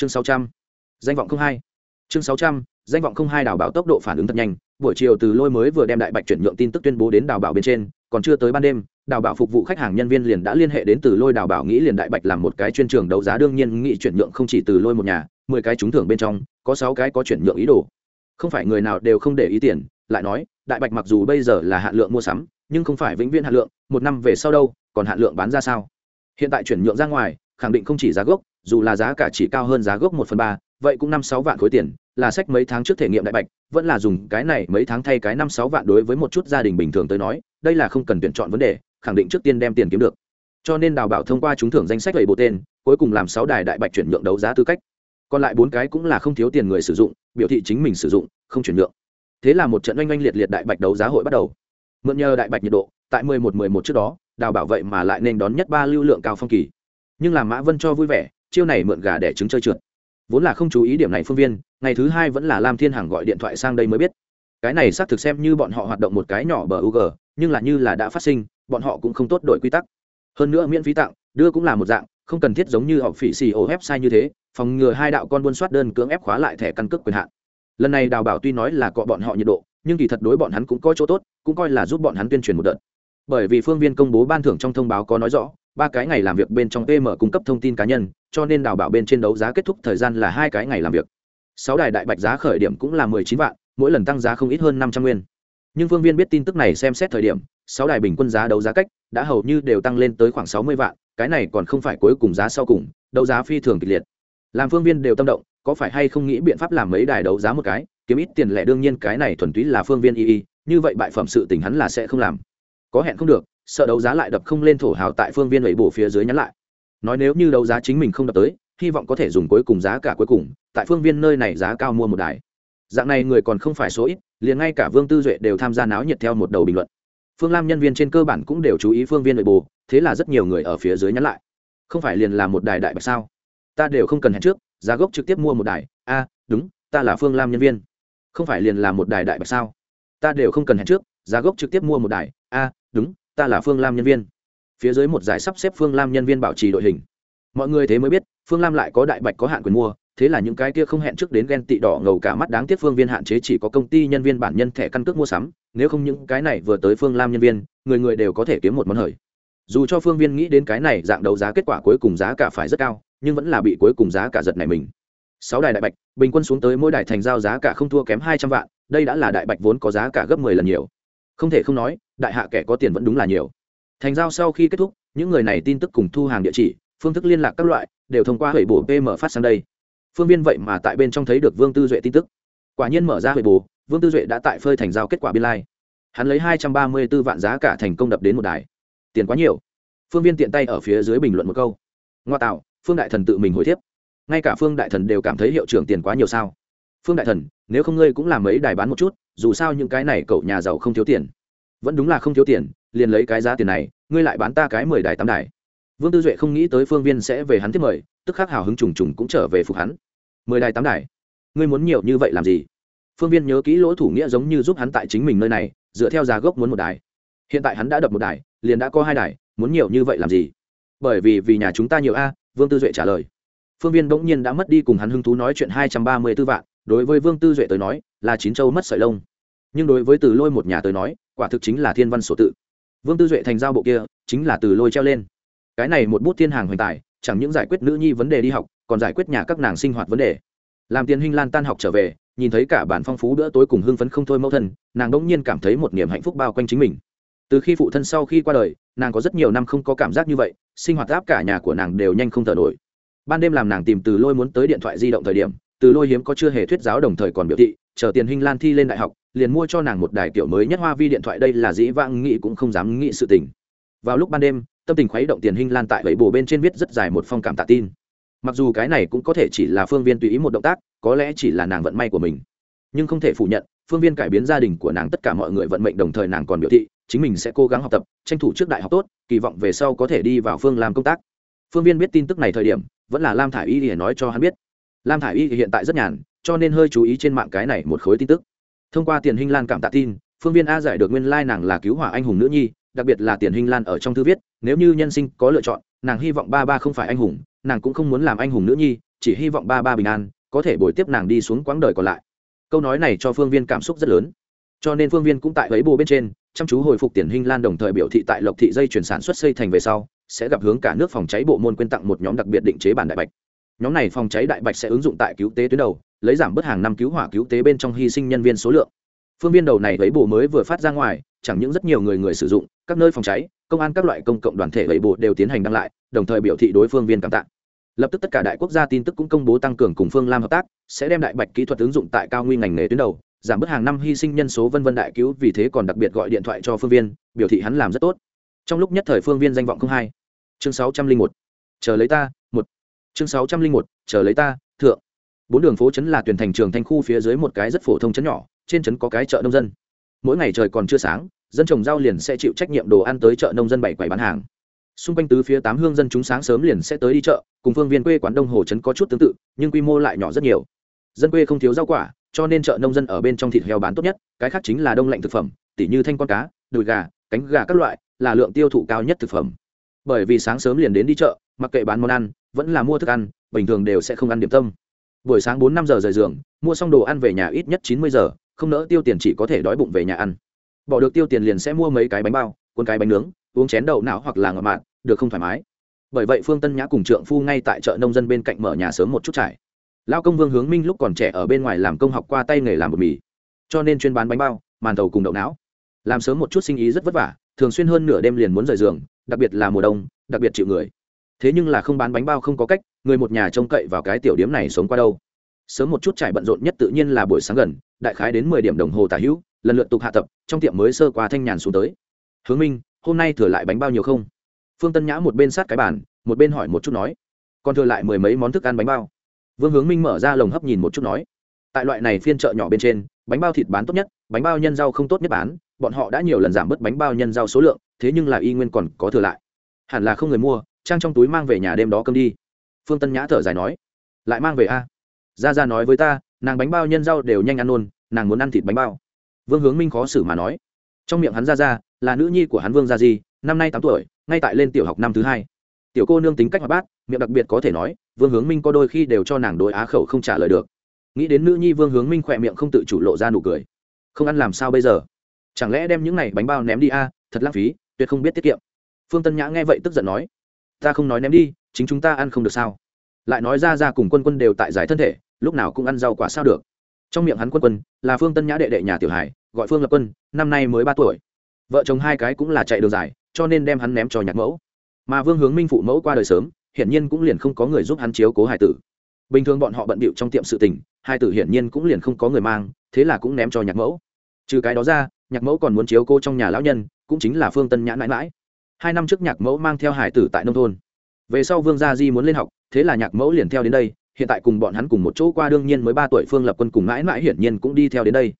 chương sáu trăm, danh vọng không hai. Chương sáu trăm, danh vọng không hai đào bảo tốc độ phản ứng thật nhanh. Buổi chiều từ lôi mới vừa đem đại bạch chuyển nhượng tin tức tuyên bố đến đào bảo bên trên, còn chưa tới ban đêm, đào bảo phục vụ khách hàng nhân viên liền đã liên hệ đến từ lôi đào bảo nghĩ liền đại bạch làm một cái chuyên trường đấu giá, đương nhiên nghị chuyển nhượng không chỉ từ lôi một nhà, mười cái trúng thưởng bên trong, có sáu cái có chuyển nhượng ý đồ. Không phải người nào đều không để ý tiền, lại nói, đại bạch mặc dù bây giờ là hạn lượng mua sắm, nhưng không phải vĩnh viễn hạn lượng, một năm về sau đâu, còn hạn lượng bán ra sao? Hiện tại chuyển nhượng ra ngoài, khẳng định không chỉ giá gốc dù là giá cả chỉ cao hơn giá gốc một phần ba, vậy cũng năm sáu vạn khối tiền, là sách mấy tháng trước thể nghiệm đại bạch, vẫn là dùng cái này mấy tháng thay cái năm sáu vạn đối với một chút gia đình bình thường tới nói, đây là không cần tuyển chọn vấn đề, khẳng định trước tiên đem tiền kiếm được. Cho nên đào bảo thông qua trúng thưởng danh sách lầy bộ tên, cuối cùng làm sáu đài đại bạch chuyển nhượng đấu giá tư cách. Còn lại bốn cái cũng là không thiếu tiền người sử dụng, biểu thị chính mình sử dụng, không chuyển nhượng. Thế là một trận oanh oanh liệt liệt đại bạch đấu giá hội bắt đầu. Mượn nhờ đại bạch nhiệt độ, tại mười một mười một trước đó, đào bảo vậy mà lại nên đón nhất ba lưu lượng cao phong kỳ. Nhưng làm mã vân cho vui vẻ chiêu này mượn gà để trứng chơi trượt. Vốn là không chú ý điểm này phương viên, ngày thứ hai vẫn là lam thiên hằng gọi điện thoại sang đây mới biết. Cái này xác thực xem như bọn họ hoạt động một cái nhỏ bờ u nhưng là như là đã phát sinh, bọn họ cũng không tốt đổi quy tắc. Hơn nữa miễn phí tặng, đưa cũng là một dạng, không cần thiết giống như họ phỉ xì ổ sai như thế, phòng ngừa hai đạo con buôn soát đơn cưỡng ép khóa lại thẻ căn cước quyền hạn. Lần này đào bảo tuy nói là cọ bọn họ nhiệt độ, nhưng kỳ thật đối bọn hắn cũng có chỗ tốt, cũng coi là giúp bọn hắn tuyên truyền một đợt. Bởi vì phương viên công bố ban thưởng trong thông báo có nói rõ, ba cái ngày làm việc bên trong pm cung cấp thông tin cá nhân cho nên đào bảo bên trên đấu giá kết thúc thời gian là hai cái ngày làm việc. Sáu đài đại bạch giá khởi điểm cũng là mười chín vạn, mỗi lần tăng giá không ít hơn năm trăm nguyên. Nhưng phương viên biết tin tức này xem xét thời điểm, sáu đài bình quân giá đấu giá cách đã hầu như đều tăng lên tới khoảng sáu mươi vạn, cái này còn không phải cuối cùng giá sau cùng, đấu giá phi thường kịch liệt. Làm phương viên đều tâm động, có phải hay không nghĩ biện pháp làm mấy đài đấu giá một cái, kiếm ít tiền lẻ đương nhiên cái này thuần túy là phương viên y y, như vậy bại phẩm sự tình hắn là sẽ không làm. Có hẹn không được, sợ đấu giá lại đập không lên thổ hào tại phương viên lẩy bổ phía dưới nhắn lại nói nếu như đấu giá chính mình không đập tới hy vọng có thể dùng cuối cùng giá cả cuối cùng tại phương viên nơi này giá cao mua một đài. Dạng này người còn không phải số ít liền ngay cả vương tư duệ đều tham gia náo nhiệt theo một đầu bình luận. Phương lam nhân viên trên cơ bản cũng đều chú ý phương viên nội bộ, thế là rất nhiều người ở phía dưới nhắn lại. Không phải liền là một đài đại bạch sao? Ta đều không cần hẹn trước giá gốc trực tiếp mua một đài. A đúng ta là phương lam nhân viên. Không phải liền là một đài đại bạch sao? Ta đều không cần hẹn trước giá gốc trực tiếp mua một đài. A đúng ta là phương lam nhân viên phía dưới một giải sắp xếp phương lam nhân viên bảo trì đội hình. Mọi người thế mới biết, phương lam lại có đại bạch có hạn quyền mua, thế là những cái kia không hẹn trước đến ghen tị đỏ ngầu cả mắt đáng tiếc phương viên hạn chế chỉ có công ty nhân viên bản nhân thẻ căn cước mua sắm, nếu không những cái này vừa tới phương lam nhân viên, người người đều có thể kiếm một món hời. Dù cho phương viên nghĩ đến cái này dạng đấu giá kết quả cuối cùng giá cả phải rất cao, nhưng vẫn là bị cuối cùng giá cả giật này mình. Sáu đài đại bạch, bình quân xuống tới mỗi đài thành giao giá cả không thua kém hai trăm vạn, đây đã là đại bạch vốn có giá cả gấp mười lần nhiều. Không thể không nói, đại hạ kẻ có tiền vẫn đúng là nhiều thành giao sau khi kết thúc, những người này tin tức cùng thu hàng địa chỉ, phương thức liên lạc các loại, đều thông qua hủy bổ pm phát sang đây. Phương viên vậy mà tại bên trong thấy được vương tư duệ tin tức. Quả nhiên mở ra hủy bổ vương tư duệ đã tại phơi thành giao kết quả biên lai. Hắn lấy hai trăm ba mươi b ố vạn giá cả thành công đập đến một đài. Tiền quá nhiều. Phương viên tiện tay ở phía dưới bình luận một câu. Ngoa tạo, phương đại thần tự mình hồi thiếp. Ngay cả phương đại thần đều cảm thấy hiệu trưởng tiền quá nhiều sao. Phương đại thần, nếu không ngươi cũng làm mấy đài bán một chút, dù sao những cái này cậu nhà giàu không thiếu tiền vẫn đúng là không thiếu tiền, liền lấy cái giá tiền này, ngươi lại bán ta cái mười đài tám đài. Vương tư duệ không nghĩ tới phương viên sẽ về hắn tiếp mời, tức khắc hào hứng trùng trùng cũng trở về phục hắn. Mười đài tám đài? Ngươi muốn nhiều như vậy làm gì? Phương viên nhớ kỹ lỗ thủ nghĩa giống như giúp hắn tại chính mình nơi này, dựa theo giá gốc muốn một đài. Hiện tại hắn đã đập một đài, liền đã có hai đài, muốn nhiều như vậy làm gì? Bởi vì vì nhà chúng ta nhiều a, vương tư duệ trả lời. Phương viên bỗng nhiên đã mất đi cùng hắn hứng thú nói chuyện hai trăm ba mươi b ố vạn, đối với vương tư duệ tới nói, là chín châu mất sợi lông nhưng đối với từ lôi một nhà tới nói, quả thực chính là thiên văn sổ tự. Vương tư duệ thành giao bộ kia, chính là từ lôi treo lên. Cái này một bút thiên hàng hoành tài, chẳng những giải quyết nữ nhi vấn đề đi học, còn giải quyết nhà các nàng sinh hoạt vấn đề. Làm tiền hình lan tan học trở về, nhìn thấy cả bản phong phú bữa tối cùng hưng phấn không thôi mẫu thân, nàng đỗng nhiên cảm thấy một niềm hạnh phúc bao quanh chính mình. Từ khi phụ thân sau khi qua đời, nàng có rất nhiều năm không có cảm giác như vậy, sinh hoạt áp cả nhà của nàng đều nhanh không thở nổi. Ban đêm làm nàng tìm từ lôi muốn tới điện thoại di động thời điểm, từ lôi hiếm có chưa hề thuyết giáo đồng thời còn biểu thị, chờ tiền hình lan thi lên đại học liền mua cho nàng một đài kiểu mới nhất hoa vi điện thoại, đây là dĩ vãng nghĩ cũng không dám nghĩ sự tình. Vào lúc ban đêm, tâm tình khuấy động tiền hình lan tại bảy bồ bên trên viết rất dài một phong cảm tạ tin. Mặc dù cái này cũng có thể chỉ là phương viên tùy ý một động tác, có lẽ chỉ là nàng vận may của mình. Nhưng không thể phủ nhận, phương viên cải biến gia đình của nàng tất cả mọi người vận mệnh đồng thời nàng còn biểu thị, chính mình sẽ cố gắng học tập, tranh thủ trước đại học tốt, kỳ vọng về sau có thể đi vào phương làm công tác. Phương viên biết tin tức này thời điểm, vẫn là lam thả i y thì nói cho hắn biết. Lam thả i y thì hiện tại rất nhàn, cho nên hơi chú ý trên mạng cái này một khối tin tức thông qua tiền hình lan cảm tạ tin, phương viên a giải được nguyên lai nàng là cứu hỏa anh hùng nữ nhi, đặc biệt là tiền hình lan ở trong thư viết, nếu như nhân sinh có lựa chọn, nàng hy vọng ba ba không phải anh hùng, nàng cũng không muốn làm anh hùng nữ nhi, chỉ hy vọng ba ba bình an, có thể bồi tiếp nàng đi xuống quãng đời còn lại. Câu nói này cho phương viên cảm xúc rất lớn. Cho nên phương viên cũng tại ấy bồ bên trên, chăm chú hồi phục tiền hình lan đồng thời biểu thị tại lộc thị dây chuyển sản xuất xây thành về sau, sẽ gặp hướng cả nước phòng cháy bộ môn quyên tặng một nhóm đặc biệt định chế bản đại bạch nhóm này phòng cháy đại bạch sẽ ứng dụng tại cứu tế tuyến đầu, lấy giảm bớt hàng năm cứu hỏa cứu tế bên trong hy sinh nhân viên số lượng. Phương viên đầu này lấy bộ mới vừa phát ra ngoài, chẳng những rất nhiều người người sử dụng, các nơi phòng cháy, công an các loại công cộng đoàn thể lấy bộ đều tiến hành đăng lại, đồng thời biểu thị đối phương viên cảm tạ. Lập tức tất cả đại quốc gia tin tức cũng công bố tăng cường cùng phương lam hợp tác, sẽ đem đại bạch kỹ thuật ứng dụng tại cao nguy ngành nghề tuyến đầu, giảm bớt hàng năm hy sinh nhân số vân vân đại cứu, vì thế còn đặc biệt gọi điện thoại cho phương viên, biểu thị hắn làm rất tốt. Trong lúc nhất thời phương viên danh vọng không hai. Chương sáu trăm linh một. Chờ lấy ta chương sáu trăm linh một, chờ lấy ta, thượng. Bốn đường phố trấn là tuyển thành trường thanh khu phía dưới một cái rất phổ thông trấn nhỏ, trên trấn có cái chợ nông dân. Mỗi ngày trời còn chưa sáng, dân trồng rau liền sẽ chịu trách nhiệm đồ ăn tới chợ nông dân bảy quầy bán hàng. Xung quanh tứ phía tám hương dân chúng sáng sớm liền sẽ tới đi chợ, cùng phương viên quê quán đông hồ trấn có chút tương tự, nhưng quy mô lại nhỏ rất nhiều. Dân quê không thiếu rau quả, cho nên chợ nông dân ở bên trong thịt heo bán tốt nhất, cái khác chính là đông lạnh thực phẩm, tỉ như thanh con cá, đùi gà, cánh gà các loại, là lượng tiêu thụ cao nhất thực phẩm. Bởi vì sáng sớm liền đến đi chợ, mặc kệ bán món ăn vẫn là mua thức ăn, bình thường đều sẽ không ăn điểm tâm. Buổi sáng bốn năm giờ rời giường, mua xong đồ ăn về nhà ít nhất chín mươi giờ, không nỡ tiêu tiền chỉ có thể đói bụng về nhà ăn. Bỏ được tiêu tiền liền sẽ mua mấy cái bánh bao, cuốn cái bánh nướng, uống chén đậu não hoặc là ngọt mạn được không thoải mái. Bởi vậy phương tân nhã cùng trượng phu ngay tại chợ nông dân bên cạnh mở nhà sớm một chút trải. Lao công vương hướng minh lúc còn trẻ ở bên ngoài làm công học qua tay nghề làm bột mì. Cho nên chuyên bán bánh bao, màn tàu cùng đậu não. Làm sớm một chút sinh ý rất vất vả, thường xuyên hơn nửa đêm liền muốn rời giường, đặc biệt là mùa đông, đặc biệt chịu người thế nhưng là không bán bánh bao không có cách, người một nhà trông cậy vào cái tiểu điếm này sống qua đâu. Sớm một chút trải bận rộn nhất tự nhiên là buổi sáng gần, đại khái đến mười điểm đồng hồ tả hữu, lần lượt tục hạ tập, trong tiệm mới sơ qua thanh nhàn xuống tới. Hướng minh, hôm nay thừa lại bánh bao nhiều không? Phương tân nhã một bên sát cái bàn, một bên hỏi một chút nói. Còn thừa lại mười mấy món thức ăn bánh bao. Vương hướng minh mở ra lồng hấp nhìn một chút nói. Tại loại này phiên chợ nhỏ bên trên, bánh bao thịt bán tốt nhất, bánh bao nhân rau không tốt nhất bán, bọn họ đã nhiều lần giảm bớt bánh bao nhân rau số lượng, thế nhưng là y nguyên còn có thừa lại. Hẳn là không người mua trang trong túi mang về nhà đêm đó cơm đi. Phương tân nhã thở dài nói, lại mang về a? À? ra ra nói với ta, nàng bánh bao nhân rau đều nhanh ăn luôn, nàng muốn ăn thịt bánh bao. Vương hướng minh khó xử mà nói, trong miệng hắn ra ra là nữ nhi của hắn vương gia di, năm nay tám tuổi, ngay tại lên tiểu học năm thứ hai. Tiểu cô nương tính cách hoạt bát, miệng đặc biệt có thể nói, vương hướng minh có đôi khi đều cho nàng đối á khẩu không trả lời được. Nghĩ đến nữ nhi vương hướng minh khỏe miệng không tự chủ lộ ra nụ cười. Không ăn làm sao bây giờ? Chẳng lẽ đem những này bánh bao ném đi a? Thật lãng phí, tuyệt không biết tiết kiệm. Phương tân nhã nghe vậy tức giận nói ta không nói ném đi, chính chúng ta ăn không được sao? Lại nói ra ra cùng quân quân đều tại giải thân thể, lúc nào cũng ăn rau quả sao được. Trong miệng hắn quân quân, là phương tân nhã đệ đệ nhà tiểu hải, gọi phương lập quân, năm nay mới ba tuổi. Vợ chồng hai cái cũng là chạy đường dài, cho nên đem hắn ném cho nhạc mẫu. Mà vương hướng minh phụ mẫu qua đời sớm, hiển nhiên cũng liền không có người giúp hắn chiếu cố hải tử. Bình thường bọn họ bận bịu trong tiệm sự tình hai tử hiển nhiên cũng liền không có người mang, thế là cũng ném cho nhạc mẫu. Trừ cái đó ra, nhạc mẫu còn muốn chiếu cô trong nhà lão nhân, cũng chính là phương tân nhã mãi mãi hai năm trước nhạc mẫu mang theo hải tử tại nông thôn. Về sau vương gia di muốn lên học, thế là nhạc mẫu liền theo đến đây, hiện tại cùng bọn hắn cùng một chỗ qua đương nhiên mới ba tuổi phương lập quân cùng mãi mãi hiển nhiên cũng đi theo đến đây.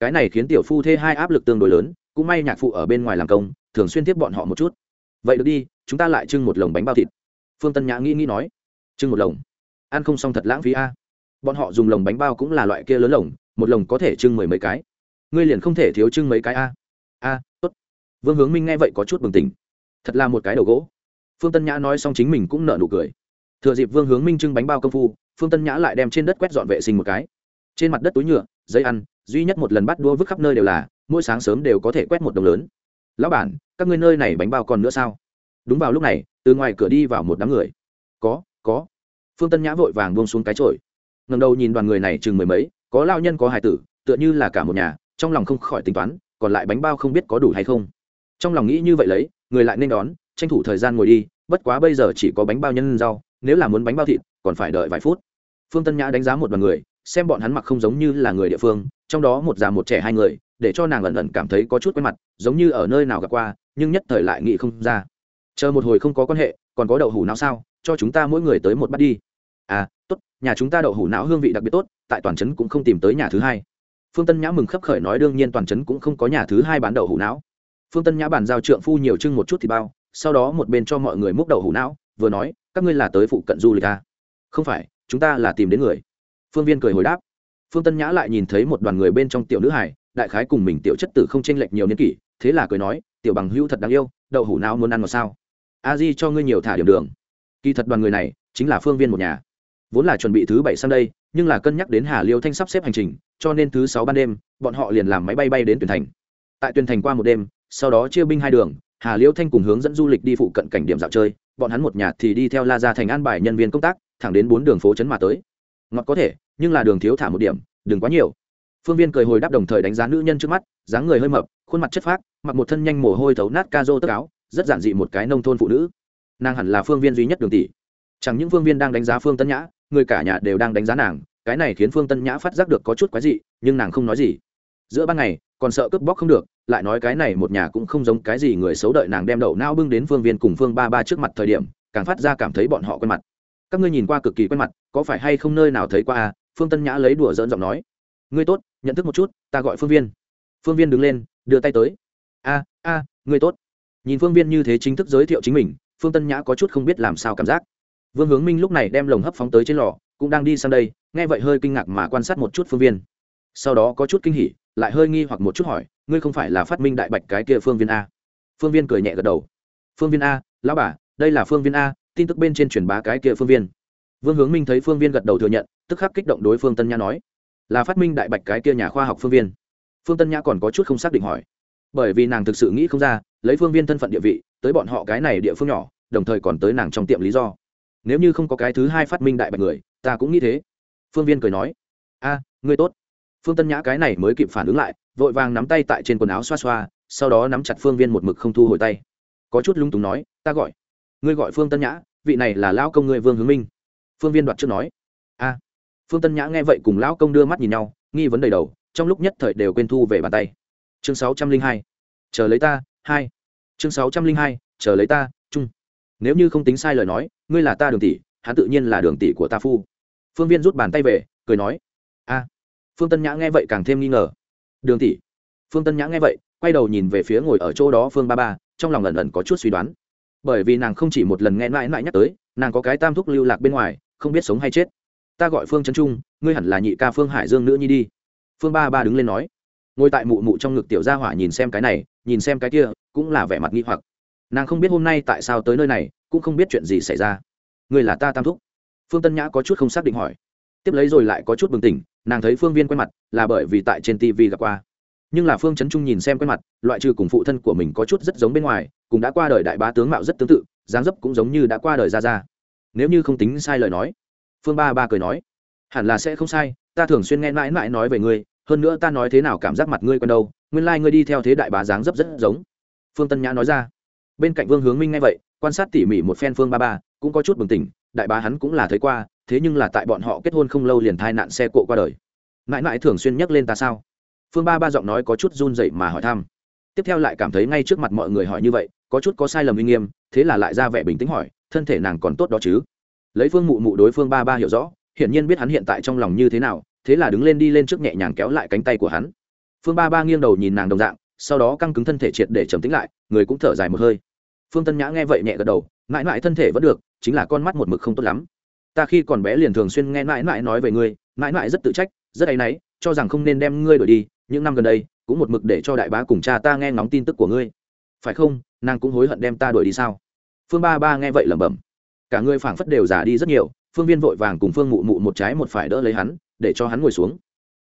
Cái này khiến tiểu phu thê hai áp lực tương đối lớn, cũng may nhạc phụ ở bên ngoài làm công, thường xuyên tiếp bọn họ một chút. Vậy được đi, chúng ta lại trưng một lồng bánh bao thịt. Phương tân nhã nghĩ nghĩ nói, trưng một lồng? Ăn không xong thật lãng phí a. Bọn họ dùng lồng bánh bao cũng là loại kia lớn lồng, một lồng có thể trưng mười mấy cái. Ngươi liền không thể thiếu trưng mấy cái a. A, tốt. Vương hướng minh nghe vậy có chút bừng tỉnh thật là một cái đầu gỗ. Phương tân nhã nói xong chính mình cũng nợ nụ cười. Thừa dịp vương hướng minh trưng bánh bao công phu, phương tân nhã lại đem trên đất quét dọn vệ sinh một cái. Trên mặt đất túi nhựa, giấy ăn, duy nhất một lần bắt đua vứt khắp nơi đều là, mỗi sáng sớm đều có thể quét một đồng lớn. Lão bản, các ngươi nơi này bánh bao còn nữa sao? Đúng vào lúc này, từ ngoài cửa đi vào một đám người. Có có. Phương tân nhã vội vàng buông xuống cái trội ngầm đầu nhìn đoàn người này chừng mười mấy, có lao nhân, có hài tử, tựa như là cả một nhà, trong lòng không khỏi tính toán, còn lại bánh bao không biết có đủ hay không. Trong lòng nghĩ như vậy lấy người lại nên đón, tranh thủ thời gian ngồi đi, bất quá bây giờ chỉ có bánh bao nhân rau, nếu là muốn bánh bao thịt, còn phải đợi vài phút. Phương tân nhã đánh giá một đoàn người, xem bọn hắn mặc không giống như là người địa phương, trong đó một già một trẻ hai người, để cho nàng ẩn ẩn cảm thấy có chút quen mặt, giống như ở nơi nào gặp qua, nhưng nhất thời lại nghĩ không ra. Chờ một hồi không có quan hệ, còn có đậu hủ não sao, cho chúng ta mỗi người tới một bát đi. À tốt, nhà chúng ta đậu hủ não hương vị đặc biệt tốt, tại toàn trấn cũng không tìm tới nhà thứ hai. Phương tân nhã mừng khấp khởi nói đương nhiên toàn trấn cũng không có nhà thứ hai bán đậu hủ não phương tân nhã bàn giao trượng phu nhiều trưng một chút thì bao, sau đó một bên cho mọi người múc đầu hủ não, vừa nói, các ngươi là tới phụ cận du lịch à? không phải, chúng ta là tìm đến người. Phương viên cười hồi đáp. Phương tân nhã lại nhìn thấy một đoàn người bên trong tiểu nữ hải đại khái cùng mình tiểu chất tử không chênh lệch nhiều niên kỷ, thế là cười nói, tiểu bằng hữu thật đáng yêu, đậu hủ não muốn ăn ngọt sao? A di cho ngươi nhiều thả điểm đường. Kỳ thật đoàn người này chính là phương viên một nhà. Vốn là chuẩn bị thứ bảy sang đây, nhưng là cân nhắc đến hà liêu thanh sắp xếp hành trình, cho nên thứ sáu ban đêm, bọn họ liền làm máy bay bay đến tuyển thành. Tại tuyển thành qua một đêm sau đó chia binh hai đường, hà liêu thanh cùng hướng dẫn du lịch đi phụ cận cảnh điểm dạo chơi, bọn hắn một nhà thì đi theo la ra thành an bài nhân viên công tác, thẳng đến bốn đường phố trấn mà tới. Ngọt có thể, nhưng là đường thiếu thả một điểm, đừng quá nhiều. Phương viên cười hồi đáp đồng thời đánh giá nữ nhân trước mắt, dáng người hơi mập, khuôn mặt chất phác, mặc một thân nhanh mồ hôi thấu nát ca rô tất áo, rất giản dị một cái nông thôn phụ nữ. Nàng hẳn là phương viên duy nhất đường tỷ. Chẳng những phương viên đang đánh giá phương tân nhã, người cả nhà đều đang đánh giá nàng, cái này khiến phương tân nhã phát giác được có chút quái dị, nhưng nàng không nói gì. Giữa ban ngày còn sợ cướp bóc không được, lại nói cái này một nhà cũng không giống cái gì người xấu đợi nàng đem đậu nao bưng đến phương viên cùng phương ba ba trước mặt thời điểm, càng phát ra cảm thấy bọn họ quen mặt. Các ngươi nhìn qua cực kỳ quen mặt, có phải hay không nơi nào thấy qua à? Phương tân nhã lấy đùa dỡn giọng nói. Ngươi tốt, nhận thức một chút, ta gọi phương viên. Phương viên đứng lên, đưa tay tới. A a, ngươi tốt. Nhìn phương viên như thế chính thức giới thiệu chính mình, phương tân nhã có chút không biết làm sao cảm giác. Vương hướng minh lúc này đem lồng hấp phóng tới trên lò, cũng đang đi sang đây, nghe vậy hơi kinh ngạc mà quan sát một chút phương viên sau đó có chút kinh hỉ, lại hơi nghi hoặc một chút hỏi, ngươi không phải là phát minh đại bạch cái kia phương viên a? Phương viên cười nhẹ gật đầu. Phương viên a, lão bà, đây là phương viên a, tin tức bên trên truyền bá cái kia phương viên. Vương hướng minh thấy phương viên gật đầu thừa nhận, tức khắc kích động đối phương tân nhã nói, là phát minh đại bạch cái kia nhà khoa học phương viên. Phương tân nhã còn có chút không xác định hỏi, bởi vì nàng thực sự nghĩ không ra, lấy phương viên thân phận địa vị, tới bọn họ cái này địa phương nhỏ, đồng thời còn tới nàng trong tiệm lý do. Nếu như không có cái thứ hai phát minh đại bạch người, ta cũng nghĩ thế. Phương viên cười nói, a, ngươi tốt phương tân nhã cái này mới kịp phản ứng lại, vội vàng nắm tay tại trên quần áo xoa xoa, sau đó nắm chặt phương viên một mực không thu hồi tay. Có chút lung túng nói, ta gọi, ngươi gọi phương tân nhã, vị này là lão công ngươi vương hướng minh. Phương viên đoạt trước nói, a. Phương tân nhã nghe vậy cùng lão công đưa mắt nhìn nhau, nghi vấn đầy đầu, trong lúc nhất thời đều quên thu về bàn tay. Chương sáu trăm linh hai, chờ lấy ta, hai. Chương sáu trăm linh hai, chờ lấy ta, chung. Nếu như không tính sai lời nói, ngươi là ta đường tỷ, hắn tự nhiên là đường tỷ của ta phu. Phương viên rút bàn tay về, cười nói phương tân nhã nghe vậy càng thêm nghi ngờ. Đường tỷ. Phương tân nhã nghe vậy, quay đầu nhìn về phía ngồi ở chỗ đó phương ba ba, trong lòng ẩn ẩn có chút suy đoán. Bởi vì nàng không chỉ một lần nghe mãi mãi nhắc tới, nàng có cái tam thúc lưu lạc bên ngoài, không biết sống hay chết. Ta gọi phương trấn trung, ngươi hẳn là nhị ca phương hải dương nữa nhi đi. Phương ba ba đứng lên nói. Ngồi tại mụ mụ trong ngực tiểu gia hỏa nhìn xem cái này, nhìn xem cái kia, cũng là vẻ mặt nghi hoặc. Nàng không biết hôm nay tại sao tới nơi này, cũng không biết chuyện gì xảy ra. Ngươi là ta tam thúc. Phương tân nhã có chút không xác định hỏi tiếp lấy rồi lại có chút bừng tỉnh, nàng thấy phương viên quen mặt, là bởi vì tại trên tv gặp qua. Nhưng là phương trấn trung nhìn xem quen mặt, loại trừ cùng phụ thân của mình có chút rất giống bên ngoài, cũng đã qua đời đại bá tướng mạo rất tương tự, dáng dấp cũng giống như đã qua đời ra ra. Nếu như không tính sai lời nói, phương ba ba cười nói, hẳn là sẽ không sai, ta thường xuyên nghe mãi mãi nói về ngươi, hơn nữa ta nói thế nào cảm giác mặt ngươi quen đâu, nguyên lai、like、ngươi đi theo thế đại bá dáng dấp rất giống. Phương tân nhã nói ra. Bên cạnh vương hướng minh nghe vậy quan sát tỉ mỉ một phen phương ba ba, cũng có chút bừng tỉnh, đại bá hắn cũng là thấy qua, thế nhưng là tại bọn họ kết hôn không lâu liền thai nạn xe cộ qua đời. Mãi mãi thường xuyên nhắc lên ta sao? Phương ba ba giọng nói có chút run dậy mà hỏi thăm. Tiếp theo lại cảm thấy ngay trước mặt mọi người hỏi như vậy, có chút có sai lầm uy nghiêm, thế là lại ra vẻ bình tĩnh hỏi, thân thể nàng còn tốt đó chứ? Lấy phương mụ mụ đối phương ba ba hiểu rõ, hiển nhiên biết hắn hiện tại trong lòng như thế nào, thế là đứng lên đi lên trước nhẹ nhàng kéo lại cánh tay của hắn. Phương ba ba nghiêng đầu nhìn nàng đồng dạng, sau đó căng cứng thân thể triệt để trầm tính lại, người cũng thở dài một hơi phương tân nhã nghe vậy nhẹ gật đầu, mãi mãi thân thể vẫn được, chính là con mắt một mực không tốt lắm. Ta khi còn bé liền thường xuyên nghe mãi mãi nói về ngươi, mãi mãi rất tự trách, rất áy náy, cho rằng không nên đem ngươi đổi đi, những năm gần đây, cũng một mực để cho đại bá cùng cha ta nghe ngóng tin tức của ngươi. Phải không, nàng cũng hối hận đem ta đuổi đi sao? Phương ba ba nghe vậy lẩm bẩm. Cả người phảng phất đều già đi rất nhiều, phương viên vội vàng cùng phương mụ mụ một trái một phải đỡ lấy hắn, để cho hắn ngồi xuống.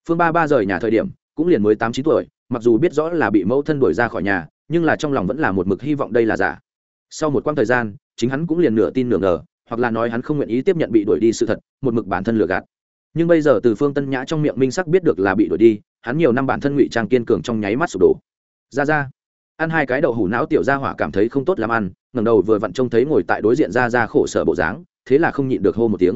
Phương ba ba rời nhà thời điểm, cũng liền mới tám chín tuổi, mặc dù biết rõ là bị mẫu thân đuổi ra khỏi nhà, nhưng là trong lòng vẫn là một mực hy vọng đây là giả sau một quãng thời gian, chính hắn cũng liền nửa tin nửa ngờ, hoặc là nói hắn không nguyện ý tiếp nhận bị đuổi đi sự thật, một mực bản thân lừa gạt. Nhưng bây giờ từ phương tân nhã trong miệng minh sắc biết được là bị đuổi đi, hắn nhiều năm bản thân ngụy trang kiên cường trong nháy mắt sụp đổ. Ra ra. Ăn hai cái đậu hủ não tiểu ra hỏa cảm thấy không tốt làm ăn, ngẩng đầu vừa vặn trông thấy ngồi tại đối diện ra ra khổ sở bộ dáng, thế là không nhịn được hô một tiếng.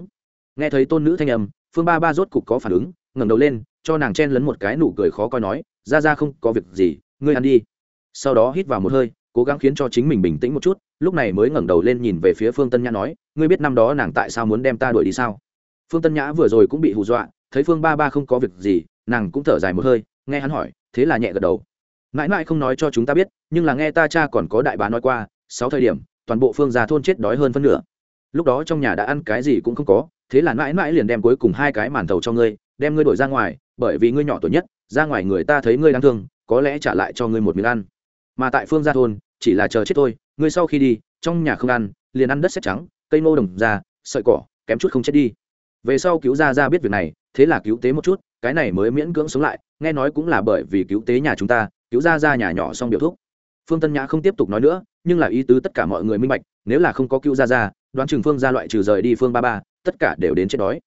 Nghe thấy tôn nữ thanh âm, phương ba ba rốt cục có phản ứng, ngẩng đầu lên, cho nàng chen lấn một cái nụ cười khó coi nói, ra ra không có việc gì, ngươi ăn đi. Sau đó hít vào một hơi cố gắng khiến cho chính mình bình tĩnh một chút, lúc này mới ngẩng đầu lên nhìn về phía phương tân nhã nói, ngươi biết năm đó nàng tại sao muốn đem ta đuổi đi sao? Phương tân nhã vừa rồi cũng bị hù dọa, thấy phương ba ba không có việc gì, nàng cũng thở dài một hơi, nghe hắn hỏi, thế là nhẹ gật đầu. Mãi mãi không nói cho chúng ta biết, nhưng là nghe ta cha còn có đại bá nói qua, sáu thời điểm, toàn bộ phương già thôn chết đói hơn phân nửa. Lúc đó trong nhà đã ăn cái gì cũng không có, thế là mãi mãi liền đem cuối cùng hai cái màn thầu cho ngươi, đem ngươi đổi ra ngoài, bởi vì ngươi nhỏ tuổi nhất, ra ngoài người ta thấy ngươi đáng thương, có lẽ trả lại cho ngươi một miếng ăn mà tại phương gia thôn, chỉ là chờ chết thôi, ngươi sau khi đi, trong nhà không ăn, liền ăn đất xét trắng, cây nô đồng ra, sợi cỏ, kém chút không chết đi. Về sau cứu gia ra biết việc này, thế là cứu tế một chút, cái này mới miễn cưỡng sống lại, nghe nói cũng là bởi vì cứu tế nhà chúng ta, cứu gia ra nhà nhỏ xong biểu thuốc phương tân nhã không tiếp tục nói nữa, nhưng là ý tứ tất cả mọi người minh bạch, nếu là không có cứu gia ra đoán chừng phương ra loại trừ rời đi phương ba ba, tất cả đều đến chết đói.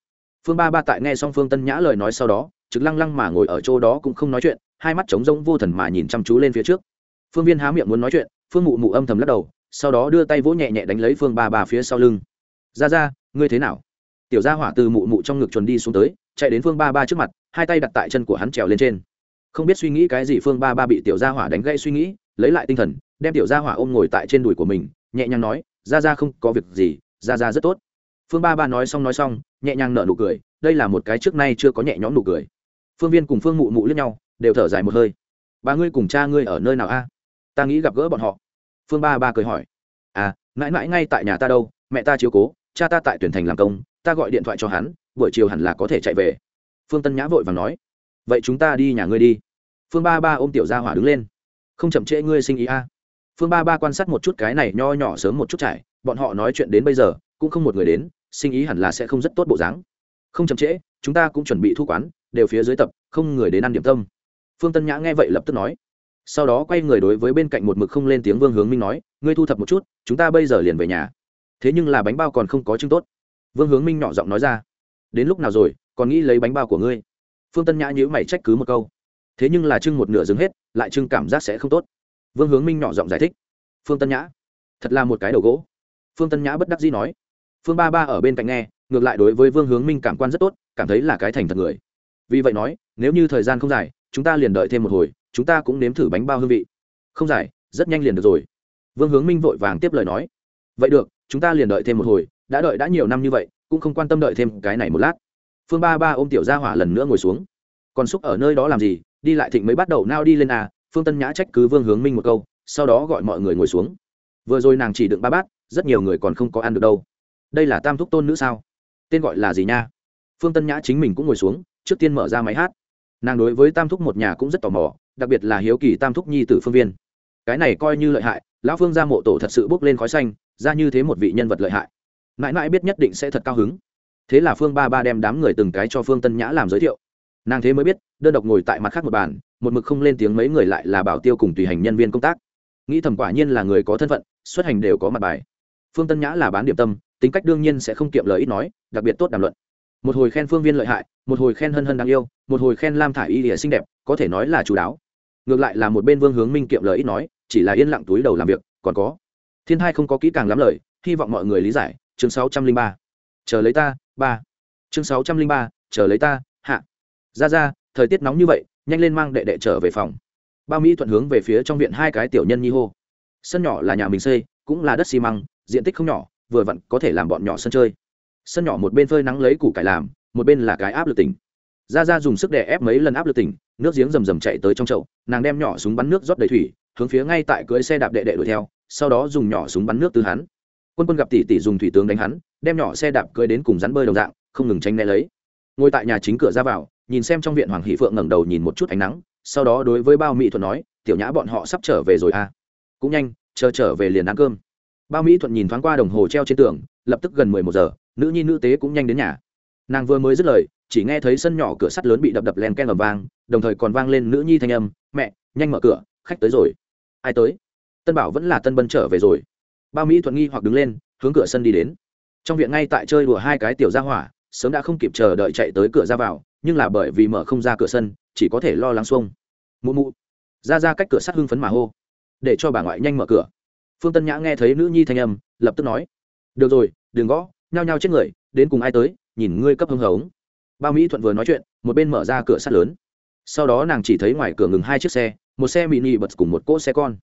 Phương ba ba tại nghe xong phương tân nhã lời nói sau đó, trực lăng lăng mà ngồi ở chỗ đó cũng không nói chuyện, hai mắt trống rỗng vô thần mà nhìn chăm chú lên phía trước phương viên há miệng muốn nói chuyện, phương mụ mụ âm thầm lắc đầu, sau đó đưa tay vỗ nhẹ nhẹ đánh lấy phương ba ba phía sau lưng. Ra ra, ngươi thế nào? Tiểu gia hỏa từ mụ mụ trong ngực chuồn đi xuống tới, chạy đến phương ba ba trước mặt, hai tay đặt tại chân của hắn trèo lên trên. Không biết suy nghĩ cái gì, phương ba ba bị tiểu gia hỏa đánh gãy suy nghĩ, lấy lại tinh thần, đem tiểu gia hỏa ôm ngồi tại trên đùi của mình, nhẹ nhàng nói, ra ra không có việc gì, ra ra rất tốt. Phương ba ba nói xong nói xong, nhẹ nhàng nở nụ cười, đây là một cái trước nay chưa có nhẹ nhõm nụ cười. Phương viên cùng phương mụ mụ lướt nhau, đều thở dài một hơi. Ba ngươi cùng cha ngươi ở nơi nào a? Ta nghĩ gặp gỡ bọn họ. Phương ba ba cười hỏi. À mãi mãi ngay tại nhà ta đâu, mẹ ta chiếu cố, cha ta tại tuyển thành làm công, ta gọi điện thoại cho hắn, buổi chiều hẳn là có thể chạy về. Phương tân nhã vội và nói. Vậy chúng ta đi nhà ngươi đi. Phương ba ba ôm tiểu gia hỏa đứng lên. Không chậm trễ ngươi sinh ý a. Phương ba ba quan sát một chút cái này nho nhỏ sớm một chút trải, bọn họ nói chuyện đến bây giờ, cũng không một người đến, sinh ý hẳn là sẽ không rất tốt bộ dáng. Không chậm trễ, chúng ta cũng chuẩn bị thu quán, đều phía dưới tập, không người đến ăn điểm tâm. Phương tân nhã nghe vậy lập tức nói sau đó quay người đối với bên cạnh một mực không lên tiếng vương hướng minh nói, ngươi thu thập một chút, chúng ta bây giờ liền về nhà. Thế nhưng là bánh bao còn không có chứng tốt. Vương hướng minh nhỏ giọng nói ra, đến lúc nào rồi, còn nghĩ lấy bánh bao của ngươi? Phương tân nhã nhữ mày trách cứ một câu, thế nhưng là trưng một nửa dừng hết, lại trưng cảm giác sẽ không tốt. Vương hướng minh nhỏ giọng giải thích, phương tân nhã, thật là một cái đầu gỗ. Phương tân nhã bất đắc dĩ nói, phương ba ba ở bên cạnh nghe, ngược lại đối với vương hướng minh cảm quan rất tốt, cảm thấy là cái thành thật người. Vì vậy nói, nếu như thời gian không dài, chúng ta liền đợi thêm một hồi chúng ta cũng nếm thử bánh bao hương vị. Không dài, rất nhanh liền được rồi. Vương hướng minh vội vàng tiếp lời nói. Vậy được, chúng ta liền đợi thêm một hồi, đã đợi đã nhiều năm như vậy, cũng không quan tâm đợi thêm cái này một lát. Phương ba ba ôm tiểu gia hỏa lần nữa ngồi xuống. Còn xúc ở nơi đó làm gì? Đi lại thịnh mới bắt đầu nao đi lên à? Phương tân nhã trách cứ vương hướng minh một câu, sau đó gọi mọi người ngồi xuống. Vừa rồi nàng chỉ đựng ba bát, rất nhiều người còn không có ăn được đâu. Đây là tam thúc tôn nữ sao? Tên gọi là gì nha? Phương tân nhã chính mình cũng ngồi xuống, trước tiên mở ra máy hát nàng đối với tam thúc một nhà cũng rất tò mò, đặc biệt là hiếu kỳ tam thúc nhi tử phương viên. Cái này coi như lợi hại, lão phương ra mộ tổ thật sự bốc lên khói xanh, ra như thế một vị nhân vật lợi hại. Mãi mãi biết nhất định sẽ thật cao hứng. Thế là phương ba ba đem đám người từng cái cho phương tân nhã làm giới thiệu. Nàng thế mới biết, đơn độc ngồi tại mặt khác một bàn, một mực không lên tiếng mấy người lại là bảo tiêu cùng tùy hành nhân viên công tác. Nghĩ thầm quả nhiên là người có thân phận, xuất hành đều có mặt bài. Phương tân nhã là bán điểm tâm, tính cách đương nhiên sẽ không kiệm lời ít nói, đặc biệt tốt đàm luận một hồi khen phương viên lợi hại, một hồi khen hân hân đáng yêu, một hồi khen lam thả y lìa xinh đẹp, có thể nói là chú đáo. Ngược lại là một bên vương hướng minh kiệm lời ít nói, chỉ là yên lặng túi đầu làm việc, còn có. Thiên hai không có kỹ càng lắm lời, hy vọng mọi người lý giải, chương sáu trăm linh ba. Chờ lấy ta, ba. Chương sáu trăm linh ba, chờ lấy ta, hạ. Ra ra, thời tiết nóng như vậy, nhanh lên mang đệ đệ trở về phòng. Bao mỹ thuận hướng về phía trong viện hai cái tiểu nhân nhi hô. Sân nhỏ là nhà mình xây, cũng là đất xi măng, diện tích không nhỏ, vừa vặn có thể làm bọn nhỏ sân chơi sân nhỏ một bên phơi nắng lấy củ cải làm, một bên là cái áp lực tỉnh. Ra ra dùng sức đè ép mấy lần áp lực tỉnh, nước giếng rầm rầm chạy tới trong chậu, nàng đem nhỏ súng bắn nước rót đầy thủy, hướng phía ngay tại cưới xe đạp đệ đệ đuổi theo, sau đó dùng nhỏ súng bắn nước từ hắn. Quân quân gặp tỷ tỷ dùng thủy tướng đánh hắn, đem nhỏ xe đạp cưới đến cùng rắn bơi đồng dạng, không ngừng tranh né lấy. Ngồi tại nhà chính cửa ra vào, nhìn xem trong viện hoàng hỷ phượng ngẩng đầu nhìn một chút ánh nắng, sau đó đối với bao mỹ thuận nói, tiểu nhã bọn họ sắp trở về rồi à? Cũng nhanh, chờ trở về liền ăn cơm. Bao mỹ thuận nhìn thoáng qua đồng hồ treo trên tường, lập tức gần mười một giờ nữ nhi nữ tế cũng nhanh đến nhà. Nàng vừa mới dứt lời, chỉ nghe thấy sân nhỏ cửa sắt lớn bị đập đập len ken ầm vang, đồng thời còn vang lên nữ nhi thanh âm, mẹ, nhanh mở cửa, khách tới rồi. Ai tới? Tân bảo vẫn là tân bân trở về rồi. Bao mỹ thuận nghi hoặc đứng lên, hướng cửa sân đi đến. Trong viện ngay tại chơi đùa hai cái tiểu gia hỏa, sớm đã không kịp chờ đợi chạy tới cửa ra vào, nhưng là bởi vì mở không ra cửa sân, chỉ có thể lo lắng xuông. Mụ mụ. Ra ra cách cửa sắt hưng phấn mà hô. Để cho bà ngoại nhanh mở cửa. Phương tân nhã nghe thấy nữ nhi thanh âm, lập tức nói. Được rồi, đừng gõ nhao nhao chết người, đến cùng ai tới, nhìn ngươi cấp hưng hống. Bao mỹ thuận vừa nói chuyện, một bên mở ra cửa sắt lớn. Sau đó nàng chỉ thấy ngoài cửa ngừng hai chiếc xe, một xe mini bật cùng một cỗ xe con.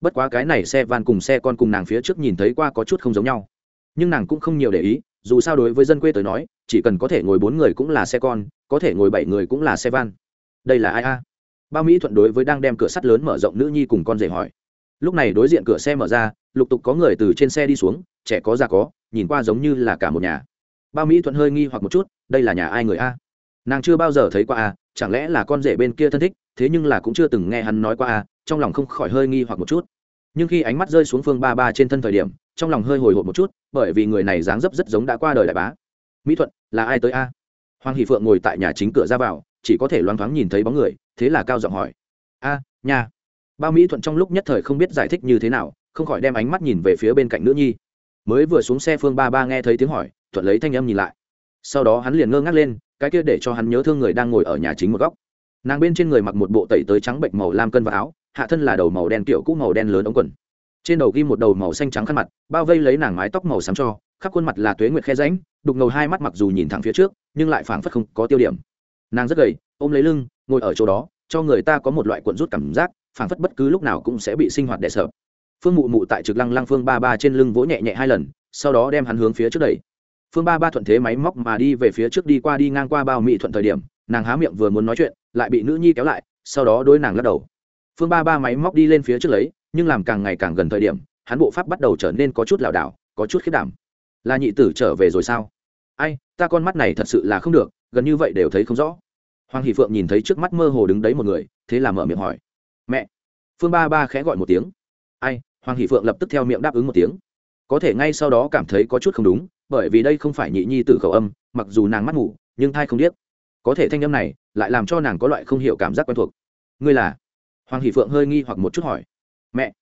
Bất quá cái này xe van cùng xe con cùng nàng phía trước nhìn thấy qua có chút không giống nhau. Nhưng nàng cũng không nhiều để ý, dù sao đối với dân quê tới nói, chỉ cần có thể ngồi bốn người cũng là xe con, có thể ngồi bảy người cũng là xe van. Đây là ai a? Bao mỹ thuận đối với đang đem cửa sắt lớn mở rộng nữ nhi cùng con rể hỏi. Lúc này đối diện cửa xe mở ra, lục tục có người từ trên xe đi xuống, trẻ có già có nhìn qua giống như là cả một nhà. Bao mỹ thuận hơi nghi hoặc một chút, đây là nhà ai người a? Nàng chưa bao giờ thấy qua a, chẳng lẽ là con rể bên kia thân thích, thế nhưng là cũng chưa từng nghe hắn nói qua a, trong lòng không khỏi hơi nghi hoặc một chút. Nhưng khi ánh mắt rơi xuống phương ba ba trên thân thời điểm, trong lòng hơi hồi hộp một chút, bởi vì người này dáng dấp rất giống đã qua đời đại bá. Mỹ thuận, là ai tới a? Hoàng hỷ phượng ngồi tại nhà chính cửa ra vào, chỉ có thể loáng thoáng nhìn thấy bóng người, thế là cao giọng hỏi. A, nhà. Bao mỹ thuận trong lúc nhất thời không biết giải thích như thế nào, không khỏi đem ánh mắt nhìn về phía bên cạnh nữ nhi mới vừa xuống xe phương ba ba nghe thấy tiếng hỏi, thuận lấy thanh âm nhìn lại. Sau đó hắn liền ngơ ngác lên, cái kia để cho hắn nhớ thương người đang ngồi ở nhà chính một góc. Nàng bên trên người mặc một bộ tẩy tới trắng bệnh màu lam cân và áo, hạ thân là đầu màu đen kiểu cũ màu đen lớn ống quần. Trên đầu ghi một đầu màu xanh trắng khăn mặt, bao vây lấy nàng mái tóc màu xám cho, khắp khuôn mặt là tuế nguyệt khe ránh đục ngầu hai mắt mặc dù nhìn thẳng phía trước, nhưng lại phảng phất không có tiêu điểm. Nàng rất gầy, ôm lấy lưng, ngồi ở chỗ đó, cho người ta có một loại cuộn rút cảm giác, phảng phất bất cứ lúc nào cũng sẽ bị sinh hoạt đè sợ phương mụ mụ tại trực lăng lăng phương ba ba trên lưng vỗ nhẹ nhẹ hai lần, sau đó đem hắn hướng phía trước đẩy. Phương ba ba thuận thế máy móc mà đi về phía trước đi qua đi ngang qua bao mỹ thuận thời điểm, nàng há miệng vừa muốn nói chuyện, lại bị nữ nhi kéo lại, sau đó đôi nàng lắc đầu. Phương ba ba máy móc đi lên phía trước lấy, nhưng làm càng ngày càng gần thời điểm, hắn bộ pháp bắt đầu trở nên có chút lảo đảo, có chút khiết đảm. Là nhị tử trở về rồi sao? Ai, ta con mắt này thật sự là không được, gần như vậy đều thấy không rõ. Hoàng hỷ phượng nhìn thấy trước mắt mơ hồ đứng đấy một người, thế là mở miệng hỏi. Mẹ. Phương ba ba khẽ gọi một tiếng hoàng hỷ phượng lập tức theo miệng đáp ứng một tiếng. Có thể ngay sau đó cảm thấy có chút không đúng, bởi vì đây không phải nhị nhi t khẩu âm, mặc dù nàng mắt ngủ, nhưng thai không biết có thể thanh âm này lại làm cho nàng có loại không hiểu cảm giác quen thuộc. Ngươi là? Hoàng hỷ phượng hơi nghi hoặc một chút hỏi. Mẹ.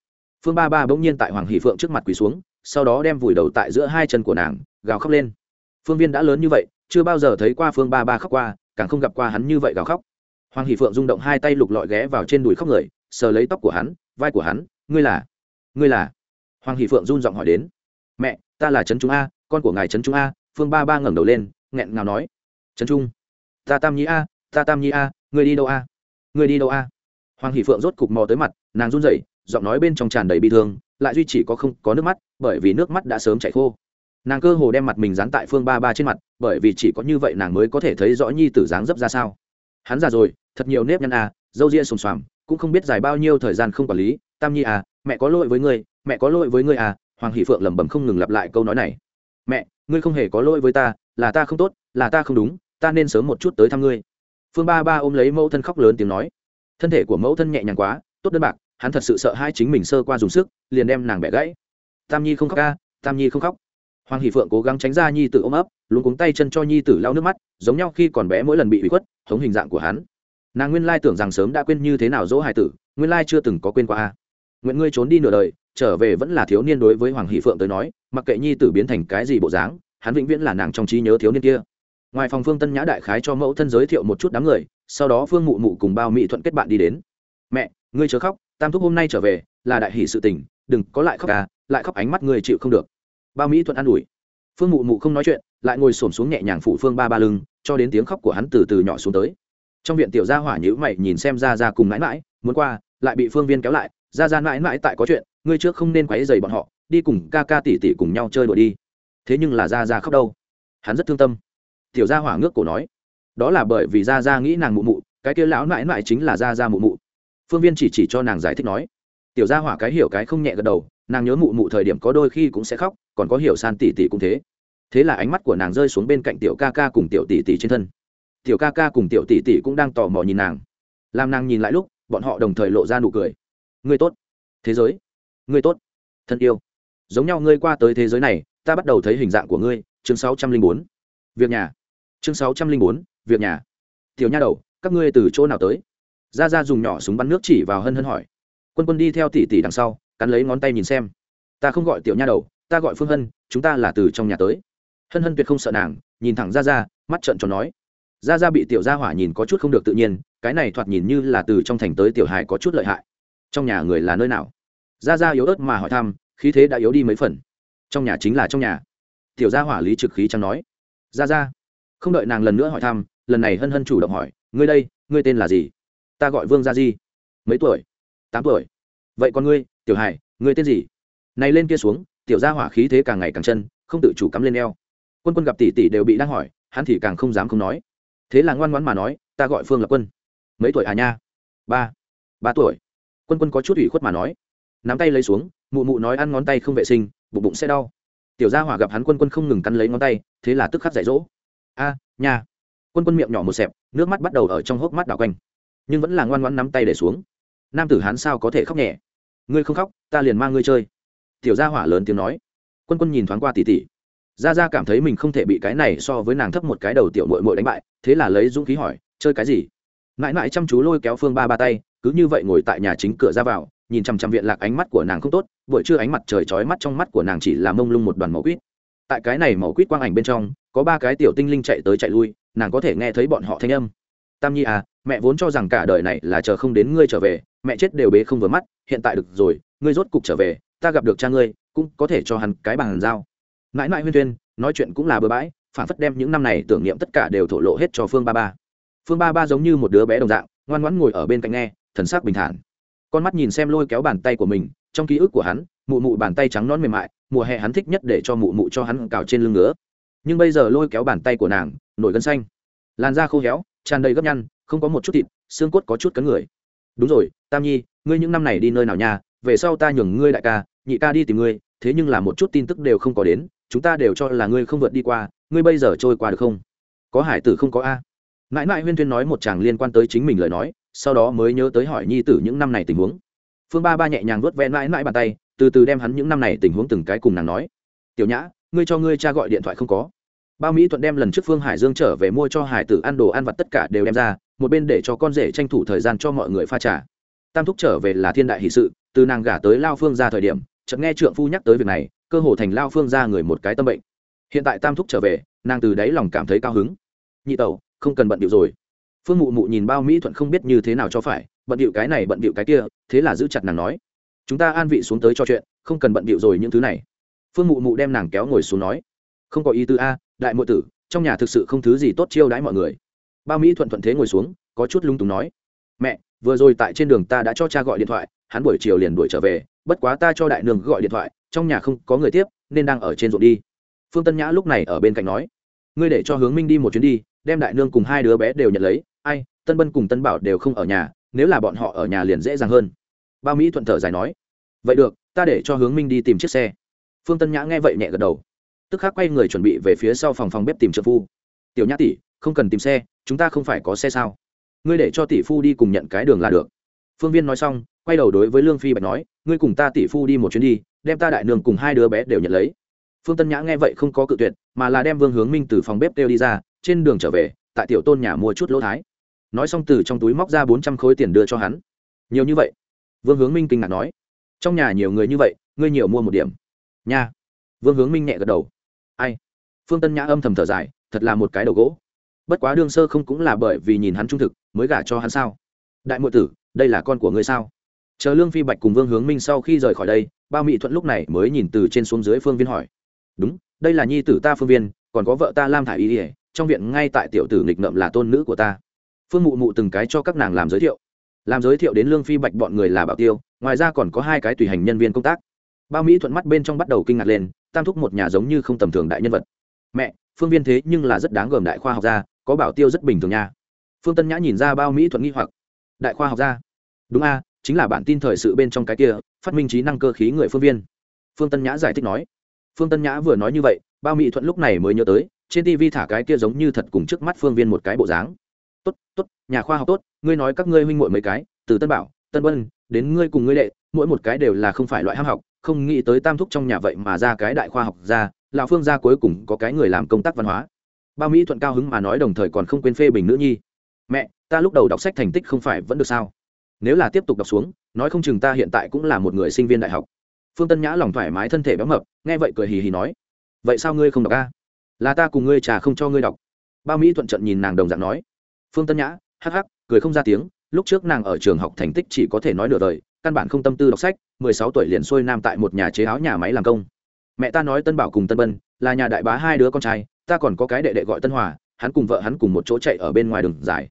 Phương ba ba bỗng nhiên tại hoàng hỷ phượng trước mặt quỳ xuống, sau đó đem vùi đầu tại giữa hai chân của nàng, gào khóc lên. Phương viên đã lớn như vậy, chưa bao giờ thấy qua phương ba ba khóc qua, càng không gặp qua hắn như vậy gào khóc. Hoàng hỷ phượng rung động hai tay lục lọi ghé vào trên đùi khóc người, sờ lấy tóc của hắn, vai của hắn, ngươi là? Ngươi là? Hoàng hỷ phượng run giọng hỏi đến. Mẹ, ta là trấn trung a, con của ngài trấn trung a, phương ba ba ngẩng đầu lên, nghẹn ngào nói. Trấn trung, ta tam nhi a, ta tam nhi a, ngươi đi đâu a? Ngươi đi đâu a? Hoàng hỷ phượng rốt cục mò tới mặt, nàng run rẩy, giọng nói bên trong tràn đầy bi thương, lại duy chỉ có không có nước mắt, bởi vì nước mắt đã sớm chảy khô. Nàng cơ hồ đem mặt mình dán tại phương ba ba trên mặt, bởi vì chỉ có như vậy nàng mới có thể thấy rõ nhi tử dáng dấp ra sao. Hắn già rồi, thật nhiều nếp nhăn a, dâu ria xùm xoàm, cũng không biết dài bao nhiêu thời gian không quản lý, tam nhi à mẹ có lỗi với ngươi, mẹ có lỗi với ngươi à hoàng hỷ phượng lẩm bẩm không ngừng lặp lại câu nói này. Mẹ, ngươi không hề có lỗi với ta, là ta không tốt, là ta không đúng, ta nên sớm một chút tới thăm ngươi. Phương ba ba ôm lấy mẫu thân khóc lớn tiếng nói. Thân thể của mẫu thân nhẹ nhàng quá, tốt đơn bạc, hắn thật sự sợ hai chính mình sơ qua dùng sức, liền đem nàng bẻ gãy. Tam nhi không khóc ca, tam nhi không khóc. Hoàng hỷ phượng cố gắng tránh ra nhi tử ôm ấp luôn cuống tay chân cho nhi tử lau nước mắt, giống nhau khi còn bé mỗi lần bị bị khuất thống hình dạng của hắn. Nàng nguyên lai tưởng rằng sớm đã quên như thế nào dỗ Hải tử, nguyên lai chưa từng có quên qua a nguyện ngươi trốn đi nửa đời, trở về vẫn là thiếu niên đối với hoàng hỷ phượng tới nói, mặc kệ nhi tử biến thành cái gì bộ dáng, hắn vĩnh viễn là nàng trong trí nhớ thiếu niên kia. Ngoài phòng phương tân nhã đại khái cho mẫu thân giới thiệu một chút đám người, sau đó phương mụ mụ cùng bao mỹ thuận kết bạn đi đến. Mẹ, ngươi chớ khóc, tam thúc hôm nay trở về, là đại hỷ sự tình, đừng có lại khóc à lại khóc ánh mắt người chịu không được. Bao mỹ thuận an ủi. Phương mụ mụ không nói chuyện, lại ngồi xổm xuống nhẹ nhàng phủ phương ba ba lưng, cho đến tiếng khóc của hắn từ từ nhỏ xuống tới. Trong viện tiểu gia hỏa nhữ mày nhìn xem ra ra cùng mãi mãi, muốn qua, lại bị phương viên kéo lại ra ra mãi mãi tại có chuyện, ngươi trước không nên quấy dày bọn họ, đi cùng ca ca tỉ tỉ cùng nhau chơi đùa đi. Thế nhưng là ra ra khóc đâu. Hắn rất thương tâm. Tiểu gia hỏa ngước cổ nói. Đó là bởi vì ra ra nghĩ nàng mụ mụ, cái kia lão mãi mãi chính là ra ra mụ mụ. Phương viên chỉ chỉ cho nàng giải thích nói. Tiểu gia hỏa cái hiểu cái không nhẹ gật đầu, nàng nhớ mụ mụ thời điểm có đôi khi cũng sẽ khóc, còn có hiểu san tỉ tỉ cũng thế. Thế là ánh mắt của nàng rơi xuống bên cạnh tiểu ca ca cùng tiểu tỷ tỷ trên thân. Tiểu ca ca cùng tiểu tỷ tỷ cũng đang tò mò nhìn nàng. Làm nàng nhìn lại lúc, bọn họ đồng thời lộ ra nụ cười ngươi tốt. Thế giới. Ngươi tốt. Thân yêu. Giống nhau ngươi qua tới thế giới này, ta bắt đầu thấy hình dạng của ngươi. Chương sáu trăm linh bốn. Việc nhà. Chương sáu trăm linh bốn. Việc nhà. Tiểu nha đầu, các ngươi từ chỗ nào tới? Ra ra dùng nhỏ súng bắn nước chỉ vào hân hân hỏi. Quân quân đi theo tỷ tỷ đằng sau, cắn lấy ngón tay nhìn xem. Ta không gọi tiểu nha đầu, ta gọi phương hân, chúng ta là từ trong nhà tới. Hân hân tuyệt không sợ nàng, nhìn thẳng ra ra mắt trợn tròn nói. Ra ra bị tiểu gia hỏa nhìn có chút không được tự nhiên, cái này thoạt nhìn như là từ trong thành tới tiểu hài có chút lợi hại trong nhà người là nơi nào? Ra ra yếu ớt mà hỏi thăm, khí thế đã yếu đi mấy phần. Trong nhà chính là trong nhà. Tiểu gia hỏa lý trực khí chẳng nói. Ra ra không đợi nàng lần nữa hỏi thăm, lần này hân hân chủ động hỏi, ngươi đây, ngươi tên là gì? Ta gọi vương gia di. Mấy tuổi? Tám tuổi. Vậy còn ngươi, tiểu hải, ngươi tên gì? Này lên kia xuống, tiểu gia hỏa khí thế càng ngày càng chân, không tự chủ cắm lên eo. Quân quân gặp tỷ tỷ đều bị đang hỏi, hắn thì càng không dám không nói. Thế là ngoan ngoãn mà nói, ta gọi phương lập quân. Mấy tuổi à nha? Ba. Ba tuổi quân quân có chút ủy khuất mà nói, nắm tay lấy xuống, mụ mụ nói ăn ngón tay không vệ sinh, bụng bụng sẽ đau. Tiểu gia hỏa gặp hắn quân quân không ngừng cắn lấy ngón tay, thế là tức khắc dạy dỗ. A nhà. quân quân miệng nhỏ một xẹp, nước mắt bắt đầu ở trong hốc mắt đảo quanh, nhưng vẫn là ngoan ngoãn nắm tay để xuống. Nam tử hắn sao có thể khóc nhẹ? Ngươi không khóc, ta liền mang ngươi chơi. Tiểu gia hỏa lớn tiếng nói. Quân quân nhìn thoáng qua tỉ tỉ. Gia Gia cảm thấy mình không thể bị cái này so với nàng thấp một cái đầu tiểu mội mội đánh bại, thế là lấy dũng khí hỏi, chơi cái gì? Mãi mãi chăm chú lôi kéo phương ba ba tay cứ như vậy ngồi tại nhà chính cửa ra vào, nhìn chằm chằm viện lạc ánh mắt của nàng không tốt, buổi trưa ánh mặt trời chói mắt trong mắt của nàng chỉ là mông lung một đoàn màu quýt. Tại cái này màu quýt quang ảnh bên trong, có ba cái tiểu tinh linh chạy tới chạy lui, nàng có thể nghe thấy bọn họ thanh âm. Tam nhi à mẹ vốn cho rằng cả đời này là chờ không đến ngươi trở về, mẹ chết đều bế không vừa mắt, hiện tại được rồi, ngươi rốt cục trở về, ta gặp được cha ngươi, cũng có thể cho hắn cái bàn giao. Mãi mãi huyên tuyên nói chuyện cũng là bừa bãi, phản phất đem những năm này tưởng niệm tất cả đều thổ lộ hết cho phương ba ba. Phương ba ba giống như một đứa bé đồng dạng, ngoan ngoãn ngồi ở bên cạnh nghe thần sắc bình thản. Con mắt nhìn xem lôi kéo bàn tay của mình, trong ký ức của hắn, mụ mụ bàn tay trắng non mềm mại, mùa hè hắn thích nhất để cho mụ mụ cho hắn cào trên lưng ngứa. Nhưng bây giờ lôi kéo bàn tay của nàng, nổi gân xanh. Làn da khô héo, tràn đầy gấp nhăn, không có một chút thịt, xương cốt có chút cấn người. Đúng rồi, tam nhi, ngươi những năm này đi nơi nào nha? Về sau ta nhường ngươi đại ca, nhị ca đi tìm ngươi, thế nhưng là một chút tin tức đều không có đến, chúng ta đều cho là ngươi không vượt đi qua, ngươi bây giờ trôi qua được không? Có hải tử không có a. Mãi mãi huyên thuyên nói một chàng liên quan tới chính mình lời nói sau đó mới nhớ tới hỏi nhi tử những năm này tình huống. Phương ba ba nhẹ nhàng vuốt ven mãi mãi bàn tay, từ từ đem hắn những năm này tình huống từng cái cùng nàng nói. Tiểu nhã, ngươi cho ngươi cha gọi điện thoại không có. Bao mỹ thuận đem lần trước phương hải dương trở về mua cho hải tử ăn đồ ăn vặt tất cả đều đem ra, một bên để cho con rể tranh thủ thời gian cho mọi người pha trà. Tam thúc trở về là thiên đại hỷ sự, từ nàng gả tới lao phương ra thời điểm, chợt nghe trượng phu nhắc tới việc này, cơ hồ thành lao phương ra người một cái tâm bệnh. Hiện tại tam thúc trở về, nàng từ đáy lòng cảm thấy cao hứng. Nhị tẩu, không cần bận điệu rồi phương mụ mụ nhìn bao mỹ thuận không biết như thế nào cho phải, bận điệu cái này bận điệu cái kia, thế là giữ chặt nàng nói, chúng ta an vị xuống tới cho chuyện, không cần bận điệu rồi những thứ này. Phương mụ mụ đem nàng kéo ngồi xuống nói, không có ý tư a, đại mộ tử, trong nhà thực sự không thứ gì tốt chiêu đãi mọi người. Bao mỹ thuận thuận thế ngồi xuống, có chút lung túng nói, mẹ, vừa rồi tại trên đường ta đã cho cha gọi điện thoại, hắn buổi chiều liền đuổi trở về, bất quá ta cho đại nương gọi điện thoại, trong nhà không có người tiếp, nên đang ở trên ruộng đi. Phương tân nhã lúc này ở bên cạnh nói, ngươi để cho hướng minh đi một chuyến đi, đem đại nương cùng hai đứa bé đều nhận lấy tân bân cùng tân bảo đều không ở nhà, nếu là bọn họ ở nhà liền dễ dàng hơn. Bao mỹ thuận thở dài nói, vậy được, ta để cho hướng minh đi tìm chiếc xe. Phương tân nhã nghe vậy nhẹ gật đầu. Tức khắc quay người chuẩn bị về phía sau phòng phòng bếp tìm trợ phu. Tiểu nhã tỷ, không cần tìm xe, chúng ta không phải có xe sao? Ngươi để cho tỷ phu đi cùng nhận cái đường là được. Phương viên nói xong, quay đầu đối với lương phi bạch nói, ngươi cùng ta tỷ phu đi một chuyến đi, đem ta đại nương cùng hai đứa bé đều nhận lấy. Phương tân nhã nghe vậy không có cự tuyệt, mà là đem vương hướng minh từ phòng bếp đều đi ra, trên đường trở về, tại tiểu tôn nhà mua chút lỗ thái nói xong từ trong túi móc ra bốn trăm khối tiền đưa cho hắn. Nhiều như vậy? Vương hướng minh kinh ngạc nói. Trong nhà nhiều người như vậy, ngươi nhiều mua một điểm. Nha. Vương hướng minh nhẹ gật đầu. Ai? Phương tân nhã âm thầm thở dài, thật là một cái đầu gỗ. Bất quá đương sơ không cũng là bởi vì nhìn hắn trung thực, mới gả cho hắn sao? Đại m tử, đây là con của ngươi sao? Chờ lương phi bạch cùng vương hướng minh sau khi rời khỏi đây, bao mỹ thuận lúc này mới nhìn từ trên xuống dưới phương viên hỏi. Đúng, đây là nhi tử ta phương viên, còn có vợ ta lam thả y ỉa trong viện ngay tại tiểu tử nghịch ngợm là tôn nữ của ta phương mụ mụ từng cái cho các nàng làm giới thiệu. Làm giới thiệu đến lương phi bạch bọn người là bảo tiêu, ngoài ra còn có hai cái tùy hành nhân viên công tác. Bao mỹ thuận mắt bên trong bắt đầu kinh ngạc lên, tam thúc một nhà giống như không tầm thường đại nhân vật. Mẹ, phương viên thế nhưng là rất đáng gờm đại khoa học gia, có bảo tiêu rất bình thường nha. Phương tân nhã nhìn ra bao mỹ thuận nghi hoặc. Đại khoa học gia? Đúng a, chính là bản tin thời sự bên trong cái kia, phát minh trí năng cơ khí người phương viên. Phương tân nhã giải thích nói. Phương tân nhã vừa nói như vậy, bao mỹ thuận lúc này mới nhớ tới, trên tv thả cái kia giống như thật cùng trước mắt phương viên một cái bộ dáng tốt tốt, nhà khoa học tốt, ngươi nói các ngươi huynh muội mấy cái, từ tân bảo, tân vân, đến ngươi cùng ngươi đệ, mỗi một cái đều là không phải loại ham học, không nghĩ tới tam thúc trong nhà vậy mà ra cái đại khoa học ra lão phương gia cuối cùng có cái người làm công tác văn hóa. Bao mỹ thuận cao hứng mà nói đồng thời còn không quên phê bình nữ nhi. Mẹ, ta lúc đầu đọc sách thành tích không phải vẫn được sao? Nếu là tiếp tục đọc xuống, nói không chừng ta hiện tại cũng là một người sinh viên đại học. Phương tân nhã lòng thoải mái thân thể béo mập, nghe vậy cười hì hì nói, vậy sao ngươi không đọc a? Là ta cùng ngươi trà không cho ngươi đọc. Bao mỹ thuận trận nhìn nàng đồng dạng nói phương tân nhã, hắc hắc, cười không ra tiếng, lúc trước nàng ở trường học thành tích chỉ có thể nói nửa đời, căn bản không tâm tư đọc sách, mười sáu tuổi liền xuôi nam tại một nhà chế áo nhà máy làm công. Mẹ ta nói tân bảo cùng tân bân, là nhà đại bá hai đứa con trai, ta còn có cái đệ đệ gọi tân hòa, hắn cùng vợ hắn cùng một chỗ chạy ở bên ngoài đường dài.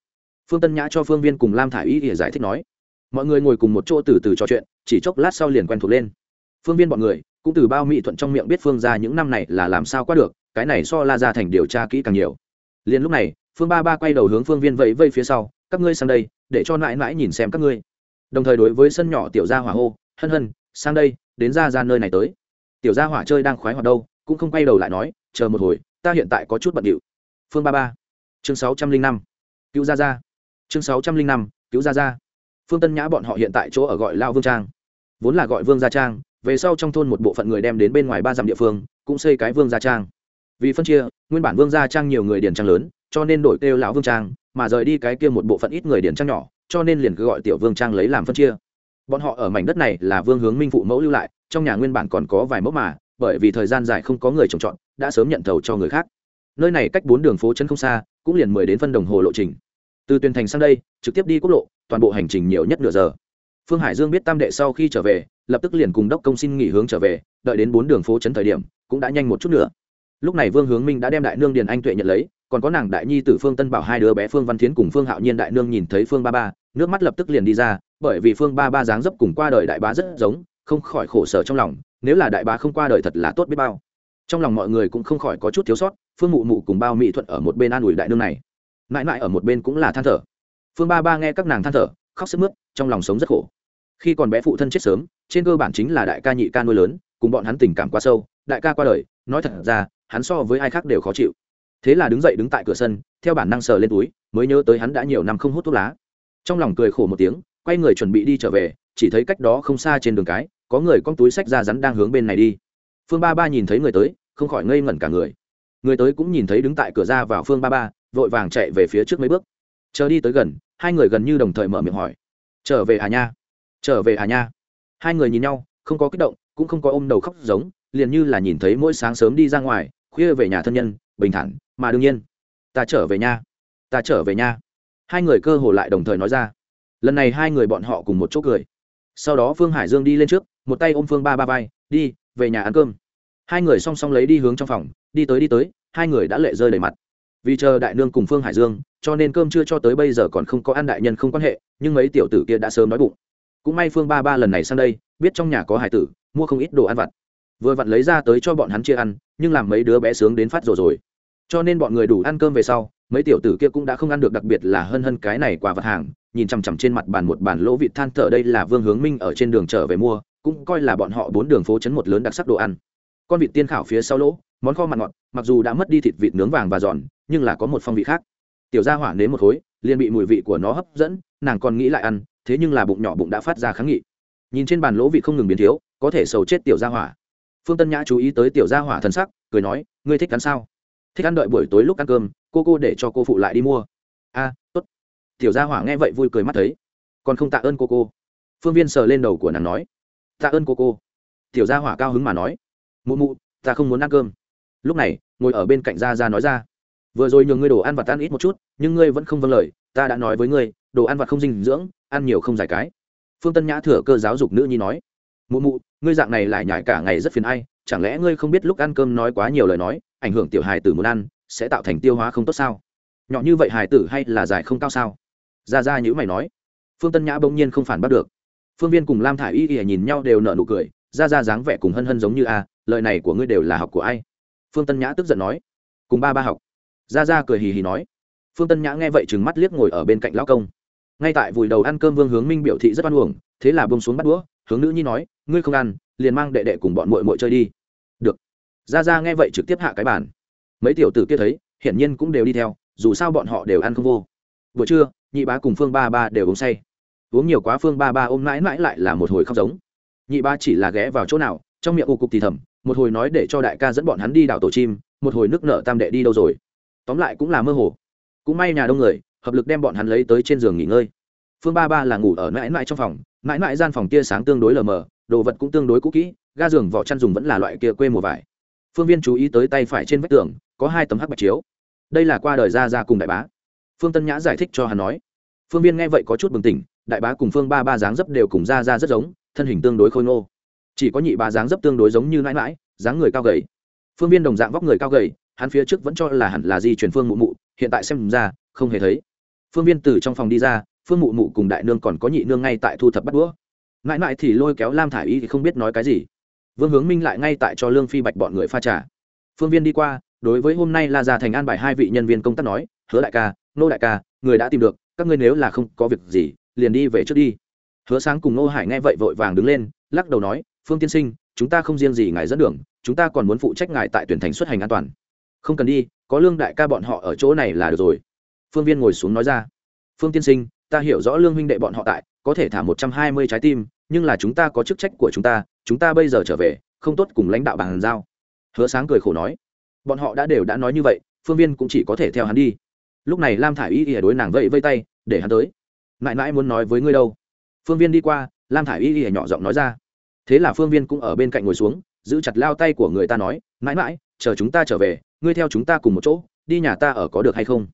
Phương tân nhã cho phương viên cùng lam thả i y để giải thích nói, mọi người ngồi cùng một chỗ từ từ trò chuyện, chỉ chốc lát sau liền quen thuộc lên. Phương viên bọn người, cũng từ bao mỹ thuận trong miệng biết phương ra những năm này là làm sao qua được, cái này so la ra thành điều tra kỹ càng nhiều. Liền lúc này phương ba ba quay đầu hướng phương viên vẫy vây phía sau, các ngươi sang đây, để cho mãi mãi nhìn xem các ngươi. Đồng thời đối với sân nhỏ tiểu gia hỏa hô, hân hân, sang đây, đến ra ra nơi này tới. Tiểu gia hỏa chơi đang khoái hoạt đâu, cũng không quay đầu lại nói, chờ một hồi, ta hiện tại có chút bận điệu. Phương ba ba, chương sáu trăm linh năm, cứu gia gia chương sáu trăm linh năm, cứu gia gia phương tân nhã bọn họ hiện tại chỗ ở gọi lao vương trang. Vốn là gọi vương gia trang, về sau trong thôn một bộ phận người đem đến bên ngoài ba dặm địa phương, cũng xây cái vương gia trang. Vì phân chia, nguyên bản vương gia trang nhiều người điền trang lớn cho nên đổi kêu lão vương trang, mà rời đi cái kia một bộ phận ít người điển trang nhỏ, cho nên liền cứ gọi tiểu vương trang lấy làm phân chia. Bọn họ ở mảnh đất này là vương hướng minh phụ mẫu lưu lại, trong nhà nguyên bản còn có vài mẫu mà, bởi vì thời gian dài không có người trồng trọt, đã sớm nhận thầu cho người khác. Nơi này cách bốn đường phố chân không xa, cũng liền mười đến phân đồng hồ lộ trình. Từ tuyên thành sang đây, trực tiếp đi quốc lộ, toàn bộ hành trình nhiều nhất nửa giờ. Phương hải dương biết tam đệ sau khi trở về, lập tức liền cùng đốc công xin nghỉ hướng trở về, đợi đến bốn đường phố trấn thời điểm, cũng đã nhanh một chút nữa. Lúc này vương hướng minh đã đem đại nương điền anh tuệ nhận lấy còn có nàng đại nhi tử phương tân bảo hai đứa bé phương văn thiến cùng phương hạo nhiên đại nương nhìn thấy phương ba ba, nước mắt lập tức liền đi ra, bởi vì phương ba ba dáng dấp cùng qua đời đại bá rất giống, không khỏi khổ sở trong lòng, nếu là đại bá không qua đời thật là tốt biết bao. Trong lòng mọi người cũng không khỏi có chút thiếu sót, phương mụ mụ cùng bao mỹ thuận ở một bên an ủi đại nương này. Mãi mãi ở một bên cũng là than thở. Phương ba ba nghe các nàng than thở, khóc sức mướt, trong lòng sống rất khổ. Khi còn bé phụ thân chết sớm, trên cơ bản chính là đại ca nhị ca nuôi lớn, cùng bọn hắn tình cảm quá sâu, đại ca qua đời, nói thật ra, hắn so với ai khác đều khó chịu thế là đứng dậy đứng tại cửa sân, theo bản năng sờ lên túi, mới nhớ tới hắn đã nhiều năm không hút thuốc lá. Trong lòng cười khổ một tiếng, quay người chuẩn bị đi trở về, chỉ thấy cách đó không xa trên đường cái, có người con túi sách ra rắn đang hướng bên này đi. Phương ba ba nhìn thấy người tới, không khỏi ngây ngẩn cả người. Người tới cũng nhìn thấy đứng tại cửa ra vào phương ba ba, vội vàng chạy về phía trước mấy bước. Chờ đi tới gần, hai người gần như đồng thời mở miệng hỏi. Trở về à nha? Trở về à nha? Hai người nhìn nhau, không có kích động, cũng không có ôm đầu khóc giống, liền như là nhìn thấy mỗi sáng sớm đi ra ngoài, khuya về nhà thân nhân, bình thản mà đương nhiên, ta trở về nha, ta trở về nha. Hai người cơ hồ lại đồng thời nói ra. Lần này hai người bọn họ cùng một chỗ cười. Sau đó phương hải dương đi lên trước, một tay ôm phương ba ba vai, đi, về nhà ăn cơm. Hai người song song lấy đi hướng trong phòng, đi tới đi tới, hai người đã lệ rơi đầy mặt. Vì chờ đại nương cùng phương hải dương, cho nên cơm chưa cho tới bây giờ còn không có ăn đại nhân không quan hệ, nhưng mấy tiểu tử kia đã sớm nói bụng. Cũng may phương ba ba lần này sang đây, biết trong nhà có hải tử, mua không ít đồ ăn vặt. Vừa vặn lấy ra tới cho bọn hắn chia ăn, nhưng làm mấy đứa bé sướng đến phát rồi rồi cho nên bọn người đủ ăn cơm về sau, mấy tiểu tử kia cũng đã không ăn được đặc biệt là hân hân cái này quả vật hàng, nhìn chằm chằm trên mặt bàn một bàn lỗ vịt than thở đây là vương hướng minh ở trên đường trở về mua, cũng coi là bọn họ bốn đường phố chấn một lớn đặc sắc đồ ăn. Con vịt tiên khảo phía sau lỗ, món kho mặn ngọt, mặc dù đã mất đi thịt vịt nướng vàng và giòn, nhưng là có một phong vị khác. Tiểu gia hỏa nếm một khối, liền bị mùi vị của nó hấp dẫn, nàng còn nghĩ lại ăn, thế nhưng là bụng nhỏ bụng đã phát ra kháng nghị. Nhìn trên bàn lỗ vị không ngừng biến thiếu, có thể sầu chết tiểu gia hỏa. Phương tân nhã chú ý tới tiểu gia hỏa thân sắc, cười nói, ngươi thích ăn sao? Thích ăn đợi buổi tối lúc ăn cơm, cô cô để cho cô phụ lại đi mua. A, tốt. Tiểu gia hỏa nghe vậy vui cười mắt thấy. Còn không tạ ơn cô cô. Phương viên sờ lên đầu của nàng nói. Tạ ơn cô cô. Tiểu gia hỏa cao hứng mà nói. Mụ mụ, ta không muốn ăn cơm. Lúc này, ngồi ở bên cạnh gia gia nói ra. Vừa rồi nhường ngươi đồ ăn vặt ăn ít một chút, nhưng ngươi vẫn không vâng lời, ta đã nói với ngươi, đồ ăn vặt không dinh dưỡng, ăn nhiều không giải cái. Phương tân nhã thừa cơ giáo dục nữ nhi nói. Mụ mụ, ngươi dạng này lại nhải cả ngày rất phiền ai chẳng lẽ ngươi không biết lúc ăn cơm nói quá nhiều lời nói, ảnh hưởng tiểu hài tử muốn ăn, sẽ tạo thành tiêu hóa không tốt sao? Nhỏ như vậy hài tử hay là dài không cao sao? Ra ra nhữ mày nói. Phương tân nhã bỗng nhiên không phản bắt được. Phương viên cùng lam thả i y ỉa nhìn nhau đều nở nụ cười ra ra dáng vẻ cùng hân hân giống như a, lời này của ngươi đều là học của ai? Phương tân nhã tức giận nói. Cùng ba ba học. Ra ra cười hì hì nói. Phương tân nhã nghe vậy chừng mắt liếc ngồi ở bên cạnh lão công. Ngay tại vùi đầu ăn cơm vương hướng minh biểu thị rất oan uổng, thế là bông xuống bắt đũa, hướng nữ nhi nói, ngươi không ăn liền mang đệ đệ cùng bọn muội muội chơi đi. Được. Ra ra nghe vậy trực tiếp hạ cái bàn. Mấy tiểu tử kia thấy, hiển nhiên cũng đều đi theo, dù sao bọn họ đều ăn không vô. Buổi trưa, nhị bá cùng phương ba ba đều uống say. Uống nhiều quá phương ba ba ôm mãi mãi lại là một hồi khóc giống. Nhị ba chỉ là ghé vào chỗ nào, trong miệng ù cục thì thầm, một hồi nói để cho đại ca dẫn bọn hắn đi đảo tổ chim, một hồi nước nợ tam đệ đi đâu rồi. Tóm lại cũng là mơ hồ. Cũng may nhà đông người, hợp lực đem bọn hắn lấy tới trên giường nghỉ ngơi. Phương ba ba là ngủ ở mãi mãi trong phòng, mãi mãi gian phòng tia sáng tương đối lờ mờ đồ vật cũng tương đối cũ kỹ, ga giường vỏ chăn dùng vẫn là loại kia quê mùa vải. Phương viên chú ý tới tay phải trên vách tường, có hai tấm hắc bạch chiếu. Đây là qua đời ra ra cùng đại bá. Phương tân nhã giải thích cho hắn nói. Phương viên nghe vậy có chút bừng tỉnh, đại bá cùng phương ba ba dáng dấp đều cùng ra ra rất giống, thân hình tương đối khôi ngô. Chỉ có nhị bà dáng dấp tương đối giống như mãi mãi dáng người cao gầy. Phương viên đồng dạng vóc người cao gầy, hắn phía trước vẫn cho là hẳn là di truyền phương mụ mụ, hiện tại xem ra, không hề thấy. Phương viên từ trong phòng đi ra, phương mụ mụ cùng đại nương còn có nhị nương ngay tại thu thập bắt đũa mãi mãi thì lôi kéo lam thả i y thì không biết nói cái gì. Vương hướng minh lại ngay tại cho lương phi bạch bọn người pha trà. Phương viên đi qua, đối với hôm nay la già thành an bài hai vị nhân viên công tác nói, hứa đại ca nô đại ca, người đã tìm được, các ngươi nếu là không có việc gì, liền đi về trước đi. Hứa sáng cùng nô hải nghe vậy vội vàng đứng lên, lắc đầu nói, phương tiên sinh, chúng ta không riêng gì ngài dẫn đường, chúng ta còn muốn phụ trách ngài tại tuyển thành xuất hành an toàn. Không cần đi, có lương đại ca bọn họ ở chỗ này là được rồi. Phương viên ngồi xuống nói ra. Phương tiên sinh, ta hiểu rõ lương huynh đệ bọn họ tại, có thể thả một trăm hai mươi trái tim nhưng là chúng ta có chức trách của chúng ta chúng ta bây giờ trở về, không tốt cùng lãnh đạo bàn giao. Hứa sáng cười khổ nói, bọn họ đã đều đã nói như vậy, phương viên cũng chỉ có thể theo hắn đi. Lúc này lam thả i y ỉa đối nàng vẫy vây tay, để hắn tới. Mãi mãi muốn nói với ngươi đâu? Phương viên đi qua, lam thả i y ỉa nhỏ giọng nói ra. Thế là phương viên cũng ở bên cạnh ngồi xuống, giữ chặt lao tay của người ta nói, mãi mãi, chờ chúng ta trở về, ngươi theo chúng ta cùng một chỗ, đi nhà ta ở có được hay không?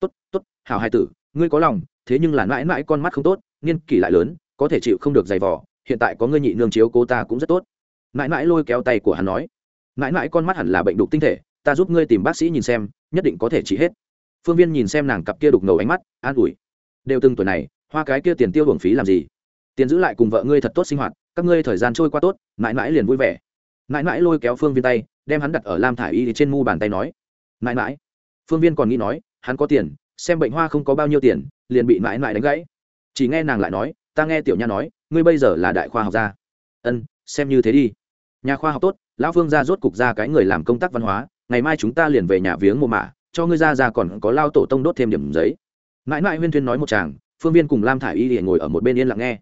Tốt tốt hào hai tử, ngươi có lòng, thế nhưng là mãi mãi con mắt không tốt nghiên kỷ lại lớn có thể chịu không được giày vò, hiện tại có ngươi nhị nương chiếu cố ta cũng rất tốt. Mãi mãi lôi kéo tay của hắn nói, mãi mãi con mắt hẳn là bệnh đục tinh thể, ta giúp ngươi tìm bác sĩ nhìn xem, nhất định có thể trị hết. Phương viên nhìn xem nàng cặp kia đục ngầu ánh mắt, an ủi. Đều từng tuổi này, hoa cái kia tiền tiêu hưởng phí làm gì? Tiền giữ lại cùng vợ ngươi thật tốt sinh hoạt, các ngươi thời gian trôi qua tốt, mãi mãi liền vui vẻ. Mãi mãi lôi kéo phương viên tay, đem hắn đặt ở lam thả i y trên mu bàn tay nói, mãi mãi. Phương viên còn nghĩ nói, hắn có tiền, xem bệnh hoa không có bao nhiêu tiền, liền bị mãi mãi đánh gãy. Chỉ nghe nàng lại nói ta nghe tiểu nha nói, ngươi bây giờ là đại khoa học gia. Ân, xem như thế đi. Nhà khoa học tốt, lão phương ra rốt cục ra cái người làm công tác văn hóa, ngày mai chúng ta liền về nhà viếng mộ mả, cho ngươi ra ra còn có lao tổ tông đốt thêm điểm giấy. Mãi mãi huyên thuyên nói một chàng, phương viên cùng lam thả i y thì ngồi ở một bên yên lặng nghe.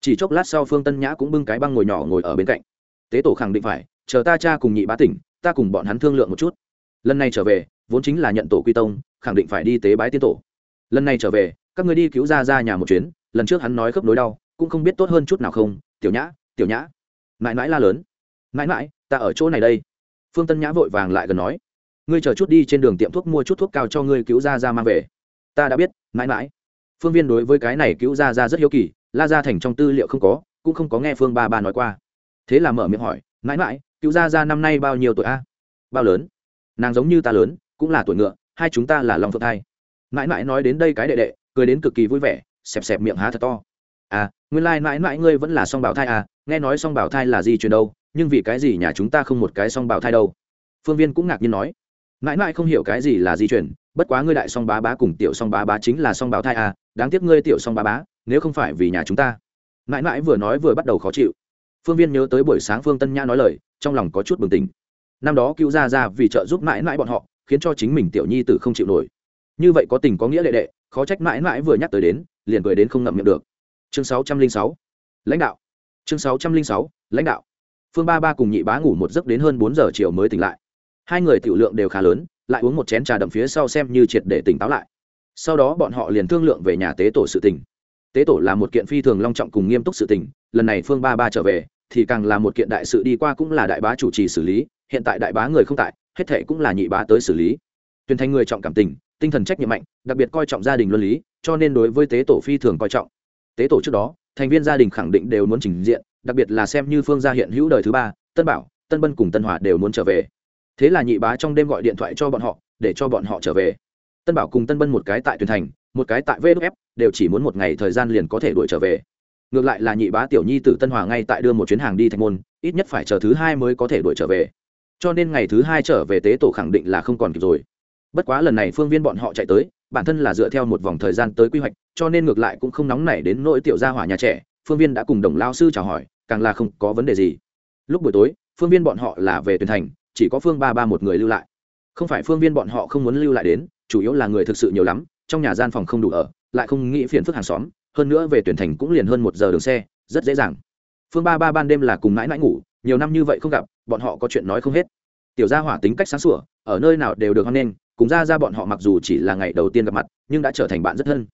Chỉ chốc lát sau phương tân nhã cũng bưng cái băng ngồi nhỏ ngồi ở bên cạnh. Tế tổ khẳng định phải, chờ ta cha cùng nhị bá tỉnh, ta cùng bọn hắn thương lượng một chút. Lần này trở về, vốn chính là nhận tổ quy tông, khẳng định phải đi tế bái tiên tổ. Lần này trở về, các người đi cứu ra ra nhà một chuyến lần trước hắn nói khớp nối đau, cũng không biết tốt hơn chút nào không. Tiểu nhã tiểu nhã. Mãi mãi la lớn. Mãi mãi, ta ở chỗ này đây. Phương tân nhã vội vàng lại gần nói. Ngươi chờ chút đi trên đường tiệm thuốc mua chút thuốc cao cho ngươi cứu ra ra mang về. Ta đã biết, mãi mãi. Phương viên đối với cái này cứu ra ra rất hiếu kỳ, la ra thành trong tư liệu không có, cũng không có nghe phương ba ba nói qua. Thế là mở miệng hỏi, mãi mãi, cứu ra ra năm nay bao nhiêu tuổi a? Bao lớn. Nàng giống như ta lớn, cũng là tuổi ngựa, hai chúng ta là lòng phượng thai. Mãi mãi nói đến đây cái đệ đệ, cười đến cực kỳ vui vẻ xẹp xẹp miệng há thật to. À nguyên lai、like, mãi mãi ngươi vẫn là song bảo thai à nghe nói song bảo thai là gì chuyện đâu nhưng vì cái gì nhà chúng ta không một cái song bảo thai đâu? Phương viên cũng ngạc nhiên nói. Mãi mãi không hiểu cái gì là di chuyển bất quá ngươi đại song bá bá cùng tiểu song bá bá chính là song bảo thai à đáng tiếc ngươi tiểu song bá bá nếu không phải vì nhà chúng ta. Mãi mãi vừa nói vừa bắt đầu khó chịu. Phương viên nhớ tới buổi sáng phương tân nhã nói lời trong lòng có chút bừng tỉnh. Năm đó cứu ra ra vì trợ giúp mãi mãi bọn họ khiến cho chính mình tiểu nhi tử không chịu nổi. Như vậy có tình có nghĩa lệ đệ khó trách mãi mãi vừa nhắc tới đến, liền cười đến không ngậm miệng được. Chương sáu trăm linh sáu, lãnh đạo. Chương sáu trăm linh sáu, lãnh đạo. Phương ba ba cùng nhị bá ngủ một giấc đến hơn bốn giờ chiều mới tỉnh lại. Hai người tiểu lượng đều khá lớn, lại uống một chén trà đậm phía sau xem như triệt để tỉnh táo lại. Sau đó bọn họ liền thương lượng về nhà tế tổ sự tình. Tế tổ là một kiện phi thường long trọng cùng nghiêm túc sự tình, lần này phương ba ba trở về, thì càng là một kiện đại sự đi qua cũng là đại bá chủ trì xử lý, hiện tại đại bá người không tại, hết thệ cũng là nhị bá tới xử lý. Tuyên thành người trọng cảm tình tinh thần trách nhiệm mạnh, đặc biệt coi trọng gia đình luân lý, cho nên đối với tế tổ phi thường coi trọng. Tế tổ trước đó, thành viên gia đình khẳng định đều muốn trình diện, đặc biệt là xem như phương gia hiện hữu đời thứ ba, tân bảo, tân bân cùng tân hòa đều muốn trở về. Thế là nhị bá trong đêm gọi điện thoại cho bọn họ, để cho bọn họ trở về. Tân bảo cùng tân bân một cái tại tuyển thành, một cái tại vf đều chỉ muốn một ngày thời gian liền có thể đuổi trở về. Ngược lại là nhị bá tiểu nhi tử tân hòa ngay tại đưa một chuyến hàng đi thành môn, ít nhất phải chờ thứ hai mới có thể đuổi trở về. Cho nên ngày thứ hai trở về tế tổ khẳng định là không còn kịp rồi bất quá lần này phương viên bọn họ chạy tới, bản thân là dựa theo một vòng thời gian tới quy hoạch, cho nên ngược lại cũng không nóng nảy đến nỗi tiểu gia hỏa nhà trẻ, phương viên đã cùng đồng lao sư chào hỏi, càng là không có vấn đề gì. Lúc buổi tối, phương viên bọn họ là về tuyển thành, chỉ có phương ba ba một người lưu lại. Không phải phương viên bọn họ không muốn lưu lại đến, chủ yếu là người thực sự nhiều lắm, trong nhà gian phòng không đủ ở, lại không nghĩ phiền phức hàng xóm, hơn nữa về tuyển thành cũng liền hơn một giờ đường xe, rất dễ dàng. Phương ba ba ban đêm là cùng mãi mãi ngủ, nhiều năm như vậy không gặp, bọn họ có chuyện nói không hết. Tiểu gia hỏa tính cách sáng sủa, ở nơi nào đều được hoan nghênh cùng ra ra bọn họ mặc dù chỉ là ngày đầu tiên gặp mặt, nhưng đã trở thành bạn rất thân.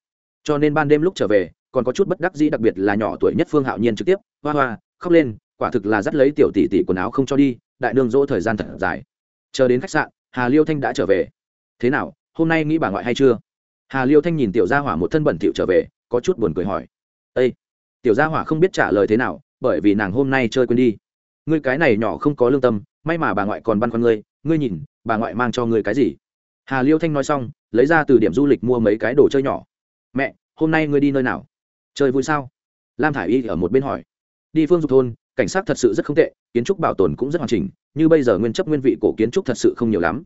Cho nên ban đêm lúc trở về, còn có chút bất đắc dĩ đặc biệt là nhỏ tuổi nhất phương hạo nhiên trực tiếp, hoa hoa, khóc lên, quả thực là dắt lấy tiểu tỷ tỷ quần áo không cho đi, đại nương dỗ thời gian thật dài. Chờ đến khách sạn, hà liêu thanh đã trở về. Thế nào, hôm nay nghĩ bà ngoại hay chưa? Hà liêu thanh nhìn tiểu gia hỏa một thân bẩn thỉu trở về, có chút buồn cười hỏi. Ây tiểu gia hỏa không biết trả lời thế nào, bởi vì nàng hôm nay chơi quên đi. Ngươi cái này nhỏ không có lương tâm, may mà bà ngoại còn băn khoăn ngươi ngươi nhìn, bà ngoại mang cho ngươi cái gì? Hà liêu thanh nói xong, lấy ra từ điểm du lịch mua mấy cái đồ chơi nhỏ. Mẹ, hôm nay ngươi đi nơi nào? Chơi vui sao? Lam thả i y ở một bên hỏi. Đi phương dục thôn, cảnh sát thật sự rất không tệ, kiến trúc bảo tồn cũng rất hoàn chỉnh, như bây giờ nguyên chấp nguyên vị cổ kiến trúc thật sự không nhiều lắm.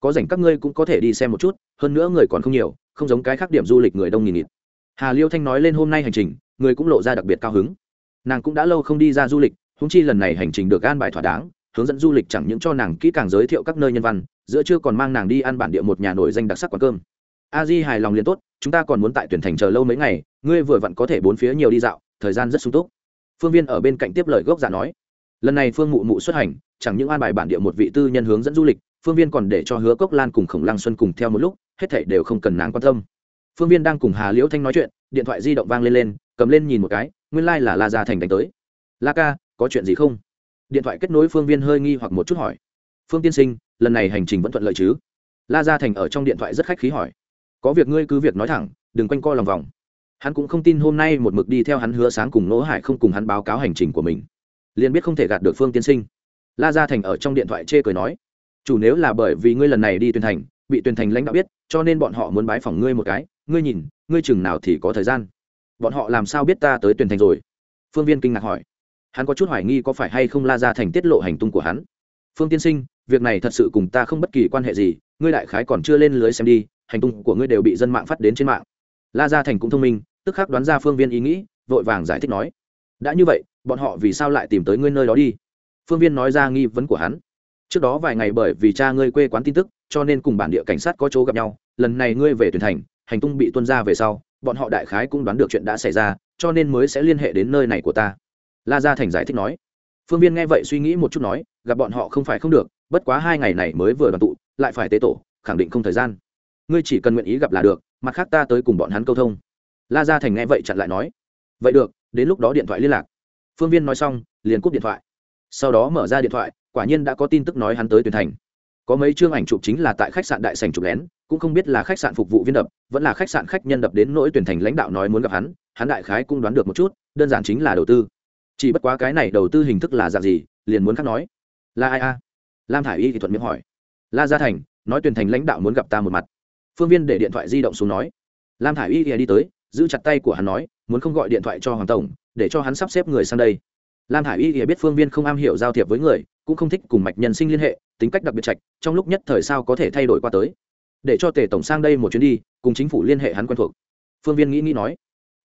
Có rảnh các ngươi cũng có thể đi xem một chút, hơn nữa người còn không nhiều, không giống cái khác điểm du lịch người đông nghìn nghịt. Hà liêu thanh nói lên hôm nay hành trình, người cũng lộ ra đặc biệt cao hứng. Nàng cũng đã lâu không đi ra du lịch húng chi lần này hành trình được an bài thỏa đáng hướng dẫn du lịch chẳng những cho nàng kỹ càng giới thiệu các nơi nhân văn, giữa chưa còn mang nàng đi ăn bản địa một nhà nổi danh đặc sắc quán cơm. A di hài lòng liền tốt, chúng ta còn muốn tại tuyển thành chờ lâu mấy ngày, ngươi vừa vặn có thể bốn phía nhiều đi dạo, thời gian rất sung túc. Phương viên ở bên cạnh tiếp lời gốc giả nói. Lần này phương mụ mụ xuất hành, chẳng những an bài bản địa một vị tư nhân hướng dẫn du lịch, phương viên còn để cho hứa cốc lan cùng khổng lăng xuân cùng theo một lúc, hết thảy đều không cần nàng quan tâm. Phương viên đang cùng hà liễu thanh nói chuyện, điện thoại di động vang lên lên, cầm lên nhìn một cái, nguyên lai、like、là la gia thành đánh tới. La ca, có chuyện gì không? Điện thoại kết nối phương viên hơi nghi hoặc một chút hỏi. Phương tiên sinh, lần này hành trình vẫn thuận lợi chứ? La gia thành ở trong điện thoại rất khách khí hỏi. Có việc ngươi cứ việc nói thẳng, đừng quanh co lòng vòng. Hắn cũng không tin hôm nay một mực đi theo hắn hứa sáng cùng nỗ hải không cùng hắn báo cáo hành trình của mình. Liền biết không thể gạt được phương tiên sinh. La gia thành ở trong điện thoại chê cười nói. Chủ nếu là bởi vì ngươi lần này đi tuyển thành, bị tuyển thành lãnh đạo biết, cho nên bọn họ muốn bái phỏng ngươi một cái. Ngươi nhìn, ngươi chừng nào thì có thời gian. Bọn họ làm sao biết ta tới tuyển thành rồi? Phương viên kinh ngạc hỏi hắn có chút hoài nghi có phải hay không la gia thành tiết lộ hành tung của hắn. Phương tiên sinh, việc này thật sự cùng ta không bất kỳ quan hệ gì, ngươi đại khái còn chưa lên lưới xem đi, hành tung của ngươi đều bị dân mạng phát đến trên mạng. La gia thành cũng thông minh, tức khắc đoán ra phương viên ý nghĩ, vội vàng giải thích nói, đã như vậy, bọn họ vì sao lại tìm tới ngươi nơi đó đi? Phương viên nói ra nghi vấn của hắn. Trước đó vài ngày bởi vì cha ngươi quê quán tin tức, cho nên cùng bản địa cảnh sát có chỗ gặp nhau, lần này ngươi về tuyển thành, hành tung bị tuân ra về sau, bọn họ đại khái cũng đoán được chuyện đã xảy ra, cho nên mới sẽ liên hệ đến nơi này của ta la gia thành giải thích nói. Phương viên nghe vậy suy nghĩ một chút nói, gặp bọn họ không phải không được, bất quá hai ngày này mới vừa đoàn tụ, lại phải tế tổ, khẳng định không thời gian. Ngươi chỉ cần nguyện ý gặp là được, mặt khác ta tới cùng bọn hắn câu thông. La gia thành nghe vậy chặn lại nói. Vậy được, đến lúc đó điện thoại liên lạc. Phương viên nói xong, liền cúp điện thoại. Sau đó mở ra điện thoại, quả nhiên đã có tin tức nói hắn tới tuyển thành. Có mấy chương ảnh chụp chính là tại khách sạn đại sành chụp lén, cũng không biết là khách sạn phục vụ viên đập, vẫn là khách sạn khách nhân đập đến nỗi tuyển thành lãnh đạo nói muốn gặp hắn hắn đại khái cũng đoán được một chút, đơn giản chính là đầu tư chỉ bất quá cái này đầu tư hình thức là dạng gì, liền muốn khác nói. Là ai a? Lam thả i y thì thuận miệng hỏi. La gia thành, nói tuyển thành lãnh đạo muốn gặp ta một mặt. Phương viên để điện thoại di động xuống nói. Lam thả i y thì đi tới, giữ chặt tay của hắn nói, muốn không gọi điện thoại cho hoàng tổng, để cho hắn sắp xếp người sang đây. Lam thả i y thì biết phương viên không am hiểu giao thiệp với người, cũng không thích cùng mạch nhân sinh liên hệ, tính cách đặc biệt trạch, trong lúc nhất thời sao có thể thay đổi qua tới. Để cho tề tổng sang đây một chuyến đi, cùng chính phủ liên hệ hắn quen thuộc. Phương viên nghĩ nghĩ nói.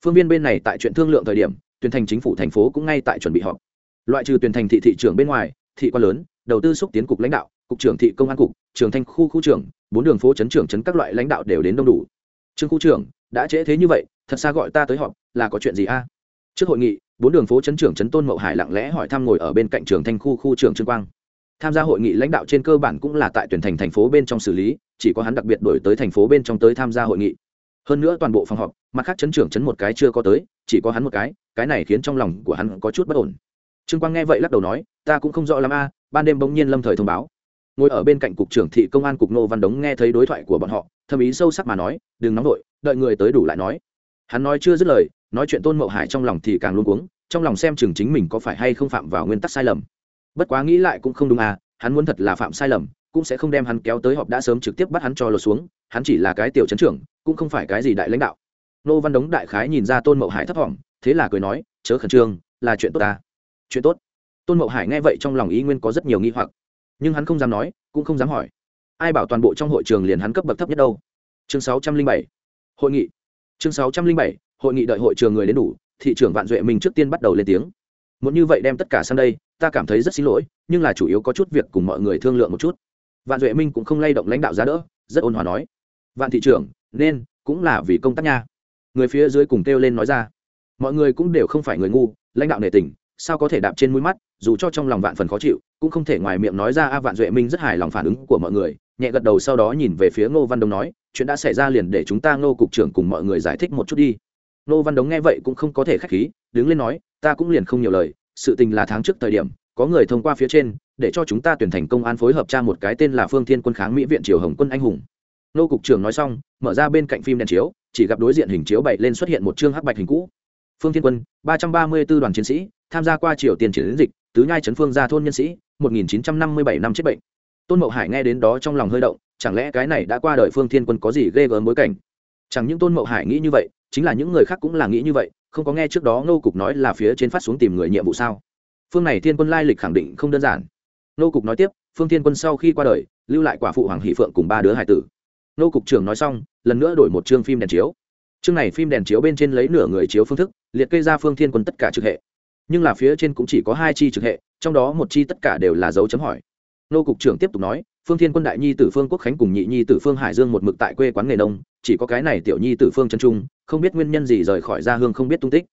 Phương viên bên này tại chuyện thương lượng thời điểm tuyển thành chính phủ thành phố cũng ngay tại chuẩn bị họp. Loại trừ tuyển thành thị thị trưởng bên ngoài, thị quan lớn, đầu tư xúc tiến cục lãnh đạo, cục trưởng thị công an cục trường thanh khu khu trưởng, bốn đường phố chấn trưởng chấn các loại lãnh đạo đều đến đông đủ. Trương khu trưởng, đã trễ thế như vậy, thật xa gọi ta tới họp, là có chuyện gì a? Trước hội nghị, bốn đường phố chấn trưởng chấn tôn mậu hải lặng lẽ hỏi thăm ngồi ở bên cạnh trường thanh khu khu trưởng trương quang. Tham gia hội nghị lãnh đạo trên cơ bản cũng là tại tuyển thành thành phố bên trong xử lý, chỉ có hắn đặc biệt đổi tới thành phố bên trong tới tham gia hội nghị. Hơn nữa toàn bộ phòng họp mặt khác chấn trưởng chấn một cái chưa có tới, chỉ có hắn một cái cái này khiến trong lòng của hắn có chút bất ổn. Trương quang nghe vậy lắc đầu nói, ta cũng không rõ lắm a, ban đêm bỗng nhiên lâm thời thông báo. Ngồi ở bên cạnh cục trưởng thị công an cục nô văn đống nghe thấy đối thoại của bọn họ thâm ý sâu sắc mà nói, đừng nóng vội, đợi người tới đủ lại nói. Hắn nói chưa dứt lời, nói chuyện tôn mậu hải trong lòng thì càng luôn cuống, trong lòng xem chừng chính mình có phải hay không phạm vào nguyên tắc sai lầm. Bất quá nghĩ lại cũng không đúng à hắn muốn thật là phạm sai lầm, cũng sẽ không đem hắn kéo tới họp đã sớm trực tiếp bắt hắn cho lột xuống, hắn chỉ là cái tiểu chấn trưởng, cũng không phải cái gì đại lãnh đạo nô văn đống đại khái nhìn ra tôn mậu hải thấp thỏm thế là cười nói, chớ khẩn trương, là chuyện tốt ta. Chuyện tốt? Tôn mậu hải nghe vậy trong lòng ý nguyên có rất nhiều nghi hoặc, nhưng hắn không dám nói, cũng không dám hỏi. Ai bảo toàn bộ trong hội trường liền hắn cấp bậc thấp nhất đâu? Chương sáu trăm linh bảy, hội nghị. Chương sáu trăm linh bảy, hội nghị đợi hội trường người đến đủ, thị trưởng vạn duệ minh trước tiên bắt đầu lên tiếng. Muốn như vậy đem tất cả sang đây, ta cảm thấy rất xin lỗi, nhưng là chủ yếu có chút việc cùng mọi người thương lượng một chút. Vạn duệ minh cũng không lay động lãnh đạo giá đỡ, rất ôn hòa nói. Vạn thị trưởng, nên cũng là vì công tác nha người phía dưới cùng kêu lên nói ra. Mọi người cũng đều không phải người ngu, lãnh đạo nề tình, sao có thể đạp trên mũi mắt, dù cho trong lòng vạn phần khó chịu, cũng không thể ngoài miệng nói ra, a vạn duệ minh rất hài lòng phản ứng của mọi người. Nhẹ gật đầu sau đó nhìn về phía ngô văn đông nói, chuyện đã xảy ra liền để chúng ta ngô cục trưởng cùng mọi người giải thích một chút đi. Ngô văn đống nghe vậy cũng không có thể k h á c h khí, đứng lên nói, ta cũng liền không nhiều lời, sự tình là tháng trước thời điểm, có người thông qua phía trên, để cho chúng ta tuyển thành công an phối hợp tra một cái tên là phương thiên quân kháng mỹ viện triều hồng quân anh hùng nô cục trưởng nói xong, mở ra bên cạnh phim đèn chiếu, chỉ gặp đối diện hình chiếu bậy lên xuất hiện một chương hắc bạch hình cũ. Phương thiên quân, ba trăm ba mươi b ố đoàn chiến sĩ, tham gia qua triều tiền chiến dịch, tứ nhai trấn phương ra thôn nhân sĩ, một nghìn chín trăm năm mươi bảy năm chết bệnh. Tôn mậu hải nghe đến đó trong lòng hơi động, chẳng lẽ cái này đã qua đời phương thiên quân có gì ghê gớm bối cảnh? Chẳng những tôn mậu hải nghĩ như vậy, chính là những người khác cũng là nghĩ như vậy, không có nghe trước đó Nô cục nói là phía trên phát xuống tìm người nhiệm vụ sao? Phương này thiên quân lai lịch khẳng định không đơn giản. Nô cục nói tiếp, phương thiên quân sau khi qua đời, lưu lại quả phụ hoàng hỷ phượng cùng ba đứa hải tử. Nô cục trưởng nói xong, lần nữa đổi một chương phim đèn chiếu. Chương này phim đèn chiếu bên trên lấy nửa người chiếu phương thức, liệt kê ra phương thiên quân tất cả trực hệ. Nhưng là phía trên cũng chỉ có hai chi trực hệ, trong đó một chi tất cả đều là dấu chấm hỏi. Nô cục trưởng tiếp tục nói, phương thiên quân đại nhi tử phương quốc khánh cùng nhị nhi tử phương hải dương một mực tại quê quán nghề nông, chỉ có cái này tiểu nhi tử phương chân trung, không biết nguyên nhân gì rời khỏi gia hương không biết tung tích.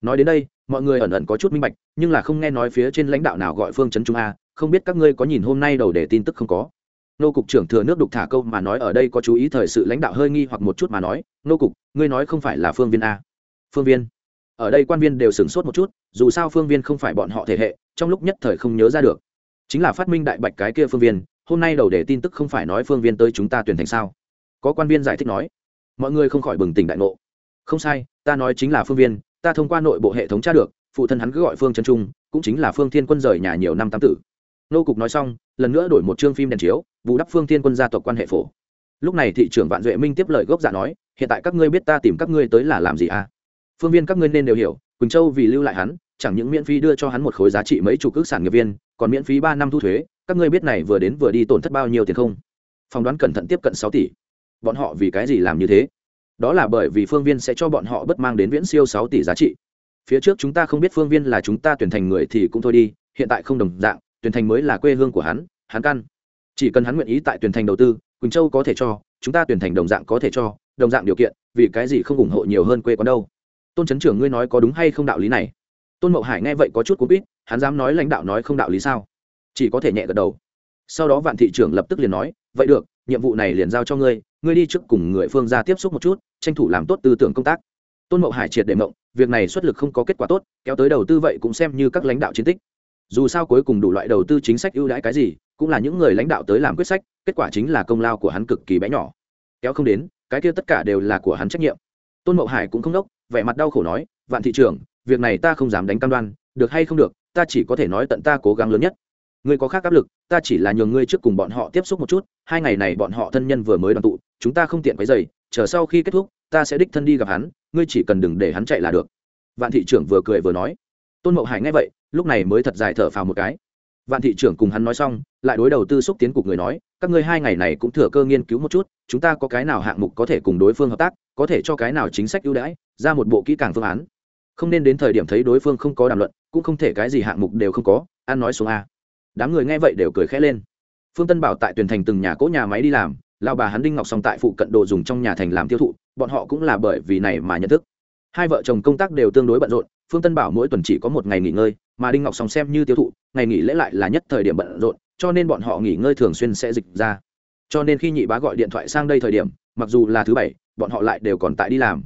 Nói đến đây, mọi người ẩn ẩn có chút minh bạch, nhưng là không nghe nói phía trên lãnh đạo nào gọi phương trấn trung a, không biết các ngươi có nhìn hôm nay đầu để tin tức không có nô cục trưởng thừa nước đục thả câu mà nói ở đây có chú ý thời sự lãnh đạo hơi nghi hoặc một chút mà nói, nô cục, ngươi nói không phải là phương viên a. Phương viên? Ở đây quan viên đều sửng sốt một chút, dù sao phương viên không phải bọn họ thể hệ, trong lúc nhất thời không nhớ ra được. Chính là phát minh đại bạch cái kia phương viên, hôm nay đầu để tin tức không phải nói phương viên tới chúng ta tuyển thành sao? Có quan viên giải thích nói. Mọi người không khỏi bừng tỉnh đại ngộ. Không sai, ta nói chính là phương viên, ta thông qua nội bộ hệ thống tra được, phụ thân hắn cứ gọi phương Trấn trung, cũng chính là phương thiên quân rời nhà nhiều năm tam tử. Nô cục nói xong, lần nữa đổi một chương phim đèn chiếu bù đắp phương thiên quân gia tộc quan hệ phổ. Lúc này thị trưởng vạn duệ minh tiếp lời gốc giả nói, hiện tại các ngươi biết ta tìm các ngươi tới là làm gì à? Phương viên các ngươi nên đều hiểu, quỳnh châu vì lưu lại hắn, chẳng những miễn phí đưa cho hắn một khối giá trị mấy chục ước sản nghiệp viên, còn miễn phí ba năm thu thuế, các ngươi biết này vừa đến vừa đi tổn thất bao nhiêu tiền không? Phỏng đoán cẩn thận tiếp cận sáu tỷ. Bọn họ vì cái gì làm như thế? Đó là bởi vì phương viên sẽ cho bọn họ bất mang đến viễn siêu sáu tỷ giá trị. Phía trước chúng ta không biết phương viên là chúng ta tuyển thành người thì cũng thôi đi, hiện tại không đồng dạng, tuyển thành mới là quê hương của hắn hắn căn chỉ cần hắn nguyện ý tại tuyển thành đầu tư, quỳnh châu có thể cho, chúng ta tuyển thành đồng dạng có thể cho, đồng dạng điều kiện, vì cái gì không ủng hộ nhiều hơn quê quán đâu? Tôn trấn trưởng, ngươi nói có đúng hay không đạo lý này? Tôn mậu hải nghe vậy có chút cú quýt, hắn dám nói lãnh đạo nói không đạo lý sao? Chỉ có thể nhẹ gật đầu. Sau đó vạn thị trưởng lập tức liền nói, vậy được, nhiệm vụ này liền giao cho ngươi ngươi đi trước cùng người phương ra tiếp xúc một chút, tranh thủ làm tốt tư tưởng công tác. Tôn mậu hải triệt để mộng, việc này xuất lực không có kết quả tốt, kéo tới đầu tư vậy cũng xem như các lãnh đạo chiến tích. Dù sao cuối cùng đủ loại đầu tư chính sách ưu đãi cái gì cũng là những người lãnh đạo tới làm quyết sách, kết quả chính là công lao của hắn cực kỳ bé nhỏ. Kéo không đến, cái kia tất cả đều là của hắn trách nhiệm. Tôn mậu hải cũng không đốc, vẻ mặt đau khổ nói, vạn thị trưởng, việc này ta không dám đánh cam đoan, được hay không được, ta chỉ có thể nói tận ta cố gắng lớn nhất. Ngươi có khác áp lực, ta chỉ là nhường ngươi trước cùng bọn họ tiếp xúc một chút, hai ngày này bọn họ thân nhân vừa mới đoàn tụ, chúng ta không tiện quấy dày chờ sau khi kết thúc, ta sẽ đích thân đi gặp hắn, ngươi chỉ cần đừng để hắn chạy là được. Vạn thị trưởng vừa cười vừa nói. Tôn mậu hải nghe vậy, lúc này mới thật dài thở phào một cái vạn thị trưởng cùng hắn nói xong, lại đối đầu tư xúc tiến cục người nói, các ngươi hai ngày này cũng thừa cơ nghiên cứu một chút, chúng ta có cái nào hạng mục có thể cùng đối phương hợp tác, có thể cho cái nào chính sách ưu đãi, ra một bộ kỹ càng phương án. Không nên đến thời điểm thấy đối phương không có đàm luận, cũng không thể cái gì hạng mục đều không có, ăn nói xuống a. Đám người nghe vậy đều cười khẽ lên. Phương tân bảo tại tuyển thành từng nhà cỗ nhà máy đi làm lao bà hắn đinh ngọc song tại phụ cận đồ dùng trong nhà thành làm tiêu thụ, bọn họ cũng là bởi vì này mà nhận thức. Hai vợ chồng công tác đều tương đối bận rộn phương tân bảo mỗi tuần chỉ có một ngày nghỉ ngơi, mà đinh ngọc sòng xem như tiêu thụ, ngày nghỉ lễ lại là nhất thời điểm bận rộn, cho nên bọn họ nghỉ ngơi thường xuyên sẽ dịch ra. Cho nên khi nhị bá gọi điện thoại sang đây thời điểm, mặc dù là thứ bảy, bọn họ lại đều còn tại đi làm.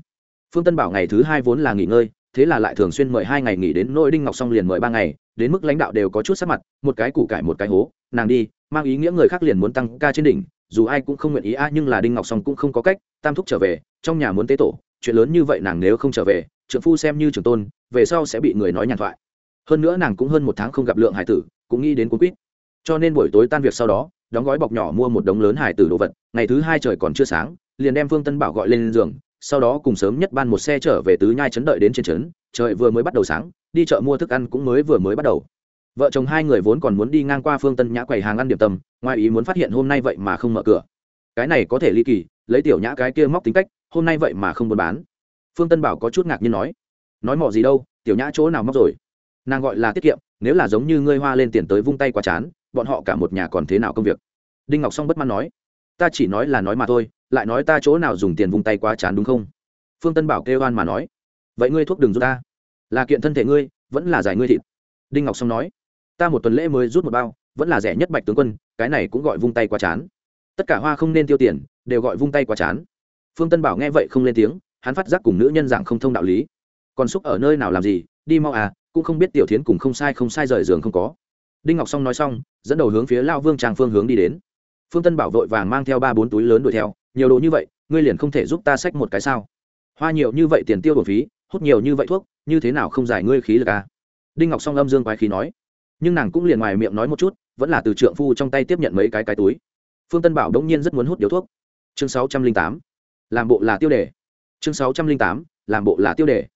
Phương tân bảo ngày thứ hai vốn là nghỉ ngơi, thế là lại thường xuyên mời hai ngày nghỉ đến nỗi đinh ngọc song liền mời ba ngày, đến mức lãnh đạo đều có chút sắc mặt, một cái củ cải một cái hố, nàng đi, mang ý nghĩa người khác liền muốn tăng ca trên đỉnh, dù ai cũng không nguyện ý, a, nhưng là đinh ngọc song cũng không có cách, tam thúc trở về, trong nhà muốn tế tổ, chuyện lớn như vậy nàng nếu không trở về trượng phu xem như trường tôn, về sau sẽ bị người nói nhàn thoại. Hơn nữa nàng cũng hơn một tháng không gặp lượng hải tử, cũng nghĩ đến cuốn quýt. Cho nên buổi tối tan việc sau đó, đóng gói bọc nhỏ mua một đống lớn hải tử đồ vật, ngày thứ hai trời còn chưa sáng, liền đem phương tân bảo gọi lên giường, sau đó cùng sớm nhất ban một xe trở về tứ nhai chấn đợi đến trên trấn, trời vừa mới bắt đầu sáng, đi chợ mua thức ăn cũng mới vừa mới bắt đầu. Vợ chồng hai người vốn còn muốn đi ngang qua phương tân nhã quầy hàng ăn điểm tâm, ngoài ý muốn phát hiện hôm nay vậy mà không mở cửa. Cái này có thể ly kỳ, lấy tiểu nhã cái kia móc tính cách, hôm nay vậy mà không buôn bán phương tân bảo có chút ngạc nhiên nói nói mỏ gì đâu, tiểu nhã chỗ nào móc rồi? Nàng gọi là tiết kiệm, nếu là giống như ngươi hoa lên tiền tới vung tay quá chán, bọn họ cả một nhà còn thế nào công việc? Đinh ngọc song bất mãn nói, ta chỉ nói là nói mà thôi, lại nói ta chỗ nào dùng tiền vung tay quá chán đúng không? Phương tân bảo kêu oan mà nói, vậy ngươi thuốc đừng giúp ta, là kiện thân thể ngươi, vẫn là giải ngươi thịt. Đinh ngọc song nói, ta một tuần lễ mới rút một bao, vẫn là rẻ nhất bạch tướng quân, cái này cũng gọi vung tay quá chán. Tất cả hoa không nên tiêu tiền, đều gọi vung tay quá chán. Phương tân bảo nghe vậy không lên tiếng hắn phát giác cùng nữ nhân dạng không thông đạo lý. Còn xúc ở nơi nào làm gì, đi mau à cũng không biết tiểu thiến cùng không sai không sai rời giường không có. Đinh ngọc song nói xong, dẫn đầu hướng phía lao vương trang phương hướng đi đến. Phương tân bảo vội vàng mang theo ba bốn túi lớn đuổi theo, nhiều đồ như vậy, ngươi liền không thể giúp ta xách một cái sao? Hoa nhiều như vậy tiền tiêu bổ phí, hút nhiều như vậy thuốc, như thế nào không giải ngươi khí lực à? đinh ngọc song âm dương quái khí nói. Nhưng nàng cũng liền ngoài miệng nói một chút, vẫn là từ trượng phu trong tay tiếp nhận mấy cái cái túi. Phương tân bảo đống nhiên rất muốn hút điếu thuốc. Chương sáu trăm linh tám. Làm bộ là tiêu đề chương sáu trăm linh tám, làm bộ là tiêu đề.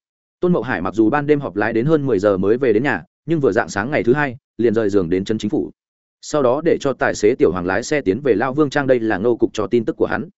Tôn mậu hải mặc dù ban đêm họp lái đến hơn mười giờ mới về đến nhà, nhưng vừa dạng sáng ngày thứ hai, liền rời giường đến chân chính phủ. Sau đó để cho tài xế tiểu hoàng lái xe tiến về lao vương trang đây là ngô cục cho tin tức của hắn.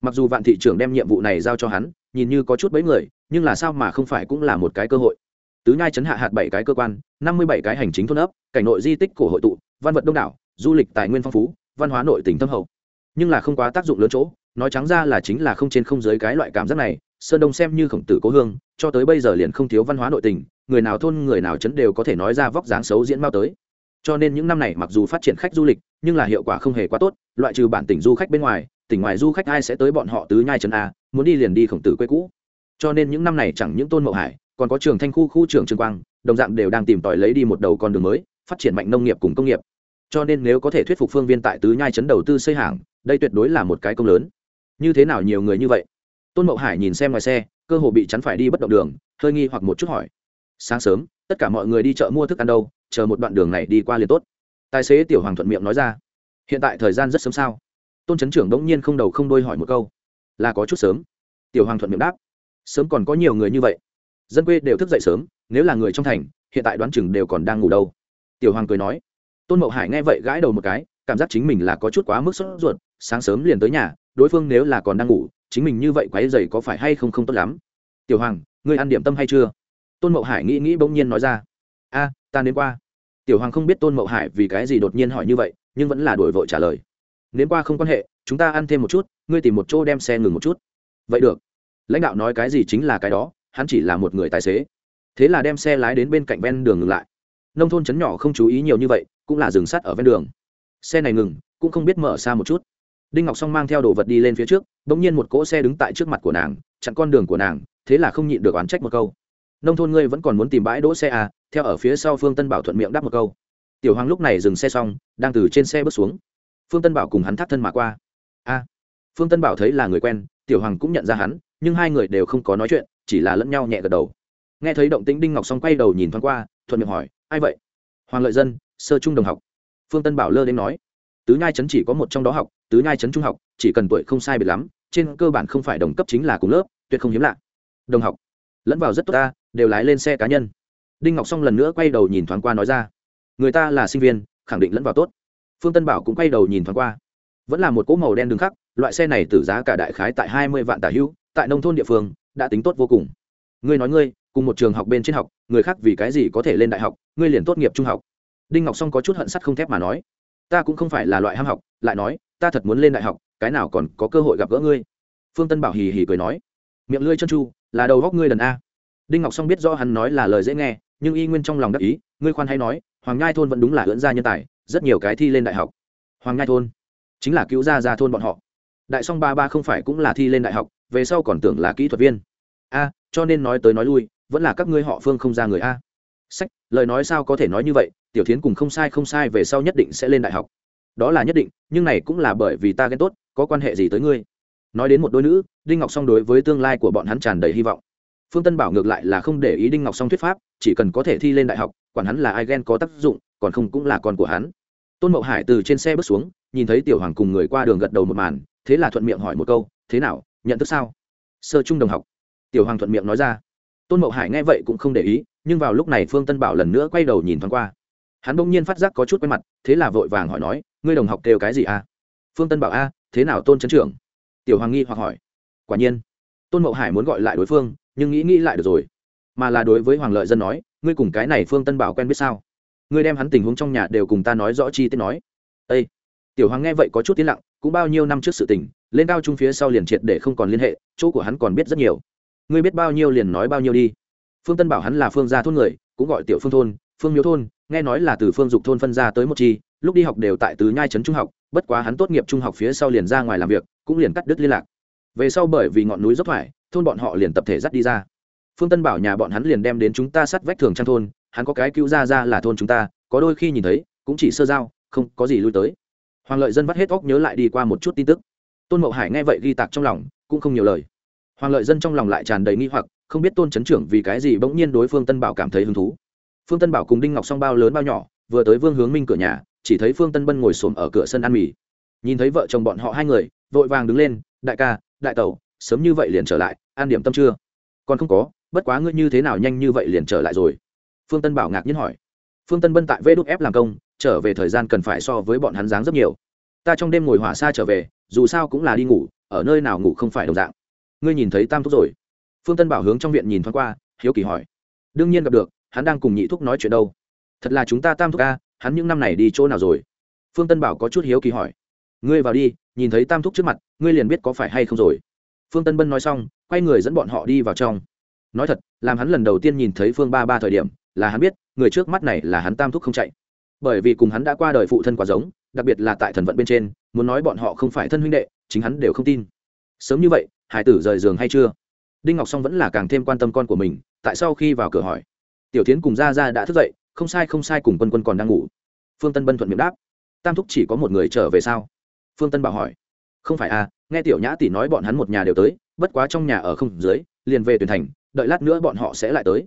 Mặc dù vạn thị trưởng đem nhiệm vụ này giao cho hắn, nhìn như có chút bấy người, nhưng là sao mà không phải cũng là một cái cơ hội. Tứ nhai chấn hạ hạt bảy cái cơ quan, năm mươi bảy cái hành chính thôn ấp, cảnh nội di tích cổ hội tụ, văn vật đông đảo, du lịch tài nguyên phong phú, văn hóa nội tỉnh thâm hậu. Nhưng là không quá tác dụng lớn chỗ, nói trắng ra là chính là không trên không dưới cái loại cảm giác này sơn đông xem như khổng tử cố hương, cho tới bây giờ liền không thiếu văn hóa nội tình, người nào thôn người nào chấn đều có thể nói ra vóc dáng xấu diễn bao tới. Cho nên những năm này mặc dù phát triển khách du lịch, nhưng là hiệu quả không hề quá tốt, loại trừ bản tỉnh du khách bên ngoài, tỉnh ngoài du khách ai sẽ tới bọn họ tứ nhai trấn a, muốn đi liền đi khổng tử quê cũ. Cho nên những năm này chẳng những tôn mậu hải, còn có trường thanh khu khu trường trương quang, đồng dạng đều đang tìm tòi lấy đi một đầu con đường mới, phát triển mạnh nông nghiệp cùng công nghiệp. Cho nên nếu có thể thuyết phục phương viên tại tứ nhai trấn đầu tư xây hàng, đây tuyệt đối là một cái công lớn. Như thế nào nhiều người như vậy? Tôn mậu hải nhìn xem ngoài xe, cơ hồ bị chắn phải đi bất động đường, hơi nghi hoặc một chút hỏi. Sáng sớm, tất cả mọi người đi chợ mua thức ăn đâu, chờ một đoạn đường này đi qua liền tốt. Tài xế tiểu hoàng thuận miệng nói ra. Hiện tại thời gian rất sớm sao? Tôn trấn trưởng đ ỗ n g nhiên không đầu không đôi hỏi một câu. Là có chút sớm. Tiểu hoàng thuận miệng đáp. Sớm còn có nhiều người như vậy. Dân quê đều thức dậy sớm, nếu là người trong thành, hiện tại đoán chừng đều còn đang ngủ đâu. Tiểu hoàng cười nói. Tôn mậu hải nghe vậy gãi đầu một cái, cảm giác chính mình là có chút quá mức sốt ruột, sáng sớm liền tới nhà, đối phương nếu là còn đang ngủ chính mình như vậy quái dày có phải hay không không tốt lắm. Tiểu hoàng, ngươi ăn điểm tâm hay chưa? Tôn mậu hải nghĩ nghĩ bỗng nhiên nói ra. A, ta đến qua. Tiểu hoàng không biết tôn mậu hải vì cái gì đột nhiên hỏi như vậy, nhưng vẫn là đổi vội trả lời. Đến qua không quan hệ, chúng ta ăn thêm một chút, ngươi tìm một chỗ đem xe ngừng một chút. Vậy được. Lãnh đạo nói cái gì chính là cái đó, hắn chỉ là một người tài xế. Thế là đem xe lái đến bên cạnh ven đường ngừng lại. Nông thôn trấn nhỏ không chú ý nhiều như vậy, cũng là dừng sắt ở ven đường. Xe này ngừng, cũng không biết mở xa một chút đinh ngọc song mang theo đồ vật đi lên phía trước đ ỗ n g nhiên một cỗ xe đứng tại trước mặt của nàng, chặn con đường của nàng, thế là không nhịn được oán trách một câu. Nông thôn ngươi vẫn còn muốn tìm bãi đỗ xe à? Theo ở phía sau phương tân bảo thuận miệng đáp một câu. Tiểu hoàng lúc này dừng xe xong, đang từ trên xe bước xuống. Phương tân bảo cùng hắn thắt thân mà qua. A! Phương tân bảo thấy là người quen, tiểu hoàng cũng nhận ra hắn, nhưng hai người đều không có nói chuyện, chỉ là lẫn nhau nhẹ gật đầu. Nghe thấy động tĩnh, đinh ngọc xong quay đầu nhìn thoáng qua, thuận miệng hỏi, ai vậy? Hoàng lợi dân, sơ trung đồng học. Phương tân bảo lơ đến nói tứ nhai trấn chỉ có một trong đó học, tứ nhai trấn trung học, chỉ cần tuổi không sai biệt lắm, trên cơ bản không phải đồng cấp chính là cùng lớp, tuyệt không hiếm lạ. Đồng học, lẫn vào rất tốt ta, đều lái lên xe cá nhân. Đinh ngọc xong lần nữa quay đầu nhìn thoáng qua nói ra, người ta là sinh viên, khẳng định lẫn vào tốt. Phương tân bảo cũng quay đầu nhìn thoáng qua. Vẫn là một cỗ màu đen đường khắc, loại xe này tử giá cả đại khái tại hai mươi vạn tả hữu tại nông thôn địa phương, đã tính tốt vô cùng. Ngươi nói ngươi, cùng một trường học bên trên học, người khác vì cái gì có thể lên đại học, ngươi liền tốt nghiệp trung học. Đinh ngọc song có chút hận sắt không thép mà nói ta cũng không phải là loại ham học, lại nói, ta thật muốn lên đại học, cái nào còn có cơ hội gặp gỡ ngươi? Phương tân bảo hì hì cười nói, miệng lưỡi chân chu, là đầu góc ngươi lần a. Đinh ngọc song biết rõ hắn nói là lời dễ nghe, nhưng y nguyên trong lòng đắc ý, ngươi khoan hay nói, hoàng ngai thôn vẫn đúng là ưỡn gia nhân tài, rất nhiều cái thi lên đại học. Hoàng ngai thôn, chính là cứu gia gia thôn bọn họ. Đại song ba ba không phải cũng là thi lên đại học, về sau còn tưởng là kỹ thuật viên. A, cho nên nói tới nói lui, vẫn là các ngươi họ phương không ra người a sách, lời nói sao có thể nói như vậy, tiểu thiến cùng không sai không sai về sau nhất định sẽ lên đại học. Đó là nhất định, nhưng này cũng là bởi vì ta ghen tốt, có quan hệ gì tới ngươi? Nói đến một đôi nữ, đinh ngọc song đối với tương lai của bọn hắn tràn đầy hy vọng. Phương tân bảo ngược lại là không để ý đinh ngọc song thuyết pháp, chỉ cần có thể thi lên đại học, quản hắn là ai ghen có tác dụng, còn không cũng là con của hắn. Tôn mậu hải từ trên xe bước xuống, nhìn thấy tiểu hoàng cùng người qua đường gật đầu một màn, thế là thuận miệng hỏi một câu, thế nào, nhận thức sao? Sơ trung đồng học. Tiểu hoàng thuận miệng nói ra. Tôn mậu hải nghe vậy cũng không để ý nhưng vào lúc này phương tân bảo lần nữa quay đầu nhìn thoáng qua hắn bỗng nhiên phát giác có chút quay mặt thế là vội vàng hỏi nói ngươi đồng học kêu cái gì a phương tân bảo a, thế nào tôn trấn trưởng? tiểu hoàng nghi hoặc hỏi. quả nhiên, tôn mậu hải muốn gọi lại đối phương, nhưng nghĩ nghĩ lại được rồi. mà là đối với hoàng lợi dân nói, ngươi cùng cái này phương tân bảo quen biết sao? ngươi đem hắn tình huống trong nhà đều cùng ta nói rõ chi tiết nói. Â tiểu hoàng nghe vậy có chút tiến lặng, cũng bao nhiêu năm trước sự tình, lên cao trung phía sau liền triệt để không còn liên hệ, chỗ của hắn còn biết rất nhiều. ngươi biết bao nhiêu liền nói bao nhiêu đi phương tân bảo hắn là phương gia thôn người, cũng gọi tiểu phương thôn, phương miếu thôn, nghe nói là từ phương dục thôn phân ra tới một chi, lúc đi học đều tại tứ nhai trấn trung học, bất quá hắn tốt nghiệp trung học phía sau liền ra ngoài làm việc, cũng liền cắt đứt liên lạc. Về sau bởi vì ngọn núi dốc thoải, thôn bọn họ liền tập thể dắt đi ra. Phương tân bảo nhà bọn hắn liền đem đến chúng ta sắt vách thường trang thôn, hắn có cái cứu ra ra là thôn chúng ta, có đôi khi nhìn thấy, cũng chỉ sơ giao, không có gì lui tới. Hoàng lợi dân vắt hết óc nhớ lại đi qua một chút tin tức. Tôn mậu hải nghe vậy ghi tạc trong lòng, cũng không nhiều lời. Hoàng lợi dân trong lòng lại tràn đầy nghi hoặc không biết tôn chấn trưởng vì cái gì bỗng nhiên đối phương tân bảo cảm thấy hứng thú. Phương tân bảo cùng đinh ngọc song bao lớn bao nhỏ, vừa tới vương hướng minh cửa nhà, chỉ thấy phương tân bân ngồi xổm ở cửa sân ăn mì. Nhìn thấy vợ chồng bọn họ hai người, vội vàng đứng lên, đại ca, đại tẩu, sớm như vậy liền trở lại, an điểm tâm chưa? Còn không có, bất quá ngươi như thế nào nhanh như vậy liền trở lại rồi? Phương tân bảo ngạc nhiên hỏi. Phương tân bân tại vê đúc ép làm công, trở về thời gian cần phải so với bọn hắn dáng rất nhiều. Ta trong đêm ngồi hỏa xa trở về, dù sao cũng là đi ngủ, ở nơi nào ngủ không phải đồng dạng. Ngươi nhìn thấy tam thúc rồi phương tân bảo hướng trong viện nhìn thoáng qua, hiếu kỳ hỏi. Đương nhiên gặp được, hắn đang cùng nhị thúc nói chuyện đâu? Thật là chúng ta tam thúc ca hắn những năm này đi chỗ nào rồi? Phương tân bảo có chút hiếu kỳ hỏi. Ngươi vào đi, nhìn thấy tam thúc trước mặt, ngươi liền biết có phải hay không rồi. Phương tân bân nói xong, quay người dẫn bọn họ đi vào trong. Nói thật, làm hắn lần đầu tiên nhìn thấy phương ba ba thời điểm, là hắn biết, người trước mắt này là hắn tam thúc không chạy. Bởi vì cùng hắn đã qua đời phụ thân quá giống, đặc biệt là tại thần vận bên trên, muốn nói bọn họ không phải thân huynh đệ, chính hắn đều không tin. Sớm như vậy, hải tử rời giường hay chưa? Đinh ngọc song vẫn là càng thêm quan tâm con của mình, tại sao khi vào cửa hỏi. Tiểu tiến cùng ra ra đã thức dậy, không sai không sai, cùng quân quân còn đang ngủ. Phương tân bân thuận miệng đáp. Tam thúc chỉ có một người trở về sao? Phương tân bảo hỏi. Không phải à nghe tiểu nhã tỷ nói bọn hắn một nhà đều tới, bất quá trong nhà ở không dưới, liền về tuyển thành, đợi lát nữa bọn họ sẽ lại tới.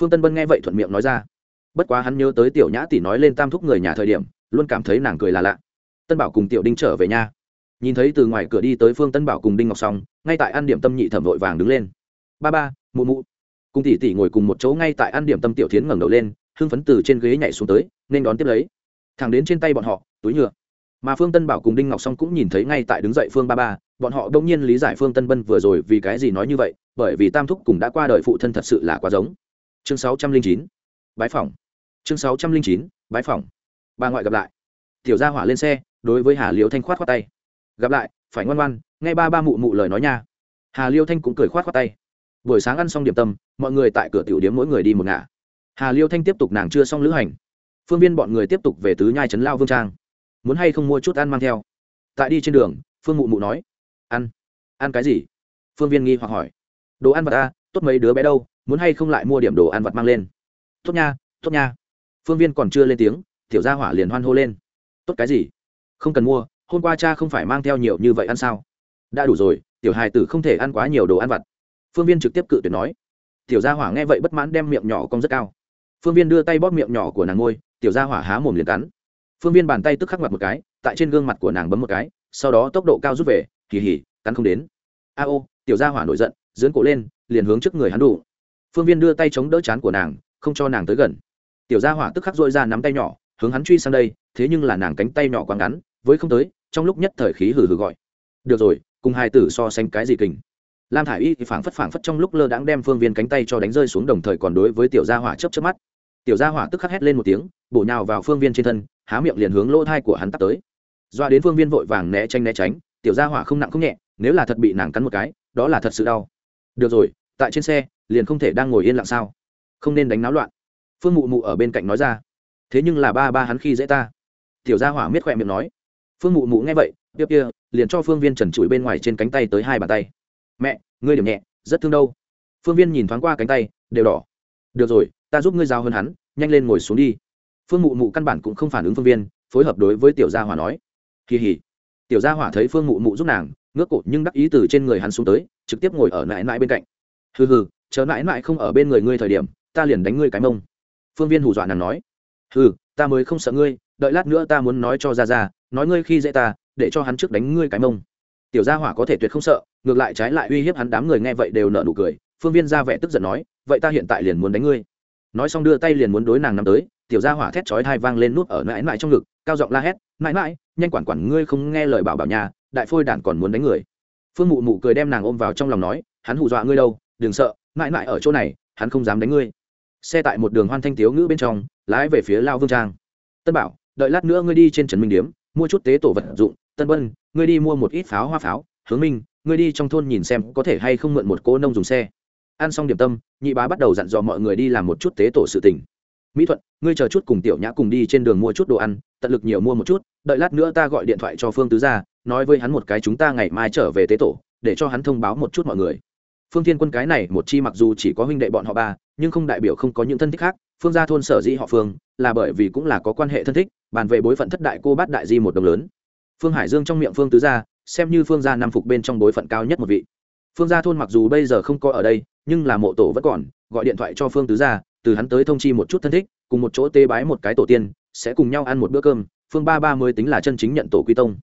Phương tân bân nghe vậy thuận miệng nói ra. Bất quá hắn nhớ tới tiểu nhã tỷ nói lên tam thúc người nhà thời điểm, luôn cảm thấy nàng cười là lạ. Tân bảo cùng tiểu đinh trở về nhà nhìn thấy từ ngoài cửa đi tới phương tân bảo cùng đinh ngọc xong ngay tại ăn điểm tâm nhị thẩm vội vàng đứng lên. Ba ba, mụ mụ. Cùng tỷ tỷ ngồi cùng một chỗ ngay tại ăn điểm tâm tiểu tiến ngẩng đầu lên, hưng phấn từ trên ghế nhảy xuống tới, nên đón tiếp lấy. Thẳng đến trên tay bọn họ, túi nhựa. Mà phương tân bảo cùng đinh ngọc song cũng nhìn thấy ngay tại đứng dậy phương ba ba, bọn họ đông nhiên lý giải phương tân bân vừa rồi vì cái gì nói như vậy, bởi vì tam thúc cùng đã qua đời phụ thân thật sự là quá giống. Chương sáu trăm linh chín, bái phòng chương sáu trăm linh chín, bái phòng bà ngoại gặp lại. Tiểu gia hỏa lên xe, đối với hà liễu thanh khoát khoát tay gặp lại, phải ngoan ngoan, nghe ba ba mụ mụ lời nói nha. Hà liêu thanh cũng cười khoát khoát tay. Buổi sáng ăn xong điểm tâm, mọi người tại cửa tiểu điếm mỗi người đi một ngả. Hà liêu thanh tiếp tục nàng chưa xong lữ hành. Phương viên bọn người tiếp tục về tứ nhai trấn lao vương trang. Muốn hay không mua chút ăn mang theo? Tại đi trên đường, phương mụ mụ nói. Ăn. Ăn cái gì? Phương viên nghi hoặc hỏi. Đồ ăn vật ta à, tốt mấy đứa bé đâu, muốn hay không lại mua điểm đồ ăn vật mang lên? Tốt nha tốt nha. Phương viên còn chưa lên tiếng, tiểu gia hỏa liền hoan hô lên. Tốt cái gì? Không cần mua hôm qua cha không phải mang theo nhiều như vậy ăn sao? Đã đủ rồi, tiểu hài tử không thể ăn quá nhiều đồ ăn vặt. Phương viên trực tiếp cự tuyệt nói. Tiểu gia hỏa nghe vậy bất mãn đem miệng nhỏ cong rất cao. Phương viên đưa tay bóp miệng nhỏ của nàng ngôi, tiểu gia hỏa há mồm liền cắn. Phương viên bàn tay tức khắc mặt một cái, tại trên gương mặt của nàng bấm một cái, sau đó tốc độ cao rút về kỳ hỉ cắn không đến. A ô, tiểu gia hỏa nổi giận dưỡng cổ lên, liền hướng trước người hắn đủ phương viên đưa tay chống đỡ chán của nàng, không cho nàng tới gần. Tiểu gia hỏa tức khắc dội ra nắm tay nhỏ, hướng hắn truy sang đây, thế nhưng là nàng cánh tay nhỏ quá ngắn, với không tới trong lúc nhất thời khí hừ hừ gọi. Được rồi, cùng hai tử so sánh cái gì kình? Lam thả i y thì phảng phất phảng phất trong lúc lơ đãng đem phương viên cánh tay cho đánh rơi xuống đồng thời còn đối với tiểu gia hỏa chấp chấp mắt. Tiểu gia hỏa tức khắc hét lên một tiếng, bổ nhào vào phương viên trên thân, há miệng liền hướng lỗ thai của hắn tắt tới. Doa đến phương viên vội vàng né tranh né tránh, tiểu gia hỏa không nặng không nhẹ, nếu là thật bị nàng cắn một cái, đó là thật sự đau. Được rồi, tại trên xe, liền không thể đang ngồi yên lặng sao? Không nên đánh náo loạn. Phương mụ mụ ở bên cạnh nói ra. Thế nhưng là ba ba hắn khi dễ ta. Tiểu gia hỏa miết khỏe miệng nói phương mụ mụ nghe vậy, tiếp kia, liền cho phương viên trần trụi bên ngoài trên cánh tay tới hai bàn tay. Mẹ, ngươi điểm nhẹ, rất thương đâu. Phương viên nhìn thoáng qua cánh tay, đều đỏ. Được rồi, ta giúp ngươi giao hơn hắn, nhanh lên ngồi xuống đi. Phương mụ mụ căn bản cũng không phản ứng phương viên, phối hợp đối với tiểu gia hỏa nói. Kỳ hỉ tiểu gia hỏa thấy phương mụ mụ giúp nàng, ngước cột nhưng đắc ý từ trên người hắn xuống tới, trực tiếp ngồi ở nãi nãi bên cạnh. Hừ hừ, chờ nãi nãi không ở bên người ngươi thời điểm, ta liền đánh ngươi cái mông. Phương viên hù dọa nàng nói. Hừ, ta mới không sợ ngươi, đợi lát nữa ta muốn nói cho ra ra nói ngươi khi dễ ta, để cho hắn trước đánh ngươi cái mông. Tiểu gia hỏa có thể tuyệt không sợ, ngược lại trái lại uy hiếp hắn đám người nghe vậy đều nở nụ cười, phương viên ra vẻ tức giận nói, vậy ta hiện tại liền muốn đánh ngươi. Nói xong đưa tay liền muốn đối nàng nắm tới, tiểu gia hỏa thét chói thai vang lên nút ở mãi mãi trong ngực, cao giọng la hét, mãi mãi, nhanh quản quản ngươi không nghe lời bảo bảo nhà, đại phôi đản còn muốn đánh người. Phương mụ mụ cười đem nàng ôm vào trong lòng nói, hắn hù dọa ngươi đâu, đừng sợ, mãi mãi ở chỗ này, hắn không dám đánh ngươi. Xe tại một đường hoan thanh tiếu ngữ bên trong, lái về phía lao vương trang. Tân bảo, đợi lát nữa ngươi đi trên trần minh điếm mua chút tế tổ vật dụng, tân bân, ngươi đi mua một ít pháo hoa pháo, hướng minh, ngươi đi trong thôn nhìn xem có thể hay không mượn một cô nông dùng xe. Ăn xong điểm tâm, nhị bá bắt đầu dặn dò mọi người đi làm một chút tế tổ sự tình. Mỹ thuận, ngươi chờ chút cùng tiểu nhã cùng đi trên đường mua chút đồ ăn, tận lực nhiều mua một chút, đợi lát nữa ta gọi điện thoại cho phương tứ gia, nói với hắn một cái chúng ta ngày mai trở về tế tổ, để cho hắn thông báo một chút mọi người. Phương thiên quân cái này, một chi mặc dù chỉ có huynh đệ bọn họ ba, nhưng không đại biểu không có những thân thích khác, phương gia thôn sở dĩ họ phương, là bởi vì cũng là có quan hệ thân thích bàn về bối phận thất đại cô bát đại di một đồng lớn. Phương hải dương trong miệng phương tứ gia, xem như phương gia năm phục bên trong bối phận cao nhất một vị. Phương gia thôn mặc dù bây giờ không có ở đây, nhưng là mộ tổ vẫn còn, gọi điện thoại cho phương tứ gia, từ hắn tới thông chi một chút thân thích, cùng một chỗ tê bái một cái tổ tiên, sẽ cùng nhau ăn một bữa cơm, phương ba ba mới tính là chân chính nhận tổ quy tông.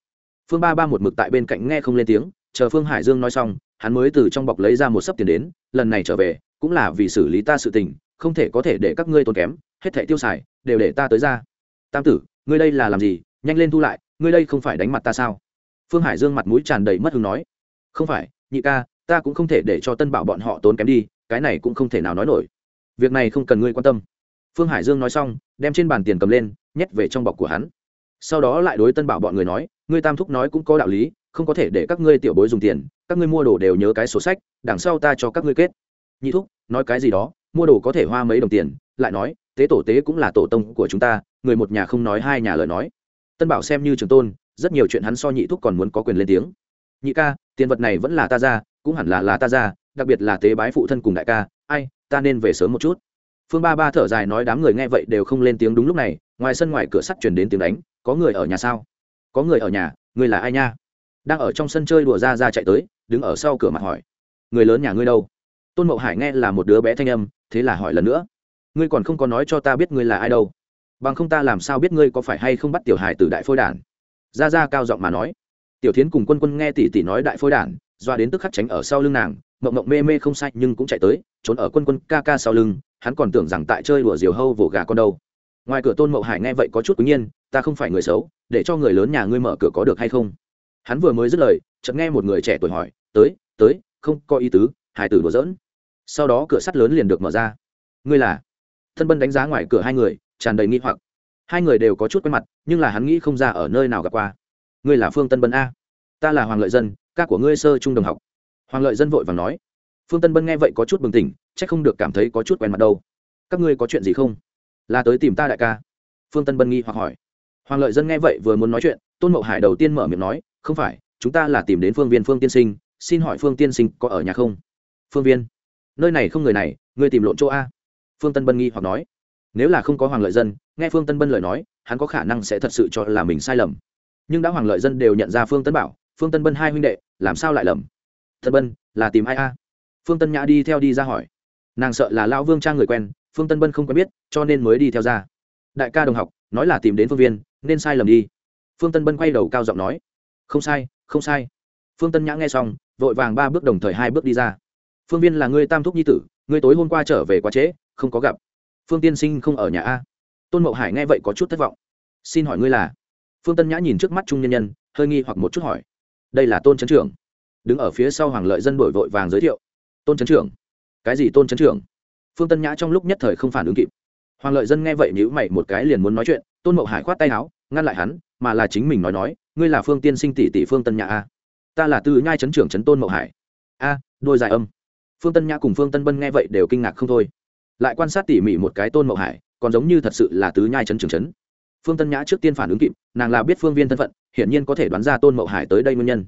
Phương ba ba một mực tại bên cạnh nghe không lên tiếng, chờ phương hải dương nói xong, hắn mới từ trong bọc lấy ra một sấp tiền đến, lần này trở về, cũng là vì xử lý ta sự tình, không thể có thể để các ngươi tốn kém, hết thẻ tiêu xài, đều để ta tới ra. Tam tử ngươi đây là làm gì, nhanh lên thu lại, ngươi đây không phải đánh mặt ta sao? Phương hải dương mặt mũi tràn đầy mất hứng nói. Không phải, nhị ca, ta cũng không thể để cho tân bảo bọn họ tốn kém đi, cái này cũng không thể nào nói nổi. Việc này không cần ngươi quan tâm. Phương hải dương nói xong, đem trên bàn tiền cầm lên, nhét về trong bọc của hắn. Sau đó lại đối tân bảo bọn người nói, ngươi tam thúc nói cũng có đạo lý, không có thể để các ngươi tiểu bối dùng tiền, các ngươi mua đồ đều nhớ cái sổ sách, đằng sau ta cho các ngươi kết. Nhị thúc, nói cái gì đó, mua đồ có thể hoa mấy đồng tiền, lại nói, tế tổ tế cũng là tổ tông của chúng ta người một nhà không nói hai nhà lời nói. Tân bảo xem như trường tôn, rất nhiều chuyện hắn so nhị thúc còn muốn có quyền lên tiếng. Nhị ca, tiền vật này vẫn là ta ra, cũng hẳn là là ta ra, đặc biệt là tế bái phụ thân cùng đại ca, ai, ta nên về sớm một chút. Phương ba ba thở dài nói đám người nghe vậy đều không lên tiếng đúng lúc này, ngoài sân ngoài cửa sắt chuyển đến tiếng đánh, có người ở nhà sao? Có người ở nhà người là ai nha? Đang ở trong sân chơi đùa ra ra chạy tới, đứng ở sau cửa mặt hỏi, người lớn nhà ngươi đâu? Tôn mậu hải nghe là một đứa bé thanh âm, thế là hỏi lần nữa, ngươi còn không có nói cho ta biết ngươi là ai đâu? Bằng không ta làm sao biết ngươi có phải hay không bắt tiểu hải từ đại phôi đản? Ra ra cao giọng mà nói. Tiểu thiến cùng quân quân nghe tỷ tỷ nói đại phôi đản, doa đến tức khắc tránh ở sau lưng nàng, mộng mộng mê mê không sai nhưng cũng chạy tới, trốn ở quân quân ca ca sau lưng, hắn còn tưởng rằng tại chơi đùa diều hâu vỗ gà con đâu. Ngoài cửa tôn mậu hải nghe vậy có chút quý nhiên, ta không phải người xấu, để cho người lớn nhà ngươi mở cửa có được hay không? Hắn vừa mới dứt lời, chợt nghe một người trẻ tuổi hỏi, tới tới, không có ý tứ hải tử đùa giỡn. Sau đó cửa sắt lớn liền được mở ra. Ngươi là? Thân bân đánh giá ngoài cửa hai người tràn đầy nghi hoặc. Hai người đều có chút quen mặt, nhưng là hắn nghĩ không ra ở nơi nào gặp qua. Ngươi là phương tân bân a. Ta là hoàng lợi dân, ca của ngươi sơ trung đồng học. Hoàng lợi dân vội và nói. Phương tân bân nghe vậy có chút bừng tỉnh c h ắ c không được cảm thấy có chút quen mặt đâu. Các ngươi có chuyện gì không? Là tới tìm ta đại ca. Phương tân bân nghi hoặc hỏi. Hoàng lợi dân nghe vậy vừa muốn nói chuyện, tôn mậu hải đầu tiên mở miệng nói, không phải, chúng ta là tìm đến phương viên phương tiên sinh, xin hỏi phương tiên sinh có ở nhà không? Phương viên? Nơi này không người này, ngươi tìm lộn chỗ a. Phương tân bân nghi hoặc nói nếu là không có hoàng lợi dân, nghe phương tân bân lời nói, hắn có khả năng sẽ thật sự cho là mình sai lầm. Nhưng đã hoàng lợi dân đều nhận ra phương tân bảo, phương tân bân hai huynh đệ, làm sao lại lầm? Tân bân, là tìm ai a? Phương tân nhã đi theo đi ra hỏi. Nàng sợ là lao vương trang người quen, phương tân bân không quen biết, cho nên mới đi theo ra. Đại ca đồng học, nói là tìm đến phương viên, nên sai lầm đi. Phương tân bân quay đầu cao giọng nói. Không sai không sai. Phương tân nhã nghe xong, vội vàng ba bước đồng thời hai bước đi ra. Phương viên là người tam thúc nhi tử, người tối hôm qua trở về quá trễ, không có gặp phương tiên sinh không ở nhà a? Tôn mậu hải nghe vậy có chút thất vọng. Xin hỏi ngươi là? Phương tân nhã nhìn trước mắt trung nhân nhân, hơi nghi hoặc một chút hỏi. Đây là tôn trấn trưởng. Đứng ở phía sau hoàng lợi dân đổi vội vàng giới thiệu. Tôn trấn trưởng. Cái gì tôn trấn trưởng? Phương tân nhã trong lúc nhất thời không phản ứng kịp. Hoàng lợi dân nghe vậy nhữ mày một cái liền muốn nói chuyện, tôn mậu hải khoát tay áo, ngăn lại hắn, mà là chính mình nói nói, ngươi là phương tiên sinh tỷ tỷ phương tân nhã a? Ta là tư nhai trấn trưởng trấn tôn mậu hải. A, đôi dài âm. Phương tân nhã cùng phương tân bân nghe vậy đều kinh ngạc không thôi lại quan sát tỉ mỉ một cái tôn mậu hải, còn giống như thật sự là tứ nhai chấn trưởng chấn. Phương tân nhã trước tiên phản ứng kịp, nàng là biết phương viên thân phận, hiển nhiên có thể đoán ra tôn mậu hải tới đây nguyên nhân.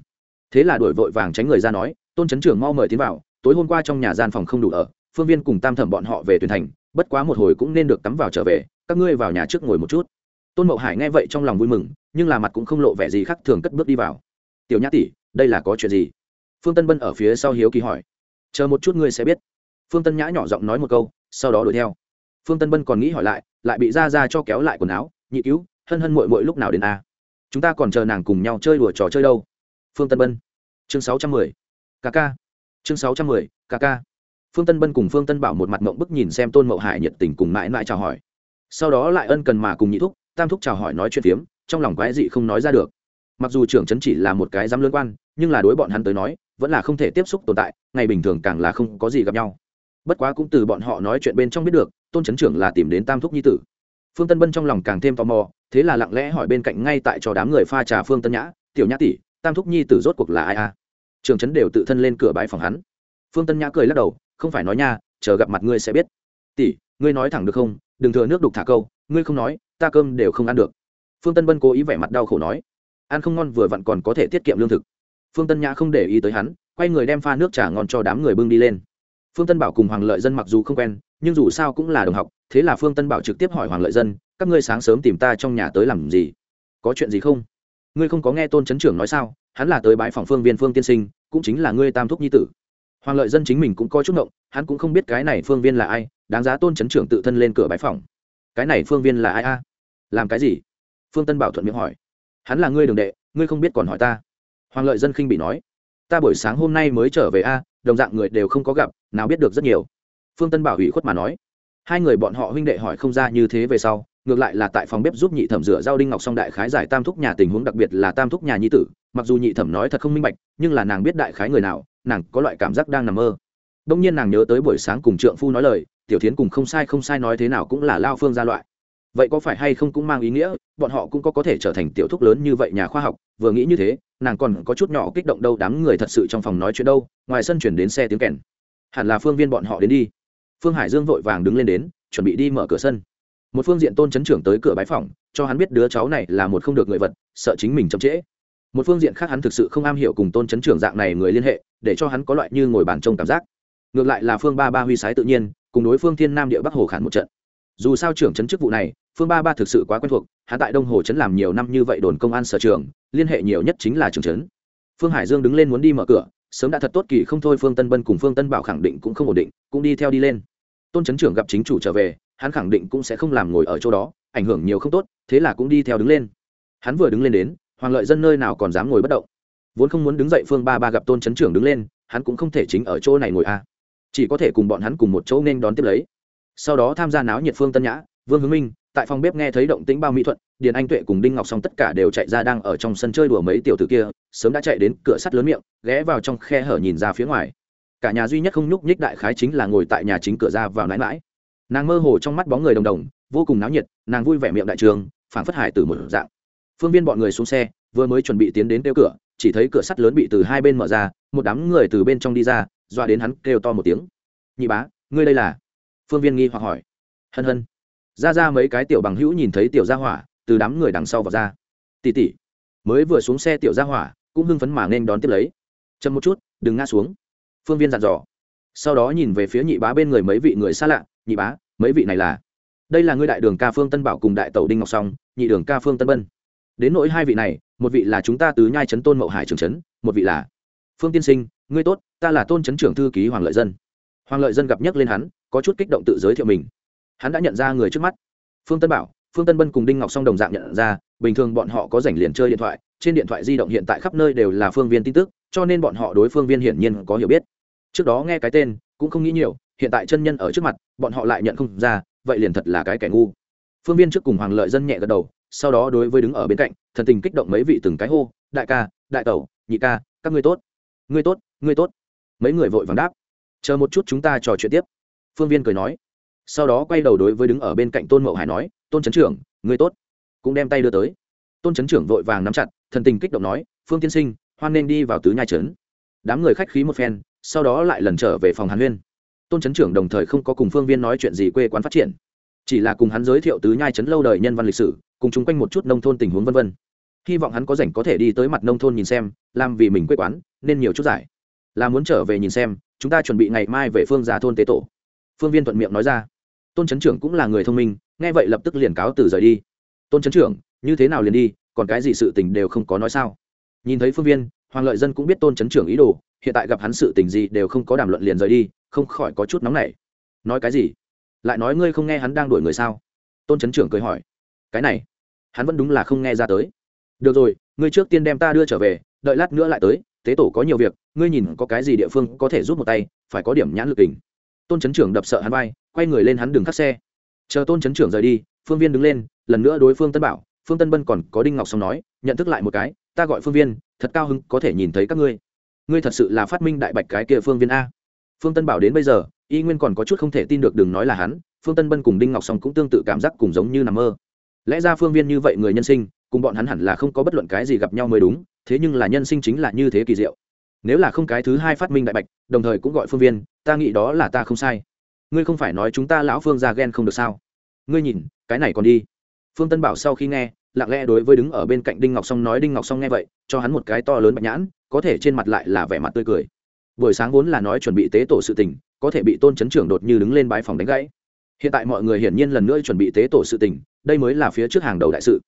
Thế là đổi vội vàng tránh người ra nói, tôn chấn trưởng mau mời tiến vào, tối hôm qua trong nhà gian phòng không đủ ở, phương viên cùng tam thẩm bọn họ về tuyển thành, bất quá một hồi cũng nên được tắm vào trở về, các ngươi vào nhà trước ngồi một chút. Tôn mậu hải nghe vậy trong lòng vui mừng, nhưng là mặt cũng không lộ vẻ gì khác thường cất bước đi vào. Tiểu nhã tỷ, đây là có chuyện gì? Phương tân bân ở phía sau hiếu kỳ hỏi. Chờ một chút ngươi sẽ biết. Phương tân nhã nhỏ giọng nói một câu sau đó đuổi theo. Phương tân bân còn nghĩ hỏi lại lại bị ra ra cho kéo lại quần áo, nhị cứu, hân hân mội mội lúc nào đến a? Chúng ta còn chờ nàng cùng nhau chơi đùa trò chơi đâu. Phương tân bân, chương sáu trăm mười kk chương sáu trăm mười kk phương tân bân cùng phương tân bảo một mặt mộng bức nhìn xem tôn mậu hải nhiệt tình cùng mãi mãi chào hỏi. Sau đó lại ân cần mà cùng nhị thúc, tam thúc chào hỏi nói chuyện phiếm, trong lòng quái dị không nói ra được. Mặc dù trưởng trấn chỉ là một cái dám lương quan, nhưng là đối bọn hắn tới nói, vẫn là không thể tiếp xúc tồn tại, ngày bình thường càng là không có gì gặp nhau bất quá cũng từ bọn họ nói chuyện bên trong biết được, tôn trấn trưởng là tìm đến tam thúc nhi tử. Phương tân bân trong lòng càng thêm tò mò, thế là lặng lẽ hỏi bên cạnh ngay tại cho đám người pha trà phương tân nhã, tiểu nhã tỷ, tam thúc nhi tử rốt cuộc là ai a? Trường trấn đều tự thân lên cửa bãi phòng hắn. Phương tân nhã cười lắc đầu, không phải nói nha, chờ gặp mặt ngươi sẽ biết. Tỷ, ngươi nói thẳng được không? Đừng thừa nước đục thả câu, ngươi không nói, ta cơm đều không ăn được. Phương tân bân cố ý vẻ mặt đau khổ nói, ăn không ngon vừa vặn còn có thể tiết kiệm lương thực. Phương tân nhã không để ý tới hắn, quay người đem pha nước trà ngon cho đám người bưng đi lên phương tân bảo cùng hoàng lợi dân mặc dù không quen, nhưng dù sao cũng là đồng học, thế là phương tân bảo trực tiếp hỏi hoàng lợi dân, các ngươi sáng sớm tìm ta trong nhà tới làm gì? Có chuyện gì không? Ngươi không có nghe tôn trấn trưởng nói sao? Hắn là tới bãi phòng phương viên phương tiên sinh, cũng chính là ngươi tam thúc nhi tử. Hoàng lợi dân chính mình cũng coi chút động hắn cũng không biết cái này phương viên là ai, đáng giá tôn trấn trưởng tự thân lên cửa bãi phòng cái này phương viên là ai a? Làm cái gì? Phương tân bảo thuận miệng hỏi. Hắn là ngươi đường đệ, ngươi không biết còn hỏi ta. Hoàng lợi dân khinh bị nói ta buổi sáng hôm nay mới trở về a, đồng dạng người đều không có gặp, nào biết được rất nhiều. Phương tân bảo ủy khuất mà nói. Hai người bọn họ huynh đệ hỏi không ra như thế về sau, ngược lại là tại phòng bếp giúp nhị thẩm rửa rau đinh ngọc song đại khái giải tam thúc nhà tình huống, đặc biệt là tam thúc nhà nhi tử, mặc dù nhị thẩm nói thật không minh bạch, nhưng là nàng biết đại khái người nào, nàng có loại cảm giác đang nằm mơ. Đông nhiên nàng nhớ tới buổi sáng cùng trượng phu nói lời, tiểu thiến cùng không sai không sai nói thế nào cũng là lao phương ra loại vậy có phải hay không cũng mang ý nghĩa, bọn họ cũng có có thể trở thành tiểu thúc lớn như vậy nhà khoa học, vừa nghĩ như thế, nàng còn có chút nhỏ kích động đâu, đám người thật sự trong phòng nói chuyện đâu, ngoài sân chuyển đến xe tiếng kèn. Hẳn là phương viên bọn họ đến đi. Phương hải dương vội vàng đứng lên đến, chuẩn bị đi mở cửa sân. Một phương diện tôn chấn trưởng tới cửa bái phòng cho hắn biết đứa cháu này là một không được người vật, sợ chính mình chậm trễ. Một phương diện khác hắn thực sự không am hiểu cùng tôn chấn trưởng dạng này người liên hệ, để cho hắn có loại như ngồi bàn trông cảm giác. Ngược lại là phương ba ba huy sái tự nhiên, cùng đối phương thiên nam địa bắc hồ khản một trận dù sao trưởng chấn chức vụ này, phương ba ba thực sự quá quen thuộc, hắn tại đông hồ chấn làm nhiều năm như vậy đồn công an sở trường, liên hệ nhiều nhất chính là trưởng chấn phương hải dương đứng lên muốn đi mở cửa, sớm đã thật tốt kỳ không thôi phương tân bân cùng phương tân bảo khẳng định cũng không ổn định, cũng đi theo đi lên. Tôn chấn trưởng gặp chính chủ trở về, hắn khẳng định cũng sẽ không làm ngồi ở chỗ đó, ảnh hưởng nhiều không tốt, thế là cũng đi theo đứng lên. Hắn vừa đứng lên đến, hoàng lợi dân nơi nào còn dám ngồi bất động. Vốn không muốn đứng dậy phương ba ba gặp tôn chấn trưởng đứng lên, hắn cũng không thể chính ở chỗ này ngồi a chỉ có thể cùng bọn hắn cùng một chỗ nên đón tiếp lấy sau đó tham gia náo nhiệt phương tân nhã, vương hướng minh, tại phòng bếp nghe thấy động tĩnh bao mỹ thuận, điền anh tuệ cùng đinh ngọc xong tất cả đều chạy ra đang ở trong sân chơi đùa mấy tiểu tử kia, sớm đã chạy đến cửa sắt lớn miệng, ghé vào trong khe hở nhìn ra phía ngoài. Cả nhà duy nhất không nhúc nhích đại khái chính là ngồi tại nhà chính cửa ra vào nãi mãi nàng mơ hồ trong mắt bóng người đồng đồng, vô cùng náo nhiệt, nàng vui vẻ miệng đại trường phản phất hải từ một dạng. Phương viên bọn người xuống xe, vừa mới chuẩn bị tiến đến tiêu cửa, chỉ thấy cửa sắt lớn bị từ hai bên mở ra, một đám người từ bên trong đi ra doa đến hắn kêu to một tiếng. Nhị bá, ngươi đây là phương viên nghi hoặc hỏi. Hân hân. Ra ra mấy cái tiểu bằng hữu nhìn thấy tiểu gia hỏa, từ đám người đằng sau vào ra. Tỉ tỉ mới vừa xuống xe tiểu gia hỏa, cũng hưng phấn mà nên đón tiếp lấy. Chậm một chút, đừng ngã xuống. Phương viên dặn dò. Sau đó nhìn về phía nhị bá bên người mấy vị người xa lạ. Nhị bá, mấy vị này là? Đây là ngươi đại đường ca phương tân bảo cùng đại tẩu đinh ngọc song, nhị đường ca phương tân bân. Đến nỗi hai vị này, một vị là chúng ta tứ nhai trấn tôn mậu hải trường trấn một vị là phương tiên sinh, ngươi tốt, ta là tôn trấn trưởng thư ký hoàng lợi dân. Hoàng lợi dân gặp nhắc lên hắn có chút kích động tự giới thiệu mình. Hắn đã nhận ra người trước mắt. Phương tân bảo, phương tân bân cùng đinh ngọc song đồng dạng nhận ra, bình thường bọn họ có rảnh liền chơi điện thoại, trên điện thoại di động hiện tại khắp nơi đều là phương viên tin tức, cho nên bọn họ đối phương viên hiển nhiên có hiểu biết. Trước đó nghe cái tên, cũng không nghĩ nhiều, hiện tại chân nhân ở trước mặt, bọn họ lại nhận không ra, vậy liền thật là cái kẻ ngu. Phương viên trước cùng hoàng lợi dân nhẹ gật đầu, sau đó đối với đứng ở bên cạnh, thần tình kích động mấy vị từng cái hô, đại ca, đại tẩu, nhị ca, các ngươi tốt ngươi tốt ngươi tốt. Mấy người vội vàng đáp, chờ một chút chúng ta trò chuyện tiếp phương viên cười nói. Sau đó quay đầu đối với đứng ở bên cạnh tôn mậu hải nói, tôn trấn trưởng, người tốt. Cũng đem tay đưa tới. Tôn trấn trưởng vội vàng nắm chặt, thần tình kích động nói, phương tiên sinh, hoan nên đi vào tứ nhai trấn. Đám người khách khí một phen, sau đó lại lần trở về phòng hàn huyên. Tôn trấn trưởng đồng thời không có cùng phương viên nói chuyện gì quê quán phát triển. Chỉ là cùng hắn giới thiệu tứ nhai trấn lâu đời nhân văn lịch sử, cùng chung quanh một chút nông thôn tình huống vân vân. Hy vọng hắn có rảnh có thể đi tới mặt nông thôn nhìn xem, làm vì mình quê quán, nên nhiều chút giải. Là muốn trở về nhìn xem, chúng ta chuẩn bị ngày mai về phương ra thôn tế tổ phương viên thuận miệng nói ra. Tôn trấn trưởng cũng là người thông minh, nghe vậy lập tức liền cáo từ rời đi. Tôn trấn trưởng, như thế nào liền đi, còn cái gì sự tình đều không có nói sao? Nhìn thấy phương viên, hoàng lợi dân cũng biết tôn trấn trưởng ý đồ, hiện tại gặp hắn sự tình gì đều không có đàm luận liền rời đi, không khỏi có chút nóng nảy. Nói cái gì? Lại nói ngươi không nghe hắn đang đuổi người sao? Tôn trấn trưởng cười hỏi. Cái này, hắn vẫn đúng là không nghe ra tới. Được rồi, ngươi trước tiên đem ta đưa trở về, đợi lát nữa lại tới, tế tổ có nhiều việc, ngươi nhìn có cái gì địa phương có thể giúp một tay, phải có điểm nhãn lực tình tôn trấn trưởng đập sợ hắn vai, quay người lên hắn đường khắc xe. Chờ tôn trấn trưởng rời đi, phương viên đứng lên, lần nữa đối phương tân bảo, phương tân bân còn có đinh ngọc xong nói, nhận thức lại một cái, ta gọi phương viên, thật cao hứng, có thể nhìn thấy các ngươi. Ngươi thật sự là phát minh đại bạch cái kia phương viên a. Phương tân bảo đến bây giờ, y nguyên còn có chút không thể tin được đừng nói là hắn, phương tân bân cùng đinh ngọc song cũng tương tự cảm giác cùng giống như nằm mơ. Lẽ ra phương viên như vậy người nhân sinh, cùng bọn hắn hẳn là không có bất luận cái gì gặp nhau mới đúng, thế nhưng là nhân sinh chính là như thế kỳ diệu nếu là không cái thứ hai phát minh đại bạch, đồng thời cũng gọi phương viên, ta nghĩ đó là ta không sai. Ngươi không phải nói chúng ta lão phương ra ghen không được sao? Ngươi nhìn, cái này còn đi. Phương tân bảo sau khi nghe, lặng lẽ đối với đứng ở bên cạnh đinh ngọc song nói, đinh ngọc song nghe vậy, cho hắn một cái to lớn bạch nhãn, có thể trên mặt lại là vẻ mặt tươi cười. Buổi sáng vốn là nói chuẩn bị tế tổ sự tình, có thể bị tôn chấn trưởng đột như đứng lên bãi phòng đánh gãy. Hiện tại mọi người hiển nhiên lần nữa chuẩn bị tế tổ sự tình, đây mới là phía trước hàng đầu đại sự.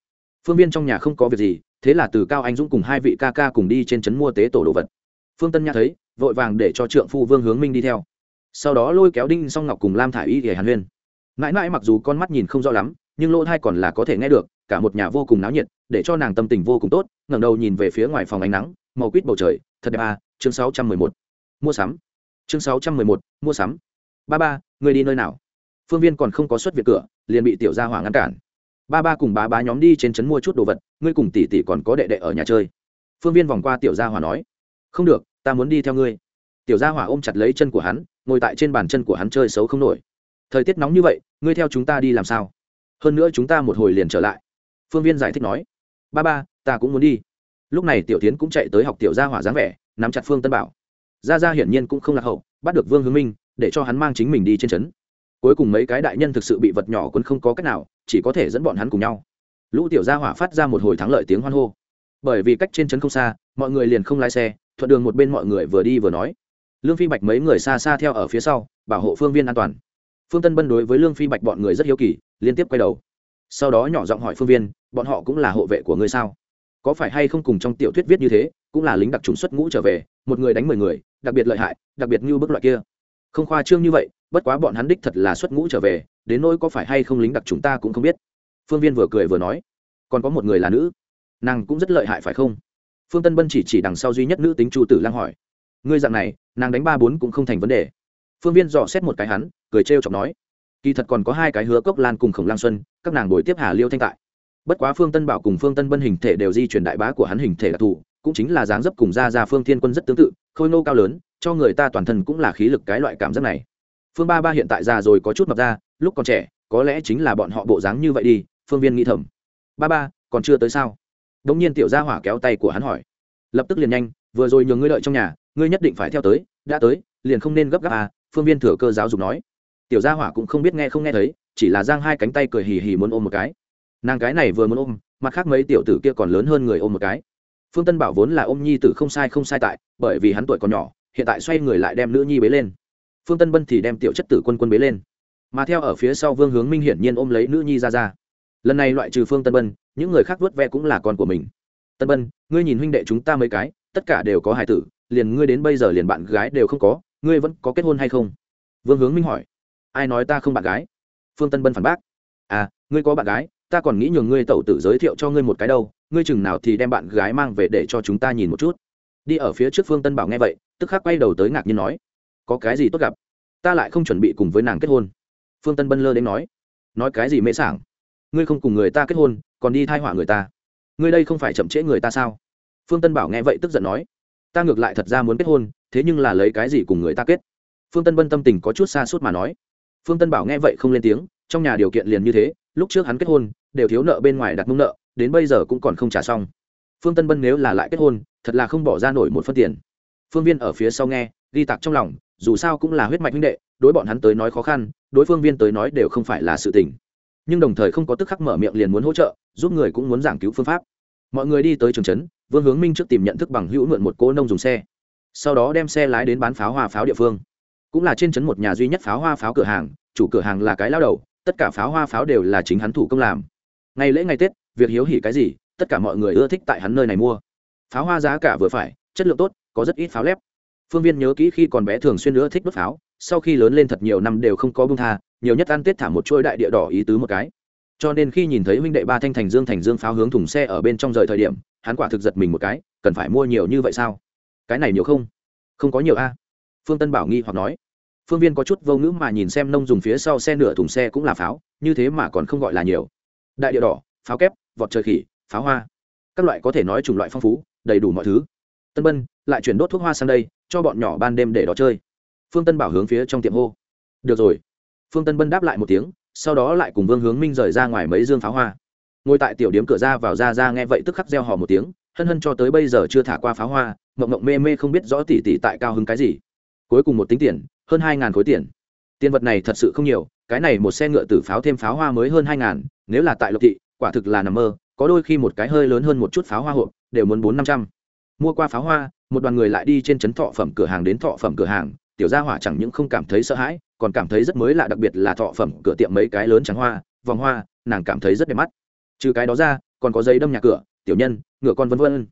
Phương viên trong nhà không có việc gì, thế là từ cao anh dũng cùng hai vị ca ca cùng đi trên trấn mua tế tổ đồ vật phương tân nha thấy, vội vàng để cho trượng phu vương hướng minh đi theo. Sau đó lôi kéo đinh song ngọc cùng lam thả i y để hàn huyên. Mãi mãi mặc dù con mắt nhìn không rõ lắm, nhưng lỗ thai còn là có thể nghe được, cả một nhà vô cùng náo nhiệt, để cho nàng tâm tình vô cùng tốt, ngẩng đầu nhìn về phía ngoài phòng ánh nắng, màu quýt bầu trời, thật đẹp à chương sáu trăm mười một. Mua sắm. Chương sáu trăm mười một, mua sắm. Ba ba, người đi nơi nào? Phương viên còn không có xuất việc cửa, liền bị tiểu gia hỏa ngăn cản. Ba ba cùng bá bá nhóm đi trên trấn mua chút đồ vật, ngươi cùng tỷ tỷ còn có đệ đệ ở nhà chơi. Phương viên vòng qua tiểu gia hỏa nói. Không được ta muốn đi theo ngươi. Tiểu gia hỏa ôm chặt lấy chân của hắn, ngồi tại trên bàn chân của hắn chơi xấu không nổi. Thời tiết nóng như vậy, ngươi theo chúng ta đi làm sao? Hơn nữa chúng ta một hồi liền trở lại. Phương viên giải thích nói. Ba ba, ta cũng muốn đi. Lúc này tiểu tiến cũng chạy tới học tiểu gia hỏa dáng vẻ, nắm chặt phương tân bảo. Gia gia hiển nhiên cũng không lạc hậu, bắt được vương hướng minh, để cho hắn mang chính mình đi trên trấn. Cuối cùng mấy cái đại nhân thực sự bị vật nhỏ quân không có cách nào, chỉ có thể dẫn bọn hắn cùng nhau. Lũ tiểu gia hỏa phát ra một hồi thắng lợi tiếng hoan hô. Bởi vì cách trên trấn không xa, mọi người liền không lái xe thuận đường một bên mọi người vừa đi vừa nói. Lương phi bạch mấy người xa xa theo ở phía sau, bảo hộ phương viên an toàn. Phương tân bân đối với lương phi bạch bọn người rất hiếu kỳ, liên tiếp quay đầu. Sau đó nhỏ giọng hỏi phương viên, bọn họ cũng là hộ vệ của ngươi sao? Có phải hay không cùng trong tiểu thuyết viết như thế, cũng là lính đặc trùng xuất ngũ trở về, một người đánh mười người, đặc biệt lợi hại, đặc biệt như bức loại kia? Không khoa trương như vậy, bất quá bọn hắn đích thật là xuất ngũ trở về, đến nỗi có phải hay không lính đặc chúng ta cũng không biết. Phương viên vừa cười vừa nói, còn có một người là nữ, nàng cũng rất lợi hại phải không? Phương tân bân chỉ chỉ đằng sau duy nhất nữ tính chu tử lang hỏi, ngươi dạng này, nàng đánh ba bốn cũng không thành vấn đề. Phương viên dò xét một cái hắn, cười trêu chọc nói, kỳ thật còn có hai cái hứa cốc lan cùng khổng lang xuân, các nàng đổi tiếp hà liêu thanh tại. Bất quá phương tân bảo cùng phương tân bân hình thể đều di chuyển đại bá của hắn hình thể đặc thù cũng chính là dáng dấp cùng ra ra phương thiên quân rất tương tự, khôi nô cao lớn, cho người ta toàn thân cũng là khí lực cái loại cảm giác này. Phương ba ba hiện tại già rồi có chút mập ra, lúc còn trẻ, có lẽ chính là bọn họ bộ dáng như vậy đi, phương viên nghĩ thầm. Ba ba, còn chưa tới sao? Đống nhiên tiểu gia hỏa kéo tay của hắn hỏi. Lập tức liền nhanh, vừa rồi nhường ngươi đợi trong nhà, ngươi nhất định phải theo tới, đã tới, liền không nên gấp gáp à phương viên thừa cơ giáo dục nói. Tiểu gia hỏa cũng không biết nghe không nghe thấy, chỉ là giang hai cánh tay cười hì hì muốn ôm một cái. Nàng cái này vừa muốn ôm, mặt khác mấy tiểu tử kia còn lớn hơn người ôm một cái. Phương tân bảo vốn là ôm nhi tử không sai không sai tại, bởi vì hắn tuổi còn nhỏ, hiện tại xoay người lại đem nữ nhi bế lên. Phương tân bân thì đem tiểu chất tử quân quân bế lên. Mà theo ở phía sau vương hướng minh hiển nhiên ôm lấy nữ nhi ra ra. Lần này loại trừ phương tân bân những người khác vớt ve cũng là con của mình. Tân bân ngươi nhìn huynh đệ chúng ta mấy cái, tất cả đều có hài tử, liền ngươi đến bây giờ liền bạn gái đều không có, ngươi vẫn có kết hôn hay không? Vương hướng minh hỏi. Ai nói ta không bạn gái? Phương tân bân phản bác. À ngươi có bạn gái, ta còn nghĩ nhường ngươi tẩu tử giới thiệu cho ngươi một cái đâu, ngươi chừng nào thì đem bạn gái mang về để cho chúng ta nhìn một chút. Đi ở phía trước phương tân bảo nghe vậy, tức khắc quay đầu tới ngạc nhiên nói. Có cái gì tốt gặp? Ta lại không chuẩn bị cùng với nàng kết hôn. Phương tân bân lơ đến nói. Nói cái gì mễ sảng? Ngươi không cùng người ta kết hôn còn đi thai họa người ta. Ngươi đây không phải chậm trễ người ta sao? Phương tân bảo nghe vậy tức giận nói. Ta ngược lại thật ra muốn kết hôn, thế nhưng là lấy cái gì cùng người ta kết? Phương tân bân tâm tình có chút xa suốt mà nói. Phương tân bảo nghe vậy không lên tiếng, trong nhà điều kiện liền như thế, lúc trước hắn kết hôn, đều thiếu nợ bên ngoài đặt mông nợ, đến bây giờ cũng còn không trả xong. Phương tân bân nếu là lại kết hôn, thật là không bỏ ra nổi một phân tiền. Phương viên ở phía sau nghe, ghi tặc trong lòng, dù sao cũng là huyết mạch huynh đệ, đối bọn hắn tới nói khó khăn, đối phương viên tới nói đều không phải là sự tình. Nhưng đồng thời không có tức khắc mở miệng liền muốn hỗ trợ giúp người cũng muốn giảng cứu phương pháp. Mọi người đi tới trường trấn, vương hướng minh trước tìm nhận thức bằng hữu mượn một cô nông dùng xe. Sau đó đem xe lái đến bán pháo hoa pháo địa phương. Cũng là trên trấn một nhà duy nhất pháo hoa pháo cửa hàng, chủ cửa hàng là cái lao đầu, tất cả pháo hoa pháo đều là chính hắn thủ công làm. Ngày lễ ngày tết, việc hiếu hỉ cái gì, tất cả mọi người ưa thích tại hắn nơi này mua. Pháo hoa giá cả vừa phải, chất lượng tốt, có rất ít pháo lép. Phương viên nhớ kỹ khi còn bé thường xuyên nữa thích đốt pháo, sau khi lớn lên thật nhiều năm đều không có bưng tha, nhiều nhất ăn tết thả một chuôi đại địa đỏ ý tứ một cái cho nên khi nhìn thấy huynh đệ ba thanh thành dương thành dương pháo hướng thùng xe ở bên trong rời thời điểm, hắn quả thực giật mình một cái, cần phải mua nhiều như vậy sao? Cái này nhiều không? Không có nhiều a. Phương tân bảo nghi hoặc nói. Phương viên có chút vô ngữ mà nhìn xem nông dùng phía sau xe nửa thùng xe cũng là pháo, như thế mà còn không gọi là nhiều. Đại địa đỏ, pháo kép, vọt trời khỉ, pháo hoa. Các loại có thể nói chủng loại phong phú, đầy đủ mọi thứ. Tân bân, lại chuyển đốt thuốc hoa sang đây, cho bọn nhỏ ban đêm để đó chơi. Phương tân bảo hướng phía trong tiệm hô. Được rồi. Phương tân bân đáp lại một tiếng sau đó lại cùng vương hướng minh rời ra ngoài mấy dương pháo hoa. Ngồi tại tiểu điếm cửa ra vào ra ra nghe vậy tức khắc reo hò một tiếng, hân hân cho tới bây giờ chưa thả qua pháo hoa, mộng mộng mê mê không biết rõ tỉ tỉ tại cao hứng cái gì. Cuối cùng một tính tiền, hơn hai ngàn khối tiền. Tiền vật này thật sự không nhiều, cái này một xe ngựa tử pháo thêm pháo hoa mới hơn hai ngàn, nếu là tại lộc thị, quả thực là nằm mơ, có đôi khi một cái hơi lớn hơn một chút pháo hoa hộp, đều muốn bốn năm trăm. Mua qua pháo hoa, một đoàn người lại đi trên trấn thọ phẩm cửa hàng đến thọ phẩm cửa hàng, tiểu gia hỏa chẳng những không cảm thấy sợ hãi còn cảm thấy rất mới lạ, đặc biệt là thọ phẩm cửa tiệm mấy cái lớn trắng hoa, vòng hoa, nàng cảm thấy rất đẹp mắt. Trừ cái đó ra, còn có giấy đâm nhà cửa, tiểu nhân, ngựa con vân vân.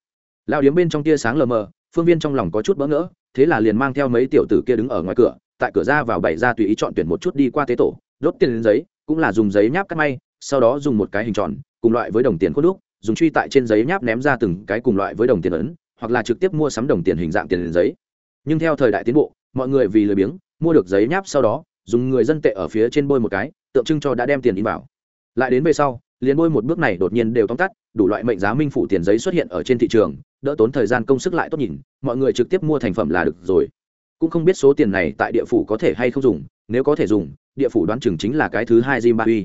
Lao điếm bên trong tia sáng lờ mờ, phương viên trong lòng có chút bỡ ngỡ, thế là liền mang theo mấy tiểu tử kia đứng ở ngoài cửa, tại cửa ra vào bày ra tùy ý chọn tuyển một chút đi qua tế tổ, đốt tiền giấy, cũng là dùng giấy nháp cắt may, sau đó dùng một cái hình tròn, cùng loại với đồng tiền khuôn đúc, dùng truy tại trên giấy nháp ném ra từng cái cùng loại với đồng tiền ấn, hoặc là trực tiếp mua sắm đồng tiền hình dạng tiền giấy. Nhưng theo thời đại tiến bộ, mọi người vì lười biếng mua được giấy nháp sau đó, dùng người dân tệ ở phía trên bôi một cái, tượng trưng cho đã đem tiền in vào. Lại đến về sau, liền bôi một bước này đột nhiên đều tóm tắt, đủ loại mệnh giá minh phủ tiền giấy xuất hiện ở trên thị trường, đỡ tốn thời gian công sức lại tốt nhìn, mọi người trực tiếp mua thành phẩm là được rồi. Cũng không biết số tiền này tại địa phủ có thể hay không dùng, nếu có thể dùng, địa phủ đoán chừng chính là cái thứ hai zimbabwe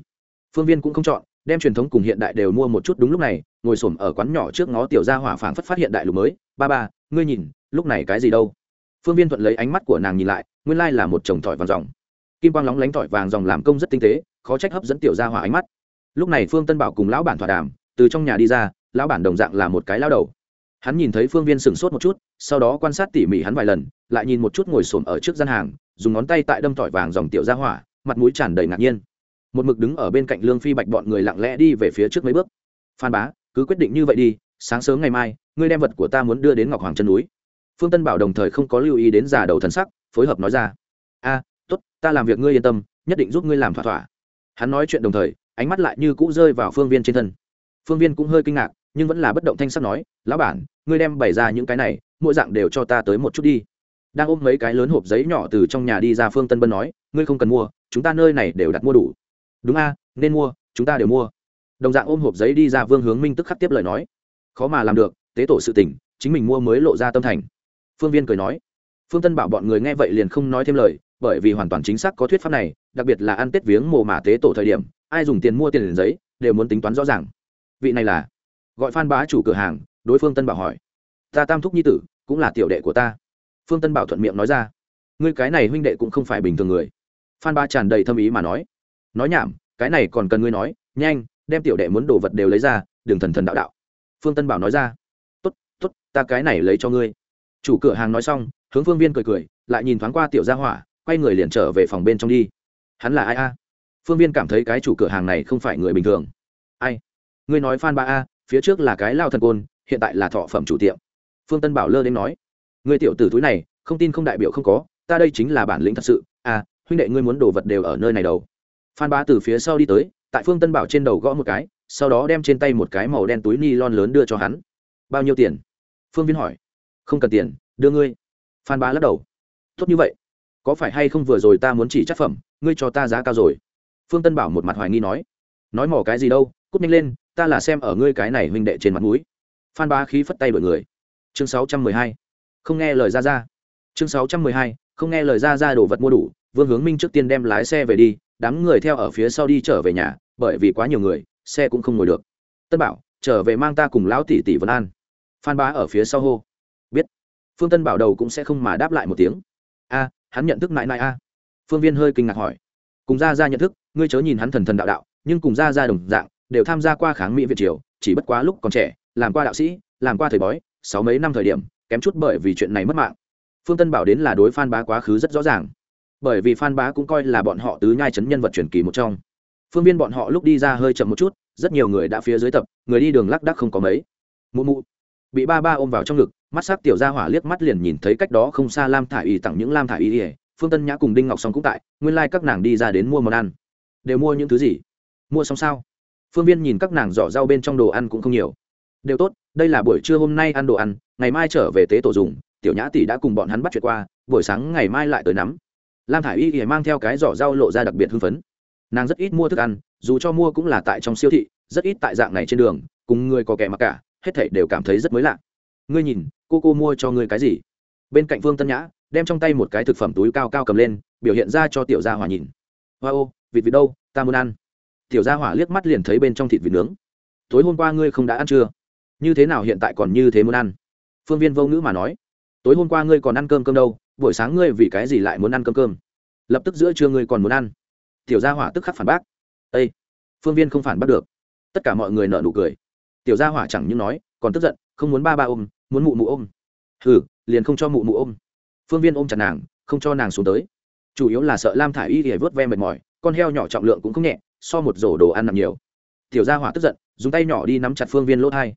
phương viên cũng không chọn, đem truyền thống cùng hiện đại đều mua một chút đúng lúc này, ngồi xổm ở quán nhỏ trước ngó tiểu gia hỏa phảng phất phát hiện đại lục mới. Ba ba, ngươi nhìn, lúc này cái gì đâu? Phương viên thuận lấy ánh mắt của nàng nhìn lại nguyên lai là một chồng thỏi vàng dòng. Kim quang lóng lánh tỏi vàng dòng làm công rất tinh tế, khó trách hấp dẫn tiểu gia hỏa ánh mắt. Lúc này phương tân bảo cùng lão bản thỏa đàm, từ trong nhà đi ra, lão bản đồng dạng là một cái lao đầu. Hắn nhìn thấy phương viên sửng sốt một chút, sau đó quan sát tỉ mỉ hắn vài lần, lại nhìn một chút ngồi xổm ở trước gian hàng, dùng ngón tay tại đâm tỏi vàng dòng tiểu gia hỏa, mặt mũi tràn đầy ngạc nhiên. Một mực đứng ở bên cạnh lương phi bạch bọn người lặng lẽ đi về phía trước mấy bước. Phan bá, cứ quyết định như vậy đi, sáng sớm ngày mai, ngươi đem vật của ta muốn đưa đến ngọc hoàng chân núi. Phương tân bảo đồng thời không có lưu ý đến già đầu thần sắc phối hợp nói ra. A, tốt, ta làm việc ngươi yên tâm, nhất định giúp ngươi làm thỏa thỏa. Hắn nói chuyện đồng thời, ánh mắt lại như cũ rơi vào phương viên trên thân. Phương viên cũng hơi kinh ngạc, nhưng vẫn là bất động thanh sắc nói, lão bản, ngươi đem bày ra những cái này, mỗi dạng đều cho ta tới một chút đi. Đang ôm mấy cái lớn hộp giấy nhỏ từ trong nhà đi ra, phương tân bân nói, ngươi không cần mua, chúng ta nơi này đều đặt mua đủ. Đúng a, nên mua, chúng ta đều mua. Đồng dạng ôm hộp giấy đi ra, vương hướng minh tức khắc tiếp lời nói. Khó mà làm được, tế tổ sự tỉnh chính mình mua mới lộ ra tâm thành. Phương viên cười nói phương tân bảo bọn người nghe vậy liền không nói thêm lời, bởi vì hoàn toàn chính xác có thuyết pháp này, đặc biệt là ăn tết viếng mồ mả tế tổ thời điểm, ai dùng tiền mua tiền liền giấy, đều muốn tính toán rõ ràng. Vị này là, gọi phan bá chủ cửa hàng, đối phương tân bảo hỏi. Ta tam thúc nhi tử, cũng là tiểu đệ của ta. Phương tân bảo thuận miệng nói ra. Ngươi cái này huynh đệ cũng không phải bình thường người. Phan ba tràn đầy thâm ý mà nói. Nói nhảm, cái này còn cần ngươi nói, nhanh, đem tiểu đệ muốn đồ vật đều lấy ra, đừng thần thần đạo đạo. Phương tân bảo nói ra. T ố t t ố t ta cái này lấy cho ngươi. Chủ cửa hàng nói xong hướng phương viên cười cười, lại nhìn thoáng qua tiểu gia hỏa, quay người liền trở về phòng bên trong đi. Hắn là ai a? Phương viên cảm thấy cái chủ cửa hàng này không phải người bình thường. Ai? Ngươi nói phan ba a, phía trước là cái lao thần côn, hiện tại là thọ phẩm chủ tiệm. Phương tân bảo lơ đến nói. Người tiểu tử túi này, không tin không đại biểu không có, ta đây chính là bản lĩnh thật sự. À huynh đệ ngươi muốn đồ vật đều ở nơi này đầu phan bá từ phía sau đi tới, tại phương tân bảo trên đầu gõ một cái, sau đó đem trên tay một cái màu đen túi ni lon lớn đưa cho hắn. Bao nhiêu tiền? Phương viên hỏi. Không cần tiền, đưa ngươi phan bá lắc đầu. Tốt như vậy. Có phải hay không vừa rồi ta muốn chỉ chất phẩm, ngươi cho ta giá cao rồi? Phương tân bảo một mặt hoài nghi nói. Nói mỏ cái gì đâu, cút nhanh lên, ta là xem ở ngươi cái này huynh đệ trên mặt mũi. Phan bá khí phất tay đổi người. Chương sáu trăm mười hai. Không nghe lời ra ra chương sáu trăm mười hai. Không nghe lời ra ra đồ vật mua đủ, vương hướng minh trước tiên đem lái xe về đi, đám người theo ở phía sau đi trở về nhà, bởi vì quá nhiều người, xe cũng không ngồi được. Tân bảo, trở về mang ta cùng lão tỷ tỷ vân an. Phan bá ở phía sau hô phương tân bảo đầu cũng sẽ không mà đáp lại một tiếng. A, hắn nhận thức mãi mãi a. Phương viên hơi kinh ngạc hỏi. Cùng ra ra nhận thức, ngươi chớ nhìn hắn thần thần đạo đạo, nhưng cùng ra ra đồng dạng, đều tham gia qua kháng mỹ việt triều, chỉ bất quá lúc còn trẻ, làm qua đạo sĩ, làm qua thầy bói, sáu mấy năm thời điểm, kém chút bởi vì chuyện này mất mạng. Phương tân bảo đến là đối phan bá quá khứ rất rõ ràng. Bởi vì phan bá cũng coi là bọn họ tứ nhai chấn nhân vật truyền kỳ một trong. Phương viên bọn họ lúc đi ra hơi chậm một chút, rất nhiều người đã phía dưới tập, người đi đường lác đắc không có mấy. Mụ mụ bị ba ba ôm vào trong ngực, mắt sắc tiểu gia hỏa liếc mắt liền nhìn thấy cách đó không xa lam thả y tặng những lam thả y ỉa phương tân nhã cùng đinh ngọc song cũng tại, nguyên lai、like、các nàng đi ra đến mua món ăn. Đều mua những thứ gì? Mua xong sao? Phương viên nhìn các nàng giỏ rau bên trong đồ ăn cũng không nhiều. Đều tốt, đây là buổi trưa hôm nay ăn đồ ăn, ngày mai trở về tế tổ dùng, tiểu nhã tỷ đã cùng bọn hắn bắt chuyện qua, buổi sáng ngày mai lại tới nắm. Lam thả i y thì mang theo cái giỏ rau lộ ra đặc biệt hưng phấn. Nàng rất ít mua thức ăn, dù cho mua cũng là tại trong siêu thị, rất ít tại dạng này trên đường, cùng người có kẻ mặc cả hết thảy đều cảm thấy rất mới lạ. Ngươi nhìn, cô cô mua cho ngươi cái gì? Bên cạnh Vương tân nhã, đem trong tay một cái thực phẩm túi cao cao cầm lên, biểu hiện ra cho tiểu gia hỏa nhìn. Hoa ô, vịt vịt đâu, ta muốn ăn. Tiểu gia hỏa liếc mắt liền thấy bên trong thịt vịt nướng. Tối hôm qua ngươi không đã ăn chưa? Như thế nào hiện tại còn như thế muốn ăn? Phương viên vô ngữ mà nói. Tối hôm qua ngươi còn ăn cơm cơm đâu, buổi sáng ngươi vì cái gì lại muốn ăn cơm cơm? Lập tức giữa trưa ngươi còn muốn ăn. Tiểu gia hỏa tức khắc phản bác. Â phương viên không phản bác được. Tất cả mọi người nợ nụ cười tiểu gia hỏa chẳng những nói, còn tức giận, không muốn ba ba ôm, muốn mụ mụ ôm. Hừ, liền không cho mụ mụ ôm. Phương viên ôm chặt nàng, không cho nàng xuống tới. Chủ yếu là sợ lam thả i y để vớt ve mệt mỏi, con heo nhỏ trọng lượng cũng không nhẹ, so một rổ đồ ăn nặng nhiều. Tiểu gia hỏa tức giận, dùng tay nhỏ đi nắm chặt phương viên lỗ thai.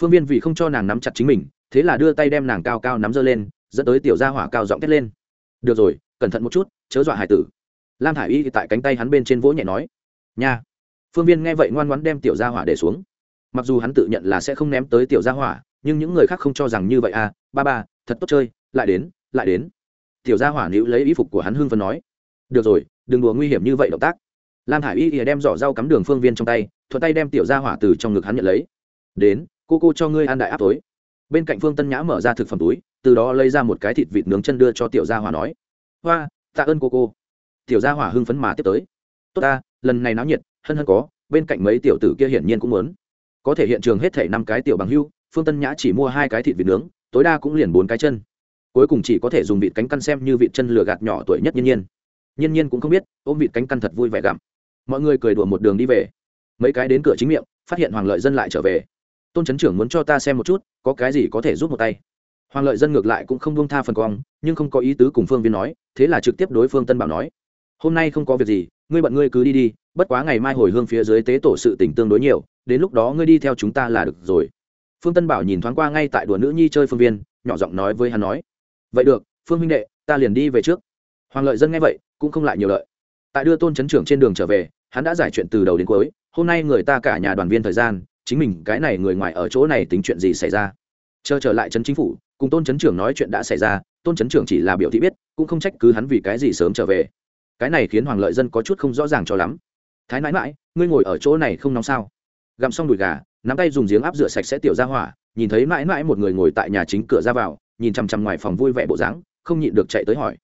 Phương viên vì không cho nàng nắm chặt chính mình, thế là đưa tay đem nàng cao cao nắm giơ lên, dẫn tới tiểu gia hỏa cao giọng thét lên. Được rồi, cẩn thận một chút, chớ dọa hải tử. Lam thả i y tại cánh tay hắn bên trên vỗ nhẹ nói. Nha. Phương viên nghe vậy ngoan ngoãn đem tiểu gia hỏa để xuống mặc dù hắn tự nhận là sẽ không ném tới tiểu gia hỏa, nhưng những người khác không cho rằng như vậy à ba ba, thật tốt chơi, lại đến lại đến. Tiểu gia hỏa níu lấy ý phục của hắn hưng phần nói. Được rồi, đừng đùa nguy hiểm như vậy động tác. Lam hải y y đem giỏ rau cắm đường phương viên trong tay, thuận tay đem tiểu gia hỏa từ trong ngực hắn nhận lấy. Đến, cô cô cho ngươi ăn đại áp tối. Bên cạnh phương tân nhã mở ra thực phẩm túi, từ đó lấy ra một cái thịt vịt nướng chân đưa cho tiểu gia hỏa nói. Hoa, tạ ơn cô cô. Tiểu gia hỏa hưng phấn mà tiếp tới. Tốt ta, lần này náo nhiệt, hân hân có, bên cạnh mấy tiểu tử kia hiển nhiên cũng muốn có thể hiện trường hết thảy năm cái tiểu bằng hưu, phương tân nhã chỉ mua hai cái thịt vịt nướng, tối đa cũng liền bốn cái chân. Cuối cùng chỉ có thể dùng vịt cánh căn xem như vịt chân lừa gạt nhỏ tuổi nhất nhiên nhiên. Nhiên nhiên cũng không biết, ôm vịt cánh căn thật vui vẻ gặm. Mọi người cười đùa một đường đi về. Mấy cái đến cửa chính miệng, phát hiện hoàng lợi dân lại trở về. Tôn trấn trưởng muốn cho ta xem một chút, có cái gì có thể giúp một tay. Hoàng lợi dân ngược lại cũng không buông tha phần cong nhưng không có ý tứ cùng phương viên nói, thế là trực tiếp đối phương tân bảo nói. Hôm nay không có việc gì, ngươi bận ngươi cứ đi đi, bất quá ngày mai hồi hương phía dưới tế tổ sự tỉnh tương đối nhiều đến lúc đó ngươi đi theo chúng ta là được rồi. Phương tân bảo nhìn thoáng qua ngay tại đùa nữ nhi chơi phương viên, nhỏ giọng nói với hắn nói, vậy được, phương huynh đệ, ta liền đi về trước. Hoàng lợi dân nghe vậy, cũng không lại nhiều lợi tại đưa tôn chấn trưởng trên đường trở về, hắn đã giải chuyện từ đầu đến cuối, hôm nay người ta cả nhà đoàn viên thời gian, chính mình cái này người ngoài ở chỗ này tính chuyện gì xảy ra? Chờ trở lại trấn chính phủ, cùng tôn chấn trưởng nói chuyện đã xảy ra, tôn chấn trưởng chỉ là biểu thị biết, cũng không trách cứ hắn vì cái gì sớm trở về. Cái này khiến hoàng lợi dân có chút không rõ ràng cho lắm. Thái nãi mãi, ngươi ngồi ở chỗ này không nóng sao? Gặm xong đùi gà, nắm tay dùng giếng áp rửa sạch sẽ tiểu ra hỏa, nhìn thấy mãi mãi một người ngồi tại nhà chính cửa ra vào, nhìn chằm chằm ngoài phòng vui vẻ bộ dáng, không nhịn được chạy tới hỏi.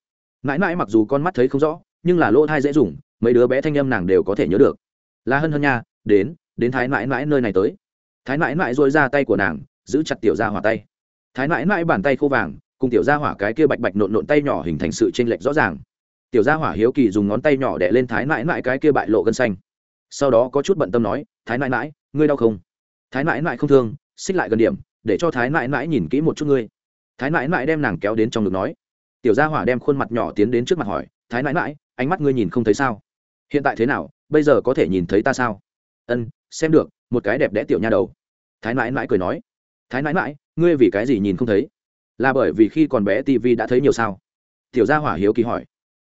Mãi mãi mặc dù con mắt thấy không rõ, nhưng là lỗ thai dễ dùng, mấy đứa bé thanh âm nàng đều có thể nhớ được. Là hân hân nha, đến đến thái mãi mãi nơi này tới. Thái mãi mãi dôi ra tay của nàng, giữ chặt tiểu ra hỏa tay. Thái mãi mãi bàn tay khô vàng, cùng tiểu ra hỏa cái kia bạch bạch nộn nộn tay nhỏ hình thành sự t r ê n lệch rõ ràng. Tiểu gia hỏa hiếu kỳ dùng ngón tay nhỏ đẻ lên thái mãi mãi cái kia bại lộ gân xanh. Sau đó có chút bận tâm nói, thái mãi mãi ngươi đau không? Thái mãi mãi không thương, xích lại gần điểm, để cho thái mãi mãi nhìn kỹ một chút ngươi. Thái mãi mãi đem nàng kéo đến trong ngực nói. Tiểu gia hỏa đem khuôn mặt nhỏ tiến đến trước mặt hỏi, thái mãi mãi, ánh mắt ngươi nhìn không thấy sao? Hiện tại thế nào? Bây giờ có thể nhìn thấy ta sao? Ân, xem được, một cái đẹp đẽ tiểu nha đầu. Thái mãi mãi cười nói. Thái mãi mãi, ngươi vì cái gì nhìn không thấy? Là bởi vì khi còn bé tivi đã thấy nhiều sao? Tiểu gia hỏa hiếu kỳ hỏi.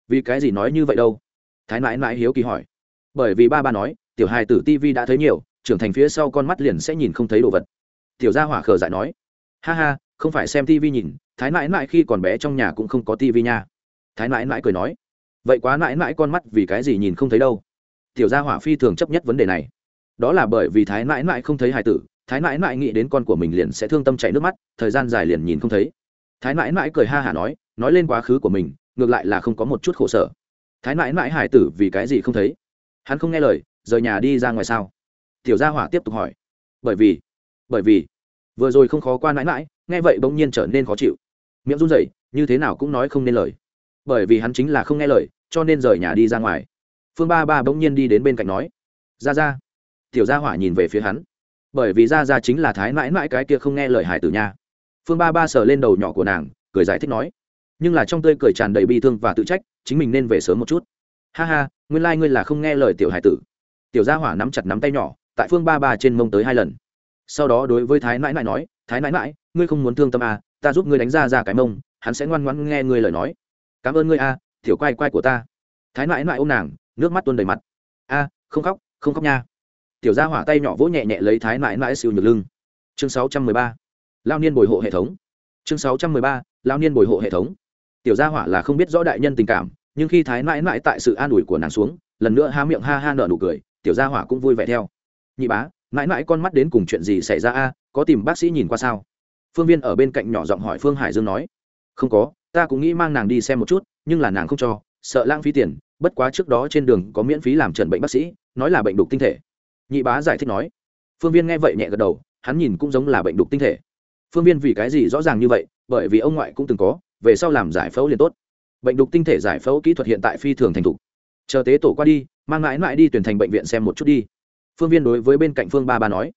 Vì cái gì nói như vậy đâu? Thái mãi mãi hiếu kỳ hỏi. Bởi vì ba ba nói, tiểu hài tử tivi đã thấy nhiều trưởng thành phía sau con mắt liền sẽ nhìn không thấy đồ vật. Tiểu gia hỏa khờ dại nói, ha ha, không phải xem tivi nhìn, thái mãi mãi khi còn bé trong nhà cũng không có tivi nha. Thái mãi mãi cười nói, vậy quá mãi mãi con mắt vì cái gì nhìn không thấy đâu? Tiểu gia hỏa phi thường chấp nhất vấn đề này. Đó là bởi vì thái mãi mãi không thấy hài tử, thái mãi mãi nghĩ đến con của mình liền sẽ thương tâm chảy nước mắt, thời gian dài liền nhìn không thấy. Thái mãi mãi cười ha hả nói nói lên quá khứ của mình, ngược lại là không có một chút khổ sở. Thái mãi mãi hải tử vì cái gì không thấy? Hắn không nghe lời, rời nhà đi ra ngoài sao? Tiểu gia hỏa tiếp tục hỏi. Bởi vì bởi vì, vừa rồi không khó qua mãi mãi nghe vậy bỗng nhiên trở nên khó chịu. Miệng run rẩy, như thế nào cũng nói không nên lời. Bởi vì hắn chính là không nghe lời, cho nên rời nhà đi ra ngoài. Phương ba ba bỗng nhiên đi đến bên cạnh nói, ra ra. Tiểu gia hỏa nhìn về phía hắn. Bởi vì ra ra chính là thái mãi mãi cái kia không nghe lời hải tử nha. Phương ba ba sờ lên đầu nhỏ của nàng, cười giải thích nói, nhưng là trong tươi cười tràn đầy bi thương và tự trách, chính mình nên về sớm một chút. Ha ha, nguyên lai、like、ngươi là không nghe lời tiểu hải tử. Tiểu gia hỏa nắm chặt nắm tay nhỏ tại phương ba ba trên mông tới hai lần. Sau đó đối với thái nãi nãi nói thái nãi nãi ngươi không muốn thương tâm à, ta giúp ngươi đánh ra ra cái mông hắn sẽ ngoan ngoãn nghe ngươi lời nói. Cảm ơn ngươi a à, tiểu quay quay của ta. Thái nãi nãi ôm nàng nước mắt tuôn đầy mặt. A không khóc không khóc nha. Tiểu gia hỏa tay nhỏ vỗ nhẹ nhẹ lấy thái nãi nãi siêu nhược lưng. Chương sáu trăm mười ba lao niên bồi hộ hệ thống. Chương sáu trăm mười ba lao niên bồi hộ hệ thống. Tiểu gia hỏa là không biết rõ đại nhân tình cảm nhưng khi thái mãi mãi tại sự an ủi của nàng xuống lần nữa há miệng ha ha nở nụ cười tiểu gia hỏa cũng vui vẻ theo nhị bá, mãi mãi con mắt đến cùng chuyện gì xảy ra a, có tìm bác sĩ nhìn qua sao? Phương viên ở bên cạnh nhỏ giọng hỏi phương hải dương nói. Không có, ta cũng nghĩ mang nàng đi xem một chút, nhưng là nàng không cho, sợ lãng phí tiền, bất quá trước đó trên đường có miễn phí làm trần bệnh bác sĩ, nói là bệnh đục tinh thể. Nhị bá giải thích nói. Phương viên nghe vậy nhẹ gật đầu, hắn nhìn cũng giống là bệnh đục tinh thể. Phương viên vì cái gì rõ ràng như vậy, bởi vì ông ngoại cũng từng có, về sau làm giải phẫu liền tốt. Bệnh đục tinh thể giải phẫu kỹ thuật hiện tại phi thường thành thục. Chờ tế tổ qua đi, mang mãi mãi đi tuyển thành bệnh viện xem một chút đi phương viên đối với bên cạnh phương ba ba nói.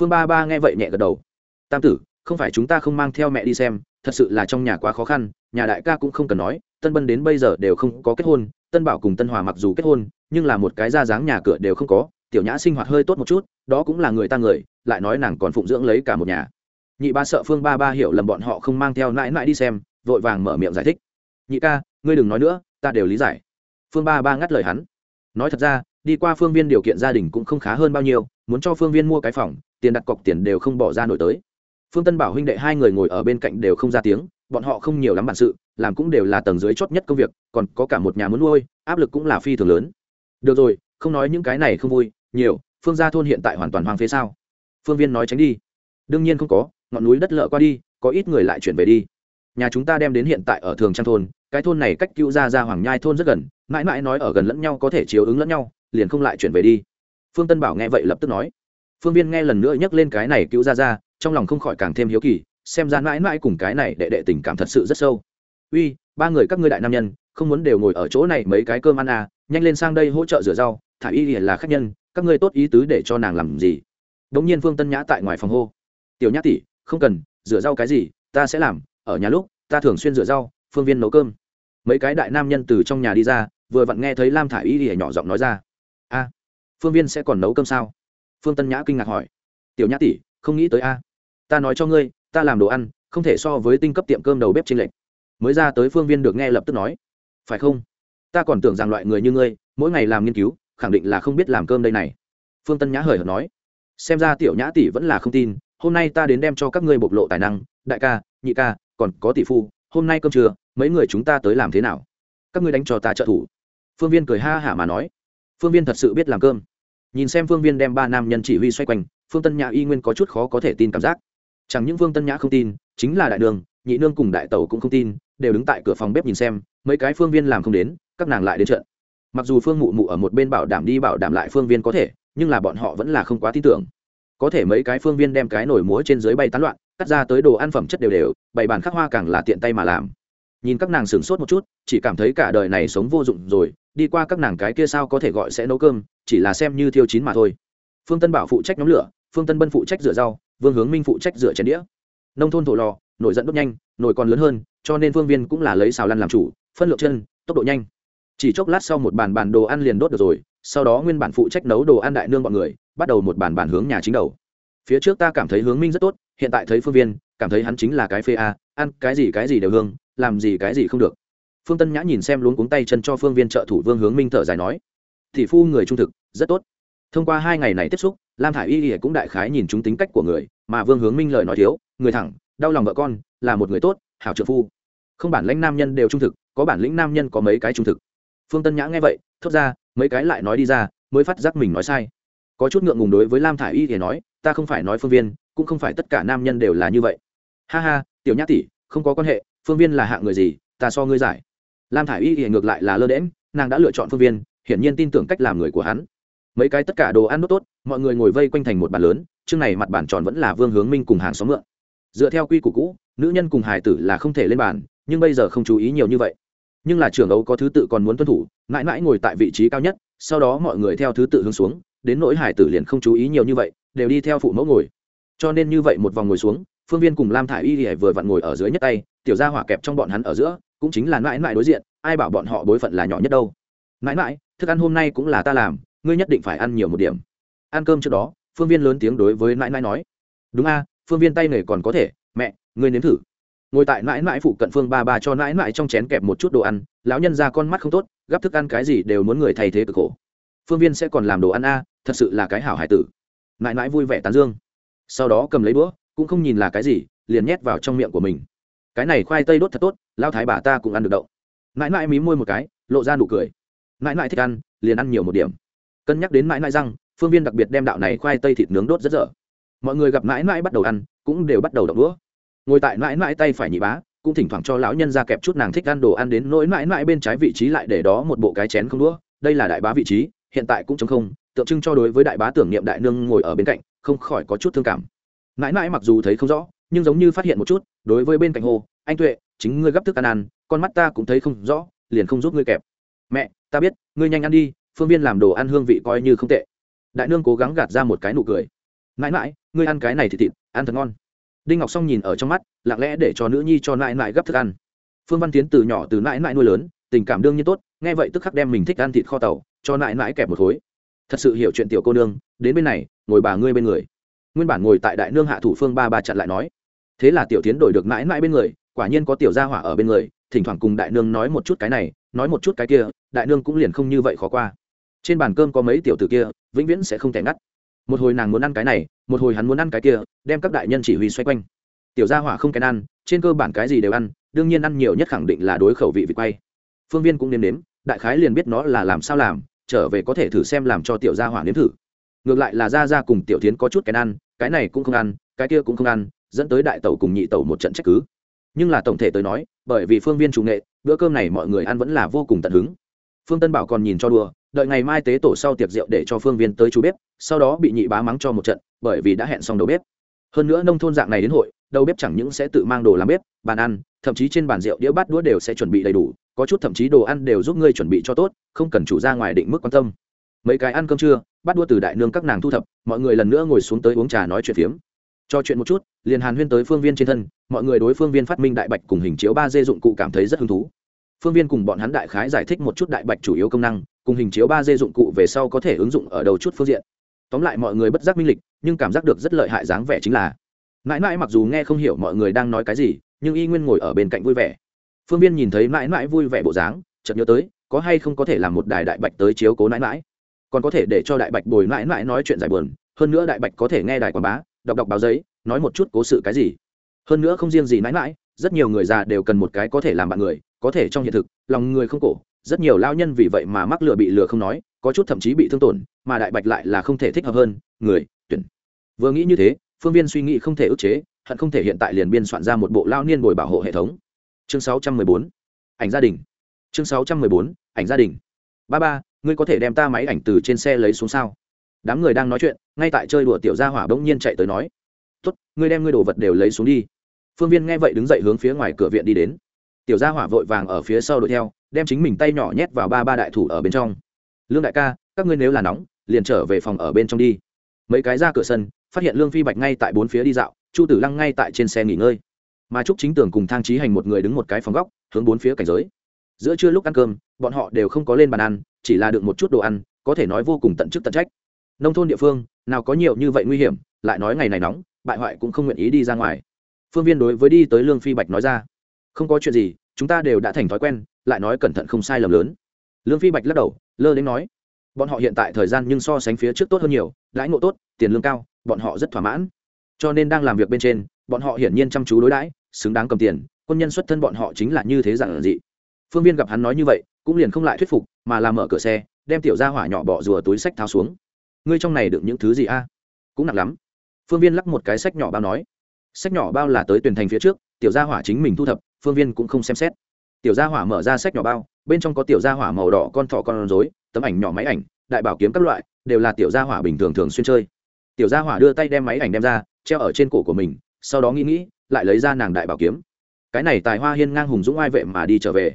Phương ba ba nghe vậy nhẹ gật đầu. Tam tử, không phải chúng ta không mang theo mẹ đi xem, thật sự là trong nhà quá khó khăn, nhà đại ca cũng không cần nói, tân bân đến bây giờ đều không có kết hôn, tân bảo cùng tân hòa mặc dù kết hôn, nhưng là một cái ra dáng nhà cửa đều không có, tiểu nhã sinh hoạt hơi tốt một chút, đó cũng là người ta người, lại nói nàng còn phụng dưỡng lấy cả một nhà. Nhị ba sợ phương ba ba hiểu lầm bọn họ không mang theo nãi nãi đi xem, vội vàng mở miệng giải thích. Nhị ca, ngươi đừng nói nữa, ta đều lý giải. Phương ba ba ngắt lời hắn. Nói thật ra đi qua phương viên điều kiện gia đình cũng không khá hơn bao nhiêu, muốn cho phương viên mua cái phòng, tiền đặt cọc tiền đều không bỏ ra nổi tới. Phương tân bảo huynh đệ hai người ngồi ở bên cạnh đều không ra tiếng, bọn họ không nhiều lắm bản sự, làm cũng đều là tầng dưới chót nhất công việc, còn có cả một nhà muốn nuôi, áp lực cũng là phi thường lớn. Được rồi, không nói những cái này không vui, nhiều, phương gia thôn hiện tại hoàn toàn hoang phế sao? Phương viên nói tránh đi. Đương nhiên không có, ngọn núi đất lợ qua đi, có ít người lại chuyển về đi. Nhà chúng ta đem đến hiện tại ở thường trang thôn, cái thôn này cách cựu ra ra hoàng nhai thôn rất gần, mãi mãi nói ở gần lẫn nhau có thể chiếu ứng lẫn nhau liền không lại chuyển về đi. Phương tân bảo nghe vậy lập tức nói. Phương viên nghe lần nữa nhắc lên cái này cứu ra ra, trong lòng không khỏi càng thêm hiếu kỳ, xem ra mãi mãi cùng cái này đệ đệ tình cảm thật sự rất sâu. Uy, ba người các ngươi đại nam nhân, không muốn đều ngồi ở chỗ này mấy cái cơm ăn à nhanh lên sang đây hỗ trợ rửa rau, thả y là khách nhân, các ngươi tốt ý tứ để cho nàng làm gì? Đống nhiên phương tân nhã tại ngoài phòng hô. Tiểu nhã tỷ, không cần, rửa rau cái gì, ta sẽ làm, ở nhà lúc, ta thường xuyên rửa rau, phương viên nấu cơm. Mấy cái đại nam nhân từ trong nhà đi ra, vừa vặn nghe thấy lam thả y ỉa nhỏ giọng nói ra a, phương viên sẽ còn nấu cơm sao? Phương tân nhã kinh ngạc hỏi. Tiểu nhã tỷ, không nghĩ tới a. Ta nói cho ngươi, ta làm đồ ăn, không thể so với tinh cấp tiệm cơm đầu bếp trên lệch. Mới ra tới phương viên được nghe lập tức nói. Phải không? Ta còn tưởng rằng loại người như ngươi, mỗi ngày làm nghiên cứu, khẳng định là không biết làm cơm đây này. Phương tân nhã hời hợt nói. Xem ra tiểu nhã tỷ vẫn là không tin, hôm nay ta đến đem cho các ngươi bộc lộ tài năng, đại ca, nhị ca, còn có tỷ phu, hôm nay cơm trưa, mấy người chúng ta tới làm thế nào? Các ngươi đánh cho ta trợ thủ. Phương viên cười ha hả mà nói phương viên thật sự biết làm cơm. Nhìn xem phương viên đem ba nam nhân chỉ huy xoay quanh, phương tân nhã y nguyên có chút khó có thể tin cảm giác. Chẳng những phương tân nhã không tin, chính là đại đường, nhị nương cùng đại tẩu cũng không tin, đều đứng tại cửa phòng bếp nhìn xem, mấy cái phương viên làm không đến, các nàng lại đến trận. Mặc dù phương mụ mụ ở một bên bảo đảm đi bảo đảm lại phương viên có thể, nhưng là bọn họ vẫn là không quá tin tưởng. Có thể mấy cái phương viên đem cái nổi múa trên dưới bay tán loạn, cắt ra tới đồ ăn phẩm chất đều đều, bày bàn khắc hoa càng là tiện tay mà làm. Nhìn các nàng sửng sốt một chút, chỉ cảm thấy cả đời này sống vô dụng rồi đi qua các nàng cái kia sao có thể gọi sẽ nấu cơm, chỉ là xem như thiêu chín mà thôi. Phương tân bảo phụ trách nhóm lửa, phương tân bân phụ trách rửa rau, vương hướng minh phụ trách rửa chén đĩa. Nông thôn thổ lò, nổi dẫn đốt nhanh, nổi còn lớn hơn, cho nên phương viên cũng là lấy xào lăn làm chủ, phân lượng chân, tốc độ nhanh. Chỉ chốc lát sau một bàn bàn đồ ăn liền đốt được rồi, sau đó nguyên bản phụ trách nấu đồ ăn đại nương bọn người, bắt đầu một bàn bàn hướng nhà chính đầu. Phía trước ta cảm thấy hướng minh rất tốt, hiện tại thấy phương viên, cảm thấy hắn chính là cái phê a, ăn cái gì cái gì đều hương, làm gì cái gì không được phương tân nhã nhìn xem luống cuống tay chân cho phương viên trợ thủ vương hướng minh thở dài nói Thì phu người trung thực, rất tốt. Thông qua hai ngày này tiếp xúc, lam thả i y cũng đại khái nhìn chúng tính cách của người, mà vương hướng minh lời nói thiếu, người thẳng, đau lòng vợ con, là một người tốt, hảo trợ phu. Không bản lãnh nam nhân đều trung thực, có bản lĩnh nam nhân có mấy cái trung thực. Phương tân nhã nghe vậy, thốt ra, mấy cái lại nói đi ra, mới phát giác mình nói sai. Có chút ngượng ngùng đối với lam thả i y thì nói, ta không phải nói phương viên, cũng không phải tất cả nam nhân đều là như vậy. Ha ha, tiểu nhã tỷ, không có quan hệ, phương viên là hạng người gì, ta so ngươi giải lam thả i y thì ngược lại là lơ đễm nàng đã lựa chọn phương viên, hiển nhiên tin tưởng cách làm người của hắn. Mấy cái tất cả đồ ăn nốt tốt, mọi người ngồi vây quanh thành một bàn lớn, chương này mặt bàn tròn vẫn là vương hướng minh cùng hàng xóm mượn. Dựa theo quy củ cũ, nữ nhân cùng hài tử là không thể lên bàn, nhưng bây giờ không chú ý nhiều như vậy. Nhưng là trưởng ấu có thứ tự còn muốn tuân thủ, mãi mãi ngồi tại vị trí cao nhất, sau đó mọi người theo thứ tự hướng xuống, đến nỗi hải tử liền không chú ý nhiều như vậy, đều đi theo phụ mẫu ngồi. Cho nên như vậy một vòng ngồi xuống, phương viên cùng lam thả i y thì vừa vặn ngồi ở dưới nhất tay, tiểu ra hỏa kẹp trong bọn hắn ở giữa cũng chính là mãi mãi đối diện, ai bảo bọn họ bối phận là nhỏ nhất đâu. Mãi mãi, thức ăn hôm nay cũng là ta làm, ngươi nhất định phải ăn nhiều một điểm. Ăn cơm trước đó, phương viên lớn tiếng đối với mãi mãi nói. Đúng a, phương viên tay nghề còn có thể, mẹ, ngươi nếm thử. Ngồi tại mãi mãi phụ cận phương ba ba cho mãi mãi trong chén kẹp một chút đồ ăn, lão nhân ra con mắt không tốt, gắp thức ăn cái gì đều muốn người thay thế cực khổ. Phương viên sẽ còn làm đồ ăn a, thật sự là cái hảo hải tử. Mãi mãi vui vẻ tán dương. Sau đó cầm lấy đũa, cũng không nhìn là cái gì, liền nhét vào trong miệng của mình cái này khoai tây đốt thật tốt lao thái bà ta cũng ăn được đậu. Mãi mãi mí môi một cái lộ ra nụ cười. Mãi mãi thích ăn liền ăn nhiều một điểm. Cân nhắc đến mãi mãi rằng, phương viên đặc biệt đem đạo này khoai tây thịt nướng đốt rất dở. Mọi người gặp mãi mãi bắt đầu ăn cũng đều bắt đầu đậu đũa. Ngồi tại mãi mãi tay phải nhị bá cũng thỉnh thoảng cho lão nhân ra kẹp chút nàng thích ăn đồ ăn đến nỗi mãi mãi bên trái vị trí lại để đó một bộ cái chén không đũa. Đây là đại bá vị trí hiện tại cũng chống không tượng trưng cho đối với đại bá tưởng niệm đại nương ngồi ở bên cạnh không khỏi có chút thương cảm. Mãi mãi mặc dù thấy không rõ nhưng giống như phát hiện một chút đối với bên cạnh hồ anh tuệ, chính ngươi gấp thức ăn ăn, con mắt ta cũng thấy không rõ, liền không giúp ngươi kẹp. Mẹ, ta biết, ngươi nhanh ăn đi, phương viên làm đồ ăn hương vị coi như không tệ. Đại nương cố gắng gạt ra một cái nụ cười. Mãi mãi, ngươi ăn cái này thì thịt, ăn thật ngon. Đinh ngọc s nhìn ở trong mắt, lặng lẽ để cho nữ nhi cho mãi mãi gấp thức ăn. Phương văn tiến từ nhỏ từ mãi mãi nuôi lớn, tình cảm đương nhiên tốt, nghe vậy tức khắc đem mình thích ăn thịt kho tàu, cho mãi mãi kẹp một khối. Thật sự hiểu chuyện tiểu cô nương, đến bên này, ngồi bà ngươi bên người. Nguyên bản ngồi tại đại nương hạ thủ phương ba ba chặn lại nói. Thế là tiểu tiến đổi được mãi mãi bên người quả nhiên có tiểu gia hỏa ở bên người, thỉnh thoảng cùng đại nương nói một chút cái này, nói một chút cái kia, đại nương cũng liền không như vậy khó qua. Trên bàn cơm có mấy tiểu t ử kia, vĩnh viễn sẽ không thể ngắt. Một hồi nàng muốn ăn cái này, một hồi hắn muốn ăn cái kia, đem các đại nhân chỉ huy xoay quanh. Tiểu gia hỏa không kèn ăn, trên cơ bản cái gì đều ăn, đương nhiên ăn nhiều nhất khẳng định là đối khẩu vị vịt quay. Phương viên cũng nếm nếm, đại khái liền biết nó là làm sao làm, trở về có thể thử xem làm cho tiểu gia hỏa nếm thử. Ngược lại là gia gia cùng tiểu tiến có chút kèn ăn, cái này cũng không ăn, cái kia cũng không ăn, dẫn tới đại tẩu cùng nhị tẩu một trận trách cứ nhưng là tổng thể tới nói, bởi vì phương viên chủ nghệ, bữa cơm này mọi người ăn vẫn là vô cùng tận hứng. Phương tân bảo còn nhìn cho đùa, đợi ngày mai tế tổ sau tiệc rượu để cho phương viên tới chú bếp, sau đó bị nhị bá mắng cho một trận, bởi vì đã hẹn xong đầu bếp. Hơn nữa nông thôn dạng này đến hội, đầu bếp chẳng những sẽ tự mang đồ làm bếp, bàn ăn, thậm chí trên bàn rượu đĩa bát đũa đều sẽ chuẩn bị đầy đủ, có chút thậm chí đồ ăn đều giúp ngươi chuẩn bị cho tốt, không cần chủ ra ngoài định mức quan tâm. Mấy cái ăn cơm trưa bắt đua từ đại nương các nàng thu thập, mọi người lần nữa ngồi xuống tới uống trà nói chuyện phiếm cho chuyện một chút, liền hàn huyên tới phương viên trên thân, mọi người đối phương viên phát minh đại bạch cùng hình chiếu ba d dụng cụ cảm thấy rất hứng thú. Phương viên cùng bọn hắn đại khái giải thích một chút đại bạch chủ yếu công năng, cùng hình chiếu ba d dụng cụ về sau có thể ứng dụng ở đầu chút phương diện. Tóm lại mọi người bất giác minh lịch, nhưng cảm giác được rất lợi hại dáng vẻ chính là, mãi mãi mặc dù nghe không hiểu mọi người đang nói cái gì, nhưng y nguyên ngồi ở bên cạnh vui vẻ. Phương viên nhìn thấy mãi mãi vui vẻ bộ dáng, chợt nhớ tới, có hay không có thể làm một đài đại bạch tới chiếu cố mãi mãi. Còn có thể để cho đại bạch bồi mãi mãi nói chuyện giải buồn, hơn nữa đại bạch có thể nghe đài quảng bá đọc đọc báo giấy nói một chút cố sự cái gì. Hơn nữa không riêng gì mãi mãi rất nhiều người già đều cần một cái có thể làm bạn người có thể trong hiện thực lòng người không cổ rất nhiều lao nhân vì vậy mà mắc lừa bị lừa không nói có chút thậm chí bị thương tổn mà đại bạch lại là không thể thích hợp hơn người tuyển. Vừa nghĩ như thế phương viên suy nghĩ không thể ức chế hận không thể hiện tại liền biên soạn ra một bộ lao niên bồi bảo hộ hệ thống. Chương 614, ảnh gia đình. Chương 614, ảnh gia đình. Ba ba ngươi có thể đem ta máy ảnh từ trên xe lấy xuống sao? Đám người đang nói chuyện, ngay tại chơi đùa tiểu gia hỏa bỗng nhiên chạy tới nói, tốt, ngươi đem ngươi đồ vật đều lấy xuống đi. Phương viên nghe vậy đứng dậy hướng phía ngoài cửa viện đi đến. Tiểu gia hỏa vội vàng ở phía sau đuổi theo, đem chính mình tay nhỏ nhét vào ba ba đại thủ ở bên trong. Lương đại ca, các ngươi nếu là nóng, liền trở về phòng ở bên trong đi. Mấy cái ra cửa sân, phát hiện lương phi bạch ngay tại bốn phía đi dạo, chu tử lăng ngay tại trên xe nghỉ ngơi. Mà trúc chính tường cùng thang trí hành một người đứng một cái phòng góc, hướng bốn phía cảnh giới. Giữa trưa lúc ăn cơm, bọn họ đều không có lên bàn ăn, chỉ là được một chút đồ ăn, có thể nói vô cùng tận chức tận trách nông thôn địa phương, nào có nhiều như vậy nguy hiểm, lại nói ngày này nóng, bại hoại cũng không nguyện ý đi ra ngoài. Phương viên đối với đi tới lương phi bạch nói ra, không có chuyện gì, chúng ta đều đã thành thói quen, lại nói cẩn thận không sai lầm lớn. Lương phi bạch lắc đầu, lơ đến nói, bọn họ hiện tại thời gian nhưng so sánh phía trước tốt hơn nhiều lãi ngộ tốt, tiền lương cao, bọn họ rất thỏa mãn. Cho nên đang làm việc bên trên, bọn họ hiển nhiên chăm chú đối đãi, xứng đáng cầm tiền, quân nhân xuất thân bọn họ chính là như thế dạng dị phương viên gặp hắn nói như vậy, cũng liền không lại thuyết phục, mà làm mở cửa xe, đem tiểu ra hỏa nhỏ bỏ rùa túi sách tháo xuống ngươi trong này đựng những thứ gì a? Cũng nặng lắm. Phương viên lắc một cái sách nhỏ bao nói. Sách nhỏ bao là tới tuyển thành phía trước, tiểu gia hỏa chính mình thu thập, phương viên cũng không xem xét. Tiểu gia hỏa mở ra sách nhỏ bao, bên trong có tiểu gia hỏa màu đỏ con thỏ con rối, tấm ảnh nhỏ máy ảnh, đại bảo kiếm các loại, đều là tiểu gia hỏa bình thường thường xuyên chơi. Tiểu gia hỏa đưa tay đem máy ảnh đem ra, treo ở trên cổ của mình, sau đó nghĩ nghĩ, lại lấy ra nàng đại bảo kiếm. Cái này tài hoa hiên ngang hùng dũng ai vệ mà đi trở về?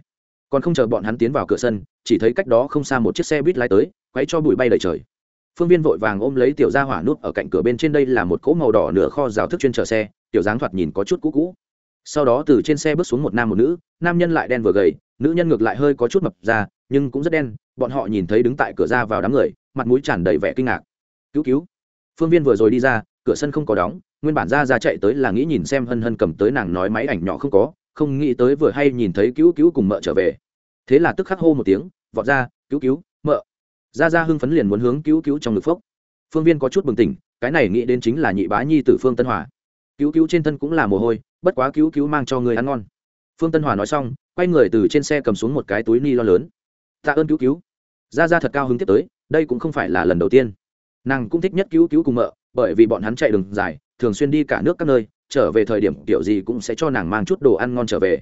Còn không chờ bọn hắn tiến vào cửa sân, chỉ thấy cách đó không xa một chiếc xe buýt lái tới quay cho bụi bay đầy trời phương viên vội vàng ôm lấy tiểu gia hỏa nút ở cạnh cửa bên trên đây là một cỗ màu đỏ nửa kho rào thức chuyên chở xe, tiểu dáng thoạt nhìn có chút cũ cũ. Sau đó từ trên xe bước xuống một nam một nữ, nam nhân lại đen vừa gầy, nữ nhân ngược lại hơi có chút mập ra, nhưng cũng rất đen, bọn họ nhìn thấy đứng tại cửa ra vào đám người, mặt mũi tràn đầy vẻ kinh ngạc. Cứu cứu. Phương viên vừa rồi đi ra, cửa sân không có đóng, nguyên bản ra ra chạy tới là nghĩ nhìn xem hân hân cầm tới nàng nói máy ảnh nhỏ không có, không nghĩ tới vừa hay nhìn thấy cứu cứu cùng mợ trở về. Thế là tức khắc hô một tiếng, vọt ra, cứu cứu, mợ ra ra hưng phấn liền muốn hướng cứu cứu trong ngực phốc. Phương viên có chút bừng tỉnh, cái này nghĩ đến chính là nhị bá nhi tử phương tân hòa. Cứu cứu trên thân cũng là mồ hôi, bất quá cứu cứu mang cho người ăn ngon. Phương tân hòa nói xong, quay người từ trên xe cầm xuống một cái túi ni lo lớn. Tạ ơn cứu cứu. Ra ra thật cao hứng tiếp tới, đây cũng không phải là lần đầu tiên. Nàng cũng thích nhất cứu cứu cùng mợ, bởi vì bọn hắn chạy đường dài, thường xuyên đi cả nước các nơi, trở về thời điểm kiểu gì cũng sẽ cho nàng mang chút đồ ăn ngon trở về.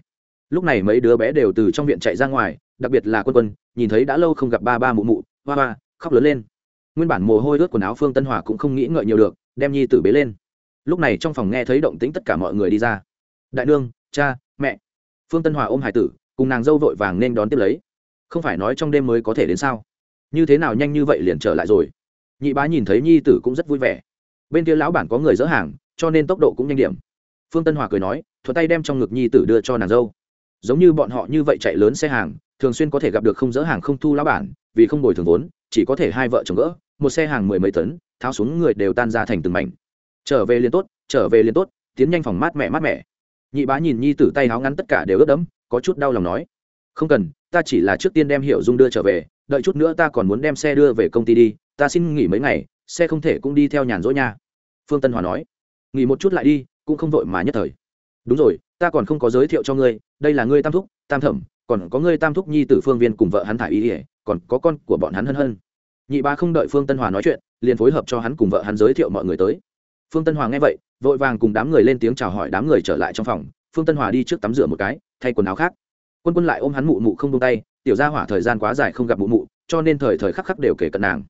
Lúc này mấy đứa bé đều từ trong viện chạy ra ngoài, đặc biệt là quân quân, nhìn thấy đã lâu không gặp ba ba mụ mụ hoa hoa, khóc lớn lên. Nguyên bản mồ hôi ướt quần áo phương tân hòa cũng không nghĩ ngợi nhiều được, đem nhi tử bế lên. Lúc này trong phòng nghe thấy động tĩnh tất cả mọi người đi ra. Đại nương, cha, mẹ. Phương tân hòa ôm hải tử, cùng nàng dâu vội vàng nên đón tiếp lấy. Không phải nói trong đêm mới có thể đến sao? Như thế nào nhanh như vậy liền trở lại rồi? Nhị bá nhìn thấy nhi tử cũng rất vui vẻ. Bên kia lão bản có người dỡ hàng, cho nên tốc độ cũng nhanh điểm. Phương tân hòa cười nói thuật tay đem trong ngực nhi tử đưa cho nàng dâu. Giống như bọn họ như vậy chạy lớn xe hàng, thường xuyên có thể gặp được không dỡ hàng không thu lão bản vì không bồi thường vốn, chỉ có thể hai vợ chồng gỡ, một xe hàng mười mấy tấn, tháo xuống người đều tan ra thành từng mảnh. Trở về liền tốt, trở về liền tốt, tiến nhanh phòng mát mẹ mát mẹ. Nhị bá nhìn nhi tử tay háo ngắn tất cả đều ướt đẫm, có chút đau lòng nói. Không cần, ta chỉ là trước tiên đem hiệu dung đưa trở về, đợi chút nữa ta còn muốn đem xe đưa về công ty đi, ta xin nghỉ mấy ngày, xe không thể cũng đi theo nhàn rỗi nha. Phương tân hòa nói. Nghỉ một chút lại đi, cũng không vội mà nhất thời. Đúng rồi, ta còn không có giới thiệu cho ngươi, đây là ngươi tam thúc, tam thẩm còn có ngươi tam thúc nhi tử phương viên cùng vợ hắn thả ý ỉa, còn có con của bọn hắn hân hân. Nhị ba không đợi phương tân hòa nói chuyện, liền phối hợp cho hắn cùng vợ hắn giới thiệu mọi người tới. Phương tân hòa nghe vậy, vội vàng cùng đám người lên tiếng chào hỏi đám người trở lại trong phòng. Phương tân hòa đi trước tắm rửa một cái, thay quần áo khác. Quân quân lại ôm hắn mụ mụ không tung tay, tiểu ra hỏa thời gian quá dài không gặp mụ mụ, cho nên thời thời khắc khắc đều kể cận nàng.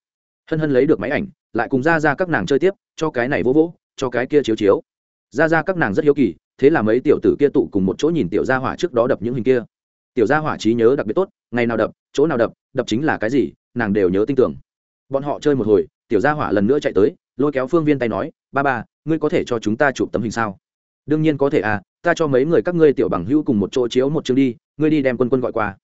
Hân hân lấy được máy ảnh, lại cùng ra ra các nàng chơi tiếp, cho cái này vỗ vỗ, cho cái kia chiếu chiếu. Ra ra các nàng rất hiếu kỳ, thế là mấy tiểu tử kia tụ cùng một chỗ nhìn tiểu ra hỏa trước đó đập những hình kia tiểu gia hỏa trí nhớ đặc biệt tốt, ngày nào đập, chỗ nào đập đập chính là cái gì, nàng đều nhớ tin tưởng. Bọn họ chơi một hồi, tiểu gia hỏa lần nữa chạy tới, lôi kéo phương viên tay nói, ba ba, ngươi có thể cho chúng ta chụp tấm hình sao? Đương nhiên có thể à ta cho mấy người các ngươi tiểu bằng hữu cùng một chỗ chiếu một chương đi, ngươi đi đem quân quân gọi qua.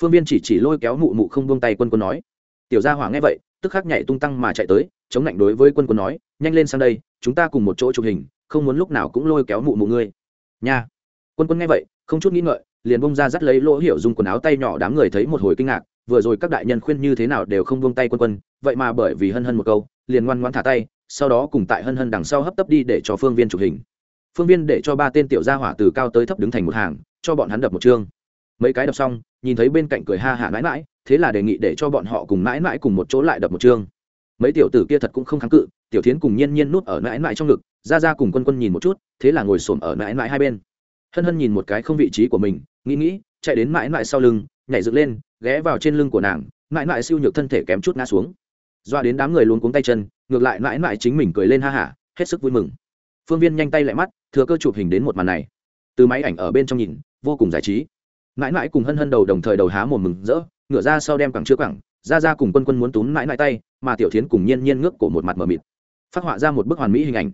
Phương viên chỉ chỉ lôi kéo mụ mụ không buông tay quân quân nói. Tiểu gia hỏa nghe vậy, tức khắc nhảy tung tăng mà chạy tới, chống lạnh đối với quân quân nói, nhanh lên sang đây, chúng ta cùng một chỗ chụp hình, không muốn lúc nào cũng lôi kéo mụ mụ ngươi. Nha. Quân quân nghe vậy, không chút nghĩ ngợi liền bông ra dắt lấy lỗ hiểu dùng quần áo tay nhỏ đám người thấy một hồi kinh ngạc, vừa rồi các đại nhân khuyên như thế nào đều không buông tay quân quân, vậy mà bởi vì hân hân một câu, liền ngoan ngoãn thả tay, sau đó cùng tại hân hân đằng sau hấp tấp đi để cho phương viên chụp hình. Phương viên để cho ba tên tiểu gia hỏa từ cao tới thấp đứng thành một hàng, cho bọn hắn đập một chương. Mấy cái đập xong, nhìn thấy bên cạnh cười ha hả mãi mãi, thế là đề nghị để cho bọn họ cùng mãi mãi cùng một chỗ lại đập một chương. Mấy tiểu tử kia thật cũng không kháng cự, tiểu tiến cùng nhiên nhiên nút ở mãi mãi trong ngực, ra ra cùng quân quân nhìn một chút, thế là ngồi xổm ở mãi mãi hai bên. Hân hân nhìn một cái không vị trí của mình nghĩ nghĩ, chạy đến mãi mãi sau lưng, nhảy dựng lên, ghé vào trên lưng của nàng, mãi mãi siêu nhược thân thể kém chút ngã xuống. Doa đến đám người luôn cuống tay chân, ngược lại mãi mãi chính mình cười lên ha hả, hết sức vui mừng. Phương viên nhanh tay lại mắt, thừa cơ chụp hình đến một màn này. Từ máy ảnh ở bên trong nhìn, vô cùng giải trí. Mãi mãi cùng hân hân đầu đồng thời đầu há một mừng rỡ, ngửa ra sau đem cẳng chưa cẳng, ra ra cùng quân quân muốn túm mãi mãi tay, mà tiểu thiến cùng nhiên nhiên ngước cổ một mặt mờ mịt. Phát họa ra một bức hoàn mỹ hình ảnh.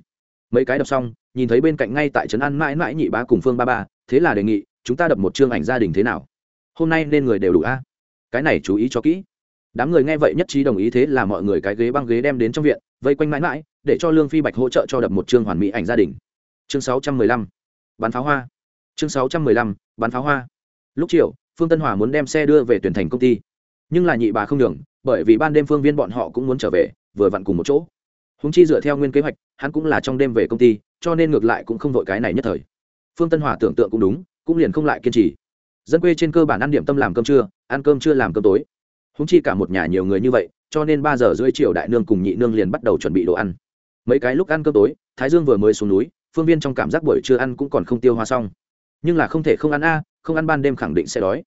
Mấy cái đọc xong, nhìn thấy bên cạnh ngay tại trấn an mãi mãi nhị bá cùng phương ba ba, thế là đề nghị chúng ta đập một chương ảnh gia đình thế nào? Hôm nay nên người đều đủ a. Cái này chú ý cho kỹ. Đám người nghe vậy nhất trí đồng ý thế là mọi người cái ghế băng ghế đem đến trong viện, vây quanh mãi mãi, để cho lương phi bạch hỗ trợ cho đập một chương hoàn mỹ ảnh gia đình. Chương sáu trăm mười lăm. Bắn pháo hoa. Chương sáu trăm mười lăm. Bắn pháo hoa. Lúc chiều, phương tân hòa muốn đem xe đưa về tuyển thành công ty. Nhưng là nhị bà không đường bởi vì ban đêm phương viên bọn họ cũng muốn trở về, vừa vặn cùng một chỗ. Húng chi dựa theo nguyên kế hoạch, hắn cũng là trong đêm về công ty, cho nên ngược lại cũng không vội cái này nhất thời. Phương tân hòa tưởng tượng cũng đúng cũng liền không lại kiên trì. Dân quê trên cơ bản ăn điểm tâm làm cơm trưa, ăn cơm chưa làm cơm tối. Húng chi cả một nhà nhiều người như vậy, cho nên ba giờ rưỡi chiều đại nương cùng nhị nương liền bắt đầu chuẩn bị đồ ăn. Mấy cái lúc ăn cơm tối, thái dương vừa mới xuống núi, phương viên trong cảm giác buổi trưa ăn cũng còn không tiêu hoa xong. Nhưng là không thể không ăn a, không ăn ban đêm khẳng định sẽ đói.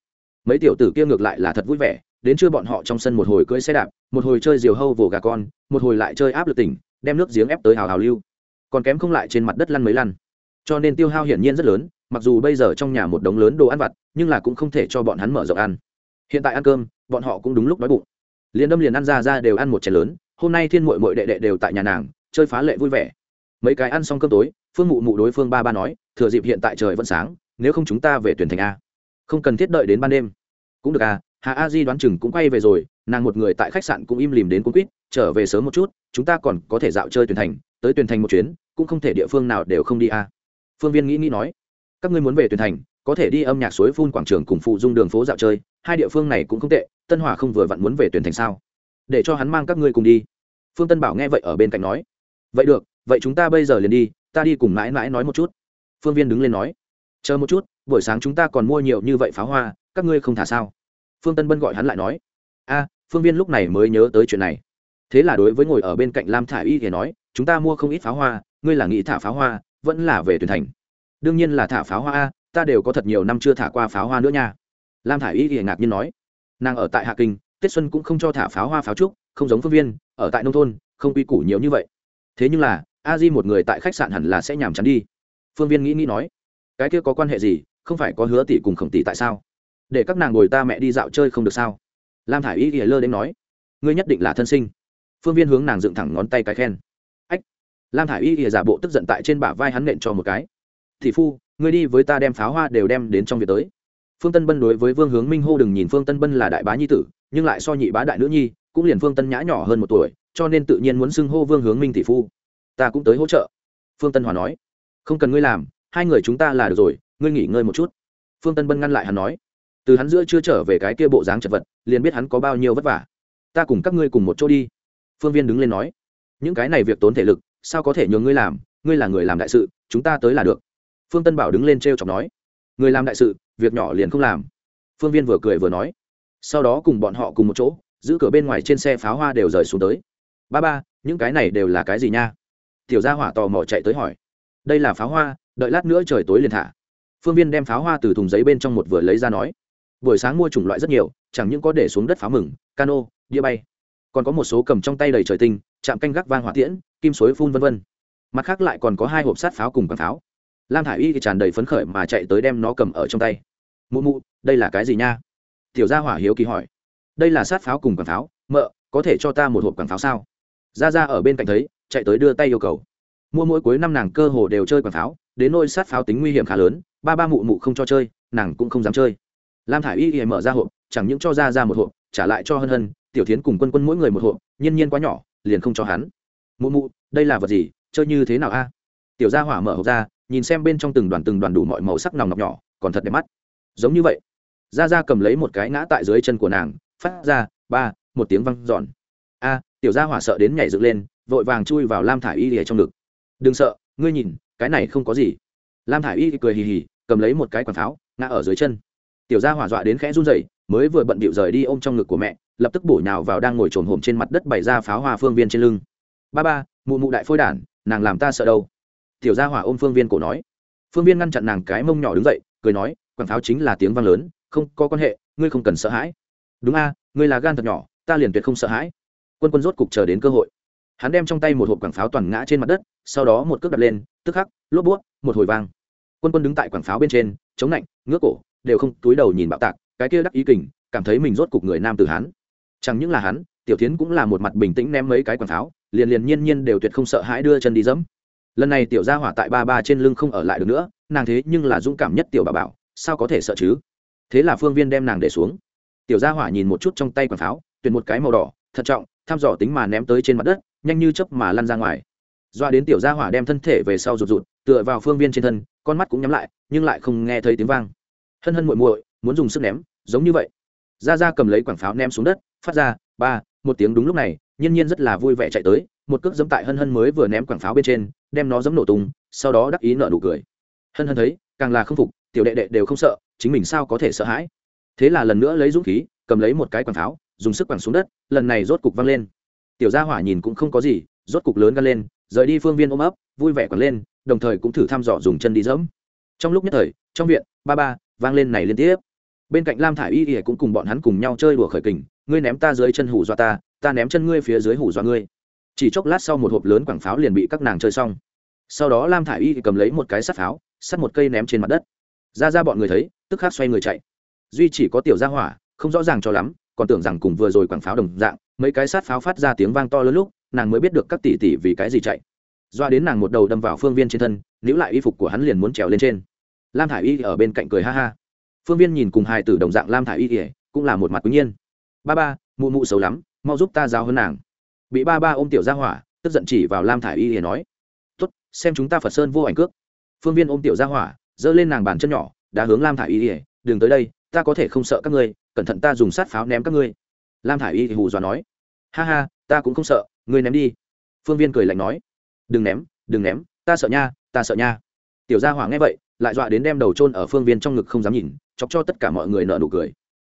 Mấy tiểu tử kia ngược lại là thật vui vẻ, đến trưa bọn họ trong sân một hồi cưỡi xe đạp, một hồi chơi diều hâu vồ gà con, một hồi lại chơi áp lực tỉnh, đem nước giếng ép tới hào hào lưu. Còn kém không lại trên mặt đất lăn mấy lăn. Cho nên tiêu hao hiển nhiên rất lớn mặc dù bây giờ trong nhà một đống lớn đồ ăn vặt, nhưng là cũng không thể cho bọn hắn mở rộng ăn. Hiện tại ăn cơm, bọn họ cũng đúng lúc đói bụng. Liền đâm liền ăn ra ra đều ăn một chén lớn, hôm nay thiên mội mội đệ đệ đều tại nhà nàng, chơi phá lệ vui vẻ. Mấy cái ăn xong cơm tối, phương mụ mụ đối phương ba ba nói, thừa dịp hiện tại trời vẫn sáng, nếu không chúng ta về tuyển thành a. Không cần thiết đợi đến ban đêm. Cũng được à hà a di đoán chừng cũng quay về rồi, nàng một người tại khách sạn cũng im lìm đến cuốn quýt, trở về sớm một chút, chúng ta còn có thể dạo chơi tuyển thành, tới tuyển thành một chuyến, cũng không thể địa phương nào đều không đi à. phương viên nghĩ nghĩ nói các ngươi muốn về tuyển thành, có thể đi âm nhạc suối phun quảng trường cùng phụ dung đường phố dạo chơi, hai địa phương này cũng không tệ, tân hòa không vừa vặn muốn về tuyển thành sao? Để cho hắn mang các ngươi cùng đi. Phương tân bảo nghe vậy ở bên cạnh nói. Vậy được, vậy chúng ta bây giờ liền đi, ta đi cùng mãi mãi nói một chút. Phương viên đứng lên nói. Chờ một chút, buổi sáng chúng ta còn mua nhiều như vậy pháo hoa, các ngươi không thả sao? Phương tân bân gọi hắn lại nói. A, phương viên lúc này mới nhớ tới chuyện này. Thế là đối với ngồi ở bên cạnh lam thả y thì nói, chúng ta mua không ít pháo hoa, ngươi là nghĩ thả pháo hoa, vẫn là về tuyển thành đương nhiên là thả pháo hoa a, ta đều có thật nhiều năm chưa thả qua pháo hoa nữa nha. Lam thả i y thì ngạc nhiên nói, nàng ở tại hạ kinh tết xuân cũng không cho thả pháo hoa pháo trúc, không giống phương viên, ở tại nông thôn, không quy củ nhiều như vậy. Thế nhưng là, a di một người tại khách sạn hẳn là sẽ nhàm chán đi. Phương viên nghĩ nghĩ nói, cái kia có quan hệ gì, không phải có hứa tỷ cùng khổng tỷ tại sao? Để các nàng ngồi ta mẹ đi dạo chơi không được sao? Lam thả i y lơ đến nói, ngươi nhất định là thân sinh. Phương viên hướng nàng dựng thẳng ngón tay cái khen. Ách! Lam thả i y giả bộ tức giận tại trên bả vai hắn nện cho một cái thị phu, ngươi đi với ta đem pháo hoa đều đem đến trong việc tới. Phương tân bân đối với vương hướng minh hô đừng nhìn phương tân bân là đại bá nhi tử, nhưng lại so nhị bá đại nữ nhi, cũng liền phương tân nhã nhỏ hơn một tuổi, cho nên tự nhiên muốn xưng hô vương hướng minh tỷ phu. Ta cũng tới hỗ trợ, phương tân hòa nói. Không cần ngươi làm, hai người chúng ta là được rồi, ngươi nghỉ ngơi một chút. Phương tân bân ngăn lại hắn nói. Từ hắn giữa chưa trở về cái kia bộ dáng chật vật, liền biết hắn có bao nhiêu vất vả. Ta cùng các ngươi cùng một chỗ đi, phương viên đứng lên nói. Những cái này việc tốn thể lực, sao có thể nhường ngươi làm? Ngươi là người làm đại sự, chúng ta tới là được phương tân bảo đứng lên t r e o chọc nói, người làm đại sự, việc nhỏ liền không làm. Phương viên vừa cười vừa nói, sau đó cùng bọn họ cùng một chỗ, giữ cửa bên ngoài trên xe pháo hoa đều rời xuống tới. Ba ba, những cái này đều là cái gì nha? Tiểu gia hỏa tò mò chạy tới hỏi. Đây là pháo hoa, đợi lát nữa trời tối liền thả. Phương viên đem pháo hoa từ thùng giấy bên trong một vừa lấy ra nói, buổi sáng mua chủng loại rất nhiều, chẳng những có để xuống đất pháo mừng, cano, đĩa bay, còn có một số cầm trong tay đầy trời tinh, chạm canh gác vang hỏa tiễn, kim suối phun v v mặt khác lại còn có hai hộp sát pháo cùng bắn pháo lam thả i y thì tràn đầy phấn khởi mà chạy tới đem nó cầm ở trong tay. Mụ mụ, đây là cái gì nha? Tiểu gia hỏa hiếu kỳ hỏi. Đây là sát pháo cùng quảng pháo, mợ, có thể cho ta một hộp quảng pháo sao? Ra ra ở bên cạnh thấy, chạy tới đưa tay yêu cầu. Mua mỗi cuối năm nàng cơ hồ đều chơi quảng pháo, đến nôi sát pháo tính nguy hiểm khá lớn, ba ba mụ mụ không cho chơi, nàng cũng không dám chơi. Lam thả i y thì mở ra hộp, chẳng những cho ra ra một hộp, trả lại cho hân hân, tiểu tiến cùng quân quân mỗi người một hộp, nhiên nhiên quá nhỏ, liền không cho hắn. Mụ mụ, đây là vật gì, chơi như thế nào a? Tiểu gia hỏa mở hộp ra nhìn xem bên trong từng đoàn từng đoàn đủ mọi màu sắc nòng nọc nhỏ, còn thật đẹp mắt. Giống như vậy. Ra ra cầm lấy một cái ngã tại dưới chân của nàng, phát ra ba, một tiếng văng giòn a, tiểu gia hỏa sợ đến nhảy dựng lên, vội vàng chui vào lam thả i y lìa trong ngực. Đừng sợ, ngươi nhìn, cái này không có gì. Lam thả i y cười hì hì, cầm lấy một cái quảng pháo, ngã ở dưới chân. Tiểu gia hỏa dọa đến khẽ run rẩy, mới vừa bận bịu rời đi ôm trong ngực của mẹ, lập tức bổ nhào vào đang ngồi trồn hổm trên mặt đất bày ra pháo hoa phương viên trên lưng. Ba ba, mụ mụ đại phôi đản, nàng làm ta sợ đâu? Tiểu gia hỏa ôm phương viên cổ nói. Phương viên ngăn chặn nàng cái mông nhỏ đứng dậy cười nói quảng pháo chính là tiếng vang lớn không có quan hệ ngươi không cần sợ hãi. Đúng a ngươi là gan thật nhỏ ta liền tuyệt không sợ hãi. Quân quân rốt cục chờ đến cơ hội. Hắn đem trong tay một hộp quảng pháo toàn ngã trên mặt đất sau đó một cước đặt lên tức khắc lốp búa, một hồi vang. Quân quân đứng tại quảng pháo bên trên chống lạnh ngước cổ đều không túi đầu nhìn bạo tạc cái kia đắc ý kình cảm thấy mình rốt cục người nam từ hắn. Chẳng những là hắn tiểu tiến cũng là một mặt bình tĩnh ném mấy cái quảng pháo liền liền nhiên nhiên đều tuyệt không sợ hãi đưa chân đi dẫm lần này tiểu gia hỏa tại ba ba trên lưng không ở lại được nữa, nàng thế nhưng là dũng cảm nhất tiểu bà bảo, sao có thể sợ chứ? Thế là phương viên đem nàng để xuống. Tiểu gia hỏa nhìn một chút trong tay quảng pháo, tuyển một cái màu đỏ, thận trọng thăm dò tính mà ném tới trên mặt đất, nhanh như chớp mà lăn ra ngoài. Doa đến tiểu gia hỏa đem thân thể về sau rụt rụt, tựa vào phương viên trên thân, con mắt cũng nhắm lại, nhưng lại không nghe thấy tiếng vang. Hân hân muội muội, muốn dùng sức ném, giống như vậy. Ra ra cầm lấy quảng pháo ném xuống đất, phát ra ba, một tiếng đúng lúc này nhiên nhiên rất là vui vẻ chạy tới, một cước dẫm tại hân hân mới vừa ném quảng pháo bên trên, đem nó dẫm nổ tung, sau đó đắc ý nợ nụ cười. Hân hân thấy, càng là không phục, tiểu đệ đệ đều không sợ, chính mình sao có thể sợ hãi? Thế là lần nữa lấy dũng khí, cầm lấy một cái quảng pháo, dùng sức quẳng xuống đất, lần này rốt cục văng lên. Tiểu gia hỏa nhìn cũng không có gì, rốt cục lớn gan lên, rời đi phương viên ôm ấp, vui vẻ quẳng lên, đồng thời cũng thử thăm dò dùng chân đi dẫm trong lúc nhất thời, trong viện, ba ba, vang lên này liên tiếp. Bên cạnh lam thả i y ỉa cũng cùng bọn hắn cùng nhau chơi đùa khởi kình, ngươi ném ta dưới chân hủ do ta ta ném chân ngươi phía dưới hủ dọa ngươi. Chỉ chốc lát sau một hộp lớn quảng pháo liền bị các nàng chơi xong. Sau đó lam thả i y cầm lấy một cái sắt pháo, sắt một cây ném trên mặt đất. Ra ra bọn người thấy, tức khắc xoay người chạy. Duy chỉ có tiểu gia hỏa, không rõ ràng cho lắm, còn tưởng rằng cùng vừa rồi quảng pháo đồng dạng, mấy cái sát pháo phát ra tiếng vang to lớn lúc, nàng mới biết được các tỷ tỷ vì cái gì chạy. Doa đến nàng một đầu đâm vào phương viên trên thân, níu lại y phục của hắn liền muốn trèo lên trên. Lam thả i y ở bên cạnh cười ha ha. Phương viên nhìn cùng hài tử đồng dạng lam thả i y cũng là một mặt quý nhiên. Ba ba, mụ mụ xấu lắm mau giúp ta giáo hơn nàng. Bị ba ba ôm tiểu ra hỏa, tức giận chỉ vào lam thả i y hiền nói tuất xem chúng ta phật sơn vô ảnh cước. Phương viên ôm tiểu ra hỏa, giơ lên nàng bàn chân nhỏ, đã hướng lam thả i y ỉa đừng tới đây, ta có thể không sợ các ngươi, cẩn thận ta dùng sát pháo ném các ngươi. Lam thả i y thì hù dọa nói, ha ha, ta cũng không sợ, ngươi ném đi. Phương viên cười lạnh nói, đừng ném đừng ném, ta sợ nha, ta sợ nha. Tiểu gia hỏa nghe vậy, lại dọa đến đem đầu trôn ở phương viên trong ngực không dám nhìn, chọc cho tất cả mọi người nợ nụ cười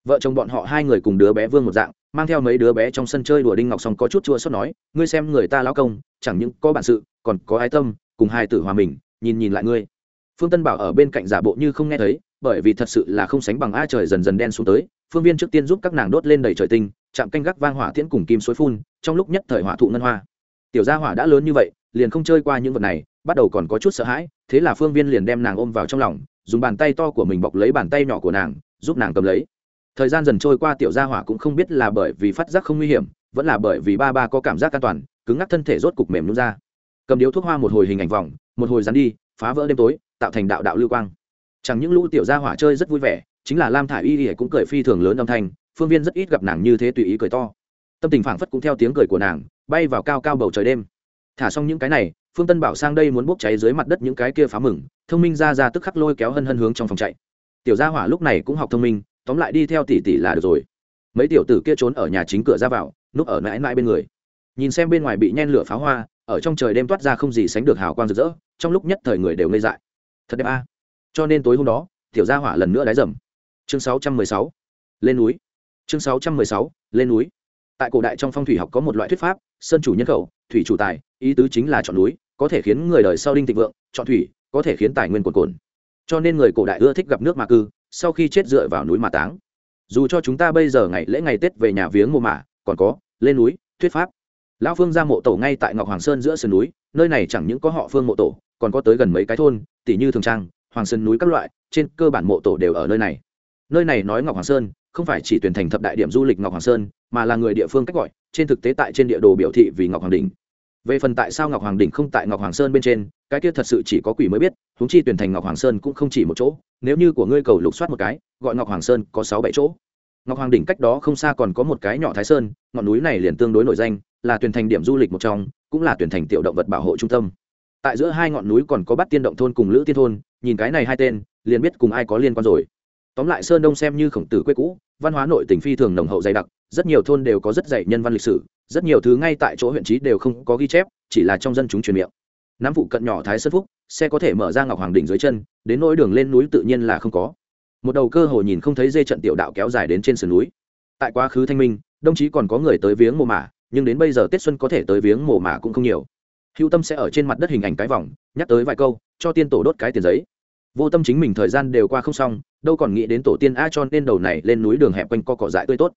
vợ chồng bọn họ hai người cùng đứa bé vương một dạng, mang theo mấy đứa bé trong sân chơi đùa đinh ngọc xong có chút chua xót nói, ngươi xem người ta lao công, chẳng những có bản sự, còn có ái tâm, cùng hai tử hòa mình, nhìn nhìn lại ngươi. Phương tân bảo ở bên cạnh giả bộ như không nghe thấy, bởi vì thật sự là không sánh bằng a trời dần dần đen xuống tới, phương viên trước tiên giúp các nàng đốt lên đầy trời tinh, chạm canh gác vang hỏa tiễn cùng kim suối phun, trong lúc nhất thời hỏa thụ ngân hoa. Tiểu gia hỏa đã lớn như vậy, liền không chơi qua những vật này, bắt đầu còn có chút sợ hãi, thế là phương viên liền đem nàng ôm vào trong lòng, dùng bàn tay to của mình bọc lấy bàn tay nhỏ của nàng, giúp nàng cầm lấy thời gian dần trôi qua tiểu gia hỏa cũng không biết là bởi vì phát giác không nguy hiểm, vẫn là bởi vì ba ba có cảm giác an toàn, cứng ngắc thân thể rốt cục mềm luôn ra. Cầm điếu thuốc hoa một hồi hình ảnh vòng, một hồi dán đi, phá vỡ đêm tối, tạo thành đạo đạo lưu quang. Chẳng những lũ tiểu gia hỏa chơi rất vui vẻ, chính là lam thả i y ỉa cũng cười phi thường lớn âm thanh, phương viên rất ít gặp nàng như thế tùy ý cười to. Tâm tình phảng phất cũng theo tiếng cười của nàng, bay vào cao cao bầu trời đêm. Thả xong những cái này, phương tân bảo sang đây muốn bốc cháy dưới mặt đất những cái kia phá mừng, thông minh ra ra tức khắc lôi kéo hân hân hướng trong phòng chạy. Tiểu gia hỏa lúc này cũng học thông minh tóm lại đi theo tỷ tỷ là được rồi. Mấy tiểu tử kia trốn ở nhà chính cửa ra vào, núp ở mãi mãi bên người. Nhìn xem bên ngoài bị nhen lửa pháo hoa, ở trong trời đêm toát ra không gì sánh được hào quang rực rỡ, trong lúc nhất thời người đều ngây dại. Thật đẹp a. Cho nên tối hôm đó, tiểu gia hỏa lần nữa đáy dầm. Chương 616. lên núi. Chương 616. lên núi. Tại cổ đại trong phong thủy học có một loại thuyết pháp, sơn chủ nhân khẩu, thủy chủ tài, ý tứ chính là chọn núi, có thể khiến người đời sau đinh thịnh vượng, chọn thủy, có thể khiến tài nguyên cồn cồn cho nên người cổ đại ưa thích gặp nước mà cư sau khi chết dựa vào núi mà táng. Dù cho chúng ta bây giờ ngày lễ ngày tết về nhà viếng mồ mả, còn có, lên núi, thuyết pháp. Lão phương ra mộ tổ ngay tại ngọc hoàng sơn giữa sườn núi, nơi này chẳng những có họ phương mộ tổ, còn có tới gần mấy cái thôn tỷ như thường trang, hoàng sơn núi các loại, trên cơ bản mộ tổ đều ở nơi này. Nơi này nói ngọc hoàng sơn, không phải chỉ tuyển thành thập đại điểm du lịch ngọc hoàng sơn, mà là người địa phương cách gọi, trên thực tế tại trên địa đồ biểu thị vì ngọc hoàng đình về phần tại sao ngọc hoàng đỉnh không tại ngọc hoàng sơn bên trên, cái kia thật sự chỉ có quỷ mới biết húng chi tuyển thành ngọc hoàng sơn cũng không chỉ một chỗ, nếu như của ngươi cầu lục soát một cái, gọi ngọc hoàng sơn có sáu bảy chỗ. Ngọc hoàng đỉnh cách đó không xa còn có một cái nhỏ thái sơn, ngọn núi này liền tương đối nổi danh, là tuyển thành điểm du lịch một trong, cũng là tuyển thành tiểu động vật bảo hộ trung tâm. Tại giữa hai ngọn núi còn có bắt tiên động thôn cùng lữ tiên thôn, nhìn cái này hai tên, liền biết cùng ai có liên quan rồi. Tóm lại sơn đông xem như khổng tử quê cũ, văn hóa nội tỉnh phi thường nồng hậu dày đặc, rất nhiều thôn đều có rất dạy nhân văn lịch sử rất nhiều thứ ngay tại chỗ huyện trí đều không có ghi chép, chỉ là trong dân chúng truyền miệng. Nắm vụ cận nhỏ thái sơn phúc, xe có thể mở ra ngọc hoàng đỉnh dưới chân, đến nỗi đường lên núi tự nhiên là không có. Một đầu cơ hồ nhìn không thấy dây trận tiểu đạo kéo dài đến trên sườn núi. Tại quá khứ thanh minh, đồng chí còn có người tới viếng mồ mả, nhưng đến bây giờ tết xuân có thể tới viếng mồ mả cũng không nhiều. Hữu tâm sẽ ở trên mặt đất hình ảnh cái vòng, nhắc tới vài câu, cho tiên tổ đốt cái tiền giấy. Vô tâm chính mình thời gian đều qua không xong, đâu còn nghĩ đến tổ tiên a cho nên đầu này lên núi đường hẹp quanh co cỏ dại tươi tốt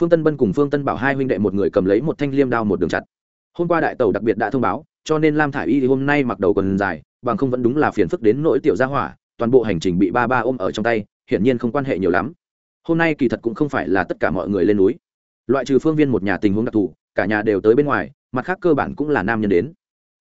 phương tân bân cùng phương tân bảo hai huynh đệ một người cầm lấy một thanh liêm đao một đường chặt. Hôm qua đại tàu đặc biệt đã thông báo, cho nên lam thả i y hôm nay mặc đầu quần dài, bằng không vẫn đúng là phiền phức đến nỗi tiểu gia hỏa, toàn bộ hành trình bị ba ba ôm ở trong tay, hiển nhiên không quan hệ nhiều lắm. Hôm nay kỳ thật cũng không phải là tất cả mọi người lên núi. Loại trừ phương viên một nhà tình huống đặc thù, cả nhà đều tới bên ngoài, mặt khác cơ bản cũng là nam nhân đến.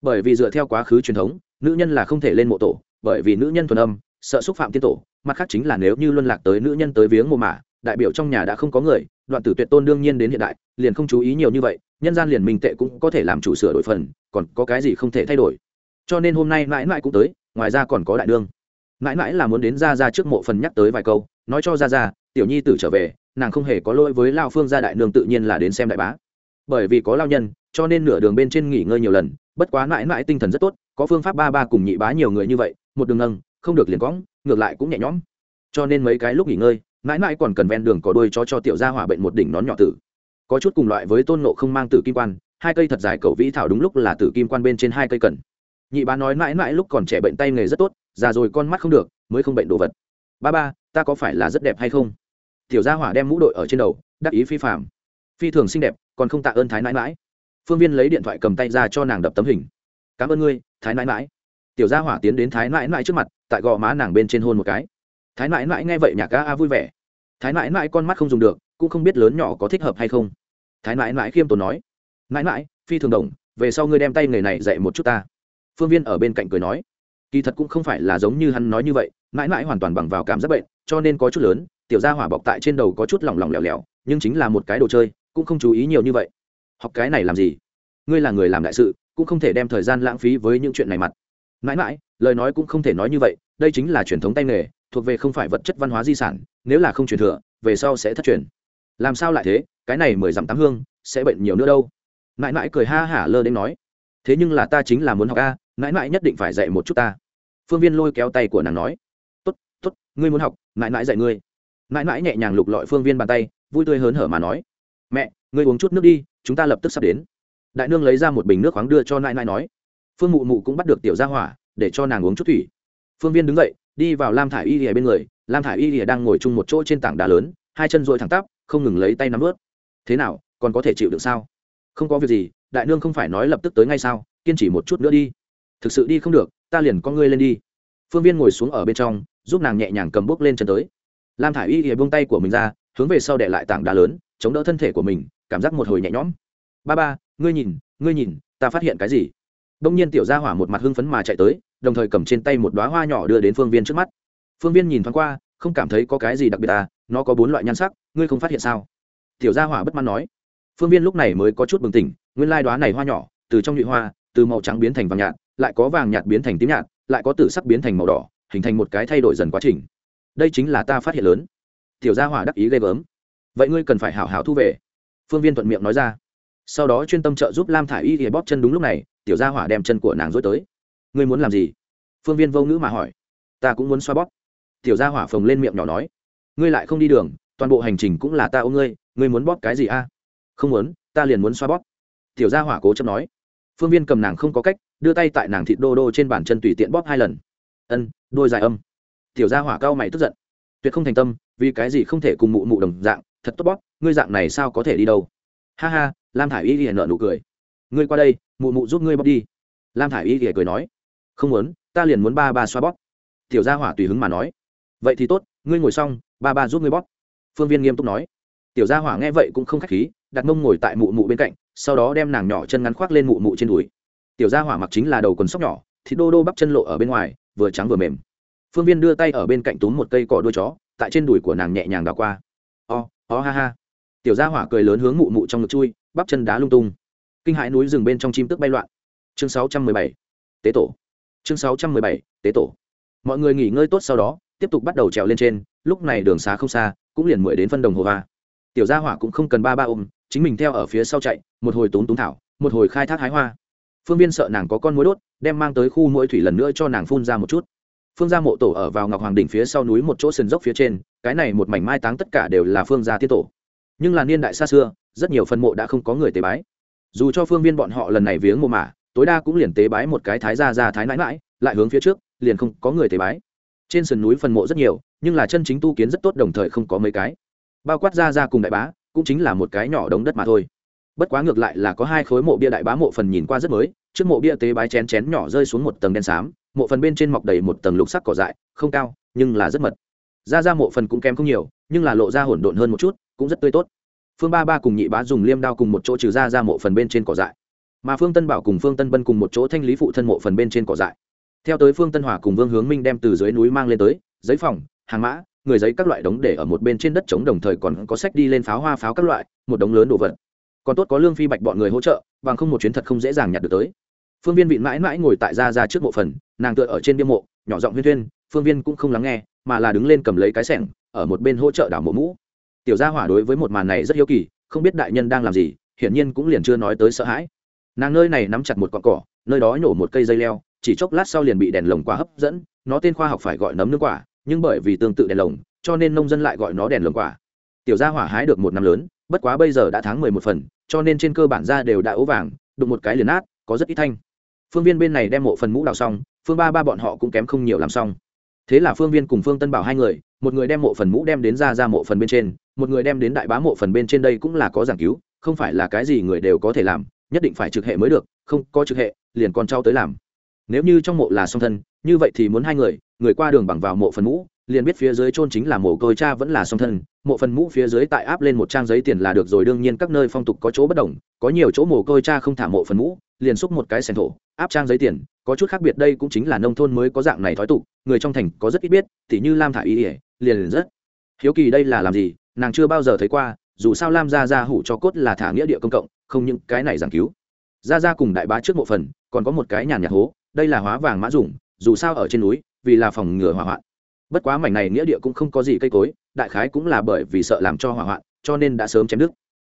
Bởi vì dựa theo quá khứ truyền thống, nữ nhân là không thể lên mộ tổ, bởi vì nữ nhân thuần âm, sợ xúc phạm tiên tổ, mặt khác chính là nếu như luân lạc tới nữ nhân tới viếng mồ mả đại biểu trong nhà đã không có người, đoạn tử tuyệt tôn đương nhiên đến hiện đại, liền không chú ý nhiều như vậy, nhân gian liền minh tệ cũng có thể làm chủ sửa đổi phần, còn có cái gì không thể thay đổi. Cho nên hôm nay mãi mãi cũng tới, ngoài ra còn có đại đương mãi mãi là muốn đến ra ra trước mộ phần nhắc tới vài câu, nói cho ra ra tiểu nhi tử trở về, nàng không hề có lỗi với lao phương gia đại nương tự nhiên là đến xem đại bá. Bởi vì có lao nhân, cho nên nửa đường bên trên nghỉ ngơi nhiều lần, bất quá mãi mãi tinh thần rất tốt, có phương pháp ba ba cùng nhị bá nhiều người như vậy, một đường nâng, không được liền cõng ngược lại cũng nhẹ nhõm. Cho nên mấy cái lúc nghỉ ngơi mãi mãi còn cần ven đường có đôi cho cho tiểu gia hỏa bệnh một đỉnh nón nhỏ tử. Có chút cùng loại với tôn nộ không mang tử kim quan, hai cây thật dài cầu vĩ thảo đúng lúc là tử kim quan bên trên hai cây cần. Nhị bá nói mãi mãi lúc còn trẻ bệnh tay nghề rất tốt, già rồi con mắt không được, mới không bệnh đồ vật. Ba ba, ta có phải là rất đẹp hay không? Tiểu gia hỏa đem mũ đội ở trên đầu, đắc ý phi phạm phi thường xinh đẹp, còn không tạ ơn thái nãi mãi. Phương viên lấy điện thoại cầm tay ra cho nàng đập tấm hình. Cảm ơn ngươi, thái nãi mãi. Tiểu gia hỏa tiến đến thái nãi mãi trước mặt, tại gò má nàng bên trên hôn một cái. Thái nãi mãi nghe vậy nhà ca a vui vẻ thái mãi mãi con mắt không dùng được, cũng không biết lớn nhỏ có thích hợp hay không. Thái mãi mãi khiêm tốn nói, mãi mãi, phi thường đồng, về sau ngươi đem tay nghề này dạy một chút ta. Phương viên ở bên cạnh cười nói, kỳ thật cũng không phải là giống như hắn nói như vậy, mãi mãi hoàn toàn bằng vào cảm giác bệnh, cho nên có chút lớn, tiểu gia hỏa bọc tại trên đầu có chút lỏng lỏng lẻo lẻo, nhưng chính là một cái đồ chơi, cũng không chú ý nhiều như vậy. Học cái này làm gì? Ngươi là người làm đại sự, cũng không thể đem thời gian lãng phí với những chuyện này mặt. Mãi mãi, lời nói cũng không thể nói như vậy, đây chính là truyền thống tay nghề, thuộc về không phải vật chất văn hóa di sản nếu là không truyền thừa, về sau sẽ thất truyền. Làm sao lại thế? Cái này mười dặm tám hương, sẽ bệnh nhiều nữa đâu. Mãi mãi cười ha hả lơ đến nói. Thế nhưng là ta chính là muốn học a, mãi mãi nhất định phải dạy một chút ta. Phương viên lôi kéo tay của nàng nói. T ố t t ố t ngươi muốn học, mãi mãi dạy ngươi. Mãi mãi nhẹ nhàng lục lọi phương viên bàn tay, vui tươi hớn hở mà nói. Mẹ, ngươi uống chút nước đi, chúng ta lập tức sắp đến. Đại nương lấy ra một bình nước khoáng đưa cho nãi nãi nói. Phương mụ mụ cũng bắt được tiểu gia hỏa, để cho nàng uống chút thủy. Phương viên đứng dậy, đi vào lam thả i y rìa bên người lam thả i y rìa đang ngồi chung một chỗ trên tảng đá lớn, hai chân dội thẳng tắp, không ngừng lấy tay nắm ướt thế nào, còn có thể chịu được sao? Không có việc gì, đại nương không phải nói lập tức tới ngay sao, kiên trì một chút nữa đi. Thực sự đi không được, ta liền con ngươi lên đi. Phương viên ngồi xuống ở bên trong, giúp nàng nhẹ nhàng cầm bước lên chân tới. Lam thả i y thì buông tay của mình ra, hướng về sau để lại tảng đá lớn, chống đỡ thân thể của mình, cảm giác một hồi nhẹ nhõm. Ba ba, ngươi nhìn ngươi nhìn, ta phát hiện cái gì? Đông nhiên tiểu gia hỏa một mặt hưng phấn mà chạy tới, đồng thời cầm trên tay một đoá hoa nhỏ đưa đến phương viên trước mắt phương viên nhìn thoáng qua, không cảm thấy có cái gì đặc biệt à nó có bốn loại nhan sắc, ngươi không phát hiện sao? Tiểu gia hỏa bất mãn nói. Phương viên lúc này mới có chút bừng tỉnh, nguyên lai đoá này hoa nhỏ, từ trong nhụy hoa, từ màu trắng biến thành vàng nhạt, lại có vàng nhạt biến thành tím nhạt, lại có tử sắc biến thành màu đỏ, hình thành một cái thay đổi dần quá trình. Đây chính là ta phát hiện lớn. Tiểu gia hỏa đắc ý ghê gớm. Vậy ngươi cần phải hảo hảo thu về. Phương viên thuận miệng nói ra. Sau đó chuyên tâm trợ giúp lam thả i y thì bóp chân đúng lúc này, tiểu gia hỏa đem chân của nàng dối tới. Ngươi muốn làm gì? Phương viên vô ngữ mà hỏi. Ta cũng muốn xoa bóp tiểu gia hỏa phồng lên miệng nhỏ nói, ngươi lại không đi đường, toàn bộ hành trình cũng là ta ôm ngươi ngươi muốn bóp cái gì a? Không muốn, ta liền muốn xoa bóp. Tiểu gia hỏa cố chấp nói. Phương viên cầm nàng không có cách, đưa tay tại nàng thịt đô đô trên bàn chân tùy tiện bóp hai lần. Ân, đôi dài âm. Tiểu gia hỏa cao mày tức giận. Tuyệt không thành tâm, vì cái gì không thể cùng mụ mụ đồng dạng, thật tốt bóp, ngươi dạng này sao có thể đi đâu? Ha ha, lam thả i y ghìa nợ nụ cười. Ngươi qua đây, mụ mụ giúp ngươi bóp đi. Lam thả i y ghìa cười nói. Không muốn, ta liền muốn ba ba xoa bóp. Tiểu gia hỏa tùy hứng mà nói vậy thì tốt ngươi ngồi xong ba ba giúp ngươi bóp. Phương viên nghiêm túc nói. Tiểu gia hỏa nghe vậy cũng không khách khí đặt mông ngồi tại mụ mụ bên cạnh sau đó đem nàng nhỏ chân ngắn khoác lên mụ mụ trên đùi. Tiểu gia hỏa mặc chính là đầu quần sóc nhỏ thì đô đô bắp chân lộ ở bên ngoài vừa trắng vừa mềm. Phương viên đưa tay ở bên cạnh túm một cây cỏ đuôi chó tại trên đùi của nàng nhẹ nhàng đào qua. O、oh, o、oh, ha ha. Tiểu gia hỏa cười lớn hướng mụ mụ trong ngực chui bắp chân đá lung tung. Kinh hãi núi rừng bên trong chim tức bay loạn. Chương sáu trăm mười bảy tế tổ. Chương sáu trăm mười bảy tế tổ. Mọi người nghỉ ngơi tốt sau đó tiếp tục bắt đầu trèo lên trên, lúc này đường xá không xa, cũng liền mười đến phân đồng hồ va tiểu gia hỏa cũng không cần ba ba ôm, chính mình theo ở phía sau chạy, một hồi tốn túng thảo, một hồi khai thác hái hoa. Phương viên sợ nàng có con mối đốt, đem mang tới khu mũi thủy lần nữa cho nàng phun ra một chút. Phương gia mộ tổ ở vào ngọc hoàng đỉnh phía sau núi một chỗ sườn dốc phía trên, cái này một mảnh mai táng tất cả đều là phương gia tiết tổ. Nhưng là niên đại xa xưa, rất nhiều phân mộ đã không có người tế bái. Dù cho phương viên bọn họ lần này viếng mộ mả tối đa cũng liền tế bái một cái thái gia ra thái nãi mãi lại hướng phía trước, liền không có người tế bái trên sườn núi phần mộ rất nhiều, nhưng là chân chính tu kiến rất tốt, đồng thời không có mấy cái. Bao quát ra ra cùng đại bá, cũng chính là một cái nhỏ đống đất mà thôi. Bất quá ngược lại là có hai khối mộ bia đại bá mộ phần nhìn qua rất mới, trước mộ bia tế bái chén chén nhỏ rơi xuống một tầng đen xám, mộ phần bên trên mọc đầy một tầng lục sắc cỏ dại, không cao, nhưng là rất mật. Ra ra mộ phần cũng kém không nhiều, nhưng là lộ ra hỗn độn hơn một chút, cũng rất tươi tốt. Phương ba ba cùng nhị bá dùng liêm đao cùng một chỗ trừ ra ra mộ phần bên trên cỏ dại, mà phương tân bảo cùng phương tân bân cùng một chỗ thanh lý phụ thân mộ phần bên trên cỏ dại theo tới phương tân hòa cùng vương hướng minh đem từ dưới núi mang lên tới, giấy phòng, hàng mã, người giấy các loại đống để ở một bên trên đất trống đồng thời còn có sách đi lên pháo hoa pháo các loại, một đống lớn đồ vật. Còn tốt có lương phi bạch bọn người hỗ trợ, bằng không một chuyến thật không dễ dàng nhặt được tới. Phương viên vịn mãi mãi ngồi tại ra ra trước mộ phần, nàng tựa ở trên bia mộ, nhỏ giọng huyên thuyên, phương viên cũng không lắng nghe, mà là đứng lên cầm lấy cái sẻng, ở một bên hỗ trợ đảo mộ mũ. Tiểu gia hỏa đối với một màn này rất hiếu kỳ, không biết đại nhân đang làm gì, hiển nhiên cũng liền chưa nói tới sợ hãi. Nàng nơi này nắm chặt một con cỏ, nơi đó nhổ một cây dây leo chỉ chốc lát sau liền bị đèn lồng quả hấp dẫn, nó tên khoa học phải gọi nấm nước quả, nhưng bởi vì tương tự đèn lồng, cho nên nông dân lại gọi nó đèn lồng quả. Tiểu gia hỏa hái được một năm lớn, bất quá bây giờ đã tháng mười một phần, cho nên trên cơ bản da đều đã ố vàng, đụng một cái liền nát, có rất ít thanh. Phương viên bên này đem mộ phần mũ đào xong, phương ba ba bọn họ cũng kém không nhiều làm xong. Thế là phương viên cùng phương tân bảo hai người, một người đem mộ phần mũ đem đến ra ra mộ phần bên trên, một người đem đến đại bá mộ phần bên trên đây cũng là có giảng cứu, không phải là cái gì người đều có thể làm, nhất định phải trực hệ mới được, không có trực hệ, liền con trao tới làm nếu như trong mộ là song thân như vậy thì muốn hai người người qua đường bằng vào mộ phần mũ liền biết phía dưới chôn chính là mộ côi cha vẫn là song thân. Mộ phần mũ phía dưới tại áp lên một trang giấy tiền là được rồi đương nhiên các nơi phong tục có chỗ bất đồng có nhiều chỗ mồ côi cha không thả mộ phần mũ liền xúc một cái sèn thổ áp trang giấy tiền có chút khác biệt đây cũng chính là nông thôn mới có dạng này thói tục người trong thành có rất ít biết thì như lam thả ý ỉa liền, liền rất. Hiếu kỳ đây là làm gì nàng chưa bao giờ thấy qua dù sao lam gia gia hủ cho cốt là thả nghĩa địa công cộng không những cái này giảng cứu. Gia gia cùng đại bá trước mộ phần còn có một cái nhàn nhạc hố đây là hóa vàng mã dùng, dù sao ở trên núi, vì là phòng ngừa hỏa hoạn. Bất quá mảnh này nghĩa địa cũng không có gì cây cối, đại khái cũng là bởi vì sợ làm cho hỏa hoạn, cho nên đã sớm chém đứt.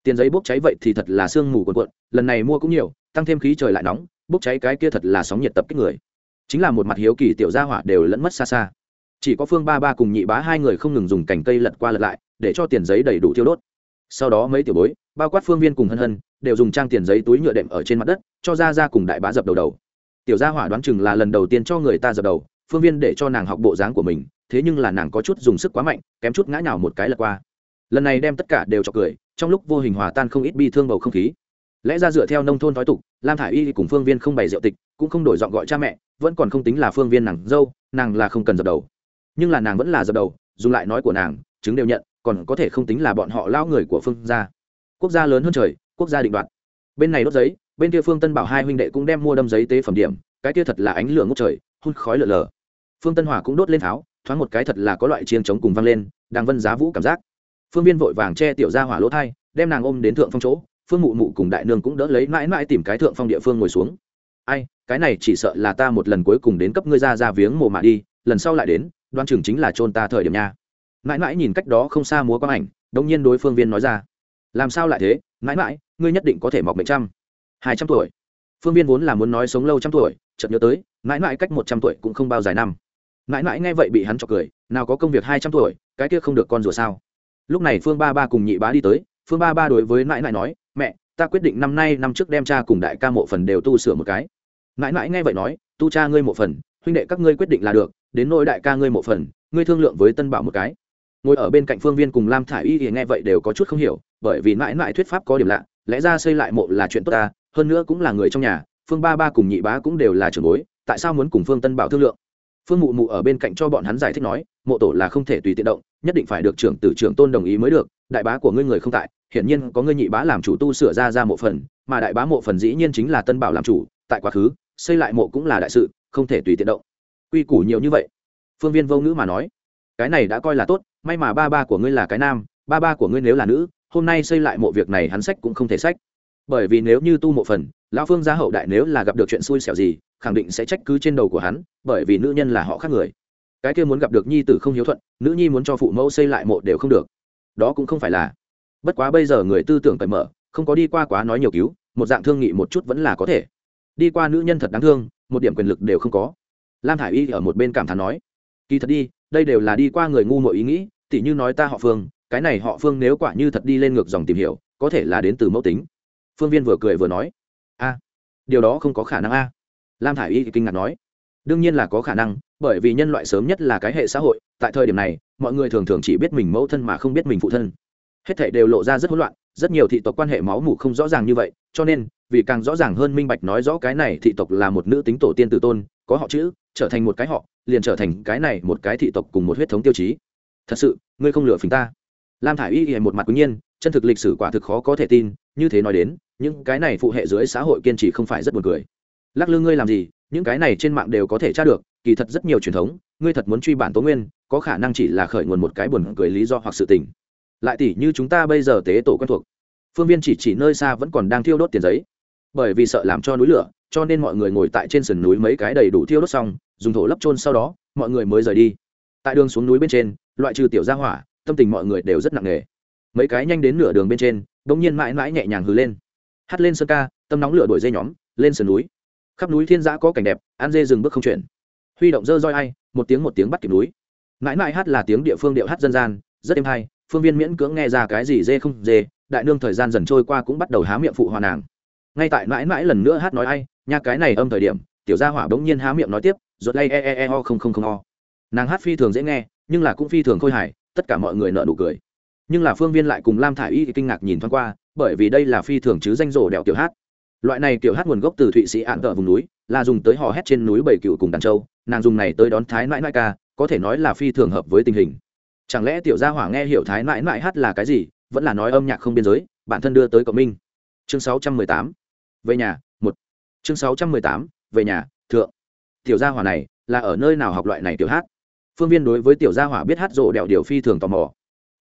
Tiền giấy bốc cháy vậy thì thật là sương mù cuồn cuộn, lần này mua cũng nhiều, tăng thêm khí trời lại nóng, bốc cháy cái kia thật là sóng nhiệt tập kích người. Chính là một mặt hiếu kỳ tiểu gia hỏa đều lẫn mất xa xa. Chỉ có phương ba ba cùng nhị bá hai người không ngừng dùng cành cây lật qua lật lại, để cho tiền giấy đầy đủ thiêu đốt. Sau đó mấy tiểu bối, bao quát phương viên cùng hân hân, đều dùng trang tiền giấy túi nhựa đệm ở trên mặt đất, cho ra ra cùng đại bá dập đầu đầu tiểu gia hỏa đoán chừng là lần đầu tiên cho người ta dập đầu, phương viên để cho nàng học bộ dáng của mình, thế nhưng là nàng có chút dùng sức quá mạnh, kém chút ngã nhào một cái lật qua. Lần này đem tất cả đều cho cười, trong lúc vô hình hòa tan không ít bi thương bầu không khí. Lẽ ra dựa theo nông thôn thói tục, lam thả i y cùng phương viên không bày rượu tịch, cũng không đổi giọng gọi cha mẹ, vẫn còn không tính là phương viên nàng dâu, nàng là không cần dập đầu. Nhưng là nàng vẫn là dập đầu, dùng lại nói của nàng, chứng đều nhận, còn có thể không tính là bọn họ lao người của phương gia. Quốc gia lớn hơn trời, quốc gia định đoạt. Bên này đốt giấy bên kia phương tân bảo hai huynh đệ cũng đem mua đâm giấy tế phẩm điểm, cái kia thật là ánh lửa ngốc trời, hun khói lở lở. Phương tân hòa cũng đốt lên tháo, thoáng một cái thật là có loại chiên trống cùng vang lên đang vân giá vũ cảm giác. Phương viên vội vàng che tiểu ra hỏa lỗ thai, đem nàng ôm đến thượng phong chỗ, phương mụ mụ cùng đại nương cũng đỡ lấy mãi mãi tìm cái thượng phong địa phương ngồi xuống. Ai, cái này chỉ sợ là ta một lần cuối cùng đến cấp ngươi ra ra viếng mồ mạ đi, lần sau lại đến, đoan chừng chính là chôn ta thời điểm nha. Mãi mãi nhìn cách đó không xa múa quang ảnh đông nhiên đối phương viên nói ra. Làm sao lại thế? Mãi mãi, ngươi nhất định có thể mọc mệnh trăm hai trăm tuổi. Phương viên vốn là muốn nói sống lâu trăm tuổi, chợt nhớ tới, mãi mãi cách một trăm tuổi cũng không bao dài năm. Mãi mãi nghe vậy bị hắn chọc cười, nào có công việc hai trăm tuổi, cái kia không được con rùa sao. Lúc này phương ba ba cùng nhị bá đi tới, phương ba ba đối với mãi mãi nói, mẹ, ta quyết định năm nay năm trước đem cha cùng đại ca mộ phần đều tu sửa một cái. Mãi mãi nghe vậy nói, tu cha ngươi mộ phần, huynh đệ các ngươi quyết định là được, đến nỗi đại ca ngươi mộ phần, ngươi thương lượng với tân bảo một cái. Ngồi ở bên cạnh phương viên cùng lam thả i y thì nghe vậy đều có chút không hiểu, bởi vì mãi mãi thuyết pháp có điểm lạ, lẽ ra xây lại mộ là chuyện tốt ta hơn nữa cũng là người trong nhà, phương ba ba cùng nhị bá cũng đều là trường bối, tại sao muốn cùng phương tân bảo thương lượng? Phương mụ mụ ở bên cạnh cho bọn hắn giải thích nói, mộ tổ là không thể tùy tiện động, nhất định phải được trưởng tử trưởng tôn đồng ý mới được, đại bá của ngươi người không tại, hiển nhiên có ngươi nhị bá làm chủ tu sửa ra ra mộ phần, mà đại bá mộ phần dĩ nhiên chính là tân bảo làm chủ, tại quá khứ, xây lại mộ cũng là đại sự, không thể tùy tiện động. Quy củ nhiều như vậy. Phương viên vô ngữ mà nói, cái này đã coi là tốt, may mà ba ba của ngươi là cái nam, ba ba của ngươi nếu là nữ, hôm nay xây lại mộ việc này hắn sách cũng không thể sách bởi vì nếu như tu mộ phần, lão phương gia hậu đại nếu là gặp được chuyện xui xẻo gì, khẳng định sẽ trách cứ trên đầu của hắn, bởi vì nữ nhân là họ khác người. Cái kia muốn gặp được nhi tử không hiếu thuận, nữ nhi muốn cho phụ mẫu xây lại mộ đều không được. Đó cũng không phải là. Bất quá bây giờ người tư tưởng cởi mở, không có đi qua quá nói nhiều cứu, một dạng thương nghị một chút vẫn là có thể. Đi qua nữ nhân thật đáng thương, một điểm quyền lực đều không có. Lam thả i y ở một bên cảm thán nói, kỳ thật đi, đây đều là đi qua người ngu mọi ý nghĩ, tỉ như nói ta họ phương, cái này họ phương nếu quả như thật đi lên ngược dòng tìm hiểu, có thể là đến từ mẫu tính phương viên vừa cười vừa nói, a, điều đó không có khả năng a. Lam thả i y kinh ngạc nói, đương nhiên là có khả năng, bởi vì nhân loại sớm nhất là cái hệ xã hội, tại thời điểm này, mọi người thường thường chỉ biết mình mẫu thân mà không biết mình phụ thân. Hết thảy đều lộ ra rất hỗn loạn, rất nhiều thị tộc quan hệ máu mủ không rõ ràng như vậy, cho nên, vì càng rõ ràng hơn minh bạch nói rõ cái này thị tộc là một nữ tính tổ tiên tử tôn, có họ chữ, trở thành một cái họ, liền trở thành cái này một cái thị tộc cùng một huyết thống tiêu chí. Thật sự, ngươi không lừa phình ta. Lam thả i y hiện một mặt quý nhiên, chân thực lịch sử quả thực khó có thể tin, như thế nói đến những cái này phụ hệ dưới xã hội kiên trì không phải rất buồn cười. Lắc lư ngươi làm gì, những cái này trên mạng đều có thể tra được, kỳ thật rất nhiều truyền thống, ngươi thật muốn truy bản tố nguyên, có khả năng chỉ là khởi nguồn một cái buồn cười lý do hoặc sự tình. Lại tỷ như chúng ta bây giờ tế tổ quen thuộc. Phương viên chỉ chỉ nơi xa vẫn còn đang thiêu đốt tiền giấy. Bởi vì sợ làm cho núi lửa, cho nên mọi người ngồi tại trên sườn núi mấy cái đầy đủ thiêu đốt xong, dùng thổ lấp trôn sau đó, mọi người mới rời đi. Tại đường xuống núi bên trên, loại trừ tiểu gia hỏa, tâm tình mọi người đều rất nặng nề. Mấy cái nhanh đến nửa đường bên trên đ ỗ n g nhiên mãi mãi nhẹ nhàng hừ lên hát lên sơn ca, tâm nóng lửa đổi dây nhóm, lên sườn núi. Khắp núi thiên giã có cảnh đẹp an dê dừng bước không chuyển. Huy động dơ roi ai, một tiếng một tiếng bắt kịp núi. Mãi mãi hát là tiếng địa phương điệu hát dân gian, rất êm hay, phương viên miễn cưỡng nghe ra cái gì dê không dê, đại nương thời gian dần trôi qua cũng bắt đầu há miệng phụ hòa nàng. Ngay tại mãi mãi lần nữa hát nói ai, nha cái này âm thời điểm, tiểu gia hỏa bỗng nhiên há miệng nói tiếp ruột lay e e e o không không không o. Nàng hát phi thường dễ nghe, nhưng là cũng phi thường khôi hài, tất cả mọi người nợ nụ cười. Nhưng là phương viên lại cùng lam thả i y thì kinh ngạc nhìn thoáng qua bởi vì đây là phi thường chứ danh rổ đèo kiểu hát. Loại này kiểu hát nguồn gốc từ thụy sĩ ạn tợ vùng núi, là dùng tới hò hét trên núi bảy cựu cùng đàn châu, nàng dùng này tới đón thái mãi mãi ca, có thể nói là phi thường hợp với tình hình. Chẳng lẽ tiểu gia hỏa nghe hiểu thái mãi mãi hát là cái gì, vẫn là nói âm nhạc không biên giới, bản thân đưa tới cộng minh. Chương 618. về nhà, một. Chương 618. về nhà, thượng. Tiểu gia hỏa này, là ở nơi nào học loại này tiểu hát? Phương viên đối với tiểu gia hỏa biết hát rộ đèo điều phi thường tò mò.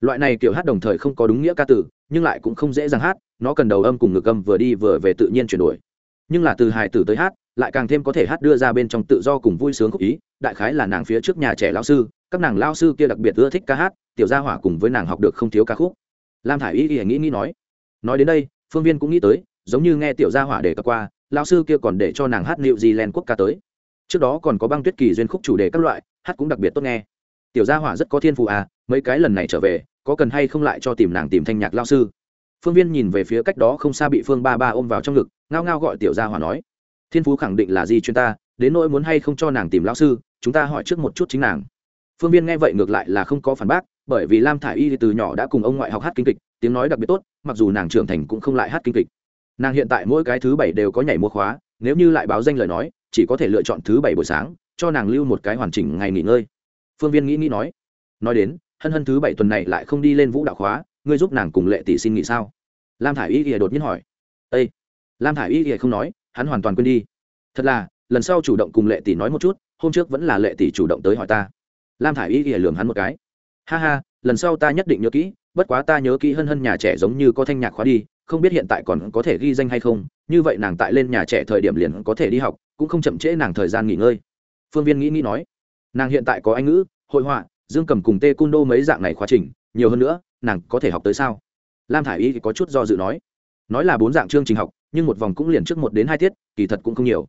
Loại này kiểu hát đồng thời không có đúng nghĩa ca tử nhưng lại cũng không dễ dàng hát, nó cần đầu âm cùng ngực âm vừa đi vừa về tự nhiên chuyển đổi. Nhưng là từ hài tử tới hát, lại càng thêm có thể hát đưa ra bên trong tự do cùng vui sướng khúc ý, đại khái là nàng phía trước nhà trẻ lao sư, các nàng lao sư kia đặc biệt ưa thích ca hát, tiểu gia hỏa cùng với nàng học được không thiếu ca khúc. Lam thả i y y nghĩ nghĩ nói nói đến đây, phương viên cũng nghĩ tới, giống như nghe tiểu gia hỏa để cập qua lao sư kia còn để cho nàng hát liệu gì len quốc ca tới. Trước đó còn có băng tuyết kỳ duyên khúc chủ đề các loại, hát cũng đặc biệt tốt nghe. Tiểu gia hỏa rất có thiên phụ à mấy cái lần này trở về có cần hay không lại cho tìm nàng tìm thanh nhạc lao sư? Phương viên nhìn về phía cách đó không xa bị phương ba ba ôm vào trong ngực, ngao ngao gọi tiểu gia hòa nói, thiên phú khẳng định là di chuyên ta, đến nỗi muốn hay không cho nàng tìm lao sư, chúng ta hỏi trước một chút chính nàng. Phương viên nghe vậy ngược lại là không có phản bác, bởi vì lam thả i y từ nhỏ đã cùng ông ngoại học hát kinh kịch, tiếng nói đặc biệt tốt, mặc dù nàng trưởng thành cũng không lại hát kinh kịch. Nàng hiện tại mỗi cái thứ bảy đều có nhảy mua khóa, nếu như lại báo danh lời nói, chỉ có thể lựa chọn thứ bảy buổi sáng, cho nàng lưu một cái hoàn chỉnh ngày nghỉ ngơi. Phương viên nghĩ nghĩ nói nói đến hân hân thứ bảy tuần này lại không đi lên vũ đạo khóa, ngươi giúp nàng cùng lệ tỷ xin nghỉ sao? Lam thả i y ỉa đột nhiên hỏi. Ây lam thả i y ỉa không nói, hắn hoàn toàn quên đi. Thật là, lần sau chủ động cùng lệ tỷ nói một chút, hôm trước vẫn là lệ tỷ chủ động tới hỏi ta. Lam thả i y ỉa lường hắn một cái. Ha ha, lần sau ta nhất định nhớ kỹ, bất quá ta nhớ kỹ hân hân nhà trẻ giống như có thanh nhạc khóa đi, không biết hiện tại còn có thể ghi danh hay không, như vậy nàng tại lên nhà trẻ thời điểm liền có thể đi học, cũng không chậm trễ nàng thời gian nghỉ ngơi. Phương viên nghĩ nghĩ nói. Nàng hiện tại có anh ngữ, hội họa dương cầm cùng tê cung đô mấy dạng này khóa trình, nhiều hơn nữa, nàng có thể học tới sao? Lam thả i y thì có chút do dự nói. Nói là bốn dạng chương trình học, nhưng một vòng cũng liền trước một đến hai tiết, kỳ thật cũng không nhiều.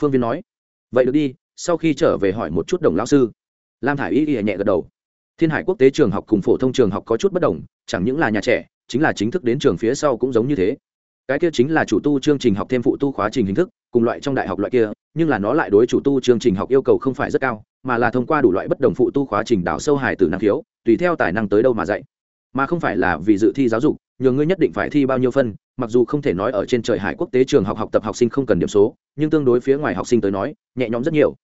Phương viên nói. Vậy được đi, sau khi trở về hỏi một chút đồng lão sư. Lam thả i y thì nhẹ gật đầu. Thiên hải quốc tế trường học cùng phổ thông trường học có chút bất đồng, chẳng những là nhà trẻ, chính là chính thức đến trường phía sau cũng giống như thế. Cái kia chính là chủ tu chương trình học thêm phụ tu khóa trình hình thức, cùng loại trong đại học loại kia, nhưng là nó lại đối chủ tu chương trình học yêu cầu không phải rất cao mà là thông qua đủ loại bất đồng phụ tu khóa trình đào sâu hài từ năng khiếu, tùy theo tài năng tới đâu mà dạy. Mà không phải là vì dự thi giáo dục, nhờ ngươi nhất định phải thi bao nhiêu phân, mặc dù không thể nói ở trên trời hải quốc tế trường học học tập học sinh không cần điểm số, nhưng tương đối phía ngoài học sinh tới nói, nhẹ nhõm rất nhiều.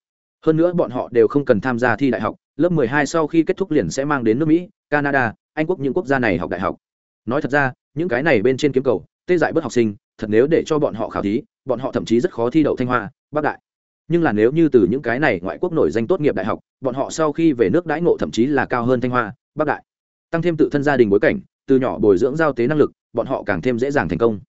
Hơn nữa bọn họ đều không cần tham gia thi đại học, lớp 12 sau khi kết thúc liền sẽ mang đến nước mỹ, canada, anh quốc những quốc gia này học đại học. Nói thật ra, những cái này bên trên kiếm cầu, tê dại bất học sinh, thật nếu để cho bọn họ khảo thí, bọn họ thậm chí rất khó thi đậu thanh hoa, bắc đại nhưng là nếu như từ những cái này ngoại quốc nổi danh tốt nghiệp đại học, bọn họ sau khi về nước đãi ngộ thậm chí là cao hơn thanh hoa, bắc đại, tăng thêm tự thân gia đình bối cảnh, từ nhỏ bồi dưỡng giao tế năng lực, bọn họ càng thêm dễ dàng thành công.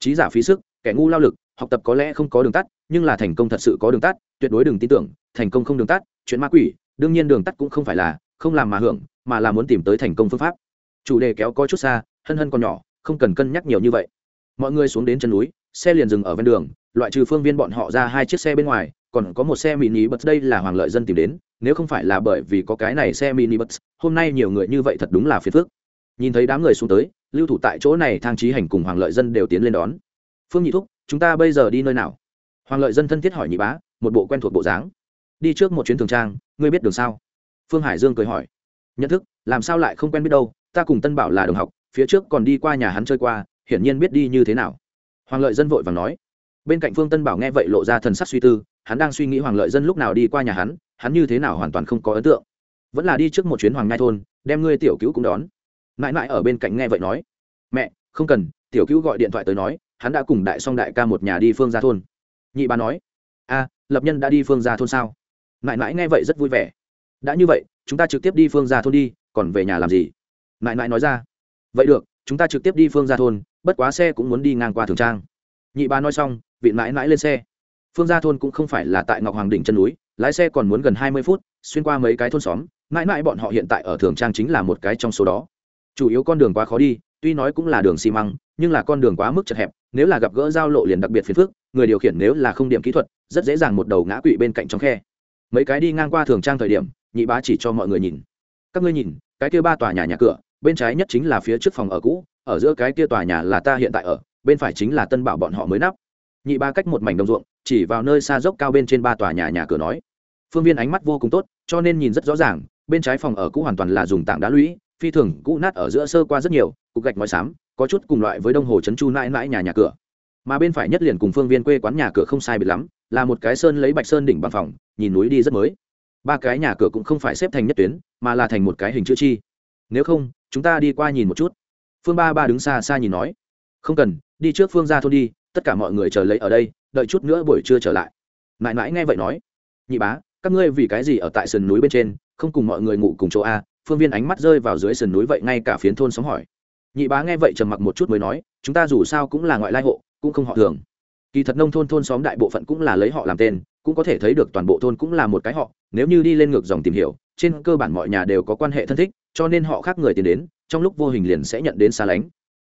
Trí giả phí sức, kẻ ngu lao lực, học tập có lẽ không có đường tắt, nhưng là thành công thật sự có đường tắt, tuyệt đối đừng tin tưởng, thành công không đường tắt, chuyện ma quỷ, đương nhiên đường tắt cũng không phải là, không làm mà hưởng, mà là muốn tìm tới thành công phương pháp. Chủ đề kéo có chút xa, hân hân còn nhỏ, không cần cân nhắc nhiều như vậy. Mọi người xuống đến chân núi, xe liền dừng ở ven đường, loại trừ phương viên bọn họ ra hai chiếc xe bên ngoài còn có một xe mini bus đây là hoàng lợi dân tìm đến, nếu không phải là bởi vì có cái này xe mini bus, hôm nay nhiều người như vậy thật đúng là phiền phức. Nhìn thấy đám người xuống tới, lưu thủ tại chỗ này thang trí hành cùng hoàng lợi dân đều tiến lên đón. Phương nhị thúc, chúng ta bây giờ đi nơi nào? Hoàng lợi dân thân thiết hỏi nhị bá, một bộ quen thuộc bộ dáng. Đi trước một chuyến thường trang, ngươi biết đường sao? Phương hải dương cười hỏi. Nhận thức, làm sao lại không quen biết đâu, ta cùng tân bảo là đồng học, phía trước còn đi qua nhà hắn chơi qua, hiển nhiên biết đi như thế nào. Hoàng lợi dân vội và nói bên cạnh phương tân bảo nghe vậy lộ ra thần sắc suy tư, hắn đang suy nghĩ hoàng lợi dân lúc nào đi qua nhà hắn hắn như thế nào hoàn toàn không có ấn tượng. Vẫn là đi trước một chuyến hoàng ngai thôn, đem ngươi tiểu cứu cũng đón. Mãi mãi ở bên cạnh nghe vậy nói, mẹ, không cần, tiểu cứu gọi điện thoại tới nói, hắn đã cùng đại song đại ca một nhà đi phương gia thôn. Nhị bà nói, a, lập nhân đã đi phương gia thôn sao? Mãi mãi nghe vậy rất vui vẻ. Đã như vậy, chúng ta trực tiếp đi phương gia thôn đi, còn về nhà làm gì? Mãi mãi nói ra, vậy được, chúng ta trực tiếp đi phương gia thôn, bất quá xe cũng muốn đi ngang qua thường trang. Nhị bà nói xong vị mãi mãi lên xe. Phương gia thôn cũng không phải là tại ngọc hoàng đỉnh chân núi, lái xe còn muốn gần hai mươi phút, xuyên qua mấy cái thôn xóm, mãi mãi bọn họ hiện tại ở thường trang chính là một cái trong số đó. Chủ yếu con đường quá khó đi, tuy nói cũng là đường xi măng, nhưng là con đường quá mức chật hẹp, nếu là gặp gỡ giao lộ liền đặc biệt phiền phức, người điều khiển nếu là không điểm kỹ thuật, rất dễ dàng một đầu ngã quỵ bên cạnh trong khe. Mấy cái đi ngang qua thường trang thời điểm, nhị bá chỉ cho mọi người nhìn. Các ngươi nhìn, cái kia ba tòa nhà nhà cửa, bên trái nhất chính là phía trước phòng ở cũ, ở giữa cái kia tòa nhà là ta hiện tại ở, bên phải chính là tân bảo bọn họ mới nắp nhị ba cách một mảnh đồng ruộng, chỉ vào nơi xa dốc cao bên trên ba tòa nhà nhà cửa nói. Phương viên ánh mắt vô cùng tốt, cho nên nhìn rất rõ ràng, bên trái phòng ở cũ hoàn toàn là dùng tảng đá lũy, phi thường cũ nát ở giữa sơ qua rất nhiều, cục gạch ngói xám, có chút cùng loại với đông hồ trấn chu mãi mãi nhà nhà cửa. Mà bên phải nhất liền cùng phương viên quê quán nhà cửa không sai biệt lắm, là một cái sơn lấy bạch sơn đỉnh bằng phòng, nhìn núi đi rất mới. Ba cái nhà cửa cũng không phải xếp thành nhất tuyến, mà là thành một cái hình chữ chi. Nếu không, chúng ta đi qua nhìn một chút. Phương ba ba đứng xa xa nhìn nói. Không cần, đi trước phương ra thôn đi tất cả mọi người chờ lấy ở đây, đợi chút nữa buổi trưa trở lại. Mãi mãi nghe vậy nói, nhị bá, các ngươi vì cái gì ở tại sườn núi bên trên, không cùng mọi người ngủ cùng chỗ a? Phương viên ánh mắt rơi vào dưới sườn núi vậy ngay cả phiến thôn sóng hỏi. Nhị bá nghe vậy trầm mặc một chút mới nói, chúng ta dù sao cũng là ngoại lai hộ, cũng không họ thường. Kỳ thật nông thôn thôn xóm đại bộ phận cũng là lấy họ làm tên, cũng có thể thấy được toàn bộ thôn cũng là một cái họ, nếu như đi lên ngược dòng tìm hiểu, trên cơ bản mọi nhà đều có quan hệ thân thích, cho nên họ khác người tìm đến, trong lúc vô hình liền sẽ nhận đến xa lánh.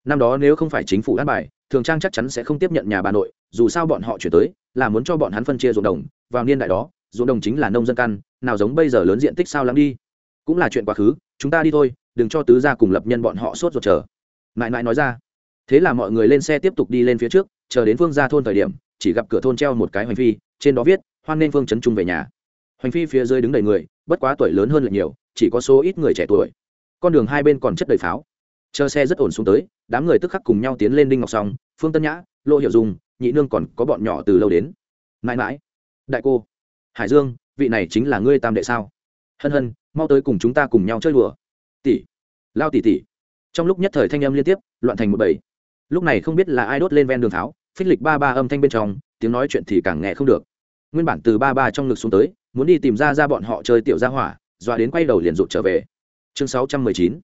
Năm đó nếu không phải chính phủ an bài thường trang chắc chắn sẽ không tiếp nhận nhà bà nội, dù sao bọn họ chuyển tới, là muốn cho bọn hắn phân chia ruộng đồng, vào niên đại đó, ruộng đồng chính là nông dân căn, nào giống bây giờ lớn diện tích sao lắm đi. Cũng là chuyện quá khứ, chúng ta đi thôi, đừng cho tứ gia cùng lập nhân bọn họ sốt ruột chờ. Mãi mãi nói ra. Thế là mọi người lên xe tiếp tục đi lên phía trước, chờ đến phương ra thôn thời điểm, chỉ gặp cửa thôn treo một cái hoành phi, trên đó viết, hoan nên phương chấn trung về nhà. Hoành phi phía dưới đứng đầy người, bất quá tuổi lớn hơn lại nhiều, chỉ có số ít người trẻ tuổi. Con đường hai bên còn chất đầy pháo. Chờ xe rất ổn xuống tới đám người tức khắc cùng nhau tiến lên đinh ngọc song, phương tân nhã, lô hiệu dùng nhị nương còn có bọn nhỏ từ lâu đến. Mãi mãi. Đại cô. Hải dương, vị này chính là ngươi tam đệ sao? Hân hân, mau tới cùng chúng ta cùng nhau chơi đùa. Tỷ. Lao tỷ tỷ. Trong lúc nhất thời thanh âm liên tiếp, loạn thành một bầy. Lúc này không biết là ai đốt lên ven đường tháo, phích lịch ba ba âm thanh bên trong, tiếng nói chuyện thì càng nghe không được. Nguyên bản từ ba ba trong ngực xuống tới, muốn đi tìm ra ra bọn họ chơi tiểu gia hỏa, dọa đến quay đầu liền rụt trở về. Chương sáu trăm mười chín.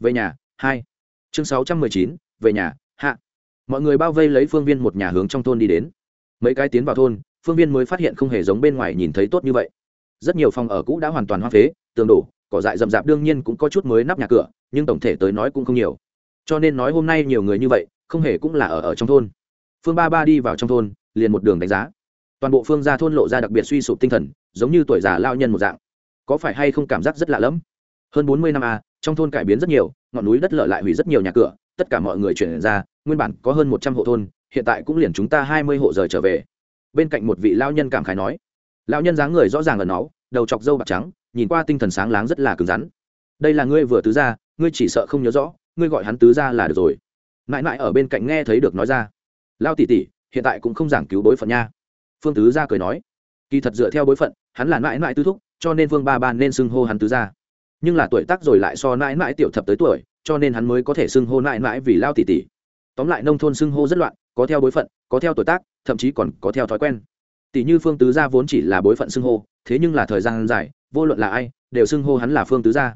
Về nhà, hai chương sáu trăm mười chín, về nhà, hạ. Mọi người bao vây lấy phương viên một nhà hướng trong thôn đi đến. Mấy cái tiến vào thôn, phương viên mới phát hiện không hề giống bên ngoài nhìn thấy tốt như vậy. Rất nhiều phòng ở cũ đã hoàn toàn hoa phế, tường đổ, cỏ dại rậm rạp đương nhiên cũng có chút mới nắp nhà cửa, nhưng tổng thể tới nói cũng không nhiều. Cho nên nói hôm nay nhiều người như vậy, không hề cũng là ở ở trong thôn. Phương ba ba đi vào trong thôn, liền một đường đánh giá. Toàn bộ phương gia thôn lộ ra đặc biệt suy sụp tinh thần, giống như tuổi già lao nhân một dạng. Có phải hay không cảm giác rất lạ lẫm? Hơn bốn mươi năm a trong thôn cải biến rất nhiều ngọn núi đất lở lại hủy rất nhiều nhà cửa, tất cả mọi người chuyển ra, nguyên bản có hơn một trăm hộ thôn, hiện tại cũng liền chúng ta hai mươi hộ rời trở về. Bên cạnh một vị lao nhân cảm khái nói lao nhân dáng người rõ ràng ẩn náu, đầu chọc râu bạc trắng, nhìn qua tinh thần sáng láng rất là cứng rắn. Đây là ngươi vừa tứ ra, ngươi chỉ sợ không nhớ rõ, ngươi gọi hắn tứ ra là được rồi. Mãi mãi ở bên cạnh nghe thấy được nói ra lao tỉ tỉ hiện tại cũng không giảng cứu bối phận nha. Phương tứ ra cười nói, kỳ thật dựa theo bối phận, hắn là mãi mãi tư thúc, cho nên Vương ba ba nên xưng hô hắn tứ gia nhưng là tuổi tác rồi lại so mãi mãi tiểu thập tới tuổi, cho nên hắn mới có thể xưng hô mãi mãi vì lao tỷ tỷ tóm lại nông thôn xưng hô rất loạn, có theo bối phận, có theo tuổi tác, thậm chí còn có theo thói quen. Tỷ như phương tứ gia vốn chỉ là bối phận xưng hô, thế nhưng là thời gian dài, vô luận là ai, đều xưng hô hắn là phương tứ gia.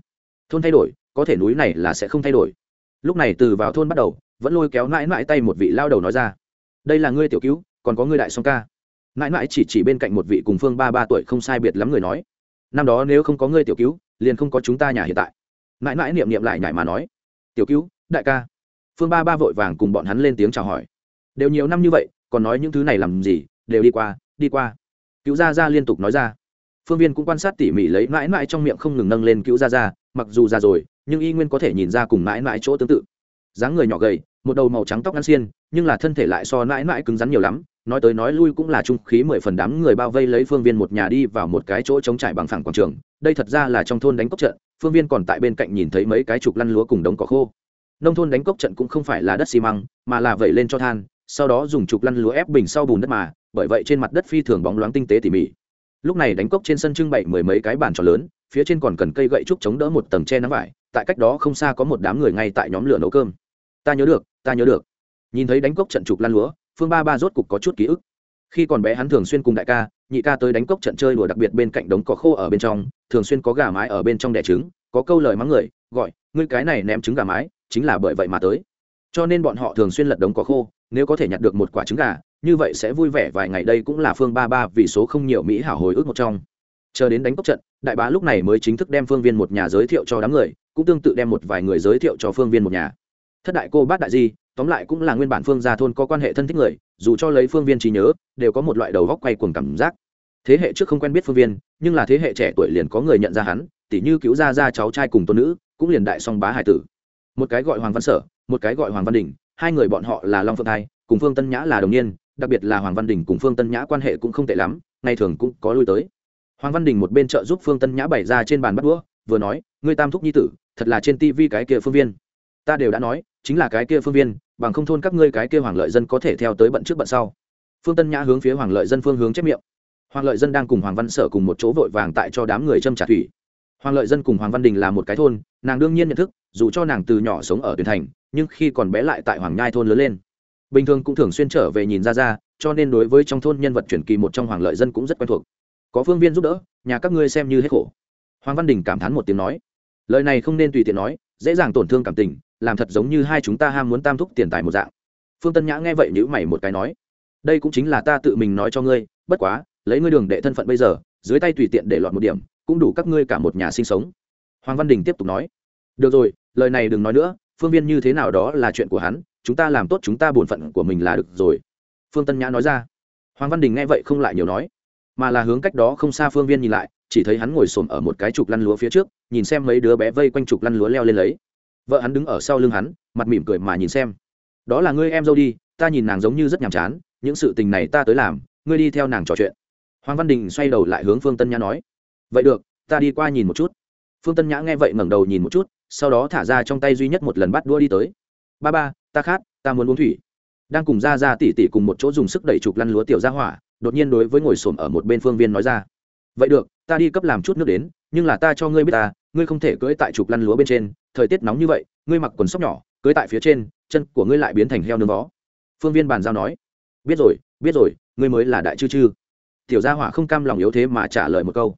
Thôn thay đổi, có thể núi này là sẽ không thay đổi. Lúc này từ vào thôn bắt đầu, vẫn lôi kéo mãi mãi tay một vị lao đầu nói ra. Đây là ngươi tiểu cứu, còn có ngươi đại song ca. Mãi mãi chỉ chỉ bên cạnh một vị cùng phương ba ba tuổi không sai biệt lắm người nói. Năm đó nếu không có ngươi tiểu cứu liền không có chúng ta nhà hiện tại. Mãi mãi niệm niệm lại nhảy mà nói, tiểu cứu, đại ca. Phương ba ba vội vàng cùng bọn hắn lên tiếng chào hỏi. Đều nhiều năm như vậy, còn nói những thứ này làm gì, đều đi qua đi qua. Cứu gia gia liên tục nói ra. Phương viên cũng quan sát tỉ mỉ lấy mãi mãi trong miệng không ngừng nâng lên cứu gia gia, mặc dù già rồi, nhưng y nguyên có thể nhìn ra cùng mãi mãi chỗ tương tự. Dáng người nhỏ gầy, một đầu màu trắng tóc ngắn xiên, nhưng là thân thể lại so mãi mãi cứng rắn nhiều lắm nói tới nói lui cũng là trung khí mười phần đám người bao vây lấy phương viên một nhà đi vào một cái chỗ trống trải bằng phẳng quảng trường. Đây thật ra là trong thôn đánh cốc trận, phương viên còn tại bên cạnh nhìn thấy mấy cái trục lăn lúa cùng đống cỏ khô. Nông thôn đánh cốc trận cũng không phải là đất xi măng, mà là vẩy lên cho than, sau đó dùng trục lăn lúa ép bình sau bùn đất mà, bởi vậy trên mặt đất phi thường bóng loáng tinh tế tỉ mỉ. Lúc này đánh cốc trên sân trưng bày mười mấy cái bàn tròn lớn, phía trên còn cần cây gậy trúc chống đỡ một tầng che nắng vải, tại cách đó không xa có một đám người ngay tại nhóm lửa nấu cơm. Ta nhớ được, ta nhớ được. Nhìn thấy đánh cốc trận trục lăn lúa phương ba ba rốt cục có chút ký ức. Khi còn bé hắn thường xuyên cùng đại ca, nhị ca tới đánh cốc trận chơi đùa đặc biệt bên cạnh đống cỏ khô ở bên trong, thường xuyên có gà mái ở bên trong đẻ trứng, có câu lời mắng người, gọi, ngươi cái này ném trứng gà mái, chính là bởi vậy mà tới. Cho nên bọn họ thường xuyên lật đống cỏ khô, nếu có thể nhặt được một quả trứng gà, như vậy sẽ vui vẻ vài ngày. Đây cũng là phương ba ba vì số không nhiều mỹ hảo hồi ức một trong. Chờ đến đánh cốc trận, đại bá lúc này mới chính thức đem phương viên một nhà giới thiệu cho đám người, cũng tương tự đem một vài người giới thiệu cho phương viên một nhà. Thất đại cô bát đại di tóm lại cũng là nguyên bản phương gia thôn có quan hệ thân thích người, dù cho lấy phương viên trí nhớ, đều có một loại đầu góc quay cuồng cảm giác. Thế hệ trước không quen biết phương viên, nhưng là thế hệ trẻ tuổi liền có người nhận ra hắn, tỉ như cứu ra ra cháu trai cùng tôn nữ, cũng liền đại song bá hải tử. Một cái gọi hoàng văn sở, một cái gọi hoàng văn đình, hai người bọn họ là long phượng thai, cùng phương tân nhã là đồng niên, đặc biệt là hoàng văn đình cùng phương tân nhã quan hệ cũng không tệ lắm, ngày thường cũng có lui tới. Hoàng văn đình một bên trợ giúp phương tân nhã bày ra trên bàn bắt đũa, vừa nói, ngươi tam thúc nhi tử, thật là trên tivi cái kia phương viên. Ta đều đã nói chính là cái kia phương viên, bằng không thôn các ngươi cái kia hoàng lợi dân có thể theo tới bận trước bận sau. Phương tân nhã hướng phía hoàng lợi dân phương hướng chép miệng. Hoàng lợi dân đang cùng hoàng văn sở cùng một chỗ vội vàng tại cho đám người châm trả thủy. Hoàng lợi dân cùng hoàng văn đình là một cái thôn, nàng đương nhiên nhận thức, dù cho nàng từ nhỏ sống ở tuyển thành, nhưng khi còn bé lại tại hoàng nhai thôn lớn lên. Bình thường cũng thường xuyên trở về nhìn ra ra, cho nên đối với trong thôn nhân vật truyền kỳ một trong hoàng lợi dân cũng rất quen thuộc. Có phương viên giúp đỡ, nhà các ngươi xem như hết khổ. Hoàng văn đình cảm thán một tiếng nói. Lời này không nên tùy tiện nói, dễ dàng tổn thương cảm tình làm thật giống như hai chúng ta ham muốn tam thúc tiền tài một dạng. Phương tân nhã nghe vậy nhữ mày một cái nói, đây cũng chính là ta tự mình nói cho ngươi, bất quá, lấy ngươi đường đệ thân phận bây giờ, dưới tay tùy tiện để loạn một điểm, cũng đủ các ngươi cả một nhà sinh sống. Hoàng văn đình tiếp tục nói, được rồi, lời này đừng nói nữa, phương viên như thế nào đó là chuyện của hắn, chúng ta làm tốt chúng ta bổn phận của mình là được rồi. Phương tân nhã nói ra. Hoàng văn đình nghe vậy không lại nhiều nói, mà là hướng cách đó không xa phương viên nhìn lại, chỉ thấy hắn ngồi xổm ở một cái trục lăn lúa phía trước, nhìn xem mấy đứa bé vây quanh trục lăn lúa leo lên lấy vợ hắn đứng ở sau lưng hắn, mặt mỉm cười mà nhìn xem. Đó là ngươi em dâu đi, ta nhìn nàng giống như rất nhàm chán, những sự tình này ta tới làm, ngươi đi theo nàng trò chuyện. Hoàng văn đình xoay đầu lại hướng phương tân nhã nói. Vậy được, ta đi qua nhìn một chút. Phương tân nhã nghe vậy ngẩng đầu nhìn một chút, sau đó thả ra trong tay duy nhất một lần bắt đua đi tới. Ba ba, ta khát, ta muốn uống thủy. Đang cùng ra ra tỉ tỉ cùng một chỗ dùng sức đẩy chụp lăn lúa tiểu ra hỏa, đột nhiên đối với ngồi xổm ở một bên phương viên nói ra. Vậy được, ta đi cấp làm chút nước đến, nhưng là ta cho ngươi biết ta ngươi không thể cưỡi tại trục lăn lúa bên trên, thời tiết nóng như vậy, ngươi mặc quần sóc nhỏ, cưỡi tại phía trên, chân của ngươi lại biến thành heo nướng vó. Phương viên bàn giao nói. Biết rồi biết rồi, ngươi mới là đại chư chư. Tiểu gia hỏa không cam lòng yếu thế mà trả lời một câu.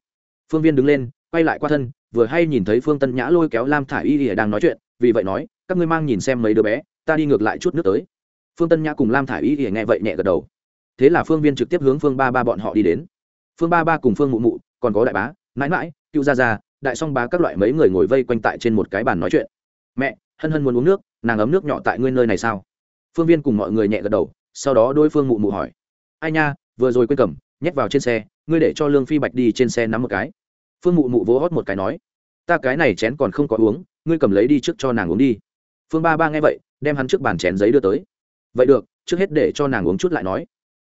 Phương viên đứng lên, quay lại qua thân, vừa hay nhìn thấy phương tân nhã lôi kéo lam thả i y ỉa đang nói chuyện, vì vậy nói, các ngươi mang nhìn xem mấy đứa bé, ta đi ngược lại chút nước tới. Phương tân nhã cùng lam thả i y ỉa nghe vậy nhẹ gật đầu. Thế là phương viên trực tiếp hướng phương ba ba bọn họ đi đến. Phương ba ba cùng phương mụ mụ, còn có đại bá, mãi mãi, cựu gia gia đại song bá các loại mấy người ngồi vây quanh tại trên một cái bàn nói chuyện. Mẹ, hân hân muốn uống nước, nàng ấm nước nhỏ tại ngươi nơi này sao? Phương viên cùng mọi người nhẹ gật đầu, sau đó đôi phương mụ mụ hỏi. Ai nha, vừa rồi quên cầm, nhét vào trên xe, ngươi để cho lương phi bạch đi trên xe nắm một cái. Phương mụ mụ vỗ hót một cái nói. Ta cái này chén còn không có uống, ngươi cầm lấy đi trước cho nàng uống đi. Phương ba ba nghe vậy, đem hắn trước bàn chén giấy đưa tới. Vậy được, trước hết để cho nàng uống chút lại nói.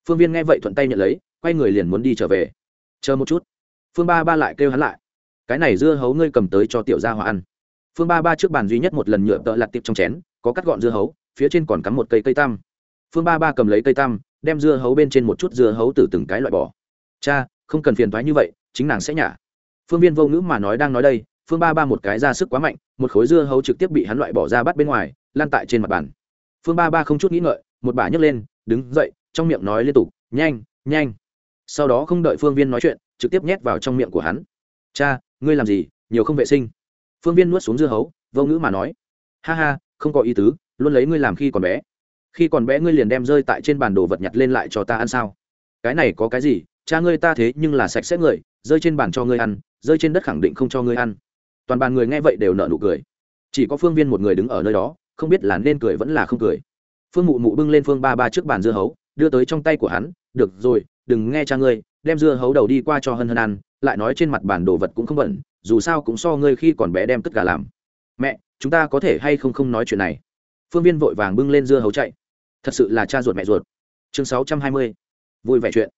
Phương viên nghe vậy thuận tay nhận lấy, quay người liền muốn đi trở về. Chờ một chút. Phương ba ba lại kêu hắn lại cái này dưa hấu ngươi cầm tới cho tiểu gia hòa ăn. Phương ba ba trước bàn duy nhất một lần nhựa tợ lặt tiệp trong chén, có cắt gọn dưa hấu, phía trên còn cắm một cây cây tăm phương ba ba cầm lấy cây tăm đem dưa hấu bên trên một chút dưa hấu từ từng cái loại bỏ. Cha, không cần phiền thoái như vậy, chính nàng sẽ nhả. Phương viên vô ngữ mà nói đang nói đây, phương ba ba một cái ra sức quá mạnh, một khối dưa hấu trực tiếp bị hắn loại bỏ ra bắt bên ngoài lan tại trên mặt bàn. Phương ba ba không chút nghĩ ngợi, một bà nhấc lên, đứng dậy, trong miệng nói liên tục, nhanh nhanh. Sau đó không đợi phương viên nói chuyện, trực tiếp nhét vào trong miệng của hắn cha, ngươi làm gì? Nhiều không vệ sinh. Phương viên nuốt xuống dưa hấu, vô ngữ mà nói. Ha ha, không có ý tứ, luôn lấy ngươi làm khi còn bé. Khi còn bé ngươi liền đem rơi tại trên bàn đồ vật nhặt lên lại cho ta ăn sao? Cái này có cái gì? Cha ngươi ta thế nhưng là sạch sẽ người, rơi trên bàn cho ngươi ăn, rơi trên đất khẳng định không cho ngươi ăn. Toàn bàn người nghe vậy đều nợ nụ cười. Chỉ có phương viên một người đứng ở nơi đó, không biết là nên cười vẫn là không cười. Phương mụ mụ bưng lên phương ba ba trước bàn dưa hấu, đưa tới trong tay của hắn. Được rồi, đừng nghe cha ngươi đem dưa hấu đầu đi qua cho hân hân ăn, lại nói trên mặt bản đồ vật cũng không bẩn, dù sao cũng so ngươi khi còn bé đem tất cả làm. Mẹ, chúng ta có thể hay không không nói chuyện này? Phương viên vội vàng bưng lên dưa hấu chạy. Thật sự là cha ruột mẹ ruột. Chương sáu trăm hai mươi, vui vẻ chuyện.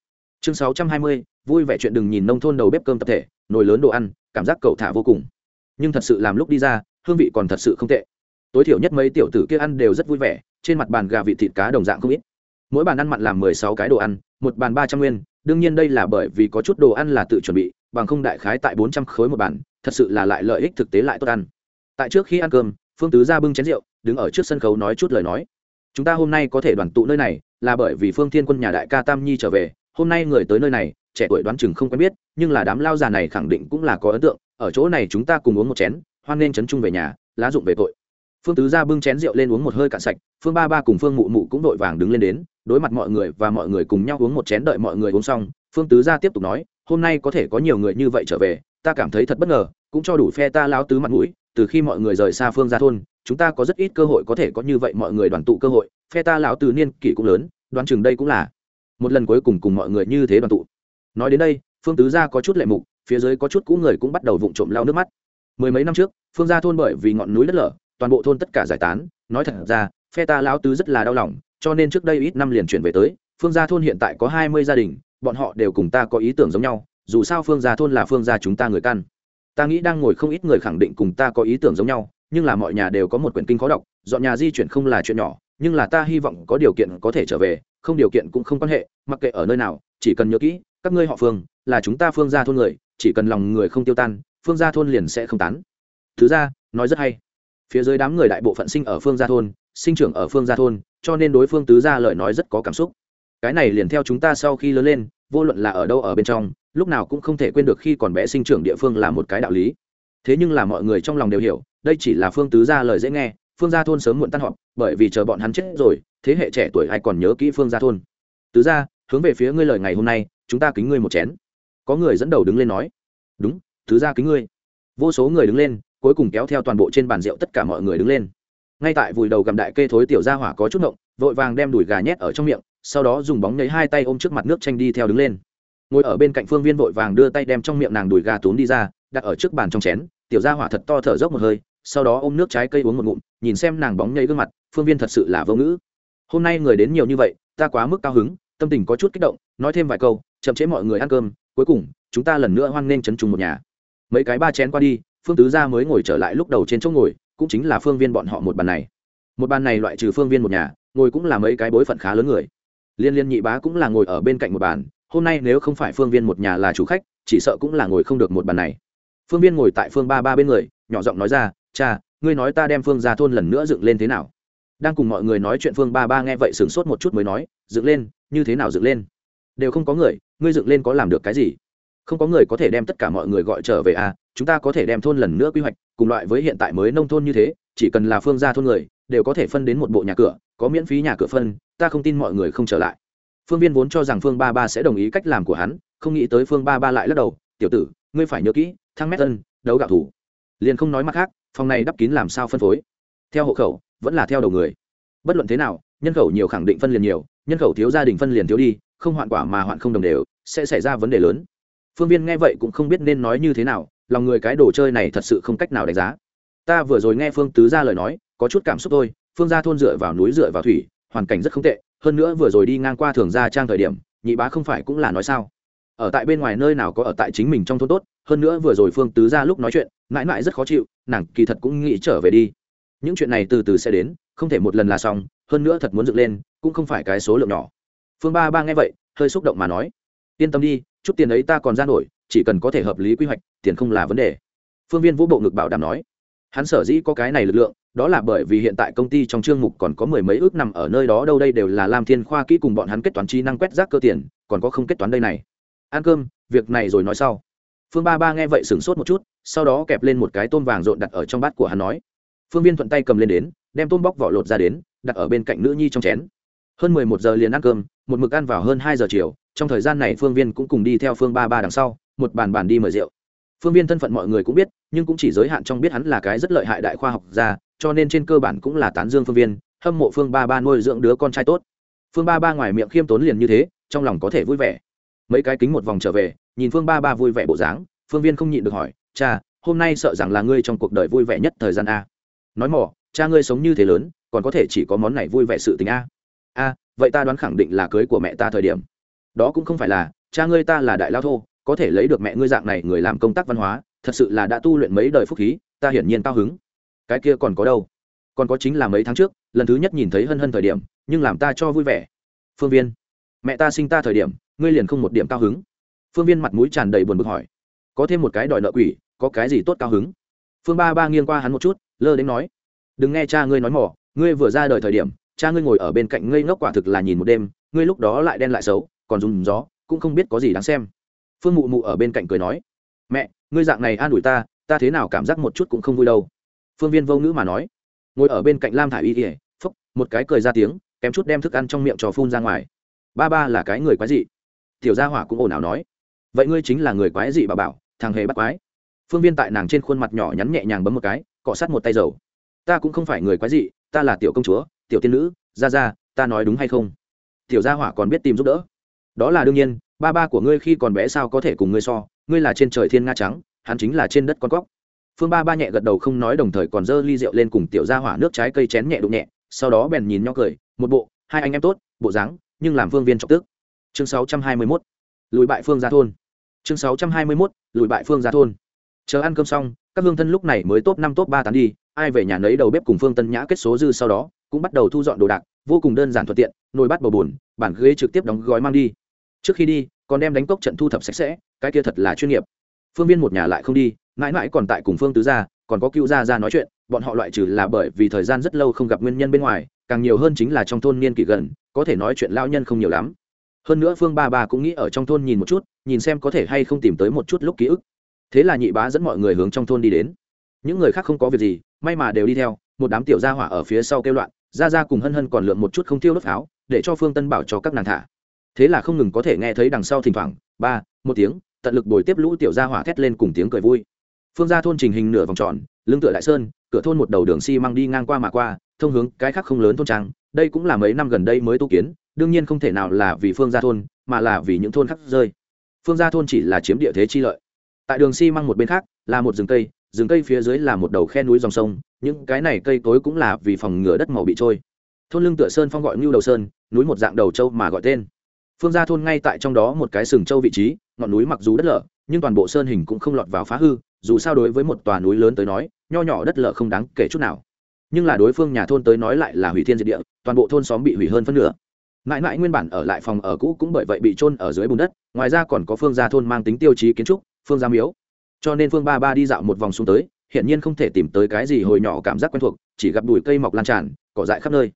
Chương sáu trăm hai mươi, vui vẻ chuyện đừng nhìn nông thôn đầu bếp cơm tập thể, nồi lớn đồ ăn, cảm giác cậu thả vô cùng. Nhưng thật sự làm lúc đi ra, hương vị còn thật sự không tệ. Tối thiểu nhất mấy tiểu tử kia ăn đều rất vui vẻ, trên mặt bàn gà vị thịt cá đồng dạng không ít. Mỗi bàn ăn mặn làm mười sáu cái đồ ăn, một bàn ba trăm nguyên đương nhiên đây là bởi vì có chút đồ ăn là tự chuẩn bị, bằng không đại khái tại bốn trăm khối một bàn, thật sự là lại lợi ích thực tế lại tốt ăn. Tại trước khi ăn cơm, phương tứ ra bưng chén rượu, đứng ở trước sân khấu nói chút lời nói. Chúng ta hôm nay có thể đoàn tụ nơi này, là bởi vì phương thiên quân nhà đại ca tam nhi trở về, hôm nay người tới nơi này, trẻ tuổi đoán chừng không quen biết, nhưng là đám lao già này khẳng định cũng là có ấn tượng, ở chỗ này chúng ta cùng uống một chén, hoan nên chấn chung về nhà, lá dụng về tội phương tứ ra bưng chén rượu lên uống một hơi cạn sạch, phương ba ba cùng phương mụ mụ cũng vội vàng đứng lên đến, đối mặt mọi người và mọi người cùng nhau uống một chén đợi mọi người uống xong, phương tứ gia tiếp tục nói, hôm nay có thể có nhiều người như vậy trở về, ta cảm thấy thật bất ngờ, cũng cho đủ phe ta lao tứ mặt mũi, từ khi mọi người rời xa phương gia thôn, chúng ta có rất ít cơ hội có thể có như vậy mọi người đoàn tụ cơ hội, phe ta lão từ niên kỷ cũng lớn, đoán chừng đây cũng là một lần cuối cùng cùng mọi người như thế đoàn tụ. Nói đến đây, phương tứ gia có chút lệ mục, phía dưới có chút cũ người cũng bắt đầu vụng trộm lao nước mắt. Mười mấy năm trước, phương gia thôn bởi vì ngọn núi đất lở toàn bộ thôn tất cả giải tán. Nói thật ra, phe ta lão tứ rất là đau lòng, cho nên trước đây ít năm liền chuyển về tới. Phương gia thôn hiện tại có hai mươi gia đình, bọn họ đều cùng ta có ý tưởng giống nhau. Dù sao phương gia thôn là phương gia chúng ta người căn. Ta nghĩ đang ngồi không ít người khẳng định cùng ta có ý tưởng giống nhau, nhưng là mọi nhà đều có một quyển kinh khó đọc, dọn nhà di chuyển không là chuyện nhỏ, nhưng là ta hy vọng có điều kiện có thể trở về, không điều kiện cũng không quan hệ, mặc kệ ở nơi nào, chỉ cần nhớ kỹ, các ngươi họ phương, là chúng ta phương gia thôn người, chỉ cần lòng người không tiêu tan, phương gia thôn liền sẽ không tán. Thứ ra, nói rất hay phía dưới đám người đại bộ phận sinh ở phương gia thôn, sinh trưởng ở phương gia thôn, cho nên đối phương tứ gia lời nói rất có cảm xúc. Cái này liền theo chúng ta sau khi lớn lên, vô luận là ở đâu ở bên trong, lúc nào cũng không thể quên được khi còn bé sinh trưởng địa phương là một cái đạo lý. Thế nhưng là mọi người trong lòng đều hiểu, đây chỉ là phương tứ gia lời dễ nghe, phương gia thôn sớm muộn tan họp, bởi vì chờ bọn hắn chết rồi, thế hệ trẻ tuổi ai còn nhớ kỹ phương gia thôn. Tứ gia, hướng về phía ngươi lời ngày hôm nay, chúng ta kính ngươi một chén. Có người dẫn đầu đứng lên nói. Đúng, tứ gia kính ngươi. Vô số người đứng lên cuối cùng kéo theo toàn bộ trên bàn rượu tất cả mọi người đứng lên. Ngay tại vùi đầu gặm đại kê thối tiểu gia hỏa có chút ngộng, vội vàng đem đùi gà nhét ở trong miệng, sau đó dùng bóng nhấy hai tay ôm trước mặt nước tranh đi theo đứng lên. Ngồi ở bên cạnh phương viên vội vàng đưa tay đem trong miệng nàng đùi gà tốn đi ra, đặt ở trước bàn trong chén, tiểu gia hỏa thật to thở dốc một hơi, sau đó ôm nước trái cây uống một ngụm, nhìn xem nàng bóng nhây gương mặt, phương viên thật sự là vô ngữ. Hôm nay người đến nhiều như vậy, ta quá mức cao hứng, tâm tình có chút kích động, nói thêm vài câu, chậm chế mọi người ăn cơm, cuối cùng, chúng ta lần nữa hoan nghênh chấn trùng một nhà. Mấy cái ba chén qua đi phương tứ gia mới ngồi trở lại lúc đầu trên chỗ ngồi, cũng chính là phương viên bọn họ một bàn này. Một bàn này loại trừ phương viên một nhà, ngồi cũng là mấy cái bối phận khá lớn người. Liên liên nhị bá cũng là ngồi ở bên cạnh một bàn, hôm nay nếu không phải phương viên một nhà là chủ khách, chỉ sợ cũng là ngồi không được một bàn này. Phương viên ngồi tại phương ba ba bên người, nhỏ giọng nói ra, cha, ngươi nói ta đem phương ra thôn lần nữa dựng lên thế nào? Đang cùng mọi người nói chuyện phương ba ba nghe vậy sửng sốt một chút mới nói, dựng lên, như thế nào dựng lên? Đều không có người, ngươi dựng lên có làm được cái gì? Không có người có thể đem tất cả mọi người gọi trở về à chúng ta có thể đem thôn lần nữa quy hoạch, cùng loại với hiện tại mới nông thôn như thế, chỉ cần là phương gia thôn người, đều có thể phân đến một bộ nhà cửa, có miễn phí nhà cửa phân, ta không tin mọi người không trở lại. Phương viên vốn cho rằng phương ba ba sẽ đồng ý cách làm của hắn, không nghĩ tới phương ba ba lại lắc đầu, tiểu tử, ngươi phải nhớ kỹ, thăng mét tân đấu gạo thủ. Liền không nói mặt khác, phòng này đắp kín làm sao phân phối. Theo hộ khẩu, vẫn là theo đầu người. Bất luận thế nào, nhân khẩu nhiều khẳng định phân liền nhiều, nhân khẩu thiếu gia đình phân liền thiếu đi, không hoạn quả mà hoạn không đồng đều, sẽ xảy ra vấn đề lớn phương viên nghe vậy cũng không biết nên nói như thế nào, lòng người cái đồ chơi này thật sự không cách nào đánh giá. Ta vừa rồi nghe phương tứ ra lời nói, có chút cảm xúc thôi, phương gia thôn dựa vào núi dựa vào thủy, hoàn cảnh rất không tệ, hơn nữa vừa rồi đi ngang qua thường gia trang thời điểm, nhị bá không phải cũng là nói sao? Ở tại bên ngoài nơi nào có ở tại chính mình trong thôn tốt, hơn nữa vừa rồi phương tứ ra lúc nói chuyện, mãi mãi rất khó chịu, nàng kỳ thật cũng nghĩ trở về đi. Những chuyện này từ từ sẽ đến, không thể một lần là xong, hơn nữa thật muốn dựng lên, cũng không phải cái số lượng nhỏ. Phương ba ba nghe vậy, hơi xúc động mà nói, yên tâm đi chút tiền ấy ta còn ra nổi, chỉ cần có thể hợp lý quy hoạch, tiền không là vấn đề. Phương viên vũ bộ ngực bảo đảm nói. Hắn sở dĩ có cái này lực lượng, đó là bởi vì hiện tại công ty trong chương mục còn có mười mấy ước nằm ở nơi đó, đâu đây đều là lam thiên khoa kỹ cùng bọn hắn kết toán trí năng quét rác cơ tiền, còn có không kết toán đây này. Ăn cơm, việc này rồi nói sau. Phương ba ba nghe vậy sửng sốt một chút, sau đó kẹp lên một cái tôm vàng rộn đặt ở trong bát của hắn nói. Phương viên thuận tay cầm lên đến, đem tôm bóc vỏ lột ra đến, đặt ở bên cạnh nữ nhi trong chén. Hơn mười một giờ liền ăn cơm, một mực ăn vào hơn hai giờ chiều trong thời gian này phương viên cũng cùng đi theo phương ba ba đằng sau, một bàn bàn đi mời rượu. Phương viên thân phận mọi người cũng biết, nhưng cũng chỉ giới hạn trong biết hắn là cái rất lợi hại đại khoa học gia, cho nên trên cơ bản cũng là tán dương phương viên, hâm mộ phương ba ba nuôi dưỡng đứa con trai tốt. Phương ba ba ngoài miệng khiêm tốn liền như thế, trong lòng có thể vui vẻ. Mấy cái kính một vòng trở về, nhìn phương ba ba vui vẻ bộ dáng, phương viên không nhịn được hỏi, cha, hôm nay sợ rằng là ngươi trong cuộc đời vui vẻ nhất thời gian a? Nói mỏ, cha ngươi sống như thế lớn, còn có thể chỉ có món này vui vẻ sự tình a? A, vậy ta đoán khẳng định là cưới của mẹ ta thời điểm đó cũng không phải là, cha ngươi ta là đại lao thô, có thể lấy được mẹ ngươi dạng này người làm công tác văn hóa, thật sự là đã tu luyện mấy đời phúc khí, ta hiển nhiên cao hứng. Cái kia còn có đâu? Còn có chính là mấy tháng trước, lần thứ nhất nhìn thấy hân hân thời điểm, nhưng làm ta cho vui vẻ. Phương viên, mẹ ta sinh ta thời điểm, ngươi liền không một điểm cao hứng. Phương viên mặt mũi tràn đầy buồn bực hỏi, có thêm một cái đòi nợ quỷ, có cái gì tốt cao hứng? Phương ba ba nghiêng qua hắn một chút, lơ đến nói, đừng nghe cha ngươi nói mỏ, ngươi vừa ra đời thời điểm, cha ngươi ngồi ở bên cạnh ngây ngốc quả thực là nhìn một đêm, ngươi lúc đó lại đen lại xấu còn dùng gió, cũng không biết có gì đáng xem. Phương mụ mụ ở bên cạnh cười nói, mẹ, ngươi dạng này an ủi ta ta thế nào cảm giác một chút cũng không vui đâu. Phương viên vô ngữ mà nói, ngồi ở bên cạnh lam thả i y ỉa phúc một cái cười ra tiếng, kém chút đem thức ăn trong miệng trò phun ra ngoài. Ba ba là cái người quái dị. Tiểu gia hỏa cũng ồn ào nói, vậy ngươi chính là người quái dị bà bảo, thằng hề bắt quái. Phương viên tại nàng trên khuôn mặt nhỏ nhắn nhẹ nhàng bấm một cái, cọ sát một tay dầu. Ta cũng không phải người quái dị, ta là tiểu công chúa, tiểu tiên nữ ra ra ta nói đúng hay không? Tiểu gia hỏa còn biết tìm giúp đỡ đó là đương nhiên, ba ba của ngươi khi còn bé sao có thể cùng ngươi so, ngươi là trên trời thiên nga trắng, hắn chính là trên đất con cóc phương ba ba nhẹ gật đầu không nói đồng thời còn dơ ly rượu lên cùng tiểu gia hỏa nước trái cây chén nhẹ đụng nhẹ, sau đó bèn nhìn nhau cười, một bộ, hai anh em tốt, bộ dáng, nhưng làm phương viên trọng tức chương 621. lùi bại phương gia thôn chương 621. lùi bại phương gia thôn chờ ăn cơm xong, các hương thân lúc này mới top năm top ba tán đi, ai về nhà nấy đầu bếp cùng phương tân nhã kết số dư sau đó, cũng bắt đầu thu dọn đồ đạc, vô cùng đơn giản thuận tiện, nồi bát bầu bùn bản ghế trực tiếp đóng gói mang đi trước khi đi, còn đem đánh cốc trận thu thập sạch sẽ, cái kia thật là chuyên nghiệp. Phương viên một nhà lại không đi, mãi mãi còn tại cùng phương tứ gia, còn có cựu gia ra nói chuyện, bọn họ loại trừ là bởi vì thời gian rất lâu không gặp nguyên nhân bên ngoài, càng nhiều hơn chính là trong thôn niên kỷ gần, có thể nói chuyện lao nhân không nhiều lắm. Hơn nữa phương ba ba cũng nghĩ ở trong thôn nhìn một chút, nhìn xem có thể hay không tìm tới một chút lúc ký ức. Thế là nhị bá dẫn mọi người hướng trong thôn đi đến. Những người khác không có việc gì, may mà đều đi theo, một đám tiểu gia hỏa ở phía sau kêu loạn ra ra cùng hân hân còn lượm một chút không tiêu đốt pháo, để cho phương tân bảo cho các nàng thả thế là không ngừng có thể nghe thấy đằng sau thỉnh thoảng, ba, một tiếng, tận lực bồi tiếp lũ tiểu gia hỏa thét lên cùng tiếng cười vui. Phương ra thôn trình hình nửa vòng tròn, lưng tựa đại sơn, cửa thôn một đầu đường xi măng đi ngang qua mà qua, thông hướng cái khác không lớn thôn trang. Đây cũng là mấy năm gần đây mới tu kiến, đương nhiên không thể nào là vì phương gia thôn, mà là vì những thôn khác rơi. Phương gia thôn chỉ là chiếm địa thế chi lợi. Tại đường xi măng một bên khác, là một rừng cây rừng cây phía dưới là một đầu khe núi dòng sông, những cái này cây cối cũng là vì phòng ngừa đất màu bị trôi. Thôn lưng tựa sơn phong gọi ngưu đầu sơn, núi một dạng đầu châu mà gọi tên phương gia thôn ngay tại trong đó một cái sừng châu vị trí, ngọn núi mặc dù đất lở, nhưng toàn bộ sơn hình cũng không lọt vào phá hư, dù sao đối với một tòa núi lớn tới nói, nho nhỏ đất lở không đáng kể chút nào. Nhưng là đối phương nhà thôn tới nói lại là hủy thiên diệt địa, toàn bộ thôn xóm bị hủy hơn phân nửa. Mãi mãi nguyên bản ở lại phòng ở cũ cũng bởi vậy bị trôn ở dưới bùn đất, ngoài ra còn có phương gia thôn mang tính tiêu chí kiến trúc, phương gia miếu. Cho nên phương ba ba đi dạo một vòng xuống tới hiện nhiên không thể tìm tới cái gì hồi nhỏ cảm giác quen thuộc, chỉ gặp đùi cây mọc lan tràn, cỏ dại khắp nơi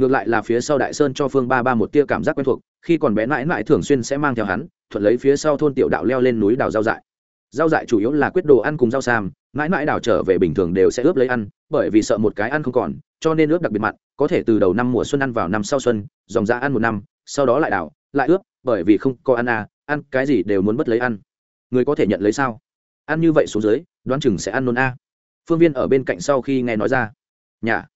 ngược lại là phía sau đại sơn cho phương ba ba một tia cảm giác quen thuộc khi còn bé mãi mãi thường xuyên sẽ mang theo hắn thuận lấy phía sau thôn tiểu đạo leo lên núi đào Giao dại. Rau dại chủ yếu là quyết đồ ăn cùng rau sam mãi mãi đào trở về bình thường đều sẽ ướp lấy ăn bởi vì sợ một cái ăn không còn cho nên ướp đặc biệt mặn có thể từ đầu năm mùa xuân ăn vào năm sau xuân dòng ra ăn một năm sau đó lại đào lại ướp bởi vì không có ăn à ăn cái gì đều muốn bất lấy ăn. Người có thể nhận lấy sao? Ăn như vậy xuống dưới đoán chừng sẽ ăn nôn a. Phương viên ở bên cạnh sau khi nghe nói ra. Nhà,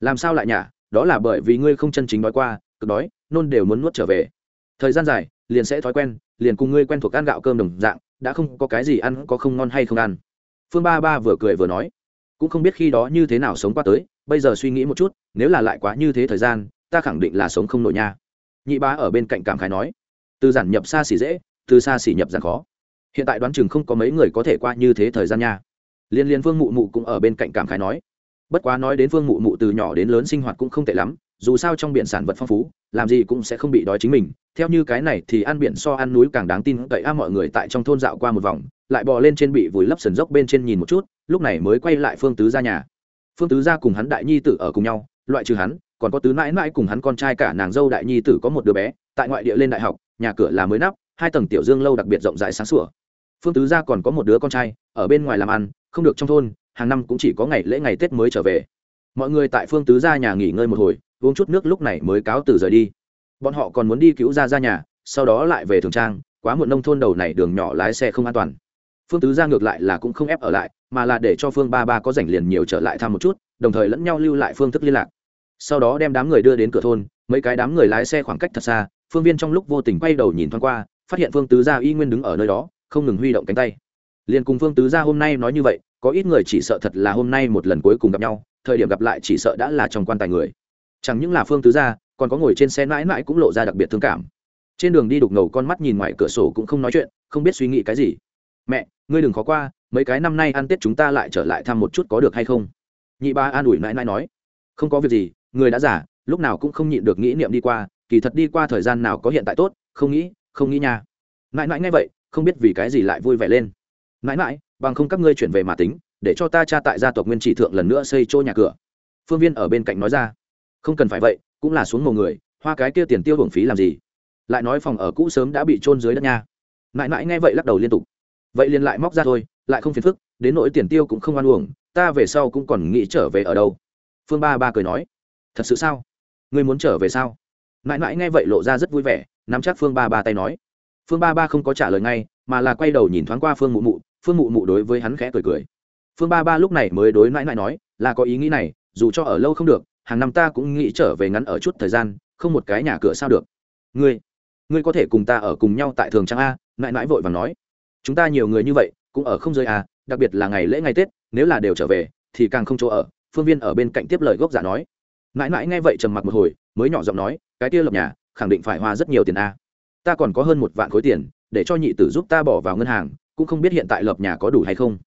làm sao lại nhà? Đó là bởi vì ngươi không chân chính đói qua, cực đói, nôn đều muốn nuốt trở về. Thời gian dài, liền sẽ thói quen, liền cùng ngươi quen thuộc ăn gạo cơm đồng dạng, đã không có cái gì ăn, có không ngon hay không ăn. Phương ba ba vừa cười vừa nói, cũng không biết khi đó như thế nào sống qua tới, bây giờ suy nghĩ một chút, nếu là lại quá như thế thời gian, ta khẳng định là sống không nổi nha. Nhị Ba ở bên cạnh cảm khái nói, từ giản nhập xa xỉ dễ, từ xa xỉ nhập giản khó. Hiện tại đoán chừng không có mấy người có thể qua như thế thời gian nha. Liên liên phương mụ mụ cũng ở bên cạnh cảm khái nói bất quá nói đến phương mụ mụ từ nhỏ đến lớn sinh hoạt cũng không tệ lắm, dù sao trong biển sản vật phong phú, làm gì cũng sẽ không bị đói chính mình. Theo như cái này thì ăn biển so ăn núi càng đáng tin cậy a mọi người tại trong thôn dạo qua một vòng, lại bò lên trên bị vùi lấp sườn dốc bên trên nhìn một chút, lúc này mới quay lại phương tứ ra nhà. Phương tứ ra cùng hắn đại nhi tử ở cùng nhau, loại trừ hắn, còn có tứ mãi mãi cùng hắn con trai cả nàng dâu đại nhi tử có một đứa bé, tại ngoại địa lên đại học, nhà cửa là mới nắp, hai tầng tiểu dương lâu đặc biệt rộng rãi sáng sủa. Phương tứ gia còn có một đứa con trai, ở bên ngoài làm ăn, không được trong thôn hàng năm cũng chỉ có ngày lễ ngày tết mới trở về. Mọi người tại phương tứ gia nhà nghỉ ngơi một hồi, uống chút nước lúc này mới cáo từ rời đi. Bọn họ còn muốn đi cứu ra ra nhà, sau đó lại về thường trang, quá muộn nông thôn đầu này đường nhỏ lái xe không an toàn. Phương tứ gia ngược lại là cũng không ép ở lại, mà là để cho phương ba ba có rảnh liền nhiều trở lại thăm một chút, đồng thời lẫn nhau lưu lại phương thức liên lạc. Sau đó đem đám người đưa đến cửa thôn, mấy cái đám người lái xe khoảng cách thật xa, phương viên trong lúc vô tình quay đầu nhìn thoáng qua, phát hiện phương tứ gia y nguyên đứng ở nơi đó, không ngừng huy động cánh tay. Liền cùng phương tứ gia hôm nay nói như vậy có ít người chỉ sợ thật là hôm nay một lần cuối cùng gặp nhau, thời điểm gặp lại chỉ sợ đã là trong quan tài người. Chẳng những là phương tứ gia, còn có ngồi trên xe mãi mãi cũng lộ ra đặc biệt thương cảm. Trên đường đi đục ngầu con mắt nhìn ngoài cửa sổ cũng không nói chuyện, không biết suy nghĩ cái gì. Mẹ, ngươi đừng khó qua, mấy cái năm nay ăn tết chúng ta lại trở lại thăm một chút có được hay không? Nhị ba an ủi mãi mãi nói. Không có việc gì, người đã giả lúc nào cũng không nhịn được nghĩ niệm đi qua, kỳ thật đi qua thời gian nào có hiện tại tốt, không nghĩ không nghĩ nha. Mãi mãi nghe vậy, không biết vì cái gì lại vui vẻ lên. Mãi mãi bằng không các ngươi chuyển về mà tính, để cho ta cha tại gia tộc nguyên chỉ thượng lần nữa xây chỗ nhà cửa. Phương viên ở bên cạnh nói ra. Không cần phải vậy, cũng là xuống mồ người, hoa cái kia tiền tiêu hưởng phí làm gì? Lại nói phòng ở cũ sớm đã bị trôn dưới đất nha. Mãi mãi nghe vậy lắc đầu liên tục. Vậy liền lại móc ra thôi, lại không phiền phức, đến nỗi tiền tiêu cũng không oan uổng, ta về sau cũng còn nghĩ trở về ở đâu? Phương ba ba cười nói. Thật sự sao? Ngươi muốn trở về sao? Mãi mãi nghe vậy lộ ra rất vui vẻ, nắm chắc phương ba ba tay nói. Phương ba ba không có trả lời ngay, mà là quay đầu nhìn thoáng qua phương mụ mụ phương mụ mụ đối với hắn khẽ cười cười. Phương ba ba lúc này mới đối mãi mãi nói, là có ý nghĩ này, dù cho ở lâu không được, hàng năm ta cũng nghĩ trở về ngắn ở chút thời gian, không một cái nhà cửa sao được. Ngươi ngươi có thể cùng ta ở cùng nhau tại thường trang a? mãi mãi vội và nói. Chúng ta nhiều người như vậy, cũng ở không rơi à? đặc biệt là ngày lễ ngày tết, nếu là đều trở về, thì càng không chỗ ở. Phương viên ở bên cạnh tiếp lời gốc giả nói. Mãi mãi nghe vậy trầm mặc một hồi, mới nhỏ giọng nói, cái kia lập nhà, khẳng định phải hoa rất nhiều tiền a. Ta còn có hơn một vạn khối tiền, để cho nhị tử giúp ta bỏ vào ngân hàng cũng không biết hiện tại lập nhà có đủ hay không.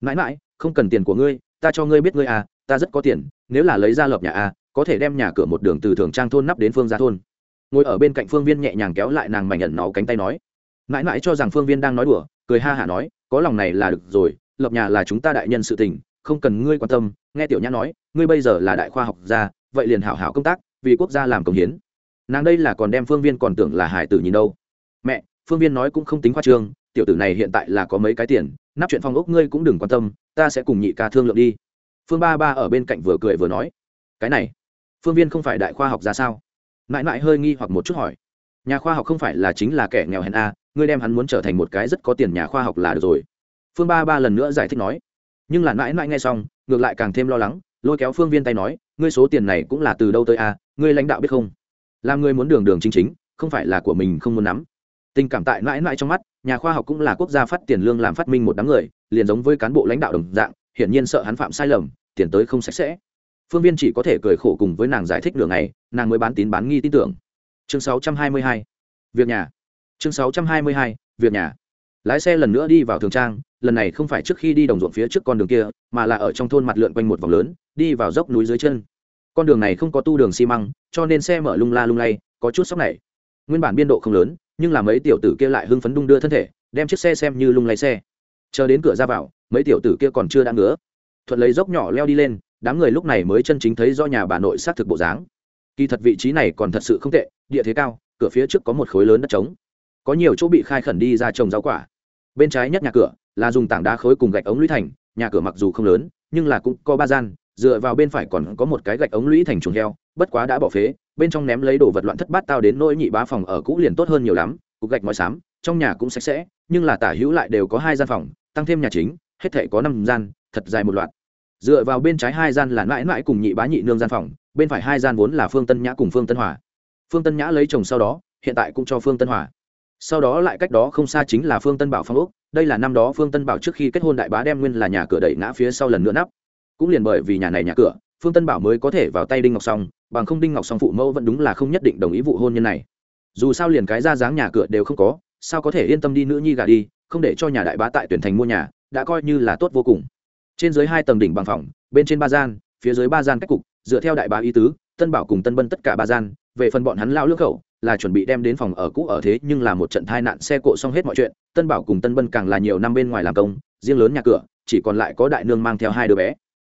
Mãi mãi, không cần tiền của ngươi, ta cho ngươi biết ngươi à ta rất có tiền, nếu là lấy ra lập nhà à có thể đem nhà cửa một đường từ thường trang thôn nắp đến phương gia thôn. Ngồi ở bên cạnh phương viên nhẹ nhàng kéo lại nàng mảnh nhận nó cánh tay nói. Mãi mãi cho rằng phương viên đang nói đùa, cười ha hả nói, có lòng này là được rồi, lập nhà là chúng ta đại nhân sự tình, không cần ngươi quan tâm, nghe tiểu nhã nói, ngươi bây giờ là đại khoa học gia, vậy liền hảo hảo công tác, vì quốc gia làm công hiến. Nàng đây là còn đem phương viên còn tưởng là hải tử nhìn đâu. Mẹ, phương viên nói cũng không tính khoa trương tiểu tử này hiện tại là có mấy cái tiền, nắp chuyện phong ốc ngươi cũng đừng quan tâm, ta sẽ cùng nhị ca thương lượng đi. Phương ba ba ở bên cạnh vừa cười vừa nói. Cái này, phương viên không phải đại khoa học ra sao? Mãi mãi hơi nghi hoặc một chút hỏi. Nhà khoa học không phải là chính là kẻ nghèo hèn a, ngươi đem hắn muốn trở thành một cái rất có tiền nhà khoa học là được rồi. Phương ba ba lần nữa giải thích nói. Nhưng là mãi mãi nghe xong, ngược lại càng thêm lo lắng, lôi kéo phương viên tay nói, ngươi số tiền này cũng là từ đâu tới a, ngươi lãnh đạo biết không? Làm ngươi muốn đường đường chính chính, không phải là của mình không muốn nắm. Tình cảm tại mãi mãi trong mắt nhà khoa học cũng là quốc gia phát tiền lương làm phát minh một đám người, liền giống với cán bộ lãnh đạo đồng dạng, hiển nhiên sợ hắn phạm sai lầm, tiền tới không sạch sẽ phương viên chỉ có thể cười khổ cùng với nàng giải thích đường này nàng mới bán tín bán nghi tin tưởng chương 622. việc nhà chương 622. việc nhà lái xe lần nữa đi vào thường trang, lần này không phải trước khi đi đồng ruộng phía trước con đường kia, mà là ở trong thôn mặt lượn quanh một vòng lớn, đi vào dốc núi dưới chân con đường này không có tu đường xi măng, cho nên xe mở lung la lung lay, có chút sóc này nguyên bản biên độ không lớn nhưng là mấy tiểu tử kia lại hưng phấn đung đưa thân thể, đem chiếc xe xem như lung lay xe. Chờ đến cửa ra vào, mấy tiểu tử kia còn chưa đã ngứa. Thuận lấy dốc nhỏ leo đi lên, đám người lúc này mới chân chính thấy do nhà bà nội xác thực bộ dáng. Kỳ thật vị trí này còn thật sự không tệ, địa thế cao, cửa phía trước có một khối lớn đất trống. Có nhiều chỗ bị khai khẩn đi ra trồng rau quả. Bên trái nhất nhà cửa là dùng tảng đá khối cùng gạch ống lũy thành, nhà cửa mặc dù không lớn, nhưng là cũng có ba gian, dựa vào bên phải còn có một cái gạch ống lũy thành chuồng heo bất quá đã bỏ phế, bên trong ném lấy đồ vật loạn thất bát tao đến nỗi nhị bá phòng ở cũ liền tốt hơn nhiều lắm, cục gạch mọi xám, trong nhà cũng sạch sẽ, nhưng là tả hữu lại đều có hai gian phòng, tăng thêm nhà chính, hết thể có năm gian, thật dài một loạt. Dựa vào bên trái hai gian là mãi mãi cùng nhị bá nhị nương gian phòng, bên phải hai gian vốn là phương tân nhã cùng phương tân hòa. Phương tân nhã lấy chồng sau đó, hiện tại cũng cho phương tân hòa. Sau đó lại cách đó không xa chính là phương tân bảo phong úc, đây là năm đó phương tân bảo trước khi kết hôn đại bá đem nguyên là nhà cửa đẩy ngã phía sau lần nữa nắp. Cũng liền bởi vì nhà này nhà cửa, phương tân bảo mới có thể vào tay đinh ngọc song bằng không đinh ngọc song phụ mẫu vẫn đúng là không nhất định đồng ý vụ hôn nhân này. Dù sao liền cái ra dáng nhà cửa đều không có, sao có thể yên tâm đi nữ nhi gà đi, không để cho nhà đại bá tại tuyển thành mua nhà, đã coi như là tốt vô cùng. Trên dưới hai tầng đỉnh bằng phòng, bên trên ba gian, phía dưới ba gian cách cục, dựa theo đại bá ý tứ, tân bảo cùng tân bân tất cả ba gian, về phần bọn hắn lao lưỡng khẩu, là chuẩn bị đem đến phòng ở cũ ở thế, nhưng là một trận tai nạn xe cộ xong hết mọi chuyện, tân bảo cùng tân bân càng là nhiều năm bên ngoài làm công, riêng lớn nhà cửa, chỉ còn lại có đại nương mang theo hai đứa bé.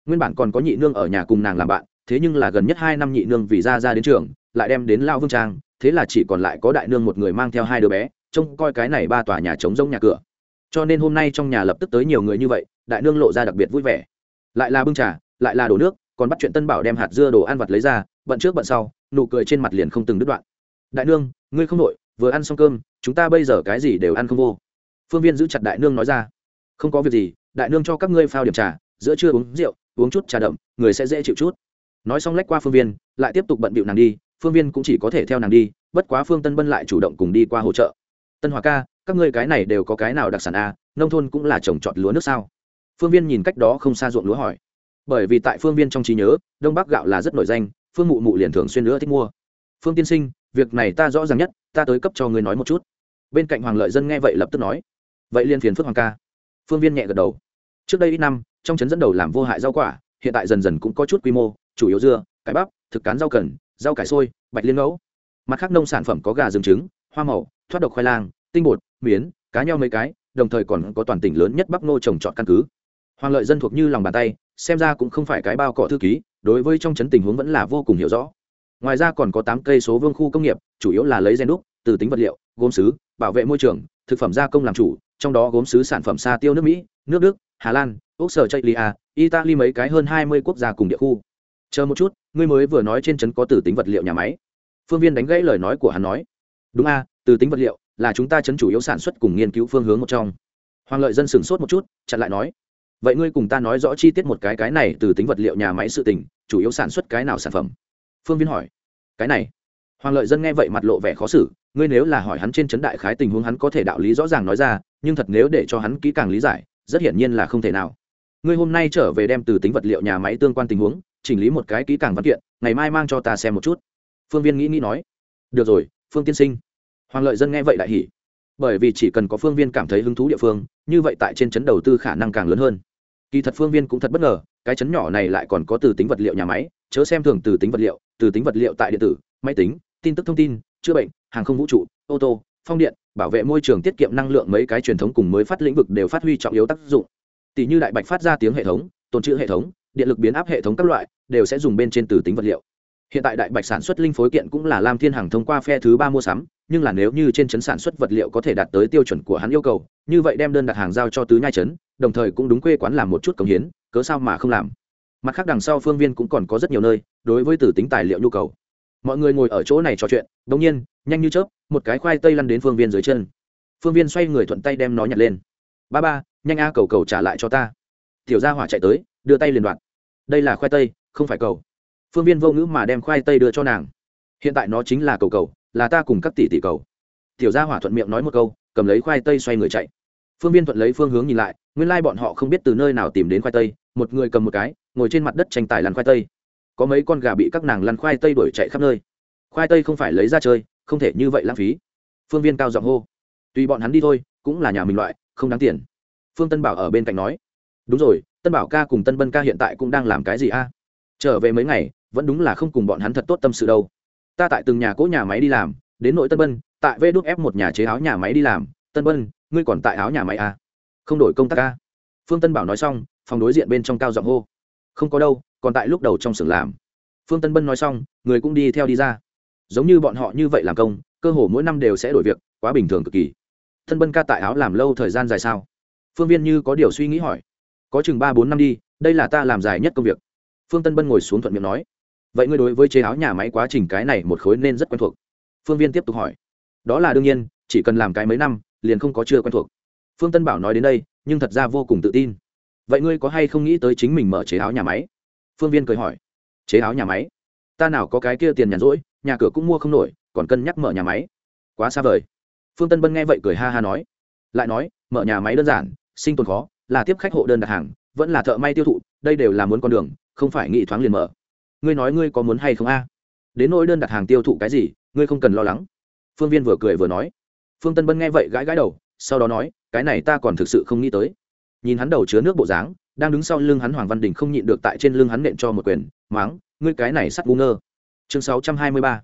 Nguyên bản còn có nhị nương ở nhà cùng nàng làm bạn thế nhưng là gần nhất hai năm nhị nương vì ra ra đến trường, lại đem đến lao vương trang, thế là chỉ còn lại có đại nương một người mang theo hai đứa bé, trông coi cái này ba tòa nhà trống rỗng nhà cửa. Cho nên hôm nay trong nhà lập tức tới nhiều người như vậy, đại nương lộ ra đặc biệt vui vẻ. Lại là bưng trà, lại là đổ nước, còn bắt chuyện tân bảo đem hạt dưa đồ ăn vặt lấy ra, bận trước bận sau, nụ cười trên mặt liền không từng đứt đoạn. Đại nương, ngươi không nội vừa ăn xong cơm, chúng ta bây giờ cái gì đều ăn không vô. Phương viên giữ chặt đại nương nói ra. Không có việc gì, đại nương cho các ngươi phao điểm trà, giữa trưa uống rượu, uống chút trà đậm, người sẽ dễ chịu chút nói xong lách qua phương viên lại tiếp tục bận bịu nàng đi phương viên cũng chỉ có thể theo nàng đi bất quá phương tân bân lại chủ động cùng đi qua hỗ trợ. Tân hòa ca các ngươi cái này đều có cái nào đặc sản a à, nông thôn cũng là trồng trọt lúa nước sao? Phương viên nhìn cách đó không xa ruộng lúa hỏi. Bởi vì tại phương viên trong trí nhớ đông bắc gạo là rất nổi danh phương mụ mụ liền thường xuyên nữa thích mua. Phương tiên sinh việc này ta rõ ràng nhất ta tới cấp cho ngươi nói một chút. Bên cạnh hoàng lợi dân nghe vậy lập tức nói. Vậy liên phiền phước hoàng ca. Phương viên nhẹ gật đầu. Trước đây ít năm trong trấn dẫn đầu làm vô hại rau quả hiện tại dần dần cũng có chút quy mô chủ yếu dưa cải bắp thực cán rau cần rau cải sôi bạch liên ngẫu. Mặt khác nông sản phẩm có gà rừng trứng hoa màu thoát độc khoai lang tinh bột miến cá nhau mấy cái đồng thời còn có toàn tỉnh lớn nhất bắc nô trồng trọt căn cứ. Hoàng lợi dân thuộc như lòng bàn tay xem ra cũng không phải cái bao cỏ thư ký đối với trong chấn tình huống vẫn là vô cùng hiểu rõ. Ngoài ra còn có tám cây số vương khu công nghiệp chủ yếu là lấy gen đúc từ tính vật liệu gốm sứ, bảo vệ môi trường thực phẩm gia công làm chủ trong đó gốm sứ sản phẩm xa tiêu nước mỹ nước đức hà lan úc sở chây lia italy mấy cái hơn hai mươi quốc gia cùng địa khu chờ một chút, ngươi mới vừa nói trên trấn có từ tính vật liệu nhà máy. Phương viên đánh gãy lời nói của hắn nói. Đúng a, từ tính vật liệu là chúng ta chấn chủ yếu sản xuất cùng nghiên cứu phương hướng một trong. Hoàng lợi dân sửng sốt một chút, chặn lại nói. Vậy ngươi cùng ta nói rõ chi tiết một cái cái này từ tính vật liệu nhà máy sự tình, chủ yếu sản xuất cái nào sản phẩm? Phương viên hỏi. Cái này. Hoàng lợi dân nghe vậy mặt lộ vẻ khó xử, ngươi nếu là hỏi hắn trên trấn đại khái tình huống hắn có thể đạo lý rõ ràng nói ra, nhưng thật nếu để cho hắn kỹ càng lý giải, rất hiển nhiên là không thể nào. Ngươi hôm nay trở về đem từ tính vật liệu nhà máy tương quan tình huống chỉnh lý một cái kỹ càng văn kiện, ngày mai mang cho ta xem một chút. Phương viên nghĩ nghĩ nói. Được rồi, phương tiên sinh. Hoàng lợi dân nghe vậy đại hỉ. Bởi vì chỉ cần có phương viên cảm thấy hứng thú địa phương, như vậy tại trên chấn đầu tư khả năng càng lớn hơn. Kỳ thật phương viên cũng thật bất ngờ, cái chấn nhỏ này lại còn có từ tính vật liệu nhà máy, chớ xem thường từ tính vật liệu, từ tính vật liệu tại điện tử, máy tính, tin tức thông tin, chữa bệnh, hàng không vũ trụ, ô tô, phong điện, bảo vệ môi trường tiết kiệm năng lượng mấy cái truyền thống cùng mới phát lĩnh vực đều phát huy trọng yếu tác dụng. Tỷ như đại bạch phát ra tiếng hệ thống, tồn trữ hệ thống điện lực biến áp hệ thống các loại đều sẽ dùng bên trên từ tính vật liệu. Hiện tại đại bạch sản xuất linh phối kiện cũng là lam thiên hàng thông qua phe thứ ba mua sắm, nhưng là nếu như trên chấn sản xuất vật liệu có thể đạt tới tiêu chuẩn của hắn yêu cầu, như vậy đem đơn đặt hàng giao cho tứ nhai chấn, đồng thời cũng đúng quê quán làm một chút công hiến, cớ sao mà không làm. Mặt khác đằng sau phương viên cũng còn có rất nhiều nơi, đối với từ tính tài liệu nhu cầu. Mọi người ngồi ở chỗ này trò chuyện đ ỗ n g nhiên, nhanh như chớp, một cái khoai tây lăn đến phương viên dưới chân. Phương viên xoay người thuận tay đem nó nhặt lên. Ba ba, nhanh a, cầu cầu trả lại cho ta. Tiểu gia hỏa chạy tới, đưa tay liền đoạt đây là khoai tây, không phải cầu. Phương viên vô ngữ mà đem khoai tây đưa cho nàng. Hiện tại nó chính là cầu cầu, là ta cùng các tỷ tỷ cầu. Tiểu gia hỏa thuận miệng nói một câu, cầm lấy khoai tây xoay người chạy. Phương viên thuận lấy phương hướng nhìn lại, nguyên lai bọn họ không biết từ nơi nào tìm đến khoai tây, một người cầm một cái, ngồi trên mặt đất tranh tài lăn khoai tây. Có mấy con gà bị các nàng lăn khoai tây đuổi chạy khắp nơi. Khoai tây không phải lấy ra chơi, không thể như vậy lãng phí. Phương viên cao giọng hô. Tùy bọn hắn đi thôi, cũng là nhà mình loại, không đáng tiền. Phương tân bảo ở bên cạnh nói. Đúng rồi tân bảo ca cùng tân bân ca hiện tại cũng đang làm cái gì a? Trở về mấy ngày, vẫn đúng là không cùng bọn hắn thật tốt tâm sự đâu. Ta tại từng nhà cỗ nhà máy đi làm, đến nội tân bân, tại vê đúc ép một nhà chế áo nhà máy đi làm. Tân bân, ngươi còn tại áo nhà máy à? không đổi công tác à? phương tân bảo nói xong, phòng đối diện bên trong cao giọng hô. Không có đâu, còn tại lúc đầu trong xưởng làm. Phương tân bân nói xong, người cũng đi theo đi ra. Giống như bọn họ như vậy làm công, cơ hồ mỗi năm đều sẽ đổi việc, quá bình thường cực kỳ. Tân bân ca tại áo làm lâu thời gian dài sao? Phương viên như có điều suy nghĩ hỏi có chừng ba bốn năm đi, đây là ta làm dài nhất công việc. Phương tân bân ngồi xuống thuận miệng nói. Vậy ngươi đối với chế áo nhà máy quá trình cái này một khối nên rất quen thuộc. Phương viên tiếp tục hỏi. Đó là đương nhiên, chỉ cần làm cái mấy năm, liền không có chưa quen thuộc. Phương tân bảo nói đến đây, nhưng thật ra vô cùng tự tin. Vậy ngươi có hay không nghĩ tới chính mình mở chế áo nhà máy? Phương viên cười hỏi. Chế áo nhà máy? Ta nào có cái kia tiền nhàn rỗi, nhà cửa cũng mua không nổi, còn cân nhắc mở nhà máy? Quá xa vời. Phương tân bân nghe vậy cười ha ha nói. Lại nói, mở nhà máy đơn giản, sinh tồn khó là tiếp khách hộ đơn đặt hàng, vẫn là thợ may tiêu thụ, đây đều là muốn con đường, không phải nghĩ thoáng liền mở. Ngươi nói ngươi có muốn hay không a? Đến nỗi đơn đặt hàng tiêu thụ cái gì, ngươi không cần lo lắng. Phương viên vừa cười vừa nói. Phương tân bân nghe vậy gãi gãi đầu, sau đó nói, cái này ta còn thực sự không nghĩ tới. Nhìn hắn đầu chứa nước bộ dáng, đang đứng sau lưng hắn hoàng văn đình không nhịn được tại trên lưng hắn nện cho một quyền, máng, ngươi cái này sắt ngu ngơ. Chương 623.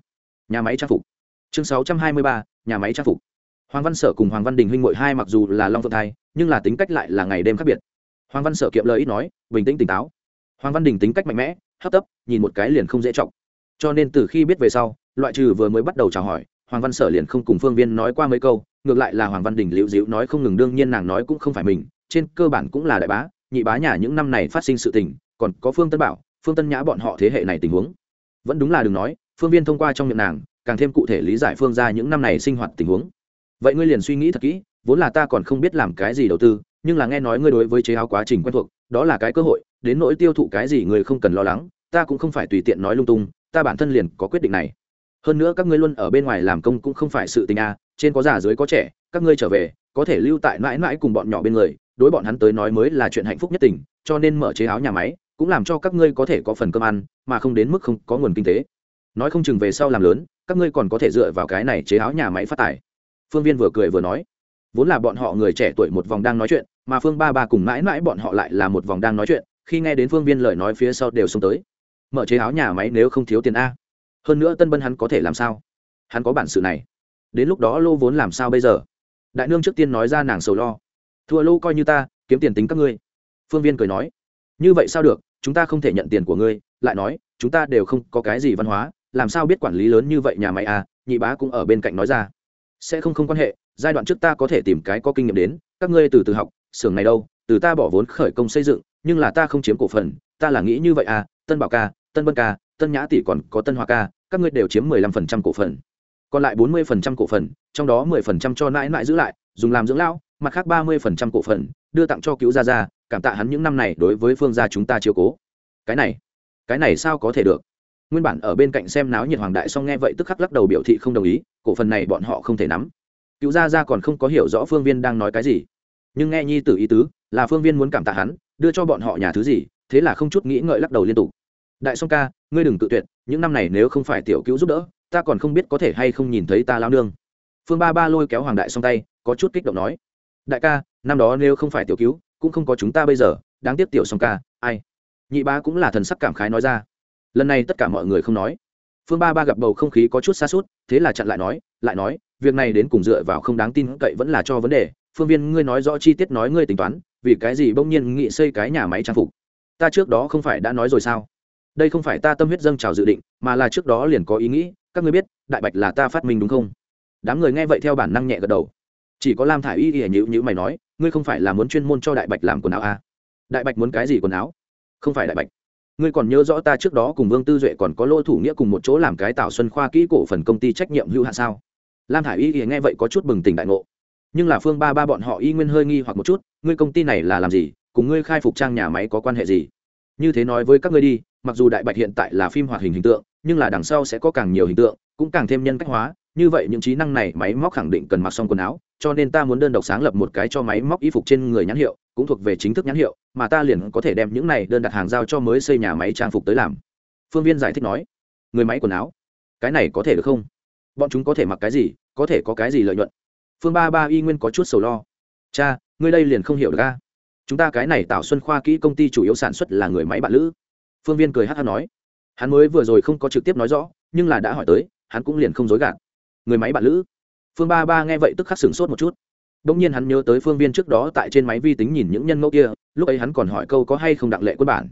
nhà máy trang phục. Chương 623. nhà máy trang phục hoàng văn sở cùng hoàng văn đình huynh muội hai mặc dù là long phượng thai, nhưng là tính cách lại là ngày đêm khác biệt. Hoàng văn sở kiệm lời ít nói, bình tĩnh tỉnh táo. Hoàng văn đình tính cách mạnh mẽ, hấp tấp, nhìn một cái liền không dễ trọng cho nên từ khi biết về sau, loại trừ vừa mới bắt đầu chào hỏi, hoàng văn sở liền không cùng phương viên nói qua mấy câu, ngược lại là hoàng văn đình liễu dịu nói không ngừng, đương nhiên nàng nói cũng không phải mình, trên cơ bản cũng là đại bá, nhị bá nhà những năm này phát sinh sự tình, còn có phương tân bảo, phương tân nhã bọn họ thế hệ này tình huống. Vẫn đúng là đừng nói, phương viên thông qua trong miệng nàng, càng thêm cụ thể lý giải phương ra những năm này sinh hoạt tình huống vậy ngươi liền suy nghĩ thật kỹ, vốn là ta còn không biết làm cái gì đầu tư, nhưng là nghe nói ngươi đối với chế áo quá trình quen thuộc, đó là cái cơ hội, đến nỗi tiêu thụ cái gì người không cần lo lắng, ta cũng không phải tùy tiện nói lung tung, ta bản thân liền có quyết định này. Hơn nữa các ngươi luôn ở bên ngoài làm công cũng không phải sự tình a trên có già dưới có trẻ, các ngươi trở về, có thể lưu tại mãi mãi cùng bọn nhỏ bên người, đối bọn hắn tới nói mới là chuyện hạnh phúc nhất tình, cho nên mở chế áo nhà máy, cũng làm cho các ngươi có thể có phần cơm ăn, mà không đến mức không có nguồn kinh tế. Nói không chừng về sau làm lớn, các ngươi còn có thể dựa vào cái này chế áo nhà máy phát tài phương viên vừa cười vừa nói, vốn là bọn họ người trẻ tuổi một vòng đang nói chuyện, mà phương ba ba cùng mãi mãi bọn họ lại là một vòng đang nói chuyện, khi nghe đến phương viên lời nói phía sau đều xông tới. Mở chế áo nhà máy nếu không thiếu tiền a. Hơn nữa tân bân hắn có thể làm sao? Hắn có bản sự này. Đến lúc đó lô vốn làm sao bây giờ? Đại nương trước tiên nói ra nàng sầu lo. Thua lô coi như ta, kiếm tiền tính các ngươi. Phương viên cười nói, như vậy sao được, chúng ta không thể nhận tiền của ngươi. Lại nói, chúng ta đều không có cái gì văn hóa, làm sao biết quản lý lớn như vậy nhà máy à nhị bá cũng ở bên cạnh nói ra sẽ không không quan hệ, giai đoạn trước ta có thể tìm cái có kinh nghiệm đến, các ngươi từ từ học, xưởng này đâu, từ ta bỏ vốn khởi công xây dựng, nhưng là ta không chiếm cổ phần, ta là nghĩ như vậy à tân bảo ca, tân bân ca, tân nhã tỷ còn có tân hoa ca, các ngươi đều chiếm mười lăm phần trăm cổ phần. Còn lại bốn mươi phần trăm cổ phần, trong đó mười phần trăm cho nãi nãi giữ lại, dùng làm dưỡng lão, mặt khác ba mươi phần trăm cổ phần, đưa tặng cho cứu gia gia, cảm tạ hắn những năm này đối với phương gia chúng ta chiều cố. Cái này cái này sao có thể được? Nguyên bản ở bên cạnh xem náo nhiệt hoàng đại song nghe vậy tức khắc lắc đầu biểu thị không đồng ý, cổ phần này bọn họ không thể nắm. Cựu gia gia còn không có hiểu rõ phương viên đang nói cái gì. Nhưng nghe nhi tử ý tứ, là phương viên muốn cảm tạ hắn, đưa cho bọn họ nhà thứ gì, thế là không chút nghĩ ngợi lắc đầu liên tục. Đại song ca, ngươi đừng tự tuyệt, những năm này nếu không phải tiểu cứu giúp đỡ, ta còn không biết có thể hay không nhìn thấy ta lao nương. Phương ba ba lôi kéo hoàng đại song tay, có chút kích động nói. Đại ca, năm đó nếu không phải tiểu cứu cũng không có chúng ta bây giờ, đáng tiếc tiểu song ca, ai? Nhị ba cũng là thần sắc cảm khái nói ra lần này tất cả mọi người không nói. Phương ba ba gặp bầu không khí có chút xa suốt thế là chặn lại nói lại nói, việc này đến cùng dựa vào không đáng tin cậy vẫn là cho vấn đề. Phương viên, ngươi nói rõ chi tiết nói ngươi tính toán, vì cái gì bỗng nhiên nghị xây cái nhà máy trang phục? Ta trước đó không phải đã nói rồi sao? Đây không phải ta tâm huyết dâng trào dự định, mà là trước đó liền có ý nghĩ, các ngươi biết, đại bạch là ta phát minh đúng không? Đám người nghe vậy theo bản năng nhẹ gật đầu. Chỉ có lam thả i y ỉa nhữ nhữ mày nói, ngươi không phải là muốn chuyên môn cho đại bạch làm quần áo à? đại bạch muốn cái gì quần áo? Không phải đại bạch ngươi còn nhớ rõ ta trước đó cùng vương tư duệ còn có lỗ thủ nghĩa cùng một chỗ làm cái tạo xuân khoa kỹ cổ phần công ty trách nhiệm hữu hạn sao? Lam thả i y thì nghe vậy có chút bừng tỉnh đại ngộ. Nhưng là phương ba ba bọn họ y nguyên hơi nghi hoặc một chút, ngươi công ty này là làm gì, cùng ngươi khai phục trang nhà máy có quan hệ gì? Như thế nói với các ngươi đi, mặc dù đại bạch hiện tại là phim hoạt hình hình tượng, nhưng là đằng sau sẽ có càng nhiều hình tượng, cũng càng thêm nhân cách hóa như vậy những trí năng này máy móc khẳng định cần mặc xong quần áo, cho nên ta muốn đơn độc sáng lập một cái cho máy móc y phục trên người nhãn hiệu, cũng thuộc về chính thức nhãn hiệu, mà ta liền có thể đem những này đơn đặt hàng giao cho mới xây nhà máy trang phục tới làm. Phương viên giải thích nói. Người máy quần áo, cái này có thể được không? Bọn chúng có thể mặc cái gì, có thể có cái gì lợi nhuận? Phương ba ba y nguyên có chút sầu lo. Cha, ngươi đây liền không hiểu được ca chúng ta cái này tạo xuân khoa kỹ công ty chủ yếu sản xuất là người máy bạn lữ. Phương viên cười hát hát nói. Hắn mới vừa rồi không có trực tiếp nói rõ, nhưng là đã hỏi tới, hắn cũng liền không dối gạt người máy bạn lữ. Phương ba ba nghe vậy tức khắc sửng sốt một chút. Đông nhiên hắn nhớ tới phương viên trước đó tại trên máy vi tính nhìn những nhân ngẫu kia, lúc ấy hắn còn hỏi câu có hay không đặng lệ quân bản.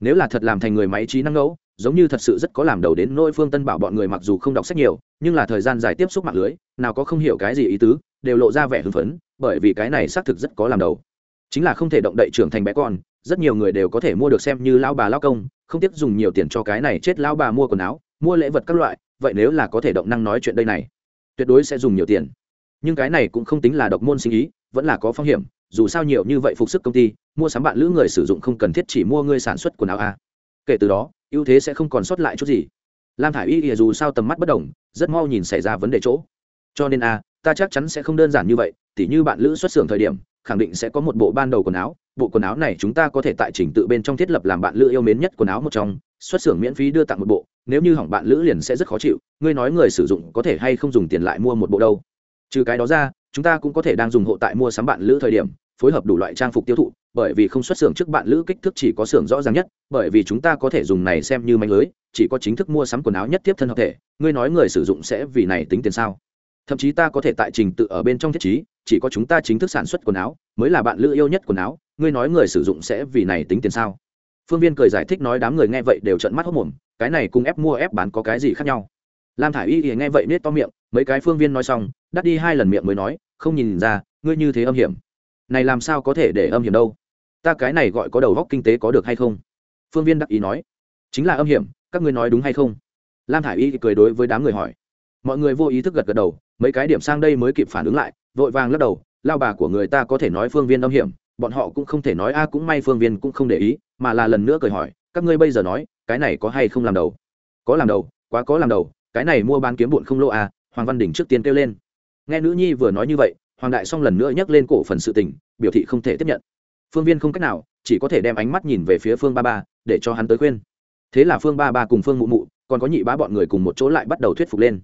Nếu là thật làm thành người máy trí năng ngẫu, giống như thật sự rất có làm đầu đến nỗi phương tân bảo bọn người mặc dù không đọc sách nhiều, nhưng là thời gian dài tiếp xúc mạng lưới, nào có không hiểu cái gì ý tứ, đều lộ ra vẻ hưng phấn, bởi vì cái này xác thực rất có làm đầu. Chính là không thể động đậy trưởng thành bé con, rất nhiều người đều có thể mua được xem như lao bà lao công, không tiếp dùng nhiều tiền cho cái này chết lao bà mua quần áo, mua lễ vật các loại vậy nếu là có thể động năng nói chuyện đây này, tuyệt đối sẽ dùng nhiều tiền. Nhưng cái này cũng không tính là độc môn sinh ý, vẫn là có phong hiểm, dù sao nhiều như vậy phục sức công ty, mua sắm bạn lữ người sử dụng không cần thiết chỉ mua người sản xuất quần áo a kể từ đó, ưu thế sẽ không còn sót lại chút gì. Lam thả i y dù sao tầm mắt bất đồng, rất mau nhìn xảy ra vấn đề chỗ. Cho nên a ta chắc chắn sẽ không đơn giản như vậy, tỉ như bạn lữ xuất xưởng thời điểm, khẳng định sẽ có một bộ ban đầu quần áo, bộ quần áo này chúng ta có thể tại trình tự bên trong thiết lập làm bạn lữ yêu mến nhất quần áo một trong, xuất xưởng miễn phí đưa tặng một bộ nếu như hỏng bạn lữ liền sẽ rất khó chịu, ngươi nói người sử dụng có thể hay không dùng tiền lại mua một bộ đâu? Trừ cái đó ra, chúng ta cũng có thể đang dùng hộ tại mua sắm bạn lữ thời điểm, phối hợp đủ loại trang phục tiêu thụ, bởi vì không xuất xưởng trước bạn lữ kích thước chỉ có xưởng rõ ràng nhất, bởi vì chúng ta có thể dùng này xem như manh lưới, chỉ có chính thức mua sắm quần áo nhất tiếp thân hợp thể, ngươi nói người sử dụng sẽ vì này tính tiền sao? Thậm chí ta có thể tại trình tự ở bên trong thiết chí chỉ có chúng ta chính thức sản xuất quần áo, mới là bạn lữ yêu nhất quần áo, ngươi nói người sử dụng sẽ vì này tính tiền sao? Phương viên cười giải thích nói đám người nghe vậy đều trận mắt hốc mồm, cái này cùng ép mua ép bán có cái gì khác nhau? Lam thả i y thì nghe vậy nết to miệng, mấy cái phương viên nói xong, đắt đi hai lần miệng mới nói, không nhìn ra, ngươi như thế âm hiểm. Này làm sao có thể để âm hiểm đâu? Ta cái này gọi có đầu góc kinh tế có được hay không? Phương viên đắc ý nói. Chính là âm hiểm, các ngươi nói đúng hay không? Lam thả i y cười đối với đám người hỏi. Mọi người vô ý thức gật gật đầu, mấy cái điểm sang đây mới kịp phản ứng lại, vội vàng lắc đầu, lao bà của người ta có thể nói phương viên âm hiểm bọn họ cũng không thể nói, a, cũng may phương viên cũng không để ý, mà là lần nữa cười hỏi, các ngươi bây giờ nói, cái này có hay không làm đầu? Có làm đầu, quá có làm đầu, cái này mua bán kiếm bụn không lỗ a hoàng văn đỉnh trước tiên kêu lên. Nghe nữ nhi vừa nói như vậy, hoàng đại xong lần nữa nhắc lên cổ phần sự tình, biểu thị không thể tiếp nhận. Phương viên không cách nào, chỉ có thể đem ánh mắt nhìn về phía phương ba ba, để cho hắn tới khuyên. Thế là phương ba ba cùng phương mụ mụ, còn có nhị bá bọn người cùng một chỗ lại bắt đầu thuyết phục lên.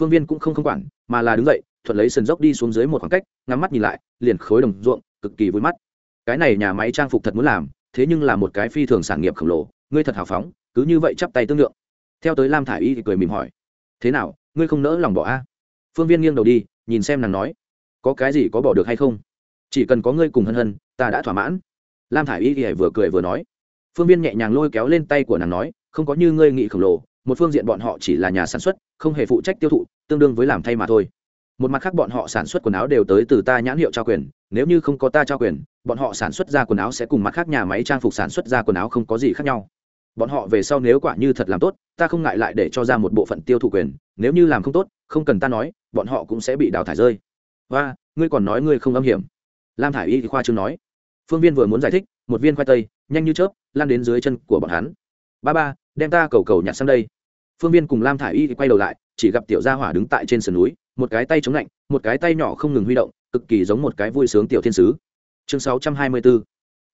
Phương viên cũng không không quản, mà là đứng dậy, thuận lấy sườn dốc đi xuống dưới một khoảng cách, ngắm mắt nhìn lại, liền khối đồng ruộng, cực kỳ vui mắt cái này nhà máy trang phục thật muốn làm, thế nhưng là một cái phi thường sản nghiệp khổng lồ, ngươi thật hào phóng, cứ như vậy chắp tay tương lượng. Theo tới lam thả i y thì cười mỉm hỏi, thế nào, ngươi không nỡ lòng bỏ a? Phương viên nghiêng đầu đi, nhìn xem nàng nói, có cái gì có bỏ được hay không? Chỉ cần có ngươi cùng hân hân, ta đã thỏa mãn. Lam thả i y thì vừa cười vừa nói. Phương viên nhẹ nhàng lôi kéo lên tay của nàng nói, không có như ngươi nghĩ khổng lồ, một phương diện bọn họ chỉ là nhà sản xuất, không hề phụ trách tiêu thụ, tương đương với làm thay mà thôi một mặt khác bọn họ sản xuất quần áo đều tới từ ta nhãn hiệu trao quyền, nếu như không có ta trao quyền, bọn họ sản xuất ra quần áo sẽ cùng mặt khác nhà máy trang phục sản xuất ra quần áo không có gì khác nhau. Bọn họ về sau nếu quả như thật làm tốt, ta không ngại lại để cho ra một bộ phận tiêu thụ quyền, nếu như làm không tốt, không cần ta nói, bọn họ cũng sẽ bị đào thải rơi. Và, ngươi còn nói ngươi không âm hiểm. Lam thả i y thì khoa chương nói. Phương viên vừa muốn giải thích, một viên khoai tây, nhanh như chớp, lan đến dưới chân của bọn hắn. Ba ba, đem ta cầu cầu nhặt sang đây. Phương viên cùng lam thả i y thì quay đầu lại, chỉ gặp tiểu gia hỏa đứng tại trên sườn núi một cái tay chống lạnh, một cái tay nhỏ không ngừng huy động, cực kỳ giống một cái vui sướng tiểu thiên sứ. Chương 624.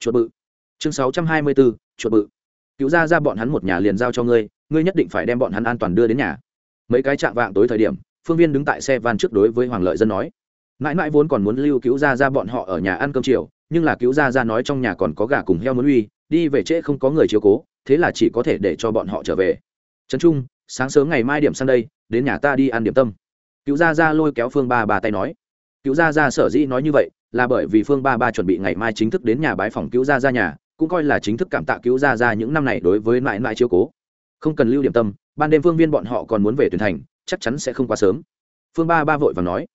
chuột bự. Chương 624. chuột bự. Cứu ra ra bọn hắn một nhà liền giao cho ngươi ngươi nhất định phải đem bọn hắn an toàn đưa đến nhà. Mấy cái chạm vạng tối thời điểm, phương viên đứng tại xe van trước đối với hoàng lợi dân nói. Mãi mãi vốn còn muốn lưu cứu ra ra bọn họ ở nhà ăn cơm chiều, nhưng là cứu ra ra nói trong nhà còn có gà cùng heo muốn uy, đi về trễ không có người chiếu cố, thế là chỉ có thể để cho bọn họ trở về. Trấn trung, sáng sớm ngày mai điểm sang đây, đến nhà ta đi ăn điểm tâm cứu gia gia lôi kéo phương ba ba tay nói. Cứu gia gia sở dĩ nói như vậy là bởi vì phương ba ba chuẩn bị ngày mai chính thức đến nhà bái phòng cứu gia gia nhà, cũng coi là chính thức cảm tạ cứu gia gia những năm này đối với mãi mãi chiếu cố. Không cần lưu điểm tâm, ban đêm phương viên bọn họ còn muốn về tuyển thành, chắc chắn sẽ không quá sớm. Phương ba ba vội và nói.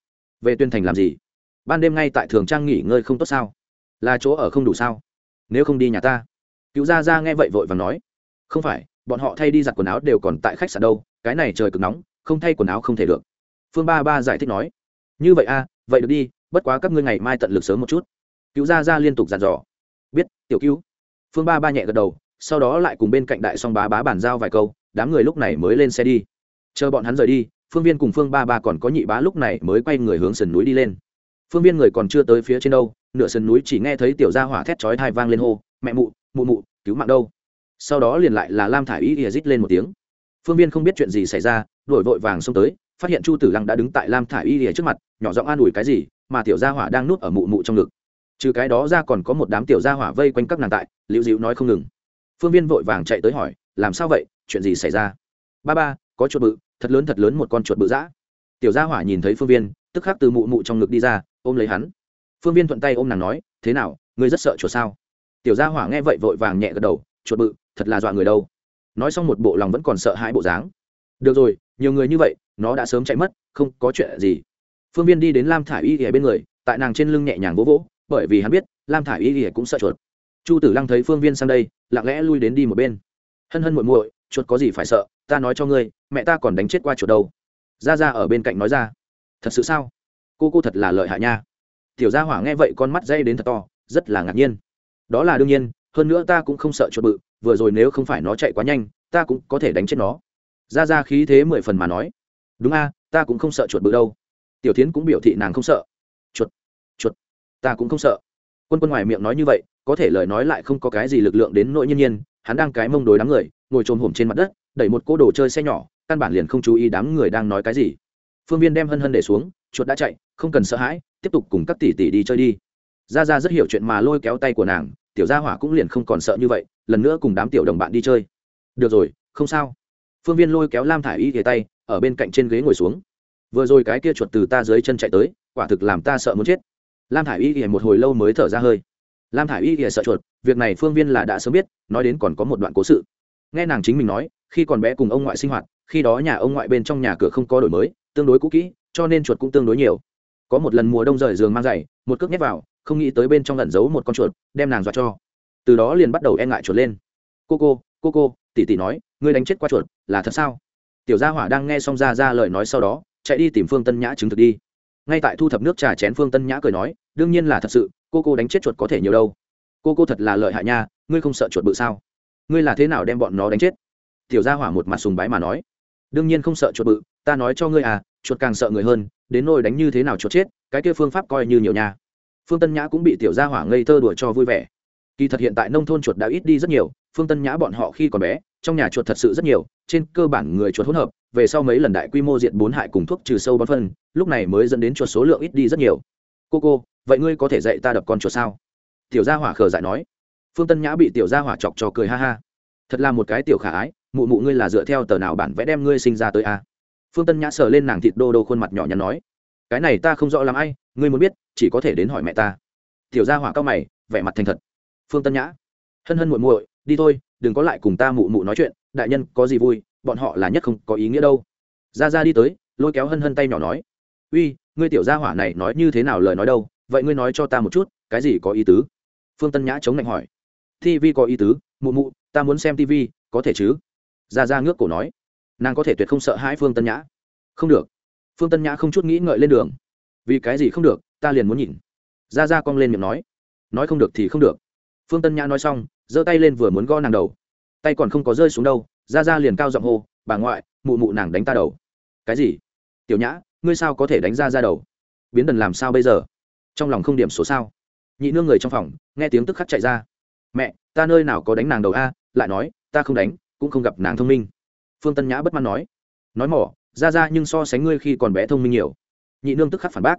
Về tuyên thành làm gì? Ban đêm ngay tại thường trang nghỉ ngơi không tốt sao? Là chỗ ở không đủ sao? Nếu không đi nhà ta. Cứu gia gia nghe vậy vội và nói. Không phải, bọn họ thay đi giặt quần áo đều còn tại khách sạn đâu, cái này trời cực nóng, không thay quần áo không thể được phương ba ba giải thích nói như vậy a à, vậy được đi bất quá các ngươi ngày mai tận lực sớm một chút. Cứu gia gia liên tục dặn dò. Biết tiểu cứu phương ba ba nhẹ gật đầu sau đó lại cùng bên cạnh đại song bá bá bàn giao vài câu đám người lúc này mới lên xe đi. Chờ bọn hắn rời đi phương viên cùng phương ba ba còn có nhị bá lúc này mới quay người hướng sườn núi đi lên. Phương viên người còn chưa tới phía trên đâu nửa sườn núi chỉ nghe thấy tiểu gia hỏa thét chói thai vang lên hô mẹ mụ mụ mụ cứu mạng đâu? Sau đó liền lại là lam thả ý ỉa rít lên một tiếng. Phương viên không biết chuyện gì xảy ra đổi vội vàng xông tới phát hiện chu tử lăng đã đứng tại lam thả i y lìa trước mặt, nhỏ giọng an ủi cái gì, mà tiểu gia hỏa đang nuốt ở mụ mụ trong ngực. Trừ cái đó ra còn có một đám tiểu gia hỏa vây quanh các nàng tại, liễu dịu nói không ngừng. Phương viên vội vàng chạy tới hỏi, làm sao vậy? Chuyện gì xảy ra? Ba ba, có chuột bự, thật lớn thật lớn một con chuột bự dã. Tiểu gia hỏa nhìn thấy phương viên, tức khắc từ mụ mụ trong ngực đi ra, ôm lấy hắn. Phương viên thuận tay ôm nàng nói, thế nào, ngươi rất sợ chuột sao? Tiểu gia hỏa nghe vậy vội vàng nhẹ gật đầu, chuột bự, thật là dọa người đâu. Nói xong một bộ lòng vẫn còn sợ hãi bộ dáng. Được rồi, nhiều người như vậy nó đã sớm chạy mất, không có chuyện gì. Phương viên đi đến lam thả i y ỉa bên người, tại nàng trên lưng nhẹ nhàng vỗ vỗ, bởi vì hắn biết, lam thả i y ỉa cũng sợ chuột. Chu tử lăng thấy phương viên sang đây, lặng lẽ lui đến đi một bên. Hân hân muội muội, chuột có gì phải sợ, ta nói cho ngươi, mẹ ta còn đánh chết qua chuột đâu. Ra ra ở bên cạnh nói ra. Thật sự sao? Cô cô thật là lợi hại nha. Tiểu gia hỏa nghe vậy con mắt dây đến thật to, rất là ngạc nhiên. Đó là đương nhiên, hơn nữa ta cũng không sợ chuột bự, vừa rồi nếu không phải nó chạy quá nhanh, ta cũng có thể đánh chết nó. Ra ra khí thế mười phần mà nói đúng a, ta cũng không sợ chuột bự đâu. Tiểu tiến cũng biểu thị nàng không sợ. Chuột chuột, ta cũng không sợ. Quân quân ngoài miệng nói như vậy, có thể lời nói lại không có cái gì lực lượng đến nỗi nhiên nhiên, hắn đang cái mông đối đám người, ngồi trồm hổm trên mặt đất, đẩy một cô đồ chơi xe nhỏ, căn bản liền không chú ý đám người đang nói cái gì. Phương viên đem hân hân để xuống, chuột đã chạy, không cần sợ hãi, tiếp tục cùng các tỷ tỷ đi chơi đi. Ra ra rất hiểu chuyện mà lôi kéo tay của nàng, tiểu gia hỏa cũng liền không còn sợ như vậy, lần nữa cùng đám tiểu đồng bạn đi chơi. Được rồi, không sao. Phương viên lôi kéo lam thả i y về tay ở bên cạnh trên ghế ngồi xuống. Vừa rồi cái kia chuột từ ta dưới chân chạy tới, quả thực làm ta sợ muốn chết. Lam thả i y ỉa một hồi lâu mới thở ra hơi. Lam thả i y ỉa sợ chuột, việc này phương viên là đã sớm biết, nói đến còn có một đoạn cố sự. Nghe nàng chính mình nói, khi còn bé cùng ông ngoại sinh hoạt, khi đó nhà ông ngoại bên trong nhà cửa không có đổi mới, tương đối cũ kỹ, cho nên chuột cũng tương đối nhiều. Có một lần mùa đông rời giường mang giày, một cước nhét vào, không nghĩ tới bên trong lẩn giấu một con chuột, đem nàng dọa cho. Từ đó liền bắt đầu e ngại chuột lên. Cô cô cô cô, tỷ tỷ nói, ngươi đánh chết qua chuột là thật sao? Tiểu gia hỏa đang nghe xong ra ra lời nói sau đó, chạy đi tìm phương tân nhã chứng thực đi. Ngay tại thu thập nước trà chén, phương tân nhã cười nói, đương nhiên là thật sự, cô cô đánh chết chuột có thể nhiều đâu. Cô cô thật là lợi hại nha, ngươi không sợ chuột bự sao? Ngươi là thế nào đem bọn nó đánh chết? Tiểu gia hỏa một mặt sùng bái mà nói. Đương nhiên không sợ chuột bự, ta nói cho ngươi à chuột càng sợ người hơn, đến nôi đánh như thế nào chuột chết, cái kia phương pháp coi như nhiều nha. Phương tân nhã cũng bị tiểu gia hỏa ngây thơ đùa cho vui vẻ. Kỳ thật hiện tại nông thôn chuột đã ít đi rất nhiều, phương tân nhã bọn họ khi còn bé trong nhà chuột thật sự rất nhiều, trên cơ bản người chuột hỗn hợp, về sau mấy lần đại quy mô diện bốn hại cùng thuốc trừ sâu bón phân, lúc này mới dẫn đến chuột số lượng ít đi rất nhiều. Cô cô, vậy ngươi có thể dạy ta đập con chuột sao? Tiểu gia hỏa khờ dại nói. Phương tân nhã bị tiểu gia hỏa chọc cho cười ha ha. Thật là một cái tiểu khả ái, mụ mụ ngươi là dựa theo tờ nào bản vẽ đem ngươi sinh ra tới a? À? phương tân nhã sờ lên nàng thịt đô đô khuôn mặt nhỏ nhắn nói. Cái này ta không rõ làm ai, ngươi muốn biết, chỉ có thể đến hỏi mẹ ta. Tiểu gia hỏa cao mày, vẻ mặt thành thật. Phương tân nhã. Hân hân muội muội, đi thôi đừng có lại cùng ta mụ mụ nói chuyện, đại nhân có gì vui, bọn họ là nhất không có ý nghĩa đâu. Ra ra đi tới, lôi kéo hân hân tay nhỏ nói, uy, ngươi tiểu gia hỏa này nói như thế nào lời nói đâu, vậy ngươi nói cho ta một chút, cái gì có ý tứ? Phương tân nhã chống lạnh hỏi tv có ý tứ, mụ mụ, ta muốn xem tv có thể chứ? Ra ra ngước cổ nói, nàng có thể tuyệt không sợ hãi phương tân nhã. Không được. Phương tân nhã không chút nghĩ ngợi lên đường. Vì cái gì không được, ta liền muốn nhìn. Ra ra cong lên miệng nói nói không được thì không được. Phương tân nhã nói xong giơ tay lên vừa muốn gõ nàng đầu. Tay còn không có rơi xuống đâu ra ra liền cao giọng hô, bà ngoại, mụ mụ nàng đánh ta đầu. Cái gì? Tiểu nhã, ngươi sao có thể đánh ra ra đầu? Biến đần làm sao bây giờ? Trong lòng không điểm số sao? Nhị nương người trong phòng, nghe tiếng tức khắc chạy ra. Mẹ, ta nơi nào có đánh nàng đầu a? Lại nói, ta không đánh, cũng không gặp nàng thông minh. Phương tân nhã bất mãn nói. Nói mỏ ra ra nhưng so sánh ngươi khi còn bé thông minh nhiều. Nhị nương tức khắc phản bác.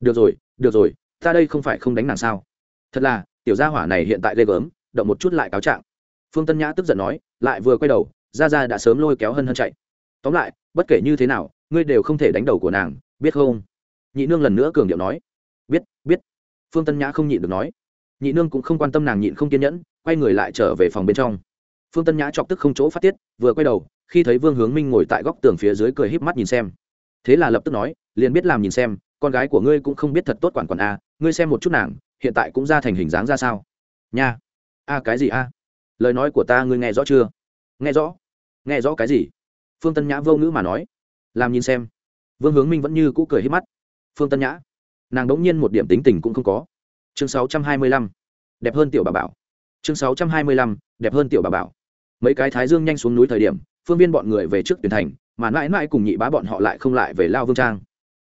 Được rồi được rồi, ta đây không phải không đánh nàng sao? Thật là, tiểu gia hỏa này hiện tại ghê gớm động một chút lại cáo trạng. Phương tân nhã tức giận nói, lại vừa quay đầu ra ra đã sớm lôi kéo hân hân chạy. Tóm lại, bất kể như thế nào, ngươi đều không thể đánh đầu của nàng, biết không? Nhị nương lần nữa cường điệu nói. Biết biết. Phương tân nhã không nhịn được nói. Nhị nương cũng không quan tâm nàng nhịn không kiên nhẫn, quay người lại trở về phòng bên trong. Phương tân nhã chọc tức không chỗ phát tiết, vừa quay đầu, khi thấy vương hướng minh ngồi tại góc tường phía dưới cười híp mắt nhìn xem. Thế là lập tức nói, liền biết làm nhìn xem, con gái của ngươi cũng không biết thật tốt quản quản a, ngươi xem một chút nàng, hiện tại cũng ra thành hình dáng ra sao? Nha a cái gì a lời nói của ta ngươi nghe rõ chưa? Nghe rõ. Nghe rõ cái gì? Phương tân nhã vô ngữ mà nói. Làm nhìn xem. Vương hướng minh vẫn như cũ cười hết mắt. Phương tân nhã. Nàng đ ỗ n g nhiên một điểm tính tình cũng không có. Chương sáu trăm hai mươi lăm. Đẹp hơn tiểu bà bảo. Chương sáu trăm hai mươi lăm. Đẹp hơn tiểu bà bảo. Mấy cái thái dương nhanh xuống núi thời điểm, phương viên bọn người về trước tuyển thành, mà mãi mãi cùng nhị bá bọn họ lại không lại về lao vương trang.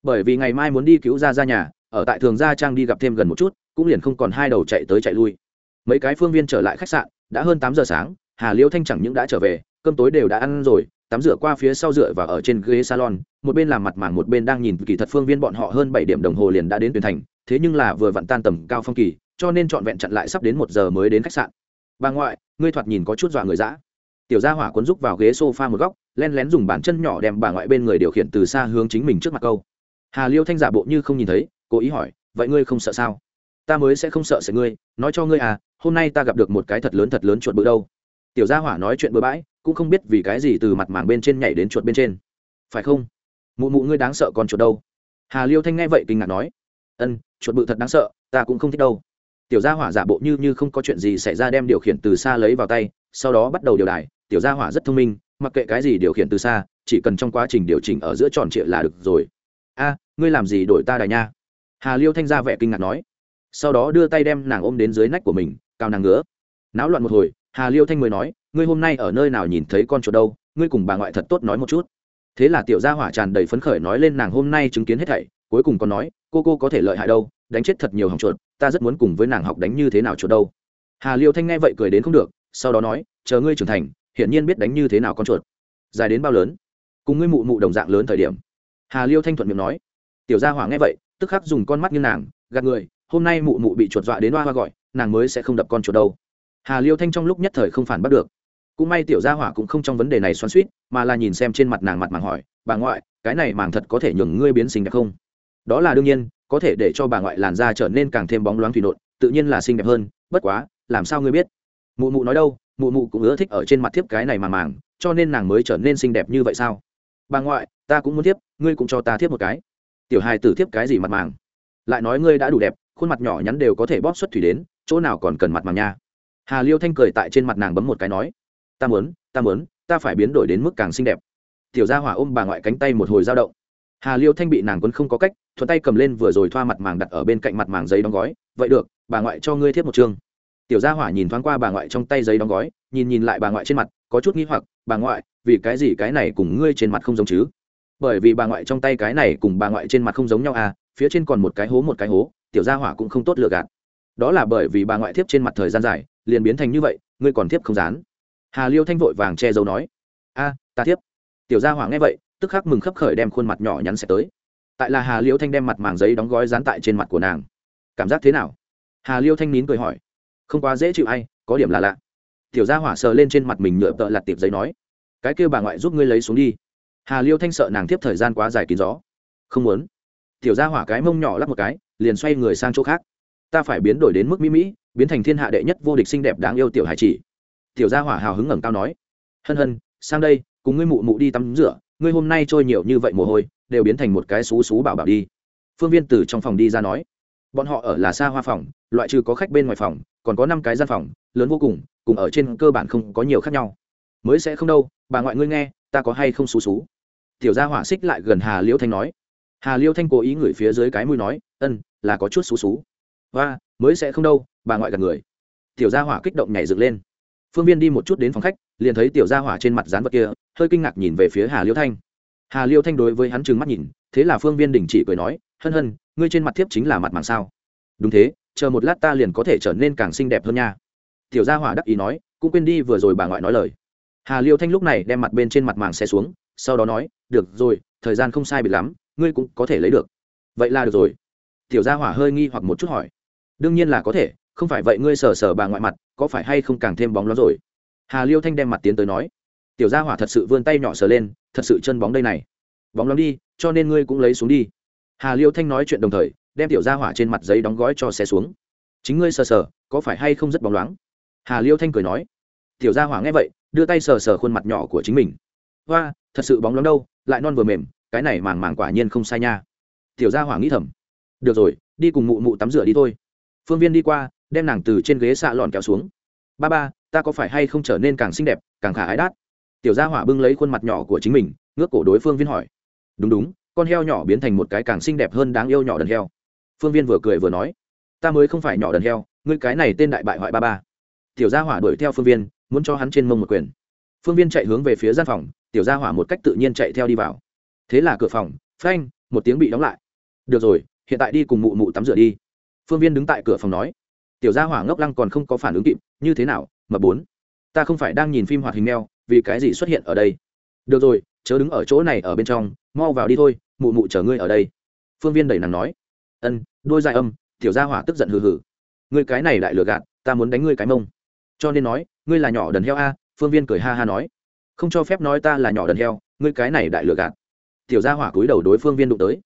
Bởi vì ngày mai muốn đi cứu ra ra nhà, ở tại thường gia trang đi gặp thêm gần một chút, cũng liền không còn hai đầu chạy tới chạy lui mấy cái phương viên trở lại khách sạn, đã hơn tám giờ sáng, hà liêu thanh chẳng những đã trở về, cơm tối đều đã ăn rồi, tắm rửa qua phía sau rửa và ở trên ghế salon, một bên làm mặt màng một bên đang nhìn kỳ thật phương viên bọn họ hơn bảy điểm đồng hồ liền đã đến tuyển thành, thế nhưng là vừa vặn tan tầm cao phong kỳ, cho nên trọn vẹn chặn lại sắp đến một giờ mới đến khách sạn. Bà ngoại, ngươi thoạt nhìn có chút dọa người dã. Tiểu gia hỏa cuốn rúc vào ghế sofa một góc, len lén dùng bàn chân nhỏ đem bà ngoại bên người điều khiển từ xa hướng chính mình trước mặt câu. Hà liêu thanh giả bộ như không nhìn thấy, cố ý hỏi, vậy ngươi không sợ sao? Ta mới sẽ không sợ sẽ ngươi, nói cho ngươi à hôm nay ta gặp được một cái thật lớn thật lớn chuột bự đâu. Tiểu gia hỏa nói chuyện bừa bãi, cũng không biết vì cái gì từ mặt màng bên trên nhảy đến chuột bên trên. Phải không? Mụ mụ ngươi đáng sợ còn chuột đâu? Hà liêu thanh nghe vậy kinh ngạc nói. Ân, chuột bự thật đáng sợ, ta cũng không thích đâu. Tiểu gia hỏa giả bộ như như không có chuyện gì xảy ra đem điều khiển từ xa lấy vào tay, sau đó bắt đầu điều đài. Tiểu gia hỏa rất thông minh, mặc kệ cái gì điều khiển từ xa, chỉ cần trong quá trình điều chỉnh ở giữa tròn trịa là được rồi. A, ngươi làm gì đổi ta đài nha? Hà liêu thanh ra vẻ kinh ngạc nói. Sau đó đưa tay đem nàng ôm đến dưới nách của mình cao nàng ngứa. Náo loạn một hồi, hà liêu thanh mới nói, ngươi hôm nay ở nơi nào nhìn thấy con chuột đâu? Ngươi cùng bà ngoại thật tốt nói một chút. Thế là tiểu gia hỏa tràn đầy phấn khởi nói lên nàng hôm nay chứng kiến hết thảy, cuối cùng còn nói, cô cô có thể lợi hại đâu, đánh chết thật nhiều hỏng chuột, ta rất muốn cùng với nàng học đánh như thế nào chuột đâu. Hà liêu thanh nghe vậy cười đến không được, sau đó nói, chờ ngươi trưởng thành, hiển nhiên biết đánh như thế nào con chuột. Dài đến bao lớn? Cùng ngươi mụ mụ đồng dạng lớn thời điểm. Hà liêu thanh thuận miệng nói. Tiểu gia hỏa nghe vậy, tức khắc dùng con mắt như nàng, gạt người, hôm nay mụ mụ bị chuột dọa đến hoa hoa gọi nàng mới sẽ không đập con chuột đâu. Hà liêu thanh trong lúc nhất thời không phản bắt được. Cũng may tiểu gia hỏa cũng không trong vấn đề này xoắn suýt mà là nhìn xem trên mặt nàng mặt màng hỏi, bà ngoại, cái này màng thật có thể nhường ngươi biến xinh đẹp không? Đó là đương nhiên, có thể để cho bà ngoại làn da trở nên càng thêm bóng loáng thủy nộn, tự nhiên là xinh đẹp hơn, bất quá, làm sao ngươi biết? Mụ mụ nói đâu, mụ mụ cũng ưa thích ở trên mặt thiếp cái này mà màng, cho nên nàng mới trở nên xinh đẹp như vậy sao? Bà ngoại, ta cũng muốn thiếp, ngươi cũng cho ta thiếp một cái. Tiểu hài tử thiếp cái gì mặt màng? Lại nói ngươi đã đủ đẹp, khuôn mặt nhỏ nhắn đều có thể bóp xuất thủy đến chỗ nào còn cần mặt màng nha. Hà liêu thanh cười tại trên mặt nàng bấm một cái nói, ta muốn ta muốn, ta phải biến đổi đến mức càng xinh đẹp. Tiểu gia hỏa ôm bà ngoại cánh tay một hồi dao động. Hà liêu thanh bị nàng quấn không có cách, thuận tay cầm lên vừa rồi thoa mặt màng đặt ở bên cạnh mặt màng giấy đóng gói, vậy được, bà ngoại cho ngươi thiếp một chương. Tiểu gia hỏa nhìn thoáng qua bà ngoại trong tay giấy đóng gói, nhìn nhìn lại bà ngoại trên mặt, có chút nghi hoặc, bà ngoại, vì cái gì cái này cùng ngươi trên mặt không giống chứ? Bởi vì bà ngoại trong tay cái này cùng bà ngoại trên mặt không giống nhau à phía trên còn một cái hố một cái hố, tiểu gia hỏa cũng không tốt lựa gạt đó là bởi vì bà ngoại thiếp trên mặt thời gian dài, liền biến thành như vậy, ngươi còn thiếp không dán. Hà liêu thanh vội vàng che giấu nói, a, ta thiếp. Tiểu gia hỏa nghe vậy, tức khắc mừng khấp khởi đem khuôn mặt nhỏ nhắn sẽ tới. Tại là hà liêu thanh đem mặt màng giấy đóng gói dán tại trên mặt của nàng. Cảm giác thế nào? Hà liêu thanh nín cười hỏi. Không quá dễ chịu hay có điểm là lạ. Tiểu gia hỏa sờ lên trên mặt mình nhựa tợ lặt tiệp giấy nói, cái kêu bà ngoại giúp ngươi lấy xuống đi. Hà liêu thanh sợ nàng tiếp thời gian quá dài kín gió. Không muốn. Tiểu gia hỏa cái mông nhỏ lắp một cái, liền xoay người sang chỗ khác ta phải biến đổi đến mức mỹ mỹ, biến thành thiên hạ đệ nhất vô địch xinh đẹp đáng yêu tiểu hải chỉ. Tiểu gia hỏa hào hứng ngẩng cao nói. Hân hân, sang đây, cùng ngươi mụ mụ đi tắm rửa, ngươi hôm nay trôi nhiều như vậy mồ hôi, đều biến thành một cái xú xú bảo bảo đi. Phương viên từ trong phòng đi ra nói. Bọn họ ở là xa hoa phòng, loại trừ có khách bên ngoài phòng, còn có năm cái gian phòng, lớn vô cùng cùng ở trên cơ bản không có nhiều khác nhau. Mới sẽ không đâu, bà ngoại ngươi nghe, ta có hay không xú xú? Tiểu gia hỏa xích lại gần hà liễu thanh nói. Hà liễu thanh cố ý ngửi phía dưới cái mũi nói, ân, là có chút xú xú và mới sẽ không đâu, bà ngoại gần người. Tiểu gia hỏa kích động nhảy dựng lên. Phương viên đi một chút đến phòng khách, liền thấy tiểu gia hỏa trên mặt dán vật kia, hơi kinh ngạc nhìn về phía hà Liêu thanh. Hà Liêu thanh đối với hắn trừng mắt nhìn, thế là phương viên đình chỉ cười nói, hân hân, ngươi trên mặt thiếp chính là mặt màng sao? Đúng thế, chờ một lát ta liền có thể trở nên càng xinh đẹp hơn nha. Tiểu gia hỏa đắc ý nói, cũng quên đi vừa rồi bà ngoại nói lời. Hà liêu thanh lúc này đem mặt bên trên mặt màng xe xuống, sau đó nói, được rồi, thời gian không sai bị lắm, ngươi cũng có thể lấy được. Vậy là được rồi. Tiểu gia hỏa hơi nghi hoặc một chút hỏi đương nhiên là có thể, không phải vậy ngươi sờ sờ bà ngoại mặt, có phải hay không càng thêm bóng lắm rồi? Hà liêu thanh đem mặt tiến tới nói. Tiểu gia hỏa thật sự vươn tay nhỏ sờ lên, thật sự chân bóng đây này. Bóng lắm đi, cho nên ngươi cũng lấy xuống đi. Hà liêu thanh nói chuyện đồng thời, đem tiểu gia hỏa trên mặt giấy đóng gói cho xe xuống. Chính ngươi sờ sờ, có phải hay không rất bóng loáng? Hà liêu thanh cười nói. Tiểu gia hỏa nghe vậy, đưa tay sờ sờ khuôn mặt nhỏ của chính mình. Hoa, thật sự bóng loáng đâu, lại non vừa mềm, cái này màng màng quả nhiên không sai nha. Tiểu gia hỏa nghĩ thầm. Được rồi, đi cùng mụ mụ tắm rửa đi thôi phương viên đi qua, đem nàng từ trên ghế xạ lòn kéo xuống. Ba ba, ta có phải hay không trở nên càng xinh đẹp, càng khả ái đát? Tiểu gia hỏa bưng lấy khuôn mặt nhỏ của chính mình, ngước cổ đối phương viên hỏi. Đúng đúng, con heo nhỏ biến thành một cái càng xinh đẹp hơn đáng yêu nhỏ đần heo. Phương viên vừa cười vừa nói. Ta mới không phải nhỏ đần heo, ngươi cái này tên đại bại hoại ba ba. Tiểu gia hỏa đuổi theo phương viên, muốn cho hắn trên mông một quyền. Phương viên chạy hướng về phía gian phòng, tiểu gia hỏa một cách tự nhiên chạy theo đi vào. Thế là cửa phòng, phanh, một tiếng bị đóng lại. Được rồi, hiện tại đi cùng mụ mụ tắm rửa đi phương viên đứng tại cửa phòng nói, tiểu gia hỏa ngốc lăng còn không có phản ứng kịp, như thế nào, mà bốn, ta không phải đang nhìn phim hoạt hình neo vì cái gì xuất hiện ở đây? Được rồi, chớ đứng ở chỗ này ở bên trong, mau vào đi thôi, mụ mụ chờ ngươi ở đây. Phương viên đẩy nàng nói, ân, đôi dài âm, tiểu gia hỏa tức giận hừ hừ. Ngươi cái này lại lừa gạt, ta muốn đánh ngươi cái mông. Cho nên nói, ngươi là nhỏ đần heo a. Phương viên cười ha ha nói, không cho phép nói ta là nhỏ đần heo, ngươi cái này đại lừa gạt. Tiểu gia hỏa cúi đầu đối phương viên đụng tới.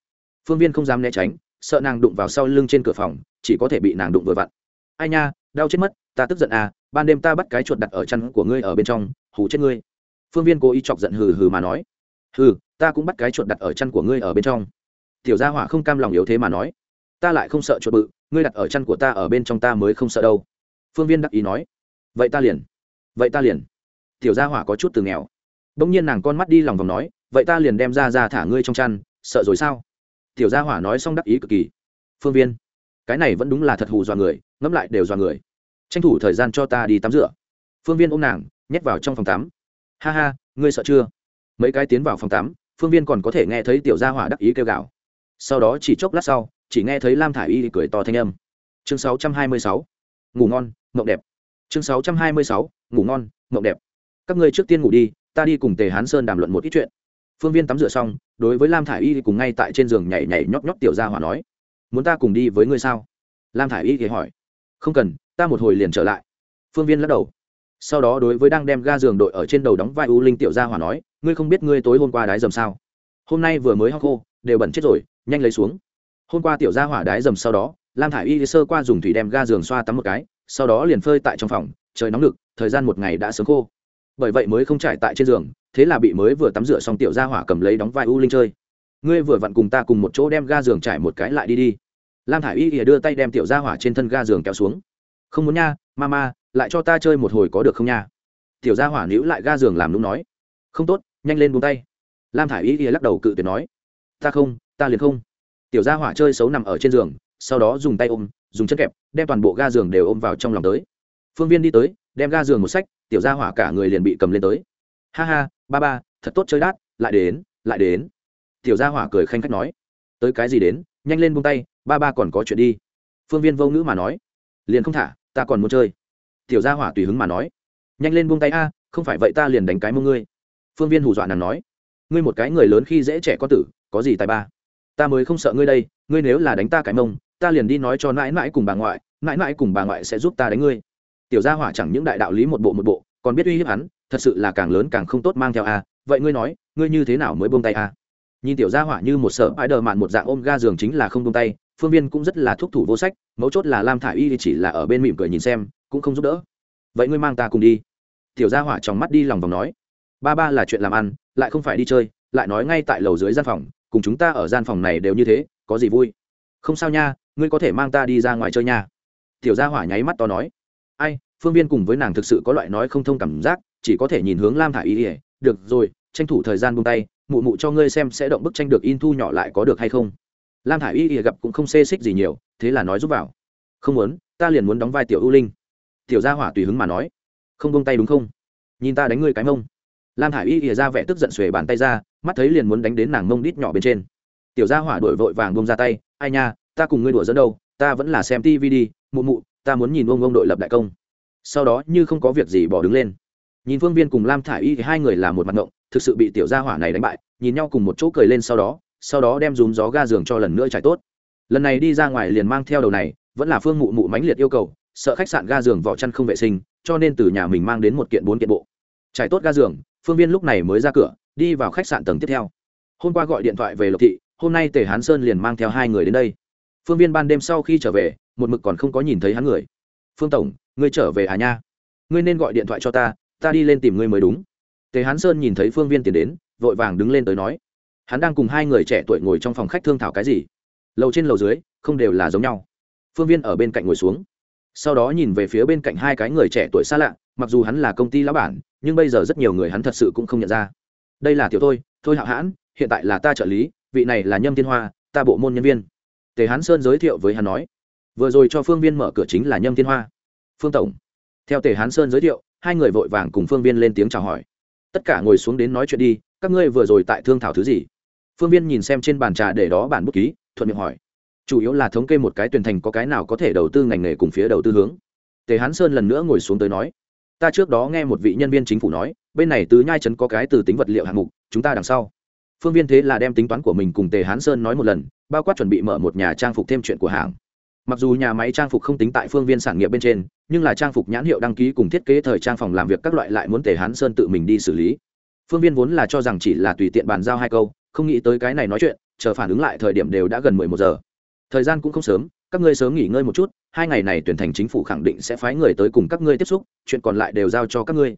Phương viên không dám né tránh, sợ nàng đụng vào sau lưng trên cửa phòng chỉ có thể bị nàng đụng vừa vặn. Ai nha, đau chết mất, ta tức giận à ban đêm ta bắt cái chuột đặt ở chăn của ngươi ở bên trong, hù chết ngươi. Phương viên cố ý chọc giận hừ hừ mà nói. Hừ, ta cũng bắt cái chuột đặt ở chăn của ngươi ở bên trong. Tiểu gia hỏa không cam lòng yếu thế mà nói. Ta lại không sợ chuột bự, ngươi đặt ở chăn của ta ở bên trong ta mới không sợ đâu. Phương viên đắc ý nói. Vậy ta liền. Vậy ta liền. Tiểu gia hỏa có chút từ nghèo. Bỗng nhiên nàng con mắt đi lòng vòng nói, vậy ta liền đem ra ra thả ngươi trong chăn, sợ rồi sao? Tiểu gia hỏa nói xong đắc ý cực kỳ. Phương viên cái này vẫn đúng là thật hù dọa người, ngẫm lại đều dọa người. Tranh thủ thời gian cho ta đi tắm rửa. Phương viên ôm nàng, nhét vào trong phòng tắm. Ha ha, ngươi sợ chưa? Mấy cái tiến vào phòng tắm, phương viên còn có thể nghe thấy tiểu gia hỏa đắc ý kêu gào. Sau đó chỉ chốc lát sau, chỉ nghe thấy lam thả i y cười to thanh âm. Chương 626. ngủ ngon, mộng đẹp. Chương 626. ngủ ngon, mộng đẹp. Các ngươi trước tiên ngủ đi, ta đi cùng tề hán sơn đàm luận một ít chuyện. Phương viên tắm rửa xong, đối với lam thả i y cùng ngay tại trên giường nhảy nhảy nhót nhót tiểu gia hỏa nói muốn ta cùng đi với ngươi sao? Lam thả i y thì hỏi. Không cần, ta một hồi liền trở lại. Phương viên lắc đầu. Sau đó đối với đang đem ga giường đội ở trên đầu đóng vai u linh tiểu gia hỏa nói, ngươi không biết ngươi tối hôm qua đái dầm sao? Hôm nay vừa mới ho khô, đều bẩn chết rồi, nhanh lấy xuống. Hôm qua tiểu gia hỏa đái dầm sau đó, lam thả i y sơ qua dùng thủy đem ga giường xoa tắm một cái, sau đó liền phơi tại trong phòng, trời nóng lực, thời gian một ngày đã sớm khô. Bởi vậy mới không trải tại trên giường, thế là bị mới vừa tắm rửa xong tiểu gia hỏa cầm lấy đóng vai u linh chơi ngươi vừa vặn cùng ta cùng một chỗ đem ga giường trải một cái lại đi đi. Lam thả i y ỉa đưa tay đem tiểu gia hỏa trên thân ga giường kéo xuống. Không muốn nha ma ma lại cho ta chơi một hồi có được không nha? Tiểu gia hỏa níu lại ga giường làm đúng nói. Không tốt, nhanh lên buông tay. Lam thả i y ỉa lắc đầu cự tuyệt nói. Ta không, ta liền không. Tiểu gia hỏa chơi xấu nằm ở trên giường, sau đó dùng tay ôm, dùng chân kẹp, đem toàn bộ ga giường đều ôm vào trong lòng tới. Phương viên đi tới, đem ga giường một sách tiểu gia hỏa cả người liền bị cầm lên tới. Ha ha, ba ba, thật tốt chơi đát, lại đến lại đến tiểu gia hỏa cười khanh khách nói, tới cái gì đến? Nhanh lên buông tay, ba ba còn có chuyện đi. Phương viên vô ngữ mà nói, liền không thả, ta còn muốn chơi. Tiểu gia hỏa tùy hứng mà nói, nhanh lên buông tay a, không phải vậy ta liền đánh cái mông ngươi. Phương viên hù dọa nàng nói, ngươi một cái người lớn khi dễ trẻ có tử, có gì tài ba? Ta mới không sợ ngươi đây, ngươi nếu là đánh ta cái mông, ta liền đi nói cho mãi mãi cùng bà ngoại, mãi mãi cùng bà ngoại sẽ giúp ta đánh ngươi. Tiểu gia hỏa chẳng những đại đạo lý một bộ một bộ, còn biết uy hiếp hắn, thật sự là càng lớn càng không tốt mang theo a. Vậy ngươi nói, ngươi như thế nào mới buông tay a? Nhìn tiểu gia hỏa như một sợ ái đờ mạn một dạng ôm ga giường chính là không buông tay, phương viên cũng rất là thúc thủ vô sách, mấu chốt là lam thả i y chỉ là ở bên mỉm cười nhìn xem, cũng không giúp đỡ. Vậy ngươi mang ta cùng đi. Tiểu gia hỏa trong mắt đi lòng vòng nói. Ba ba là chuyện làm ăn, lại không phải đi chơi, lại nói ngay tại lầu dưới gian phòng, cùng chúng ta ở gian phòng này đều như thế, có gì vui? Không sao nha, ngươi có thể mang ta đi ra ngoài chơi nha. Tiểu gia hỏa nháy mắt to nói. Ai, phương viên cùng với nàng thực sự có loại nói không thông cảm giác, chỉ có thể nhìn hướng lam thả i y ỉa được rồi tranh thủ thời gian buông tay, mụ mụ cho ngươi xem sẽ động bức tranh được in thu nhỏ lại có được hay không. Lam thả i y ỉa gặp cũng không xê xích gì nhiều, thế là nói giúp vào. Không muốn, ta liền muốn đóng vai tiểu ưu linh. Tiểu gia hỏa tùy hứng mà nói. Không buông tay đúng không? Nhìn ta đánh ngươi cái mông. Lam thả i y ỉa ra vẻ tức giận xuề bàn tay ra, mắt thấy liền muốn đánh đến nàng mông đít nhỏ bên trên. Tiểu gia hỏa đổi vội vàng bông ra tay, ai nha, ta cùng ngươi đùa dẫn đâu, ta vẫn là xem tv đi, mụ mụ, ta muốn nhìn ông ông đội lập đại công. Sau đó như không có việc gì bỏ đứng lên nhìn phương viên cùng lam thả i y thì hai người là một mặt ngộng, thực sự bị tiểu gia hỏa này đánh bại, nhìn nhau cùng một chỗ cười lên sau đó sau đó đem dùm gió ga giường cho lần nữa trải tốt. Lần này đi ra ngoài liền mang theo đầu này, vẫn là phương mụ mụ mãnh liệt yêu cầu, sợ khách sạn ga giường vỏ chăn không vệ sinh, cho nên từ nhà mình mang đến một kiện bốn kiện bộ. Trải tốt ga giường, phương viên lúc này mới ra cửa, đi vào khách sạn tầng tiếp theo. Hôm qua gọi điện thoại về lộc thị, hôm nay tề hán sơn liền mang theo hai người đến đây. Phương viên ban đêm sau khi trở về, một mực còn không có nhìn thấy hắn người. Phương tổng, ngươi trở về à nha? Ngươi nên gọi điện thoại cho ta ta đi lên tìm ngươi mới đúng. Tề hán sơn nhìn thấy phương viên tiến đến, vội vàng đứng lên tới nói, hắn đang cùng hai người trẻ tuổi ngồi trong phòng khách thương thảo cái gì? Lầu trên lầu dưới, không đều là giống nhau. Phương viên ở bên cạnh ngồi xuống. Sau đó nhìn về phía bên cạnh hai cái người trẻ tuổi xa lạ, mặc dù hắn là công ty lão bản, nhưng bây giờ rất nhiều người hắn thật sự cũng không nhận ra. Đây là tiểu thôi thôi hạo hãn, hiện tại là ta trợ lý, vị này là nhâm thiên hoa, ta bộ môn nhân viên. Tề hán sơn giới thiệu với hắn nói, vừa rồi cho phương viên mở cửa chính là nhâm thiên hoa. Phương tổng, theo tề hán sơn giới thiệu hai người vội vàng cùng phương viên lên tiếng chào hỏi. Tất cả ngồi xuống đến nói chuyện đi, các ngươi vừa rồi tại thương thảo thứ gì? Phương viên nhìn xem trên bàn trà để đó bản bút ký, thuận miệng hỏi. Chủ yếu là thống kê một cái tuyển thành có cái nào có thể đầu tư ngành nghề cùng phía đầu tư hướng. Tề hán sơn lần nữa ngồi xuống tới nói. Ta trước đó nghe một vị nhân viên chính phủ nói, bên này tứ nhai trấn có cái từ tính vật liệu hạng mục, chúng ta đằng sau. Phương viên thế là đem tính toán của mình cùng tề hán sơn nói một lần, bao quát chuẩn bị mở một nhà trang phục thêm chuyện của hàng mặc dù nhà máy trang phục không tính tại phương viên sản nghiệp bên trên, nhưng là trang phục nhãn hiệu đăng ký cùng thiết kế thời trang phòng làm việc các loại lại muốn tề hán sơn tự mình đi xử lý. Phương viên vốn là cho rằng chỉ là tùy tiện bàn giao hai câu, không nghĩ tới cái này nói chuyện, chờ phản ứng lại thời điểm đều đã gần mười một giờ. Thời gian cũng không sớm, các ngươi sớm nghỉ ngơi một chút, hai ngày này tuyển thành chính phủ khẳng định sẽ phái người tới cùng các ngươi tiếp xúc, chuyện còn lại đều giao cho các ngươi.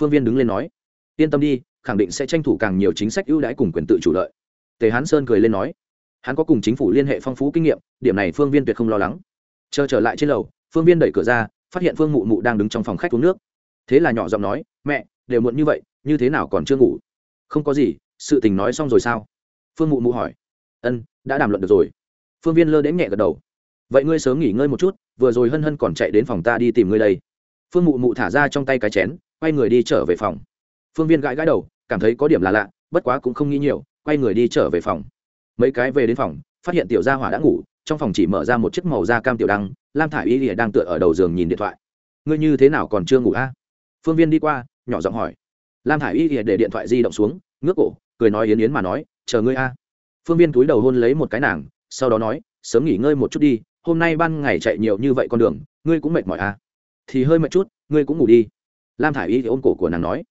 Phương viên đứng lên nói. Yên tâm đi, khẳng định sẽ tranh thủ càng nhiều chính sách ưu đãi cùng quyền tự chủ lợi. Tề hán sơn cười lên nói hắn có cùng chính phủ liên hệ phong phú kinh nghiệm, điểm này phương viên tuyệt không lo lắng. Chờ trở lại trên lầu, phương viên đẩy cửa ra, phát hiện phương mụ mụ đang đứng trong phòng khách uống nước. Thế là nhỏ giọng nói, mẹ, đều muộn như vậy, như thế nào còn chưa ngủ? Không có gì, sự tình nói xong rồi sao? Phương mụ mụ hỏi. Ân, đã đàm luận được rồi. Phương viên lơ đến nhẹ gật đầu. Vậy ngươi sớm nghỉ ngơi một chút, vừa rồi hân hân còn chạy đến phòng ta đi tìm ngươi đây. Phương mụ mụ thả ra trong tay cái chén, quay người đi trở về phòng. Phương viên gãi gãi đầu, cảm thấy có điểm là lạ, bất quá cũng không nghĩ nhiều, quay người đi trở về phòng mấy cái về đến phòng, phát hiện tiểu gia hỏa đã ngủ, trong phòng chỉ mở ra một chiếc màu da cam tiểu đăng, lam thả i y lìa đang tựa ở đầu giường nhìn điện thoại. Ngươi như thế nào còn chưa ngủ a? Phương viên đi qua, nhỏ giọng hỏi. Lam thả i y lìa để điện thoại di động xuống, ngước cổ, cười nói yến yến mà nói, chờ ngươi a. Phương viên túi đầu hôn lấy một cái nàng, sau đó nói, sớm nghỉ ngơi một chút đi, hôm nay ban ngày chạy nhiều như vậy con đường, ngươi cũng mệt mỏi à thì hơi mệt chút, ngươi cũng ngủ đi. Lam thả i y thì ôm cổ của nàng nói.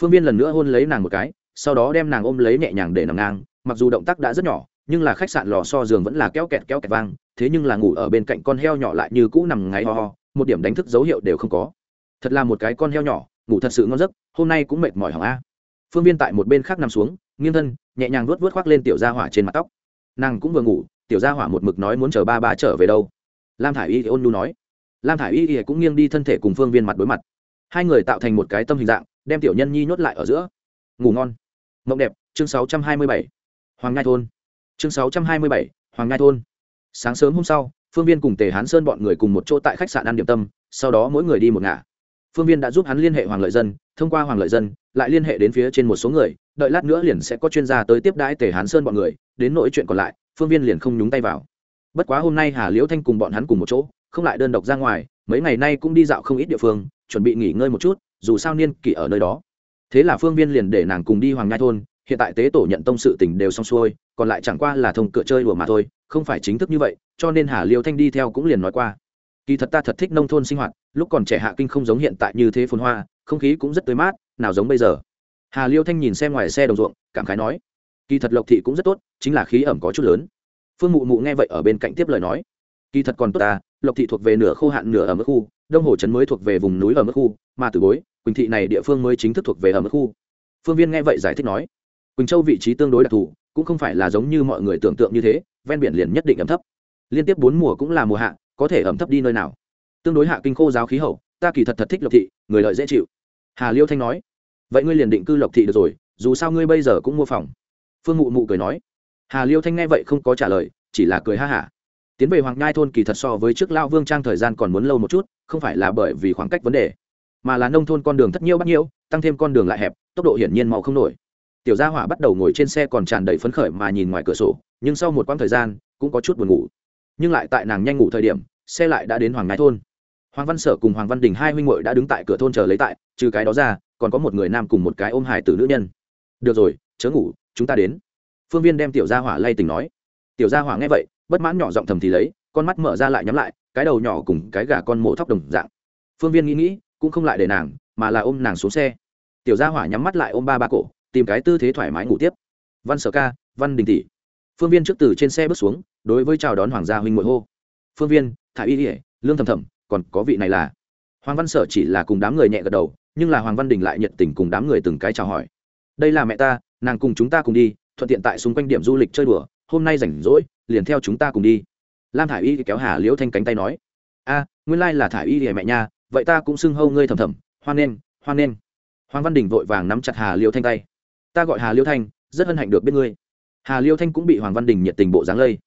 Phương viên lần nữa hôn lấy nàng một cái, sau đó đem nàng ôm lấy nhẹ nhàng để nằm ngang, mặc dù động tác đã rất nhỏ nhưng là khách sạn lò so giường vẫn là kéo kẹt kéo kẹt vang, thế nhưng là ngủ ở bên cạnh con heo nhỏ lại như cũ nằm ngáy ho ho, một điểm đánh thức dấu hiệu đều không có. Thật là một cái con heo nhỏ, ngủ thật sự ngon giấc, hôm nay cũng mệt mỏi hỏng a. Phương viên tại một bên khác nằm xuống, nghiêng thân, nhẹ nhàng vuốt vuốt khoác lên tiểu gia hỏa trên mặt tóc. Nàng cũng vừa ngủ, tiểu gia hỏa một mực nói muốn chờ ba ba trở về đâu. Lam thả i y thì ôn nhu nói. Lam thả i y thì cũng nghiêng đi thân thể cùng phương viên mặt đối mặt. Hai người tạo thành một cái tâm hình dạng, đem tiểu nhân nhi nhốt lại ở giữa. Ngủ ngon. Mộng đẹp, chương 627. hoàng ngai thôn chương 627, hoàng ngai thôn. Sáng sớm hôm sau phương viên cùng tề hán sơn bọn người cùng một chỗ tại khách sạn ăn điểm tâm sau đó mỗi người đi một ngả. Phương viên đã giúp hắn liên hệ hoàng lợi dân thông qua hoàng lợi dân lại liên hệ đến phía trên một số người đợi lát nữa liền sẽ có chuyên gia tới tiếp đãi tề hán sơn bọn người đến nỗi chuyện còn lại phương viên liền không nhúng tay vào. Bất quá hôm nay hà liễu thanh cùng bọn hắn cùng một chỗ không lại đơn độc ra ngoài mấy ngày nay cũng đi dạo không ít địa phương chuẩn bị nghỉ ngơi một chút dù sao niên kỷ ở nơi đó. Thế là phương viên liền để nàng cùng đi hoàng nhai thôn hiện tại tế tổ nhận tông sự tình đều xong xuôi, còn lại chẳng qua là thông cửa chơi đùa mà thôi, không phải chính thức như vậy, cho nên hà liêu thanh đi theo cũng liền nói qua. Kỳ thật ta thật thích nông thôn sinh hoạt, lúc còn trẻ hạ kinh không giống hiện tại như thế phồn hoa, không khí cũng rất tươi mát, nào giống bây giờ. Hà liêu thanh nhìn xem ngoài xe đồng ruộng, cảm khái nói, kỳ thật lộc thị cũng rất tốt, chính là khí ẩm có chút lớn. Phương mụ mụ nghe vậy ở bên cạnh tiếp lời nói, kỳ thật còn tốt ta, lộc thị thuộc về nửa khô hạn nửa ở mức khu, đông hồ trấn mới thuộc về vùng núi ở mức khu, mà từ bối, quỳnh thị này địa phương mới chính thức thuộc về ở mức khu. Phương viên nghe vậy giải thích nói quỳnh châu vị trí tương đối đặc thù, cũng không phải là giống như mọi người tưởng tượng như thế, ven biển liền nhất định ẩm thấp. Liên tiếp bốn mùa cũng là mùa hạ, có thể ẩm thấp đi nơi nào. Tương đối hạ kinh khô giáo khí hậu, ta kỳ thật thật thích lộc thị, người lợi dễ chịu. Hà liêu thanh nói, vậy ngươi liền định cư lộc thị được rồi, dù sao ngươi bây giờ cũng mua phòng. Phương mụ mụ cười nói, hà liêu thanh nghe vậy không có trả lời, chỉ là cười ha hả. Tiến về hoàng ngai thôn kỳ thật so với trước lao vương trang thời gian còn muốn lâu một chút, không phải là bởi vì khoảng cách vấn đề, mà là nông thôn con đường thất nhiêu bắt nhiêu, tăng thêm con đường lại hẹp, tốc độ hiển nhiên mau không nổi tiểu gia hỏa bắt đầu ngồi trên xe còn tràn đầy phấn khởi mà nhìn ngoài cửa sổ, nhưng sau một quãng thời gian, cũng có chút buồn ngủ. Nhưng lại tại nàng nhanh ngủ thời điểm, xe lại đã đến hoàng ngai thôn. Hoàng văn sở cùng hoàng văn đình hai huynh muội đã đứng tại cửa thôn chờ lấy tại, trừ cái đó ra, còn có một người nam cùng một cái ôm hải tử nữ nhân. Được rồi, chớ ngủ, chúng ta đến. Phương viên đem tiểu gia hỏa lay tỉnh nói. Tiểu gia hỏa nghe vậy, bất mãn nhỏ giọng thầm thì lấy, con mắt mở ra lại nhắm lại, cái đầu nhỏ cùng cái gà con mổ thóc đồng dạng. Phương viên nghĩ nghĩ, cũng không lại để nàng, mà là ôm nàng xuống xe. Tiểu gia hỏa nhắm mắt lại ôm ba ba cổ tìm cái tư thế thoải mái ngủ tiếp. Văn sở ca, văn đình tỷ. Phương viên trước từ trên xe bước xuống, đối với chào đón hoàng gia huynh ngội hô. Phương viên, thả y ỉa lương thầm thầm, còn có vị này là? Hoàng văn sở chỉ là cùng đám người nhẹ gật đầu, nhưng là hoàng văn đình lại nhiệt tình cùng đám người từng cái chào hỏi. Đây là mẹ ta, nàng cùng chúng ta cùng đi, thuận tiện tại xung quanh điểm du lịch chơi đùa, hôm nay rảnh rỗi, liền theo chúng ta cùng đi. Lam thả i y kéo hà liễu thanh cánh tay nói. A, nguyên lai là thả i y thì mẹ nha, vậy ta cũng xưng hâu ngươi thầm thầm, hoan nghênh hoan nghênh. Hoàng văn đình vội vàng nắm chặt hà liễu thanh tay ta gọi hà Liêu thanh rất hân hạnh được biết ngươi. Hà Liêu thanh cũng bị hoàng văn đình nhiệt tình bộ dáng lây.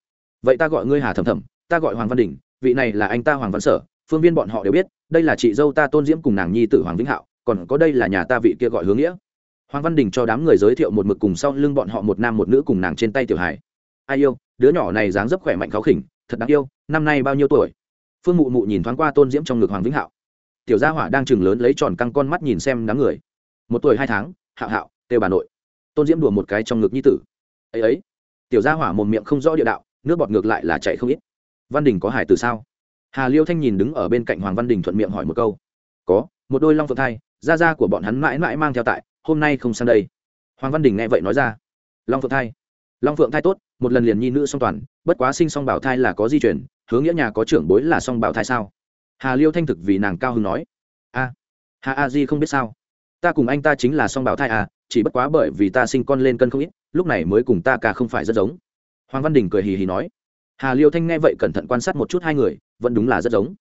Vậy ta gọi ngươi hà Thẩm Thẩm, ta gọi hoàng văn đình vị này là anh ta hoàng văn sở phương viên bọn họ đều biết đây là chị dâu ta tôn diễm cùng nàng nhi tử hoàng vĩnh hạo còn có đây là nhà ta vị kia gọi hướng nghĩa. Hoàng văn đình cho đám người giới thiệu một mực cùng sau lưng bọn họ một nam một nữ cùng nàng trên tay tiểu hải ai yêu đứa nhỏ này dáng dấp khỏe mạnh khó khỉnh thật đáng yêu năm nay bao nhiêu tuổi? Phương mụ mụ nhìn thoáng qua tôn diễm trong ngực hoàng vĩnh hạo. Tiểu gia hỏa đang chừng lớn lấy tròn căng con mắt nhìn xem đám người. Một tuổi hai tháng hạo hạo têu bà nội tôn diễm đùa một cái trong ngực nhi tử. Ấy ấy, tiểu gia hỏa mồm miệng không rõ địa đạo, nước bọt ngược lại là chạy không ít. Văn đình có hải từ sao? Hà liêu thanh nhìn đứng ở bên cạnh hoàng văn đình thuận miệng hỏi một câu. Có, một đôi long phượng thai, da da của bọn hắn mãi mãi mang theo tại, hôm nay không sang đây. Hoàng văn đình nghe vậy nói ra. Long phượng thai. Long phượng thai tốt, một lần liền nhi nữ song toàn, bất quá sinh song bảo thai là có di chuyển hướng nghĩa nhà có trưởng bối là song bảo thai sao? Hà liêu thanh thực vì nàng cao hưng nói. A hà a di không biết sao. Ta cùng anh ta chính là song bảo thai à chỉ bất quá bởi vì ta sinh con lên cân không ít, lúc này mới cùng ta ca không phải rất giống. Hoàng văn đình cười hì hì nói. Hà liêu thanh nghe vậy cẩn thận quan sát một chút hai người, vẫn đúng là rất giống.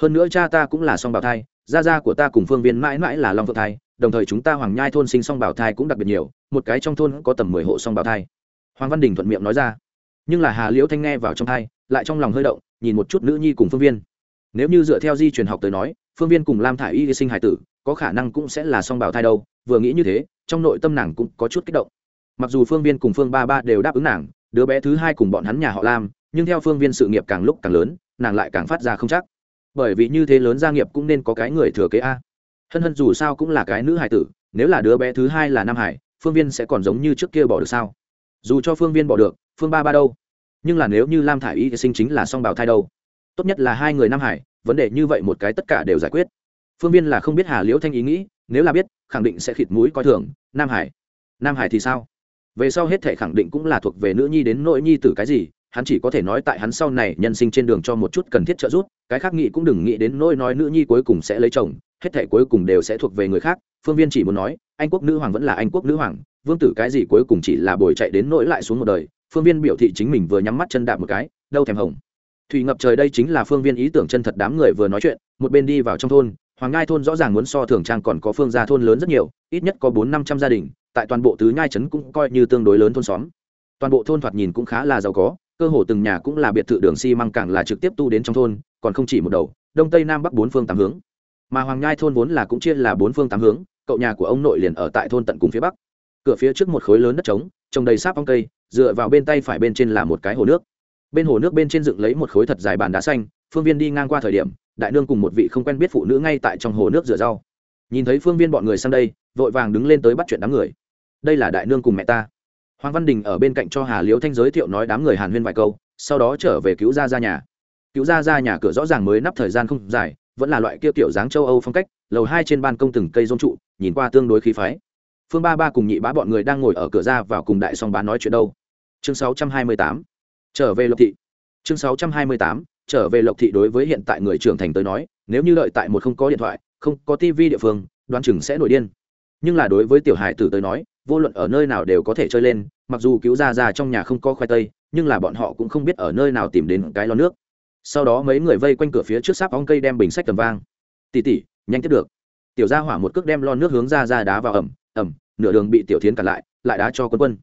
Hơn nữa cha ta cũng là song bảo thai, gia gia của ta cùng phương viên mãi mãi là long phượng thai, đồng thời chúng ta hoàng nhai thôn sinh song bảo thai cũng đặc biệt nhiều, một cái trong thôn có tầm mười hộ song bảo thai. Hoàng văn đình thuận miệng nói ra. Nhưng là hà liễu thanh nghe vào trong thai, lại trong lòng hơi động, nhìn một chút nữ nhi cùng phương viên. Nếu như dựa theo di truyền học tới nói, phương viên cùng lam thả i y sinh hải tử, có khả năng cũng sẽ là song bảo thai đâu, vừa nghĩ như thế trong nội tâm nàng cũng có chút kích động. Mặc dù phương viên cùng phương ba ba đều đáp ứng nàng, đứa bé thứ hai cùng bọn hắn nhà họ lam, nhưng theo phương viên sự nghiệp càng lúc càng lớn, nàng lại càng phát ra không chắc. Bởi vì như thế lớn gia nghiệp cũng nên có cái người thừa kế a. Hân hân dù sao cũng là cái nữ hải tử, nếu là đứa bé thứ hai là nam hải phương viên sẽ còn giống như trước kia bỏ được sao? Dù cho phương viên bỏ được, phương ba ba đâu? Nhưng là nếu như lam thả i y sinh chính là song bào thai đâu? Tốt nhất là hai người nam hải vấn đề như vậy một cái tất cả đều giải quyết. Phương viên là không biết hà liễu thanh ý nghĩ nếu là biết, khẳng định sẽ khịt mũi coi thường. Nam hải nam hải thì sao? Về sau hết thể khẳng định cũng là thuộc về nữ nhi đến nội nhi tử cái gì, hắn chỉ có thể nói tại hắn sau này nhân sinh trên đường cho một chút cần thiết trợ giúp, cái khác nghĩ cũng đừng nghĩ đến nỗi nói nữ nhi cuối cùng sẽ lấy chồng, hết thể cuối cùng đều sẽ thuộc về người khác. Phương viên chỉ muốn nói, anh quốc nữ hoàng vẫn là anh quốc nữ hoàng, vương tử cái gì cuối cùng chỉ là bồi chạy đến nỗi lại xuống một đời. Phương viên biểu thị chính mình vừa nhắm mắt chân đạp một cái, đâu thèm hồng. Thủy ngập trời đây chính là phương viên ý tưởng chân thật đám người vừa nói chuyện, một bên đi vào trong thôn hoàng ngai thôn rõ ràng muốn so thường trang còn có phương gia thôn lớn rất nhiều, ít nhất có bốn năm trăm gia đình, tại toàn bộ tứ nhai trấn cũng coi như tương đối lớn thôn xóm. Toàn bộ thôn thoạt nhìn cũng khá là giàu có, cơ hồ từng nhà cũng là biệt thự đường xi măng càng là trực tiếp tu đến trong thôn, còn không chỉ một đầu, đông tây nam bắc bốn phương tám hướng. Mà hoàng nhai thôn vốn là cũng chia là bốn phương tám hướng, cậu nhà của ông nội liền ở tại thôn tận cùng phía bắc. Cửa phía trước một khối lớn đất trống, trồng đầy sáp ong cây, dựa vào bên tay phải bên trên là một cái hồ nước. Bên hồ nước bên trên dựng lấy một khối thật dài bàn đá xanh phương viên đi ngang qua thời điểm đại nương cùng một vị không quen biết phụ nữ ngay tại trong hồ nước rửa rau. Nhìn thấy phương viên bọn người sang đây vội vàng đứng lên tới bắt chuyện đám người. Đây là đại nương cùng mẹ ta. Hoàng văn đình ở bên cạnh cho hà liễu thanh giới thiệu nói đám người hàn huyên vài câu sau đó trở về cứu ra ra nhà. Cứu ra ra nhà cửa rõ ràng mới nắp thời gian không dài vẫn là loại kia kiểu dáng châu âu phong cách lầu hai trên ban công từng cây rôn trụ nhìn qua tương đối khí phái. Phương ba ba cùng nhị bá bọn người đang ngồi ở cửa ra vào cùng đại song bán nói chuyện đâu. Chương 628. trở về lộc thị. Chương 628, trở về lộc thị đối với hiện tại người trưởng thành tới nói, nếu như đợi tại một không có điện thoại, không có tivi địa phương, đoán chừng sẽ nổi điên. Nhưng là đối với tiểu hải tử tới nói, vô luận ở nơi nào đều có thể chơi lên, mặc dù cứu ra ra trong nhà không có khoai tây, nhưng là bọn họ cũng không biết ở nơi nào tìm đến cái lo nước. Sau đó mấy người vây quanh cửa phía trước sáp ong cây đem bình sách tầm vang. Tỉ tỉ nhanh tiếp được. Tiểu gia hỏa một cước đem lon nước hướng ra ra đá vào ẩm ẩm, nửa đường bị tiểu thiến cản lại lại đá cho quân quân.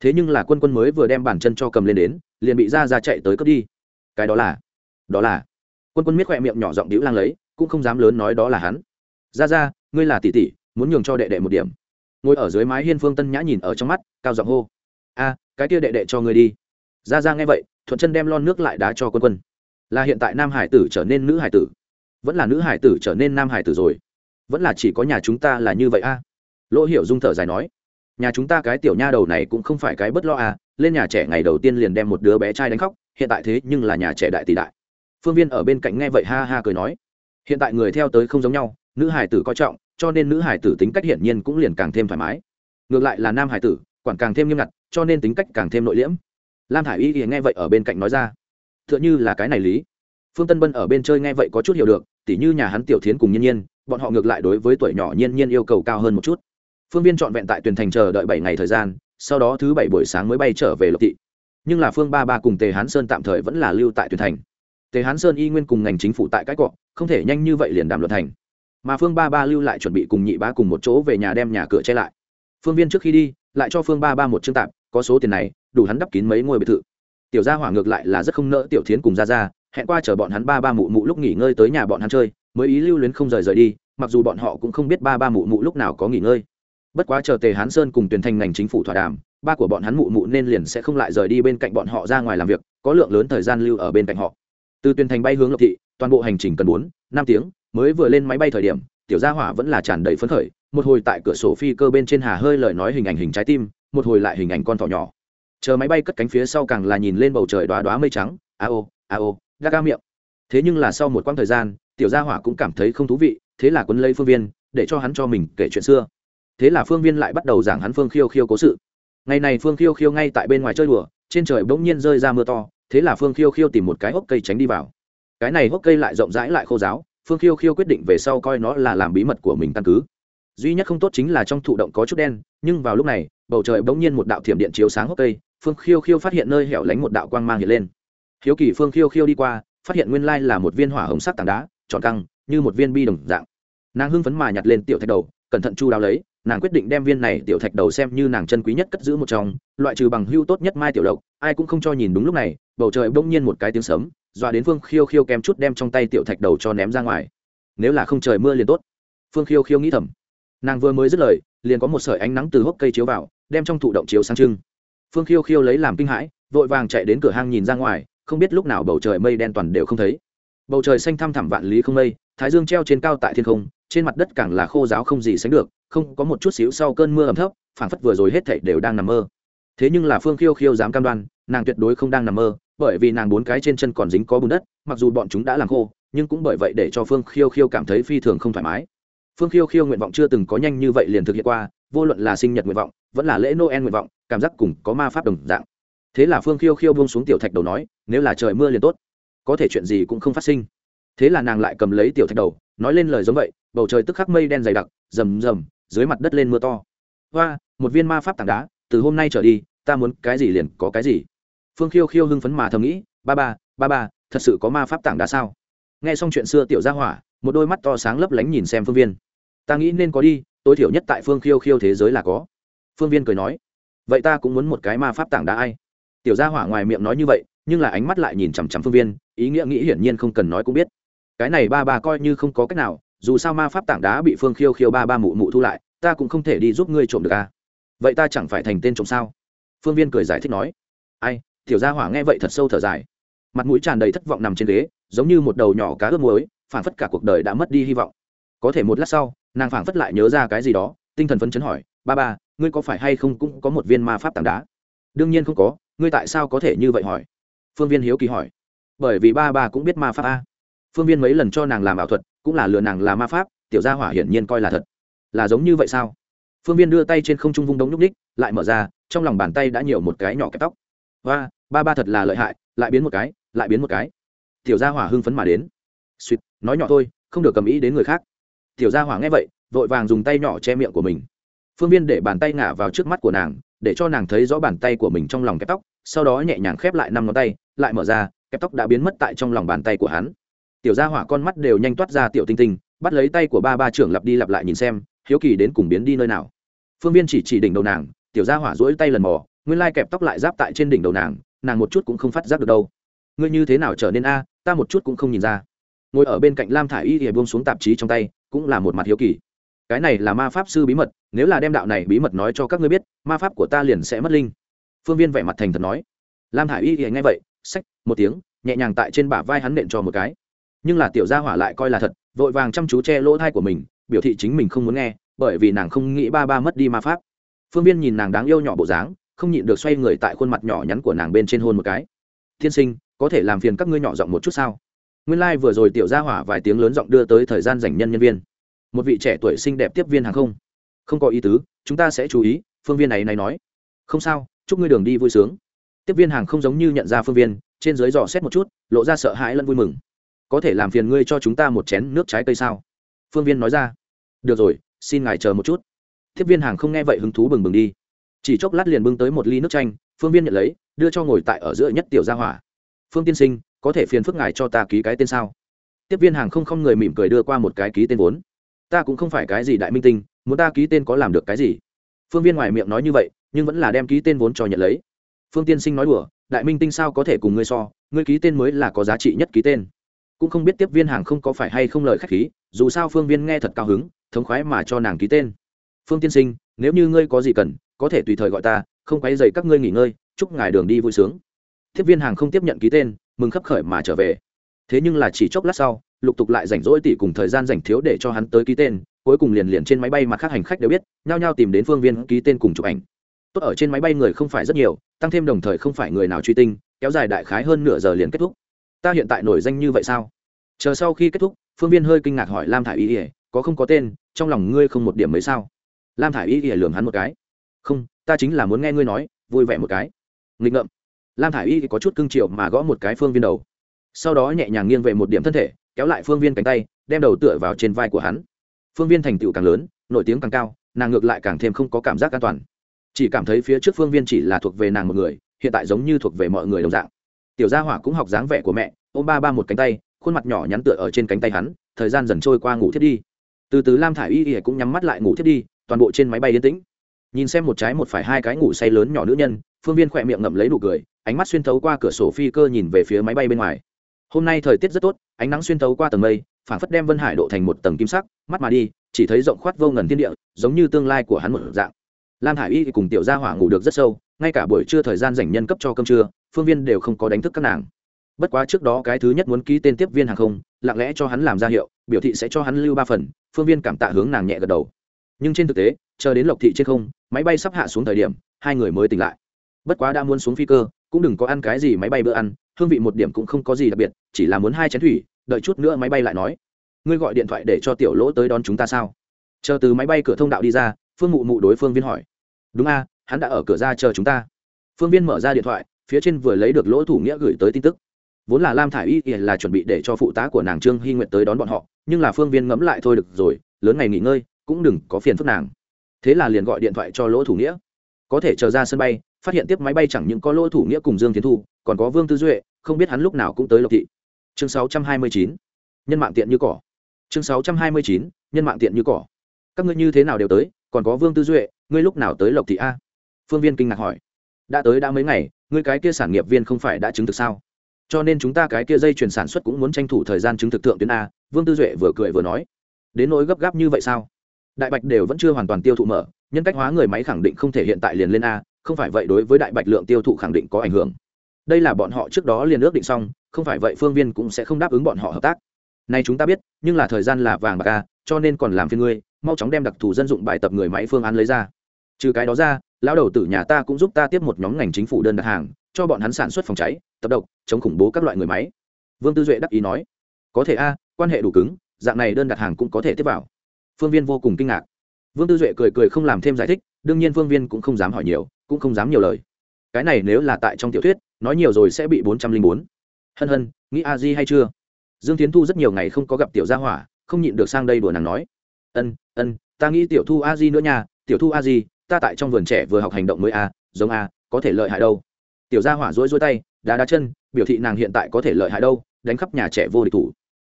Thế nhưng là quân quân mới vừa đem bàn chân cho cầm lên đến, liền bị ra ra chạy tới cướp đi. Cái đó là đó là quân quân miết khoe miệng nhỏ giọng đĩu lang lấy, cũng không dám lớn nói đó là hắn. Ra ra, ngươi là tỷ tỷ, muốn nhường cho đệ đệ một điểm. Ngồi ở dưới mái hiên phương tân nhã nhìn ở trong mắt, cao giọng hô. A, cái kia đệ đệ cho ngươi đi. Ra ra nghe vậy, thuận chân đem lon nước lại đá cho quân quân. Là hiện tại nam hải tử trở nên nữ hải tử. Vẫn là nữ hải tử trở nên nam hải tử rồi. Vẫn là chỉ có nhà chúng ta là như vậy a. Lỗ hiểu dung thở dài nói. Nhà chúng ta cái tiểu nha đầu này cũng không phải cái bất lo a, lên nhà trẻ ngày đầu tiên liền đem một đứa bé trai đánh khóc, hiện tại thế nhưng là nhà trẻ đại tỷ đại phương viên ở bên cạnh nghe vậy ha ha cười nói. Hiện tại người theo tới không giống nhau, nữ hải tử coi trọng, cho nên nữ hải tử tính cách hiển nhiên cũng liền càng thêm thoải mái. Ngược lại là nam hải tử, quản càng thêm nghiêm ngặt, cho nên tính cách càng thêm nội liễm. Lam thả i y thì nghe vậy ở bên cạnh nói ra. T h ư ợ n h ư là cái này lý. Phương tân bân ở bên chơi nghe vậy có chút hiểu được, tỉ như nhà hắn tiểu thiến cùng nhiên nhiên, bọn họ ngược lại đối với tuổi nhỏ nhiên nhiên yêu cầu cao hơn một chút. Phương viên trọn vẹn tại tuyển thành chờ đợi bảy ngày thời gian, sau đó thứ bảy buổi sáng mới bay trở về lộc thị. Nhưng là phương ba ba cùng tề hán sơn tạm thời vẫn là lưu tại tuyển thành tề hán sơn y nguyên cùng ngành chính phủ tại cái cọ, không thể nhanh như vậy liền đàm luật thành. Mà phương ba ba lưu lại chuẩn bị cùng nhị ba cùng một chỗ về nhà đem nhà cửa che lại. Phương viên trước khi đi, lại cho phương ba ba một chương tạp, có số tiền này, đủ hắn đắp kín mấy ngôi biệt thự. Tiểu gia hỏa ngược lại là rất không nỡ tiểu thiến cùng ra ra hẹn qua chờ bọn hắn ba ba mụ mụ lúc nghỉ ngơi tới nhà bọn hắn chơi, mới ý lưu luyến không rời rời đi, mặc dù bọn họ cũng không biết ba ba mụ mụ lúc nào có nghỉ ngơi. Bất quá chờ tề hán sơn cùng tuyển thành ngành chính phủ thỏa đàm, ba của bọn hắn mụ mụ nên liền sẽ không lại rời đi bên cạnh bọn họ ra ngoài làm việc, có lượng lớn thời gian lưu ở bên cạnh họ từ tuyên thành bay hướng lộc thị, toàn bộ hành trình cần bốn, năm tiếng, mới vừa lên máy bay thời điểm, tiểu gia hỏa vẫn là tràn đầy phấn khởi, một hồi tại cửa sổ phi cơ bên trên hà hơi lời nói hình ảnh hình trái tim, một hồi lại hình ảnh con thỏ nhỏ. Chờ máy bay cất cánh phía sau càng là nhìn lên bầu trời đoá đoá mây trắng, a ô a ô, gác ga miệng. Thế nhưng là sau một quãng thời gian, tiểu gia hỏa cũng cảm thấy không thú vị, thế là quấn lấy phương viên, để cho hắn cho mình kể chuyện xưa. Thế là phương viên lại bắt đầu giảng hắn phương khiêu khiêu cố sự. Ngày này phương khiêu khiêu ngay tại bên ngoài chơi đùa, trên trời bỗng nhiên rơi ra mưa to thế là phương khiêu khiêu tìm một cái hốc cây tránh đi vào. Cái này hốc cây lại rộng rãi lại khô giáo phương khiêu khiêu quyết định về sau coi nó là làm bí mật của mình căn cứ. Duy nhất không tốt chính là trong thụ động có chút đen, nhưng vào lúc này, bầu trời bỗng nhiên một đạo thiểm điện chiếu sáng hốc cây, phương khiêu khiêu phát hiện nơi hẻo lánh một đạo quang mang hiện lên. Hiếu kỳ phương khiêu khiêu đi qua, phát hiện nguyên lai là một viên hỏa hồng sắc tảng đá, tròn căng, như một viên bi đồng dạng. Nàng hưng phấn mà nhặt lên tiểu thạch đầu, cẩn thận chu đáo lấy, nàng quyết định đem viên này tiểu thạch đầu xem như nàng chân quý nhất cất giữ một trong, loại trừ bằng hưu tốt nhất mai tiểu độc ai cũng không cho nhìn đúng lúc này bầu trời bỗng nhiên một cái tiếng sấm, dọa đến phương khiêu khiêu kém chút đem trong tay tiểu thạch đầu cho ném ra ngoài. Nếu là không trời mưa liền tốt. Phương khiêu khiêu nghĩ thầm. Nàng vừa mới dứt lời, liền có một sợi ánh nắng từ hốc cây chiếu vào, đem trong thụ động chiếu sáng trưng. Phương khiêu khiêu lấy làm kinh hãi, vội vàng chạy đến cửa hang nhìn ra ngoài, không biết lúc nào bầu trời mây đen toàn đều không thấy. Bầu trời xanh thăm thẳm vạn lý không mây, thái dương treo trên cao tại thiên không, trên mặt đất càng là khô giáo không gì sánh được, không có một chút xíu sau cơn mưa ẩm thấp, phảng phất vừa rồi hết thảy đều đang nằm mơ. Thế nhưng là phương khiêu khiêu dám cam đoan, nàng tuyệt đối không đang nằm mơ bởi vì nàng bốn cái trên chân còn dính có bùn đất, mặc dù bọn chúng đã làm khô, nhưng cũng bởi vậy để cho phương khiêu khiêu cảm thấy phi thường không thoải mái. Phương khiêu khiêu nguyện vọng chưa từng có nhanh như vậy liền thực hiện qua, vô luận là sinh nhật nguyện vọng, vẫn là lễ noel nguyện vọng, cảm giác cùng có ma pháp đồng dạng. Thế là phương khiêu khiêu buông xuống tiểu thạch đầu nói, nếu là trời mưa liền tốt, có thể chuyện gì cũng không phát sinh. Thế là nàng lại cầm lấy tiểu thạch đầu, nói lên lời giống vậy, bầu trời tức khắc mây đen dày đặc, rầm rầm, dưới mặt đất lên mưa to. Hoa, một viên ma pháp tảng đá, từ hôm nay trở đi, ta muốn cái gì liền có cái gì phương khiêu khiêu hưng phấn mà thầm nghĩ, ba ba ba ba, thật sự có ma pháp tảng đá sao? Nghe xong chuyện xưa tiểu gia hỏa, một đôi mắt to sáng lấp lánh nhìn xem phương viên. Ta nghĩ nên có đi, tối thiểu nhất tại phương khiêu khiêu thế giới là có. Phương viên cười nói, vậy ta cũng muốn một cái ma pháp tảng đá ai? Tiểu gia hỏa ngoài miệng nói như vậy, nhưng là ánh mắt lại nhìn chằm chằm phương viên, ý nghĩa nghĩ hiển nhiên không cần nói cũng biết. Cái này ba ba coi như không có cách nào, dù sao ma pháp tảng đá bị phương khiêu khiêu ba ba mụ mụ thu lại, ta cũng không thể đi giúp ngươi trộm được à? Vậy ta chẳng phải thành tên trộm sao? Phương viên cười giải thích nói, ai tiểu gia hỏa nghe vậy thật sâu thở dài. Mặt mũi tràn đầy thất vọng nằm trên ghế, giống như một đầu nhỏ cá ướp muối phản phất cả cuộc đời đã mất đi hy vọng. Có thể một lát sau, nàng phản phất lại nhớ ra cái gì đó, tinh thần phấn chấn hỏi, ba ba, ngươi có phải hay không cũng có một viên ma pháp tảng đá? Đương nhiên không có, ngươi tại sao có thể như vậy? hỏi. Phương viên hiếu kỳ hỏi. Bởi vì ba ba cũng biết ma pháp a. Phương viên mấy lần cho nàng làm ảo thuật, cũng là lừa nàng là ma pháp, tiểu gia hỏa hiển nhiên coi là thật. Là giống như vậy sao? Phương viên đưa tay trên không trung vung đống nhúc ních, lại mở ra, trong lòng bàn tay đã nhiều một cái nhỏ kẹp tóc. Và ba ba thật là lợi hại, lại biến một cái, lại biến một cái. Tiểu gia hỏa hưng phấn mà đến. Suýt nói nhỏ thôi, không được cầm ý đến người khác. Tiểu gia hỏa nghe vậy, vội vàng dùng tay nhỏ che miệng của mình. Phương viên để bàn tay ngả vào trước mắt của nàng, để cho nàng thấy rõ bàn tay của mình trong lòng kẹp tóc, sau đó nhẹ nhàng khép lại năm ngón tay, lại mở ra, kẹp tóc đã biến mất tại trong lòng bàn tay của hắn. Tiểu gia hỏa con mắt đều nhanh toát ra tiểu tinh tinh, bắt lấy tay của ba ba trưởng lặp đi lặp lại nhìn xem, hiếu kỳ đến cùng biến đi nơi nào. Phương viên chỉ chỉ đỉnh đầu nàng, tiểu gia hỏa rỗi tay lần mò, nguyên lai kẹp tóc lại giáp tại trên đỉnh đầu nàng nàng một chút cũng không phát giác được đâu. Ngươi như thế nào trở nên a, ta một chút cũng không nhìn ra. Ngồi ở bên cạnh lam thả i y thì buông xuống tạp chí trong tay, cũng là một mặt hiếu kỳ. Cái này là ma pháp sư bí mật, nếu là đem đạo này bí mật nói cho các ngươi biết, ma pháp của ta liền sẽ mất linh. Phương viên vẻ mặt thành thật nói. Lam thả i y thì ngay vậy sách một tiếng, nhẹ nhàng tại trên bả vai hắn nện cho một cái. Nhưng là tiểu gia hỏa lại coi là thật, vội vàng chăm chú che lỗ thai của mình, biểu thị chính mình không muốn nghe, bởi vì nàng không nghĩ ba ba mất đi ma pháp. Phương viên nhìn nàng đáng yêu nhỏ bộ dáng không nhịn được xoay người tại khuôn mặt nhỏ nhắn của nàng bên trên hôn một cái. Tiên sinh, có thể làm phiền các ngươi nhỏ giọng một chút sao? Nguyên lai、like、vừa rồi tiểu gia hỏa vài tiếng lớn giọng đưa tới thời gian dành nhân nhân viên. Một vị trẻ tuổi xinh đẹp tiếp viên hàng không? Không có ý tứ, chúng ta sẽ chú ý, phương viên này này nói. Không sao, chúc ngươi đường đi vui sướng. Tiếp viên hàng không giống như nhận ra phương viên, trên dưới dò xét một chút, lộ ra sợ hãi lẫn vui mừng. Có thể làm phiền ngươi cho chúng ta một chén nước trái cây sao? Phương viên nói ra. Được rồi, xin ngài chờ một chút. Tiếp viên hàng không nghe vậy hứng thú bừng bừng đi chỉ chốc lát liền bưng tới một ly nước chanh, phương viên nhận lấy, đưa cho ngồi tại ở giữa nhất tiểu gia hỏa. Phương tiên sinh, có thể phiền phức ngài cho ta ký cái tên sao? Tiếp viên hàng không không người mỉm cười đưa qua một cái ký tên vốn. Ta cũng không phải cái gì đại minh tinh, muốn ta ký tên có làm được cái gì? Phương viên ngoài miệng nói như vậy, nhưng vẫn là đem ký tên vốn cho nhận lấy. Phương tiên sinh nói đùa, đại minh tinh sao có thể cùng ngươi so, ngươi ký tên mới là có giá trị nhất ký tên. Cũng không biết tiếp viên hàng không có phải hay không lời k h á c h khí, dù sao phương viên nghe thật cao hứng, thống khoái mà cho nàng ký tên phương tiên sinh, nếu như ngươi có gì cần, có thể tùy thời gọi ta, không quấy dày các ngươi nghỉ ngơi, chúc ngài đường đi vui sướng. Tiếp viên hàng không tiếp nhận ký tên, mừng khấp khởi mà trở về. Thế nhưng là chỉ chốc lát sau, lục tục lại rảnh rỗi tỷ cùng thời gian rảnh thiếu để cho hắn tới ký tên, cuối cùng liền liền trên máy bay mà các hành khách đều biết, nhao nhao tìm đến phương viên ký tên cùng chụp ảnh. Tốt ở trên máy bay người không phải rất nhiều, tăng thêm đồng thời không phải người nào truy tinh, kéo dài đại khái hơn nửa giờ liền kết thúc. Ta hiện tại nổi danh như vậy sao? Chờ sau khi kết thúc, phương viên hơi kinh ngạc hỏi lam thả i y ỉa có không có tên, trong lòng ngươi không một điểm mấy sao? Lam thả i y ỉa lường hắn một cái. Không, ta chính là muốn nghe ngươi nói, vui vẻ một cái. Nghịch ngợm. Lam thả i y có chút cưng triệu mà gõ một cái phương viên đầu. Sau đó nhẹ nhàng nghiêng về một điểm thân thể, kéo lại phương viên cánh tay, đem đầu tựa vào trên vai của hắn. Phương viên thành tựu càng lớn, nổi tiếng càng cao, nàng ngược lại càng thêm không có cảm giác an toàn. Chỉ cảm thấy phía trước phương viên chỉ là thuộc về nàng một người, hiện tại giống như thuộc về mọi người đồng dạng. Tiểu gia hỏa cũng học dáng vẻ của mẹ ô ba ba một cánh tay, khuôn mặt nhỏ nhắn tựa ở trên cánh tay hắn, thời gian dần trôi qua ngủ thiết đi. Từ từ lam thả i y ỉa cũng nhắm mắt lại ngủ thiết đi toàn bộ trên máy bay yên tĩnh. Nhìn xem một trái một phải hai cái ngủ say lớn nhỏ nữ nhân, phương viên khỏe miệng ngậm lấy nụ cười, ánh mắt xuyên thấu qua cửa sổ phi cơ nhìn về phía máy bay bên ngoài. Hôm nay thời tiết rất tốt, ánh nắng xuyên thấu qua tầng mây phản phất đem vân hải độ thành một tầng kim sắc, mắt mà đi, chỉ thấy rộng khoát vô ngần thiên địa, giống như tương lai của hắn một dạng. Lam hải y cùng tiểu gia hỏa ngủ được rất sâu, ngay cả buổi trưa thời gian dành nhân cấp cho cơm trưa, phương viên đều không có đánh thức các nàng. Bất quá trước đó cái thứ nhất muốn ký tên tiếp viên hàng không, lặng lẽ cho hắn làm ra hiệu, biểu thị sẽ cho hắn lưu ba phần, phương viên cảm tạ hướng nàng nhẹ gật đầu nhưng trên thực tế, chờ đến lộc thị trên không, máy bay sắp hạ xuống thời điểm, hai người mới tỉnh lại. Bất quá đã muốn xuống phi cơ, cũng đừng có ăn cái gì máy bay bữa ăn, hương vị một điểm cũng không có gì đặc biệt, chỉ là muốn hai chén thủy, đợi chút nữa máy bay lại nói. Ngươi gọi điện thoại để cho tiểu lỗ tới đón chúng ta sao? Chờ từ máy bay cửa thông đạo đi ra, phương mụ mụ đối phương viên hỏi. Đúng a, hắn đã ở cửa ra chờ chúng ta. Phương viên mở ra điện thoại, phía trên vừa lấy được lỗ thủ nghĩa gửi tới tin tức. Vốn là lam thả i y là chuẩn bị để cho phụ tá của nàng trương hy nguyện tới đón bọn họ, nhưng là phương viên ngẫm lại thôi được rồi, lớn ngày nghỉ ngơi cũng đừng có phiền phức nàng. Thế là liền gọi điện thoại cho lỗ thủ nghĩa. Có thể chờ ra sân bay, phát hiện tiếp máy bay chẳng những có lỗ thủ nghĩa cùng dương tiến thu, còn có vương tư duệ, không biết hắn lúc nào cũng tới lộc thị. Chương 629. nhân mạng tiện như cỏ. Chương 629. nhân mạng tiện như cỏ. Các ngươi như thế nào đều tới, còn có vương tư duệ, ngươi lúc nào tới lộc thị a? Phương viên kinh ngạc hỏi. Đã tới đã mấy ngày, ngươi cái kia sản nghiệp viên không phải đã chứng thực sao? Cho nên chúng ta cái kia dây chuyển sản xuất cũng muốn tranh thủ thời gian chứng thực thượng tuyến a, vương tư duệ vừa cười vừa nói. Đến nỗi gấp gáp như vậy sao? Đại bạch đều vẫn chưa hoàn toàn tiêu thụ mở, nhân cách hóa người máy khẳng định không thể hiện tại liền lên a, không phải vậy đối với đại bạch lượng tiêu thụ khẳng định có ảnh hưởng. Đây là bọn họ trước đó liền ước định xong, không phải vậy phương viên cũng sẽ không đáp ứng bọn họ hợp tác. Này chúng ta biết, nhưng là thời gian là vàng bạc a, cho nên còn làm phiên ngươi, mau chóng đem đặc thù dân dụng bài tập người máy phương án lấy ra. Trừ cái đó ra, lão đầu tử nhà ta cũng giúp ta tiếp một nhóm ngành chính phủ đơn đặt hàng, cho bọn hắn sản xuất phòng cháy, tập độc, chống khủng bố các loại người máy. Vương tư duệ đắc ý nói, có thể a, quan hệ đủ cứng, dạng này đơn đặt hàng cũng có thể tiếp vào phương viên vô cùng kinh ngạc. Vương tư duệ cười cười không làm thêm giải thích, đương nhiên phương viên cũng không dám hỏi nhiều, cũng không dám nhiều lời. Cái này nếu là tại trong tiểu thuyết, nói nhiều rồi sẽ bị bốn trăm linh bốn. Hân hân, nghĩ a di hay chưa? Dương tiến thu rất nhiều ngày không có gặp tiểu gia hỏa, không nhịn được sang đây đùa nàng nói. Ân ân, ta nghĩ tiểu thu a di nữa nha, tiểu thu a di, ta tại trong vườn trẻ vừa học hành động mới a, giống a, có thể lợi hại đâu. Tiểu gia hỏa rối rối tay, đá đá chân, biểu thị nàng hiện tại có thể lợi hại đâu, đánh khắp nhà trẻ vô địch thủ.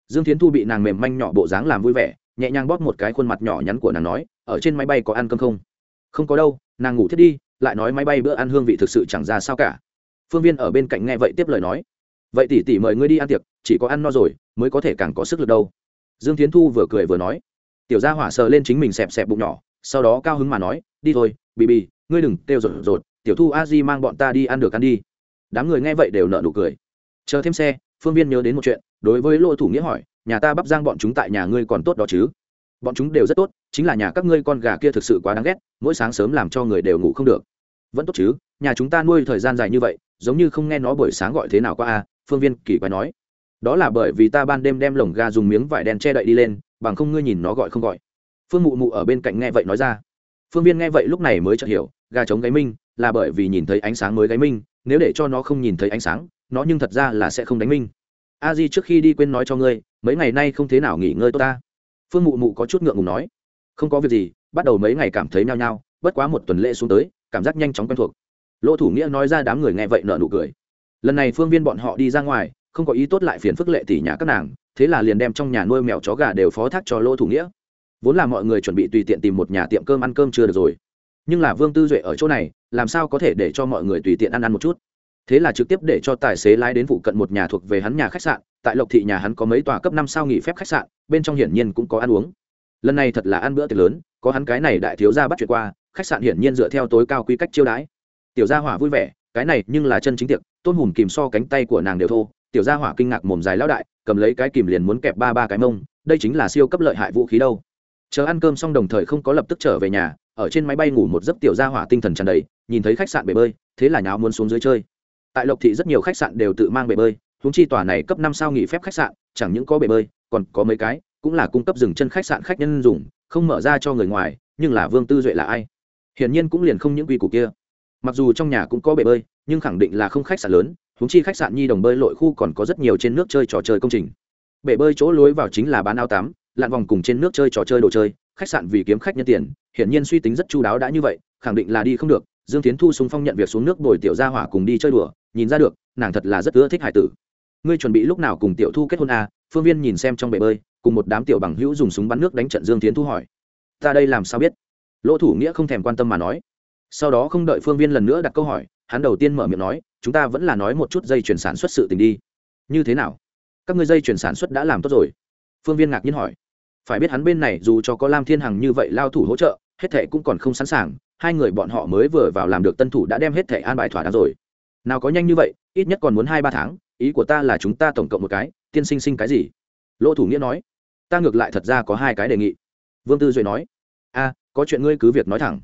Dương tiến thu bị nàng mềm manh nhỏ bộ dáng làm vui vẻ nhẹ nhàng bóp một cái khuôn mặt nhỏ nhắn của nàng nói, ở trên máy bay có ăn cơm không? Không có đâu, nàng ngủ thiết đi, lại nói máy bay bữa ăn hương vị thực sự chẳng ra sao cả. Phương viên ở bên cạnh nghe vậy tiếp lời nói, vậy tỷ tỷ mời ngươi đi ăn tiệc, chỉ có ăn no rồi, mới có thể càng có sức lực đâu. Dương tiến thu vừa cười vừa nói, tiểu gia hỏa sờ lên chính mình xẹp xẹp bụng nhỏ, sau đó cao hứng mà nói, đi thôi, bì bì, ngươi đừng kêu rột rột, tiểu thu a di mang bọn ta đi ăn được ăn đi. Đám người nghe vậy đều nợ nụ cười. Chờ thêm xe, phương viên nhớ đến một chuyện, đối với lỗ thủ nghĩa hỏi nhà ta bắp giang bọn chúng tại nhà ngươi còn tốt đó chứ? Bọn chúng đều rất tốt, chính là nhà các ngươi con gà kia thực sự quá đáng ghét, mỗi sáng sớm làm cho người đều ngủ không được. Vẫn tốt chứ, nhà chúng ta nuôi thời gian dài như vậy, giống như không nghe nó buổi sáng gọi thế nào qua a phương viên kỳ quái nói. Đó là bởi vì ta ban đêm đem lồng gà dùng miếng vải đen che đậy đi lên, bằng không ngươi nhìn nó gọi không gọi. Phương mụ mụ ở bên cạnh nghe vậy nói ra. Phương viên nghe vậy lúc này mới chợt hiểu, gà trống gáy minh, là bởi vì nhìn thấy ánh sáng mới gáy minh, nếu để cho nó không nhìn thấy ánh sáng, nó nhưng thật ra là sẽ không đánh minh a di trước khi đi quên nói cho ngươi, mấy ngày nay không thế nào nghỉ ngơi tốt ta. Phương mụ mụ có chút ngượng ngùng nói. Không có việc gì, bắt đầu mấy ngày cảm thấy nhao nhao, bất quá một tuần lễ xuống tới, cảm giác nhanh chóng quen thuộc. Lỗ thủ nghĩa nói ra đám người nghe vậy nợ nụ cười. Lần này phương viên bọn họ đi ra ngoài, không có ý tốt lại phiền phức lệ tỷ nhà các nàng, thế là liền đem trong nhà nuôi mèo chó gà đều phó thác cho lỗ thủ nghĩa. Vốn là mọi người chuẩn bị tùy tiện tìm một nhà tiệm cơm ăn cơm chưa được rồi. Nhưng là vương tư duệ ở chỗ này, làm sao có thể để cho mọi người tùy tiện ăn ăn một chút? Thế là trực tiếp để cho tài xế lái đến vụ cận một nhà thuộc về hắn nhà khách sạn, tại lộc thị nhà hắn có mấy tòa cấp năm sao nghỉ phép khách sạn, bên trong hiển nhiên cũng có ăn uống. Lần này thật là ăn bữa tiệc lớn, có hắn cái này đại thiếu gia bắt chuyện qua, khách sạn hiển nhiên dựa theo tối cao quy cách chiêu đãi. Tiểu gia hỏa vui vẻ, cái này nhưng là chân chính tiệc, tôn hùm kìm so cánh tay của nàng đều thô. Tiểu gia hỏa kinh ngạc mồm dài lão đại, cầm lấy cái kìm liền muốn kẹp ba ba cái mông, đây chính là siêu cấp lợi hại vũ khí đâu. Chờ ăn cơm xong đồng thời không có lập tức trở về nhà, ở trên máy bay ngủ một giấc tiểu gia hỏa tinh thần tràn đầy, nhìn thấy khách sạn bể bơi, thế là nháo muốn xuống dưới chơi tại lộc thị rất nhiều khách sạn đều tự mang bể bơi húng chi tòa này cấp năm sao nghỉ phép khách sạn, chẳng những có bể bơi, còn có mấy cái, cũng là cung cấp dừng chân khách sạn khách nhân dùng, không mở ra cho người ngoài, nhưng là vương tư duệ là ai? Hiển nhiên cũng liền không những quy củ kia. Mặc dù trong nhà cũng có bể bơi, nhưng khẳng định là không khách sạn lớn húng chi khách sạn nhi đồng bơi lội khu còn có rất nhiều trên nước chơi trò chơi công trình. Bể bơi chỗ lối vào chính là bán áo tắm, lặn vòng cùng trên nước chơi trò chơi đồ chơi, khách sạn vì kiếm khách nhân tiền, hiển nhiên suy tính rất chu đáo đã như vậy, khẳng định là đi không được dương tiến thu súng phong nhận việc xuống nước bồi tiểu gia hỏa cùng đi chơi đùa nhìn ra được nàng thật là rất ưa thích hải tử. Ngươi chuẩn bị lúc nào cùng tiểu thu kết hôn à, phương viên nhìn xem trong bể bơi cùng một đám tiểu bằng hữu dùng súng bắn nước đánh trận dương tiến thu hỏi. Ta đây làm sao biết? Lỗ thủ nghĩa không thèm quan tâm mà nói. Sau đó không đợi phương viên lần nữa đặt câu hỏi hắn đầu tiên mở miệng nói chúng ta vẫn là nói một chút dây chuyển sản xuất sự tình đi. Như thế nào? Các ngươi dây chuyển sản xuất đã làm tốt rồi. Phương viên ngạc nhiên hỏi. Phải biết hắn bên này dù cho có lam thiên hằng như vậy lao thủ hỗ trợ hết thệ cũng còn không sẵn sàng hai người bọn họ mới vừa vào làm được tân thủ đã đem hết thẻ an bài thỏa đáng rồi. Nào có nhanh như vậy, ít nhất còn muốn hai ba tháng, ý của ta là chúng ta tổng cộng một cái, tiên sinh sinh cái gì? Lỗ thủ nghĩa nói. Ta ngược lại thật ra có hai cái đề nghị. Vương tư duệ nói. A, có chuyện ngươi cứ việc nói thẳng.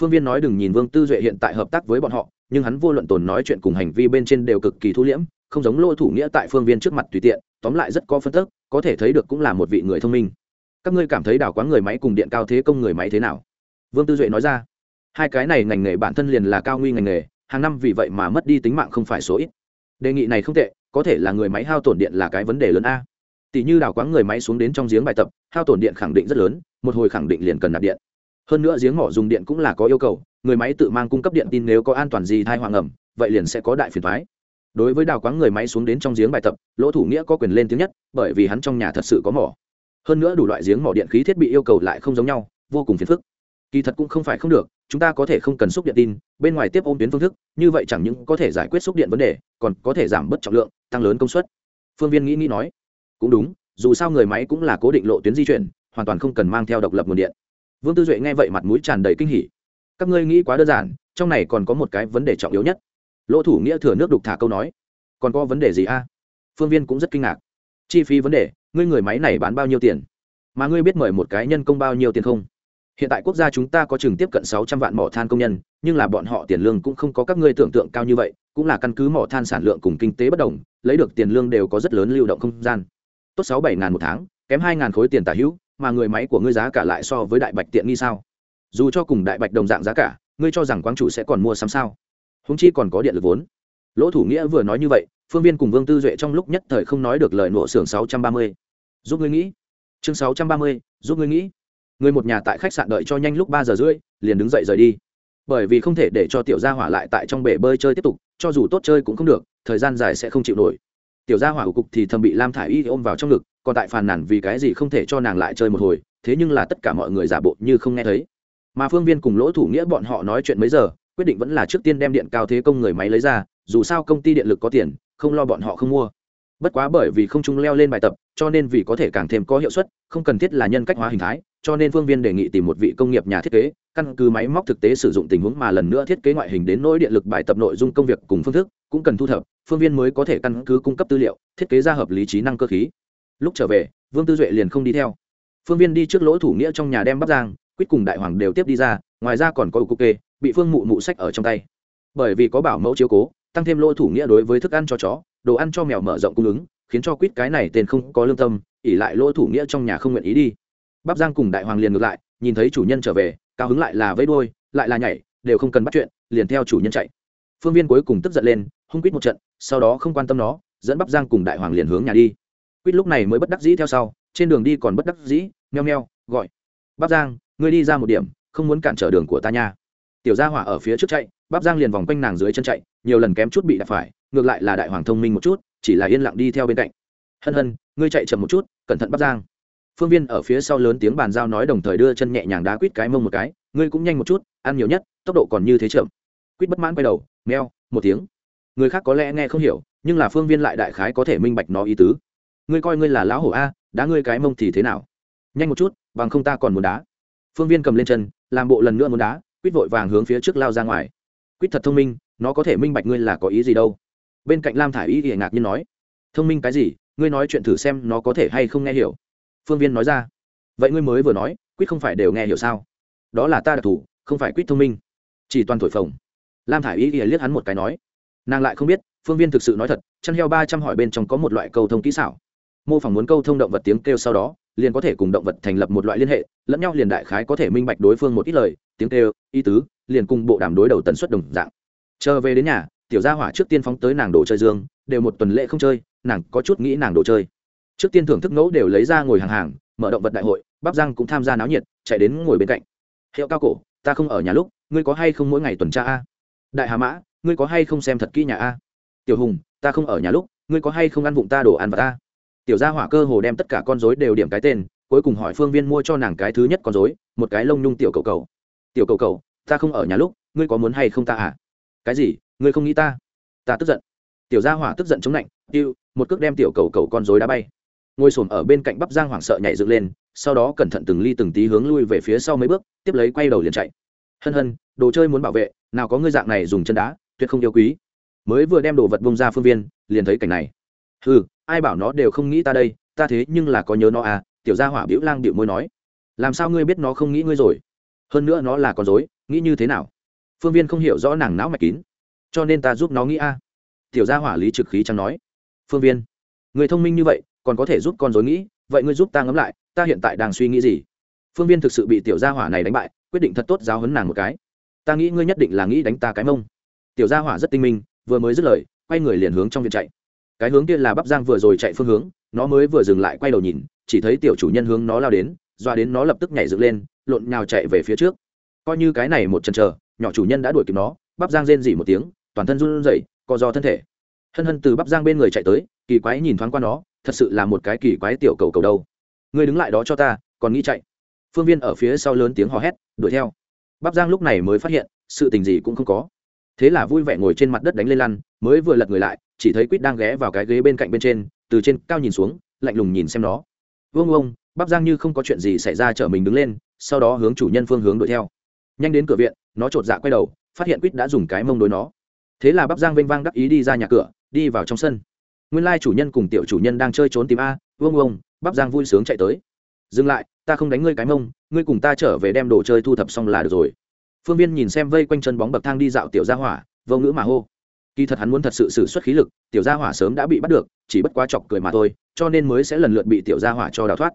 Phương viên nói đừng nhìn vương tư duệ hiện tại hợp tác với bọn họ, nhưng hắn vô luận tồn nói chuyện cùng hành vi bên trên đều cực kỳ thu liễm, không giống lỗ thủ nghĩa tại phương viên trước mặt tùy tiện, tóm lại rất có phân tức, có thể thấy được cũng là một vị người thông minh. Các ngươi cảm thấy đảo quán người máy cùng điện cao thế công người máy thế nào? Vương tư duệ nói ra hai cái này ngành nghề bản thân liền là cao nguy ngành nghề, hàng năm vì vậy mà mất đi tính mạng không phải số ít. Đề nghị này không tệ, có thể là người máy hao tổn điện là cái vấn đề lớn a. Tỷ như đào quáng người máy xuống đến trong giếng bài tập, hao tổn điện khẳng định rất lớn, một hồi khẳng định liền cần nạp điện. Hơn nữa giếng mỏ dùng điện cũng là có yêu cầu, người máy tự mang cung cấp điện tin nếu có an toàn gì thai hoàng ẩm vậy liền sẽ có đại phiền thoái đối với đào quáng người máy xuống đến trong giếng bài tập, lỗ thủ nghĩa có quyền lên tiếng nhất, bởi vì hắn trong nhà thật sự có mỏ. Hơn nữa đủ loại giếng mỏ điện khí thiết bị yêu cầu lại không giống nhau, vô cùng phiền phức kỳ thật cũng không phải không được, chúng ta có thể không cần xúc điện tin, bên ngoài tiếp ôm tuyến phương thức, như vậy chẳng những có thể giải quyết xúc điện vấn đề, còn có thể giảm bớt trọng lượng, tăng lớn công suất. Phương viên nghĩ nghĩ nói, cũng đúng, dù sao người máy cũng là cố định lộ tuyến di chuyển, hoàn toàn không cần mang theo độc lập nguồn điện. Vương tư duệ nghe vậy mặt mũi tràn đầy kinh hỉ. Các ngươi nghĩ quá đơn giản, trong này còn có một cái vấn đề trọng yếu nhất. Lỗ thủ nghĩa thừa nước đục thả câu nói, còn có vấn đề gì a? Phương viên cũng rất kinh ngạc. Chi phí vấn đề, ngươi người máy này bán bao nhiêu tiền? Mà ngươi biết mời một cái nhân công bao nhiêu tiền không? Hiện tại quốc gia chúng ta có chừng tiếp cận sáu trăm vạn mỏ than công nhân, nhưng là bọn họ tiền lương cũng không có các ngươi tưởng tượng cao như vậy, cũng là căn cứ mỏ than sản lượng cùng kinh tế bất đồng, lấy được tiền lương đều có rất lớn lưu động không gian. Tốt sáu bảy ngàn một tháng, kém hai ngàn khối tiền tả hữu, mà người máy của ngươi giá cả lại so với đại bạch tiện nghi sao? Dù cho cùng đại bạch đồng dạng giá cả, ngươi cho rằng quang chủ sẽ còn mua sắm sao? Húng chi còn có điện lực vốn. Lỗ thủ nghĩa vừa nói như vậy, phương viên cùng vương tư duệ trong lúc nhất thời không nói được lời nổ xưởng sáu trăm ba mươi. Giúp ngươi nghĩ. Chương sáu trăm ba mươi, giúp ngươi nghĩ người một nhà tại khách sạn đợi cho nhanh lúc ba giờ rưỡi, liền đứng dậy rời đi. Bởi vì không thể để cho tiểu gia hỏa lại tại trong bể bơi chơi tiếp tục, cho dù tốt chơi cũng không được, thời gian dài sẽ không chịu nổi. Tiểu gia hỏa của cục thì thầm bị lam thả i y ôm vào trong ngực, còn tại phàn nàn vì cái gì không thể cho nàng lại chơi một hồi, thế nhưng là tất cả mọi người giả bộ như không nghe thấy. Mà phương viên cùng lỗ thủ nghĩa bọn họ nói chuyện mấy giờ, quyết định vẫn là trước tiên đem điện cao thế công người máy lấy ra, dù sao công ty điện lực có tiền, không lo bọn họ không mua. Bất quá bởi vì không trung leo lên bài tập, cho nên vì có thể càng thêm có hiệu suất, không cần thiết là nhân cách hóa hình thái cho nên phương viên đề nghị tìm một vị công nghiệp nhà thiết kế, căn cứ máy móc thực tế sử dụng tình huống mà lần nữa thiết kế ngoại hình đến nỗi điện lực bài tập nội dung công việc cùng phương thức, cũng cần thu thập, phương viên mới có thể căn cứ cung cấp tư liệu, thiết kế ra hợp lý trí năng cơ khí. Lúc trở về, vương tư duệ liền không đi theo. Phương viên đi trước lỗ thủ nghĩa trong nhà đem bắc giang quyết cùng đại hoàng đều tiếp đi ra, ngoài ra còn có ưu cục kê, bị phương mụ mụ sách ở trong tay. Bởi vì có bảo mẫu chiếu cố, tăng thêm lỗ thủ nghĩa đối với thức ăn cho chó, đồ ăn cho mèo mở rộng cung ứng, khiến cho quýt cái này tên không có lương tâm ỉ lại lỗ thủ nghĩa trong nhà không nguyện ý đi bắp giang cùng đại hoàng liền ngược lại, nhìn thấy chủ nhân trở về, cao hứng lại là vẫy đôi lại là nhảy, đều không cần bắt chuyện, liền theo chủ nhân chạy. Phương viên cuối cùng tức giận lên, hung quýt một trận, sau đó không quan tâm nó, dẫn bắp giang cùng đại hoàng liền hướng nhà đi. Quýt lúc này mới bất đắc dĩ theo sau, trên đường đi còn bất đắc dĩ nheo nheo gọi. Bắp giang, ngươi đi ra một điểm, không muốn cản trở đường của ta nha. Tiểu gia hỏa ở phía trước chạy bắp giang liền vòng quanh nàng dưới chân chạy, nhiều lần kém chút bị đạp phải, ngược lại là đại hoàng thông minh một chút, chỉ là yên lặng đi theo bên cạnh. Hân hân, ngươi chạy chậm một chút, cẩn thận bắp giang phương viên ở phía sau lớn tiếng bàn giao nói đồng thời đưa chân nhẹ nhàng đá quýt cái mông một cái, ngươi cũng nhanh một chút, ăn nhiều nhất, tốc độ còn như thế chậm. Quýt bất mãn quay đầu, meo, một tiếng. Người khác có lẽ nghe không hiểu, nhưng là phương viên lại đại khái có thể minh bạch nó ý tứ. Ngươi coi ngươi là lão hổ a, đá ngươi cái mông thì thế nào? Nhanh một chút, bằng không ta còn muốn đá. Phương viên cầm lên chân, làm bộ lần nữa muốn đá, quýt vội vàng hướng phía trước lao ra ngoài. Quýt thật thông minh, nó có thể minh bạch ngươi là có ý gì đâu. Bên cạnh lam thả i y thì ngạc nhiên nói, thông minh cái gì? Ngươi nói chuyện thử xem nó có thể hay không nghe hiểu phương viên nói ra. Vậy ngươi mới vừa nói, quýt không phải đều nghe hiểu sao? Đó là ta đặc thù, không phải quýt thông minh. Chỉ toàn thổi phồng. Lam thả i y ý liếc hắn một cái nói. Nàng lại không biết, phương viên thực sự nói thật, chăn heo ba trăm hỏi bên trong có một loại câu thông kỹ xảo. Mô phỏng muốn câu thông động vật tiếng kêu sau đó, liền có thể cùng động vật thành lập một loại liên hệ, lẫn nhau liền đại khái có thể minh bạch đối phương một ít lời, tiếng kêu, ý tứ, liền cùng bộ đàm đối đầu tần suất đồng dạng. Chờ về đến nhà, tiểu gia hỏa trước tiên phóng tới nàng đồ chơi dương, đều một tuần lễ không chơi, nàng có chút nghĩ nàng đồ chơi trước tiên thưởng thức ngẫu đều lấy ra ngồi hàng hàng, mở động vật đại hội, bắp giang cũng tham gia náo nhiệt, chạy đến ngồi bên cạnh. Hiệu cao cổ, ta không ở nhà lúc, ngươi có hay không mỗi ngày tuần tra a? Đại hà mã, ngươi có hay không xem thật kỹ nhà a? Tiểu hùng, ta không ở nhà lúc, ngươi có hay không ăn vụng ta đồ ăn vật ta tiểu gia hỏa cơ hồ đem tất cả con dối đều điểm cái tên, cuối cùng hỏi phương viên mua cho nàng cái thứ nhất con dối một cái lông nhung tiểu cầu cầu. Tiểu cầu cầu, ta không ở nhà lúc, ngươi có muốn hay không ta à? Cái gì, ngươi không nghĩ ta? Ta tức giận. Tiểu gia hỏa tức giận chống lạnh, tiêu, một cước đem tiểu cầu cầu con dối đá bay ngồi s ở bên cạnh bắp giang hoảng sợ nhảy dựng lên, sau đó cẩn thận từng ly từng tí hướng lui về phía sau mấy bước, tiếp lấy quay đầu liền chạy. Hân hân, đồ chơi muốn bảo vệ, nào có ngươi dạng này dùng chân đá, tuyệt không yêu quý. Mới vừa đem đồ vật bông ra phương viên, liền thấy cảnh này. Ừ ai bảo nó đều không nghĩ ta đây, ta thế nhưng là có nhớ nó à tiểu gia hỏa biểu lang biểu môi nói. Làm sao ngươi biết nó không nghĩ ngươi rồi? Hơn nữa nó là con dối nghĩ như thế nào? Phương viên không hiểu rõ nàng não mạch kín. Cho nên ta giúp nó nghĩ a. Tiểu gia hỏa lý trực khí chẳng nói. Phương viên, người thông minh như vậy còn có thể giúp con dối nghĩ, vậy ngươi giúp ta ngẫm lại, ta hiện tại đang suy nghĩ gì? Phương viên thực sự bị tiểu gia hỏa này đánh bại, quyết định thật tốt giáo hấn nàng một cái. Ta nghĩ ngươi nhất định là nghĩ đánh ta cái mông. Tiểu gia hỏa rất tinh minh, vừa mới dứt lời, quay người liền hướng trong viện chạy. Cái hướng kia là bắp giang vừa rồi chạy phương hướng, nó mới vừa dừng lại quay đầu nhìn, chỉ thấy tiểu chủ nhân hướng nó lao đến, doa đến nó lập tức nhảy dựng lên, lộn nhào chạy về phía trước. Coi như cái này một chân chờ, nhỏ chủ nhân đã đuổi kịp nó bắp giang rên dỉ một tiếng, toàn thân run rẩy, co do thân thể. Hân hân từ bắp giang bên người chạy tới, kỳ quái nhìn thoáng qua nó thật sự là một cái kỳ quái tiểu cầu cầu đâu. Ngươi đứng lại đó cho ta, còn nghĩ chạy. Phương viên ở phía sau lớn tiếng hò hét, đuổi theo. Bắp giang lúc này mới phát hiện, sự tình gì cũng không có. Thế là vui vẻ ngồi trên mặt đất đánh lên lăn, mới vừa lật người lại, chỉ thấy quýt đang ghé vào cái ghế bên cạnh bên trên, từ trên cao nhìn xuống, lạnh lùng nhìn xem nó. Vương ông bắp giang như không có chuyện gì xảy ra chở mình đứng lên, sau đó hướng chủ nhân phương hướng đuổi theo. Nhanh đến cửa viện, nó chột dạ quay đầu, phát hiện quýt đã dùng cái mông đối nó. Thế là bắp giang vênh vang đắc ý đi ra nhà cửa, đi vào trong sân nguyên lai chủ nhân cùng tiểu chủ nhân đang chơi trốn tìm a, vương ông bắp giang vui sướng chạy tới. Dừng lại, ta không đánh ngươi cái mông, ngươi cùng ta trở về đem đồ chơi thu thập xong là được rồi. Phương viên nhìn xem vây quanh chân bóng bậc thang đi dạo tiểu gia hỏa, vô ngữ mà hô. Kỳ thật hắn muốn thật sự xử suất khí lực, tiểu gia hỏa sớm đã bị bắt được, chỉ bất quá chọc cười mà thôi, cho nên mới sẽ lần lượt bị tiểu gia hỏa cho đào thoát.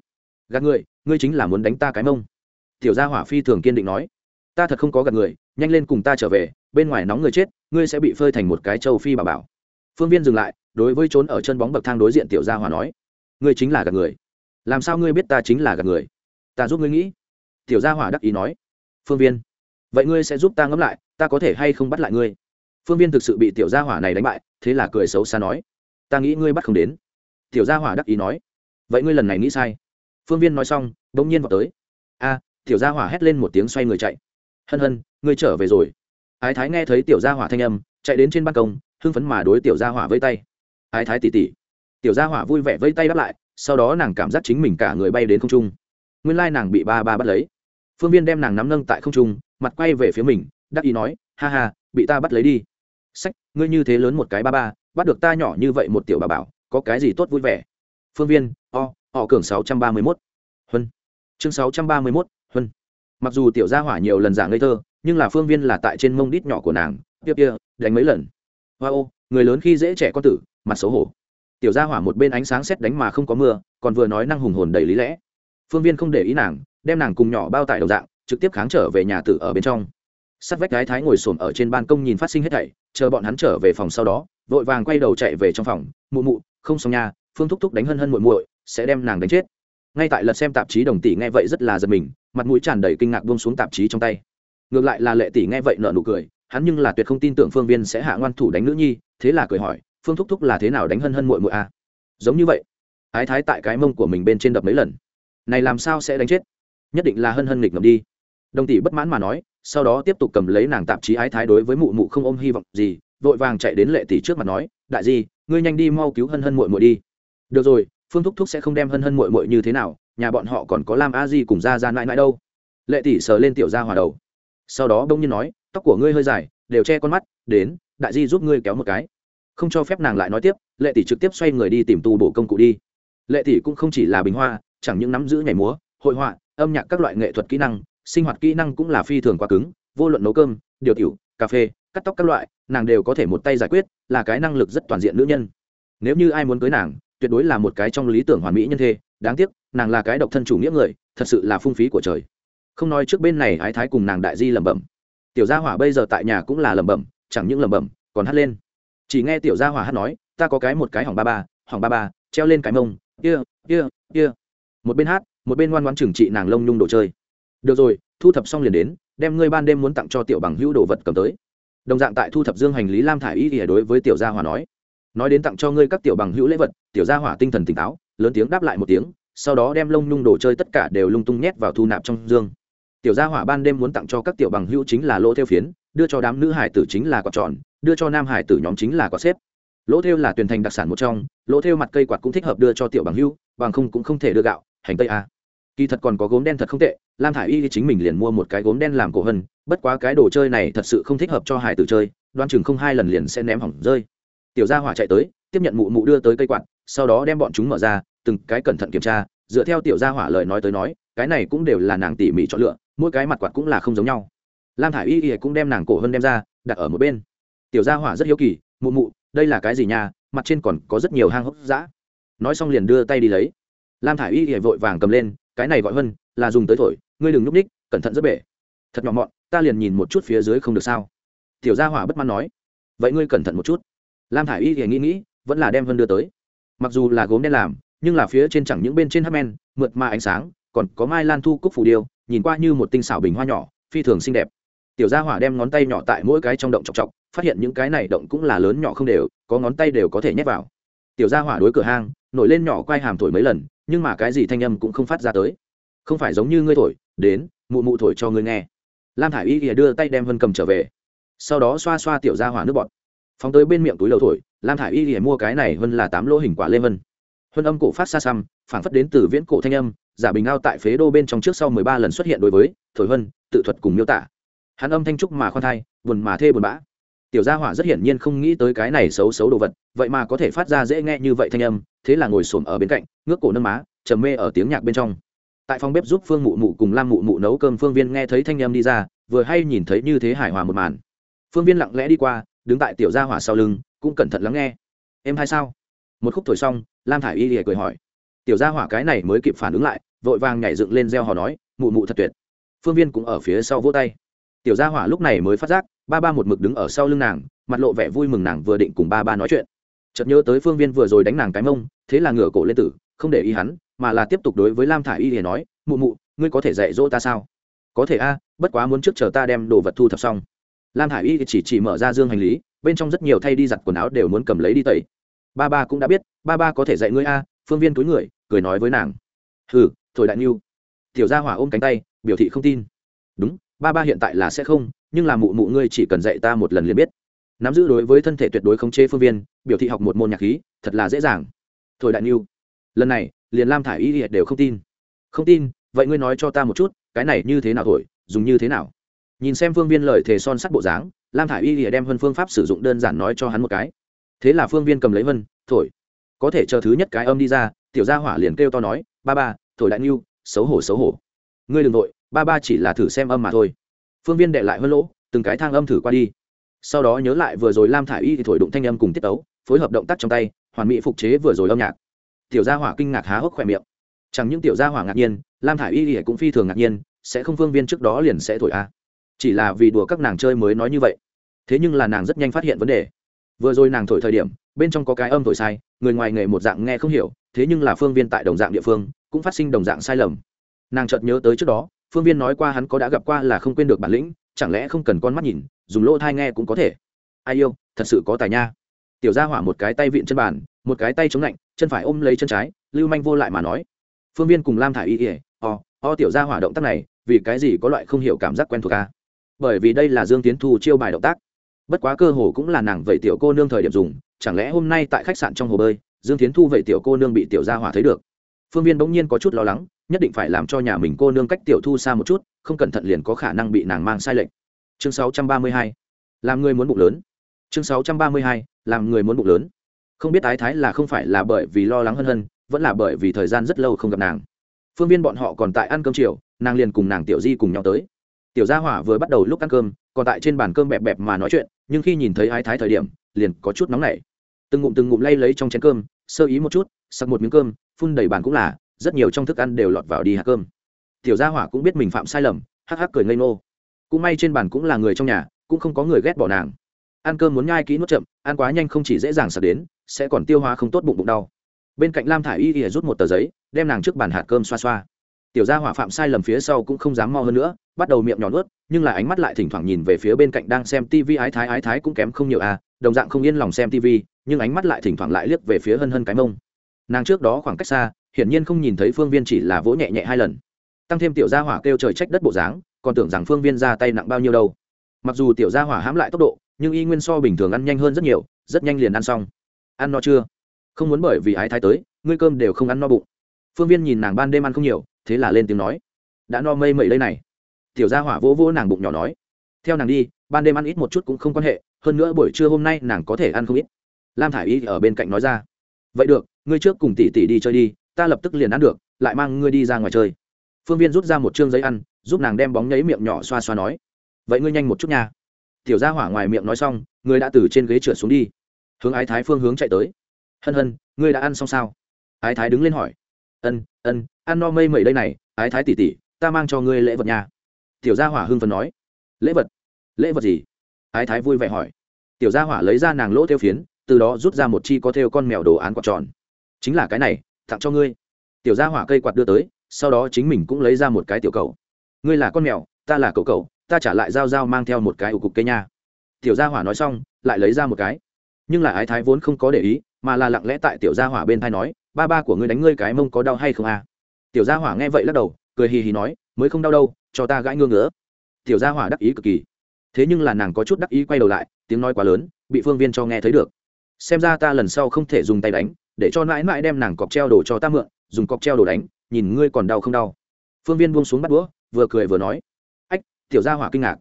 Gạt người, ngươi chính là muốn đánh ta cái mông. Tiểu gia hỏa phi thường kiên định nói. Ta thật không có gạt người, nhanh lên cùng ta trở về, bên ngoài nóng người chết, ngươi sẽ bị phơi thành một cái châu phi bà bảo phương viên dừng lại, đối với trốn ở chân bóng bậc thang đối diện tiểu gia Hòa nói, ngươi chính là gạt người. Làm sao ngươi biết ta chính là gạt người? Ta giúp ngươi nghĩ. Tiểu gia hỏa đắc ý nói, phương viên, vậy ngươi sẽ giúp ta ngẫm lại, ta có thể hay không bắt lại ngươi? Phương viên thực sự bị tiểu gia hỏa này đánh bại, thế là cười xấu xa nói, ta nghĩ ngươi bắt không đến. Tiểu gia hỏa đắc ý nói, vậy ngươi lần này nghĩ sai. Phương viên nói xong đ ỗ n g nhiên vào tới. A, tiểu gia hỏa hét lên một tiếng xoay người chạy. Hân hân, ngươi trở về rồi. Ái thái nghe thấy tiểu gia hỏa thanh âm, chạy đến trên ban công hưng phấn mà đối tiểu gia hỏa vây tay. Ái thái tỉ tỉ. Tiểu gia hỏa vui vẻ vây tay đáp lại, sau đó nàng cảm giác chính mình cả người bay đến không trung. Nguyên lai nàng bị ba ba bắt lấy. Phương viên đem nàng nắm nâng tại không trung, mặt quay về phía mình, đắc ý nói, ha ha, bị ta bắt lấy đi. Sách, ngươi như thế lớn một cái ba ba, bắt được ta nhỏ như vậy một tiểu bà bảo, có cái gì tốt vui vẻ? Phương viên, o, họ cường sáu trăm ba mươi mốt. Huân. Chương sáu trăm ba mươi mốt, huân. Mặc dù tiểu gia hỏa nhiều lần giả ngây thơ, nhưng là phương viên là tại trên mông đít nhỏ của nàng, tiếp kia đánh mấy lần? Wow người lớn khi dễ trẻ con tử, mặt xấu hổ. Tiểu gia hỏa một bên ánh sáng xét đánh mà không có mưa, còn vừa nói năng hùng hồn đầy lý lẽ. Phương viên không để ý nàng, đem nàng cùng nhỏ bao tải đầu dạng, trực tiếp kháng trở về nhà tử ở bên trong. Sắt vách gái thái ngồi xổm ở trên ban công nhìn phát sinh hết thảy, chờ bọn hắn trở về phòng sau đó, vội vàng quay đầu chạy về trong phòng, mụ mụ, không xong nha, phương thúc thúc đánh hân hân muội muội, sẽ đem nàng đánh chết. Ngay tại lật xem tạp chí đồng tỷ nghe vậy rất là giật mình, mặt mũi tràn đầy kinh ngạc buông xuống tạp chí trong tay. Ngược lại là lệ tỷ nghe vậy nợ nụ cười hắn nhưng là tuyệt không tin tưởng phương viên sẽ hạ ngoan thủ đánh nữ nhi, thế là cười hỏi, phương thúc thúc là thế nào đánh hân hân muội muội a? À? giống như vậy. Ái thái tại cái mông của mình bên trên đập mấy lần. Này làm sao sẽ đánh chết? Nhất định là hân hân nghịch ngầm đi. Đồng tỷ bất mãn mà nói, sau đó tiếp tục cầm lấy nàng tạp chí ái thái đối với mụ mụ không ôm hy vọng gì, vội vàng chạy đến lệ tỷ trước mặt nói, đại di, ngươi nhanh đi mau cứu hân hân muội muội đi. Được rồi, phương thúc thúc sẽ không đem hân hân muội muội như thế nào, nhà bọn họ còn có lam a di cùng ra ra nãi nãi đâu. Lệ tỷ sờ lên tiểu ra hòa đầu. Sau đó đông nhiên nói tóc của ngươi hơi dài, đều che con mắt, đến, đại di giúp ngươi kéo một cái. Không cho phép nàng lại nói tiếp, lệ tỷ trực tiếp xoay người đi tìm tu bổ công cụ đi. Lệ tỷ cũng không chỉ là bình hoa, chẳng những nắm giữ nhảy múa, hội họa, âm nhạc các loại nghệ thuật kỹ năng, sinh hoạt kỹ năng cũng là phi thường quá cứng, vô luận nấu cơm, điều tiểu, cà phê, cắt tóc các loại, nàng đều có thể một tay giải quyết, là cái năng lực rất toàn diện nữ nhân. Nếu như ai muốn cưới nàng, tuyệt đối là một cái trong lý tưởng hoàn mỹ nhân thê, đáng tiếc, nàng là cái độc thân chủ nghĩa người, thật sự là phung phí của trời. Không nói trước bên này ái thái cùng nàng đại di lẩm bẩm tiểu gia hỏa bây giờ tại nhà cũng là lẩm bẩm, chẳng những lẩm bẩm, còn hát lên. Chỉ nghe tiểu gia hỏa hát nói, ta có cái một cái hỏng ba ba, hỏng ba ba, treo lên cái mông, kia kia kia. Một bên hát, một bên ngoan ngoãn trừng trị nàng lông nhung đồ chơi. Được rồi, thu thập xong liền đến, đem ngươi ban đêm muốn tặng cho tiểu bằng hữu đồ vật cầm tới. Đồng dạng tại thu thập dương hành lý lam thả ý ỉa đối với tiểu gia hỏa nói. Nói đến tặng cho ngươi các tiểu bằng hữu lễ vật, tiểu gia hỏa tinh thần tỉnh táo, lớn tiếng đáp lại một tiếng, sau đó đem lông nhung đồ chơi tất cả đều lung tung nhét vào thu nạp trong dương tiểu gia hỏa ban đêm muốn tặng cho các tiểu bằng hữu chính là lỗ theo phiến, đưa cho đám nữ hải tử chính là quạt tròn, đưa cho nam hải tử nhóm chính là quạt xếp. Lỗ theo là tuyển thành đặc sản một trong, lỗ theo mặt cây quạt cũng thích hợp đưa cho tiểu bằng hữu, bằng không cũng không thể đưa gạo, hành tây a. Kỳ thật còn có gốm đen thật không tệ, lam thả i y chính mình liền mua một cái gốm đen làm cổ hân, bất quá cái đồ chơi này thật sự không thích hợp cho hải tử chơi đoan chừng không hai lần liền sẽ ném hỏng rơi. Tiểu gia hỏa chạy tới, tiếp nhận mụ mụ đưa tới cây quạt, sau đó đem bọn chúng mở ra, từng cái cẩn thận kiểm tra, dựa theo tiểu gia hỏa lời nói tới nói, cái này cũng đều là nàng tỉ mỉ chọn lựa mỗi cái mặt quạt cũng là không giống nhau. Lam thả i y ỉa cũng đem nàng cổ hơn đem ra đặt ở một bên. Tiểu gia hỏa rất hiếu kỳ mụ mụ đây là cái gì nha mặt trên còn có rất nhiều hang hốc dã. Nói xong liền đưa tay đi lấy. Lam thả i y ỉa vội vàng cầm lên cái này gọi hơn, là dùng tới thổi ngươi đừng nhúc ních cẩn thận rất bể. Thật nhỏ mọn ta liền nhìn một chút phía dưới không được sao. Tiểu gia hỏa bất mãn nói vậy ngươi cẩn thận một chút. Lam thả i y thì nghĩ nghĩ vẫn là đem vân đưa tới. Mặc dù là gốm đen làm nhưng là phía trên chẳng những bên trên hát men mượt mà ánh sáng còn có mai lan thu cúc phủ điêu nhìn qua như một tinh xảo bình hoa nhỏ, phi thường xinh đẹp. Tiểu gia hỏa đem ngón tay nhỏ tại mỗi cái trong động chọc chọc, phát hiện những cái này động cũng là lớn nhỏ không đều, có ngón tay đều có thể nhét vào. Tiểu gia hỏa đối cửa hang, nổi lên nhỏ quay hàm thổi mấy lần, nhưng mà cái gì thanh âm cũng không phát ra tới. Không phải giống như ngươi thổi, đến, mụ mụ thổi cho ngươi nghe. Lam thả i y ỉa đưa tay đem vân cầm trở về. Sau đó xoa xoa tiểu gia hỏa nước bọt. Phóng tới bên miệng túi lầu thổi, lam thả i y ỉa mua cái này vân là tám lỗ hình quả lê vân. Huân âm cổ phát xa xăm, phảng phất đến từ viễn cổ thanh âm giả bình ao tại phế đô bên trong trước sau mười ba lần xuất hiện đối với thổi huân, tự thuật cùng miêu tả. Hắn âm thanh trúc mà khoan thai, buồn mà thê buồn bã. Tiểu gia hỏa rất hiển nhiên không nghĩ tới cái này xấu xấu đồ vật, vậy mà có thể phát ra dễ nghe như vậy thanh âm, thế là ngồi xổm ở bên cạnh, ngước cổ nâng má, trầm mê ở tiếng nhạc bên trong. Tại phòng bếp giúp phương mụ mụ cùng lam mụ mụ nấu cơm, phương viên nghe thấy thanh âm đi ra, vừa hay nhìn thấy như thế hài hòa một màn. Phương viên lặng lẽ đi qua, đứng tại tiểu gia hỏa sau lưng, cũng cẩn thận lắng nghe. Em hay sao? Một khúc thổi xong, lam thả i y lìa cười hỏi tiểu gia hỏa cái này mới kịp phản ứng lại, vội vàng nhảy dựng lên reo hò nói, mụ mụ thật tuyệt. Phương viên cũng ở phía sau vỗ tay. Tiểu gia hỏa lúc này mới phát giác, ba ba một mực đứng ở sau lưng nàng, mặt lộ vẻ vui mừng nàng vừa định cùng ba ba nói chuyện. Chợt nhớ tới phương viên vừa rồi đánh nàng cái mông, thế là ngửa cổ lên tử, không để ý hắn, mà là tiếp tục đối với lam thả i y để nói, mụ mụ, ngươi có thể dạy dỗ ta sao? Có thể a, bất quá muốn trước chờ ta đem đồ vật thu thập xong. Lam thả i y chỉ chỉ mở ra dương hành lý, bên trong rất nhiều thay đi giặt quần áo đều muốn cầm lấy đi tẩy. Ba ba cũng đã biết, ba ba có thể dạy ngươi a phương viên túi người, cười nói với nàng. Hừ, thổi đại niu tiểu gia hỏa ôm cánh tay, biểu thị không tin. Đúng, ba ba hiện tại là sẽ không, nhưng là mụ mụ ngươi chỉ cần dạy ta một lần liền biết. Nắm giữ đối với thân thể tuyệt đối khống chế phương viên, biểu thị học một môn nhạc khí, thật là dễ dàng. Thổi đại niu lần này, liền lam thả i y đều không tin. Không tin, vậy ngươi nói cho ta một chút, cái này như thế nào thổi, dùng như thế nào? Nhìn xem phương viên lời thề son sắt bộ dáng, lam thả i y đem hơn phương pháp sử dụng đơn giản nói cho hắn một cái. Thế là phương viên cầm lấy vân thổi có thể chờ thứ nhất cái âm đi ra, tiểu gia hỏa liền kêu to nói, ba ba, thổi đại nghiêu xấu hổ xấu hổ. Ngươi đừng nội ba ba chỉ là thử xem âm mà thôi. Phương viên đệ lại hơn lỗ, từng cái thang âm thử qua đi. Sau đó nhớ lại vừa rồi lam thả i y thì thổi đụng thanh âm cùng tiết tấu, phối hợp động tác trong tay, hoàn mỹ phục chế vừa rồi âm nhạc. Tiểu gia hỏa kinh ngạc há hốc khỏe miệng. Chẳng những tiểu gia hỏa ngạc nhiên, lam thả i y thì cũng phi thường ngạc nhiên, sẽ không phương viên trước đó liền sẽ thổi a chỉ là vì đùa các nàng chơi mới nói như vậy. Thế nhưng là nàng rất nhanh phát hiện vấn đề vừa rồi nàng thổi thời điểm, bên trong có cái âm thổi sai, người ngoài nghề một dạng nghe không hiểu, thế nhưng là phương viên tại đồng dạng địa phương, cũng phát sinh đồng dạng sai lầm. Nàng chợt nhớ tới trước đó, phương viên nói qua hắn có đã gặp qua là không quên được bản lĩnh, chẳng lẽ không cần con mắt nhìn, dùng lỗ thai nghe cũng có thể. Ai yêu, thật sự có tài nha. Tiểu gia hỏa một cái tay vịn chân bàn, một cái tay chống lạnh, chân phải ôm lấy chân trái, lưu manh vô lại mà nói. Phương viên cùng lam thả y ỉa o o tiểu gia hỏa động tác này, vì cái gì có loại không hiểu cảm giác quen thuộc ca bởi vì đây là dương tiến thu chiêu bài động tác bất quá cơ hồ cũng là nàng vậy tiểu cô nương thời điểm dùng, chẳng lẽ hôm nay tại khách sạn trong hồ bơi, dương tiến thu vậy tiểu cô nương bị tiểu gia hỏa thấy được phương viên bỗng nhiên có chút lo lắng, nhất định phải làm cho nhà mình cô nương cách tiểu thu xa một chút, không cẩn thận liền có khả năng bị nàng mang sai lệch chương 632. làm người muốn bụng lớn chương 632. làm người muốn bụng lớn không biết ái thái là không phải là bởi vì lo lắng hân hân, vẫn là bởi vì thời gian rất lâu không gặp nàng phương viên bọn họ còn tại ăn cơm chiều, nàng liền cùng nàng tiểu di cùng nhau tới tiểu gia hỏa vừa bắt đầu lúc ăn cơm còn tại trên bàn cơm bẹp bẹp mà nói chuyện, nhưng khi nhìn thấy ái thái thời điểm, liền có chút nóng nảy. Từng ngụm từng ngụm lay lấy trong chén cơm, sơ ý một chút, sặc một miếng cơm, phun đầy bàn cũng là, rất nhiều trong thức ăn đều lọt vào đi hạt cơm. Tiểu gia hỏa cũng biết mình phạm sai lầm, hắc hắc cười ngây ngô. Cũng may trên bàn cũng là người trong nhà, cũng không có người ghét bỏ nàng. Ăn cơm muốn nhai kỹ nuốt chậm, ăn quá nhanh không chỉ dễ dàng sập đến, sẽ còn tiêu hóa không tốt bụng bụng đau. Bên cạnh lam thả i y y rút một tờ giấy, đem nàng trước bàn hạt cơm xoa xoa tiểu gia hỏa phạm sai lầm phía sau cũng không dám mo hơn nữa, bắt đầu miệng nhỏ nuốt, nhưng là ánh mắt lại thỉnh thoảng nhìn về phía bên cạnh đang xem tv ái thái ái thái cũng kém không nhiều à đồng dạng không yên lòng xem tv nhưng ánh mắt lại thỉnh thoảng lại liếc về phía hân hân cái mông. Nàng trước đó khoảng cách xa, hiển nhiên không nhìn thấy phương viên chỉ là vỗ nhẹ nhẹ hai lần. Tăng thêm tiểu gia hỏa kêu trời trách đất bộ dáng, còn tưởng rằng phương viên ra tay nặng bao nhiêu đâu. Mặc dù tiểu gia hỏa hãm lại tốc độ, nhưng y nguyên so bình thường ăn nhanh hơn rất nhiều, rất nhanh liền ăn xong. Ăn no chưa? Không muốn bởi vì ái thái tới, ngươi cơm đều không ăn no bụng. Phương viên nhìn nàng ban đêm ăn không nhiều thế là lên tiếng nói, đã no mây mẩy đây này. Tiểu gia hỏa vỗ vỗ nàng bụng nhỏ nói, theo nàng đi, ban đêm ăn ít một chút cũng không quan hệ, hơn nữa buổi trưa hôm nay nàng có thể ăn không ít. Lam thả i y ở bên cạnh nói ra, vậy được, ngươi trước cùng tỷ tỷ đi chơi đi, ta lập tức liền ăn được, lại mang ngươi đi ra ngoài chơi. Phương viên rút ra một chương giấy ăn, giúp nàng đem bóng nhấy miệng nhỏ xoa xoa nói, vậy ngươi nhanh một chút nha. Tiểu gia hỏa ngoài miệng nói xong ngươi đã từ trên ghế trượt xuống đi. Hướng ái thái phương hướng chạy tới. Hân hân, ngươi đã ăn xong sao? Ái thái đứng lên hỏi ân ân, ăn no mây mẩy đây này, ái thái tỉ tỉ ta mang cho ngươi lễ vật nha. tiểu gia hỏa hưng phần nói. Lễ vật? Lễ vật gì? Ái thái vui vẻ hỏi. Tiểu gia hỏa lấy ra nàng lỗ theo phiến, từ đó rút ra một chi có theo con mèo đồ án quạt tròn. Chính là cái này, tặng cho ngươi. Tiểu gia hỏa cây quạt đưa tới, sau đó chính mình cũng lấy ra một cái tiểu cầu. Ngươi là con mèo, ta là cậu cậu, ta trả lại dao dao mang theo một cái ủ cục cây nha. Tiểu gia hỏa nói xong, lại lấy ra một cái. Nhưng là ái thái vốn không có để ý, mà là lặng lẽ tại tiểu gia hỏa bên thai nói ba ba của ngươi đánh ngươi cái mông có đau hay không à? Tiểu gia hỏa nghe vậy lắc đầu, cười hì hì nói, mới không đau đâu, cho ta gãi ngương nữa tiểu gia hỏa đắc ý cực kỳ. Thế nhưng là nàng có chút đắc ý quay đầu lại, tiếng nói quá lớn, bị phương viên cho nghe thấy được. Xem ra ta lần sau không thể dùng tay đánh, để cho mãi mãi đem nàng cọc treo đồ cho ta mượn, dùng cọc treo đồ đánh, nhìn ngươi còn đau không đau. Phương viên buông xuống bắt đũa, vừa cười vừa nói. Ách, tiểu gia hỏa kinh ngạc.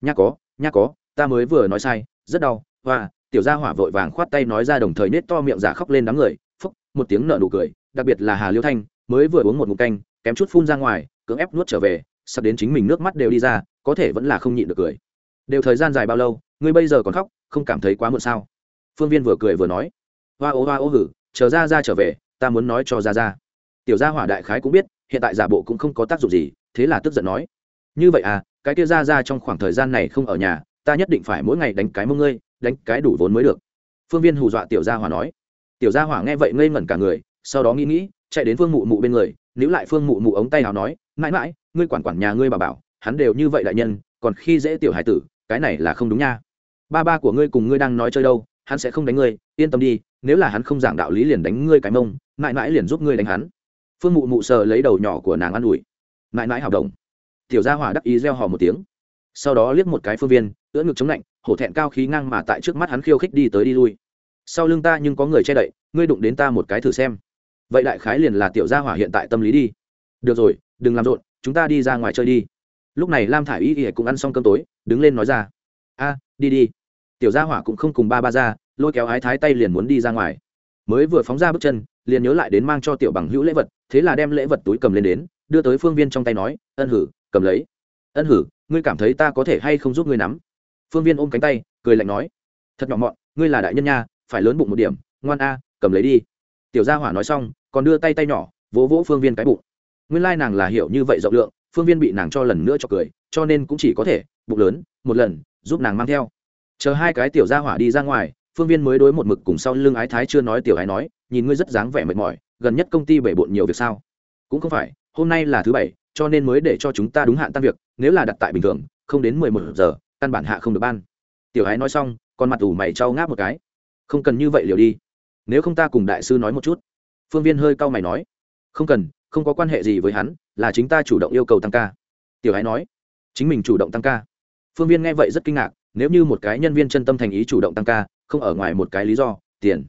Nha có nha có, ta mới vừa nói sai, rất đau và tiểu gia hỏa vội vàng khoát tay nói ra đồng thời nết to miệng giả khóc lên đám người một tiếng nợ nụ cười, đặc biệt là hà liêu thanh, mới vừa uống một ngụm canh, kém chút phun ra ngoài, cưỡng ép nuốt trở về, sắp đến chính mình nước mắt đều đi ra, có thể vẫn là không nhịn được cười. Đều thời gian dài bao lâu, ngươi bây giờ còn khóc, không cảm thấy quá muộn sao? Phương viên vừa cười vừa nói. Hoa ô hoa ô hử, chờ ra ra trở về, ta muốn nói cho ra ra. Tiểu gia hỏa đại khái cũng biết, hiện tại giả bộ cũng không có tác dụng gì, thế là tức giận nói. Như vậy à cái kia ra ra trong khoảng thời gian này không ở nhà, ta nhất định phải mỗi ngày đánh cái mông ngươi, đánh cái đủ vốn mới được. Phương viên hù dọa tiểu gia hỏa nói tiểu gia hỏa nghe vậy ngây ngẩn cả người, sau đó nghĩ nghĩ, chạy đến phương mụ mụ bên người, níu lại phương mụ mụ ống tay nào nói, mãi mãi, ngươi quản quản nhà ngươi bà bảo, hắn đều như vậy đại nhân, còn khi dễ tiểu hải tử, cái này là không đúng nha. Ba ba của ngươi cùng ngươi đang nói chơi đâu, hắn sẽ không đánh ngươi, yên tâm đi, nếu là hắn không giảng đạo lý liền đánh ngươi cái mông, mãi mãi liền giúp ngươi đánh hắn. Phương mụ mụ sờ lấy đầu nhỏ của nàng an ủi, mãi mãi hào đồng tiểu gia hỏa đắc ý reo hò một tiếng, sau đó liếc một cái phương viên, ưỡn ngực chống lạnh, hổ thẹn cao khí ngang mà tại trước mắt hắn khiêu khích đi tới đi lui sau lưng ta nhưng có người che đậy, ngươi đụng đến ta một cái thử xem. Vậy đại khái liền là tiểu gia hỏa hiện tại tâm lý đi. Được rồi, đừng làm rộn, chúng ta đi ra ngoài chơi đi. Lúc này lam thả i y ỉa cũng ăn xong cơm tối, đứng lên nói ra. A, đi đi. Tiểu gia hỏa cũng không cùng ba ba ra, lôi kéo ái thái tay liền muốn đi ra ngoài. Mới vừa phóng ra bước chân, liền nhớ lại đến mang cho tiểu bằng hữu lễ vật, thế là đem lễ vật túi cầm lên đến, đưa tới phương viên trong tay nói, ân hử, cầm lấy. Ân hử, ngươi cảm thấy ta có thể hay không giúp ngươi nắm? Phương viên ôm cánh tay, cười lạnh nói, thật nhỏ mọn, ngươi là đại nhân nha phải lớn bụng một điểm, ngoan a, cầm lấy đi. Tiểu gia hỏa nói xong, còn đưa tay tay nhỏ, vỗ vỗ phương viên cái bụng. Nguyên lai nàng là hiểu như vậy rộng lượng, phương viên bị nàng cho lần nữa cho cười, cho nên cũng chỉ có thể, bụng lớn, một lần, giúp nàng mang theo. Chờ hai cái tiểu gia hỏa đi ra ngoài, phương viên mới đối một mực cùng sau lưng ái thái chưa nói tiểu ái nói, nhìn ngươi rất dáng vẻ mệt mỏi, gần nhất công ty bể bộn nhiều việc sao? Cũng không phải, hôm nay là thứ bảy, cho nên mới để cho chúng ta đúng hạn tan việc, nếu là đặt tại bình thường, không đến mười một giờ, căn bản hạ không được ban. Tiểu ái nói xong còn mặt ủ mày trao ngáp một cái không cần như vậy liều đi. Nếu không ta cùng đại sư nói một chút. Phương viên hơi cau mày nói. Không cần, không có quan hệ gì với hắn, là chính ta chủ động yêu cầu tăng ca. Tiểu ái nói. Chính mình chủ động tăng ca. Phương viên nghe vậy rất kinh ngạc, nếu như một cái nhân viên chân tâm thành ý chủ động tăng ca, không ở ngoài một cái lý do, tiền.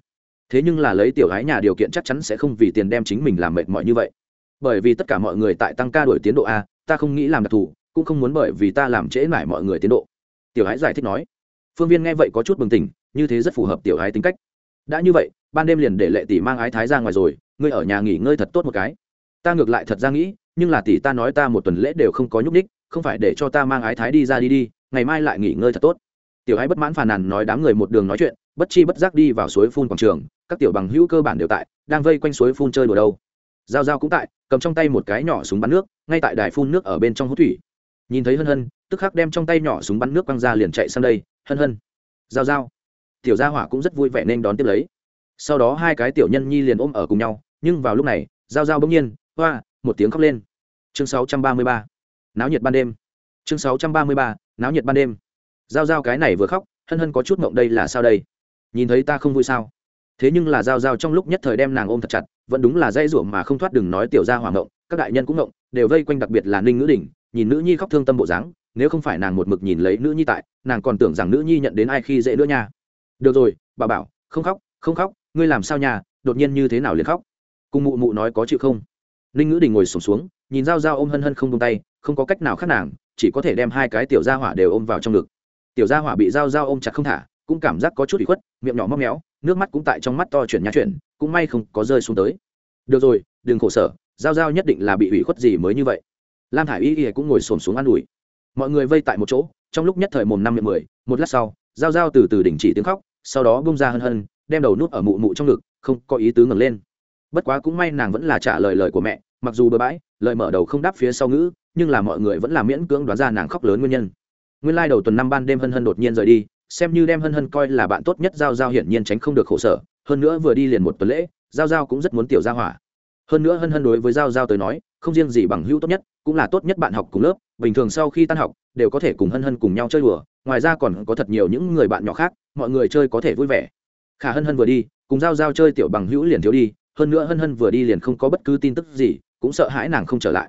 Thế nhưng là lấy tiểu ái nhà điều kiện chắc chắn sẽ không vì tiền đem chính mình làm mệt mỏi như vậy. Bởi vì tất cả mọi người tại tăng ca đổi tiến độ a, ta không nghĩ làm đặc thù, cũng không muốn bởi vì ta làm trễ mải mọi người tiến độ. Tiểu ái giải thích nói. Phương viên nghe vậy có chút bừng tỉnh như thế rất phù hợp tiểu ái tính cách. Đã như vậy, ban đêm liền để lệ tỷ mang ái thái ra ngoài rồi, ngươi ở nhà nghỉ ngơi thật tốt một cái. Ta ngược lại thật ra nghĩ, nhưng là tỷ ta nói ta một tuần lễ đều không có nhúc ních không phải để cho ta mang ái thái đi ra đi đi, ngày mai lại nghỉ ngơi thật tốt. Tiểu ái bất mãn phàn nàn nói đám người một đường nói chuyện, bất chi bất giác đi vào suối phun quảng trường, các tiểu bằng hữu cơ bản đều tại, đang vây quanh suối phun chơi đùa đâu. Giao giao cũng tại, cầm trong tay một cái nhỏ súng bắn nước, ngay tại đài phun nước ở bên trong hút thủy. Nhìn thấy hân hân, tức khắc đem trong tay nhỏ súng bắn nước quăng ra liền chạy sang đây, hân hân. Giao giao tiểu gia hỏa cũng rất vui vẻ nên đón tiếp lấy. Sau đó hai cái tiểu nhân nhi liền ôm ở cùng nhau, nhưng vào lúc này, giao giao bỗng nhiên, hoa, một tiếng khóc lên. Chương 633. náo nhiệt ban đêm. Chương 633. náo nhiệt ban đêm. Giao giao cái này vừa khóc, hân hân có chút mộng đây là sao đây? Nhìn thấy ta không vui sao? Thế nhưng là giao giao trong lúc nhất thời đem nàng ôm thật chặt, vẫn đúng là dây ruộng mà không thoát đừng nói tiểu gia hỏa mộng, các đại nhân cũng mộng, đều vây quanh đặc biệt là ninh ngữ đình, nhìn nữ nhi khóc thương tâm bộ dáng, nếu không phải nàng một mực nhìn lấy nữ nhi tại, nàng còn tưởng rằng nữ nhi nhận đến ai khi dễ nữa nha được rồi bà bảo không khóc không khóc ngươi làm sao nhà đột nhiên như thế nào liền khóc? Cùng mụ mụ nói có chịu không? Ninh ngữ đình ngồi sổm xuống, xuống nhìn dao dao ôm hân hân không tung tay không có cách nào khác nàng chỉ có thể đem hai cái tiểu gia hỏa đều ôm vào trong ngực. Tiểu gia hỏa bị dao dao ôm chặt không thả cũng cảm giác có chút bị khuất miệng nhỏ móc méo nước mắt cũng tại trong mắt to chuyển nhá chuyển cũng may không có rơi xuống tới. Được rồi đừng khổ sở giao giao nhất định là bị ủy khuất gì mới như vậy. Lam thả i y y cũng ngồi xổm xuống an ủi. Mọi người vây tại một chỗ trong lúc nhất thời mồm năm miệng mười một lát sau Giao Giao từ từ đình chỉ tiếng khóc, sau đó bung ra hân hân, đem đầu nút ở mụ mụ trong ngực, không có ý tứ ngẩng lên. Bất quá cũng may nàng vẫn là trả lời lời của mẹ, mặc dù bừa bãi, lời mở đầu không đáp phía sau ngữ, nhưng là mọi người vẫn là miễn cưỡng đoán ra nàng khóc lớn nguyên nhân. Nguyên lai、like、đầu tuần năm ban đêm hân hân đột nhiên rời đi, xem như đem hân hân coi là bạn tốt nhất Giao Giao hiển nhiên tránh không được khổ sở, hơn nữa vừa đi liền một tuần lễ, Giao Giao cũng rất muốn tiểu ra hỏa. Hơn nữa hân hân đối với Giao Giao tới nói, không riêng gì bằng hữu tốt nhất, cũng là tốt nhất bạn học cùng lớp, bình thường sau khi tan học, đều có thể cùng hân hân cùng nhau chơi đùa ngoài ra còn có thật nhiều những người bạn nhỏ khác, mọi người chơi có thể vui vẻ. Khả hân hân vừa đi, cùng g i a o g i a o chơi tiểu bằng hữu liền thiếu đi, hơn nữa hân hân vừa đi liền không có bất cứ tin tức gì, cũng sợ hãi nàng không trở lại.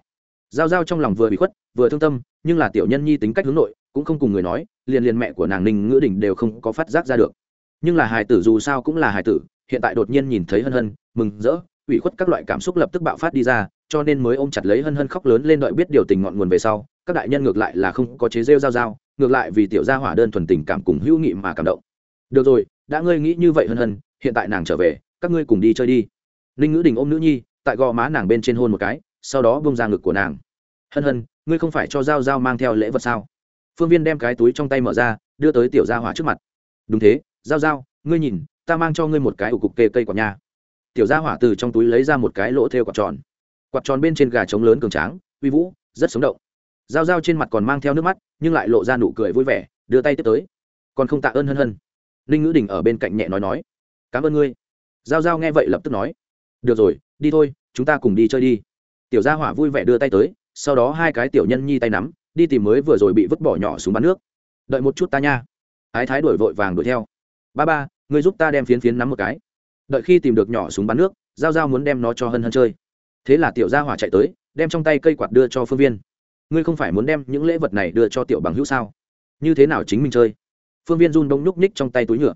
Giao giao trong lòng vừa bị khuất, vừa thương tâm, nhưng là tiểu nhân nhi tính cách hướng nội, cũng không cùng người nói, liền liền mẹ của nàng ninh ngữ đình đều không có phát giác ra được. Nhưng là hài tử dù sao cũng là hài tử, hiện tại đột nhiên nhìn thấy hân hân, mừng rỡ, ủy khuất các loại cảm xúc lập tức bạo phát đi ra, cho nên mới ôm chặt lấy hân hân khóc lớn lên đợi biết điều tình ngọn nguồn về sau, các đại nhân ngược lại là không có chế rêu giao giao ngược lại vì tiểu gia hỏa đơn thuần tình cảm cùng hữu nghị mà cảm động. Được rồi, đã ngươi nghĩ như vậy hân hân hiện tại nàng trở về, các ngươi cùng đi chơi đi. Ninh ngữ đình ôm nữ nhi, tại gò má nàng bên trên hôn một cái, sau đó bông ra ngực của nàng. Hân hân, ngươi không phải cho g i a o g i a o mang theo lễ vật sao? Phương viên đem cái túi trong tay mở ra, đưa tới tiểu gia hỏa trước mặt. Đúng thế g i a o g i a o ngươi nhìn, ta mang cho ngươi một cái ủ cục kê cây quả nhà tiểu gia hỏa từ trong túi lấy ra một cái lỗ thêu quạt tròn. Quạt tròn bên trên gà trống lớn cường tráng, uy vũ, rất sống động g i a o g i a o trên mặt còn mang theo nước mắt, nhưng lại lộ ra nụ cười vui vẻ, đưa tay tiếp tới. Còn không tạ ơn hân hân. Ninh ngữ đình ở bên cạnh nhẹ nói nói. Cảm ơn ngươi. G i a o g i a o nghe vậy lập tức nói. Được rồi, đi thôi, chúng ta cùng đi chơi đi. Tiểu gia hỏa vui vẻ đưa tay tới, sau đó hai cái tiểu nhân nhi tay nắm, đi tìm mới vừa rồi bị vứt bỏ nhỏ xuống bắn nước. Đợi một chút ta nha. Ái thái đuổi vội vàng đuổi theo. Ba ba người giúp ta đem phiến phiến nắm một cái. Đợi khi tìm được nhỏ súng bắn nước g i a o g i a o muốn đem nó cho hân hân chơi. Thế là tiểu gia hỏa chạy tới, đem trong tay cây quạt đưa cho phương viên ngươi không phải muốn đem những lễ vật này đưa cho tiểu bằng hữu sao? Như thế nào chính mình chơi? Phương viên run đông nhúc ních trong tay túi nhựa.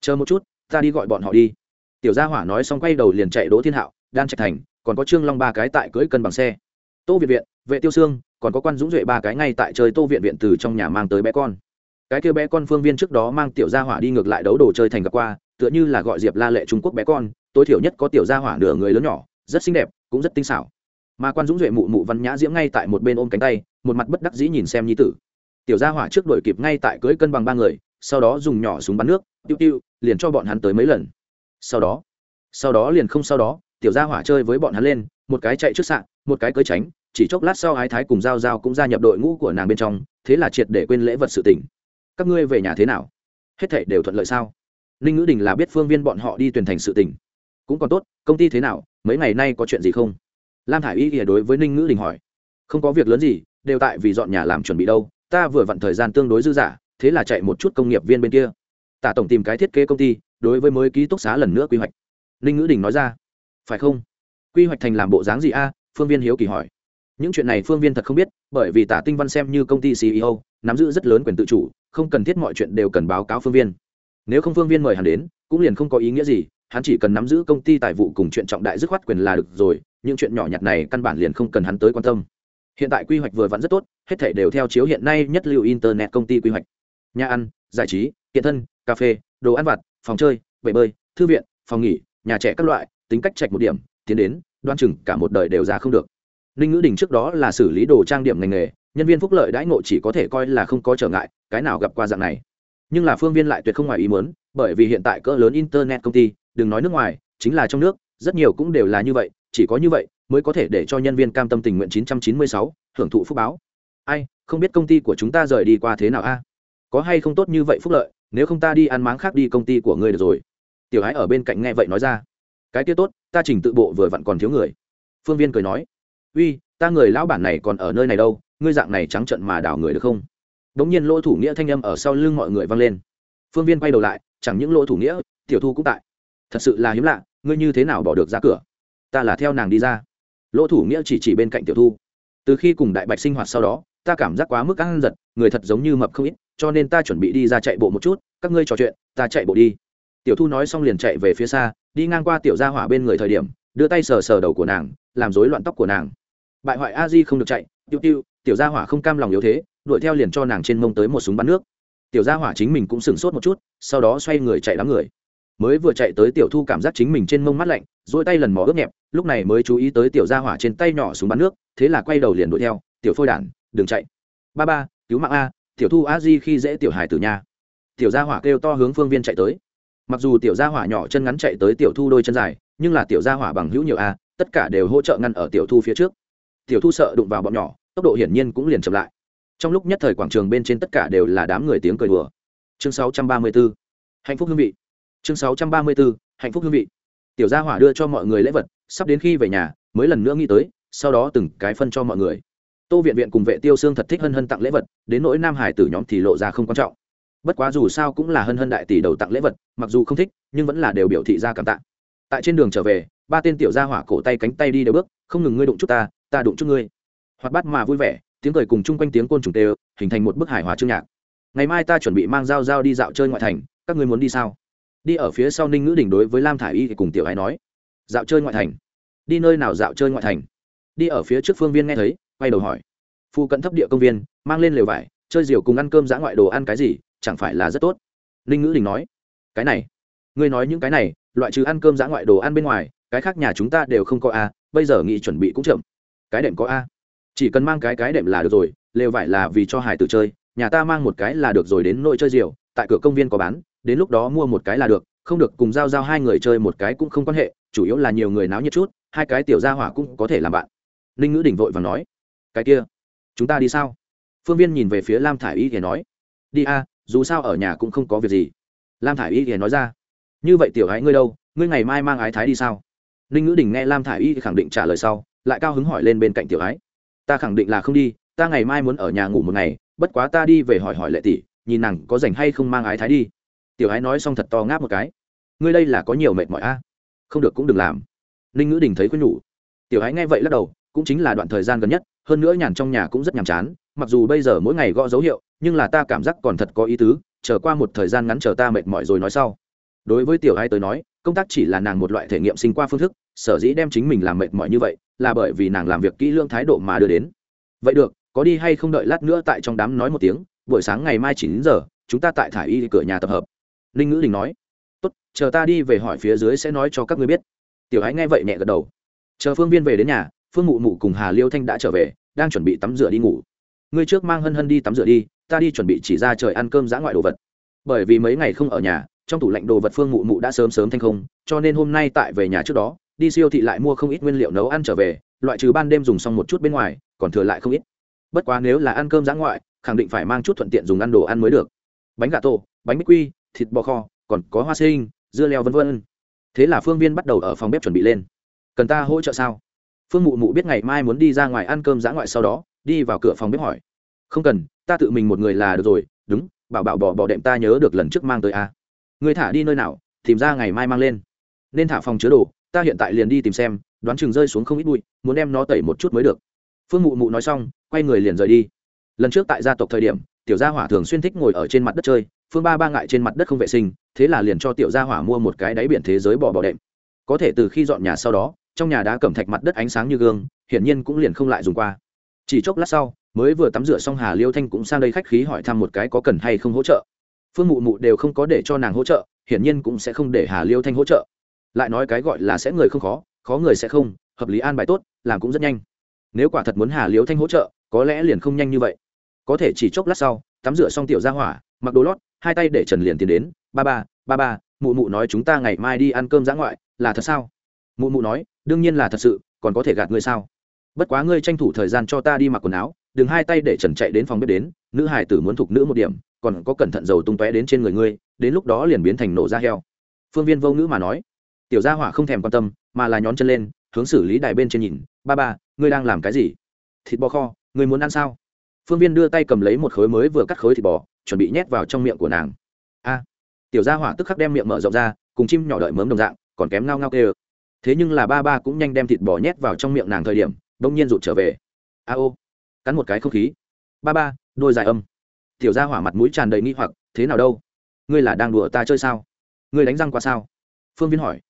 Chờ một chút, ta đi gọi bọn họ đi. Tiểu gia hỏa nói xong quay đầu liền chạy đỗ thiên hạo, đan trạch thành, còn có trương long ba cái tại cưỡi cân bằng xe. Tô viện viện, vệ tiêu sương, còn có quan dũng duệ ba cái ngay tại chơi tô viện viện từ trong nhà mang tới bé con. Cái kia bé con phương viên trước đó mang tiểu gia hỏa đi ngược lại đấu đồ chơi thành gặp qua, tựa như là gọi diệp la lệ trung quốc bé con, tối thiểu nhất có tiểu gia hỏa nửa người lớn nhỏ, rất xinh đẹp, cũng rất tinh xảo mà quan dũng duệ mụ mụ văn nhã diễm ngay tại một bên ôm cánh tay, một mặt bất đắc dĩ nhìn xem nhi tử. Tiểu gia hỏa trước đuổi kịp ngay tại cưới cân bằng ba người, sau đó dùng nhỏ súng bắn nước, tiêu tiêu, liền cho bọn hắn tới mấy lần. Sau đó sau đó liền không sau đó, tiểu gia hỏa chơi với bọn hắn lên, một cái chạy trước sạn, một cái cưới tránh, chỉ chốc lát sau ái thái cùng giao giao cũng gia nhập đội ngũ của nàng bên trong, thế là triệt để quên lễ vật sự tình. Các ngươi về nhà thế nào? Hết thảy đều thuận lợi sao? Ninh ngữ đình là biết phương viên bọn họ đi tuyển thành sự tình. Cũng còn tốt, công ty thế nào? Mấy ngày nay có chuyện gì không? Lam thả i y ỉa đối với ninh ngữ đình hỏi, không có việc lớn gì, đều tại vì dọn nhà làm chuẩn bị đâu, ta vừa vặn thời gian tương đối dư dả, thế là chạy một chút công nghiệp viên bên kia. Tả tổng tìm cái thiết kế công ty, đối với mới ký túc xá lần nữa quy hoạch. Ninh ngữ đình nói ra, phải không? Quy hoạch thành làm bộ dáng gì a? Phương viên hiếu kỳ hỏi. Những chuyện này phương viên thật không biết, bởi vì tả tinh văn xem như công ty ceo nắm giữ rất lớn quyền tự chủ, không cần thiết mọi chuyện đều cần báo cáo phương viên. Nếu không phương viên mời hắn đến, cũng liền không có ý nghĩa gì hắn chỉ cần nắm giữ công ty tài vụ cùng chuyện trọng đại dứt khoát quyền là được rồi, những chuyện nhỏ nhặt này căn bản liền không cần hắn tới quan tâm. Hiện tại quy hoạch vừa vặn rất tốt, hết thể đều theo chiếu hiện nay nhất lưu internet công ty quy hoạch. Nhà ăn, giải trí hiện thân, cà phê, đồ ăn vặt, phòng chơi, bể bơi, thư viện, phòng nghỉ, nhà trẻ các loại, tính cách trạch một điểm, tiến đến, đoan chừng cả một đời đều ra không được. Ninh ngữ đình trước đó là xử lý đồ trang điểm ngành nghề, nhân viên phúc lợi đãi ngộ chỉ có thể coi là không có trở ngại, cái nào gặp qua dạng này. Nhưng là phương viên lại tuyệt không ngoài ý muốn bởi vì hiện tại cỡ lớn internet công ty đừng nói nước ngoài chính là trong nước rất nhiều cũng đều là như vậy chỉ có như vậy mới có thể để cho nhân viên cam tâm tình nguyện 996, hưởng thụ phúc báo. Ai không biết công ty của chúng ta rời đi qua thế nào a? À? Có hay không tốt như vậy phúc lợi nếu không ta đi ăn máng khác đi công ty của ngươi được rồi. Tiểu ái ở bên cạnh nghe vậy nói ra. Cái kia tốt ta chỉnh tự bộ vừa vặn còn thiếu người. Phương viên cười nói. Uy ta người lão bản này còn ở nơi này đâu ngươi dạng này trắng trận mà đảo người được không? Đ ỗ n g nhiên lỗ thủ nghĩa thanh âm ở sau lưng mọi người vang lên. Phương viên quay đầu lại chẳng những lỗ thủ nghĩa, tiểu thu cũng tại. Thật sự là hiếm lạ, ngươi như thế nào bỏ được ra cửa? Ta là theo nàng đi ra. Lỗ thủ nghĩa chỉ chỉ bên cạnh tiểu thu. Từ khi cùng đại bạch sinh hoạt sau đó, ta cảm giác quá mức ăn giật, người thật giống như mập không ít, cho nên ta chuẩn bị đi ra chạy bộ một chút, các ngươi trò chuyện, ta chạy bộ đi. Tiểu thu nói xong liền chạy về phía xa, đi ngang qua tiểu gia hỏa bên người thời điểm, đưa tay sờ sờ đầu của nàng, làm rối loạn tóc của nàng. Bại hoại a di không được chạy, tiêu tiêu, tiểu gia hỏa không cam lòng yếu thế, đuổi theo liền cho nàng trên mông tới một súng bắn nước tiểu gia hỏa chính mình cũng sửng sốt một chút, sau đó xoay người chạy đám người. Mới vừa chạy tới tiểu thu cảm giác chính mình trên mông mắt lạnh dỗi tay lần mò ướt nhẹp, lúc này mới chú ý tới tiểu gia hỏa trên tay nhỏ súng bắn nước, thế là quay đầu liền đuổi theo, tiểu phôi đản, đừng chạy. Ba ba, cứu mạng a, tiểu thu a di khi dễ tiểu hải tử nha. Tiểu gia hỏa kêu to hướng phương viên chạy tới. Mặc dù tiểu gia hỏa nhỏ chân ngắn chạy tới tiểu thu đôi chân dài, nhưng là tiểu gia hỏa bằng hữu nhiều a, tất cả đều hỗ trợ ngăn ở tiểu thu phía trước. Tiểu thu sợ đụng vào bọn nhỏ, tốc độ hiển nhiên cũng liền chậm lại trong lúc nhất thời quảng trường bên trên tất cả đều là đám người tiếng cười đùa. Chương 634. hạnh phúc hương vị. Chương 634. hạnh phúc hương vị. Tiểu gia hỏa đưa cho mọi người lễ vật, sắp đến khi về nhà, mới lần nữa nghĩ tới, sau đó từng cái phân cho mọi người. Tô viện viện cùng vệ tiêu xương thật thích hân hân tặng lễ vật, đến nỗi nam hải tử nhóm thì lộ ra không quan trọng. Bất quá dù sao cũng là hân hân đại tỷ đầu tặng lễ vật, mặc dù không thích, nhưng vẫn là đều biểu thị ra cảm tạ. Tại trên đường trở về, ba tên tiểu gia hỏa cổ tay cánh tay đi đều bước, không ngừng ngươi đụng chút ta ta đụng chút ngươi. Hoạt bát mà vui vẻ tiếng cười cùng chung quanh tiếng côn trùng tê, hình thành một bức hải hòa chương nhạc. Ngày mai ta chuẩn bị mang dao dao đi dạo chơi ngoại thành, các ngươi muốn đi sao? Đi ở phía sau ninh ngữ đỉnh đối với lam thả i y thì cùng tiểu hải nói, dạo chơi ngoại thành. Đi nơi nào dạo chơi ngoại thành? Đi ở phía trước phương viên nghe thấy, quay đầu hỏi. Phu cận thấp địa công viên, mang lên lều vải, chơi diều cùng ăn cơm giã ngoại đồ ăn cái gì, chẳng phải là rất tốt? Ninh ngữ đình nói, cái này, ngươi nói những cái này, loại trừ ăn cơm giã ngoại đồ ăn bên ngoài, cái khác nhà chúng ta đều không có a, bây giờ nghĩ chuẩn bị cũng chậm. Cái đệm có a? Chỉ cần mang cái cái đệm là được rồi, lều vải là vì cho hải tử chơi, nhà ta mang một cái là được rồi đến nội chơi diều tại cửa công viên có bán, đến lúc đó mua một cái là được, không được cùng giao giao hai người chơi một cái cũng không quan hệ, chủ yếu là nhiều người náo nhiệt chút, hai cái tiểu gia hỏa cũng có thể làm bạn. Ninh ngữ đỉnh vội và nói, cái kia, chúng ta đi sao? Phương viên nhìn về phía lam thả i y thì nói, đi a, dù sao ở nhà cũng không có việc gì. Lam thả i y thì nói ra, như vậy tiểu ái ngươi đâu, ngươi ngày mai mang ái thái đi sao? Ninh ngữ đình nghe lam thả i y khẳng định trả lời sau, lại cao hứng hỏi lên bên cạnh tiểu ái ta khẳng định là không đi, ta ngày mai muốn ở nhà ngủ một ngày, bất quá ta đi về hỏi hỏi lệ tỷ, nhìn nàng có rảnh hay không mang ái thái đi. Tiểu ái nói xong thật to ngáp một cái. Ngươi đây là có nhiều mệt mỏi a? Không được cũng đừng làm. Ninh ngữ đình thấy khuyên nhủ. Tiểu ái nghe vậy lắc đầu, cũng chính là đoạn thời gian gần nhất, hơn nữa nhàn trong nhà cũng rất nhàm chán, mặc dù bây giờ mỗi ngày gõ dấu hiệu, nhưng là ta cảm giác còn thật có ý tứ, chờ qua một thời gian ngắn chờ ta mệt mỏi rồi nói sau. Đối với tiểu ái tới nói, công tác chỉ là nàng một loại thể nghiệm sinh qua phương thức sở dĩ đem chính mình làm mệt mỏi như vậy là bởi vì nàng làm việc kỹ lưỡng thái độ mà đưa đến. Vậy được, có đi hay không đợi lát nữa tại trong đám nói một tiếng, buổi sáng ngày mai chín giờ, chúng ta tại thả y cửa nhà tập hợp. Linh ngữ đình nói. Tốt, chờ ta đi về hỏi phía dưới sẽ nói cho các ngươi biết. Tiểu ái nghe vậy nhẹ gật đầu. Chờ phương viên về đến nhà, phương mụ mụ cùng hà liêu thanh đã trở về, đang chuẩn bị tắm rửa đi ngủ. Ngươi trước mang hân hân đi tắm rửa đi, ta đi chuẩn bị chỉ ra trời ăn cơm dã ngoại đồ vật. Bởi vì mấy ngày không ở nhà, trong tủ lạnh đồ vật phương mụ mụ đã sớm sớm thanh không, cho nên hôm nay tại về nhà trước đó đi siêu thị lại mua không ít nguyên liệu nấu ăn trở về, loại trừ ban đêm dùng xong một chút bên ngoài, còn thừa lại không ít. Bất quá nếu là ăn cơm giã ngoại, khẳng định phải mang chút thuận tiện dùng ăn đồ ăn mới được. Bánh gà tổ, bánh bích quy, thịt bò kho, còn có hoa sinh, dưa leo v v thế là phương viên bắt đầu ở phòng bếp chuẩn bị lên. Cần ta hỗ trợ sao? Phương mụ mụ biết ngày mai muốn đi ra ngoài ăn cơm giã ngoại sau đó, đi vào cửa phòng bếp hỏi. Không cần, ta tự mình một người là được rồi, đúng, bảo bảo bỏ bỏ đệm ta nhớ được lần trước mang tới a. À. người thả đi nơi nào, tìm ra ngày mai mang lên. Nên thả phòng chứa đồ ta hiện tại liền đi tìm xem, đoán chừng rơi xuống không ít bụi, muốn đem nó tẩy một chút mới được. Phương mụ mụ nói xong, quay người liền rời đi. Lần trước tại gia tộc thời điểm, tiểu gia hỏa thường xuyên thích ngồi ở trên mặt đất chơi, phương ba ba ngại trên mặt đất không vệ sinh, thế là liền cho tiểu gia hỏa mua một cái đáy biển thế giới bỏ bỏ đệm. Có thể từ khi dọn nhà sau đó, trong nhà đã cẩm thạch mặt đất ánh sáng như gương, hiển nhiên cũng liền không lại dùng qua. Chỉ chốc lát sau, mới vừa tắm rửa xong hà liêu thanh cũng sang đây khách khí hỏi thăm một cái có cần hay không hỗ trợ. Phương mụ mụ đều không có để cho nàng hỗ trợ, hiển nhiên cũng sẽ không để hà liêu thanh hỗ trợ lại nói cái gọi là sẽ người không khó khó người sẽ không, hợp lý an bài tốt, làm cũng rất nhanh. Nếu quả thật muốn hà Liễu thanh hỗ trợ, có lẽ liền không nhanh như vậy. Có thể chỉ chốc lát sau, tắm rửa xong tiểu ra hỏa, mặc đồ lót, hai tay để trần liền tiến đến, ba ba ba ba, mụ mụ nói chúng ta ngày mai đi ăn cơm dã ngoại, là thật sao? Mụ mụ nói, đương nhiên là thật sự, còn có thể gạt ngươi sao? Bất quá ngươi tranh thủ thời gian cho ta đi mặc quần áo, đừng hai tay để trần chạy đến phòng bếp đến, nữ hải tử muốn thục nữ một điểm, còn có cẩn thận dầu tung tóe đến trên người ngươi, đến lúc đó liền biến thành nổ da heo. Phương viên vô ngữ mà nói tiểu gia hỏa không thèm quan tâm, mà là nhón chân lên, hướng xử lý đài bên trên nhìn, ba ba, ngươi đang làm cái gì? Thịt bò kho, ngươi muốn ăn sao? Phương viên đưa tay cầm lấy một khối mới vừa cắt khối thịt bò, chuẩn bị nhét vào trong miệng của nàng. A. Tiểu gia hỏa tức khắc đem miệng mở rộng ra, cùng chim nhỏ đợi mớm đồng dạng, còn kém ngao ngao kê thế nhưng là ba ba cũng nhanh đem thịt bò nhét vào trong miệng nàng thời điểm đông nhiên rụt trở về. A ô, cắn một cái không khí. Ba ba, đôi dài âm. Tiểu gia hỏa mặt mũi tràn đầy nghi hoặc, thế nào đâu? Ngươi là đang đùa ta chơi sao? Ngươi đánh răng qua sao? Phương viên hỏi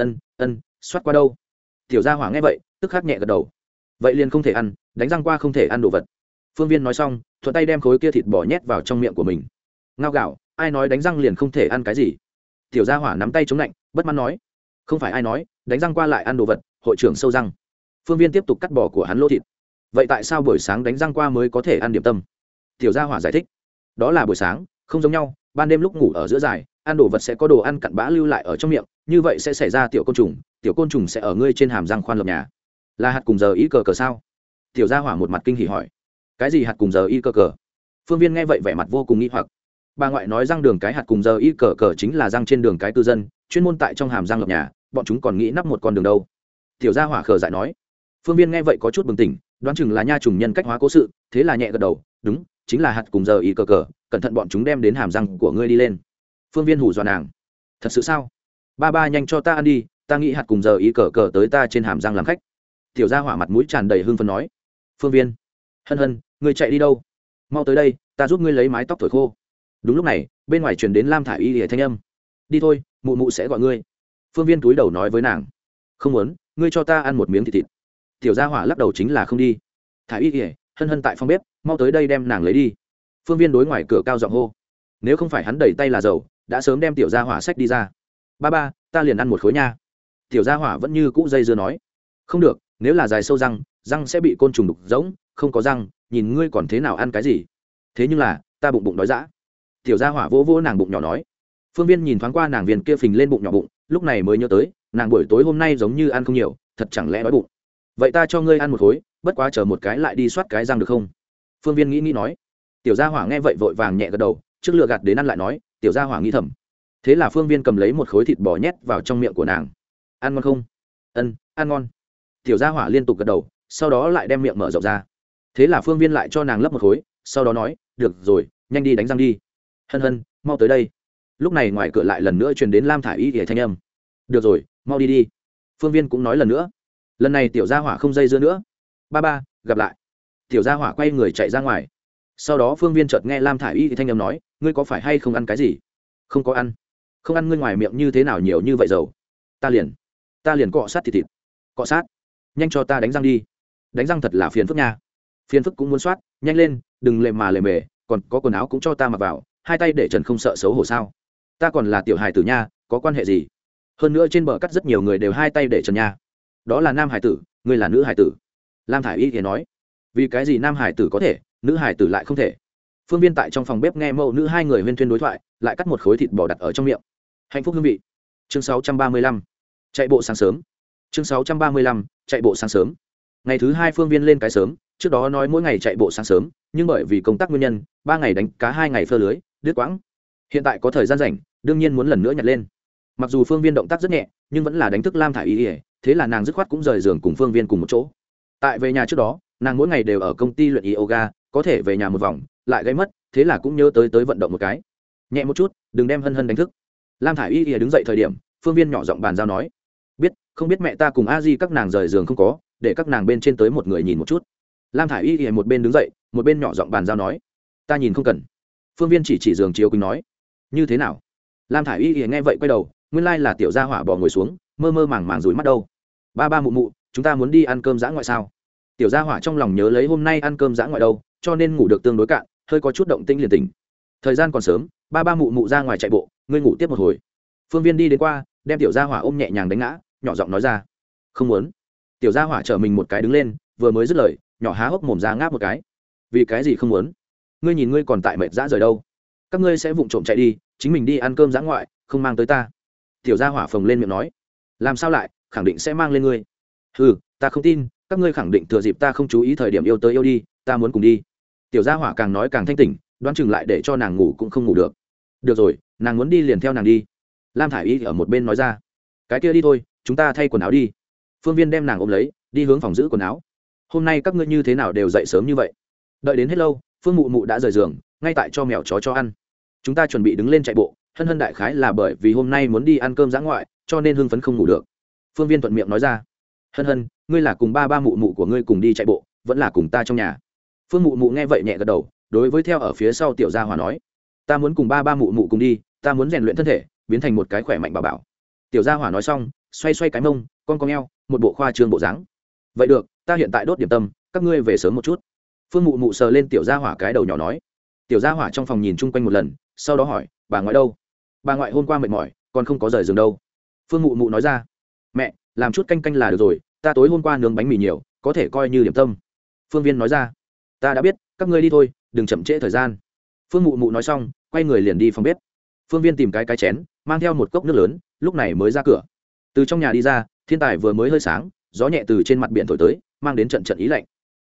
ân ân, soát qua đâu? Tiểu gia hỏa nghe vậy, tức khắc nhẹ gật đầu. Vậy liền không thể ăn, đánh răng qua không thể ăn đồ vật. Phương viên nói xong, thuận tay đem khối kia thịt bò nhét vào trong miệng của mình. Ngao gạo, ai nói đánh răng liền không thể ăn cái gì? Tiểu gia hỏa nắm tay chống lạnh, bất mãn nói. Không phải ai nói, đánh răng qua lại ăn đồ vật, hội trưởng sâu răng. Phương viên tiếp tục cắt bỏ của hắn lô thịt. Vậy tại sao buổi sáng đánh răng qua mới có thể ăn điểm tâm? Tiểu gia hỏa giải thích. Đó là buổi sáng, không giống nhau, ban đêm lúc ngủ ở giữa dài ăn đồ vật sẽ có đồ ăn cặn bã lưu lại ở trong miệng, như vậy sẽ xảy ra tiểu côn trùng, tiểu côn trùng sẽ ở ngươi trên hàm răng khoan lập nhà. Là hạt cùng giờ ý cờ cờ sao? Tiểu gia hỏa một mặt kinh hỉ hỏi. Cái gì hạt cùng giờ y cờ cờ? Phương viên nghe vậy vẻ mặt vô cùng nghi hoặc. Bà ngoại nói răng đường cái hạt cùng giờ y cờ cờ chính là răng trên đường cái cư dân, chuyên môn tại trong hàm răng lập nhà, bọn chúng còn nghĩ nắp một con đường đâu. Tiểu gia hỏa khờ dại nói. Phương viên nghe vậy có chút bừng tỉnh, đoán chừng là nha trùng nhân cách hóa cố sự, thế là nhẹ gật đầu, đúng, chính là hạt cùng giờ y cờ cờ, cẩn thận bọn chúng đem đến hàm răng của ngươi đi lên phương viên hủ dọa nàng. Thật sự sao? Ba ba nhanh cho ta ăn đi, ta nghĩ hạt cùng giờ ý cờ cờ tới ta trên hàm răng làm khách. Tiểu gia hỏa mặt mũi tràn đầy hưng phấn nói. Phương viên. Hân hân, người chạy đi đâu? Mau tới đây, ta giúp ngươi lấy mái tóc thổi khô. Đúng lúc này, bên ngoài truyền đến lam thả i y hệ thanh âm. Đi thôi, mụ mụ sẽ gọi ngươi. Phương viên túi đầu nói với nàng. Không muốn, ngươi cho ta ăn một miếng thịt thịt. Tiểu gia hỏa lắc đầu chính là không đi. Thả y hệ hân hân tại phòng bếp, mau tới đây đem nàng lấy đi. Phương viên đối ngoài cửa cao giọng hô nếu không phải hắn đẩy tay là dầu, đã sớm đem tiểu gia hỏa sách đi ra. Ba ba, ta liền ăn một khối nha. Tiểu gia hỏa vẫn như cũ dây dưa nói. Không được, nếu là dài sâu răng răng sẽ bị côn trùng đục rỗng, không có răng, nhìn ngươi còn thế nào ăn cái gì. Thế nhưng là, ta bụng bụng đói dã. Tiểu gia hỏa vỗ vỗ nàng bụng nhỏ nói. Phương viên nhìn thoáng qua nàng viền kia phình lên bụng nhỏ bụng, lúc này mới nhớ tới, nàng buổi tối hôm nay giống như ăn không nhiều, thật chẳng lẽ đói bụng. Vậy ta cho ngươi ăn một khối, bất quá chờ một cái lại đi soát cái răng được không? Phương viên nghĩ nghĩ nói. Tiểu gia hỏa nghe vậy vội vàng nhẹ gật đầu trước lựa gạt đến ăn lại nói, tiểu gia hỏa nghĩ thầm. Thế là phương viên cầm lấy một khối thịt bò nhét vào trong miệng của nàng. Ăn ngon không? Ân, ăn ngon. Tiểu gia hỏa liên tục gật đầu, sau đó lại đem miệng mở rộng ra. Thế là phương viên lại cho nàng lấp một khối, sau đó nói, được rồi, nhanh đi đánh răng đi. Hân hân, mau tới đây. Lúc này ngoài cửa lại lần nữa truyền đến lam thả i y ỉa thanh âm. Được rồi, mau đi đi. Phương viên cũng nói lần nữa. Lần này tiểu gia hỏa không dây dưa nữa. Ba ba, gặp lại. Tiểu gia hỏa quay người chạy ra ngoài. Sau đó phương viên chợt nghe lam thả i y thì thanh âm nói ngươi có phải hay không ăn cái gì? Không có ăn. Không ăn ngươi ngoài miệng như thế nào nhiều như vậy dầu? Ta liền ta liền cọ sát thịt thịt. Cọ sát. Nhanh cho ta đánh răng đi. Đánh răng thật là phiền phức nha. Phiền phức cũng muốn soát, nhanh lên, đừng lề mà lề mề, còn có quần áo cũng cho ta mặc vào, hai tay để trần không sợ xấu hổ sao? Ta còn là tiểu hài tử nha, có quan hệ gì? Hơn nữa trên bờ cắt rất nhiều người đều hai tay để trần nha. Đó là nam hải tử, ngươi là nữ hải tử. Lam thả i y thì nói, vì cái gì nam hải tử có thể, nữ hải tử lại không thể? Phương viên tại trong phòng bếp nghe mẫu nữ hai người huyên thuyên đối thoại, lại cắt một khối thịt bò đặt ở trong miệng. Hạnh phúc hương vị. Chương sáu trăm ba mươi lăm. Chạy bộ sáng sớm. Chương sáu trăm ba mươi lăm. Chạy bộ sáng sớm. Ngày thứ hai phương viên lên cái sớm, trước đó nói mỗi ngày chạy bộ sáng sớm, nhưng bởi vì công tác nguyên nhân, ba ngày đánh cá hai ngày phơ lưới, đứt quãng. Hiện tại có thời gian rảnh, đương nhiên muốn lần nữa nhặt lên. Mặc dù phương viên động tác rất nhẹ, nhưng vẫn là đánh thức lam thả ý ỉa thế là nàng dứt khoát cũng rời giường cùng phương viên cùng một chỗ. Tại về nhà trước đó, nàng mỗi ngày đều ở công ty luyện yoga, có thể về nhà một vòng lại gây mất, thế là cũng nhớ tới tới vận động một cái. Nhẹ một chút, đừng đem hân hân đánh thức. Lam thả y ỉa đứng dậy thời điểm, phương viên nhỏ giọng bàn giao nói, biết, không biết mẹ ta cùng a di các nàng rời giường không có, để các nàng bên trên tới một người nhìn một chút. Lam thả i y ỉa một bên đứng dậy, một bên nhỏ giọng bàn giao nói, ta nhìn không cần. Phương viên chỉ chỉ giường chiếu quỳnh nói, như thế nào? Lam thả i y ỉa nghe vậy quay đầu, nguyên lai là tiểu gia hỏa bỏ ngồi xuống, mơ mơ màng màng rủi mắt đâu. Ba ba mụ mụ, chúng ta muốn đi ăn cơm dã ngoại sao? Tiểu gia hỏa trong lòng nhớ lấy hôm nay ăn cơm dã ngoại đâu cho nên ngủ được tương đối cạn, hơi có chút động tĩnh liền tỉnh. thời gian còn sớm, ba ba mụ mụ ra ngoài chạy bộ, ngươi ngủ tiếp một hồi. Phương viên đi đến qua, đem tiểu gia hỏa ôm nhẹ nhàng đánh ngã, nhỏ giọng nói ra. Không muốn. Tiểu gia hỏa chở mình một cái đứng lên, vừa mới dứt lời, nhỏ há hốc mồm ra ngáp một cái. Vì cái gì không muốn? Ngươi nhìn ngươi còn tại mệt dã rời đâu? Các ngươi sẽ vụng trộm chạy đi, chính mình đi ăn cơm dã ngoại, không mang tới ta. Tiểu gia hỏa phồng lên miệng nói. Làm sao lại, khẳng định sẽ mang lên ngươi. Ừ ta không tin, các ngươi khẳng định thừa dịp ta không chú ý thời điểm yêu tới yêu đi, ta muốn cùng đi tiểu gia hỏa càng nói càng thanh tỉnh, đoán chừng lại để cho nàng ngủ cũng không ngủ được. Được rồi, nàng muốn đi liền theo nàng đi. Lam thả i y ở một bên nói ra. Cái kia đi thôi, chúng ta thay quần áo đi. Phương viên đem nàng ôm lấy, đi hướng phòng giữ quần áo. Hôm nay các ngươi như thế nào đều dậy sớm như vậy. Đợi đến hết lâu, phương mụ mụ đã rời giường, ngay tại cho mèo chó cho ăn. Chúng ta chuẩn bị đứng lên chạy bộ, hân hân đại khái là bởi vì hôm nay muốn đi ăn cơm giã ngoại, cho nên hưng phấn không ngủ được. Phương viên thuận miệng nói ra. Hân hân, ngươi là cùng ba ba mụ mụ của ngươi cùng đi chạy bộ, vẫn là cùng ta trong nhà phương mụ mụ nghe vậy nhẹ gật đầu, đối với theo ở phía sau tiểu gia hòa nói, ta muốn cùng ba ba mụ mụ cùng đi, ta muốn rèn luyện thân thể, biến thành một cái khỏe mạnh bà bảo. Tiểu gia hỏa nói xong, xoay xoay cái mông, con con eo, một bộ khoa trương bộ dáng. Vậy được, ta hiện tại đốt điểm tâm, các ngươi về sớm một chút. Phương mụ mụ sờ lên tiểu gia hỏa cái đầu nhỏ nói. Tiểu gia hỏa trong phòng nhìn chung quanh một lần, sau đó hỏi, bà ngoại đâu? Bà ngoại hôm qua mệt mỏi, còn không có rời giường đâu. Phương mụ mụ nói ra, mẹ, làm chút canh canh là được rồi, ta tối hôm qua nướng bánh mì nhiều, có thể coi như điểm tâm. Phương viên nói ra ta đã biết, các ngươi đi thôi, đừng chậm trễ thời gian. Phương mụ mụ nói xong, quay người liền đi phòng bếp. Phương viên tìm cái cái chén, mang theo một cốc nước lớn, lúc này mới ra cửa. Từ trong nhà đi ra, thiên tài vừa mới hơi sáng, gió nhẹ từ trên mặt biển thổi tới, mang đến trận trận ý lạnh.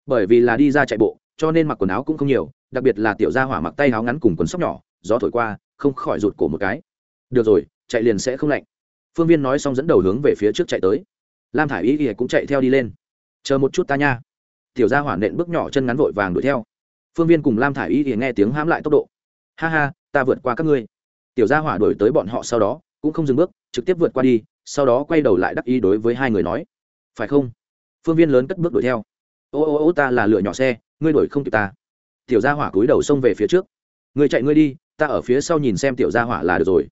Bởi vì là đi ra chạy bộ, cho nên mặc quần áo cũng không nhiều, đặc biệt là tiểu gia hỏa mặc tay áo ngắn cùng quần sóc nhỏ, gió thổi qua, không khỏi rụt cổ một cái. Được rồi, chạy liền sẽ không lạnh. Phương viên nói xong dẫn đầu hướng về phía trước chạy tới. Lam thả i y y cũng chạy theo đi lên. Chờ một chút ta nha tiểu gia hỏa nện bước nhỏ chân ngắn vội vàng đuổi theo. Phương viên cùng lam thả i y thì nghe tiếng hãm lại tốc độ. Ha ha, ta vượt qua các ngươi. Tiểu gia hỏa đuổi tới bọn họ sau đó, cũng không dừng bước, trực tiếp vượt qua đi, sau đó quay đầu lại đắc ý đối với hai người nói. Phải không? Phương viên lớn cất bước đuổi theo. Ô ô ô, ta là lựa nhỏ xe, ngươi đuổi không kịp ta. Tiểu gia hỏa cúi đầu xông về phía trước. Ngươi chạy ngươi đi, ta ở phía sau nhìn xem tiểu gia hỏa là được rồi.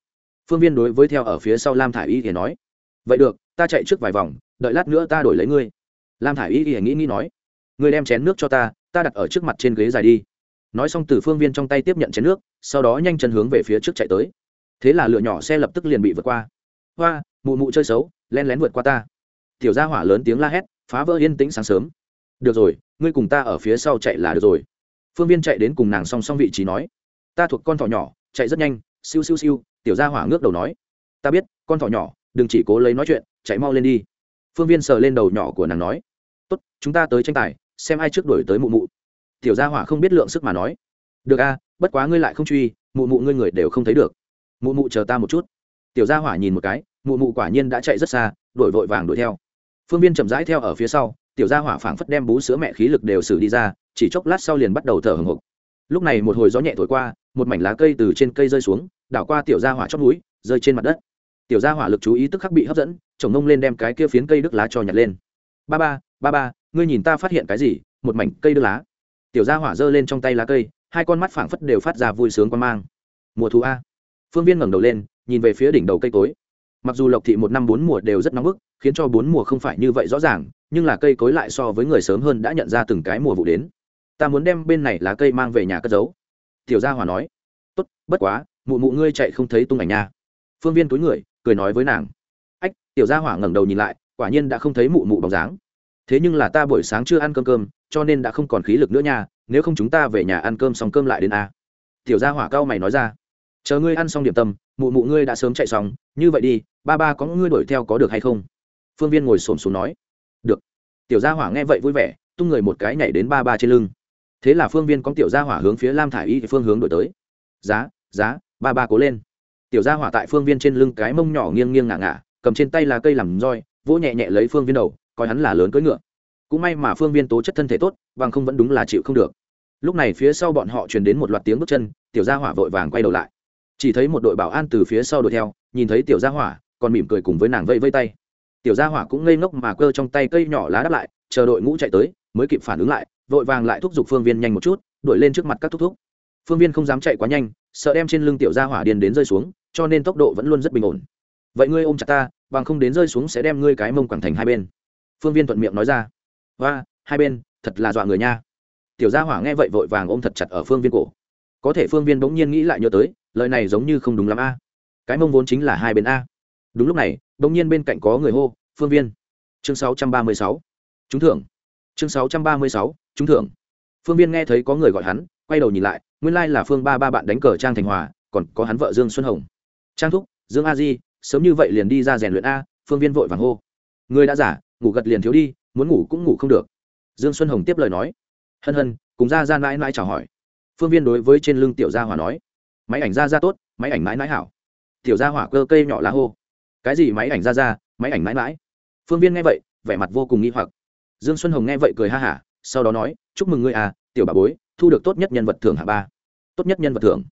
Phương viên đối với theo ở phía sau lam thả i y thì nói. Vậy được, ta chạy trước vài vòng, đợi lát nữa ta đổi lấy ngươi. Lam thả i y thì nghĩ nghĩ nói ngươi đem chén nước cho ta ta đặt ở trước mặt trên ghế dài đi. Nói xong từ phương viên trong tay tiếp nhận chén nước, sau đó nhanh chân hướng về phía trước chạy tới. Thế là lựa nhỏ xe lập tức liền bị vượt qua. Hoa, mụ mụ chơi xấu len lén vượt qua ta. Tiểu gia hỏa lớn tiếng la hét, phá vỡ yên tĩnh sáng sớm. Được rồi, ngươi cùng ta ở phía sau chạy là được rồi. Phương viên chạy đến cùng nàng song song vị trí nói. Ta thuộc con thỏ nhỏ, chạy rất nhanh, siêu siêu siêu, tiểu gia hỏa ngước đầu nói. Ta biết, con thỏ nhỏ, đừng chỉ cố lấy nói chuyện, chạy mau lên đi. Phương viên sờ lên đầu nhỏ của nàng nói. Tốt, chúng ta tới tranh tài xem ai trước đổi tới mụ mụ. Tiểu gia hỏa không biết lượng sức mà nói. Được a, bất quá ngươi lại không truy, mụ mụ ngươi người đều không thấy được. Mụ mụ chờ ta một chút. Tiểu gia hỏa nhìn một cái, mụ mụ quả nhiên đã chạy rất xa, đổi vội vàng đuổi theo. Phương viên chậm rãi theo ở phía sau, tiểu gia hỏa phảng phất đem bú sữa mẹ khí lực đều xử đi ra, chỉ chốc lát sau liền bắt đầu thở hồng hộc. Lúc này một hồi gió nhẹ thổi qua, một mảnh lá cây từ trên cây rơi xuống, đảo qua tiểu gia hỏa chót núi rơi trên mặt đất. Tiểu gia hỏa lực chú ý tức khắc bị hấp dẫn, chồng ngông lên đem cái kia phiến cây đức lá cho nhặt lên. Ba ba ba ba ngươi nhìn ta phát hiện cái gì, một mảnh cây đưa lá. Tiểu gia hỏa giơ lên trong tay lá cây, hai con mắt phảng phất đều phát ra vui sướng quan mang. Mùa thu a. Phương viên ngẩng đầu lên, nhìn về phía đỉnh đầu cây cối. Mặc dù lộc thị một năm bốn mùa đều rất nóng bức, khiến cho bốn mùa không phải như vậy rõ ràng, nhưng là cây cối lại so với người sớm hơn đã nhận ra từng cái mùa vụ đến. Ta muốn đem bên này lá cây mang về nhà cất giấu. Tiểu gia hòa nói. Tốt, bất quá, mụ mụ ngươi chạy không thấy tung ảnh nha. Phương viên túi người, cười nói với nàng. Ách, tiểu gia hỏa ngẩng đầu nhìn lại, quả nhiên đã không thấy mụ mụ bóng dáng thế nhưng là ta buổi sáng chưa ăn cơm cơm, cho nên đã không còn khí lực nữa nha, nếu không chúng ta về nhà ăn cơm xong cơm lại đến a tiểu gia hỏa cao mày nói ra. Chờ ngươi ăn xong điểm tâm, mụ mụ ngươi đã sớm chạy xong, như vậy đi, ba ba có ngươi đuổi theo có được hay không? Phương viên ngồi xổm xuống nói. Được. Tiểu gia hỏa nghe vậy vui vẻ, tung người một cái nhảy đến ba ba trên lưng. Thế là phương viên có tiểu gia hỏa hướng phía lam thả i y phương hướng đổi tới. Giá giá, ba ba cố lên. Tiểu gia hỏa tại phương viên trên lưng cái mông nhỏ nghiêng nghiêng ngả ngả, cầm trên tay là cây làm roi, vỗ nhẹ nhẹ lấy phương viên đầu coi hắn là lớn cưỡi ngựa. Cũng may mà phương viên tố chất thân thể tốt, bằng không vẫn đúng là chịu không được. Lúc này phía sau bọn họ truyền đến một loạt tiếng bước chân, tiểu gia hỏa vội vàng quay đầu lại. Chỉ thấy một đội bảo an từ phía sau đuổi theo, nhìn thấy tiểu gia hỏa, còn mỉm cười cùng với nàng vây vây tay. Tiểu gia hỏa cũng ngây ngốc mà cơ trong tay cây nhỏ lá đáp lại, chờ đội ngũ chạy tới, mới kịp phản ứng lại, vội vàng lại thúc giục phương viên nhanh một chút, đuổi lên trước mặt các thúc thúc. Phương viên không dám chạy quá nhanh, sợ đem trên lưng tiểu gia hỏa điền đến rơi xuống, cho nên tốc độ vẫn luôn rất bình ổn. Vậy ngươi ôm chặt ta, bằng không đến rơi xuống sẽ đem ngươi cái mông quẳng thành hai bên phương viên thuận miệng nói ra. Và hai bên thật là dọa người nha. Tiểu gia hỏa nghe vậy vội vàng ôm thật chặt ở phương viên cổ. Có thể phương viên bỗng nhiên nghĩ lại nhớ tới lời này giống như không đúng lắm a. Cái mông vốn chính là hai bên a. Đúng lúc này bỗng nhiên bên cạnh có người hô phương viên. Chương 636. trúng thưởng. Chương 636, trúng thưởng. Phương viên nghe thấy có người gọi hắn quay đầu nhìn lại nguyên lai là phương ba ba bạn đánh cờ trang thành hòa còn có hắn vợ dương xuân hồng. Trang thúc dương a di sớm như vậy liền đi ra rèn luyện a. Phương viên vội vàng hô. Người đã giả ngủ gật liền thiếu đi, muốn ngủ cũng ngủ không được. Dương xuân hồng tiếp lời nói. Hân hân, cùng ra ra mãi mãi chào hỏi. Phương viên đối với trên lưng tiểu gia hỏa nói. Máy ảnh ra ra tốt, máy ảnh mãi mãi hảo. Tiểu gia hỏa cơ cây nhỏ lá hô. Cái gì máy ảnh ra ra máy ảnh mãi mãi? Phương viên nghe vậy, vẻ mặt vô cùng nghi hoặc. Dương xuân hồng nghe vậy cười ha hả, sau đó nói, chúc mừng ngươi à tiểu bà bối, thu được tốt nhất nhân vật thưởng hạ ba. Tốt nhất nhân vật thưởng.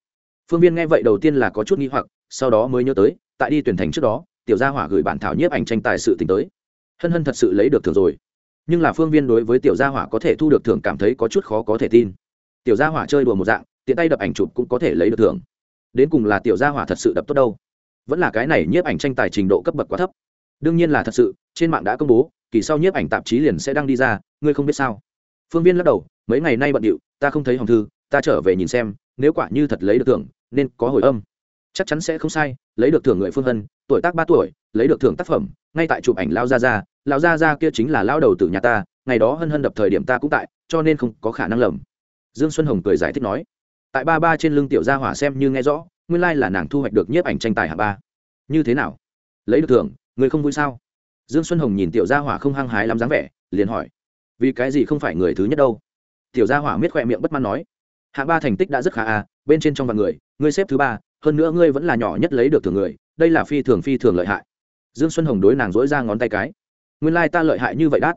Phương viên nghe vậy đầu tiên là có chút nghi hoặc, sau đó mới nhớ tới, tại đi tuyển thành trước đó, tiểu gia hỏa gửi bản thảo nhiếp ảnh tranh tài sự t tới hân hân thật sự lấy được thưởng rồi. Nhưng là phương viên đối với tiểu gia hỏa có thể thu được thưởng cảm thấy có chút khó có thể tin. Tiểu gia hỏa chơi đùa một dạng, tiện tay đập ảnh chụp cũng có thể lấy được thưởng. Đến cùng là tiểu gia hỏa thật sự đập tốt đâu. Vẫn là cái này nhiếp ảnh tranh tài trình độ cấp bậc quá thấp. Đương nhiên là thật sự, trên mạng đã công bố, kỳ sau nhiếp ảnh tạp chí liền sẽ đăng đi ra, ngươi không biết sao. Phương viên lắc đầu, mấy ngày nay bận điệu, ta không thấy hồng thư, ta trở về nhìn xem, nếu quả như thật lấy được thưởng, nên có hồi âm. Chắc chắn sẽ không sai lấy được thưởng người phương hân, tuổi tác ba tuổi, lấy được thưởng tác phẩm, ngay tại chụp ảnh lao gia gia lao gia gia kia chính là lao đầu từ nhà ta, ngày đó hân hân đập thời điểm ta cũng tại, cho nên không có khả năng lầm. Dương xuân hồng cười giải thích nói, tại ba ba trên lưng tiểu gia hỏa xem như nghe rõ, nguyên lai là nàng thu hoạch được nhiếp ảnh tranh tài Hạ ba. Như thế nào? Lấy được thưởng, người không vui sao? Dương xuân hồng nhìn tiểu gia hỏa không hăng hái lắm dáng vẻ, liền hỏi, vì cái gì không phải người thứ nhất đâu? Tiểu gia hỏa miết khoe miệng bất mãn nói, hạng ba thành tích đã rất khá à bên trên trong vạn người ngươi xếp thứ ba hơn nữa ngươi vẫn là nhỏ nhất lấy được thường người, đây là phi thường phi thường lợi hại. Dương xuân hồng đối nàng dỗi ra ngón tay cái. Nguyên lai ta lợi hại như vậy đát.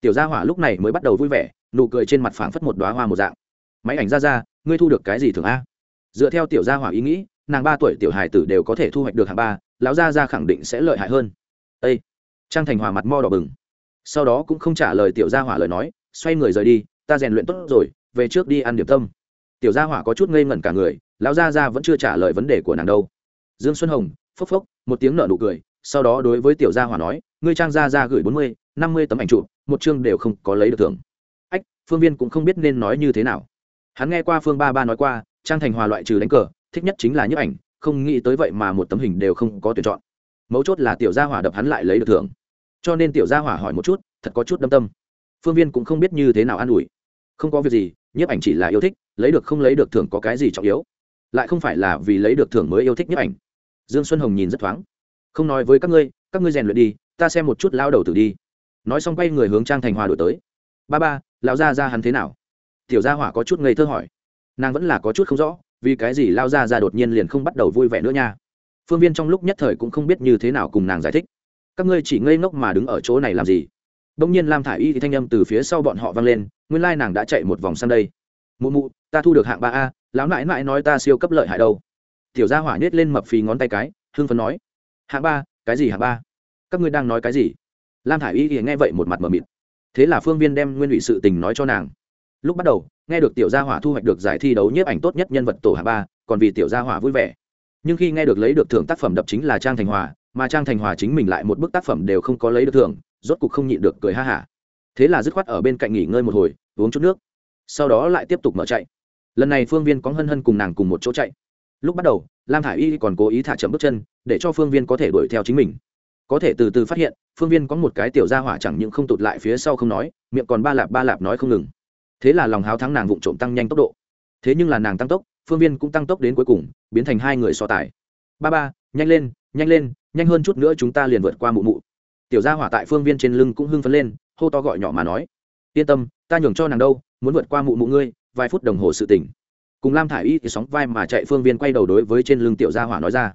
Tiểu gia hỏa lúc này mới bắt đầu vui vẻ, nụ cười trên mặt phảng phất một đoá hoa một dạng. Máy ảnh ra ra, ngươi thu được cái gì thường a? Dựa theo tiểu gia hỏa ý nghĩ, nàng ba tuổi tiểu hài tử đều có thể thu hoạch được hạng ba, lão gia ra khẳng định sẽ lợi hại hơn. Â trang thành hòa mặt mo đỏ bừng. Sau đó cũng không trả lời tiểu gia hỏa lời nói, xoay người rời đi, ta rèn luyện tốt rồi, về trước đi ăn điểm tâm tiểu gia hỏa có chút ngây ngẩn cả người, lão gia Gia vẫn chưa trả lời vấn đề của nàng đâu. Dương xuân hồng, phốc phốc, một tiếng nở nụ cười, sau đó đối với tiểu gia hỏa nói, ngươi trang gia Gia gửi bốn mươi, năm mươi tấm ảnh chụp, một chương đều không có lấy được thưởng. Ách, phương viên cũng không biết nên nói như thế nào. Hắn nghe qua phương ba ba nói qua, trang thành hòa loại trừ đánh cờ, thích nhất chính là nhấp ảnh, không nghĩ tới vậy mà một tấm hình đều không có tuyển chọn. Mấu chốt là tiểu gia hỏa đập hắn lại lấy được thưởng. Cho nên tiểu gia hỏa hỏi một chút, thật có chút đâm tâm. Phương viên cũng không biết như thế nào an ủi. Không có việc gì, nhiếp ảnh chỉ là yêu thích lấy được không lấy được thưởng có cái gì trọng yếu? Lại không phải là vì lấy được thưởng mới yêu thích nhiếp ảnh. Dương xuân hồng nhìn rất thoáng. Không nói với các ngươi các ngươi rèn luyện đi, ta xem một chút lao đầu tử đi. Nói xong quay người hướng trang thành hòa đổi tới. Ba ba, lão gia ra hắn thế nào? Tiểu gia hỏa có chút ngây thơ hỏi. Nàng vẫn là có chút không rõ, vì cái gì lao gia ra đột nhiên liền không bắt đầu vui vẻ nữa nha? Phương viên trong lúc nhất thời cũng không biết như thế nào cùng nàng giải thích. Các ngươi chỉ ngây ngốc mà đứng ở chỗ này làm gì? Đông nhiên lam thả i y thì thanh âm từ phía sau bọn họ vang lên, nguyên lai nàng đã chạy một vòng sang đây mụ mụ, ta thu được hạng ba a, lão nãi nãi nói ta siêu cấp lợi hại đâu. Tiểu gia hỏa nhét lên mập phì ngón tay cái hương phấn nói. Hạng ba, cái gì hạng ba? Các ngươi đang nói cái gì? Lam thả i y thì nghe vậy một mặt mờ mịt. Thế là phương viên đem nguyên ủy sự tình nói cho nàng. Lúc bắt đầu, nghe được tiểu gia hỏa thu hoạch được giải thi đấu nhiếp ảnh tốt nhất nhân vật tổ hạng ba, còn vì tiểu gia hỏa vui vẻ. Nhưng khi nghe được lấy được thưởng tác phẩm đập chính là trang thành hòa, mà trang thành hòa chính mình lại một bức tác phẩm đều không có lấy được thưởng, rốt cục không nhịn được cười ha hả. Thế là dứt khoát ở bên cạnh nghỉ ngơi một hồi, uống chút nước sau đó lại tiếp tục mở chạy. Lần này phương viên có hân hân cùng nàng cùng một chỗ chạy. Lúc bắt đầu, lam thả i y còn cố ý thả chậm bước chân, để cho phương viên có thể đuổi theo chính mình. Có thể từ từ phát hiện, phương viên có một cái tiểu gia hỏa chẳng những không tụt lại phía sau không nói, miệng còn ba lạp ba lạp nói không ngừng. Thế là lòng háo thắng nàng vụng trộm tăng nhanh tốc độ. Thế nhưng là nàng tăng tốc, phương viên cũng tăng tốc đến cuối cùng, biến thành hai người so tài. Ba ba, nhanh lên nhanh lên, nhanh hơn chút nữa chúng ta liền vượt qua mụ mụ. Tiểu gia hỏa tại phương viên trên lưng cũng hưng phấn lên, hô to gọi nhỏ mà nói. Yên tâm, ta nhường cho nàng đâu muốn vượt qua mụ mụ ngươi, vài phút đồng hồ sự tỉnh cùng lam thả i y thì sóng vai mà chạy phương viên quay đầu đối với trên lưng tiểu gia hỏa nói ra.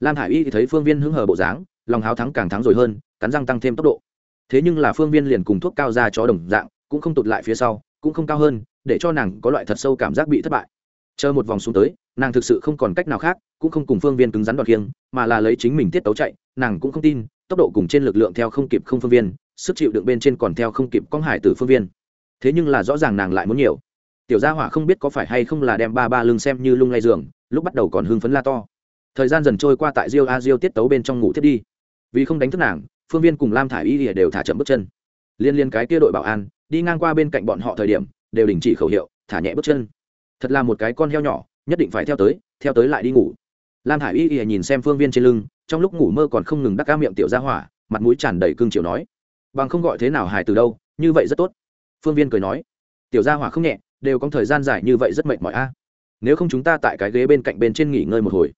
Lam thả i y thì thấy phương viên hứng hờ bộ dáng, lòng háo thắng càng thắng rồi hơn, cắn răng tăng thêm tốc độ. Thế nhưng là phương viên liền cùng thuốc cao ra chó đồng dạng, cũng không tụt lại phía sau, cũng không cao hơn, để cho nàng có loại thật sâu cảm giác bị thất bại. Chờ một vòng xuống tới, nàng thực sự không còn cách nào khác, cũng không cùng phương viên cứng rắn đoạt kiêng, mà là lấy chính mình tiết tấu chạy, nàng cũng không tin, tốc độ cùng trên lực lượng theo không kịp không phương viên, sức chịu đựng bên trên còn theo không kịp con hải từ phương viên thế nhưng là rõ ràng nàng lại muốn nhiều. Tiểu gia hỏa không biết có phải hay không là đem ba ba lưng xem như lung lay giường, lúc bắt đầu còn hưng phấn la to. Thời gian dần trôi qua tại rio a rio tiết tấu bên trong ngủ thiết đi. Vì không đánh thức nàng, phương viên cùng lam thả i y đều thả chậm bước chân. Liên liên cái kia đội bảo an, đi ngang qua bên cạnh bọn họ thời điểm, đều đình chỉ khẩu hiệu, thả nhẹ bước chân. Thật là một cái con heo nhỏ, nhất định phải theo tới theo tới lại đi ngủ. Lam hải y y nhìn xem phương viên trên lưng, trong lúc ngủ mơ còn không ngừng đắc ca miệng tiểu ra hỏa, mặt mũi tràn đầy cương chiều nói. Bằng không gọi thế nào hài từ đâu, như vậy rất tốt phương viên cười nói, tiểu gia hỏa không nhẹ, đều có thời gian dài như vậy rất mệt mỏi a. Nếu không chúng ta tại cái ghế bên cạnh bên trên nghỉ ngơi một hồi.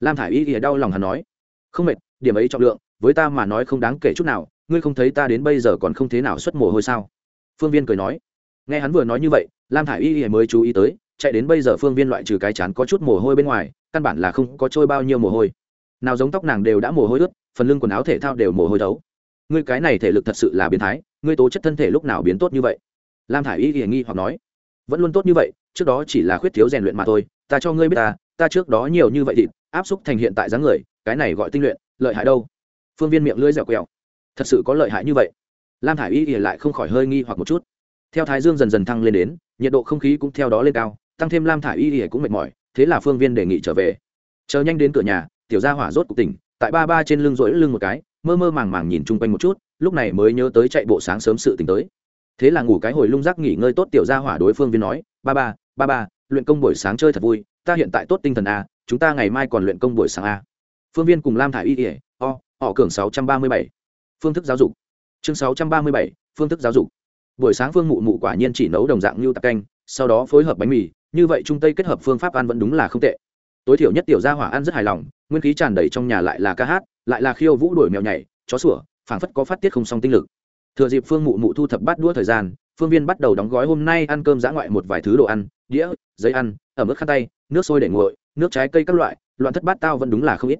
Lam thả i y ỉa đau lòng hắn nói, không mệt, điểm ấy trọng lượng, với ta mà nói không đáng kể chút nào, ngươi không thấy ta đến bây giờ còn không thế nào xuất mồ hôi sao? Phương viên cười nói, nghe hắn vừa nói như vậy, lam thả i y ỉa mới chú ý tới, chạy đến bây giờ phương viên loại trừ cái chán có chút mồ hôi bên ngoài, căn bản là không có trôi bao nhiêu mồ hôi. Nào giống tóc nàng đều đã mồ hôi ướt, phần lưng quần áo thể thao đều mồ hôi thấu ngươi cái này thể lực thật sự là biến thái, ngươi tố chất thân thể lúc nào biến tốt như vậy? Lam thả i y hiển nghi hoặc nói, vẫn luôn tốt như vậy, trước đó chỉ là khuyết thiếu rèn luyện mà thôi, ta cho ngươi biết ta ta trước đó nhiều như vậy thịt áp xúc thành hiện tại dáng người, cái này gọi tinh luyện, lợi hại đâu? Phương viên miệng lưỡi dẻo quẹo, thật sự có lợi hại như vậy? Lam thả i y hiển lại không khỏi hơi nghi hoặc một chút. Theo thái dương dần dần thăng lên đến, nhiệt độ không khí cũng theo đó lên cao, tăng thêm lam thả i y hiển cũng mệt mỏi, thế là phương viên đề nghị trở về. Chờ nhanh đến cửa nhà, tiểu gia hỏa rốt cục tỉnh, tại ba ba trên lưng rỗi lưng một cái, mơ mơ màng màng nhìn chung quanh một chút, lúc này mới nhớ tới chạy bộ sáng sớm sự tỉnh tới thế là ngủ cái hồi lung rác nghỉ ngơi tốt tiểu gia hỏa đối phương viên nói, ba ba ba ba, luyện công buổi sáng chơi thật vui, ta hiện tại tốt tinh thần a chúng ta ngày mai còn luyện công buổi sáng a phương viên cùng lam thả y ỉa o, họ cường sáu trăm ba mươi bảy. Phương thức giáo dục. Chương sáu trăm ba mươi bảy, phương thức giáo dục. Buổi sáng phương mụ mụ quả nhiên chỉ nấu đồng dạng như tạc canh, sau đó phối hợp bánh mì, như vậy trung tây kết hợp phương pháp ăn vẫn đúng là không tệ. Tối thiểu nhất tiểu gia hỏa ăn rất hài lòng, nguyên khí tràn đầy trong nhà lại là ca hát, lại là khiêu vũ đuổi mèo nhảy, chó sủa, phảng phất có phát tiết không song tinh lực thừa dịp phương mụ mụ thu thập bát đũa thời gian, phương viên bắt đầu đóng gói hôm nay ăn cơm dã ngoại một vài thứ đồ ăn, đĩa, giấy ăn, ẩm ướt khăn tay, nước sôi để nguội, nước trái cây các loại, loạn thất bát tao vẫn đúng là không ít.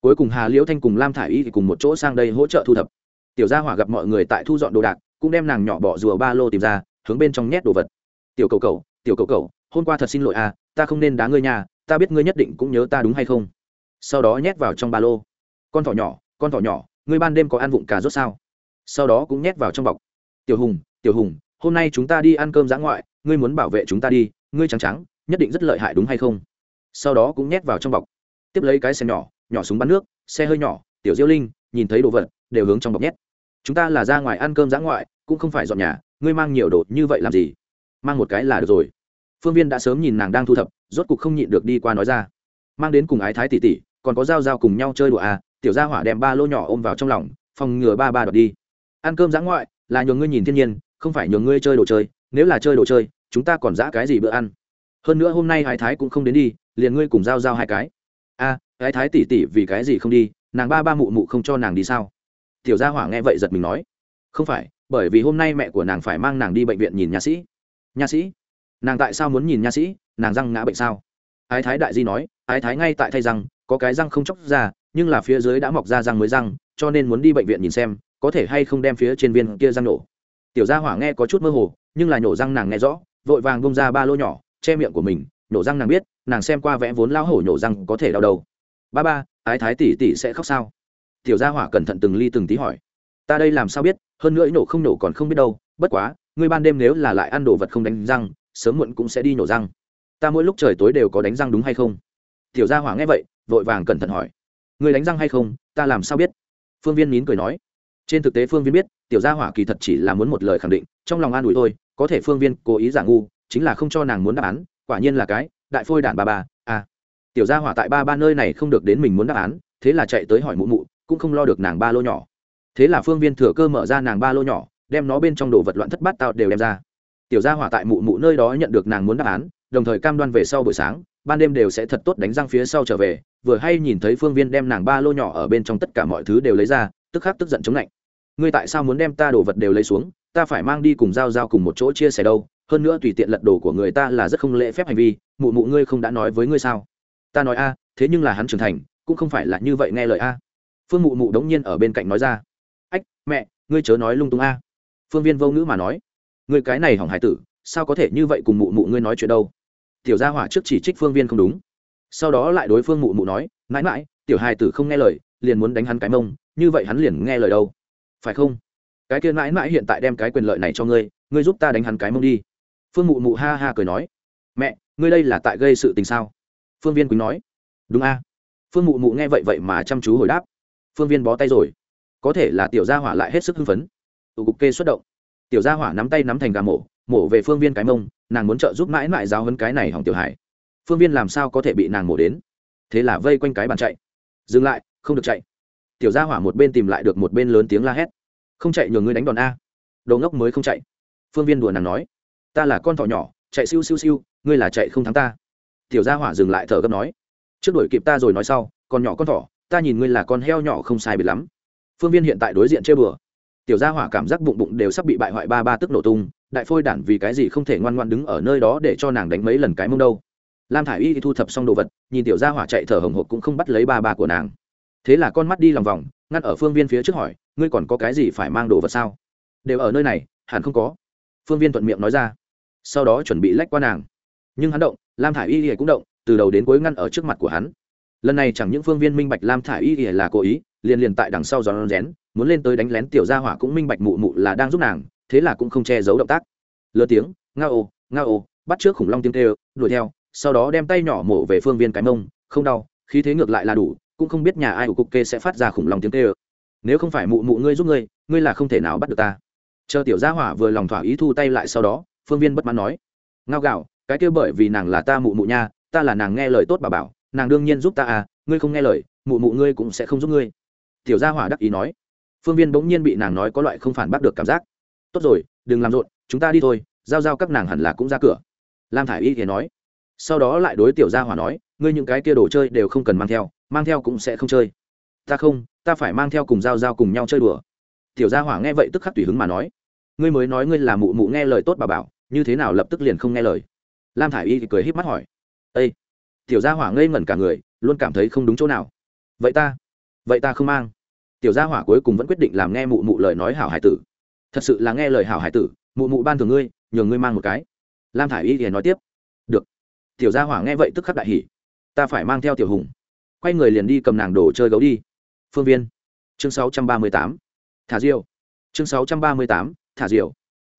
Cuối cùng hà liễu thanh cùng lam thả i y thì cùng một chỗ sang đây hỗ trợ thu thập. Tiểu gia hỏa gặp mọi người tại thu dọn đồ đạc, cũng đem nàng nhỏ bỏ rùa ba lô tìm ra, hướng bên trong nhét đồ vật. Tiểu cầu cầu, tiểu cầu cầu, hôm qua thật xin lỗi à ta không nên đá ngươi nhà ta biết ngươi nhất định cũng nhớ ta đúng hay không? Sau đó nhét vào trong ba lô. Con thỏ nhỏ, con thỏ nhỏ, ngươi ban đêm có ăn vụng cà rốt sao? Sau đó cũng nhét vào trong bọc. Tiểu hùng tiểu hùng, hôm nay chúng ta đi ăn cơm giã ngoại, ngươi muốn bảo vệ chúng ta đi, ngươi trắng trắng, nhất định rất lợi hại đúng hay không? Sau đó cũng nhét vào trong bọc. Tiếp lấy cái xe nhỏ nhỏ súng bắn nước, xe hơi nhỏ, tiểu diêu linh, nhìn thấy đồ vật, đều hướng trong bọc nhét. Chúng ta là ra ngoài ăn cơm giã ngoại, cũng không phải dọn nhà, ngươi mang nhiều đồ như vậy làm gì? Mang một cái là được rồi. Phương viên đã sớm nhìn nàng đang thu thập, rốt cục không nhịn được đi qua nói ra. Mang đến cùng ái thái tỷ tỷ, còn có dao dao cùng nhau chơi đùa à tiểu gia hỏa đem ba lô nhỏ ôm vào trong lòng, phòng ngừa ba ba đọt đi ăn cơm giã ngoại là nhường ngươi nhìn thiên nhiên không phải nhường ngươi chơi đồ chơi nếu là chơi đồ chơi chúng ta còn giã cái gì bữa ăn? Hơn nữa hôm nay Hải thái cũng không đến đi liền ngươi cùng giao giao hai cái. A à, thái tỷ tỷ vì cái gì không đi nàng ba ba mụ mụ không cho nàng đi sao? Tiểu gia hỏa nghe vậy giật mình nói. Không phải bởi vì hôm nay mẹ của nàng phải mang nàng đi bệnh viện nhìn nha sĩ. Nha sĩ? Nàng tại sao muốn nhìn nha sĩ? Nàng răng ngã bệnh sao? Ái thái đại di nói ái thái ngay tại thay răng có cái răng không chóc ra nhưng là phía dưới đã mọc ra răng mới răng cho nên muốn đi bệnh viện nhìn xem có thể hay không đem phía trên viên kia răng nổ. Tiểu gia hỏa nghe có chút mơ hồ, nhưng là nhổ răng nàng nghe rõ, vội vàng bông ra ba lô nhỏ, che miệng của mình nhổ răng nàng biết, nàng xem qua vẽ vốn lao hổ nhổ răng có thể đau đầu. Ba ba, ái thái tỷ tỷ sẽ khóc sao? Tiểu gia hỏa cẩn thận từng ly từng tí hỏi. Ta đây làm sao biết, hơn nữa nổ không nổ còn không biết đâu, bất quá, ngươi ban đêm nếu là lại ăn đồ vật không đánh răng, sớm muộn cũng sẽ đi nổ răng. Ta mỗi lúc trời tối đều có đánh răng đúng hay không? Tiểu gia hỏa nghe vậy, vội vàng cẩn thận hỏi. Ngươi đánh răng hay không? Ta làm sao biết? Phương viên nín cười nói trên thực tế phương viên biết, tiểu gia hỏa kỳ thật chỉ là muốn một lời khẳng định, trong lòng an ủi thôi, có thể phương viên cố ý giả ngu, chính là không cho nàng muốn đáp án, quả nhiên là cái, đại phôi đản ba ba à. tiểu gia hỏa tại ba ba nơi này không được đến mình muốn đáp án, thế là chạy tới hỏi mụ mụ, cũng không lo được nàng ba lô nhỏ. Thế là phương viên thừa cơ mở ra nàng ba lô nhỏ, đem nó bên trong đồ vật loạn thất bát tạo đều đem ra. Tiểu gia hỏa tại mụ mụ nơi đó nhận được nàng muốn đáp án, đồng thời cam đoan về sau buổi sáng, ban đêm đều sẽ thật tốt đánh răng phía sau trở về, vừa hay nhìn thấy phương viên đem nàng ba lô nhỏ ở bên trong tất cả mọi thứ đều lấy ra, tức khắc tức giận chống lạnh ngươi tại sao muốn đem ta đồ vật đều lấy xuống, ta phải mang đi cùng giao giao cùng một chỗ chia sẻ đâu, hơn nữa tùy tiện lật đồ của người ta là rất không lễ phép hành vi, mụ mụ ngươi không đã nói với ngươi sao? Ta nói a, thế nhưng là hắn trưởng thành, cũng không phải là như vậy nghe lời a. Phương mụ mụ đống nhiên ở bên cạnh nói ra. Ách, mẹ, ngươi chớ nói lung tung a. Phương viên vô ngữ mà nói. Ngươi cái này hỏng hải tử, sao có thể như vậy cùng mụ mụ ngươi nói chuyện đâu? Tiểu gia hỏa trước chỉ trích phương viên không đúng. Sau đó lại đối phương mụ mụ nói, mãi mãi, tiểu hài tử không nghe lời, liền muốn đánh hắn cái mông, như vậy hắn liền nghe lời đâu? Phải không? Cái kia mãi mãi hiện tại đem cái quyền lợi này cho ngươi ngươi giúp ta đánh hắn cái mông đi. Phương mụ mụ ha ha cười nói. Mẹ, ngươi đây là tại gây sự tình sao? Phương viên quýnh nói. Đúng a. Phương mụ mụ nghe vậy vậy mà chăm chú hồi đáp. Phương viên bó tay rồi. Có thể là tiểu gia hỏa lại hết sức hưng phấn. Tụ cục kê xuất động. Tiểu gia hỏa nắm tay nắm thành gà mổ mổ về phương viên cái mông, nàng muốn trợ giúp mãi mãi giáo hấn cái này hỏng tiểu hải phương viên làm sao có thể bị nàng mổ đến? Thế là vây quanh cái bàn chạy. Dừng lại, không được chạy tiểu gia hỏa một bên tìm lại được một bên lớn tiếng la hét. Không chạy nhường ngươi đánh đòn a. Đồ ngốc mới không chạy. Phương viên đùa nàng nói. Ta là con thỏ nhỏ, chạy siêu siêu siêu, ngươi là chạy không thắng ta. Tiểu gia hỏa dừng lại thở gấp nói. Trước đuổi kịp ta rồi nói sau, còn nhỏ con thỏ, ta nhìn ngươi là con heo nhỏ không sai biệt lắm. Phương viên hiện tại đối diện chơi bừa. Tiểu gia hỏa cảm giác bụng bụng đều sắp bị bại hoại ba ba tức nổ tung, đại phôi đản vì cái gì không thể ngoan ngoan đứng ở nơi đó để cho nàng đánh mấy lần cái mông đâu. Lam thả i y thu thập xong đồ vật, nhìn tiểu gia hỏa chạy thở hồng hộc cũng không bắt lấy ba ba của nàng thế là con mắt đi lòng vòng ngăn ở phương viên phía trước hỏi, ngươi còn có cái gì phải mang đồ vật sao? Đều ở nơi này, hẳn không có. Phương viên thuận miệng nói ra. Sau đó chuẩn bị lách qua nàng. Nhưng hắn động, lam thả i y cũng động, từ đầu đến cuối ngăn ở trước mặt của hắn. Lần này chẳng những phương viên minh bạch lam thả i y là cố ý, liền liền tại đằng sau giòn rén, muốn lên tới đánh lén tiểu gia hỏa cũng minh bạch mụ mụ là đang giúp nàng, thế là cũng không che giấu động tác. Lơ tiếng, nga ô nga ô, bắt trước khủng long tiếng kêu, đuổi theo, sau đó đem tay nhỏ mổ về phương viên cái mông, không đau, khí thế ngược lại là đủ cũng không biết nhà ai của cục kê sẽ phát ra khủng long tiếng kêu nếu không phải mụ mụ ngươi giúp ngươi ngươi là không thể nào bắt được ta. Chờ tiểu gia hỏa vừa lòng thỏa ý thu tay lại sau đó, phương viên bất mãn nói. Ngao gạo, cái kia bởi vì nàng là ta mụ mụ nha, ta là nàng nghe lời tốt bà bảo, nàng đương nhiên giúp ta à ngươi không nghe lời, mụ mụ ngươi cũng sẽ không giúp ngươi. Tiểu gia hỏa đắc ý nói. Phương viên bỗng nhiên bị nàng nói có loại không phản bác được cảm giác. Tốt rồi, đừng làm rộn, chúng ta đi thôi, giao giao các nàng hẳn là cũng ra cửa. Lam thả i y thì nói. Sau đó lại đối tiểu gia hỏa nói ngươi những cái kia đồ chơi đều không cần mang theo mang theo cũng sẽ không chơi. Ta không, ta phải mang theo cùng g i a o g i a o cùng nhau chơi đùa. Tiểu gia hỏa nghe vậy tức khắc tùy hứng mà nói. Ngươi mới nói ngươi là mụ mụ nghe lời tốt bà bảo, như thế nào lập tức liền không nghe lời. Lam thả i y cười h í p mắt hỏi. Ây tiểu gia hỏa ngây ngẩn cả người, luôn cảm thấy không đúng chỗ nào. Vậy ta vậy ta không mang. Tiểu gia hỏa cuối cùng vẫn quyết định làm nghe mụ mụ lời nói hảo hải tử. Thật sự là nghe lời hảo hải tử, mụ mụ ban thường ngươi, nhường ngươi mang một cái. Lam thả i y thì nói tiếp. Được. Tiểu gia hỏa nghe vậy tức khắc đại hỉ ta phải mang theo tiểu hùng. Quay người liền đi cầm nàng đồ chơi gấu đi. Phương viên. Chương sáu trăm ba mươi tám. Thả diều chương sáu trăm ba mươi tám. Thả diều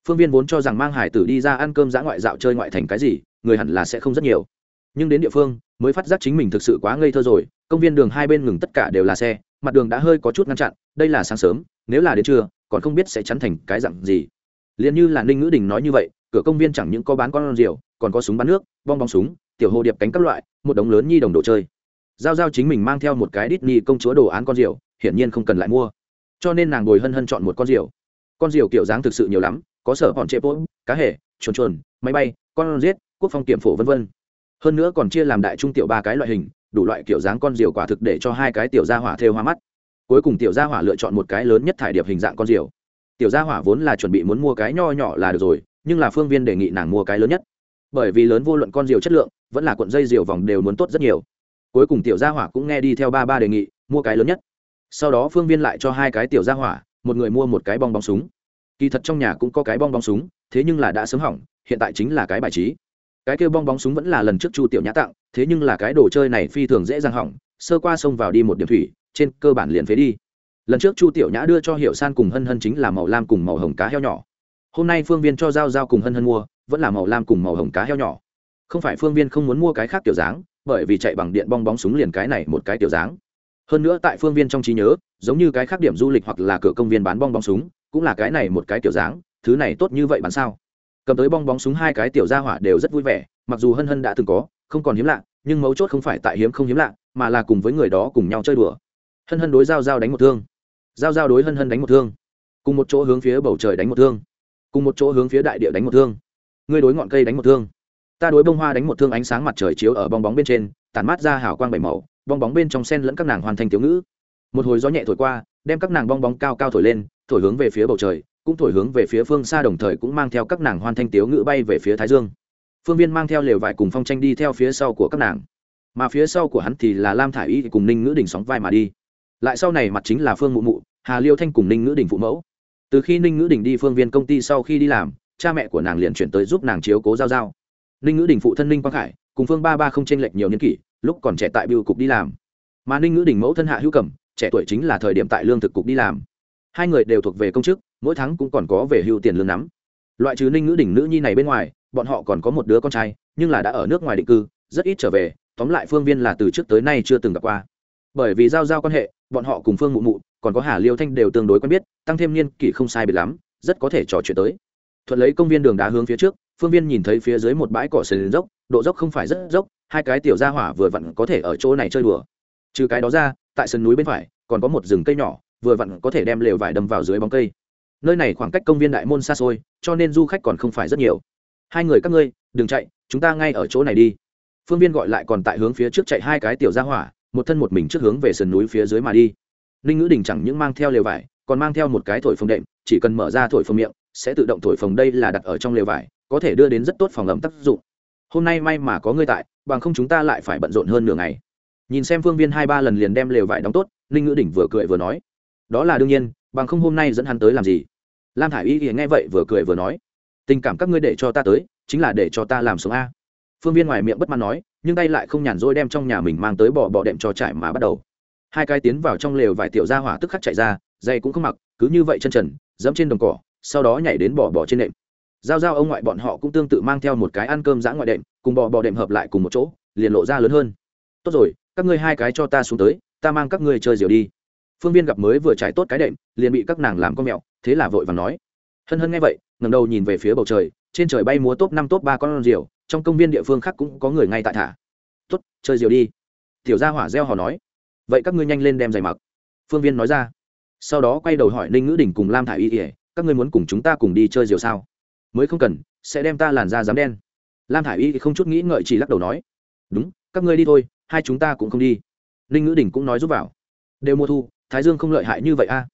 phương viên vốn cho rằng mang hải tử đi ra ăn cơm dã ngoại dạo chơi ngoại thành cái gì, người hẳn là sẽ không rất nhiều. Nhưng đến địa phương, mới phát giác chính mình thực sự quá ngây thơ rồi, công viên đường hai bên ngừng tất cả đều là xe, mặt đường đã hơi có chút ngăn chặn, đây là sáng sớm, nếu là đến trưa, còn không biết sẽ chắn thành cái dặn gì. Liền như là ninh ngữ đình nói như vậy, cửa công viên chẳng những có bán con rượu còn có súng bắn nước, bong bóng súng, tiểu hồ điệp cánh các loại, một đống lớn nhi đồng đồ chơi. Giao giao chính mình mang theo một cái đít ni công chúa đồ án con rượu hiển nhiên không cần lại mua. Cho nên nàng ngồi hân hân chọn một con rượu con rượu kiểu dáng thực sự nhiều lắm, có sở bọn chế bố cá hề, chuồn chuồn, máy bay, con giết, quốc phong kiểm phổ vân vân. Hơn nữa còn chia làm đại trung tiểu ba cái loại hình, đủ loại kiểu dáng con rượu quả thực để cho hai cái tiểu gia hỏa thêu hoa mắt. Cuối cùng tiểu gia hỏa lựa chọn một cái lớn nhất thải điệp hình dạng con rượu tiểu gia hỏa vốn là chuẩn bị muốn mua cái nho nhỏ là được rồi, nhưng là phương viên đề nghị nàng mua cái lớn nhất bởi vì lớn vô luận con diều chất lượng, vẫn là cuộn dây diều vòng đều muốn tốt rất nhiều. Cuối cùng tiểu gia hỏa cũng nghe đi theo ba ba đề nghị, mua cái lớn nhất. Sau đó phương viên lại cho hai cái tiểu gia hỏa, một người mua một cái bong bóng súng. Kỳ thật trong nhà cũng có cái bong bóng súng, thế nhưng là đã sớm hỏng, hiện tại chính là cái bài trí. Cái kêu bong bóng súng vẫn là lần trước chu tiểu nhã tặng, thế nhưng là cái đồ chơi này phi thường dễ dàng hỏng, sơ qua sông vào đi một điểm thủy, trên cơ bản liền phế đi. Lần trước chu tiểu nhã đưa cho hiệu san cùng hân hân chính là màu lam cùng màu hồng cá heo nhỏ. Hôm nay phương viên cho giao giao cùng hân hân mua vẫn là màu lam cùng màu hồng cá heo nhỏ. Không phải phương viên không muốn mua cái khác kiểu dáng, bởi vì chạy bằng điện bong bóng súng liền cái này một cái tiểu dáng. Hơn nữa tại phương viên trong trí nhớ, giống như cái khác điểm du lịch hoặc là cửa công viên bán bong bóng súng, cũng là cái này một cái tiểu dáng, thứ này tốt như vậy bán sao? Cầm tới bong bóng súng hai cái tiểu gia hỏa đều rất vui vẻ, mặc dù hân hân đã từng có, không còn hiếm lạ, nhưng mấu chốt không phải tại hiếm không hiếm lạ, mà là cùng với người đó cùng nhau chơi đùa. Hân hân đối giao giao đánh một thương. Giao giao đối hân hân đánh một thương. Cùng một chỗ hướng phía bầu trời đánh một thương. Cùng một chỗ hướng phía đại địa đánh một thương ngươi đối ngọn cây đánh một thương. Ta đối bông hoa đánh một thương ánh sáng mặt trời chiếu ở bong bóng bên trên, tản mát ra hào quang bảy màu, bong bóng bên trong sen lẫn các nàng hoàn thành thiếu ngữ. Một hồi gió nhẹ thổi qua, đem các nàng bong bóng cao cao thổi lên, thổi hướng về phía bầu trời, cũng thổi hướng về phía phương xa đồng thời cũng mang theo các nàng hoàn thành thiếu ngữ bay về phía thái dương. Phương viên mang theo lều vải cùng phong tranh đi theo phía sau của các nàng. Mà phía sau của hắn thì là lam thả i y cùng ninh ngữ đình sóng vai mà đi. Lại sau này mặt chính là phương mụ mụ, hà liêu thanh cùng ninh ngữ đình phụ mẫu. Từ khi ninh ngữ đình đi phương viên công ty sau khi đi làm cha mẹ của nàng liền chuyển tới giúp nàng chiếu cố giao giao. Ninh ngữ đình phụ thân ninh quang khải cùng phương ba ba không tranh lệch nhiều niên kỷ, lúc còn trẻ tại biêu cục đi làm. Mà ninh ngữ đình mẫu thân hạ hữu cẩm, trẻ tuổi chính là thời điểm tại lương thực cục đi làm. Hai người đều thuộc về công chức, mỗi tháng cũng còn có về hưu tiền lương nắm. Loại trừ ninh ngữ đình nữ nhi này bên ngoài, bọn họ còn có một đứa con trai, nhưng là đã ở nước ngoài định cư, rất ít trở về, tóm lại phương viên là từ trước tới nay chưa từng gặp qua. Bởi vì giao giao quan hệ, bọn họ cùng phương mụ mụ, còn có hà liêu thanh đều tương đối quen biết, tăng thêm niên kỷ không sai biệt lắm, rất có thể trò chuyện tới thuận lấy công viên đường đá hướng phía trước, phương viên nhìn thấy phía dưới một bãi cỏ sền dốc, độ dốc không phải rất dốc, hai cái tiểu gia hỏa vừa vặn có thể ở chỗ này chơi đùa. Trừ cái đó ra, tại sườn núi bên phải, còn có một rừng cây nhỏ, vừa vặn có thể đem lều vải đâm vào dưới bóng cây. Nơi này khoảng cách công viên đại môn xa xôi, cho nên du khách còn không phải rất nhiều. Hai người các ngươi, đừng chạy, chúng ta ngay ở chỗ này đi. Phương viên gọi lại còn tại hướng phía trước chạy hai cái tiểu gia hỏa, một thân một mình trước hướng về sườn núi phía dưới mà đi. Ninh ngữ đình chẳng những mang theo lều vải, còn mang theo một cái thổi phồng đệm, chỉ cần mở ra thổi phồng miệng sẽ tự động thổi phồng đây là đặt ở trong lều vải, có thể đưa đến rất tốt phòng ẩm tác dụng. Hôm nay may mà có ngươi tại, bằng không chúng ta lại phải bận rộn hơn nửa ngày. Nhìn xem phương viên hai ba lần liền đem lều vải đóng tốt, ninh ngữ đỉnh vừa cười vừa nói. Đó là đương nhiên, bằng không hôm nay dẫn hắn tới làm gì? Lam thả i y nghe vậy vừa cười vừa nói. Tình cảm các ngươi để cho ta tới, chính là để cho ta làm sống a. Phương viên ngoài miệng bất mãn nói, nhưng tay lại không nhàn rỗi đem trong nhà mình mang tới bỏ bỏ đệm cho trải mà bắt đầu. Hai cái tiến vào trong lều vải tiểu ra hỏa tức khắc chạy ra, dây cũng không mặc, cứ như vậy chân trần, dẫm trên đồng cỏ sau đó nhảy đến bỏ bỏ trên nệm. Giao giao ông ngoại bọn họ cũng tương tự mang theo một cái ăn cơm giã ngoại đệm, cùng bò bò đệm hợp lại cùng một chỗ, liền lộ ra lớn hơn. Tốt rồi, các ngươi hai cái cho ta xuống tới, ta mang các ngươi chơi diều đi. Phương viên gặp mới vừa trải tốt cái đệm, liền bị các nàng làm con mẹo thế là vội và nói. Hân hân nghe vậy ngầm đầu nhìn về phía bầu trời, trên trời bay múa top năm top ba con diều trong công viên địa phương khác cũng có người ngay tại thả. Tốt, chơi diều đi. Tiểu gia hỏa reo hò nói. Vậy các ngươi nhanh lên đem giày mặc. Phương viên nói ra. Sau đó quay đầu hỏi ninh ngữ đình cùng lam thả y ỉa các ngươi muốn cùng chúng ta cùng đi chơi diều sao? Mới không cần, sẽ đem ta làn da dám đen. Lam thả i y không chút nghĩ ngợi chỉ lắc đầu nói, đúng, các ngươi đi thôi, hai chúng ta cũng không đi. Ninh ngữ đình cũng nói giúp vào. Đều mùa thu, thái dương không lợi hại như vậy a.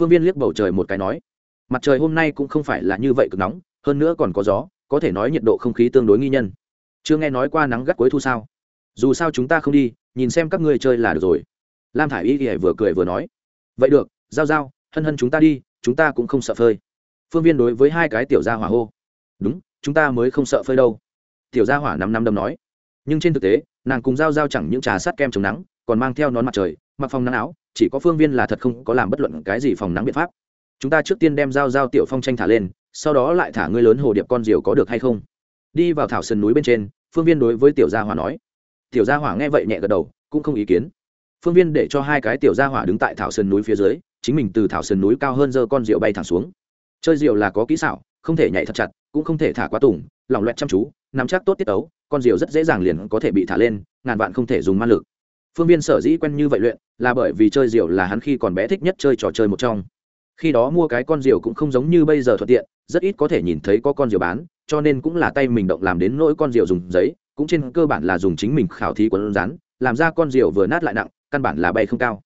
Phương viên liếc bầu trời một cái nói, mặt trời hôm nay cũng không phải là như vậy cực nóng, hơn nữa còn có gió, có thể nói nhiệt độ không khí tương đối nghi nhân. Chưa nghe nói qua nắng gắt cuối thu sao? Dù sao chúng ta không đi, nhìn xem các ngươi chơi là được rồi. Lam thả i y ỉa vừa cười vừa nói, vậy được, giao giao, hân hân chúng ta đi chúng ta cũng không sợ phơi. Phương viên đối với hai cái tiểu gia hỏa hô. Đúng, chúng ta mới không sợ phơi đâu. Tiểu gia hỏa năm năm đâm nói. Nhưng trên thực tế, nàng cùng giao giao chẳng những trà sát kem chống nắng, còn mang theo nón mặt trời, mặc phòng nắng áo, chỉ có phương viên là thật không có làm bất luận cái gì phòng nắng biện pháp. Chúng ta trước tiên đem giao giao tiểu phong tranh thả lên, sau đó lại thả ngươi lớn hồ điệp con diều có được hay không? Đi vào thảo sườn núi bên trên, phương viên đối với tiểu gia hỏa nói. Tiểu gia hỏa nghe vậy nhẹ gật đầu, cũng không ý kiến. Phương viên để cho hai cái tiểu gia hỏa đứng tại thảo sườn núi phía dưới chính mình từ thảo sườn núi cao hơn giơ con rượu bay thẳng xuống. Chơi rượu là có kỹ xảo, không thể nhảy thật chặt, cũng không thể thả quá tùng lỏng loẹt chăm chú, nắm chắc tốt tiết tấu, con rượu rất dễ dàng liền có thể bị thả lên, ngàn vạn không thể dùng ma lực. Phương viên sở dĩ quen như vậy luyện, là bởi vì chơi rượu là hắn khi còn bé thích nhất chơi trò chơi một trong. Khi đó mua cái con rượu cũng không giống như bây giờ thuận tiện, rất ít có thể nhìn thấy có con rượu bán, cho nên cũng là tay mình động làm đến nỗi con rượu dùng giấy, cũng trên cơ bản là dùng chính mình khảo thí quấn rắn làm ra con rượu vừa nát lại nặng, căn bản là bay không cao.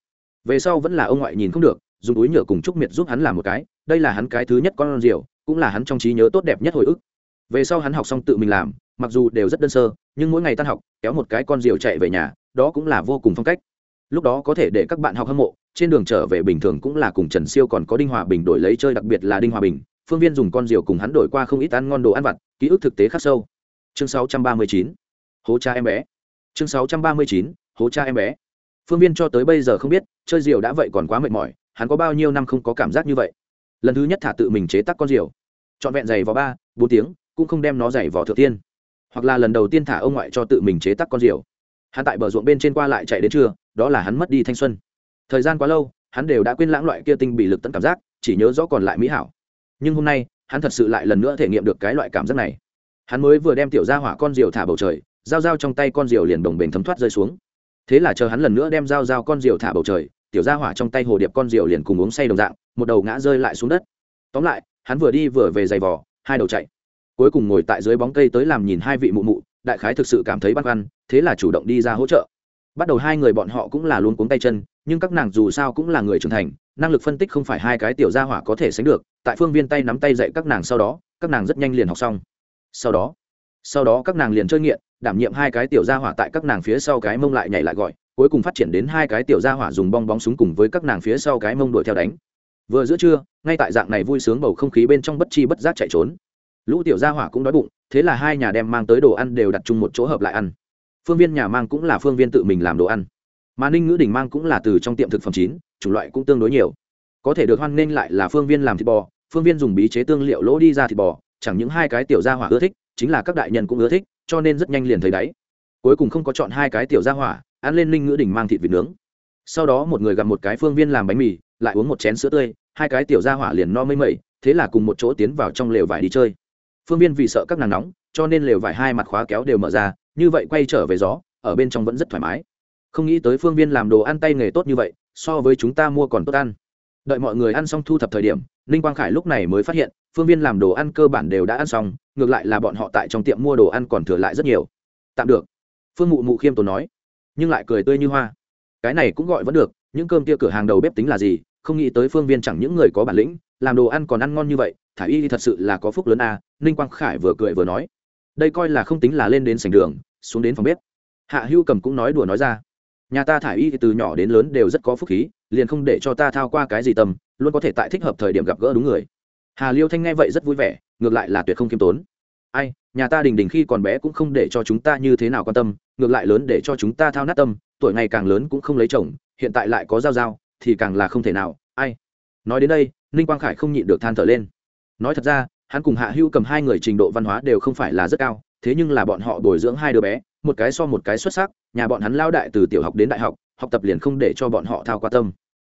Về sau vẫn là ông ngoại nhìn không được dùng túi nhựa cùng trúc miệt giúp hắn làm một cái, đây là hắn cái thứ nhất con rượu cũng là hắn trong trí nhớ tốt đẹp nhất hồi ức về sau hắn học xong tự mình làm, mặc dù đều rất đơn sơ, nhưng mỗi ngày tan học, kéo một cái con rượu chạy về nhà, đó cũng là vô cùng phong cách lúc đó có thể để các bạn học hâm mộ, trên đường trở về bình thường cũng là cùng trần siêu còn có đinh hòa bình đổi lấy chơi đặc biệt là đinh hòa bình, phương viên dùng con rượu cùng hắn đổi qua không ít ăn ngon đồ ăn vặt, ký ức thực tế khắc sâu chương 639. hố cha em bé chương 639. hố cha em bé phương viên cho tới bây giờ không biết, chơi rượu đã vậy còn quá mệt mỏi hắn có bao nhiêu năm không có cảm giác như vậy? Lần thứ nhất thả tự mình chế tắc con diều, trọn vẹn giày vào ba bốn tiếng cũng không đem nó giày vào thượng tiên. Hoặc là lần đầu tiên thả ông ngoại cho tự mình chế tắc con diều. hắn tại bờ ruộng bên trên qua lại chạy đến trưa đó là hắn mất đi thanh xuân. Thời gian quá lâu hắn đều đã quên lãng loại kia tinh bị lực tận cảm giác chỉ nhớ rõ còn lại mỹ hảo. Nhưng hôm nay hắn thật sự lại lần nữa thể nghiệm được cái loại cảm giác này. Hắn mới vừa đem tiểu ra hỏa con diều thả bầu trời dao dao trong tay con diều liền đồng bền thấm thoát rơi xuống. Thế là chờ hắn lần nữa đem dao dao con diều thả bầu trời tiểu gia hỏa trong tay hồ điệp con rượu liền cùng uống say đồng dạng, một đầu ngã rơi lại xuống đất. Tóm lại, hắn vừa đi vừa về giày vò, hai đầu chạy. Cuối cùng ngồi tại dưới bóng cây tới làm nhìn hai vị mụ mụ, đại khái thực sự cảm thấy băn khoăn, thế là chủ động đi ra hỗ trợ. Bắt đầu hai người bọn họ cũng là luôn cuống tay chân, nhưng các nàng dù sao cũng là người trưởng thành, năng lực phân tích không phải hai cái tiểu gia hỏa có thể sánh được, tại phương viên tay nắm tay dạy các nàng sau đó, các nàng rất nhanh liền học xong. Sau đó sau đó các nàng liền chơi nghiện, đảm nhiệm hai cái tiểu gia hỏa tại các nàng phía sau cái mông lại nhảy lại gọi cuối cùng phát triển đến hai cái tiểu gia hỏa dùng bong bóng súng cùng với các nàng phía sau cái mông đuổi theo đánh. Vừa giữa trưa, ngay tại dạng này vui sướng bầu không khí bên trong bất chi bất giác chạy trốn. Lũ tiểu gia hỏa cũng đói bụng, thế là hai nhà đem mang tới đồ ăn đều đặt chung một chỗ hợp lại ăn. Phương viên nhà mang cũng là phương viên tự mình làm đồ ăn. Mà ninh ngữ đình mang cũng là từ trong tiệm thực phẩm chín, chủng loại cũng tương đối nhiều. Có thể được hoan nghênh lại là phương viên làm thịt bò, phương viên dùng bí chế tương liệu lỗ đi ra thịt bò, chẳng những hai cái tiểu gia hỏa ưa thích, chính là các đại nhân cũng ưa thích, cho nên rất nhanh liền thấy đáy. Cuối cùng không có chọn hai cái tiểu gia hỏa ăn lên ninh ngữ đỉnh mang thịt vịt nướng. Sau đó một người gặp một cái phương viên làm bánh mì, lại uống một chén sữa tươi, hai cái tiểu gia hỏa liền no mây mẩy, thế là cùng một chỗ tiến vào trong lều vải đi chơi. Phương viên vì sợ các nàng nóng, cho nên lều vải hai mặt khóa kéo đều mở ra, như vậy quay trở về gió, ở bên trong vẫn rất thoải mái. Không nghĩ tới phương viên làm đồ ăn tay nghề tốt như vậy, so với chúng ta mua còn tốt ăn. Đợi mọi người ăn xong thu thập thời điểm, ninh quang khải lúc này mới phát hiện, phương viên làm đồ ăn cơ bản đều đã ăn xong, ngược lại là bọn họ tại trong tiệm mua đồ ăn còn thừa lại rất nhiều. Tạm được. Phương mụ mụ khiêm tốn nói nhưng lại cười tươi như hoa. Cái này cũng gọi vẫn được những cơm kia cửa hàng đầu bếp tính là gì không nghĩ tới phương viên chẳng những người có bản lĩnh làm đồ ăn còn ăn ngon như vậy thả y thì thật sự là có phúc lớn à, ninh quang khải vừa cười vừa nói. Đây coi là không tính là lên đến sành đường xuống đến phòng bếp. Hạ hưu cầm cũng nói đùa nói ra. Nhà ta thả y từ nhỏ đến lớn đều rất có phúc khí liền không để cho ta thao qua cái gì tầm luôn có thể tại thích hợp thời điểm gặp gỡ đúng người. Hà liêu thanh nghe vậy rất vui vẻ ngược lại là tuyệt không khiêm tốn. Ai nhà ta đình đình khi còn bé cũng không để cho chúng ta như thế nào quan tâm ngược lại lớn để cho chúng ta thao nát tâm, tuổi ngày càng lớn cũng không lấy chồng, hiện tại lại có giao giao, thì càng là không thể nào, ai? Nói đến đây, ninh quang khải không nhịn được than thở lên. Nói thật ra, hắn cùng hạ hưu cầm hai người trình độ văn hóa đều không phải là rất cao, thế nhưng là bọn họ bồi dưỡng hai đứa bé, một cái so một cái xuất sắc, nhà bọn hắn lao đại từ tiểu học đến đại học học tập liền không để cho bọn họ thao qua tâm.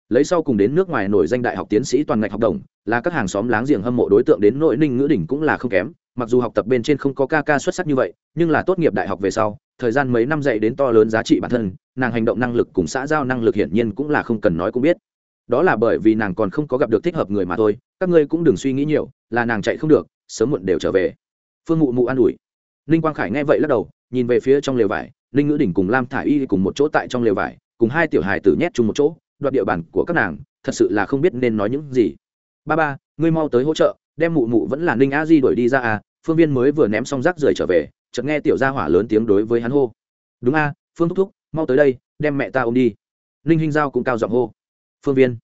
Lấy sau cùng đến nước ngoài nổi danh đại học tiến sĩ toàn ngạch học đồng, là các hàng xóm láng giềng hâm mộ đối tượng đến nội ninh ngữ đỉnh cũng là không kém, mặc dù học tập bên trên không có ca ca xuất sắc như vậy, nhưng là tốt nghiệp đại học về sau thời gian mấy năm dạy đến to lớn giá trị bản thân, nàng hành động năng lực cùng xã giao năng lực hiển nhiên cũng là không cần nói cũng biết. Đó là bởi vì nàng còn không có gặp được thích hợp người mà thôi, các ngươi cũng đừng suy nghĩ nhiều, là nàng chạy không được, sớm muộn đều trở về. Phương mụ mụ an ủi. Ninh quang khải nghe vậy lắc đầu, nhìn về phía trong lều vải, ninh ngữ đình cùng lam thả y cùng một chỗ tại trong lều vải, cùng hai tiểu hài tử nhét chung một chỗ, đoạt địa bàn của các nàng, thật sự là không biết nên nói những gì. Ba ba, ngươi mau tới hỗ trợ, đem mụ mụ vẫn là ninh a di đuổi đi ra à phương viên mới vừa ném xong rác rưởi trở về chợt nghe tiểu gia hỏa lớn tiếng đối với hắn hô. Đúng a, phương thúc thúc, mau tới đây, đem mẹ ta ôm đi. Ninh hinh giao cũng cao giọng hô. Phương viên,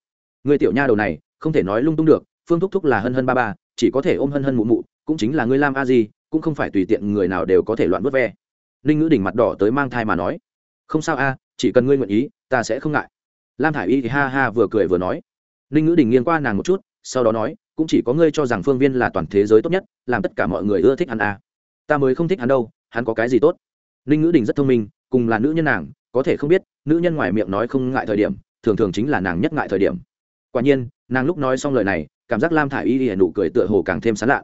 người tiểu nha đầu này, không thể nói lung tung được, phương thúc thúc là hân hân ba ba, chỉ có thể ôm hân hân mụ mụ, cũng chính là ngươi lam a di, cũng không phải tùy tiện người nào đều có thể loạn vớt ve. Ninh ngữ đỉnh mặt đỏ tới mang thai mà nói. Không sao a, chỉ cần ngươi nguyện ý, ta sẽ không ngại. Lam thả i y thì ha ha vừa cười vừa nói. Ninh ngữ đình nghiêng qua nàng một chút, sau đó nói, cũng chỉ có ngươi cho rằng phương viên là toàn thế giới tốt nhất, làm tất cả mọi người ưa thích hắn a ta mới không thích hắn đâu, hắn có cái gì tốt? Ninh ngữ đình rất thông minh, cùng là nữ nhân nàng, có thể không biết, nữ nhân ngoài miệng nói không ngại thời điểm, thường thường chính là nàng nhất ngại thời điểm. Quả nhiên, nàng lúc nói xong lời này, cảm giác lam thả i y y nụ cười tựa hồ càng thêm sán lạ.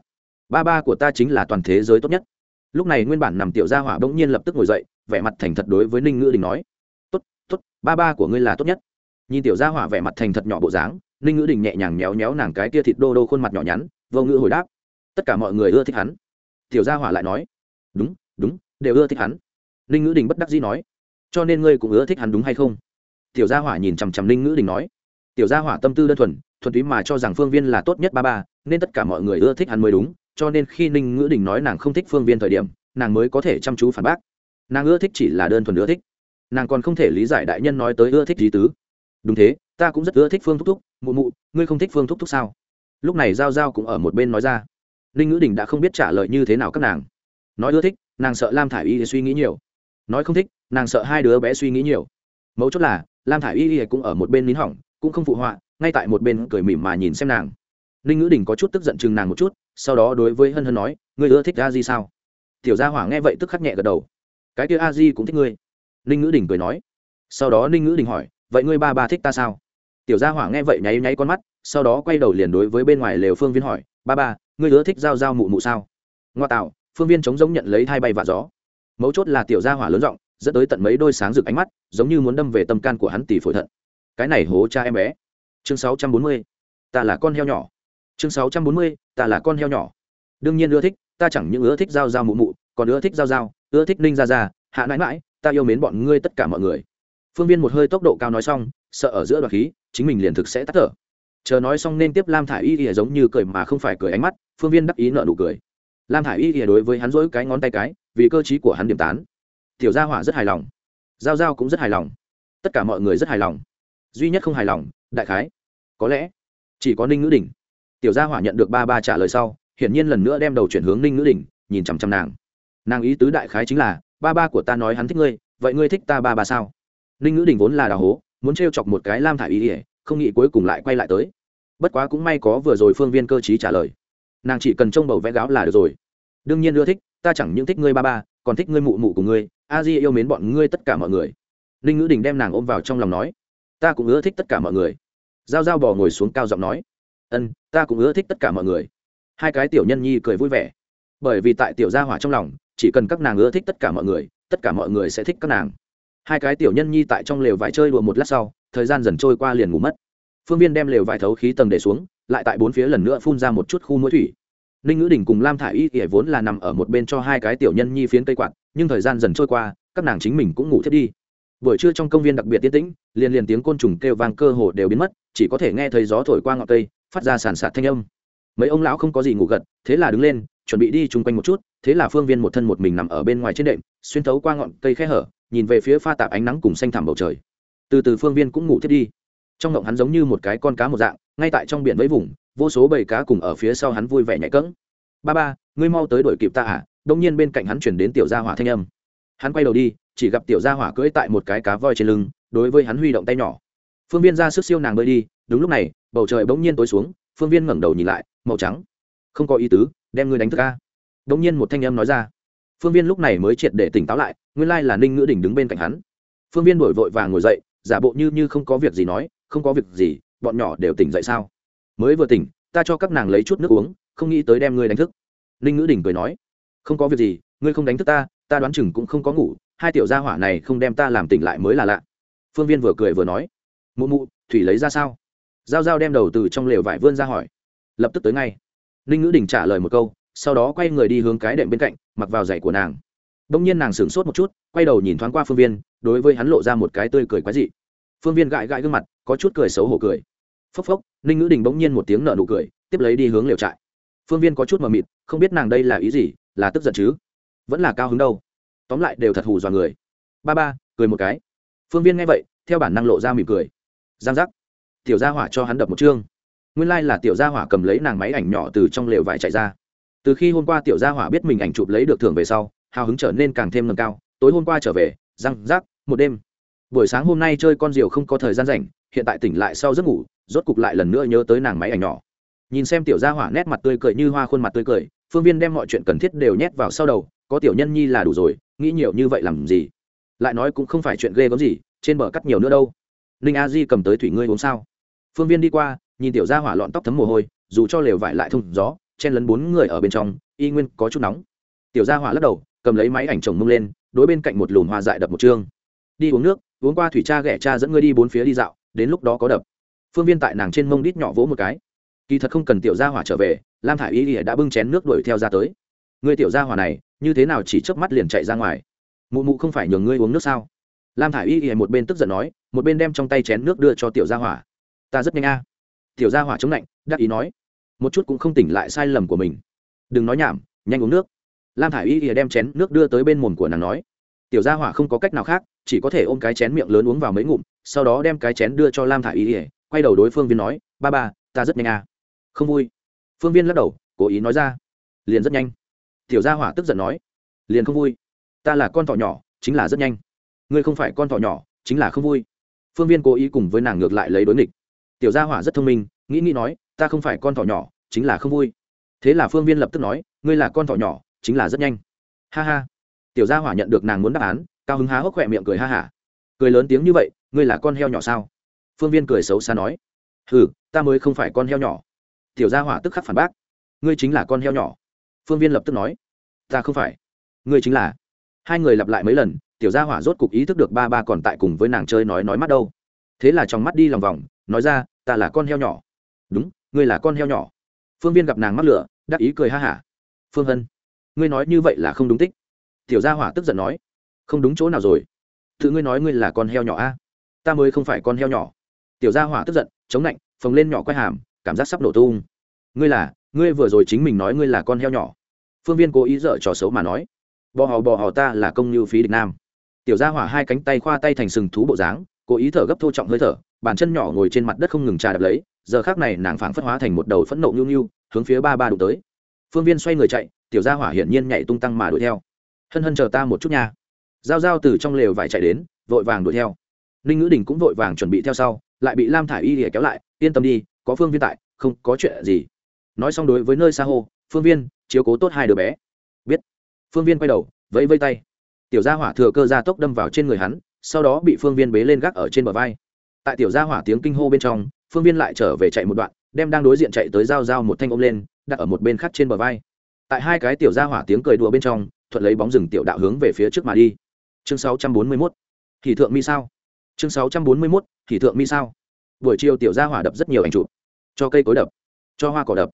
Ba ba của ta chính là toàn thế giới tốt nhất. Lúc này nguyên bản nằm tiểu gia hỏa bỗng nhiên lập tức ngồi dậy, vẻ mặt thành thật đối với ninh ngữ đình nói. Tốt tốt, ba ba của ngươi là tốt nhất. Nhìn tiểu gia hỏa vẻ mặt thành thật nhỏ bộ dáng, ninh ngữ đình nhẹ nhàng méo méo nàng cái tia thịt đô đô khuôn mặt nhỏ nhắn, vô ngữ hồi đáp. Tất cả mọi người ưa thích hắn tiểu gia hỏa lại nói, đúng đúng, đều ưa thích hắn. Ninh ngữ đình bất đắc dĩ nói, cho nên ngươi cũng ưa thích hắn đúng hay không? Tiểu gia hỏa nhìn chằm chằm ninh ngữ đình nói, tiểu gia hỏa tâm tư đơn thuần thuần túy mà cho rằng phương viên là tốt nhất ba ba, nên tất cả mọi người ưa thích hắn mới đúng, cho nên khi ninh ngữ đình nói nàng không thích phương viên thời điểm, nàng mới có thể chăm chú phản bác. Nàng ưa thích chỉ là đơn thuần ưa thích. Nàng còn không thể lý giải đại nhân nói tới ưa thích gì tứ. Đúng thế, ta cũng rất ưa thích phương thúc thúc, mụ mụ, ngươi không thích phương thúc thúc sao? Lúc này g i a o g i a o cũng ở một bên nói ra ninh ngữ đình đã không biết trả lời như thế nào các nàng. Nói ưa thích, nàng sợ lam thả i y suy nghĩ nhiều. Nói không thích, nàng sợ hai đứa bé suy nghĩ nhiều. Mấu chốt là, lam thả i y cũng ở một bên nín hỏng, cũng không phụ họa, ngay tại một bên cười mỉm mà nhìn xem nàng. Ninh ngữ đình có chút tức giận chừng nàng một chút, sau đó đối với hân hân nói, ngươi ưa thích a di sao? Tiểu gia hỏa nghe vậy tức khắc nhẹ gật đầu. Cái kia a di cũng thích ngươi. Ninh ngữ đình cười nói. Sau đó ninh ngữ đình hỏi, vậy ngươi ba ba thích ta sao? Tiểu gia hỏa nghe vậy nháy nháy con mắt, sau đó quay đầu liền đối với bên ngoài lều phương viên hỏi, ba ba ngươi ưa thích giao giao mụ mụ sao? Ngoa tạo, phương viên chống giống nhận lấy thai bay và gió. Mấu chốt là tiểu gia hỏa lớn r ộ n g dẫn tới tận mấy đôi sáng rực ánh mắt, giống như muốn đâm về tâm can của hắn tỷ phổi thận. Cái này hố cha em bé. Chương sáu trăm bốn mươi, ta là con heo nhỏ. Chương sáu trăm bốn mươi, ta là con heo nhỏ. Đương nhiên ưa thích, ta chẳng những ưa thích giao giao mụ mụ, còn ưa thích giao giao, ưa thích ninh ra ra hạ mãi mãi ta yêu mến bọn ngươi tất cả mọi người. Phương viên một hơi tốc độ cao nói xong, sợ ở giữa đoạn khí, chính mình liền thực sẽ tắt thở chờ nói xong nên tiếp lam thả i y ỉa giống như cười mà không phải cười ánh mắt, phương viên đắc ý nợ nụ cười. Lam thả i y ỉa đối với hắn dỗi cái ngón tay cái, vì cơ t của hắn điểm tán. Tiểu gia hỏa rất hài lòng. Giao giao cũng rất hài lòng. Tất cả mọi người rất hài lòng. Duy nhất không hài lòng, đại khái. Có lẽ, chỉ có ninh ngữ đình. Tiểu gia hỏa nhận được ba ba trả lời sau, hiển nhiên lần nữa đem đầu chuyển hướng ninh ngữ đình, nhìn chằm chằm nàng. Nàng ý tứ đại khái chính là, ba ba của ta nói hắn thích ngươi, vậy ngươi thích ta ba ba sao? Ninh ngữ đình vốn là đào hố, muốn t chọc một cái lam thả Y ỉa không nghĩ cuối cùng lại quay lại tới. Bất quá cũng may có vừa rồi phương viên cơ t trả lời. Nàng chỉ cần trông bầu vẽ gáo là được rồi. Đương nhiên ưa thích, ta chẳng những thích ngươi ba ba, còn thích ngươi mụ mụ của ngươi, a di yêu mến bọn ngươi tất cả mọi người. Ninh ngữ đình đem nàng ôm vào trong lòng nói, ta cũng ưa thích tất cả mọi người. G i a o g i a o bò ngồi xuống cao giọng nói, ân, ta cũng ưa thích tất cả mọi người. Hai cái tiểu nhân nhi cười vui vẻ. Bởi vì tại tiểu gia hỏa trong lòng, chỉ cần các nàng ưa thích tất cả mọi người, tất cả mọi người sẽ thích các nàng hai cái tiểu nhân nhi tại trong lều vải chơi đùa một lát sau, thời gian dần trôi qua liền ngủ mất. Phương viên đem lều vải thấu khí tầng để xuống, lại tại bốn phía lần nữa phun ra một chút khu mũi thủy. Ninh ngữ đình cùng lam thả i y ỉa vốn là nằm ở một bên cho hai cái tiểu nhân nhi phiến cây quạt, nhưng thời gian dần trôi qua, các nàng chính mình cũng ngủ thiết đi. Buổi trưa trong công viên đặc biệt tiến tĩnh, liền liền tiếng côn trùng kêu vang cơ hồ đều biến mất, chỉ có thể nghe thấy gió thổi qua ngọn cây, phát ra sàn sạt thanh âm. Mấy ông lão không có gì ngủ gật, thế là đứng lên, chuẩn bị đi chung quanh một chút, thế là phương viên một thân một mình nằm ở bên ngoài trên đệm, xuyên thấu qua ngọn cây khe hở nhìn về phía pha tạp ánh nắng cùng xanh thẳm bầu trời. Từ từ phương viên cũng ngủ thiết đi. Trong ngộng hắn giống như một cái con cá một dạng, ngay tại trong biển với vùng, vô số bầy cá cùng ở phía sau hắn vui vẻ nhảy cẫng. Ba ba, ngươi mau tới đuổi kịp ta à? Đông nhiên bên cạnh hắn chuyển đến tiểu gia hỏa thanh âm. Hắn quay đầu đi, chỉ gặp tiểu gia hỏa cưỡi tại một cái cá voi trên lưng, đối với hắn huy động tay nhỏ. Phương viên ra sức siêu nàng bơi đi, đúng lúc này, bầu trời bỗng nhiên tối xuống, phương viên ngẩng đầu nhìn lại, màu trắng. Không có ý tứ, đem ngươi đánh thức ca bỗng nhiên một thanh âm nói ra phương viên lúc này mới triệt để tỉnh táo lại, nguyên lai là ninh ngữ đình đứng bên cạnh hắn. Phương viên đổi vội và ngồi dậy, giả bộ như như không có việc gì nói, không có việc gì, bọn nhỏ đều tỉnh dậy sao? Mới vừa tỉnh, ta cho các nàng lấy chút nước uống, không nghĩ tới đem ngươi đánh thức. Ninh ngữ đình cười nói, không có việc gì, ngươi không đánh thức ta ta đoán chừng cũng không có ngủ, hai tiểu gia hỏa này không đem ta làm tỉnh lại mới là lạ. Phương viên vừa cười vừa nói, mụ mụ, thủy lấy ra sao? G i a o g i a o đem đầu từ trong lều vải vươn ra hỏi, lập tức tới ngay. Ninh ngữ đình trả lời một câu sau đó quay người đi hướng cái đệm bên cạnh, mặc vào giày của nàng. Đông nhiên nàng sửng sốt một chút, quay đầu nhìn thoáng qua phương viên, đối với hắn lộ ra một cái tươi cười quái dị. Phương viên gãi gãi gương mặt, có chút cười xấu hổ cười. Phốc phốc, ninh ngữ đình bỗng nhiên một tiếng nợ nụ cười, tiếp lấy đi hướng liều trại. Phương viên có chút mờ mịt, không biết nàng đây là ý gì, là tức giận chứ? Vẫn là cao hứng đâu. Tóm lại đều thật hù dọa người. Ba ba, cười một cái. Phương viên nghe vậy, theo bản năng lộ ra mỉm cười. Giang giác. Tiểu gia hỏa cho hắn đập một chương. Nguyên lai là tiểu gia hỏa cầm lấy nàng máy ảnh nhỏ từ trong lều vải chạy ra từ khi hôm qua tiểu gia hỏa biết mình ảnh chụp lấy được thưởng về sau, hào hứng trở nên càng thêm nâng cao, tối hôm qua trở về, răng, rác, một đêm. Buổi sáng hôm nay chơi con diều không có thời gian rảnh, hiện tại tỉnh lại sau giấc ngủ, rốt cục lại lần nữa nhớ tới nàng máy ảnh nhỏ. Nhìn xem tiểu gia hỏa nét mặt tươi cười như hoa khuôn mặt tươi cười, phương viên đem mọi chuyện cần thiết đều nhét vào sau đầu, có tiểu nhân nhi là đủ rồi, nghĩ nhiều như vậy làm gì? Lại nói cũng không phải chuyện ghê gớm gì, trên bờ cắt nhiều nữa đâu. Ninh a di cầm tới thủy ngươi uống sao? Phương viên đi qua, nhìn tiểu gia hỏa lọn tóc thấm mồ hôi, dù cho lều vải lại thông gió chen lấn bốn người ở bên trong, y nguyên có chút nóng. Tiểu gia hỏa lắc đầu, cầm lấy máy ảnh chồng mông lên, đối bên cạnh một lùm hoa dại đập một chương. Đi uống nước, uống qua thủy cha ghẻ cha dẫn ngươi đi bốn phía đi dạo, đến lúc đó có đập. Phương viên tại nàng trên mông đít nhỏ vỗ một cái. Kỳ thật không cần tiểu gia hỏa trở về, lam thả i y đã bưng chén nước đuổi theo ra tới. Người tiểu gia hỏa này, như thế nào chỉ chớp mắt liền chạy ra ngoài? Mụ mụ không phải nhường ngươi uống nước sao? Lam thả i y một bên tức giận nói, một bên đem trong tay chén nước đưa cho tiểu gia hỏa. Ta rất nhanh a. Tiểu gia hỏa chống lạnh, đắc ý nói một chút cũng không tỉnh lại sai lầm của mình. Đừng nói nhảm, nhanh uống nước. Lam thả i y ỉa đem chén nước đưa tới bên mồm của nàng nói. Tiểu gia hỏa không có cách nào khác, chỉ có thể ôm cái chén miệng lớn uống vào mấy ngụm, sau đó đem cái chén đưa cho lam thả i y ỉa quay đầu đối phương viên nói, ba ba, ta rất nhanh à. không vui. Phương viên lắc đầu, cố ý nói ra. Liền rất nhanh. Tiểu gia hỏa tức giận nói. Liền không vui. Ta là con thỏ nhỏ, chính là rất nhanh. Ngươi không phải con thỏ nhỏ, chính là không vui. Phương viên cố ý cùng với nàng ngược lại lấy đối nghịch. Tiểu gia hỏa rất thông minh, nghĩ nghĩ nói, ta không phải con thỏ nhỏ chính là không vui. Thế là phương viên lập tức nói, ngươi là con thỏ nhỏ, chính là rất nhanh. Ha ha. Tiểu gia hỏa nhận được nàng muốn đáp án, cao hứng há hốc khỏe miệng cười ha hả. Cười lớn tiếng như vậy, ngươi là con heo nhỏ sao? Phương viên cười xấu xa nói. Ừ ta mới không phải con heo nhỏ. Tiểu gia hỏa tức khắc phản bác. Ngươi chính là con heo nhỏ. Phương viên lập tức nói. Ta không phải. Ngươi chính là. Hai người lặp lại mấy lần, tiểu gia hỏa rốt cục ý thức được ba ba còn tại cùng với nàng chơi nói nói mắt đâu. Thế là trong mắt đi lòng vòng, nói ra, ta là con heo nhỏ. Đúng, ngươi là con heo nhỏ phương viên gặp nàng mắc lửa, đắc ý cười ha hả. Phương hân, ngươi nói như vậy là không đúng tích. Tiểu gia hỏa tức giận nói. Không đúng chỗ nào rồi. Tự ngươi nói ngươi là con heo nhỏ a. Ta mới không phải con heo nhỏ. Tiểu gia hỏa tức giận, chống lạnh phồng lên nhỏ quay hàm, cảm giác sắp nổ tung. Ngươi là, ngươi vừa rồi chính mình nói ngươi là con heo nhỏ. Phương viên cố ý dở trò xấu mà nói. Bò hò bò hò ta là công như phí địch nam. Tiểu gia hỏa hai cánh tay khoa tay thành sừng thú bộ dáng, cố ý thở gấp thô trọng hơi thở bàn chân nhỏ ngồi trên mặt đất không ngừng trà đập lấy, giờ khác này nàng phảng phất hóa thành một đầu phẫn nộ nhu nhu hướng phía ba ba đụng tới. Phương viên xoay người chạy, tiểu gia hỏa hiển nhiên nhảy tung tăng mà đuổi theo. Hân hân chờ ta một chút nha. G i a o g i a o từ trong lều vải chạy đến, vội vàng đuổi theo. Ninh ngữ đình cũng vội vàng chuẩn bị theo sau, lại bị lam thả i y để kéo lại, yên tâm đi, có phương viên tại, không có chuyện gì. Nói xong đối với nơi xa hô, phương viên, chiếu cố tốt hai đứa bé. Biết. Phương viên quay đầu, vẫy vây tay. Tiểu gia hỏa thừa cơ ra tốc đâm vào trên người hắn, sau đó bị phương viên bế lên gác ở trên bờ vai tại tiểu gia hỏa tiếng kinh hô bên trong, phương viên lại trở về chạy một đoạn, đem đang đối diện chạy tới giao giao một thanh ôm lên, đặt ở một bên khác trên bờ vai. Tại hai cái tiểu gia hỏa tiếng cười đùa bên trong, thuận lấy bóng rừng tiểu đạo hướng về phía trước mà đi. Chương 641. thì thượng mi sao? Chương 641. thì thượng mi sao? Buổi chiều tiểu gia hỏa đập rất nhiều ảnh chụp. Cho cây cối đập, cho hoa cỏ đập,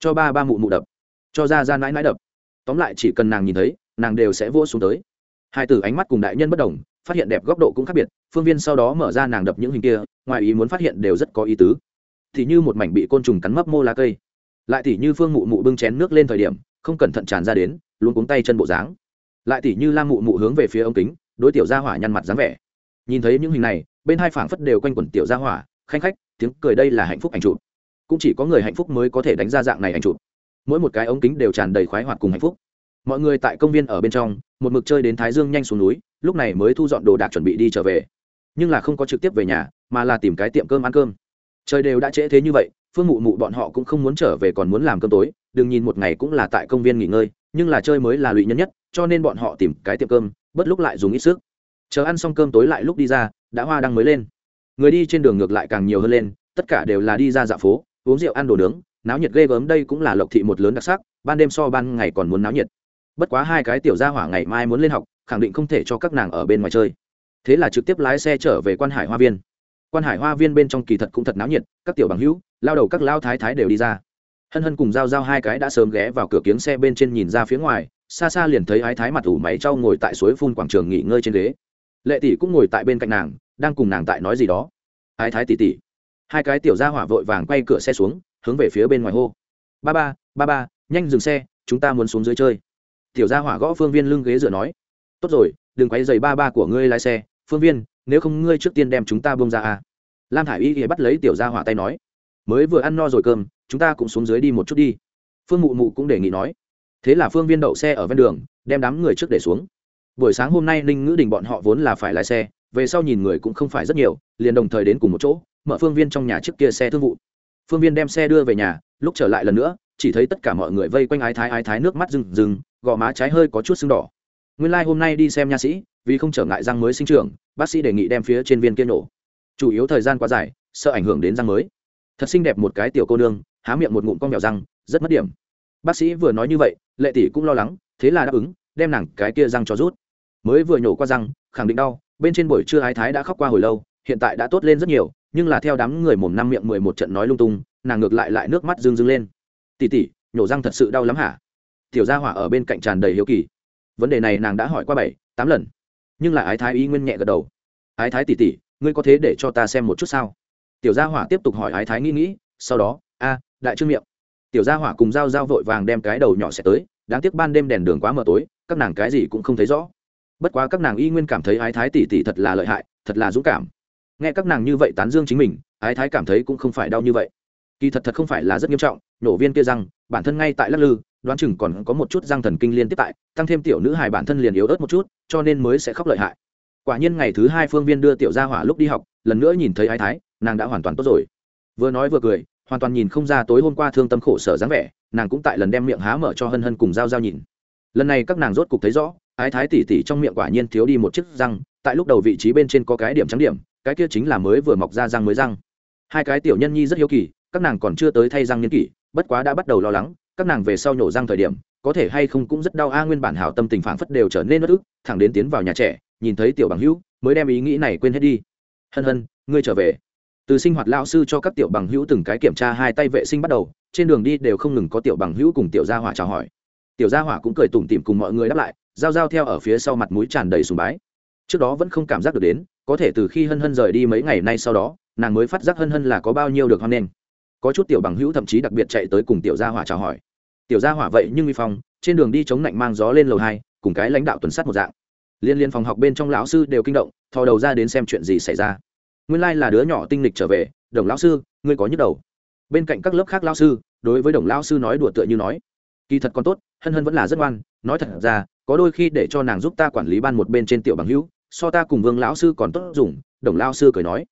cho ba ba mụ mụ đập, cho ra ra nãi nãi đập. Tóm lại chỉ cần nàng nhìn thấy, nàng đều sẽ vỗ xuống tới hai tử ánh mắt cùng đại nhân bất đồng, phát hiện đẹp góc độ cũng khác biệt, phương viên sau đó mở ra nàng đập những hình kia, ngoài ý muốn phát hiện đều rất có ý tứ. Thì như một mảnh bị côn trùng cắn mấp mô lá cây. Lại thì như phương mụ mụ bưng chén nước lên thời điểm, không cẩn thận tràn ra đến, luôn cuống tay chân bộ dáng. Lại thì như lam mụ mụ hướng về phía ống kính, đối tiểu gia hỏa nhăn mặt dáng vẻ. Nhìn thấy những hình này, bên hai phảng phất đều quanh quẩn tiểu gia hỏa, khanh khách, tiếng cười đây là hạnh phúc ảnh chụp. Cũng chỉ có người hạnh phúc mới có thể đánh ra dạng này ảnh chụp. Mỗi một cái ống kính đều tràn đầy khoái hoạt cùng hạnh phúc mọi người tại công viên ở bên trong, một mực chơi đến thái dương nhanh xuống núi, lúc này mới thu dọn đồ đạc chuẩn bị đi trở về. Nhưng là không có trực tiếp về nhà, mà là tìm cái tiệm cơm ăn cơm. Trời đều đã trễ thế như vậy, phương mụ mụ bọn họ cũng không muốn trở về còn muốn làm cơm tối, đừng nhìn một ngày cũng là tại công viên nghỉ ngơi, nhưng là chơi mới là lụy nhân nhất, cho nên bọn họ tìm cái tiệm cơm, bất lúc lại dùng ít sức. Chờ ăn xong cơm tối lại lúc đi ra, đã hoa đang mới lên. Người đi trên đường ngược lại càng nhiều hơn lên, tất cả đều là đi ra dạo phố, uống rượu ăn đồ nướng, náo nhiệt ghê gớm đây cũng là lộc thị một lớn đặc sắc, ban đêm so ban ngày còn muốn náo nhiệt bất quá hai cái tiểu gia hỏa ngày mai muốn lên học, khẳng định không thể cho các nàng ở bên ngoài chơi. Thế là trực tiếp lái xe trở về quan hải hoa viên. Quan hải hoa viên bên trong kỳ thật cũng thật náo nhiệt, các tiểu bằng hữu, lao đầu các lao thái thái đều đi ra. Hân hân cùng g i a o g i a o hai cái đã sớm ghé vào cửa kiếng xe bên trên nhìn ra phía ngoài, xa xa liền thấy ái thái mặt ủ máy trau ngồi tại suối phun quảng trường nghỉ ngơi trên ghế. Lệ tỷ cũng ngồi tại bên cạnh nàng, đang cùng nàng tại nói gì đó. Ái thái tỷ tỷ. Hai cái tiểu gia hỏa vội vàng quay cửa xe xuống, hướng về phía bên ngoài hô. Ba ba ba ba, nhanh dừng xe, chúng ta muốn xuống dưới chơi tiểu gia hỏa gõ phương viên lưng ghế dựa nói, tốt rồi, đừng quay dày ba ba của ngươi lái xe, phương viên, nếu không ngươi trước tiên đem chúng ta bông ra à. lam thả i y thì bắt lấy tiểu gia hỏa tay nói, mới vừa ăn no rồi cơm, chúng ta cũng xuống dưới đi một chút đi. Phương mụ mụ cũng đề nghị nói, thế là phương viên đậu xe ở ven đường, đem đám người trước để xuống. Buổi sáng hôm nay ninh ngữ đình bọn họ vốn là phải lái xe, về sau nhìn người cũng không phải rất nhiều, liền đồng thời đến cùng một chỗ, mở phương viên trong nhà trước kia xe thương vụ. Phương viên đem xe đưa về nhà, lúc trở lại lần nữa, chỉ thấy tất cả mọi người vây quanh ái thái ái thái nước mắt rừng rừng gò má trái hơi có chút sưng đỏ. Nguyên lai、like、hôm nay đi xem nha sĩ, vì không trở ngại răng mới sinh trưởng, bác sĩ đề nghị đem phía trên viên kia nổ. Chủ yếu thời gian quá dài, sợ ảnh hưởng đến răng mới. Thật xinh đẹp một cái tiểu cô nương, há miệng một ngụm con mèo răng, rất mất điểm. Bác sĩ vừa nói như vậy, lệ tỷ cũng lo lắng, thế là đáp ứng, đem nàng cái kia răng cho rút. Mới vừa nhổ qua răng, khẳng định đau, bên trên buổi trưa ái thái đã khóc qua hồi lâu, hiện tại đã tốt lên rất nhiều, nhưng là theo đám người mồm năm miệng mười một trận nói lung tung, nàng ngược lại lại nước mắt rưng rưng lên. Tỉ tỉ nhổ răng thật sự đau lắm hả? Tiểu gia hỏa ở bên cạnh tràn đầy hiếu kỳ. Vấn đề này nàng đã hỏi qua bảy tám lần. Nhưng lại ái thái y nguyên nhẹ gật đầu. Ái thái tỉ tỉ ngươi có thế để cho ta xem một chút sao? Tiểu gia hỏa tiếp tục hỏi ái thái nghĩ nghĩ sau đó a đại trương miệng. Tiểu gia hỏa cùng giao giao vội vàng đem cái đầu nhỏ sẽ tới đáng tiếc ban đêm đèn đường quá mờ tối các nàng cái gì cũng không thấy rõ. Bất quá các nàng y nguyên cảm thấy ái thái tỉ tỉ thật là lợi hại thật là dũng cảm. Nghe các nàng như vậy tán dương chính mình ái thái cảm thấy cũng không phải đau như vậy. Kỳ thật thật không phải là rất nghiêm trọng nổ viên kia rằng, bản thân ngay tại lắc lư đoán chừng còn có một chút răng thần kinh liên tiếp tại, tăng thêm tiểu nữ hài bản thân liền yếu ớt một chút, cho nên mới sẽ khóc lợi hại. Quả nhiên ngày thứ hai phương viên đưa tiểu gia hỏa lúc đi học, lần nữa nhìn thấy ái thái, nàng đã hoàn toàn tốt rồi. Vừa nói vừa cười, hoàn toàn nhìn không ra tối hôm qua thương tâm khổ sở dáng vẻ, nàng cũng tại lần đem miệng há mở cho hân hân cùng g i a o g i a o nhìn. Lần này các nàng rốt cục thấy rõ, ái thái tỉ tỉ trong miệng quả nhiên thiếu đi một chiếc răng, tại lúc đầu vị trí bên trên có cái điểm trắng điểm, cái kia chính là mới vừa mọc ra răng mới răng. Hai cái tiểu nhân nhi rất hiếu kỳ, các nàng còn chưa tới thay răng niên kỷ, bất quá đã bắt đầu lo lắng các nàng về sau nhổ răng thời điểm, có thể hay không cũng rất đau. A, nguyên bản hảo tâm tình phản phất đều trở nên bất ức thẳng đến tiến vào nhà trẻ, nhìn thấy tiểu bằng hữu, mới đem ý nghĩ này quên hết đi. Hân hân, ngươi trở về. Từ sinh hoạt lao sư cho các tiểu bằng hữu từng cái kiểm tra hai tay vệ sinh bắt đầu, trên đường đi đều không ngừng có tiểu bằng hữu cùng tiểu gia hỏa chào hỏi. Tiểu gia hỏa cũng cười tủm tỉm cùng mọi người đáp lại, giao giao theo ở phía sau mặt mũi tràn đầy sùng bái. Trước đó vẫn không cảm giác được đến, có thể từ khi hân hân rời đi mấy ngày nay sau đó, nàng mới phát giác hân hân là có bao nhiêu được hoan nghênh có chút tiểu bằng hữu thậm chí đặc biệt chạy tới cùng tiểu gia hỏa chào hỏi. Tiểu gia hỏa vậy nhưng vi phong, trên đường đi chống lạnh mang gió lên lầu hai, cùng cái lãnh đạo tuần sát một dạng. Liên liên phòng học bên trong lão sư đều kinh động, thò đầu ra đến xem chuyện gì xảy ra. Nguyên lai là đứa nhỏ tinh lịch trở về, đồng lão sư, ngươi có nhức đầu? Bên cạnh các lớp khác lão sư, đối với đồng lão sư nói đùa tựa như nói, kỳ thật còn tốt, hân hân vẫn là rất ngoan, nói thật ra, có đôi khi để cho nàng giúp ta quản lý ban một bên trên tiểu bằng hữu, so ta cùng vương lão sư còn tốt dùng, đồng lão sư cười nói.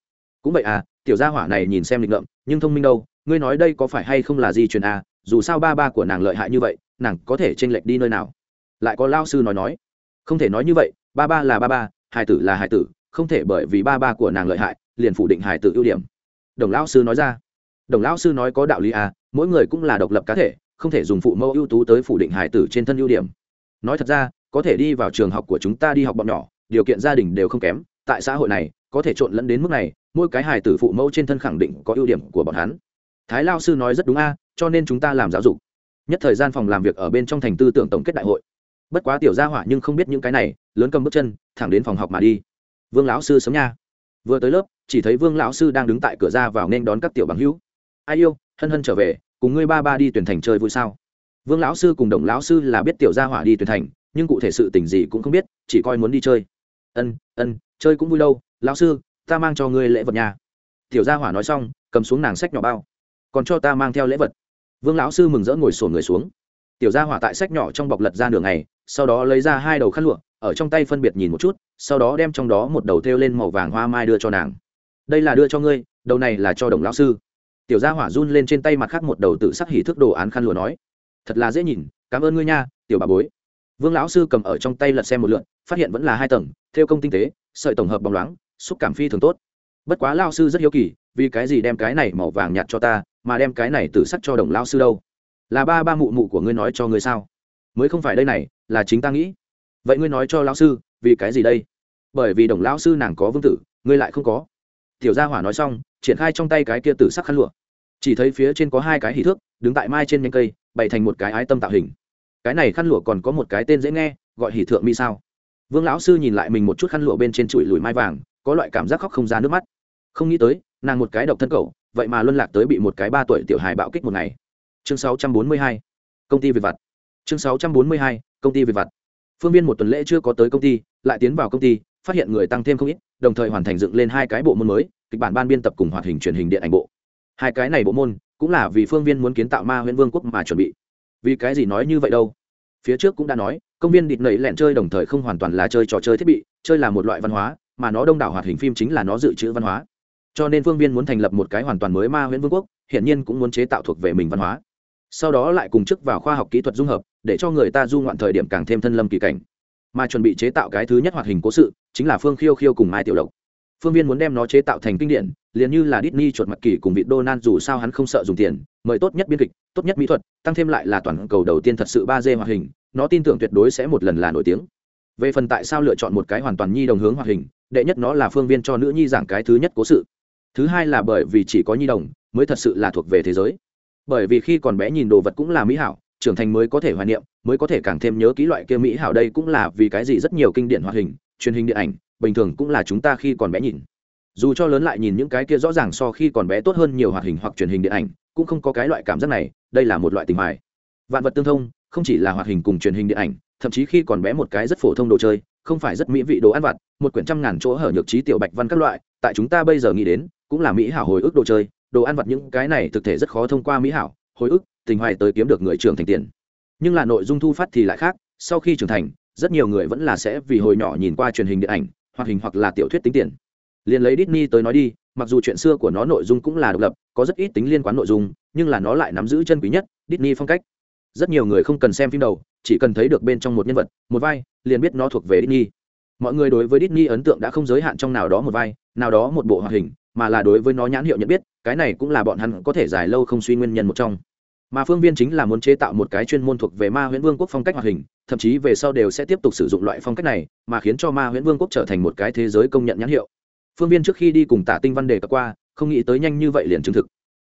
Cũng vậy à tiểu gia hỏa này nhìn xem lịch ngợm, nhưng thông minh đâu ngươi nói đây có phải hay không là di truyền à dù sao ba ba của nàng lợi hại như vậy, nàng có thể tranh lệch đi nơi nào? Lại có lao sư nói nói. Không thể nói như vậy, ba ba là ba ba, hải tử là hải tử, không thể bởi vì ba ba của nàng lợi hại, liền phủ định hải tử ưu điểm. Đồng lão sư nói ra. Đồng lão sư nói có đạo lý à mỗi người cũng là độc lập cá thể, không thể dùng phụ mẫu ưu tú tới phủ định hải tử trên thân ưu điểm. Nói thật ra, có thể đi vào trường học của chúng ta đi học bọn nhỏ, điều kiện gia đình đều không kém, tại xã hội này, có thể trộn lẫn đến mức này, mỗi cái hài tử phụ mẫu trên thân khẳng định có ưu điểm của bọn hắn thái lao sư nói rất đúng a, cho nên chúng ta làm giáo dục. Nhất thời gian phòng làm việc ở bên trong thành tư tưởng tổng kết đại hội. Bất quá tiểu gia hỏa nhưng không biết những cái này, lớn cầm bước chân, thẳng đến phòng học mà đi. Vương lão sư sớm nha. Vừa tới lớp, chỉ thấy vương lão sư đang đứng tại cửa ra vào nên đón các tiểu bằng hữu. Ai yêu, hân hân trở về, cùng ngươi ba ba đi tuyển thành chơi vui sao? Vương lão sư cùng đồng lão sư là biết tiểu gia hỏa đi tuyển thành, nhưng cụ thể sự tình gì cũng không biết, chỉ coi muốn đi chơi. Ân ân, chơi cũng vui đâu. Lão sư, ta mang cho ngươi lễ vật nhà tiểu gia hỏa nói xong, cầm xuống nàng sách nhỏ bao còn cho ta mang theo lễ vật. Vương lão sư mừng rỡ ngồi sổn người xuống. Tiểu gia hỏa tại sách nhỏ trong bọc lật ra nửa ngày, sau đó lấy ra hai đầu khăn lụa, ở trong tay phân biệt nhìn một chút, sau đó đem trong đó một đầu thêu lên màu vàng hoa mai đưa cho nàng. Đây là đưa cho ngươi, đầu này là cho đồng lão sư. Tiểu gia hỏa run lên trên tay mặt khác một đầu tự sắc hỉ thức đồ án khăn lụa nói. Thật là dễ nhìn, cảm ơn ngươi nha, tiểu bà bối. Vương lão sư cầm ở trong tay lật xem một lượn phát hiện vẫn là hai tầng, thêu công tinh tế, sợi tổng hợp bóng loáng, xúc cảm phi thường tốt. Bất quá lao sư rất hiếu kỳ, vì cái gì đem cái này màu vàng nhạt cho ta mà đem cái này tử sắc cho đồng lao sư đâu? Là ba ba mụ mụ của ngươi nói cho ngươi sao? Mới không phải đây này, là chính ta nghĩ. Vậy ngươi nói cho lao sư, vì cái gì đây? Bởi vì đồng lao sư nàng có vương tử, ngươi lại không có. Tiểu gia hỏa nói xong, triển khai trong tay cái kia tử sắc khăn lụa. Chỉ thấy phía trên có hai cái hỉ thước, đứng tại mai trên nhánh cây, bày thành một cái ái tâm tạo hình. Cái này khăn lụa còn có một cái tên dễ nghe, gọi hỉ thượng mi sao. Vương lão sư nhìn lại mình một chút khăn lụa bên trên trụi lùi mai vàng, có loại cảm giác khóc không ra nước mắt. Không nghĩ tới, nàng một cái độc thân cậu vậy mà luân lạc tới bị một cái ba tuổi tiểu hài bạo kích một ngày. Chương 642, công ty về vặt. Chương 642, công ty về vặt. Phương viên một tuần lễ chưa có tới công ty lại tiến vào công ty phát hiện người tăng thêm không ít đồng thời hoàn thành dựng lên hai cái bộ môn mới kịch bản ban biên tập cùng hoạt hình truyền hình điện ảnh bộ. Hai cái này bộ môn cũng là vì phương viên muốn kiến tạo ma huyện vương quốc mà chuẩn bị. Vì cái gì nói như vậy đâu? Phía trước cũng đã nói công viên địt nẩy lẹn chơi đồng thời không hoàn toàn là chơi trò chơi thiết bị chơi là một loại văn hóa mà nó đông đảo hoạt hình phim chính là nó dự trữ văn hóa cho nên phương viên muốn thành lập một cái hoàn toàn mới ma Huyễn vương quốc hiện nhiên cũng muốn chế tạo thuộc về mình văn hóa sau đó lại cùng chức vào khoa học kỹ thuật dung hợp để cho người ta du ngoạn thời điểm càng thêm thân lâm kỳ cảnh mà chuẩn bị chế tạo cái thứ nhất hoạt hình cố sự chính là phương khiêu khiêu cùng mai tiểu lộc phương viên muốn đem nó chế tạo thành kinh điển liền như là Disney chuột mặt kỳ cùng vị Donald dù sao hắn không sợ dùng tiền, mời tốt nhất biên kịch, tốt nhất mỹ thuật, tăng thêm lại là toàn cầu đầu tiên thật sự ba d hoạt hình, nó tin tưởng tuyệt đối sẽ một lần là nổi tiếng. Về phần tại sao lựa chọn một cái hoàn toàn nhi đồng hướng hoạt hình, đệ nhất nó là phương viên cho nữ nhi giảng cái thứ nhất cố sự. Thứ hai là bởi vì chỉ có nhi đồng mới thật sự là thuộc về thế giới. Bởi vì khi còn bé nhìn đồ vật cũng là mỹ hảo, trưởng thành mới có thể hoài niệm, mới có thể càng thêm nhớ kỹ loại kia mỹ hảo đây cũng là vì cái gì rất nhiều kinh điển hoạt hình, truyền hình điện ảnh, bình thường cũng là chúng ta khi còn bé nhìn dù cho lớn lại nhìn những cái kia rõ ràng so khi còn bé tốt hơn nhiều hoạt hình hoặc truyền hình điện ảnh cũng không có cái loại cảm giác này đây là một loại tình hoài vạn vật tương thông không chỉ là hoạt hình cùng truyền hình điện ảnh thậm chí khi còn bé một cái rất phổ thông đồ chơi không phải rất mỹ vị đồ ăn vặt, một quyển trăm ngàn chỗ hở nhược trí tiểu bạch văn các loại, tại chúng ta bây giờ nghĩ đến, cũng là mỹ hảo hồi ức đồ chơi, đồ ăn vặt những cái này thực thể rất khó thông qua mỹ hảo, hồi ức, tình hoài tới kiếm được người trưởng thành tiền. Nhưng là nội dung thu phát thì lại khác, sau khi trưởng thành, rất nhiều người vẫn là sẽ vì hồi nhỏ nhìn qua truyền hình điện ảnh, hoạt hình hoặc là tiểu thuyết tính tiền. Liền lấy Disney tới nói đi, mặc dù chuyện xưa của nó nội dung cũng là độc lập, có rất ít tính liên quan nội dung, nhưng là nó lại nắm giữ chân quý nhất, Disney phong cách rất nhiều người không cần xem phim đầu, chỉ cần thấy được bên trong một nhân vật, một vai, liền biết nó thuộc về Disney. Mọi người đối với Disney ấn tượng đã không giới hạn trong nào đó một vai, nào đó một bộ hoạt hình, mà là đối với nó nhãn hiệu nhận biết, cái này cũng là bọn hắn có thể dài lâu không suy nguyên nhân một trong. Mà phương viên chính là muốn chế tạo một cái chuyên môn thuộc về ma huyễn vương quốc phong cách hoạt hình, thậm chí về sau đều sẽ tiếp tục sử dụng loại phong cách này, mà khiến cho ma huyễn vương quốc trở thành một cái thế giới công nhận nhãn hiệu. Phương viên trước khi đi cùng tả tinh văn đề cập qua, không nghĩ tới nhanh như vậy liền chứng thực.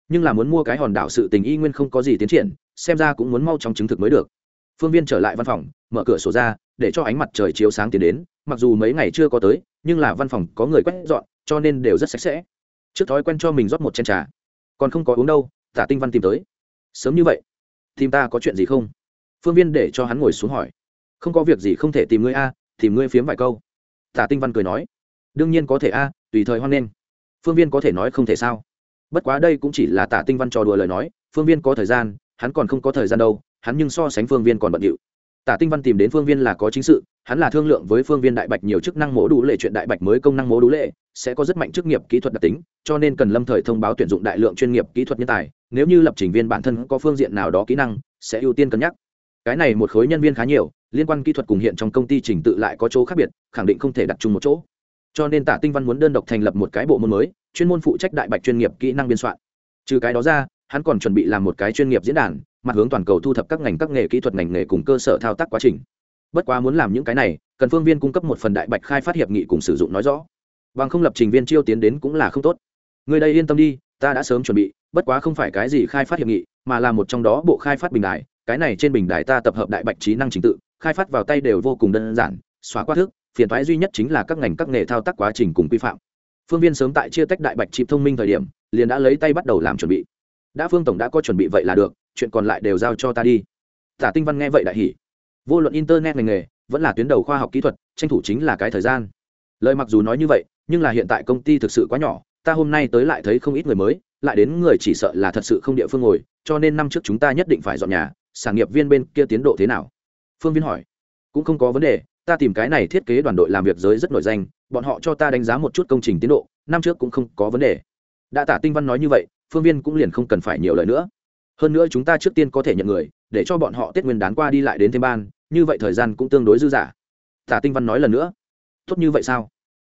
Nhưng là muốn mua cái hòn đảo sự tình y nguyên không có gì tiến triển xem ra cũng muốn mau chóng chứng thực mới được. Phương viên trở lại văn phòng, mở cửa sổ ra, để cho ánh mặt trời chiếu sáng tiến đến, mặc dù mấy ngày chưa có tới, nhưng là văn phòng có người quét dọn, cho nên đều rất sạch sẽ. Trước thói quen cho mình rót một chén trà. Còn không có uống đâu, tả tinh văn tìm tới. Sớm như vậy, tìm ta có chuyện gì không? Phương viên để cho hắn ngồi xuống hỏi. Không có việc gì không thể tìm ngươi a, tìm ngươi phiếm vài câu. Tả tinh văn cười nói. Đương nhiên có thể a, tùy thời hoan nghênh. Phương viên có thể nói không thể sao? Bất quá đây cũng chỉ là tả tinh văn trò đùa lời nói, phương viên có thời gian hắn còn không có thời gian đâu, hắn nhưng so sánh phương viên còn bận điệu. Tả tinh văn tìm đến phương viên là có chính sự, hắn là thương lượng với phương viên đại bạch nhiều chức năng mố đủ lệ chuyện đại bạch mới công năng mố đủ lệ, sẽ có rất mạnh chức nghiệp kỹ thuật đặc tính, cho nên cần lâm thời thông báo tuyển dụng đại lượng chuyên nghiệp kỹ thuật nhân tài, nếu như lập trình viên bản thân có phương diện nào đó kỹ năng, sẽ ưu tiên cân nhắc. Cái này một khối nhân viên khá nhiều, liên quan kỹ thuật cùng hiện trong công ty trình tự lại có chỗ khác biệt, khẳng định không thể đặt chung một chỗ. Cho nên tả tinh văn muốn đơn độc thành lập một cái bộ môn mới, chuyên môn phụ trách đại bạch chuyên nghiệp kỹ năng biên soạn. Trừ cái đó ra hắn còn chuẩn bị làm một cái chuyên nghiệp diễn đàn, mặt hướng toàn cầu thu thập các ngành các nghề kỹ thuật ngành nghề cùng cơ sở thao tác quá trình. Bất quá muốn làm những cái này, cần phương viên cung cấp một phần đại bạch khai phát hiệp nghị cùng sử dụng nói rõ. Bằng không lập trình viên chiêu tiến đến cũng là không tốt. Người đây yên tâm đi, ta đã sớm chuẩn bị, bất quá không phải cái gì khai phát hiệp nghị, mà là một trong đó bộ khai phát bình đài. Cái này trên bình đài ta tập hợp đại bạch trí năng trình tự, khai phát vào tay đều vô cùng đơn giản, xóa qua thức, phiền thoái duy nhất chính là các ngành các nghề thao tác quá trình cùng quy phạm. Phương viên sớm tại chia tách đại bạch chịp thông minh thời điểm, liền đã lấy tay bắt đầu làm chuẩn bị đã phương tổng đã có chuẩn bị vậy là được, chuyện còn lại đều giao cho ta đi. Tả tinh văn nghe vậy đại hỉ. Vô luận internet ngành nghề, vẫn là tuyến đầu khoa học kỹ thuật, tranh thủ chính là cái thời gian. Lời mặc dù nói như vậy, nhưng là hiện tại công ty thực sự quá nhỏ, ta hôm nay tới lại thấy không ít người mới, lại đến người chỉ sợ là thật sự không địa phương ngồi, cho nên năm trước chúng ta nhất định phải dọn nhà, sản nghiệp viên bên kia tiến độ thế nào? Phương viên hỏi. Cũng không có vấn đề, ta tìm cái này thiết kế đoàn đội làm việc giới rất nổi danh, bọn họ cho ta đánh giá một chút công trình tiến độ, năm trước cũng không có vấn đề. Đã tả tinh văn nói như vậy phương viên cũng liền không cần phải nhiều lời nữa. Hơn nữa chúng ta trước tiên có thể nhận người, để cho bọn họ tết nguyên đán qua đi lại đến thêm ban, như vậy thời gian cũng tương đối dư dả. Tả tinh văn nói lần nữa. Tốt như vậy sao?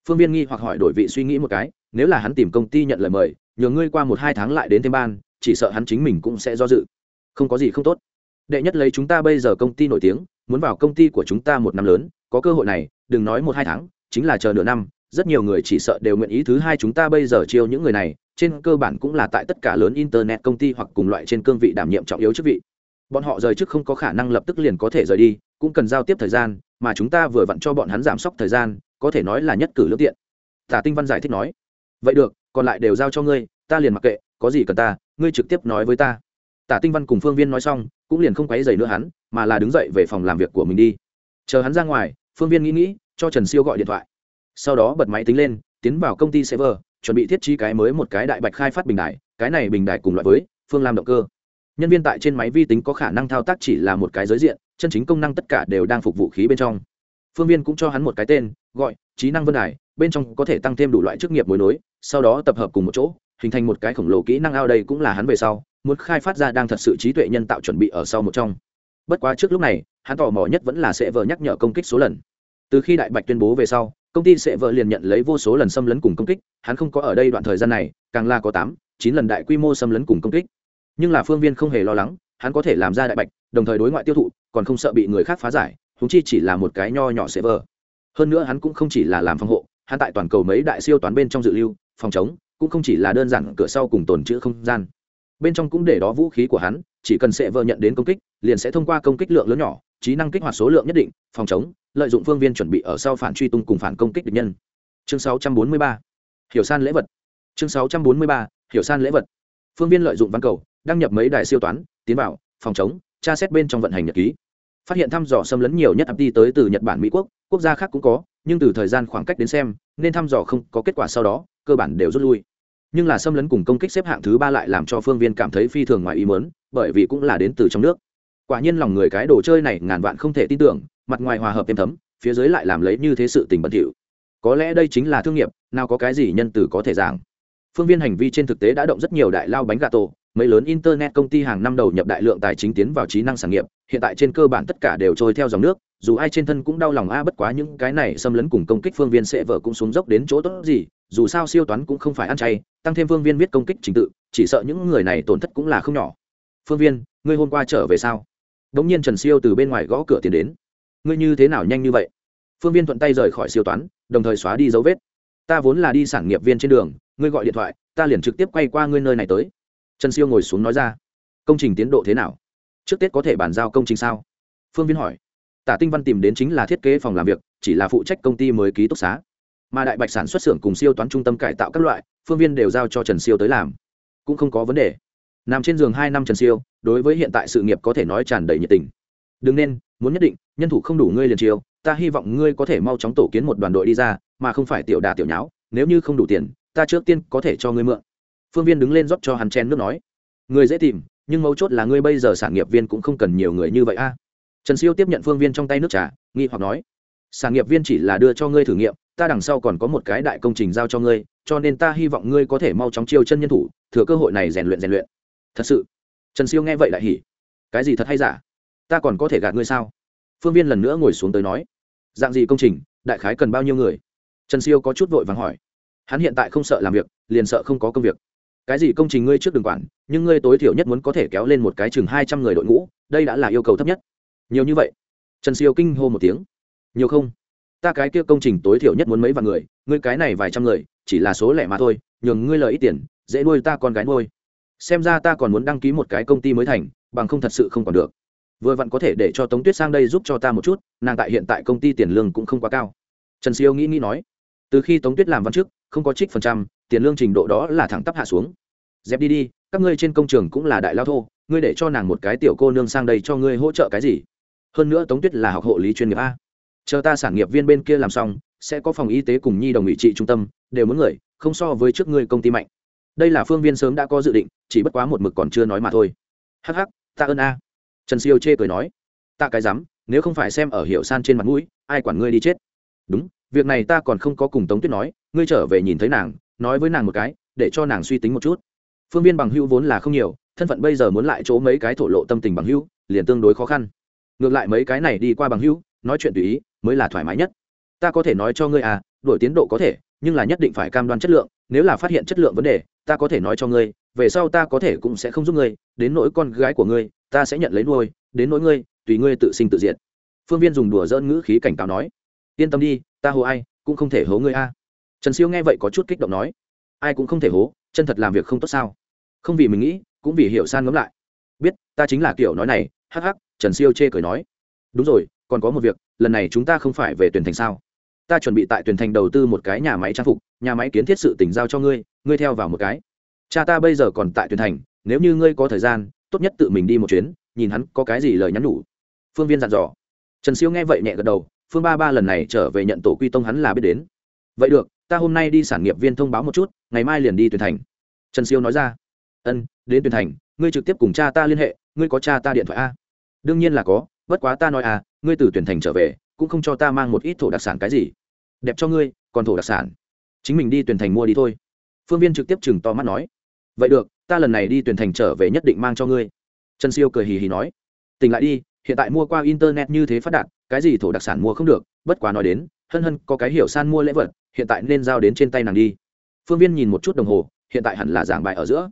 Phương viên nghi hoặc hỏi đổi vị suy nghĩ một cái, nếu là hắn tìm công ty nhận lời mời, nhờ ngươi qua một hai tháng lại đến thêm ban, chỉ sợ hắn chính mình cũng sẽ do dự. Không có gì không tốt. Đệ nhất lấy chúng ta bây giờ công ty nổi tiếng, muốn vào công ty của chúng ta một năm lớn, có cơ hội này, đừng nói một hai tháng, chính là chờ nửa năm rất nhiều người chỉ sợ đều nguyện ý thứ hai chúng ta bây giờ chiêu những người này, trên cơ bản cũng là tại tất cả lớn internet công ty hoặc cùng loại trên cương vị đảm nhiệm trọng yếu chức vị. Bọn họ rời chức không có khả năng lập tức liền có thể rời đi, cũng cần giao tiếp thời gian, mà chúng ta vừa vặn cho bọn hắn giảm sốc thời gian, có thể nói là nhất cử lương tiện. Tả tinh văn giải thích nói, vậy được, còn lại đều giao cho ngươi, ta liền mặc kệ, có gì cần ta, ngươi trực tiếp nói với ta. Tả tinh văn cùng phương viên nói xong, cũng liền không quấy dày nữa hắn, mà là đứng dậy về phòng làm việc của mình đi. Chờ hắn ra ngoài, phương viên nghĩ nghĩ, cho trần siêu gọi điện thoại sau đó bật máy tính lên, tiến vào công ty server, chuẩn bị thiết trí cái mới một cái đại bạch khai phát bình đại cái này bình đại cùng loại với phương làm động cơ. Nhân viên tại trên máy vi tính có khả năng thao tác chỉ là một cái giới diện, chân chính công năng tất cả đều đang phục vụ khí bên trong. Phương viên cũng cho hắn một cái tên, gọi trí năng vân đài, bên trong có thể tăng thêm đủ loại chức nghiệp mối nối, sau đó tập hợp cùng một chỗ, hình thành một cái khổng lồ kỹ năng ao đây cũng là hắn về sau, muốn khai phát ra đang thật sự trí tuệ nhân tạo chuẩn bị ở sau một trong. Bất quá trước lúc này, hắn tò mò nhất vẫn là sẽ vờ nhắc nhở công kích số lần. Từ khi đại bạch tuyên bố về sau công ty sẽ vợ liền nhận lấy vô số lần xâm lấn cùng công kích, hắn không có ở đây đoạn thời gian này, càng là có tám, chín lần đại quy mô xâm lấn cùng công kích. Nhưng là phương viên không hề lo lắng, hắn có thể làm ra đại bạch, đồng thời đối ngoại tiêu thụ, còn không sợ bị người khác phá giải húng chi chỉ là một cái nho nhỏ sẽ vờ hơn nữa hắn cũng không chỉ là làm phòng hộ, hắn tại toàn cầu mấy đại siêu toán bên trong dự lưu, phòng chống, cũng không chỉ là đơn giản cửa sau cùng tồn chữ không gian. Bên trong cũng để đó vũ khí của hắn, chỉ cần sẽ vợ nhận đến công kích, liền sẽ thông qua công kích lượng lớn nhỏ, trí năng kích hoạt số lượng nhất định, phòng chống lợi dụng phương viên chuẩn bị ở sau phản truy tung cùng phản công kích địch nhân chương 643. hiểu san lễ vật chương 643. hiểu san lễ vật phương viên lợi dụng văn cầu, đăng nhập mấy đài siêu toán, tiến vào, phòng chống, tra xét bên trong vận hành nhật ký phát hiện thăm dò xâm lấn nhiều nhất ập đi tới từ nhật bản, mỹ quốc quốc gia khác cũng có, nhưng từ thời gian khoảng cách đến xem, nên thăm dò không có kết quả sau đó, cơ bản đều rút lui nhưng là xâm lấn cùng công kích xếp hạng thứ ba lại làm cho phương viên cảm thấy phi thường ngoài ý mớn bởi vì cũng là đến từ trong nước quả nhiên lòng người cái đồ chơi này ngàn vạn không thể tin tưởng mặt ngoài hòa hợp êm thấm, phía dưới lại làm lấy như thế sự tình bẩn thỉu. Có lẽ đây chính là thương nghiệp, nào có cái gì nhân từ có thể giảng. Phương viên hành vi trên thực tế đã động rất nhiều đại lao bánh gà tổ, mấy lớn internet công ty hàng năm đầu nhập đại lượng tài chính tiến vào trí năng sản nghiệp, hiện tại trên cơ bản tất cả đều trôi theo dòng nước, dù ai trên thân cũng đau lòng a, bất quá những cái này xâm lấn cùng công kích phương viên sẽ vợ cũng xuống dốc đến chỗ tốt gì, dù sao siêu toán cũng không phải ăn chay, tăng thêm phương viên viết công kích trình tự, chỉ sợ những người này tổn thất cũng là không nhỏ. Phương viên, ngươi hôm qua trở về sao? Đ ỗ n g nhiên trần siêu từ bên ngoài gõ cửa tiến đến ngươi như thế nào nhanh như vậy? Phương viên thuận tay rời khỏi siêu toán, đồng thời xóa đi dấu vết. Ta vốn là đi sản nghiệp viên trên đường, ngươi gọi điện thoại, ta liền trực tiếp quay qua ngươi nơi này tới. Trần siêu ngồi xuống nói ra. Công trình tiến độ thế nào? Trước tết có thể bàn giao công trình sao? Phương viên hỏi. Tả tinh văn tìm đến chính là thiết kế phòng làm việc, chỉ là phụ trách công ty mới ký túc xá. Mà đại bạch sản xuất xưởng cùng siêu toán trung tâm cải tạo các loại, phương viên đều giao cho trần siêu tới làm. Cũng không có vấn đề. Nằm trên giường hai năm trần siêu, đối với hiện tại sự nghiệp có thể nói tràn đầy nhiệt tình. Đừng nên muốn nhất định, nhân thủ không đủ ngươi liền chiêu, ta hy vọng ngươi có thể mau chóng tổ kiến một đoàn đội đi ra, mà không phải tiểu đà tiểu nháo, nếu như không đủ tiền, ta trước tiên có thể cho ngươi mượn. Phương viên đứng lên rót cho hắn chen nước nói. Người dễ tìm, nhưng mấu chốt là ngươi bây giờ sản nghiệp viên cũng không cần nhiều người như vậy a. Trần siêu tiếp nhận phương viên trong tay nước trà, nghi hoặc nói. Sản nghiệp viên chỉ là đưa cho ngươi thử nghiệm, ta đằng sau còn có một cái đại công trình giao cho ngươi, cho nên ta hy vọng ngươi có thể mau chóng chiêu chân nhân thủ, thừa cơ hội này rèn luyện rèn luyện. Thật sự? Trần siêu nghe vậy lại hỉ. Cái gì thật hay giả? Ta còn có thể gạt ngươi sao? Phương viên lần nữa ngồi xuống tới nói. Dạng gì công trình? Đại khái cần bao nhiêu người? Trần siêu có chút vội vàng hỏi. Hắn hiện tại không sợ làm việc, liền sợ không có công việc. Cái gì công trình ngươi trước đừng quản, nhưng ngươi tối thiểu nhất muốn có thể kéo lên một cái chừng hai trăm người đội ngũ, đây đã là yêu cầu thấp nhất. Nhiều như vậy. Trần siêu kinh hô một tiếng. Nhiều không? Ta cái kia công trình tối thiểu nhất muốn mấy vạn người, ngươi cái này vài trăm người, chỉ là số lẻ mà thôi, nhường ngươi lời ít tiền, dễ nuôi ta con gái nuôi. Xem ra ta còn muốn đăng ký một cái công ty mới thành, bằng không thật sự không còn được vừa vặn có thể để cho tống tuyết sang đây giúp cho ta một chút, nàng tại hiện tại công ty tiền lương cũng không quá cao. Trần siêu nghĩ nghĩ nói, từ khi tống tuyết làm văn chức, không có trích phần trăm, tiền lương trình độ đó là thẳng tắp hạ xuống. Dẹp đi đi, các ngươi trên công trường cũng là đại lao thô, ngươi để cho nàng một cái tiểu cô nương sang đây cho ngươi hỗ trợ cái gì? Hơn nữa tống tuyết là học hộ lý chuyên nghiệp a. Chờ ta sản nghiệp viên bên kia làm xong, sẽ có phòng y tế cùng nhi đồng ủy trị trung tâm, đều muốn người, không so với trước ngươi công ty mạnh. Đây là phương viên sớm đã có dự định, chỉ bất quá một mực còn chưa nói mà thôi. Hắc hắc, ta ơn a trần siêu chê cười nói, ta cái dám, nếu không phải xem ở hiệu san trên mặt mũi, ai quản ngươi đi chết? Đúng, việc này ta còn không có cùng tống tuyết nói, ngươi trở về nhìn thấy nàng, nói với nàng một cái, để cho nàng suy tính một chút. Phương viên bằng hữu vốn là không nhiều, thân phận bây giờ muốn lại chỗ mấy cái thổ lộ tâm tình bằng hữu, liền tương đối khó khăn. Ngược lại mấy cái này đi qua bằng hữu, nói chuyện tùy ý, mới là thoải mái nhất. Ta có thể nói cho ngươi à đổi tiến độ có thể, nhưng là nhất định phải cam đoan chất lượng, nếu là phát hiện chất lượng vấn đề, ta có thể nói cho ngươi, về sau ta có thể cũng sẽ không giúp ngươi, đến nỗi con gái của ngươi ta sẽ nhận lấy nuôi, đến nỗi ngươi, tùy ngươi tự sinh tự diệt. Phương viên dùng đùa dỡn ngữ khí cảnh cáo nói. Yên tâm đi, ta hố ai, cũng không thể hố ngươi a. Trần siêu nghe vậy có chút kích động nói. Ai cũng không thể hố, chân thật làm việc không tốt sao? Không vì mình nghĩ, cũng vì hiểu san ngẫm lại. Biết, ta chính là kiểu nói này, hắc hắc, trần siêu chê cười nói. Đúng rồi, còn có một việc, lần này chúng ta không phải về tuyển thành sao? Ta chuẩn bị tại tuyển thành đầu tư một cái nhà máy trang phục, nhà máy kiến thiết sự tỉnh giao cho ngươi ngươi theo vào một cái. Cha ta bây giờ còn tại tuyển thành, nếu như ngươi có thời gian tốt nhất tự mình đi một chuyến, nhìn hắn có cái gì lời nhắn nhủ. Phương viên dặn dò. Trần siêu nghe vậy nhẹ gật đầu, phương ba ba lần này trở về nhận tổ quy tông hắn là biết đến. Vậy được, ta hôm nay đi sản nghiệp viên thông báo một chút, ngày mai liền đi tuyển thành. Trần siêu nói ra. Ân, đến tuyển thành, ngươi trực tiếp cùng cha ta liên hệ, ngươi có cha ta điện thoại a? Đương nhiên là có, bất quá ta nói à ngươi từ tuyển thành trở về, cũng không cho ta mang một ít thổ đặc sản cái gì. Đẹp cho ngươi, còn thổ đặc sản. Chính mình đi tuyển thành mua đi thôi. Phương viên trực tiếp chừng to mắt nói. Vậy được ta lần này đi tuyển thành trở về nhất định mang cho ngươi. Trần siêu cười hì hì nói. Tỉnh lại đi, hiện tại mua qua internet như thế phát đạt, cái gì thổ đặc sản mua không được, bất quá nói đến, hân hân có cái hiểu san mua lễ vật, hiện tại nên giao đến trên tay nàng đi. Phương viên nhìn một chút đồng hồ, hiện tại hẳn là giảng bài ở giữa.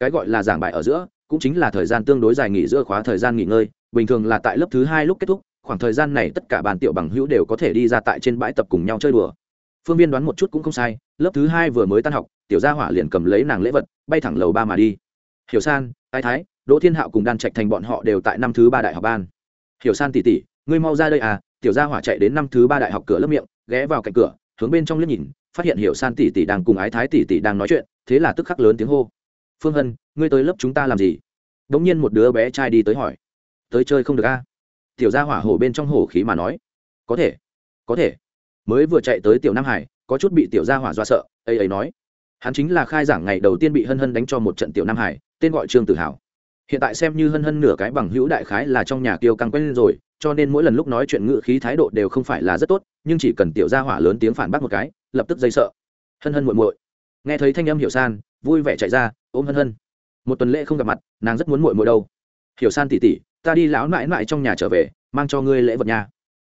Cái gọi là giảng bài ở giữa, cũng chính là thời gian tương đối dài nghỉ giữa khóa thời gian nghỉ ngơi, bình thường là tại lớp thứ hai lúc kết thúc, khoảng thời gian này tất cả bàn tiểu bằng hữu đều có thể đi ra tại trên bãi tập cùng nhau chơi đùa. Phương viên đoán một chút cũng không sai, lớp thứ hai vừa mới tan học tiểu gia hỏa liền cầm lấy nàng lễ vật, bay thẳng lầu ba mà đi. Hiểu san ai thái, đỗ thiên hạo cùng đan trạch thành bọn họ đều tại năm thứ ba đại học ban. Hiểu san tỉ tỉ ngươi mau ra đây à tiểu gia hỏa chạy đến năm thứ ba đại học cửa lớp miệng, ghé vào cạnh cửa, hướng bên trong liếc nhìn, phát hiện hiểu san tỷ tỷ đang cùng ái thái tỷ tỷ đang nói chuyện, thế là tức khắc lớn tiếng hô. Phương hân, ngươi tới lớp chúng ta làm gì? Đ ỗ n g nhiên một đứa bé trai đi tới hỏi. Tới chơi không được a tiểu gia hỏa hổ bên trong hổ khí mà nói. Có thể có thể. Mới vừa chạy tới tiểu nam hải, có chút bị tiểu gia hỏa do sợ, ấy ấy nói hắn chính là khai giảng ngày đầu tiên bị hân hân đánh cho một trận tiểu nam hải, tên gọi trương tự hào hiện tại xem như hân hân nửa cái bằng hữu đại khái là trong nhà kiêu căng quen lên rồi, cho nên mỗi lần lúc nói chuyện ngự khí thái độ đều không phải là rất tốt, nhưng chỉ cần tiểu gia hỏa lớn tiếng phản bác một cái, lập tức dây sợ. Hân hân muội muội. Nghe thấy thanh âm hiểu san, vui vẻ chạy ra, ôm hân hân. Một tuần lễ không gặp mặt, nàng rất muốn muội muội đâu. Hiểu san tỉ tỉ, ta đi lão mãi mãi trong nhà trở về, mang cho ngươi lễ vật nha.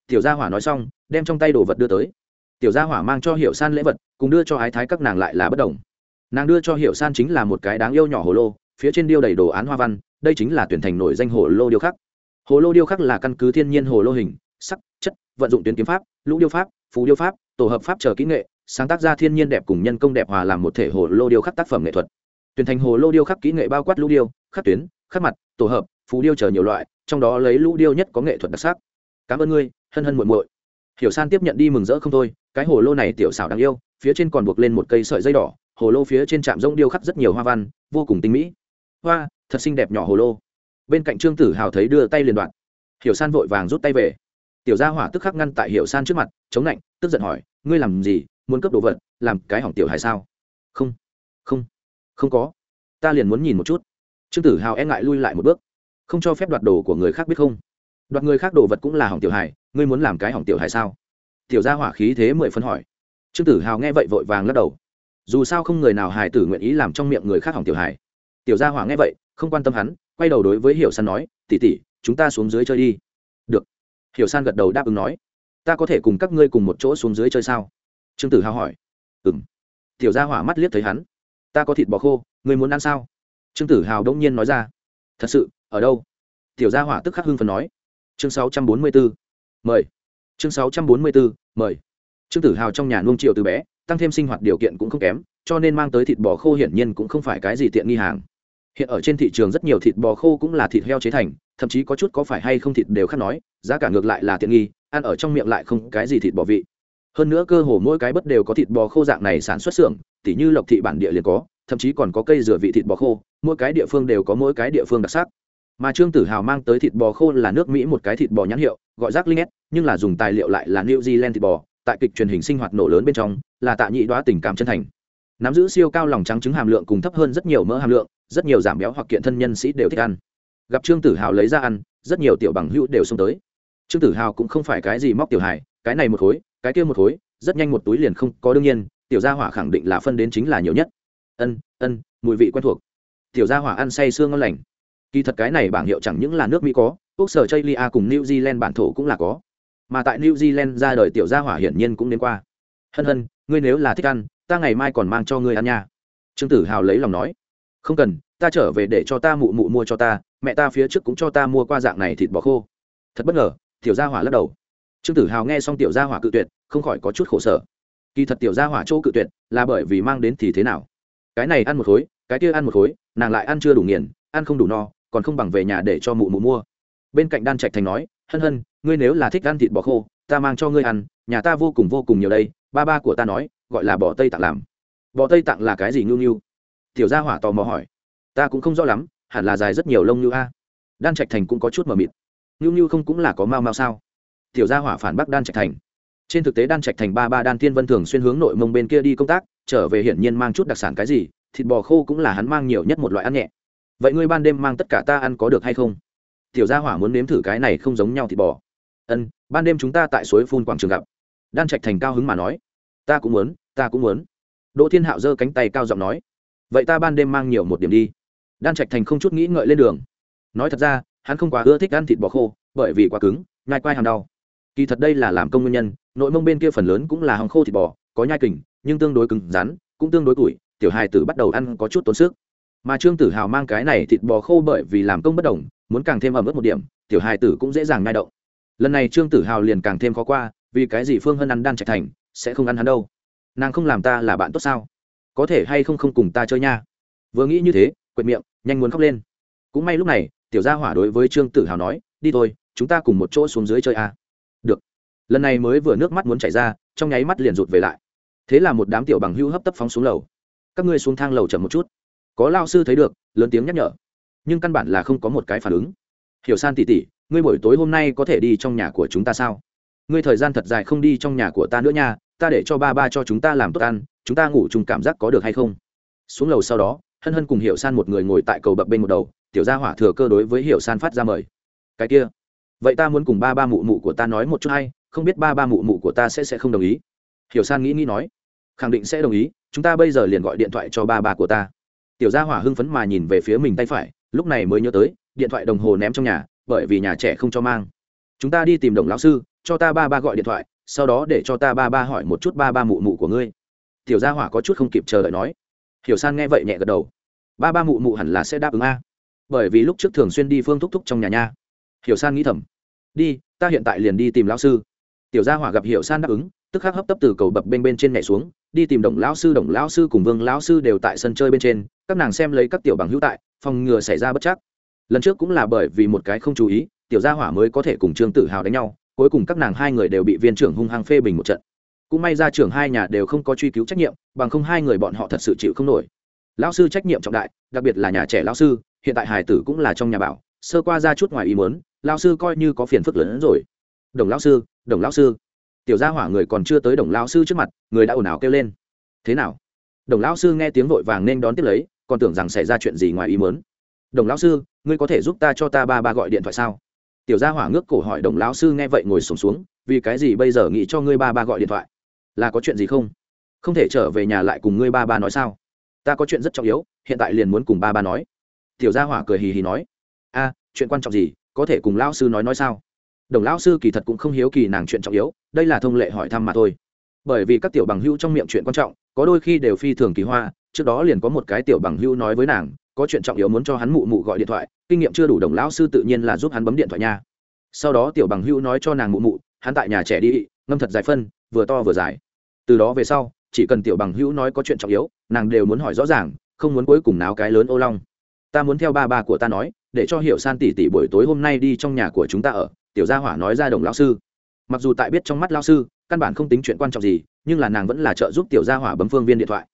Tiểu gia hỏa nói xong, đem trong tay đồ vật đưa tới tiểu gia hỏa mang cho hiểu san lễ vật, cùng đưa cho ái thái các nàng lại là bất đồng. Nàng đưa cho hiểu san chính là một cái đáng yêu nhỏ hồ lô, phía trên điêu đầy đồ án hoa văn, đây chính là tuyển thành nổi danh hồ lô điêu khắc. Hồ lô điêu khắc là căn cứ thiên nhiên hồ lô hình, sắc, chất, vận dụng tuyến kiếm pháp, lũ điêu pháp phú điêu pháp, tổ hợp pháp chờ kỹ nghệ, sáng tác ra thiên nhiên đẹp cùng nhân công đẹp hòa làm một thể hồ lô điêu khắc tác phẩm nghệ thuật. Tuyển thành hồ lô điêu khắc kỹ nghệ bao quát lũ điêu, khắc tuyến, khắc mặt, tổ hợp phú điêu chờ nhiều loại, trong đó lấy lũ điêu nhất có nghệ thuật đặc sắc. Cảm ơn ngươi, hân hân muội muội. Hiểu san tiếp nhận đi mừng rỡ không thôi cái hồ lô này tiểu xảo đáng yêu, phía trên còn buộc lên một cây sợi dây đỏ, hồ lô phía trên trạm rông điêu khắc rất nhiều hoa văn, vô cùng tinh mỹ. Hoa, thật xinh đẹp nhỏ hồ lô. Bên cạnh trương tử hào thấy đưa tay liền đoạn. Hiểu san vội vàng rút tay về. Tiểu gia hỏa tức khắc ngăn tại hiểu san trước mặt, chống lạnh, tức giận hỏi, ngươi làm gì? Muốn cướp đồ vật, làm cái hỏng tiểu hài sao? Không không không có. Ta liền muốn nhìn một chút. Trương tử hào e ngại lui lại một bước. Không cho phép đoạt đồ của người khác biết không? Đoạt người khác đồ vật cũng là hỏng tiểu hài, ngươi muốn làm cái hỏng tiểu hài sao? Tiểu gia hỏa khí thế mười phân hỏi. Trương tử hào nghe vậy vội vàng lắc đầu. Dù sao không người nào hài tử nguyện ý làm trong miệng người khác hỏng tiểu hài. Tiểu gia hỏa nghe vậy, không quan tâm hắn, quay đầu đối với hiểu san nói tỉ tỉ chúng ta xuống dưới chơi đi. Được. Hiểu san gật đầu đáp ứng nói, ta có thể cùng các ngươi cùng một chỗ xuống dưới chơi sao? Trương tử hào hỏi. Ừ m tiểu gia hỏa mắt liếc thấy hắn. Ta có thịt bò khô, ngươi muốn ăn sao? Trương tử hào đông nhiên nói ra. Thật sự, ở đâu? Tiểu gia hỏa tức khắc hưng phần nói. Chương sáu trăm bốn mươi bốn. Mời chương sáu trăm bốn mươi bốn, mời. Trương tử hào trong nhà nuông triệu từ bé, tăng thêm sinh hoạt điều kiện cũng không kém, cho nên mang tới thịt bò khô hiển nhiên cũng không phải cái gì tiện nghi hàng. Hiện ở trên thị trường rất nhiều thịt bò khô cũng là thịt heo chế thành, thậm chí có chút có phải hay không thịt đều khác nói, giá cả ngược lại là tiện nghi, ăn ở trong miệng lại không cái gì thịt bò vị. Hơn nữa cơ hồ mỗi cái bất đều có thịt bò khô dạng này sản xuất xưởng, tỉ như lộc thị bản địa liền có, thậm chí còn có cây rửa vị thịt bò khô, mỗi cái địa phương đều có mỗi cái địa phương đặc sắc. Mà trương tử hào mang tới thịt bò khô là nước mỹ một cái thịt bò nhãn hiệu, gọi rác linh nhưng là dùng tài liệu lại là new zealand thịt bò, tại kịch truyền hình sinh hoạt nổ lớn bên trong, là tạ nhị đoá tình cảm chân thành. Nắm giữ siêu cao lòng trắng trứng hàm lượng cùng thấp hơn rất nhiều mỡ hàm lượng, rất nhiều giảm béo hoặc kiện thân nhân sĩ đều thích ăn. Gặp trương tử hào lấy ra ăn, rất nhiều tiểu bằng hữu đều xông tới. Trương tử hào cũng không phải cái gì móc tiểu hài, cái này một khối, cái kia một khối, rất nhanh một túi liền không có đương nhiên, tiểu gia hỏa khẳng định là phân đến chính là nhiều nhất. Ân ân, mùi vị quen thuộc. Tiểu gia hỏa ăn say xương ngon lành. Kỳ thật cái này bảng hiệu chẳng những là nước mỹ có, quốc sở chây cùng new zealand bản thổ cũng là có mà tại new zealand ra đời tiểu gia hỏa hiển nhiên cũng đến qua. Hân hân, ngươi nếu là thích ăn, ta ngày mai còn mang cho ngươi ăn nha. Trương tử hào lấy lòng nói. Không cần, ta trở về để cho ta mụ mụ mua cho ta, mẹ ta phía trước cũng cho ta mua qua dạng này thịt bò khô. Thật bất ngờ, tiểu gia hỏa lắc đầu. Trương tử hào nghe xong tiểu gia hỏa cự tuyệt, không khỏi có chút khổ sở. Kỳ thật tiểu gia hỏa chỗ cự tuyệt là bởi vì mang đến thì thế nào? Cái này ăn một khối, cái kia ăn một khối, nàng lại ăn chưa đủ nghiền, ăn không đủ no, còn không bằng về nhà để cho mụ mụ mua. Bên cạnh đan trạch thành nói, hân hân ngươi nếu là thích ăn thịt bò khô, ta mang cho ngươi ăn, nhà ta vô cùng vô cùng nhiều đây, ba ba của ta nói, gọi là bò tây tặng làm. Bò tây tặng là cái gì ngưu ngưu? Tiểu gia hỏa tò mò hỏi. Ta cũng không rõ lắm, hẳn là dài rất nhiều lông ngưu a. Đan trạch thành cũng có chút mờ mịt. Ngưu ngưu không cũng là có mau mau sao? Tiểu gia hỏa phản bác đan trạch thành. Trên thực tế đan trạch thành ba ba đan thiên vân thường xuyên hướng nội mông bên kia đi công tác, trở về hiển nhiên mang chút đặc sản cái gì, thịt bò khô cũng là hắn mang nhiều nhất một loại ăn nhẹ. Vậy ngươi ban đêm mang tất cả ta ăn có được hay không? Tiểu gia hỏa muốn nếm thử cái này không giống nhau thịt bò ân, ban đêm chúng ta tại suối phun quảng trường gặp. Đan trạch thành cao hứng mà nói. Ta cũng muốn, ta cũng muốn. Đỗ thiên hạo giơ cánh tay cao giọng nói. Vậy ta ban đêm mang nhiều một điểm đi. Đan trạch thành không chút nghĩ ngợi lên đường. Nói thật ra, hắn không quá ưa thích ăn thịt bò khô, bởi vì quá cứng, nhai quai hàm đau. Kỳ thật đây là làm công nguyên nhân, nội mông bên kia phần lớn cũng là hòng khô thịt bò, có nhai kình, nhưng tương đối cứng rắn, cũng tương đối củi tiểu hài tử bắt đầu ăn có chút tốn sức. Mà trương tử hào mang cái này thịt bò khô bởi vì làm công bất đồng, muốn càng thêm ẩm ướt một điểm, tiểu hài tử cũng dễ dàng ngai động lần này trương tử hào liền càng thêm khó qua, vì cái gì phương hân ăn đan trạch thành, sẽ không ăn hắn đâu? Nàng không làm ta là bạn tốt sao? Có thể hay không không cùng ta chơi nha? Vừa nghĩ như thế, quệt miệng, nhanh muốn khóc lên. Cũng may lúc này, tiểu gia hỏa đối với trương tử hào nói, đi thôi, chúng ta cùng một chỗ xuống dưới chơi à. được. Lần này mới vừa nước mắt muốn chảy ra, trong nháy mắt liền rụt về lại. Thế là một đám tiểu bằng hưu hấp tấp phóng xuống lầu. Các ngươi xuống thang lầu chậm một chút. Có lao sư thấy được, lớn tiếng nhắc nhở. Nhưng căn bản là không có một cái phản ứng. Hiểu san tỉ tỉ ngươi buổi tối hôm nay có thể đi trong nhà của chúng ta sao? Ngươi thời gian thật dài không đi trong nhà của ta nữa nha, ta để cho ba ba cho chúng ta làm tốt ăn, chúng ta ngủ chung cảm giác có được hay không? Xuống lầu sau đó, hân hân cùng hiểu san một người ngồi tại cầu bập bên một đầu, tiểu gia hỏa thừa cơ đối với hiểu san phát ra mời. Cái kia, vậy ta muốn cùng ba ba mụ mụ của ta nói một chút hay, không biết ba ba mụ mụ của ta sẽ sẽ không đồng ý? Hiểu san nghĩ nghĩ nói, khẳng định sẽ đồng ý, chúng ta bây giờ liền gọi điện thoại cho ba ba của ta. Tiểu gia hỏa hưng phấn mà nhìn về phía mình tay phải, lúc này mới nhớ tới, điện thoại đồng hồ ném trong nhà bởi vì nhà trẻ không cho mang. Chúng ta đi tìm đồng lão sư, cho ta ba ba gọi điện thoại, sau đó để cho ta ba ba hỏi một chút ba ba mụ mụ của ngươi. Tiểu gia hỏa có chút không kịp chờ đợi nói. Hiểu san nghe vậy nhẹ gật đầu. Ba ba mụ mụ hẳn là sẽ đáp ứng a. Bởi vì lúc trước thường xuyên đi phương thúc thúc trong nhà nha. Hiểu san nghĩ thầm. Đi, ta hiện tại liền đi tìm lão sư. Tiểu gia hỏa gặp hiểu san đáp ứng, tức khắc hấp tấp từ cầu bập bên bên trên nhảy xuống, đi tìm đồng lão sư, đồng lão sư cùng vương lão sư đều tại sân chơi bên trên, các nàng xem lấy các tiểu bằng hữu tại, phòng ngừa xảy ra bất chắc lần trước cũng là bởi vì một cái không chú ý, tiểu gia hỏa mới có thể cùng trương tử hào đánh nhau, cuối cùng các nàng hai người đều bị viên trưởng hung hăng phê bình một trận. Cũng may ra trưởng hai nhà đều không có truy cứu trách nhiệm, bằng không hai người bọn họ thật sự chịu không nổi. Lão sư trách nhiệm trọng đại, đặc biệt là nhà trẻ lão sư, hiện tại hải tử cũng là trong nhà bảo, sơ qua ra chút ngoài ý muốn, lão sư coi như có phiền phức lớn hơn rồi. Đồng lão sư, đồng lão sư. Tiểu gia hỏa người còn chưa tới đồng lão sư trước mặt, người đã ồn ào kêu lên. Thế nào? Đồng lão sư nghe tiếng vội vàng nên đón tiếp lấy, còn tưởng rằng xảy ra chuyện gì ngoài ý muốn. Đồng lão sư ngươi có thể giúp ta cho ta ba ba gọi điện thoại sao? Tiểu gia hỏa ngước cổ hỏi đồng lão sư nghe vậy ngồi sùng xuống, xuống vì cái gì bây giờ nghĩ cho ngươi ba ba gọi điện thoại? Là có chuyện gì không? Không thể trở về nhà lại cùng ngươi ba ba nói sao? Ta có chuyện rất trọng yếu hiện tại liền muốn cùng ba ba nói. Tiểu gia hỏa cười hì hì nói. A chuyện quan trọng gì? Có thể cùng lão sư nói nói sao? Đồng lão sư kỳ thật cũng không hiếu kỳ nàng chuyện trọng yếu đây là thông lệ hỏi thăm mà thôi. Bởi vì các tiểu bằng hữu trong miệng chuyện quan trọng có đôi khi đều phi thường kỳ hoa trước đó liền có một cái tiểu bằng hữu nói với nàng có chuyện trọng yếu muốn cho hắn mụ mụ gọi điện thoại, kinh nghiệm chưa đủ đồng lão sư tự nhiên là giúp hắn bấm điện thoại nha. Sau đó tiểu bằng hữu nói cho nàng mụ mụ, hắn tại nhà trẻ đi, ngâm thật dài phân, vừa to vừa dài. Từ đó về sau, chỉ cần tiểu bằng hữu nói có chuyện trọng yếu, nàng đều muốn hỏi rõ ràng, không muốn cuối cùng náo cái lớn ô long. Ta muốn theo ba ba của ta nói, để cho hiểu san tỷ tỷ buổi tối hôm nay đi trong nhà của chúng ta ở, tiểu gia hỏa nói ra đồng lão sư. Mặc dù tại biết trong mắt lão sư, căn bản không tính chuyện quan trọng gì, nhưng là nàng vẫn là trợ giúp tiểu gia hỏa bấm phương viên điện thoại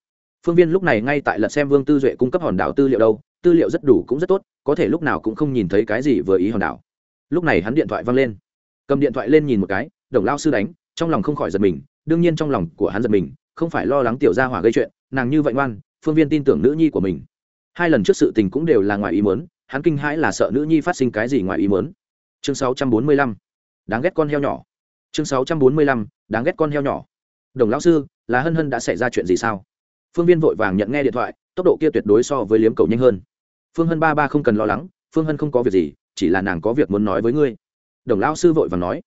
phương viên lúc này ngay tại lật xem vương tư duệ cung cấp hòn đảo tư liệu đâu, tư liệu rất đủ cũng rất tốt, có thể lúc nào cũng không nhìn thấy cái gì vừa ý hòn đảo. Lúc này hắn điện thoại văng lên. Cầm điện thoại lên nhìn một cái, đồng lao sư đánh, trong lòng không khỏi giật mình, đương nhiên trong lòng của hắn giật mình, không phải lo lắng tiểu gia hỏa gây chuyện, nàng như vậy ngoan, phương viên tin tưởng nữ nhi của mình. Hai lần trước sự tình cũng đều là ngoài ý muốn, hắn kinh hãi là sợ nữ nhi phát sinh cái gì ngoài ý muốn. Chương 645. đáng ghét con heo nhỏ. Chương 645. đáng ghét con heo nhỏ. Đồng lão sư, là hân hân đã xảy ra chuyện gì sao? Phương viên vội vàng nhận nghe điện thoại, tốc độ kia tuyệt đối so với liếm cầu nhanh hơn. Phương hân ba ba không cần lo lắng, phương hân không có việc gì, chỉ là nàng có việc muốn nói với ngươi. Đồng lão sư vội vàng nói.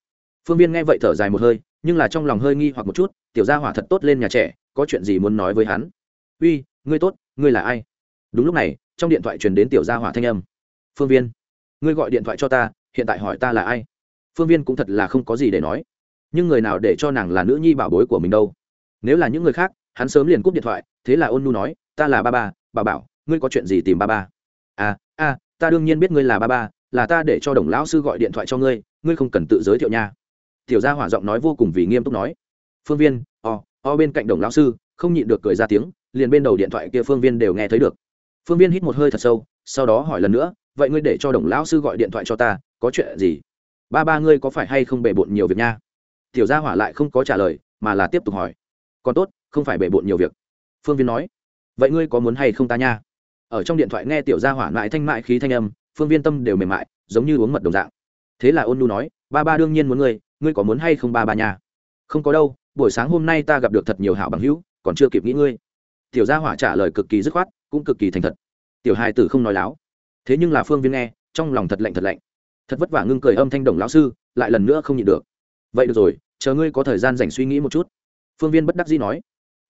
Phương viên nghe vậy thở dài một hơi, nhưng là trong lòng hơi nghi hoặc một chút, tiểu gia hỏa thật tốt lên nhà trẻ, có chuyện gì muốn nói với hắn? Uy, ngươi tốt, ngươi là ai? Đúng lúc này, trong điện thoại truyền đến tiểu gia hỏa thanh âm. Phương viên, ngươi gọi điện thoại cho ta, hiện tại hỏi ta là ai? Phương viên cũng thật là không có gì để nói. Nhưng người nào để cho nàng là nữ nhi bảo bối của mình đâu? Nếu là những người khác hắn sớm liền cúp điện thoại thế là ôn nu nói ta là ba ba bà bảo ngươi có chuyện gì tìm ba ba? À à, ta đương nhiên biết ngươi là ba ba là ta để cho đồng lão sư gọi điện thoại cho ngươi ngươi không cần tự giới thiệu nha. Tiểu gia hỏa giọng nói vô cùng vì nghiêm túc nói. Phương viên o o bên cạnh đồng lão sư không nhịn được cười ra tiếng liền bên đầu điện thoại kia phương viên đều nghe thấy được. Phương viên hít một hơi thật sâu sau đó hỏi lần nữa vậy ngươi để cho đồng lão sư gọi điện thoại cho ta có chuyện gì? Ba ba ngươi có phải hay không bề bộn nhiều việc nha? Tiểu gia hỏa lại không có trả lời mà là tiếp tục hỏi. Còn tốt không phải bể bộn nhiều việc. Phương viên nói, vậy ngươi có muốn hay không ta nha? Ở trong điện thoại nghe tiểu gia hỏa mãi thanh mại khí thanh âm, phương viên tâm đều mềm mại, giống như uống mật đồng dạng. Thế là ôn nu nói, ba ba đương nhiên muốn ngươi ngươi có muốn hay không ba ba nha? Không có đâu, buổi sáng hôm nay ta gặp được thật nhiều hảo bằng hữu, còn chưa kịp nghĩ ngươi. Tiểu gia hỏa trả lời cực kỳ dứt khoát, cũng cực kỳ thành thật. Tiểu hai tử không nói láo. Thế nhưng là phương viên nghe, trong lòng thật lạnh thật lạnh. Thật vất vả ngưng cười âm thanh đồng lão sư, lại lần nữa không nhịn được. Vậy được rồi, chờ ngươi có thời gian dành suy nghĩ một chút. Phương viên bất đắc dĩ nói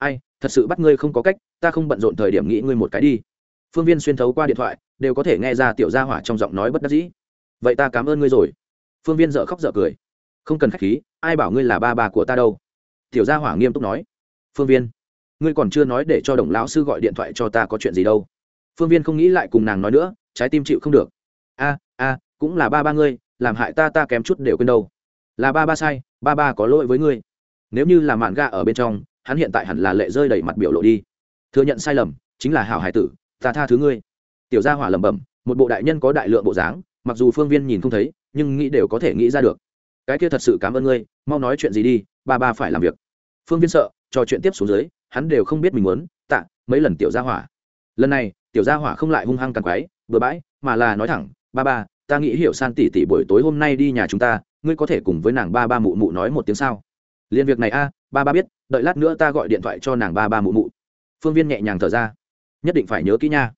ai, thật sự bắt ngươi không có cách, ta không bận rộn thời điểm nghĩ ngươi một cái đi. Phương viên xuyên thấu qua điện thoại, đều có thể nghe ra tiểu gia hỏa trong giọng nói bất đắc dĩ. Vậy ta cảm ơn ngươi rồi. Phương viên dợ khóc dợ cười. Không cần k h á c h khí, ai bảo ngươi là ba bà của ta đâu. Tiểu gia hỏa nghiêm túc nói. Phương viên, ngươi còn chưa nói để cho đồng lão sư gọi điện thoại cho ta có chuyện gì đâu. Phương viên không nghĩ lại cùng nàng nói nữa, trái tim chịu không được. A a, cũng là ba ba ngươi, làm hại ta ta kém chút đều quên đâu. Là ba ba sai, ba ba có lỗi với ngươi. Nếu như là mạn ga ở bên trong hắn hiện tại hẳn là lệ rơi đầy mặt biểu lộ đi. Thừa nhận sai lầm, chính là hảo hải tử, ta tha thứ ngươi. Tiểu gia hỏa lẩm bẩm, một bộ đại nhân có đại lượng bộ dáng, mặc dù phương viên nhìn không thấy, nhưng nghĩ đều có thể nghĩ ra được. Cái kia thật sự cảm ơn ngươi, mau nói chuyện gì đi, ba ba phải làm việc. Phương viên sợ, trò chuyện tiếp xuống dưới, hắn đều không biết mình muốn, tạ, mấy lần tiểu gia hỏa. Lần này, tiểu gia hỏa không lại hung hăng càng quái, bừa bãi, mà là nói thẳng, ba ba, ta nghĩ hiểu san tỷ tỷ buổi tối hôm nay đi nhà chúng ta, ngươi có thể cùng với nàng ba ba mụ mụ nói một tiếng sao? Liên việc này a, ba ba biết, đợi lát nữa ta gọi điện thoại cho nàng ba ba mụ mụ. Phương viên nhẹ nhàng thở ra. Nhất định phải nhớ kỹ nha.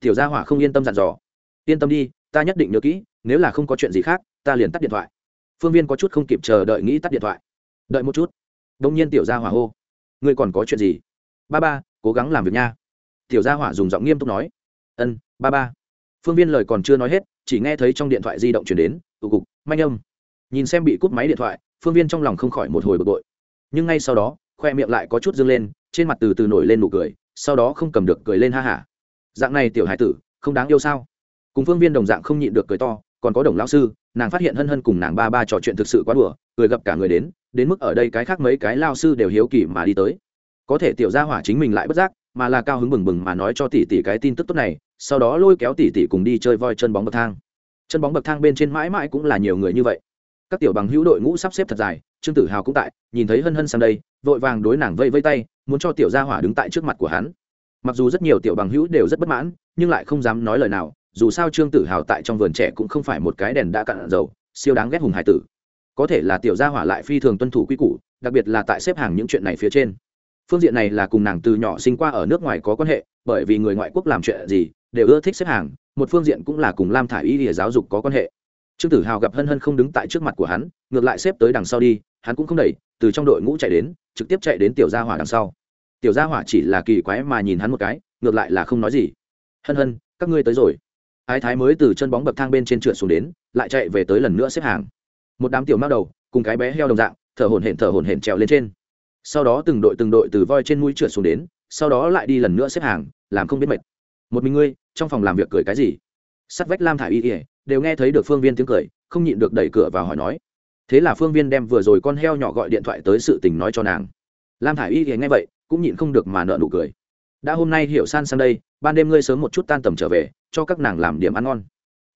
Tiểu gia hỏa không yên tâm dặn dò. Yên tâm đi, ta nhất định nhớ kỹ, nếu là không có chuyện gì khác, ta liền tắt điện thoại. Phương viên có chút không kịp chờ đợi nghĩ tắt điện thoại. Đợi một chút. Đông nhiên tiểu gia hỏa hô. Ngươi còn có chuyện gì? Ba ba, cố gắng làm việc nha. Tiểu gia hỏa dùng giọng nghiêm túc nói. Ân, ba ba. Phương viên lời còn chưa nói hết, chỉ nghe thấy trong điện thoại di động chuyển đến, tụ cục, manh âm. Nhìn xem bị cúp máy điện thoại phương viên trong lòng không khỏi một hồi bực bội. Nhưng ngay sau đó, khoe miệng lại có chút dâng lên, trên mặt từ từ nổi lên nụ cười, sau đó không cầm được cười lên ha hả. Dạng này tiểu hải tử, không đáng yêu sao? Cùng phương viên đồng dạng không nhịn được cười to, còn có đồng lão sư, nàng phát hiện hân hân cùng nàng ba ba trò chuyện thực sự quá đùa, cười gặp cả người đến đến mức ở đây cái khác mấy cái lao sư đều hiếu kỳ mà đi tới. Có thể tiểu gia hỏa chính mình lại bất giác, mà là cao hứng bừng bừng mà nói cho tỷ tỷ cái tin tức tốt này, sau đó lôi kéo tỷ tỷ cùng đi chơi voi chân bóng bậc thang. Chân bóng bậc thang bên trên mãi mãi cũng là nhiều người như vậy các tiểu bằng hữu đội ngũ sắp xếp thật dài, trương tử hào cũng tại, nhìn thấy hân hân sang đây, vội vàng đối nàng vây vây tay, muốn cho tiểu gia hỏa đứng tại trước mặt của hắn. Mặc dù rất nhiều tiểu bằng hữu đều rất bất mãn, nhưng lại không dám nói lời nào, dù sao trương tử hào tại trong vườn trẻ cũng không phải một cái đèn đã cạn dầu, siêu đáng ghét hùng hải tử. Có thể là tiểu gia hỏa lại phi thường tuân thủ quy củ, đặc biệt là tại xếp hàng những chuyện này phía trên. Phương diện này là cùng nàng từ nhỏ sinh qua ở nước ngoài có quan hệ, bởi vì người ngoại quốc làm chuyện gì, đều ưa thích xếp hàng, một phương diện cũng là cùng lam thả y để giáo dục có quan hệ trương tử hào gặp hân hân không đứng tại trước mặt của hắn, ngược lại xếp tới đằng sau đi, hắn cũng không đẩy, từ trong đội ngũ chạy đến, trực tiếp chạy đến tiểu gia hỏa đằng sau. Tiểu gia hỏa chỉ là kỳ quái mà nhìn hắn một cái, ngược lại là không nói gì. Hân hân, các ngươi tới rồi. Ái thái mới từ chân bóng bậc thang bên trên trượt xuống đến, lại chạy về tới lần nữa xếp hàng. Một đám tiểu mao đầu, cùng cái bé heo đồng dạng, thở hổn hển thở hổn hển trèo lên trên. Sau đó từng đội từng đội từ voi trên mũi trượt xuống đến, sau đó lại đi lần nữa xếp hàng, làm không biết mệt. Một mình ngươi, trong phòng làm việc cười cái gì? Sắt vách lam thả y ỉa đều nghe thấy được phương viên tiếng cười, không nhịn được đẩy cửa vào hỏi nói. Thế là phương viên đem vừa rồi con heo nhỏ gọi điện thoại tới sự tình nói cho nàng. Lam thả i y thì nghe vậy, cũng nhịn không được mà nợ nụ cười. Đã hôm nay hiểu san sang đây, ban đêm ngươi sớm một chút tan tầm trở về, cho các nàng làm điểm ăn ngon.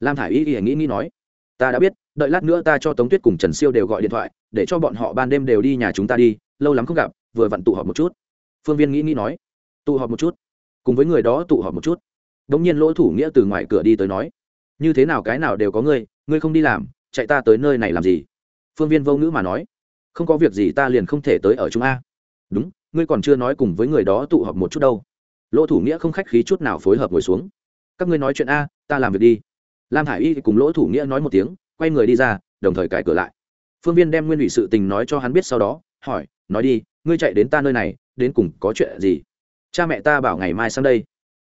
Lam thả i y thì nghĩ nghĩ nói. Ta đã biết, đợi lát nữa ta cho tống tuyết cùng trần siêu đều gọi điện thoại, để cho bọn họ ban đêm đều đi nhà chúng ta đi, lâu lắm không gặp, vừa vặn tụ họp một chút. Phương viên nghĩ nghĩ nói. Tụ họp một chút. Cùng với người đó tụ họp một chút. Đ ỗ n g nhiên lỗ thủ nghĩa từ ngoài cửa đi tới nói như thế nào cái nào đều có ngươi ngươi không đi làm, chạy ta tới nơi này làm gì? Phương viên vô ngữ mà nói. Không có việc gì ta liền không thể tới ở chúng a. Đúng, ngươi còn chưa nói cùng với người đó tụ họp một chút đâu. Lỗ thủ nghĩa không khách khí chút nào phối hợp ngồi xuống. Các ngươi nói chuyện a, ta làm việc đi. Lam hải y cùng lỗ thủ nghĩa nói một tiếng, quay người đi ra, đồng thời cải cửa lại. Phương viên đem nguyên ủy sự tình nói cho hắn biết sau đó, hỏi, nói đi, ngươi chạy đến ta nơi này, đến cùng có chuyện gì? Cha mẹ ta bảo ngày mai sang đây.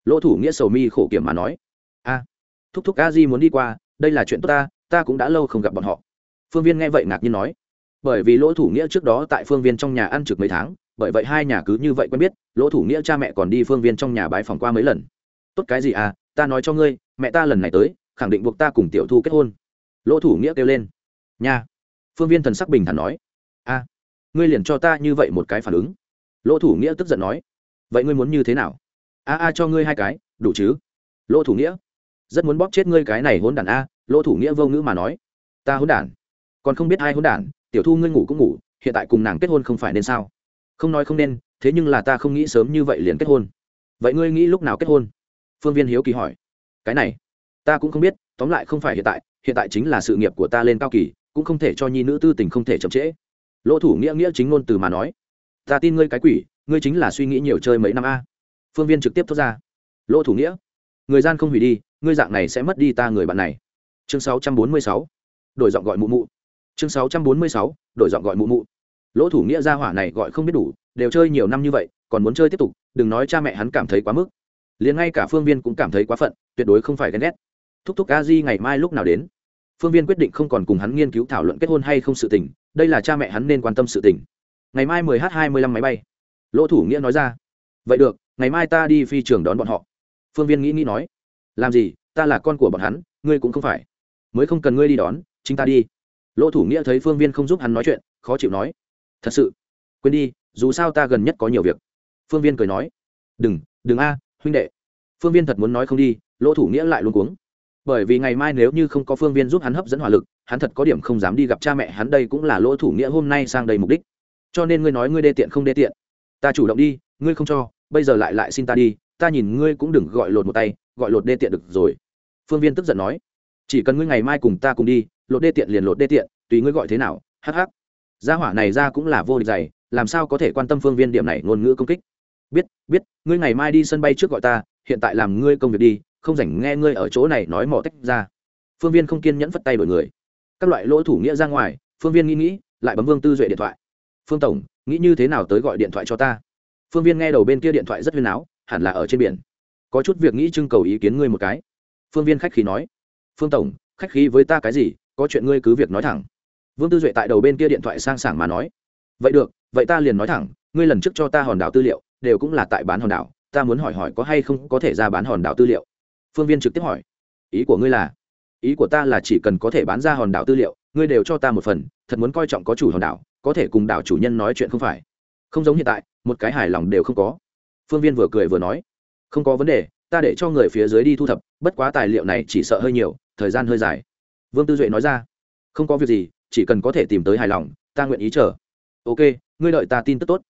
Lỗ thủ nghĩa sầu mi khổ kiểm mà nói thúc thúc a di muốn đi qua, đây là chuyện tốt ta ta cũng đã lâu không gặp bọn họ. Phương viên nghe vậy ngạc nhiên nói. Bởi vì lỗ thủ nghĩa trước đó tại phương viên trong nhà ăn trực mấy tháng, bởi vậy hai nhà cứ như vậy quen biết, lỗ thủ nghĩa cha mẹ còn đi phương viên trong nhà bái phòng qua mấy lần. Tốt cái gì à ta nói cho ngươi, mẹ ta lần này tới, khẳng định buộc ta cùng tiểu thu kết hôn. Lỗ thủ nghĩa kêu lên. Nha. Phương viên thần sắc bình thản nói. A ngươi liền cho ta như vậy một cái phản ứng. Lỗ thủ nghĩa tức giận nói. Vậy ngươi muốn như thế nào? A a cho ngươi hai cái, đủ chứ? Lỗ thủ nghĩa rất muốn bóp chết ngươi cái này hôn đản a, lỗ thủ nghĩa vô ngữ mà nói. Ta hôn đản? Còn không biết ai hôn đản, tiểu thu ngươi ngủ cũng ngủ, hiện tại cùng nàng kết hôn không phải nên sao? Không nói không nên, thế nhưng là ta không nghĩ sớm như vậy liền kết hôn. Vậy ngươi nghĩ lúc nào kết hôn? Phương viên hiếu kỳ hỏi. Cái này, ta cũng không biết, tóm lại không phải hiện tại hiện tại chính là sự nghiệp của ta lên cao kỳ, cũng không thể cho nhi nữ tư tình không thể chậm trễ. Lỗ thủ nghĩa nghĩa chính ngôn từ mà nói. Ta tin ngươi cái quỷ, ngươi chính là suy nghĩ nhiều chơi mấy năm a. Phương viên trực tiếp thốt ra. Lỗ thủ nghĩa, người gian không hủy đi ngươi dạng này sẽ mất đi ta người bạn này. Chương 646. đổi giọng gọi mụ mụ. Chương 646. đổi giọng gọi mụ mụ. Lỗ thủ nghĩa gia hỏa này gọi không biết đủ, đều chơi nhiều năm như vậy, còn muốn chơi tiếp tục, đừng nói cha mẹ hắn cảm thấy quá mức. Liền ngay cả phương viên cũng cảm thấy quá phận, tuyệt đối không phải ghen ghét. Thúc thúc a di ngày mai lúc nào đến? Phương viên quyết định không còn cùng hắn nghiên cứu thảo luận kết hôn hay không sự tình, đây là cha mẹ hắn nên quan tâm sự tình. Ngày mai 10 h 25 máy bay. Lỗ thủ nghĩa nói ra. Vậy được, ngày mai ta đi phi trường đón bọn họ. Phương viên nghĩ nghĩ nói làm gì, ta là con của bọn hắn, ngươi cũng không phải. Mới không cần ngươi đi đón, chính ta đi. Lỗ thủ nghĩa thấy phương viên không giúp hắn nói chuyện, khó chịu nói. Thật sự. Quên đi, dù sao ta gần nhất có nhiều việc. Phương viên cười nói. Đừng đừng a, huynh đệ. Phương viên thật muốn nói không đi, lỗ thủ nghĩa lại luôn cuống. Bởi vì ngày mai nếu như không có phương viên giúp hắn hấp dẫn hỏa lực, hắn thật có điểm không dám đi gặp cha mẹ hắn đây cũng là lỗ thủ nghĩa hôm nay sang đây mục đích. Cho nên ngươi nói ngươi đê tiện không đê tiện. Ta chủ động đi, ngươi không cho, bây giờ lại lại xin ta đi, ta nhìn ngươi cũng đừng gọi lột một tay gọi lột đê tiện được rồi. Phương viên tức giận nói, chỉ cần ngươi ngày mai cùng ta cùng đi, lột đê tiện liền lột đê tiện, tùy ngươi gọi thế nào hh gia hỏa này ra cũng là vô địch dày, làm sao có thể quan tâm phương viên điểm này ngôn ngữ công kích? Biết biết, ngươi ngày mai đi sân bay trước gọi ta, hiện tại làm ngươi công việc đi, không rảnh nghe ngươi ở chỗ này nói mỏ tách ra. Phương viên không kiên nhẫn phất tay đổi người. Các loại lỗ thủ nghĩa ra ngoài, phương viên nghĩ nghĩ, lại bấm vương tư duệ điện thoại. Phương tổng, nghĩ như thế nào tới gọi điện thoại cho ta? Phương viên nghe đầu bên kia điện thoại rất huyên áo, hẳn là ở trên biển có chút việc nghĩ trưng cầu ý kiến ngươi một cái. Phương viên khách khí nói. Phương tổng, khách khí với ta cái gì? Có chuyện ngươi cứ việc nói thẳng. Vương tư duệ tại đầu bên kia điện thoại sang sảng mà nói. Vậy được, vậy ta liền nói thẳng, ngươi lần trước cho ta hòn đảo tư liệu, đều cũng là tại bán hòn đảo, ta muốn hỏi hỏi có hay không có thể ra bán hòn đảo tư liệu? Phương viên trực tiếp hỏi. Ý của ngươi là, ý của ta là chỉ cần có thể bán ra hòn đảo tư liệu, ngươi đều cho ta một phần, thật muốn coi trọng có chủ hòn đảo, có thể cùng đảo chủ nhân nói chuyện không phải? Không giống hiện tại, một cái hài lòng đều không có. Phương viên vừa cười vừa nói không có vấn đề, ta để cho người phía dưới đi thu thập, bất quá tài liệu này chỉ sợ hơi nhiều, thời gian hơi dài. Vương tư duệ nói ra. Không có việc gì, chỉ cần có thể tìm tới hài lòng, ta nguyện ý chờ. Ok, ngươi đợi ta tin tức tốt.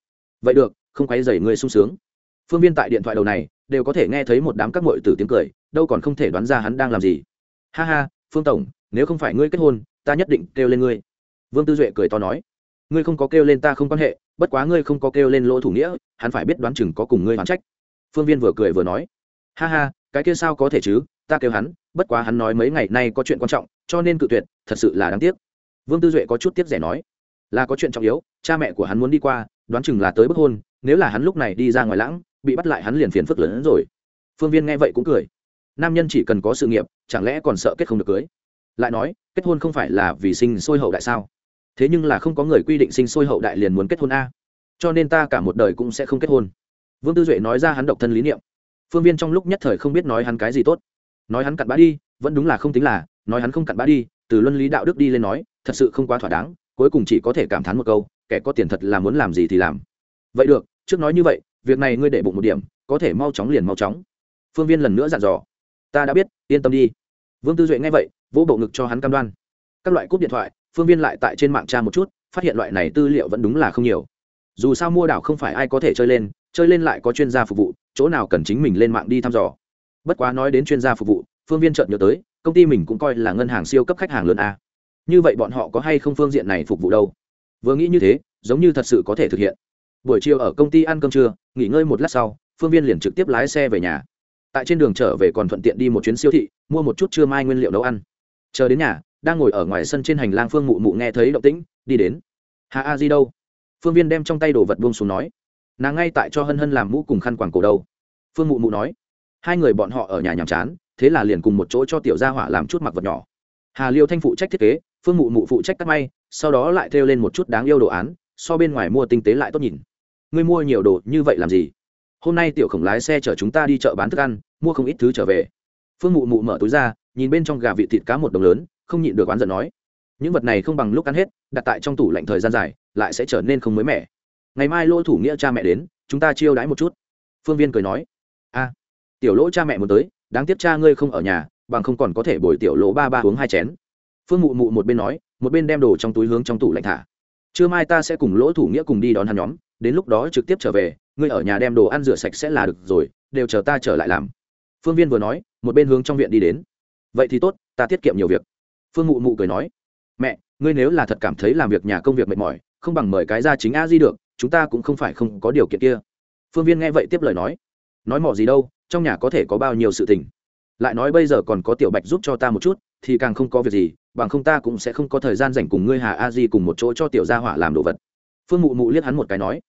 Vậy được, không quay dày ngươi sung sướng. Phương viên tại điện thoại đầu này, đều có thể nghe thấy một đám các mội từ tiếng cười, đâu còn không thể đoán ra hắn đang làm gì. Ha ha, phương tổng, nếu không phải ngươi kết hôn, ta nhất định kêu lên ngươi. Vương tư duệ cười to nói. Ngươi không có kêu lên ta không quan hệ, bất quá ngươi không có kêu lên lỗ thủ nghĩa, hắn phải biết đoán chừng có cùng ngươi hoán trách phương viên vừa cười vừa nói, ha ha, cái kia sao có thể chứ? Ta kêu hắn, bất quá hắn nói mấy ngày nay có chuyện quan trọng, cho nên cự tuyệt, thật sự là đáng tiếc. Vương tư duệ có chút tiếc rẻ nói, là có chuyện trọng yếu, cha mẹ của hắn muốn đi qua, đoán chừng là tới bức hôn, nếu là hắn lúc này đi ra ngoài lãng, bị bắt lại hắn liền phiền phức lớn hơn rồi. Phương viên nghe vậy cũng cười, nam nhân chỉ cần có sự nghiệp, chẳng lẽ còn sợ kết không được cưới? Lại nói, kết hôn không phải là vì sinh sôi hậu đại sao? Thế nhưng là không có người quy định sinh sôi hậu đại liền muốn kết hôn a. Cho nên ta cả một đời cũng sẽ không kết hôn vương tư duệ nói ra hắn độc thân lý niệm. Phương viên trong lúc nhất thời không biết nói hắn cái gì tốt. Nói hắn cặn bã đi, vẫn đúng là không tính là, nói hắn không cặn bã đi, từ luân lý đạo đức đi lên nói, thật sự không quá thỏa đáng, cuối cùng chỉ có thể cảm thán một câu, kẻ có tiền thật là muốn làm gì thì làm. Vậy được, trước nói như vậy, việc này ngươi để bụng một điểm, có thể mau chóng liền mau chóng. Phương viên lần nữa dặn dò. Ta đã biết, yên tâm đi. Vương tư duệ nghe vậy, vỗ bộ ngực cho hắn cam đoan. Các loại cúp điện thoại, phương viên lại tại trên mạng tra một chút, phát hiện loại này tư liệu vẫn đúng là không nhiều. Dù sao mua đảo không phải ai có thể chơi lên chơi lên lại có chuyên gia phục vụ, chỗ nào cần chính mình lên mạng đi thăm dò. Bất quá nói đến chuyên gia phục vụ, phương viên chợt nhớ tới, công ty mình cũng coi là ngân hàng siêu cấp khách hàng lớn a. Như vậy bọn họ có hay không phương diện này phục vụ đâu? Vừa nghĩ như thế, giống như thật sự có thể thực hiện. Buổi chiều ở công ty ăn cơm trưa, nghỉ ngơi một lát sau, phương viên liền trực tiếp lái xe về nhà. Tại trên đường trở về còn thuận tiện đi một chuyến siêu thị, mua một chút trưa mai nguyên liệu nấu ăn. Chờ đến nhà, đang ngồi ở ngoài sân trên hành lang phương mụ mụ nghe thấy động tĩnh, đi đến. Hà a di đâu? Phương viên đem trong tay đồ vật buông xuống nói nàng ngay tại cho hân hân làm mũ cùng khăn quàng cổ đâu. Phương mụ mụ nói, hai người bọn họ ở nhà nhàm chán, thế là liền cùng một chỗ cho tiểu gia hỏa làm chút mặc vật nhỏ. Hà liêu thanh phụ trách thiết kế, phương mụ mụ phụ trách cắt may, sau đó lại thêu lên một chút đáng yêu đồ án, so bên ngoài mua tinh tế lại tốt nhìn. Ngươi mua nhiều đồ như vậy làm gì? Hôm nay tiểu khổng lái xe chở chúng ta đi chợ bán thức ăn, mua không ít thứ trở về. Phương mụ mụ mở túi ra, nhìn bên trong gà vị thịt cá một đồng lớn, không nhịn được oán giận nói, những vật này không bằng lúc ăn hết, đặt tại trong tủ lạnh thời gian dài, lại sẽ trở nên không mới mẻ ngày mai lỗ thủ nghĩa cha mẹ đến, chúng ta chiêu đãi một chút. Phương viên cười nói. A, tiểu lỗ cha mẹ muốn tới, đáng tiếc cha ngươi không ở nhà, bằng không còn có thể bồi tiểu lỗ ba ba uống hai chén. Phương mụ mụ một bên nói, một bên đem đồ trong túi hướng trong tủ lạnh thả. Trưa mai ta sẽ cùng lỗ thủ nghĩa cùng đi đón hắn nhóm, đến lúc đó trực tiếp trở về, ngươi ở nhà đem đồ ăn rửa sạch sẽ là được rồi, đều chờ ta trở lại làm. Phương viên vừa nói, một bên hướng trong viện đi đến. Vậy thì tốt, ta tiết kiệm nhiều việc. Phương mụ mụ cười nói. Mẹ, ngươi nếu là thật cảm thấy làm việc nhà công việc mệt mỏi, không bằng mời cái ra chính a di được chúng ta cũng không phải không có điều kiện kia. Phương viên nghe vậy tiếp lời nói. Nói mỏ gì đâu, trong nhà có thể có bao nhiêu sự tình. Lại nói bây giờ còn có tiểu bạch giúp cho ta một chút, thì càng không có việc gì, bằng không ta cũng sẽ không có thời gian dành cùng ngươi hà a di cùng một chỗ cho tiểu gia hỏa làm đồ vật. Phương mụ mụ liếc hắn một cái nói.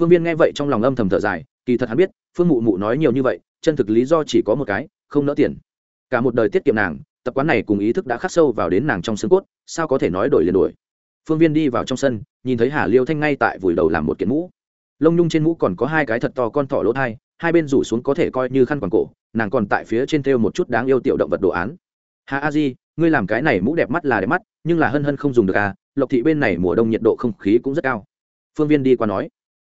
Phương viên nghe vậy trong lòng âm thầm thở dài, kỳ thật hắn biết, phương mụ mụ nói nhiều như vậy, chân thực lý do chỉ có một cái, không nỡ tiền. Cả một đời tiết kiệm nàng, tập quán này cùng ý thức đã khắc sâu vào đến nàng trong xương cốt, sao có thể nói đổi liền đổi? Phương viên đi vào trong sân, nhìn thấy hà liêu thanh ngay tại vùi đầu làm một kiện mũ. Lông nhung trên mũ còn có hai cái thật to con thỏ lỗ thai, hai bên rủ xuống có thể coi như khăn quàng cổ, nàng còn tại phía trên thêu một chút đáng yêu tiểu động vật đồ án. Hà a di, ngươi làm cái này mũ đẹp mắt là đẹp mắt, nhưng là hân hân không dùng được à lộc thị bên này mùa đông nhiệt độ không khí cũng rất cao. Phương viên đi qua nói.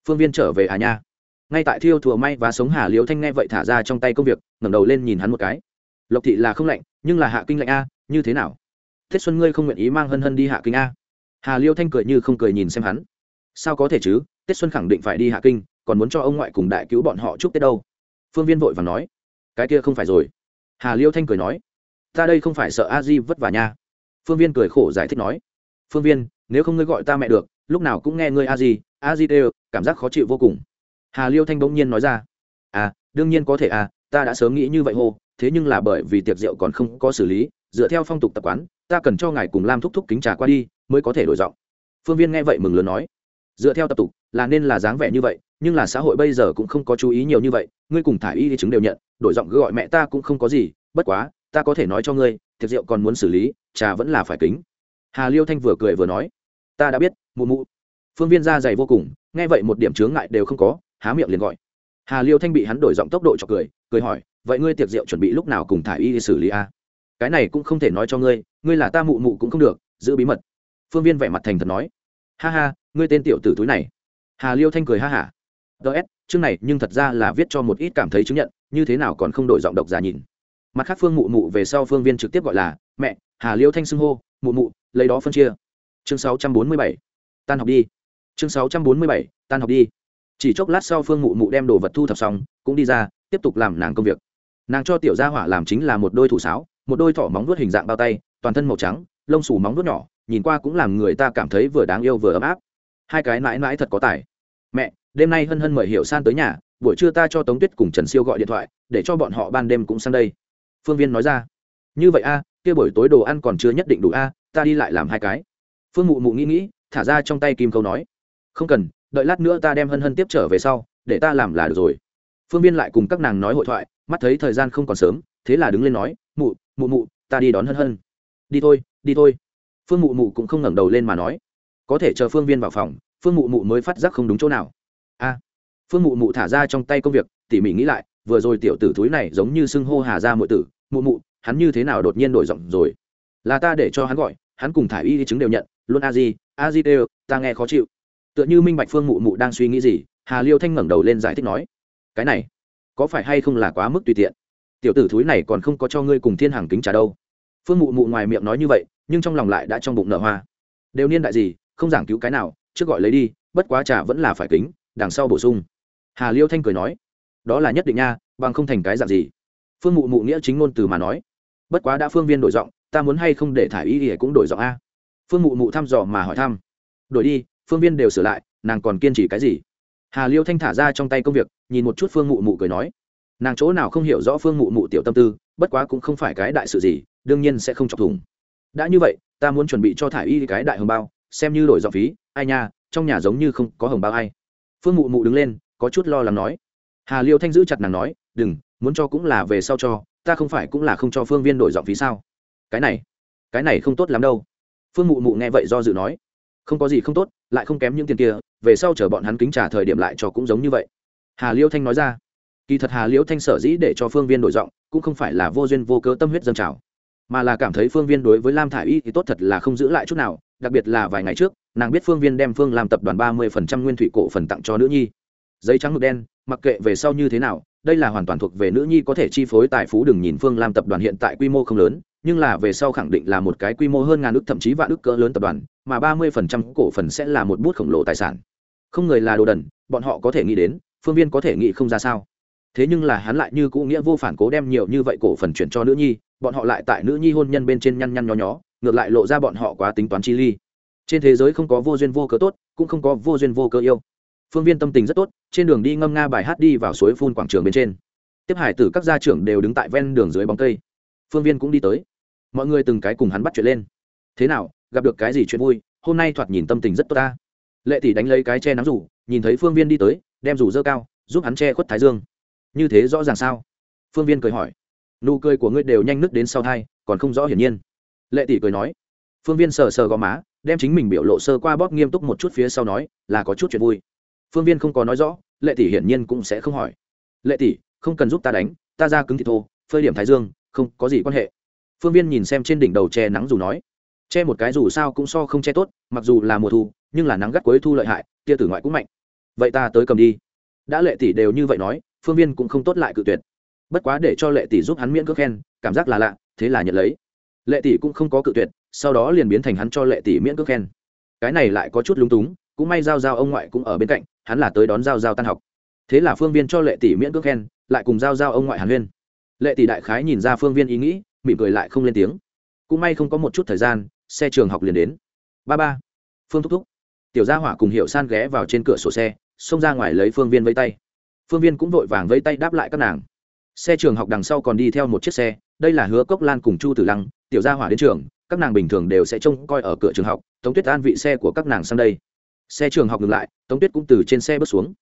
Phương viên trở về à nha. Ngay tại thiêu thùa may và sống hà Liêu thanh nghe vậy thả ra trong tay công việc, ngẩng đầu lên nhìn hắn một cái. Lộc thị là không lạnh, nhưng là hạ kinh lạnh a, như thế nào? Tết xuân ngươi không nguyện ý mang hân hân đi hạ kinh a? Hà liêu thanh cười như không cười nhìn xem hắn. Sao có thể chứ? Tết xuân khẳng định phải đi hạ kinh, còn muốn cho ông ngoại cùng đại cứu bọn họ chúc tết đâu. Phương viên vội và nói. Cái kia không phải rồi. Hà liêu thanh cười nói. Ta đây không phải sợ a di vất vả nha. Phương viên cười khổ giải thích nói. Phương viên, nếu không ngươi gọi ta mẹ được, lúc nào cũng nghe ngươi a di a di đều, cảm giác khó chịu vô cùng. Hà liêu thanh bỗng nhiên nói ra. À đương nhiên có thể à ta đã sớm nghĩ như vậy hô, thế nhưng là bởi vì tiệc rượu còn không có xử lý, dựa theo phong tục tập quán, ta cần cho ngài cùng lam thúc thúc kính trà qua đi mới có thể đổi giọng. Phương viên nghe vậy mừng lớn nói, dựa theo tập tục, là nên là dáng vẻ như vậy, nhưng là xã hội bây giờ cũng không có chú ý nhiều như vậy, ngươi cùng thả y đi chứng đều nhận, đổi giọng gọi mẹ ta cũng không có gì, bất quá, ta có thể nói cho ngươi thiệt rượu còn muốn xử lý, trà vẫn là phải kính. Hà liêu thanh vừa cười vừa nói, ta đã biết, mụ mụ. Phương viên ra dày vô cùng, nghe vậy một điểm chướng ngại đều không có, há miệng liền gọi. Hà liêu thanh bị hắn đổi giọng tốc độ cho cười cười hỏi, vậy ngươi tiệc rượu chuẩn bị lúc nào cùng thả y đi xử lý a? Cái này cũng không thể nói cho ngươi ngươi là ta mụ mụ cũng không được, giữ bí mật phương viên vẻ mặt thành thật nói. Ha ha, ngươi tên tiểu tử túi này. Hà liêu thanh cười ha hả. Ts chương này nhưng thật ra là viết cho một ít cảm thấy chứng nhận, như thế nào còn không đổi giọng độc giả nhìn. Mặt khác phương mụ mụ về sau phương viên trực tiếp gọi là, mẹ, hà liêu thanh xưng hô, mụ mụ, lấy đó phân chia. Chương sáu trăm bốn mươi bảy, tan học đi. Chương sáu trăm bốn mươi bảy, tan học đi. Chỉ chốc lát sau phương mụ mụ đem đồ vật thu thập xong, cũng đi ra, tiếp tục làm nàng công việc. Nàng cho tiểu gia hỏa làm chính là một đôi thủ sáo, một đôi thỏ móng vuốt hình dạng bao tay, toàn thân màu trắng, lông xù móng vuốt nhỏ nhìn qua cũng làm người ta cảm thấy vừa đáng yêu vừa ấm áp. Hai cái mãi mãi thật có tài. Mẹ, đêm nay hân hân mời hiểu san tới nhà, buổi trưa ta cho tống tuyết cùng trần siêu gọi điện thoại, để cho bọn họ ban đêm cũng sang đây. Phương viên nói ra. Như vậy a, kia buổi tối đồ ăn còn chưa nhất định đủ a, ta đi lại làm hai cái. Phương mụ mụ nghĩ nghĩ, thả ra trong tay kim câu nói. Không cần, đợi lát nữa ta đem hân hân tiếp trở về sau, để ta làm là được rồi. Phương viên lại cùng các nàng nói hội thoại, mắt thấy thời gian không còn sớm, thế là đứng lên nói, mụ mụ mụ, ta đi đón hân hân. Đi thôi đi thôi phương mụ mụ cũng không ngẩng đầu lên mà nói, có thể chờ phương viên vào phòng, phương mụ mụ mới phát giác không đúng chỗ nào. A. Phương mụ mụ thả ra trong tay công việc, tỉ mỉ nghĩ lại, vừa rồi tiểu tử thúi này giống như xưng hô hà ra mụ tử, mụ mụ, hắn như thế nào đột nhiên đổi giọng rồi? Là ta để cho hắn gọi, hắn cùng thả y chứng đều nhận, luôn a di a di đều, ta nghe khó chịu. Tựa như minh bạch phương mụ mụ đang suy nghĩ gì, hà liêu thanh ngẩng đầu lên giải thích nói, cái này, có phải hay không là quá mức tùy tiện? Tiểu tử thúi này còn không có cho ngươi cùng thiên hàng kính trà đâu. Phương mụ mụ ngoài miệng nói như vậy nhưng trong lòng lại đã trong bụng nở hoa. Đều niên đại gì, không giảng cứu cái nào, trước gọi lấy đi, bất quá trà vẫn là phải kính, đằng sau bổ sung. Hà liêu thanh cười nói, đó là nhất định nha, bằng không thành cái dạng gì. Phương mụ mụ nghĩa chính ngôn từ mà nói, bất quá đã phương viên đổi giọng, ta muốn hay không để thả y ỉa cũng đổi giọng a? Phương mụ mụ thăm dò mà hỏi thăm, đổi đi, phương viên đều sửa lại, nàng còn kiên trì cái gì? Hà liêu thanh thả ra trong tay công việc, nhìn một chút phương mụ mụ cười nói, nàng chỗ nào không hiểu rõ phương mụ mụ tiểu tâm tư, bất quá cũng không phải cái đại sự gì, đương nhiên sẽ không chọc thủng đã như vậy, ta muốn chuẩn bị cho thả y cái đại hồng bao, xem như đổi dọn phí. Ai nha, trong nhà giống như không có hồng bao ai. Phương mụ mụ đứng lên, có chút lo lắng nói. Hà liêu thanh giữ chặt nàng nói, đừng, muốn cho cũng là về sau cho, ta không phải cũng là không cho phương viên đổi dọn phí sao? Cái này cái này không tốt lắm đâu. Phương mụ mụ nghe vậy do dự nói. Không có gì không tốt, lại không kém những tiền kia, về sau chờ bọn hắn kính trả thời điểm lại cho cũng giống như vậy. Hà liêu thanh nói ra. Kỳ thật hà liêu thanh sở dĩ để cho phương viên đổi giọng cũng không phải là vô duyên vô cớ tâm huyết dân trào mà là cảm thấy phương viên đối với lam thả i y thì tốt thật là không giữ lại chút nào, đặc biệt là vài ngày trước, nàng biết phương viên đem phương làm tập đoàn ba mươi phần trăm nguyên thủy cổ phần tặng cho nữ nhi. Giấy trắng mực đen, mặc kệ về sau như thế nào, đây là hoàn toàn thuộc về nữ nhi có thể chi phối tài phú đừng nhìn phương làm tập đoàn hiện tại quy mô không lớn, nhưng là về sau khẳng định là một cái quy mô hơn ngàn ước thậm chí vạn ước cỡ lớn tập đoàn, mà ba mươi phần trăm cổ phần sẽ là một bút khổng lồ tài sản. Không người là đồ đần, bọn họ có thể nghĩ đến, phương viên có thể nghĩ không ra sao thế nhưng là hắn lại như cũ nghĩa vô phản cố đem nhiều như vậy cổ phần chuyển cho nữ nhi, bọn họ lại tại nữ nhi hôn nhân bên trên nhăn nhăn nhó nhó, ngược lại lộ ra bọn họ quá tính toán chi ly. Trên thế giới không có vô duyên vô cớ tốt, cũng không có vô duyên vô cớ yêu. Phương viên tâm tình rất tốt, trên đường đi ngâm nga bài hát đi vào suối phun quảng trường bên trên. Tiếp hải tử các gia trưởng đều đứng tại ven đường dưới bóng cây. Phương viên cũng đi tới. Mọi người từng cái cùng hắn bắt chuyện lên. Thế nào, gặp được cái gì chuyện vui, hôm nay thoạt nhìn tâm tình rất tốt ta. Lệ tỷ đánh lấy cái che nắng rủ, nhìn thấy phương viên đi tới, đem rủ dơ cao, giúp hắn che khuất thái dương như thế rõ ràng sao? Phương viên cười hỏi. Nụ cười của ngươi đều nhanh nứt đến sau thai, còn không rõ hiển nhiên. Lệ tỷ cười nói. Phương viên sờ sờ gò má, đem chính mình biểu lộ sơ qua bóp nghiêm túc một chút phía sau nói, là có chút chuyện vui. Phương viên không có nói rõ, lệ tỷ hiển nhiên cũng sẽ không hỏi. Lệ tỷ, không cần giúp ta đánh, ta ra cứng thì thô, phơi điểm thái dương, không có gì quan hệ. Phương viên nhìn xem trên đỉnh đầu che nắng dù nói. Che một cái dù sao cũng so không che tốt, mặc dù là mùa thu, nhưng là nắng gắt cuối thu lợi hại, tia tử ngoại cũng mạnh. Vậy ta tới cầm đi. Đã lệ tỷ đều như vậy nói phương viên cũng không tốt lại cự tuyệt. Bất quá để cho lệ tỷ giúp hắn miễn cước khen, cảm giác là lạ, thế là nhận lấy. Lệ tỷ cũng không có cự tuyệt, sau đó liền biến thành hắn cho lệ tỷ miễn cước khen. Cái này lại có chút lúng túng, cũng may giao giao ông ngoại cũng ở bên cạnh, hắn là tới đón giao giao tan học. Thế là phương viên cho lệ tỷ miễn cước khen, lại cùng giao giao ông ngoại hàn huyên. Lệ tỷ đại khái nhìn ra phương viên ý nghĩ, mỉm cười lại không lên tiếng. Cũng may không có một chút thời gian, xe trường học liền đến. Ba ba, phương thúc thúc. Tiểu gia hỏa cùng hiệu san ghé vào trên cửa sổ xe, xông ra ngoài lấy phương viên vây tay phương viên cũng vội vàng vẫy tay đáp lại các nàng. Xe trường học đằng sau còn đi theo một chiếc xe, đây là hứa cốc lan cùng chu tử lăng, tiểu gia hỏa đến trường, các nàng bình thường đều sẽ trông coi ở cửa trường học, tống tuyết an vị xe của các nàng sang đây. Xe trường học ngừng lại, tống tuyết cũng từ trên xe bước xuống.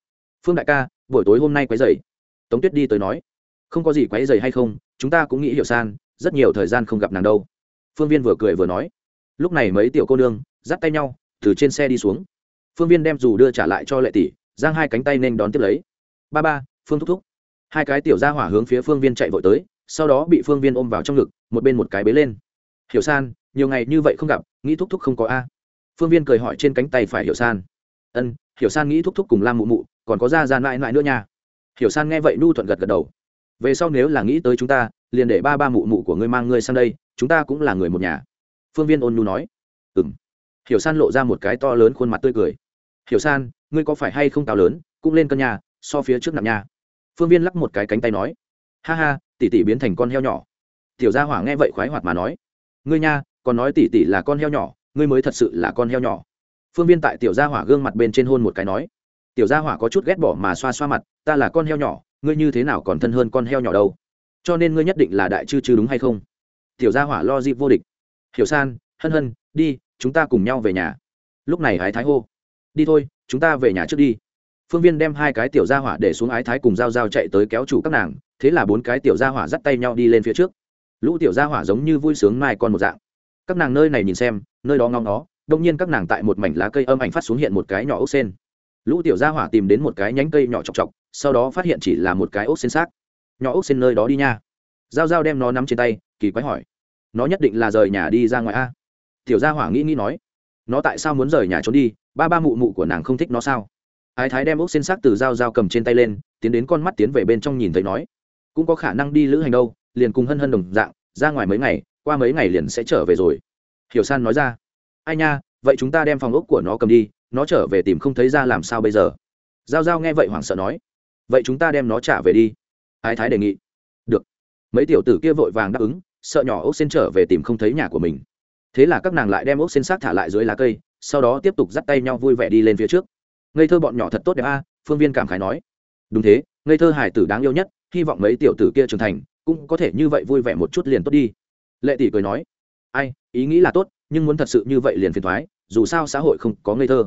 Phương đại ca, buổi tối hôm nay quấy dày tống tuyết đi tới nói. Không có gì quấy dày hay không, chúng ta cũng nghĩ hiểu san, rất nhiều thời gian không gặp nàng đâu. Phương viên vừa cười vừa nói. Lúc này mấy tiểu cô nương, dắt tay nhau, từ trên xe đi xuống. Phương viên đem dù đưa trả lại cho lệ tỷ, giang hai cánh tay nên đón tiếp lấy ba ba, phương thúc thúc. Hai cái tiểu ra hỏa hướng phía phương viên chạy vội tới, sau đó bị phương viên ôm vào trong ngực, một bên một cái bế lên. Hiểu san, nhiều ngày như vậy không gặp, nghĩ thúc thúc không có a? Phương viên cười hỏi trên cánh tay phải hiểu san. Ân, hiểu san nghĩ thúc thúc cùng lam mụ mụ, còn có ra ra mãi mãi nữa nha. Hiểu san nghe vậy nu thuận gật gật đầu. Về sau nếu là nghĩ tới chúng ta, liền để ba ba mụ mụ của ngươi mang ngươi sang đây, chúng ta cũng là người một nhà. Phương viên ôn nhu nói. Ừ m hiểu san lộ ra một cái to lớn khuôn mặt tươi cười. Hiểu san, ngươi có phải hay không cao lớn, cũng lên cân nhà so phía trước nặng nhà phương viên lắc một cái cánh tay nói, ha ha, tỷ tỷ biến thành con heo nhỏ. Tiểu gia hỏa nghe vậy khoái hoạt mà nói, ngươi nha, còn nói tỷ tỷ là con heo nhỏ, ngươi mới thật sự là con heo nhỏ. Phương viên tại tiểu gia hỏa gương mặt bên trên hôn một cái nói, tiểu gia hỏa có chút ghét bỏ mà xoa xoa mặt, ta là con heo nhỏ, ngươi như thế nào còn thân hơn con heo nhỏ đâu? Cho nên ngươi nhất định là đại chư chư đúng hay không? Tiểu gia hỏa lo dịp vô địch, hiểu san, hân hân, đi, chúng ta cùng nhau về nhà. Lúc này hái thái hô, đi thôi, chúng ta về nhà trước đi phương viên đem hai cái tiểu gia hỏa để xuống ái thái cùng dao dao chạy tới kéo chủ các nàng, thế là bốn cái tiểu gia hỏa dắt tay nhau đi lên phía trước. Lũ tiểu gia hỏa giống như vui sướng mai con một dạng. Các nàng nơi này nhìn xem, nơi đó ngóng nó đông nhiên các nàng tại một mảnh lá cây âm ảnh phát xuống hiện một cái nhỏ ốc sen. Lũ tiểu gia hỏa tìm đến một cái nhánh cây nhỏ chọc chọc, sau đó phát hiện chỉ là một cái ốc sen xác. Nhỏ ốc sen nơi đó đi nha. Dao dao đem nó nắm trên tay, kỳ quái hỏi. Nó nhất định là rời nhà đi ra ngoài a? Tiểu gia hỏa nghĩ nghĩ nói. Nó tại sao muốn rời nhà trốn đi? Ba ba mụ mụ của nàng không thích nó sao? Ái thái đem ốc xin xác từ dao dao cầm trên tay lên, tiến đến con mắt tiến về bên trong nhìn thấy nói, cũng có khả năng đi lữ hành đâu, liền cùng hân hân đồng dạng, ra ngoài mấy ngày, qua mấy ngày liền sẽ trở về rồi. Hiểu san nói ra, ai nha, vậy chúng ta đem phòng ốc của nó cầm đi, nó trở về tìm không thấy ra làm sao bây giờ? Giao giao nghe vậy hoảng sợ nói, vậy chúng ta đem nó trả về đi. Ái thái đề nghị, được. Mấy tiểu tử kia vội vàng đáp ứng, sợ nhỏ ốc xin trở về tìm không thấy nhà của mình. Thế là các nàng lại đem ốc xin xác thả lại dưới lá cây, sau đó tiếp tục dắt tay nhau vui vẻ đi lên phía trước ngây thơ bọn nhỏ thật tốt đẹp a phương viên cảm khái nói. Đúng thế ngây thơ hải tử đáng yêu nhất hy vọng mấy tiểu tử kia trưởng thành cũng có thể như vậy vui vẻ một chút liền tốt đi. Lệ tỷ cười nói. Ai ý nghĩ là tốt nhưng muốn thật sự như vậy liền phiền thoái dù sao xã hội không có ngây thơ.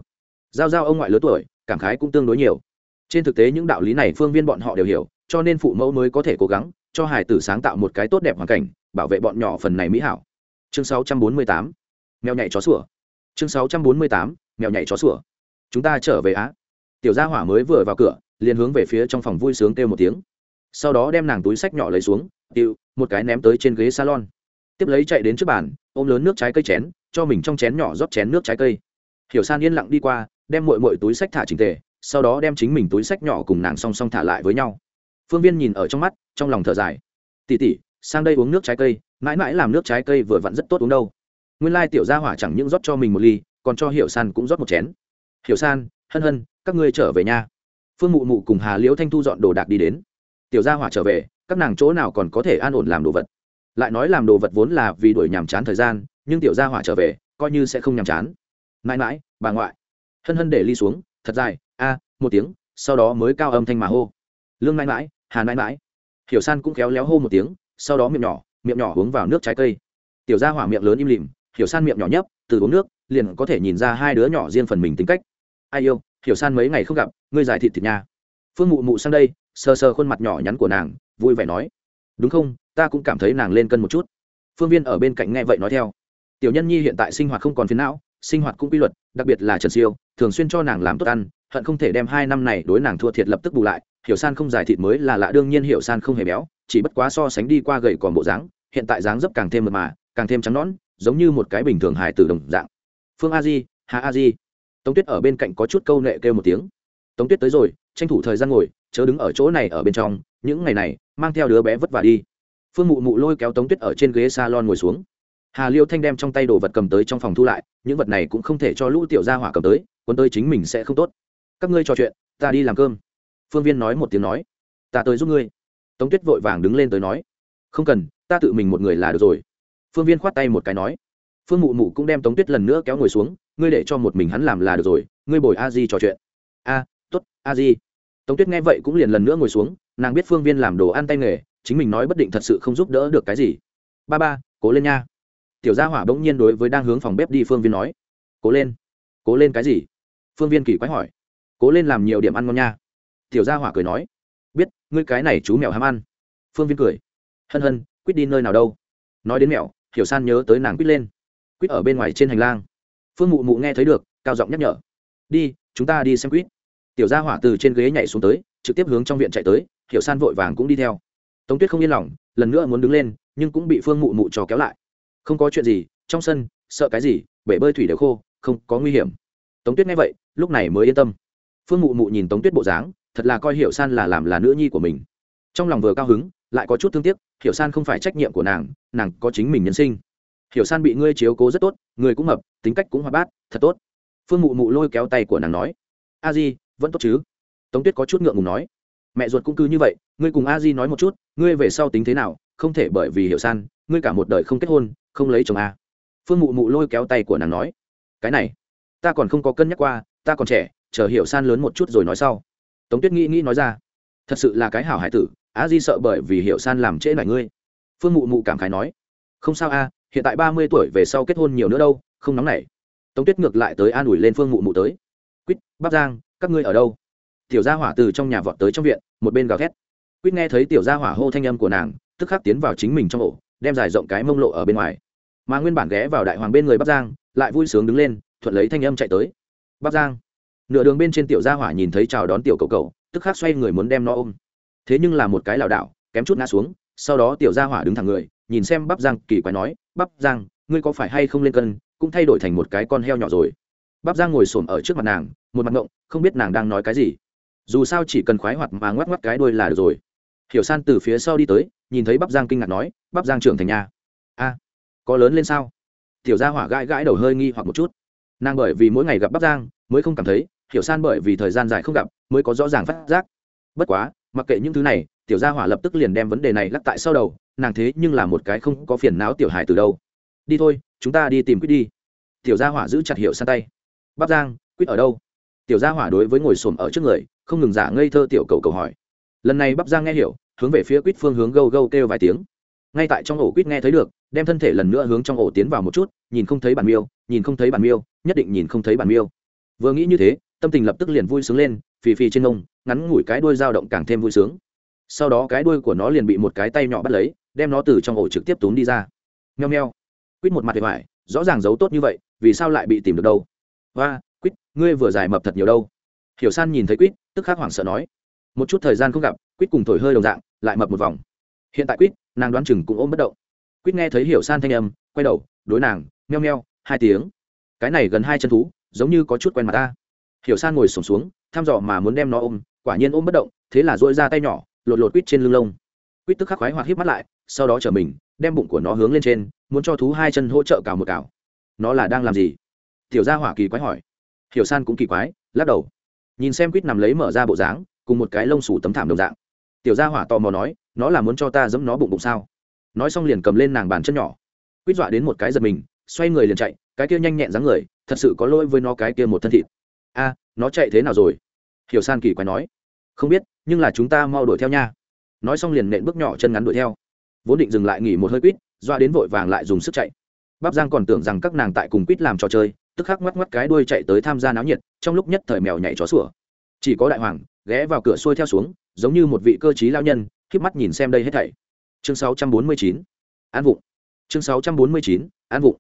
Giao giao ông ngoại lớn tuổi cảm khái cũng tương đối nhiều. Trên thực tế những đạo lý này phương viên bọn họ đều hiểu cho nên phụ mẫu mới có thể cố gắng cho hải tử sáng tạo một cái tốt đẹp hoàn cảnh bảo vệ bọn nhỏ phần này mỹ hảo. Chương 648, mèo nhảy chó sủa. Chương 648, mèo nhảy chó sủa chúng ta trở về á. Tiểu gia hỏa mới vừa vào cửa, liền hướng về phía trong phòng vui sướng kêu một tiếng. Sau đó đem nàng túi sách nhỏ lấy xuống tiêu một cái ném tới trên ghế salon. Tiếp lấy chạy đến trước bàn, ôm lớn nước trái cây chén, cho mình trong chén nhỏ rót chén nước trái cây. Hiểu san yên lặng đi qua, đem mội mội túi sách thả trình tề, sau đó đem chính mình túi sách nhỏ cùng nàng song song thả lại với nhau. Phương viên nhìn ở trong mắt, trong lòng thở dài. Tỉ tỉ sang đây uống nước trái cây, mãi mãi làm nước trái cây vừa vặn rất tốt uống đâu. Nguyên lai tiểu gia hỏa chẳng những rót cho mình một ly, còn cho hiểu san cũng rót một chén hiểu san, hân hân, các ngươi trở về nhà phương mụ mụ cùng hà liễu thanh thu dọn đồ đạc đi đến. Tiểu gia hỏa trở về, các nàng chỗ nào còn có thể an ổn làm đồ vật? Lại nói làm đồ vật vốn là vì đuổi nhàm chán thời gian, nhưng tiểu gia hỏa trở về, coi như sẽ không nhàm chán. Mãi mãi, bà ngoại. Hân hân để ly xuống, thật dài, a, một tiếng, sau đó mới cao âm thanh mà hô. Lương mãi mãi, hà mãi mãi. Hiểu san cũng kéo léo hô một tiếng, sau đó miệng nhỏ miệng nhỏ uống vào nước trái cây. Tiểu gia hỏa miệng lớn im lìm, hiểu san miệng nhỏ nhấp, từ uống nước, liền có thể nhìn ra hai đứa nhỏ riêng phần mình tính cách ai yêu, hiểu san mấy ngày không gặp, ngươi giải thịt thịt nha. Phương mụ mụ sang đây, sờ sờ khuôn mặt nhỏ nhắn của nàng, vui vẻ nói. Đúng không, ta cũng cảm thấy nàng lên cân một chút. Phương viên ở bên cạnh nghe vậy nói theo. Tiểu nhân nhi hiện tại sinh hoạt không còn phiến não, sinh hoạt cũng quy luật, đặc biệt là trần siêu, thường xuyên cho nàng làm tốt ăn, hận không thể đem hai năm này đối nàng thua thiệt lập tức bù lại. Hiểu san không giải thịt mới là lạ, đương nhiên hiểu san không hề béo, chỉ bất quá so sánh đi qua gầy còn bộ dáng, hiện tại dáng dấp càng thêm mật mà, càng thêm trắng nõn, giống như một cái bình thường hài từ đồng dạng. Phương a di, hà a di tống tuyết ở bên cạnh có chút câu nệ kêu một tiếng. Tống tuyết tới rồi, tranh thủ thời gian ngồi, chớ đứng ở chỗ này ở bên trong, những ngày này, mang theo đứa bé vất vả đi. Phương mụ mụ lôi kéo tống tuyết ở trên ghế s a lon ngồi xuống. Hà liêu thanh đem trong tay đồ vật cầm tới trong phòng thu lại, những vật này cũng không thể cho lũ tiểu gia hỏa cầm tới quân tới chính mình sẽ không tốt. Các ngươi trò chuyện, ta đi làm cơm. Phương viên nói một tiếng nói. Ta tới giúp ngươi. Tống tuyết vội vàng đứng lên tới nói. Không cần, ta tự mình một người là được rồi. Phương viên khoát tay một cái nói phương mụ mụ cũng đem tống tuyết lần nữa kéo ngồi xuống, ngươi để cho một mình hắn làm là được rồi, ngươi bồi a di trò chuyện. A t ố t a di. Tống tuyết nghe vậy cũng liền lần nữa ngồi xuống, nàng biết phương viên làm đồ ăn tay nghề, chính mình nói bất định thật sự không giúp đỡ được cái gì. Ba ba, cố lên nha. Tiểu gia hỏa bỗng nhiên đối với đang hướng phòng bếp đi phương viên nói, cố lên cố lên cái gì? Phương viên kỳ quái hỏi, cố lên làm nhiều điểm ăn ngon nha. Tiểu gia hỏa cười nói, biết, ngươi cái này chú mèo ham ăn. Phương viên cười, hân hân, quýt đi nơi nào đâu. Nói đến mèo, hiểu san nhớ tới nàng quýt lên quýt ở bên ngoài trên hành lang. Phương mụ mụ nghe thấy được, cao giọng nhắc nhở. Đi, chúng ta đi xem quýt. Tiểu gia hỏa từ trên ghế nhảy xuống tới, trực tiếp hướng trong viện chạy tới, hiểu san vội vàng cũng đi theo. Tống tuyết không yên lòng, lần nữa muốn đứng lên, nhưng cũng bị phương mụ mụ trò kéo lại. Không có chuyện gì, trong sân, sợ cái gì, bể bơi thủy đều khô, không có nguy hiểm. Tống tuyết nghe vậy, lúc này mới yên tâm. Phương mụ mụ nhìn tống tuyết bộ dáng, thật là coi hiểu san là làm là nữ nhi của mình. Trong lòng vừa cao hứng, lại có chút thương tiếc, hiểu san không phải trách nhiệm của nàng nàng có chính mình nhân sinh hiểu san bị ngươi chiếu cố rất tốt, người cũng mập, tính cách cũng hoạt bát, thật tốt. Phương mụ mụ lôi kéo tay của nàng nói, a di, vẫn tốt chứ? Tống tuyết có chút ngượng ngùng nói, mẹ ruột cũng cứ như vậy, ngươi cùng a di nói một chút, ngươi về sau tính thế nào, không thể bởi vì hiểu san, ngươi cả một đời không kết hôn, không lấy chồng a. Phương mụ mụ lôi kéo tay của nàng nói, cái này, ta còn không có cân nhắc qua, ta còn trẻ, chờ hiểu san lớn một chút rồi nói sau. Tống tuyết nghĩ nghĩ nói ra, thật sự là cái hảo hải tử, a di sợ bởi vì hiểu san làm trễ nải ngươi. Phương mụ mụ cảm khái nói, không sao a hiện tại ba mươi tuổi về sau kết hôn nhiều nữa đâu, không nóng nảy. Tống tuyết ngược lại tới an ủi lên phương mụ mụ tới. Quýt bắp giang, các ngươi ở đâu? Tiểu gia hỏa từ trong nhà vọt tới trong viện, một bên gào thét. Quýt nghe thấy tiểu gia hỏa hô thanh âm của nàng, tức khắc tiến vào chính mình trong ổ, đem dài rộng cái mông lộ ở bên ngoài. Mà nguyên bản ghé vào đại hoàng bên người bắc giang, lại vui sướng đứng lên, thuận lấy thanh âm chạy tới. Bắc giang. Nửa đường bên trên tiểu gia hỏa nhìn thấy chào đón tiểu cầu cầu, tức khắc xoay người muốn đem nó ôm. Thế nhưng là một cái lảo đảo, kém chút ngã xuống, sau đó tiểu gia hỏa đứng thẳng người nhìn xem bắp giang kỳ quái nói, bắp giang ngươi có phải hay không lên cân, cũng thay đổi thành một cái con heo nhỏ rồi. Bắp giang ngồi xổm ở trước mặt nàng, một mặt ngộng, không biết nàng đang nói cái gì. Dù sao chỉ cần khoái hoạt mà ngoắc ngoắc cái đuôi là được rồi. Hiểu san từ phía sau đi tới, nhìn thấy bắp giang kinh ngạc nói, bắp giang trưởng thành nhà a, có lớn lên sao? Tiểu gia hỏa gãi gãi đầu hơi nghi hoặc một chút. Nàng bởi vì mỗi ngày gặp bắp giang mới không cảm thấy, hiểu san bởi vì thời gian dài không gặp, mới có rõ ràng phát giác. Bất quá mặc kệ những thứ này, tiểu gia hỏa lập tức liền đem vấn đề này lắc tại sau đầu, nàng thế nhưng là một cái không có phiền não tiểu hài từ đâu. Đi thôi, chúng ta đi tìm quyết đi. Tiểu gia hỏa giữ chặt hiểu san tay. Bắc giang quyết ở đâu? Tiểu gia hỏa đối với ngồi xổm ở trước người, không ngừng giả ngây thơ tiểu cầu cầu hỏi. Lần này bắc giang nghe hiểu, hướng về phía quýt phương hướng gâu gâu kêu vài tiếng. Ngay tại trong ổ quýt nghe thấy được, đem thân thể lần nữa hướng trong ổ tiến vào một chút, nhìn không thấy bản miêu, nhìn không thấy bản miêu, nhất định nhìn không thấy bản miêu. Vừa nghĩ như thế tâm tình lập tức liền vui sướng lên, phì phì trên ngông, ngắn ngủi cái đuôi dao động càng thêm vui sướng. Sau đó cái đuôi của nó liền bị một cái tay nhỏ bắt lấy, đem nó từ trong ổ trực tiếp túm đi ra. Nheo nheo. Quýt một mặt để hoài, rõ ràng giấu tốt như vậy, vì sao lại bị tìm được đâu? Và quýt, ngươi vừa giải mập thật nhiều đâu. Hiểu san nhìn thấy quýt, tức khắc hoảng sợ nói. Một chút thời gian không gặp, quýt cùng thổi hơi đồng dạng, lại mập một vòng. Hiện tại quýt, nàng đoán chừng cũng ôm bất động. Quýt nghe thấy hiểu san thanh âm, quay đầu, đối nàng meo meo hai tiếng. Cái này gần hai chân thú, giống như có chút quen mặt ta hiểu san ngồi sổm xuống, thăm dò mà muốn đem nó ôm, quả nhiên ôm bất động, thế là dội ra tay nhỏ, lột lột quýt trên lưng lông. Quýt tức khắc khoái hoặc hít mắt lại, sau đó chở mình, đem bụng của nó hướng lên trên, muốn cho thú hai chân hỗ trợ cào một cào. Nó là đang làm gì? Tiểu gia hỏa kỳ quái hỏi. Hiểu san cũng kỳ quái, lắc đầu. Nhìn xem quýt nằm lấy mở ra bộ dáng, cùng một cái lông sủ tấm thảm đồng dạng. Tiểu gia hỏa tò mò nói, nó là muốn cho ta giẫm nó bụng bụng sao? Nói xong liền cầm lên nàng bàn chân nhỏ. Quýt dọa đến một cái giật mình, xoay người liền chạy, cái kia nhanh nhẹn dáng người, thật sự có lỗi với nó cái kia một thân thịt a nó chạy thế nào rồi? Hiểu san kỳ quái nói. Không biết nhưng là chúng ta mau đuổi theo nha. Nói xong liền nện bước nhỏ chân ngắn đuổi theo. Vốn định dừng lại nghỉ một hơi quýt doa đến vội vàng lại dùng sức chạy. Bắp giang còn tưởng rằng các nàng tại cùng quýt làm trò chơi tức khắc ngoắc ngoắc cái đuôi chạy tới tham gia náo nhiệt trong lúc nhất thời mèo nhảy chó sủa. Chỉ có đại hoàng ghé vào cửa xuôi theo xuống giống như một vị cơ t lao nhân k mắt nhìn xem đây hết thảy. Chương 649, an vụng. Chương 649, an vụng.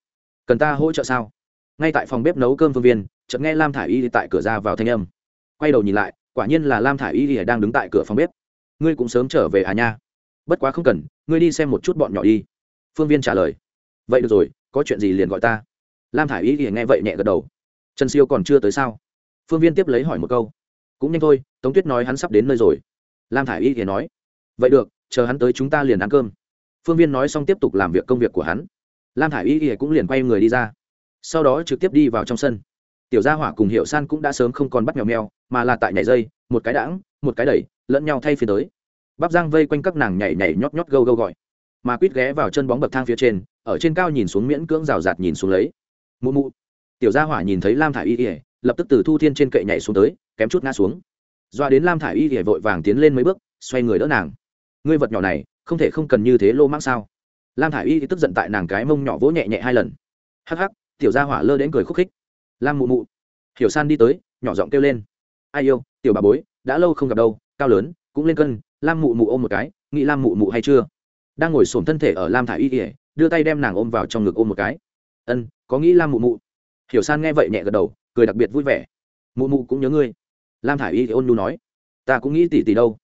Cần ta hỗ trợ sao? Ngay tại phòng bếp nấu cơm phương viên chợt nghe lam thả i y tại cửa ra vào thanh âm. Quay đầu nhìn lại, quả nhiên là lam thả i y đang đứng tại cửa phòng bếp. Ngươi cũng sớm trở về à nha? Bất quá không cần, ngươi đi xem một chút bọn nhỏ đi. Phương viên trả lời. Vậy được rồi, có chuyện gì liền gọi ta. Lam thả i y thì nghe vậy nhẹ gật đầu. Trần siêu còn chưa tới sao? Phương viên tiếp lấy hỏi một câu. Cũng nhanh thôi, tống tuyết nói hắn sắp đến nơi rồi. Lam thả i y thì nói. Vậy được, chờ hắn tới chúng ta liền ăn cơm. Phương viên nói xong tiếp tục làm việc công việc của hắn. Lam thả i y thì cũng liền quay người đi ra. Sau đó trực tiếp đi vào trong sân tiểu gia hỏa cùng hiệu san cũng đã sớm không còn bắt mèo mèo, mà là tại nhảy dây, một cái đãng, một cái đẩy, lẫn nhau thay phiên tới. Bắp giang vây quanh các nàng nhảy nhảy nhót nhót gâu gâu gọi. Mà quýt ghé vào chân bóng bậc thang phía trên, ở trên cao nhìn xuống miễn cưỡng rào rạt nhìn xuống lấy. Mụ mụ. Tiểu gia hỏa nhìn thấy lam thả i y ỉa lập tức từ thu thiên trên kệ nhảy xuống tới, kém chút ngã xuống. Doa đến lam thả i y ỉa vội vàng tiến lên mấy bước, xoay người đỡ nàng. Ngươi vật nhỏ này, không thể không cần như thế lô mang sao? Lam thả i y tức giận tại nàng cái mông nhỏ vỗ nhẹ nhẹ hai lần. Hắc hắc, tiểu gia hỏa lơ đến cười khúc khích lam mụ mụ hiểu san đi tới nhỏ giọng kêu lên ai yêu tiểu bà bối đã lâu không gặp đâu cao lớn cũng lên cân lam mụ mụ ôm một cái nghĩ lam mụ mụ hay chưa đang ngồi xổm thân thể ở lam thả y ỉa đưa tay đem nàng ôm vào trong ngực ôm một cái ân có nghĩ lam mụ mụ hiểu san nghe vậy nhẹ gật đầu cười đặc biệt vui vẻ mụ mụ cũng nhớ ngươi lam thả y thì ôn nhu nói ta cũng nghĩ tỷ tỷ đâu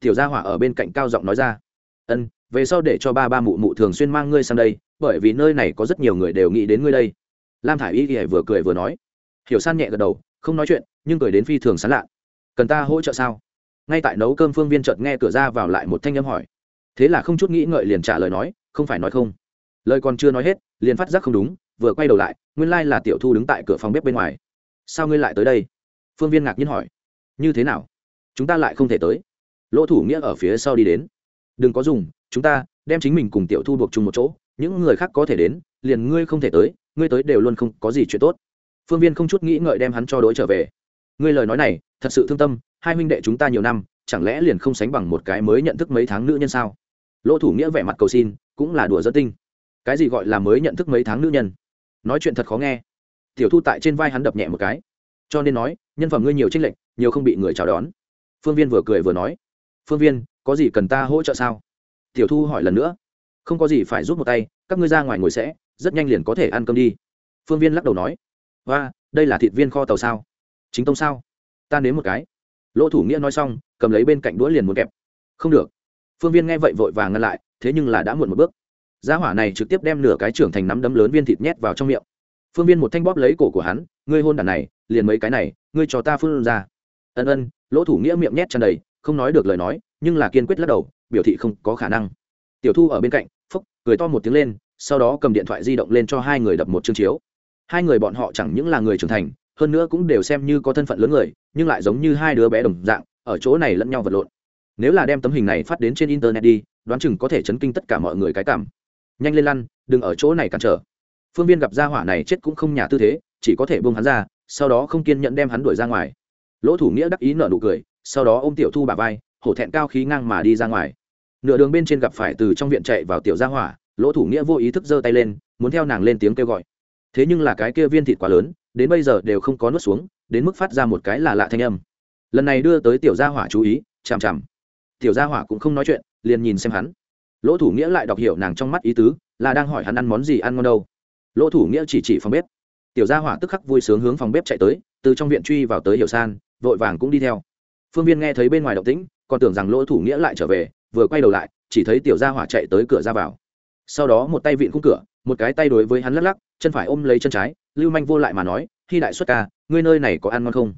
tiểu gia hỏa ở bên cạnh cao giọng nói ra ân về sau để cho ba ba mụ mụ thường xuyên mang ngươi sang đây bởi vì nơi này có rất nhiều người đều nghĩ đến ngươi đây lam thả i y thì vừa cười vừa nói. Hiểu san nhẹ gật đầu, không nói chuyện, nhưng cười đến phi thường sán lạ. Cần ta hỗ trợ sao? Ngay tại nấu cơm phương viên chợt nghe cửa ra vào lại một thanh âm hỏi. Thế là không chút nghĩ ngợi liền trả lời nói, không phải nói không. Lời còn chưa nói hết, liền phát giác không đúng, vừa quay đầu lại, nguyên lai là tiểu thu đứng tại cửa phòng bếp bên ngoài. Sao ngươi lại tới đây? Phương viên ngạc nhiên hỏi. Như thế nào? Chúng ta lại không thể tới. Lỗ thủ nghĩa ở phía sau đi đến. Đừng có dùng, chúng ta đem chính mình cùng tiểu thu buộc chung một chỗ, những người khác có thể đến, liền ngươi không thể tới ngươi tới đều luôn không có gì chuyện tốt. Phương viên không chút nghĩ ngợi đem hắn cho đối trở về. Ngươi lời nói này, thật sự thương tâm, hai huynh đệ chúng ta nhiều năm, chẳng lẽ liền không sánh bằng một cái mới nhận thức mấy tháng nữ nhân sao? Lỗ thủ nghĩa vẻ mặt cầu xin, cũng là đùa dân tinh. Cái gì gọi là mới nhận thức mấy tháng nữ nhân? Nói chuyện thật khó nghe. Tiểu thu tại trên vai hắn đập nhẹ một cái. Cho nên nói, nhân phẩm ngươi nhiều tranh lệch, nhiều không bị người chào đón. Phương viên vừa cười vừa nói. Phương viên, có gì cần ta hỗ trợ sao? Tiểu thu hỏi lần nữa. Không có gì phải rút một tay, các ngươi ra ngoài ngồi sẽ rất nhanh liền có thể ăn cơm đi. Phương viên lắc đầu nói và đây là thịt viên kho tàu sao? Chính tông sao? Ta nếm một cái. Lỗ thủ nghĩa nói xong, cầm lấy bên cạnh đũa liền muốn kẹp. Không được. Phương viên nghe vậy vội vàng ngăn lại, thế nhưng là đã muộn một bước. Giá hỏa này trực tiếp đem nửa cái trưởng thành nắm đấm lớn viên thịt nhét vào trong miệng. Phương viên một thanh bóp lấy cổ của hắn, ngươi hôn đàn này, liền mấy cái này, ngươi cho ta phương ra. Ân ân, lỗ thủ nghĩa miệng nhét tràn đầy, không nói được lời nói, nhưng là kiên quyết lắc đầu, biểu thị không có khả năng. Tiểu thu ở bên cạnh phúc cười to một tiếng lên sau đó cầm điện thoại di động lên cho hai người đập một chương chiếu. Hai người bọn họ chẳng những là người trưởng thành, hơn nữa cũng đều xem như có thân phận lớn người, nhưng lại giống như hai đứa bé đồng dạng, ở chỗ này lẫn nhau vật lộn. Nếu là đem tấm hình này phát đến trên internet đi, đoán chừng có thể chấn kinh tất cả mọi người cái cảm. Nhanh lên lăn, đừng ở chỗ này cản trở. Phương viên gặp gia hỏa này chết cũng không nhà tư thế, chỉ có thể buông hắn ra, sau đó không kiên nhẫn đem hắn đuổi ra ngoài. Lỗ thủ nghĩa đắc ý nở nụ cười, sau đó ô m tiểu thu bà vai, hổ thẹn cao khí ngang mà đi ra ngoài. Nửa đường bên trên gặp phải từ trong viện chạy vào tiểu gia hỏa lỗ thủ nghĩa vô ý thức giơ tay lên, muốn theo nàng lên tiếng kêu gọi. Thế nhưng là cái kia viên thịt quá lớn, đến bây giờ đều không có nuốt xuống, đến mức phát ra một cái là lạ thanh âm. Lần này đưa tới tiểu gia hỏa chú ý, chằm chằm. Tiểu gia hỏa cũng không nói chuyện, liền nhìn xem hắn. Lỗ thủ nghĩa lại đọc hiểu nàng trong mắt ý tứ, là đang hỏi hắn ăn món gì ăn ngon đâu. Lỗ thủ nghĩa chỉ chỉ phòng bếp. Tiểu gia hỏa tức khắc vui sướng hướng phòng bếp chạy tới, từ trong viện truy vào tới hiểu san, vội vàng cũng đi theo. Phương viên nghe thấy bên ngoài động tĩnh, còn tưởng rằng lỗ thủ nghĩa lại trở về, vừa quay đầu lại, chỉ thấy tiểu gia hỏa chạy tới cửa ra vào sau đó một tay vịn khung cửa một cái tay đối với hắn lắc lắc chân phải ôm lấy chân trái lưu manh vô lại mà nói khi đại xuất ca ngươi nơi này có ăn ngon không?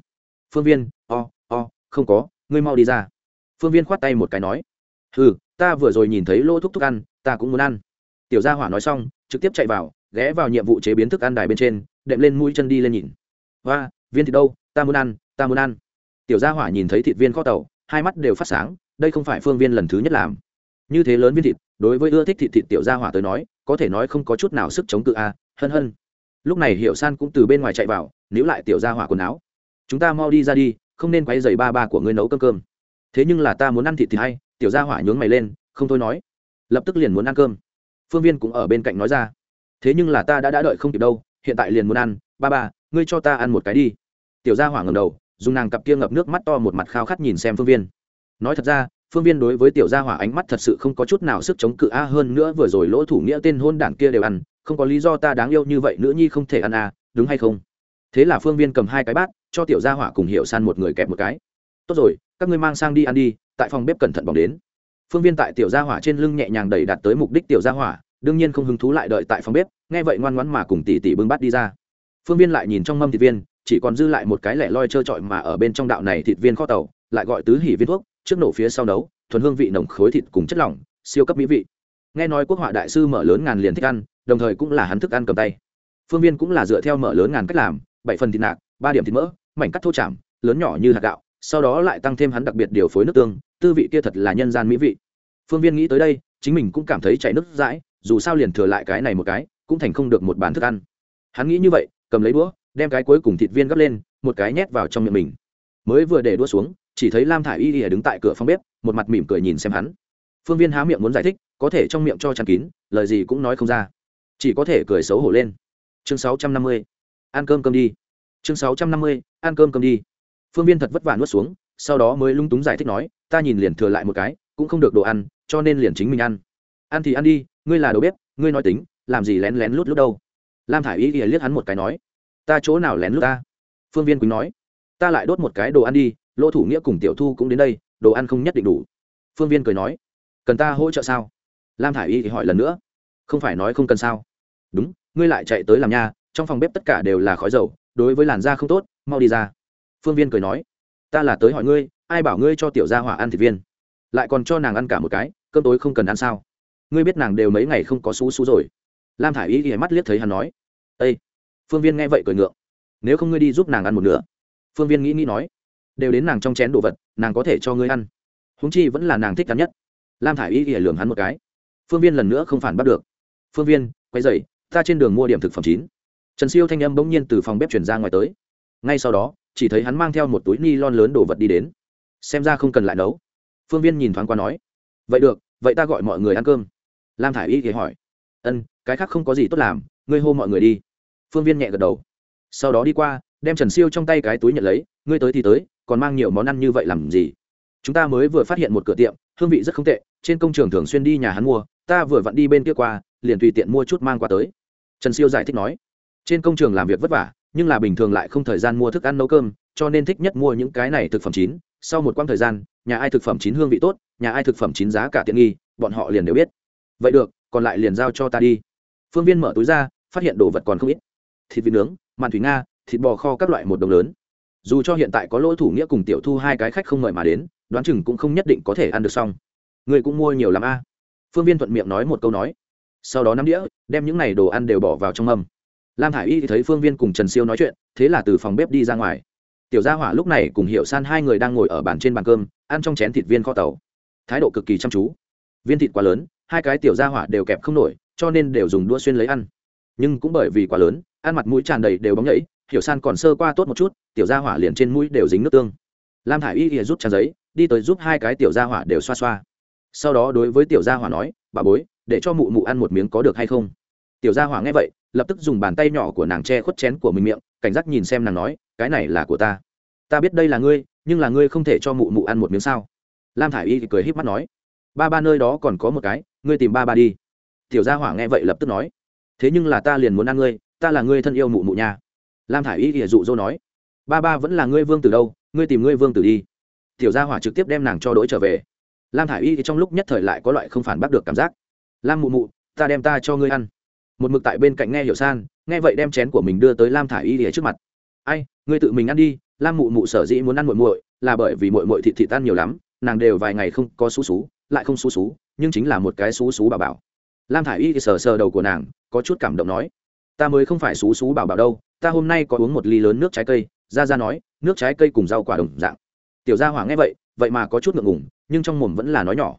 Phương viên o、oh, o、oh, không có ngươi mau đi ra. Phương viên khoát tay một cái nói ừ ta vừa rồi nhìn thấy lỗ thúc thúc ăn ta cũng muốn ăn. Tiểu gia hỏa nói xong trực tiếp chạy vào ghé vào nhiệm vụ chế biến thức ăn đài bên trên đệm lên mũi chân đi lên nhìn. Và viên thịt đâu? Ta muốn ăn ta muốn ăn. Tiểu gia hỏa nhìn thấy thịt viên kho tàu hai mắt đều phát sáng đây không phải phương viên lần thứ nhất làm. Như thế lớn viên thịt đối với ưa thích thịt thịt tiểu gia hỏa tới nói có thể nói không có chút nào sức chống cự a à, hân hân. Lúc này hiểu san cũng từ bên ngoài chạy vào níu lại tiểu gia hỏa quần áo. Chúng ta mau đi ra đi không nên quay giày ba ba của ngươi nấu cơm cơm. Thế nhưng là ta muốn ăn thịt thì hay tiểu gia hỏa nhướng mày lên không thôi nói. Lập tức liền muốn ăn cơm. Phương viên cũng ở bên cạnh nói ra. Thế nhưng là ta đã đã đợi không kịp đâu hiện tại liền muốn ăn ba ba ngươi cho ta ăn một cái đi. Tiểu gia hỏa ngầm đầu dùng nàng cặp kia ngập nước mắt to một mặt khao khát nhìn xem phương viên. Nói thật ra phương viên đối với tiểu gia hỏa ánh mắt thật sự không có chút nào sức chống cự, a, hơn nữa vừa rồi lỗ thủ nghĩa tên hôn đản kia đều ăn, không có lý do ta đáng yêu như vậy nữ nhi không thể ăn à đúng hay không? Thế là phương viên cầm hai cái bát, cho tiểu gia hỏa cùng hiệu san một người kẹp một cái. Tốt rồi, các ngươi mang sang đi ăn đi, tại phòng bếp cẩn thận bỏng đến. Phương viên tại tiểu gia hỏa trên lưng nhẹ nhàng đẩy đặt tới mục đích tiểu gia hỏa, đương nhiên không hứng thú lại đợi tại phòng bếp, nghe vậy ngoan ngoãn mà cùng tỷ tỷ bưng bát đi ra. Phương viên lại nhìn trong mâm thịt viên, chỉ còn dư lại một cái lẻ loi trơ trọi mà ở bên trong đạo này thịt viên kho tàu, lại gọi tứ hỉ viên thuốc trước nổ phía sau nấu, thuần hương vị nồng khối thịt cùng chất lỏng, siêu cấp mỹ vị. Nghe nói quốc họa đại sư mở lớn ngàn liền thích ăn, đồng thời cũng là hắn thức ăn cầm tay. Phương viên cũng là dựa theo mở lớn ngàn cách làm, bảy phần thịt nạc, ba điểm thịt mỡ, mảnh cắt thô chảm, lớn nhỏ như hạt gạo, sau đó lại tăng thêm hắn đặc biệt điều phối nước tương, tư vị kia thật là nhân gian mỹ vị. Phương viên nghĩ tới đây, chính mình cũng cảm thấy chảy nước dãi dù sao liền thừa lại cái này một cái, cũng thành không được một bàn thức ăn. Hắn nghĩ như vậy, cầm lấy đũa, đem cái cuối cùng thịt viên gấp lên, một cái nhét vào trong miệng mình. Mới vừa để đũa xuống chỉ thấy lam thả i y ỉa đứng tại cửa phòng bếp, một mặt mỉm cười nhìn xem hắn. Phương viên há miệng muốn giải thích, có thể trong miệng cho chăn kín, lời gì cũng nói không ra. Chỉ có thể cười xấu hổ lên. Chương sáu trăm năm mươi, ăn cơm cơm đi. Chương sáu trăm năm mươi, ăn cơm cơm đi. Phương viên thật vất vả nuốt xuống, sau đó mới lung túng giải thích nói, ta nhìn liền thừa lại một cái, cũng không được đồ ăn, cho nên liền chính mình ăn. Ăn thì ăn đi, ngươi là đầu bếp, ngươi nói tính, làm gì lén lén lút lút đâu? Lam thả i y ỉa liếc hắn một cái nói, ta chỗ nào lén lút ta? Phương viên quýnh nói, ta lại đốt một cái đồ ăn đi lỗ thủ nghĩa cùng tiểu thu cũng đến đây, đồ ăn không nhất định đủ. Phương viên cười nói, cần ta hỗ trợ sao? Lam thả i y thì hỏi lần nữa, không phải nói không cần sao? Đúng, ngươi lại chạy tới làm nha, trong phòng bếp tất cả đều là khói dầu, đối với làn da không tốt, mau đi ra. Phương viên cười nói, ta là tới hỏi ngươi, ai bảo ngươi cho tiểu gia hỏa ăn thịt viên? Lại còn cho nàng ăn cả một cái, cơm tối không cần ăn sao? Ngươi biết nàng đều mấy ngày không có xú xú rồi. Lam thả i y ghé mắt liếc thấy hắn nói ây phương viên nghe vậy cười ngượng, nếu không ngươi đi giúp nàng ăn một nửa. Phương viên nghĩ nghĩ nói đều đến nàng trong chén đồ vật, nàng có thể cho ngươi ăn. Húng chi vẫn là nàng thích cắn nhất. Lam thả i y ỉa lường hắn một cái. Phương viên lần nữa không phản bắt được. Phương viên, quay dậy, ta trên đường mua điểm thực phẩm chín. Trần siêu thanh âm bỗng nhiên từ phòng bếp chuyển ra ngoài tới. Ngay sau đó, chỉ thấy hắn mang theo một túi ni lon lớn đồ vật đi đến. Xem ra không cần lại nấu. Phương viên nhìn thoáng qua nói. Vậy được, vậy ta gọi mọi người ăn cơm. Lam thả i y thì hỏi. Ân, cái khác không có gì tốt làm, ngươi hô mọi người đi. Phương viên nhẹ gật đầu. Sau đó đi qua, đem trần siêu trong tay cái túi nhận lấy, ngươi tới thì tới còn mang nhiều món ăn như vậy làm gì? Chúng ta mới vừa phát hiện một cửa tiệm, hương vị rất không tệ, trên công trường thường xuyên đi nhà hắn mua, ta vừa vặn đi bên kia qua, liền tùy tiện mua chút mang qua tới. Trần siêu giải thích nói. Trên công trường làm việc vất vả, nhưng là bình thường lại không thời gian mua thức ăn nấu cơm, cho nên thích nhất mua những cái này thực phẩm chín. Sau một quãng thời gian, nhà ai thực phẩm chín hương vị tốt, nhà ai thực phẩm chín giá cả tiện nghi, bọn họ liền đều biết. Vậy được, còn lại liền giao cho ta đi. Phương viên mở túi ra, phát hiện đồ vật còn không ít. Thịt vịt nướng màn thủy nga, thịt bò kho các loại một đồng lớn dù cho hiện tại có lỗ thủ nghĩa cùng tiểu thu hai cái khách không mời mà đến, đoán chừng cũng không nhất định có thể ăn được xong. Người cũng mua nhiều l ắ m a. Phương viên thuận miệng nói một câu nói. Sau đó nắm đĩa, đem những n à y đồ ăn đều bỏ vào trong mâm. Lam thả i y thì thấy phương viên cùng trần siêu nói chuyện, thế là từ phòng bếp đi ra ngoài. Tiểu gia hỏa lúc này cùng Hiểu san hai người đang ngồi ở bàn trên bàn cơm, ăn trong chén thịt viên kho tàu. Thái độ cực kỳ chăm chú. Viên thịt quá lớn, hai cái tiểu gia hỏa đều kẹp không nổi, cho nên đều dùng đua xuyên lấy ăn. Nhưng cũng bởi vì quá lớn, ăn mặt mũi tràn đầy đều bóng nhẫy hiểu san còn sơ qua tốt một chút, tiểu gia hỏa liền trên mũi đều dính nước tương. Lam thả i y thì rút trang giấy, đi tới giúp hai cái tiểu gia hỏa đều xoa xoa. Sau đó đối với tiểu gia hỏa nói, bà bối, để cho mụ mụ ăn một miếng có được hay không? Tiểu gia hỏa nghe vậy, lập tức dùng bàn tay nhỏ của nàng che khuất chén của mình miệng, cảnh giác nhìn xem nàng nói, cái này là của ta. Ta biết đây là ngươi, nhưng là ngươi không thể cho mụ mụ ăn một miếng sao? Lam thả i y thì cười h í p mắt nói, ba ba nơi đó còn có một cái, ngươi tìm ba ba đi. Tiểu gia hỏa nghe vậy lập tức nói, thế nhưng là ta liền muốn ăn ngươi, ta là ngươi thân yêu mụ mụ nha lam thả i y ỉa dụ dỗ nói, ba ba vẫn là ngươi vương từ đâu, ngươi tìm ngươi vương từ đi. Tiểu gia hỏa trực tiếp đem nàng cho đỗi trở về. Lam thả i y thì trong lúc nhất thời lại có loại không phản bác được cảm giác. Lam mụ mụ, ta đem ta cho ngươi ăn. Một mực tại bên cạnh nghe hiểu san, nghe vậy đem chén của mình đưa tới lam thả i y thì trước mặt. Ai, ngươi tự mình ăn đi, lam mụ mụ sở dĩ muốn ăn muội muội là bởi vì muội muội thịt thịt tan nhiều lắm, nàng đều vài ngày không có xú xú, lại không xú xú, nhưng chính là một cái xú xú bảo bảo. Lam thả i y thì sờ sờ đầu của nàng, có chút cảm động nói, ta mới không phải xú xú bảo bảo đâu ta hôm nay có uống một ly lớn nước trái cây ra ra nói, nước trái cây cùng rau quả đồng dạng. Tiểu gia hỏa nghe vậy vậy mà có chút ngượng ngùng, nhưng trong mồm vẫn là nói nhỏ.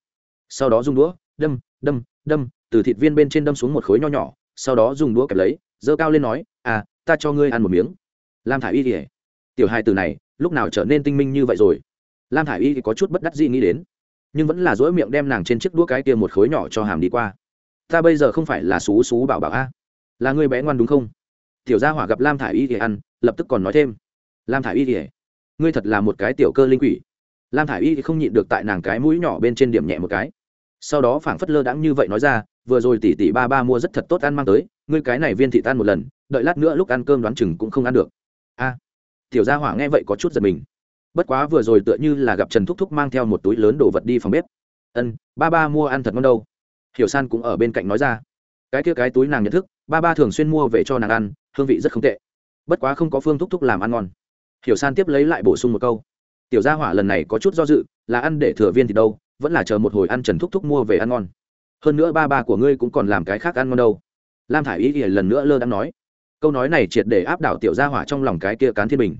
Sau đó dùng đũa, đâm đâm đâm, từ thịt viên bên trên đâm xuống một khối nho nhỏ, sau đó dùng đũa kẹp lấy, giơ cao lên nói à ta cho ngươi ăn một miếng. Lam thả i y kỉa tiểu hai từ này, lúc nào trở nên tinh minh như vậy rồi? Lam thả i y thì có chút bất đắc dĩ nghĩ đến, nhưng vẫn là dỗi miệng đem nàng trên chiếc đũa cái kia một khối nhỏ cho hàm đi qua. Ta bây giờ không phải là xú xú bảo bảo a, là ngươi bé ngoan đúng không? Tiểu gia hỏa gặp lam thả i y thì ăn, lập tức còn nói thêm. Lam thả i y thì, ngươi thật là một cái tiểu cơ linh quỷ. Lam thả i y thì không nhịn được tại nàng cái mũi nhỏ bên trên điểm nhẹ một cái. Sau đó phảng phất lơ đãng như vậy nói ra, vừa rồi tỷ tỷ ba ba mua rất thật tốt ăn mang tới, ngươi cái này viên thị tan một lần, đợi lát nữa lúc ăn cơm đoán chừng cũng không ăn được. A, tiểu gia hỏa nghe vậy có chút giật mình. Bất quá vừa rồi tựa như là gặp trần thúc thúc mang theo một túi lớn đồ vật đi phòng bếp. Ân, ba ba mua ăn thật ngon đâu. Hiểu san cũng ở bên cạnh nói ra. Cái kia cái túi nàng nhận thức, ba ba thường xuyên mua về cho nàng ăn hương vị rất không tệ. Bất quá không có phương thúc thúc làm ăn ngon. Hiểu san tiếp lấy lại bổ sung một câu. Tiểu gia hỏa lần này có chút do dự, là ăn để thừa viên thì đâu, vẫn là chờ một hồi ăn trần thúc thúc mua về ăn ngon. Hơn nữa ba ba của ngươi cũng còn làm cái khác ăn ngon đâu. Lam thả i ý thì lần nữa lơ đang nói. Câu nói này triệt để áp đảo tiểu gia hỏa trong lòng cái kia cán thiên bình.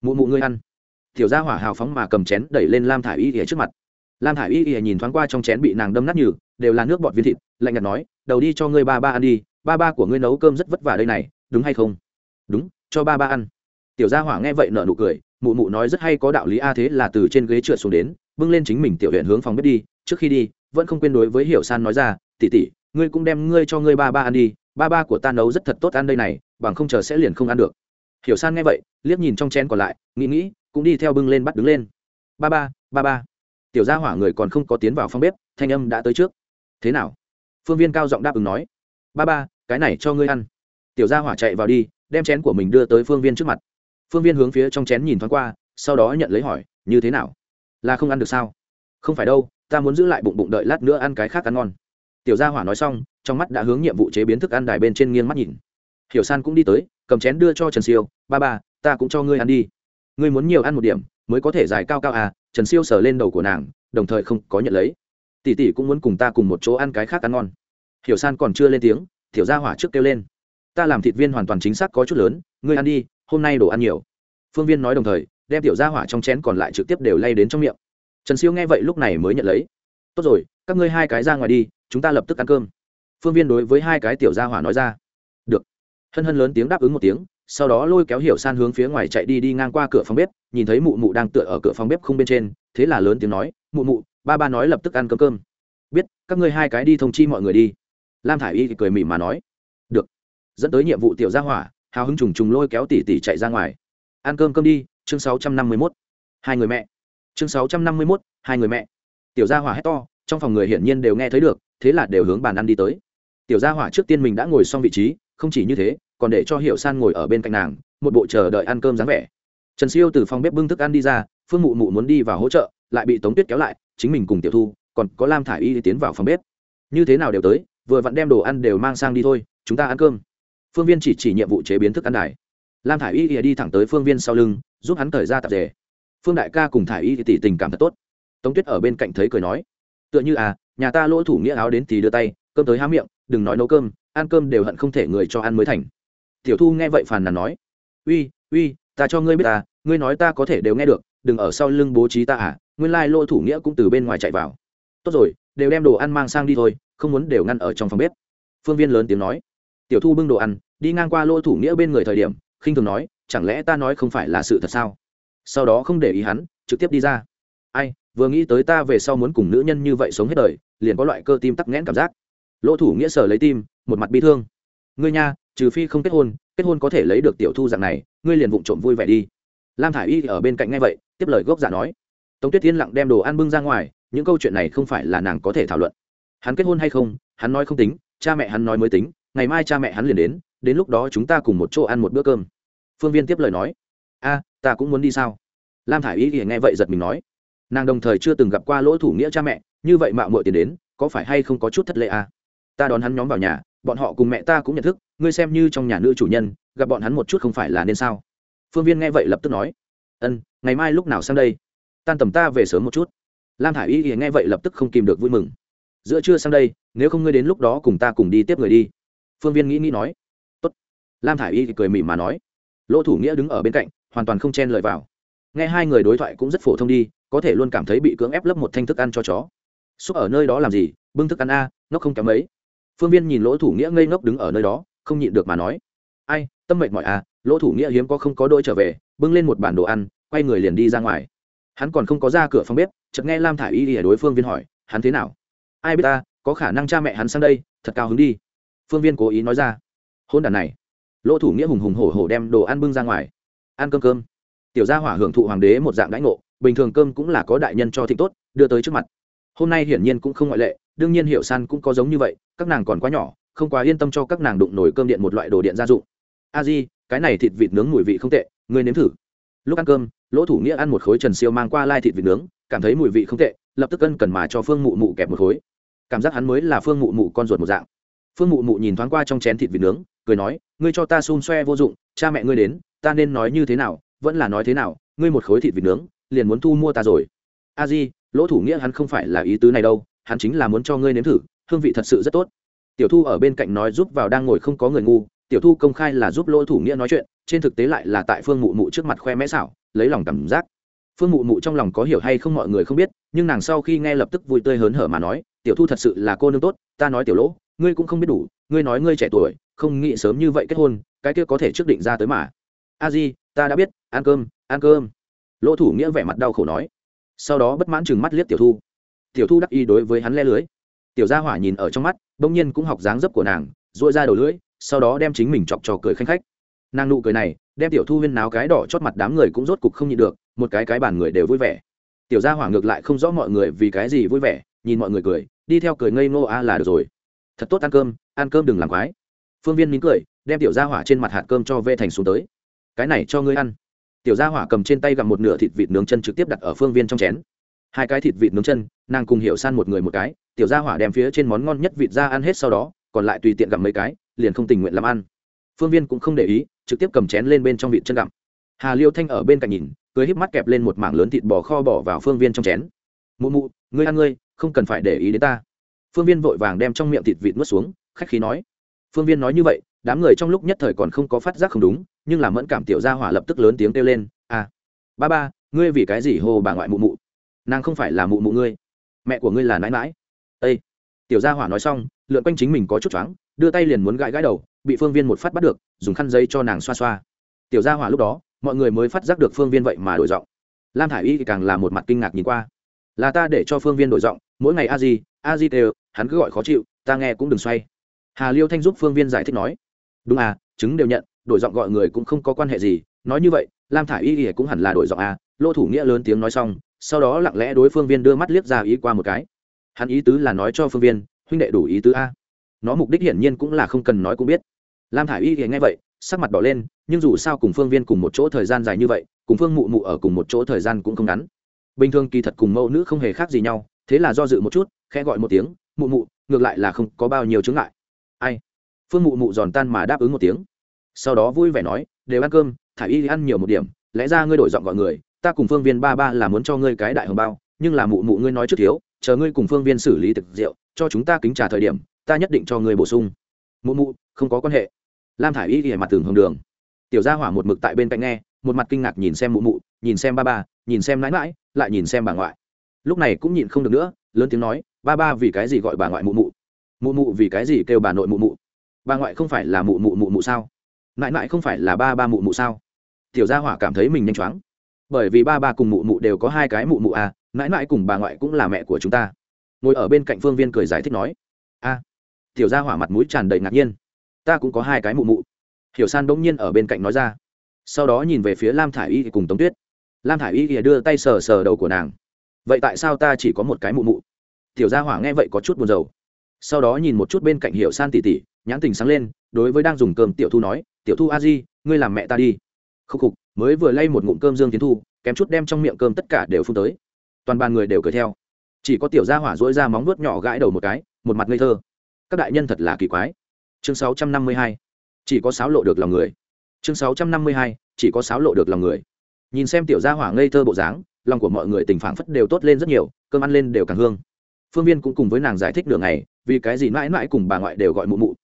Mụ mụ ngươi ăn. Tiểu gia hỏa hào phóng mà cầm chén đẩy lên lam thả i y ỉa trước mặt. Lam thả i y ỉa nhìn thoáng qua trong chén bị nàng đâm nát nhừ, đều là nước bọt viên thịt, lạnh nhạt nói, đầu đi cho ngươi ba ba ăn đi, ba ba của ngươi nấu cơm rất vất vả đây này đúng hay không? Đúng, cho ba ba ăn. Tiểu gia hỏa nghe vậy nợ nụ cười, mụ mụ nói rất hay có đạo lý a, thế là từ trên ghế trượt xuống đến, bưng lên chính mình tiểu huyện hướng phòng bếp đi. Trước khi đi, vẫn không quên đối với hiểu san nói ra tỉ tỉ ngươi cũng đem ngươi cho ngươi ba ba ăn đi, ba ba của ta nấu rất thật tốt ăn đây này, bằng không chờ sẽ liền không ăn được. Hiểu san nghe vậy, liếc nhìn trong chén còn lại, nghĩ nghĩ, cũng đi theo bưng lên bắt đứng lên. Ba ba ba ba. Tiểu gia hỏa người còn không có tiến vào phòng bếp, thanh âm đã tới trước. Thế nào? Phương viên cao giọng đáp ứng nói. Ba ba, cái này cho ngươi ăn tiểu gia hỏa chạy vào đi, đem chén của mình đưa tới phương viên trước mặt. Phương viên hướng phía trong chén nhìn thoáng qua, sau đó nhận lấy hỏi, như thế nào? Là không ăn được sao? Không phải đâu, ta muốn giữ lại bụng bụng đợi lát nữa ăn cái khác ăn ngon. Tiểu gia hỏa nói xong, trong mắt đã hướng nhiệm vụ chế biến thức ăn đài bên trên nghiêng mắt nhìn. Hiểu san cũng đi tới, cầm chén đưa cho trần siêu, ba ba, ta cũng cho ngươi ăn đi. Ngươi muốn nhiều ăn một điểm, mới có thể dài cao cao à. Trần siêu sờ lên đầu của nàng, đồng thời không có nhận lấy. Tỷ tỷ cũng muốn cùng ta cùng một chỗ ăn cái khác ăn ngon. Hiểu san còn chưa lên tiếng, Tiểu gia hỏa trước kêu lên ta làm thịt viên hoàn toàn chính xác có chút lớn, ngươi ăn đi, hôm nay đồ ăn nhiều. Phương viên nói đồng thời, đem tiểu gia hỏa trong chén còn lại trực tiếp đều lay đến trong miệng. Trần siêu nghe vậy lúc này mới nhận lấy. Tốt rồi, các ngươi hai cái ra ngoài đi, chúng ta lập tức ăn cơm. Phương viên đối với hai cái tiểu gia hỏa nói ra. Được. Hân hân lớn tiếng đáp ứng một tiếng, sau đó lôi kéo hiểu san hướng phía ngoài chạy đi đi ngang qua cửa phòng bếp, nhìn thấy mụ mụ đang tựa ở cửa phòng bếp không bên trên, thế là lớn tiếng nói, mụ mụ, ba ba nói lập tức ăn cơm cơm. Biết, các ngươi hai cái đi thông chi mọi người đi. Lam thả i y thì cười mỉm mà nói dẫn tới nhiệm vụ tiểu gia hỏa, hào hứng trùng trùng lôi kéo tỉ tỉ chạy ra ngoài. Ăn cơm cơm đi, chương sáu trăm năm mươi mốt. Hai người mẹ. Chương sáu trăm năm mươi mốt, hai người mẹ. Tiểu gia hỏa hét to, trong phòng người hiển nhiên đều nghe thấy được, thế là đều hướng bàn ăn đi tới. Tiểu gia hỏa trước tiên mình đã ngồi xong vị trí, không chỉ như thế, còn để cho hiểu san ngồi ở bên cạnh nàng, một bộ chờ đợi ăn cơm dáng vẻ. Trần siêu từ phòng bếp bưng thức ăn đi ra, phương mụ mụ muốn đi vào hỗ trợ, lại bị tống tuyết kéo lại, chính mình cùng tiểu thu, còn có lam thả i y tiến vào phòng bếp. Như thế nào đều tới, vừa vặn đem đồ ăn đều mang sang đi thôi, chúng ta ăn cơm phương viên chỉ chỉ nhiệm vụ chế biến thức ăn đài. Lam thả i y đi thẳng tới phương viên sau lưng, giúp hắn thời ra tạp dề. Phương đại ca cùng thả i y tỷ tình cảm thật tốt. Tống tuyết ở bên cạnh thấy cười nói, tựa như à nhà ta lỗ thủ nghĩa áo đến thì đưa tay, cơm tới há miệng, đừng nói nấu cơm, ăn cơm đều hận không thể người cho ăn mới thành. Tiểu thu nghe vậy phàn nàn nói, uy uy, ta cho ngươi biết ta ngươi nói ta có thể đều nghe được, đừng ở sau lưng bố trí ta à nguyên lai lỗ thủ nghĩa cũng từ bên ngoài chạy vào. Tốt rồi, đều đem đồ ăn mang sang đi thôi, không muốn đều ngăn ở trong phòng bếp. Phương viên lớn tiếng nói tiểu thu bưng đồ ăn, đi ngang qua lô thủ nghĩa bên người thời điểm, khinh thường nói, chẳng lẽ ta nói không phải là sự thật sao? Sau đó không để ý hắn, trực tiếp đi ra. Ai, vừa nghĩ tới ta về sau muốn cùng nữ nhân như vậy sống hết đời, liền có loại cơ tim tắc nghẽn cảm giác. Lỗ thủ nghĩa sở lấy tim, một mặt bi thương. Ngươi nha, trừ phi không kết hôn kết hôn có thể lấy được tiểu thu dạng này, ngươi liền vụng trộm vui vẻ đi. Lam thả i y ở bên cạnh ngay vậy, tiếp lời gốc giả nói. Tống tuyết Thiên lặng đem đồ ăn bưng ra ngoài, những câu chuyện này không phải là nàng có thể thảo luận. Hắn kết hôn hay không, hắn nói không tính, cha mẹ hắn nói mới tính ngày mai cha mẹ hắn liền đến đến lúc đó chúng ta cùng một chỗ ăn một bữa cơm. Phương viên tiếp lời nói. A, ta cũng muốn đi sao? Lam thả i ý thì nghe vậy giật mình nói. Nàng đồng thời chưa từng gặp qua lỗ thủ nghĩa cha mẹ, như vậy mạo muội tiền đến, có phải hay không có chút thất lệ à? ta đón hắn nhóm vào nhà, bọn họ cùng mẹ ta cũng nhận thức, ngươi xem như trong nhà nữ chủ nhân, gặp bọn hắn một chút không phải là nên sao? Phương viên nghe vậy lập tức nói. Ân, ngày mai lúc nào sang đây? Tan tầm ta về sớm một chút. Lam thả i y thì nghe vậy lập tức không kìm được vui mừng. Giữa trưa sang đây, nếu không ngươi đến lúc đó cùng ta cùng đi tiếp người đi phương viên nghĩ nghĩ nói, Tốt. lam thả i y thì cười mỉm mà nói, lỗ thủ nghĩa đứng ở bên cạnh, hoàn toàn không chen lời vào. Nghe hai người đối thoại cũng rất phổ thông đi, có thể luôn cảm thấy bị cưỡng ép lấp một thanh thức ăn cho chó. Xúc ở nơi đó làm gì? Bưng thức ăn a nó không kém mấy. Phương viên nhìn lỗ thủ nghĩa ngây ngốc đứng ở nơi đó, không nhịn được mà nói, ai, tâm mệnh mọi a à, lỗ thủ nghĩa hiếm có không có đôi trở về, bưng lên một bản đồ ăn, quay người liền đi ra ngoài. Hắn còn không có ra cửa phòng bếp, chợt nghe lam thả i y ở đối phương viên hỏi, hắn thế nào? Ai biết ta, có khả năng cha mẹ hắn sang đây, thật cao hứng đi phương viên cố ý nói ra. Hôn đàn này. Lỗ thủ nghĩa hùng hùng hổ hổ đem đồ ăn bưng ra ngoài. Ăn cơm cơm. Tiểu gia hỏa hưởng thụ hoàng đế một dạng đãi ngộ, bình thường cơm cũng là có đại nhân cho thịnh tốt, đưa tới trước mặt. Hôm nay hiển nhiên cũng không ngoại lệ, đương nhiên hiệu san cũng có giống như vậy, các nàng còn quá nhỏ, không quá yên tâm cho các nàng đụng nổi cơm điện một loại đồ điện gia dụng. A di, cái này thịt vịt nướng mùi vị không tệ người nếm thử. Lúc ăn cơm, lỗ thủ nghĩa ăn một khối trần siêu mang qua lai thịt vịt nướng, cảm thấy mùi vị không tệ, lập tức cân cần mà cho phương mụ mụ kẹp một khối. Cảm giác hắn mới là phương mụ mụ con ruột một dạng phương mụ mụ nhìn thoáng qua trong chén thịt vịt nướng, cười nói, ngươi cho ta xun xoe vô dụng, cha mẹ ngươi đến, ta nên nói như thế nào, vẫn là nói thế nào, ngươi một khối thịt vịt nướng, liền muốn thu mua ta rồi. A di, lỗ thủ nghĩa hắn không phải là ý tứ này đâu, hắn chính là muốn cho ngươi nếm thử, hương vị thật sự rất tốt. Tiểu thu ở bên cạnh nói giúp vào đang ngồi không có người ngu, tiểu thu công khai là giúp lỗ thủ nghĩa nói chuyện, trên thực tế lại là tại phương mụ mụ trước mặt khoe mẽ xảo, lấy lòng cảm giác. Phương mụ mụ trong lòng có hiểu hay không mọi người không biết, nhưng nàng sau khi nghe lập tức vui tươi hớn hở mà nói, tiểu thu thật sự là cô nương tốt, ta nói tiểu lỗ ngươi cũng không biết đủ, ngươi nói ngươi trẻ tuổi, không nghĩ sớm như vậy kết hôn, cái kia có thể trước định ra tới mà. A di, ta đã biết, ăn cơm ăn cơm. Lỗ thủ nghĩa vẻ mặt đau khổ nói. Sau đó bất mãn chừng mắt liếc tiểu thu. Tiểu thu đắc y đối với hắn le lưới. Tiểu gia hỏa nhìn ở trong mắt, bỗng nhiên cũng học dáng dấp của nàng dội ra đầu lưỡi, sau đó đem chính mình chọc trò cười khanh khách. Nàng nụ cười này, đem tiểu thu huyên náo cái đỏ chót mặt đám người cũng rốt cục không nhịn được, một cái cái bàn người đều vui vẻ. Tiểu gia hỏa ngược lại không rõ mọi người vì cái gì vui vẻ, nhìn mọi người cười, đi theo cười ngây ngô a là được rồi thật tốt ăn cơm ăn cơm đừng làm quái. Phương viên mỉm cười, đem tiểu gia hỏa trên mặt hạt cơm cho vê thành xuống tới. Cái này cho ngươi ăn. Tiểu gia hỏa cầm trên tay gặm một nửa thịt vịt nướng chân trực tiếp đặt ở phương viên trong chén. Hai cái thịt vịt nướng chân, nàng cùng hiểu san một người một cái, tiểu gia hỏa đem phía trên món ngon nhất vịt ra ăn hết sau đó, còn lại tùy tiện gặm mấy cái, liền không tình nguyện làm ăn. Phương viên cũng không để ý, trực tiếp cầm chén lên bên trong vịt chân gặm. Hà liêu thanh ở bên cạnh nhìn, cười híp mắt kẹp lên một mảng lớn thịt bò kho bỏ vào phương viên trong chén. Mụ mụ, ngươi ăn ngươi, không cần phải để ý đến ta phương viên vội vàng đem trong miệng thịt vịt nuốt xuống, khách khí nói. Phương viên nói như vậy, đám người trong lúc nhất thời còn không có phát giác không đúng, nhưng làm mẫn cảm tiểu gia hỏa lập tức lớn tiếng kêu lên à ba ba, ngươi vì cái gì hồ bà ngoại mụ mụ? Nàng không phải là mụ mụ ngươi. Mẹ của ngươi là nãi mãi ây tiểu gia hỏa nói xong, lượn quanh chính mình có chút choáng, đưa tay liền muốn gãi gãi đầu, bị phương viên một phát bắt được, dùng khăn giấy cho nàng xoa xoa. Tiểu gia hỏa lúc đó, mọi người mới phát giác được phương viên vậy mà đổi giọng. Lam thả i y càng là một mặt kinh ngạc nhìn qua. Là ta để cho phương viên đổi giọng, mỗi ngày a di a di đều hắn cứ gọi khó chịu, ta nghe cũng đừng xoay. Hà liêu thanh giúp phương viên giải thích nói. Đúng à chứng đều nhận, đổi giọng gọi người cũng không có quan hệ gì. Nói như vậy, lam thả i y ỉa cũng hẳn là đổi giọng à. Lỗ thủ nghĩa lớn tiếng nói xong, sau đó lặng lẽ đối phương viên đưa mắt liếc ra ý qua một cái. Hắn ý tứ là nói cho phương viên, huynh đệ đủ ý tứ a. Nó mục đích hiển nhiên cũng là không cần nói cũng biết. Lam thả i y thì nghe vậy, sắc mặt đỏ lên, nhưng dù sao cùng phương viên cùng một chỗ thời gian dài như vậy, cùng phương mụ mụ ở cùng một chỗ thời gian cũng không ngắn. Bình thường kỳ thật cùng mẫu nữ không hề khác gì nhau thế là do dự một chút, khẽ gọi một tiếng, mụ mụ, ngược lại là không có bao nhiêu chứng ngại. Ai? Phương mụ mụ giòn tan mà đáp ứng một tiếng. Sau đó vui vẻ nói, đều ăn cơm thả y ăn nhiều một điểm, lẽ ra ngươi đổi giọng gọi người, ta cùng phương viên ba ba là muốn cho ngươi cái đại hồng bao, nhưng là mụ mụ ngươi nói trước thiếu, chờ ngươi cùng phương viên xử lý thực rượu, cho chúng ta kính trả thời điểm, ta nhất định cho ngươi bổ sung. Mụ mụ, không có quan hệ. Lam thả y thì mặt tường hồng đường. Tiểu gia hỏa một mực tại bên cạnh nghe, một mặt kinh ngạc nhìn xem mụ mụ, nhìn xem ba ba, nhìn xem mãi mãi, lại nhìn xem bà ngoại lúc này cũng nhịn không được nữa, lớn tiếng nói, ba ba vì cái gì gọi bà ngoại mụ mụ? Mụ mụ vì cái gì kêu bà nội mụ mụ? Bà ngoại không phải là mụ mụ mụ mụ sao? Mãi mãi không phải là ba ba mụ mụ sao? Tiểu gia hỏa cảm thấy mình nhanh chóng. Bởi vì ba ba cùng mụ mụ đều có hai cái mụ mụ à mãi mãi cùng bà ngoại cũng là mẹ của chúng ta. Ngồi ở bên cạnh phương viên cười giải thích nói, a. Tiểu gia hỏa mặt mũi tràn đầy ngạc nhiên. Ta cũng có hai cái mụ mụ. Hiểu san bỗng nhiên ở bên cạnh nói ra. Sau đó nhìn về phía lam thả i y cùng tống tuyết. Lam thả i y đưa tay sờ sờ đầu của nàng vậy tại sao ta chỉ có một cái mụ mụ? Tiểu gia hỏa nghe vậy có chút buồn rầu. Sau đó nhìn một chút bên cạnh hiểu san tỉ tỉ nhãn tình sáng lên, đối với đang dùng cơm tiểu thu nói, tiểu thu a di, ngươi làm mẹ ta đi. Khúc khục, mới vừa lay một ngụm cơm dương tiến thu, kém chút đem trong miệng cơm tất cả đều phun tới. Toàn bàn người đều cười theo. Chỉ có tiểu gia hỏa dỗi ra móng nuốt nhỏ gãi đầu một cái, một mặt ngây thơ. Các đại nhân thật là kỳ quái. Chương 652. chỉ có sáo lộ được lòng người. Chương 652. chỉ có sáo lộ được lòng người. Nhìn xem tiểu gia hỏa ngây thơ bộ dáng lòng của mọi người tình phảng phất đều tốt lên rất nhiều, cơm ăn lên đều càng hương. Phương viên cũng cùng với nàng giải thích đường này vì cái gì mãi mãi cùng bà ngoại đều gọi mụ mụ.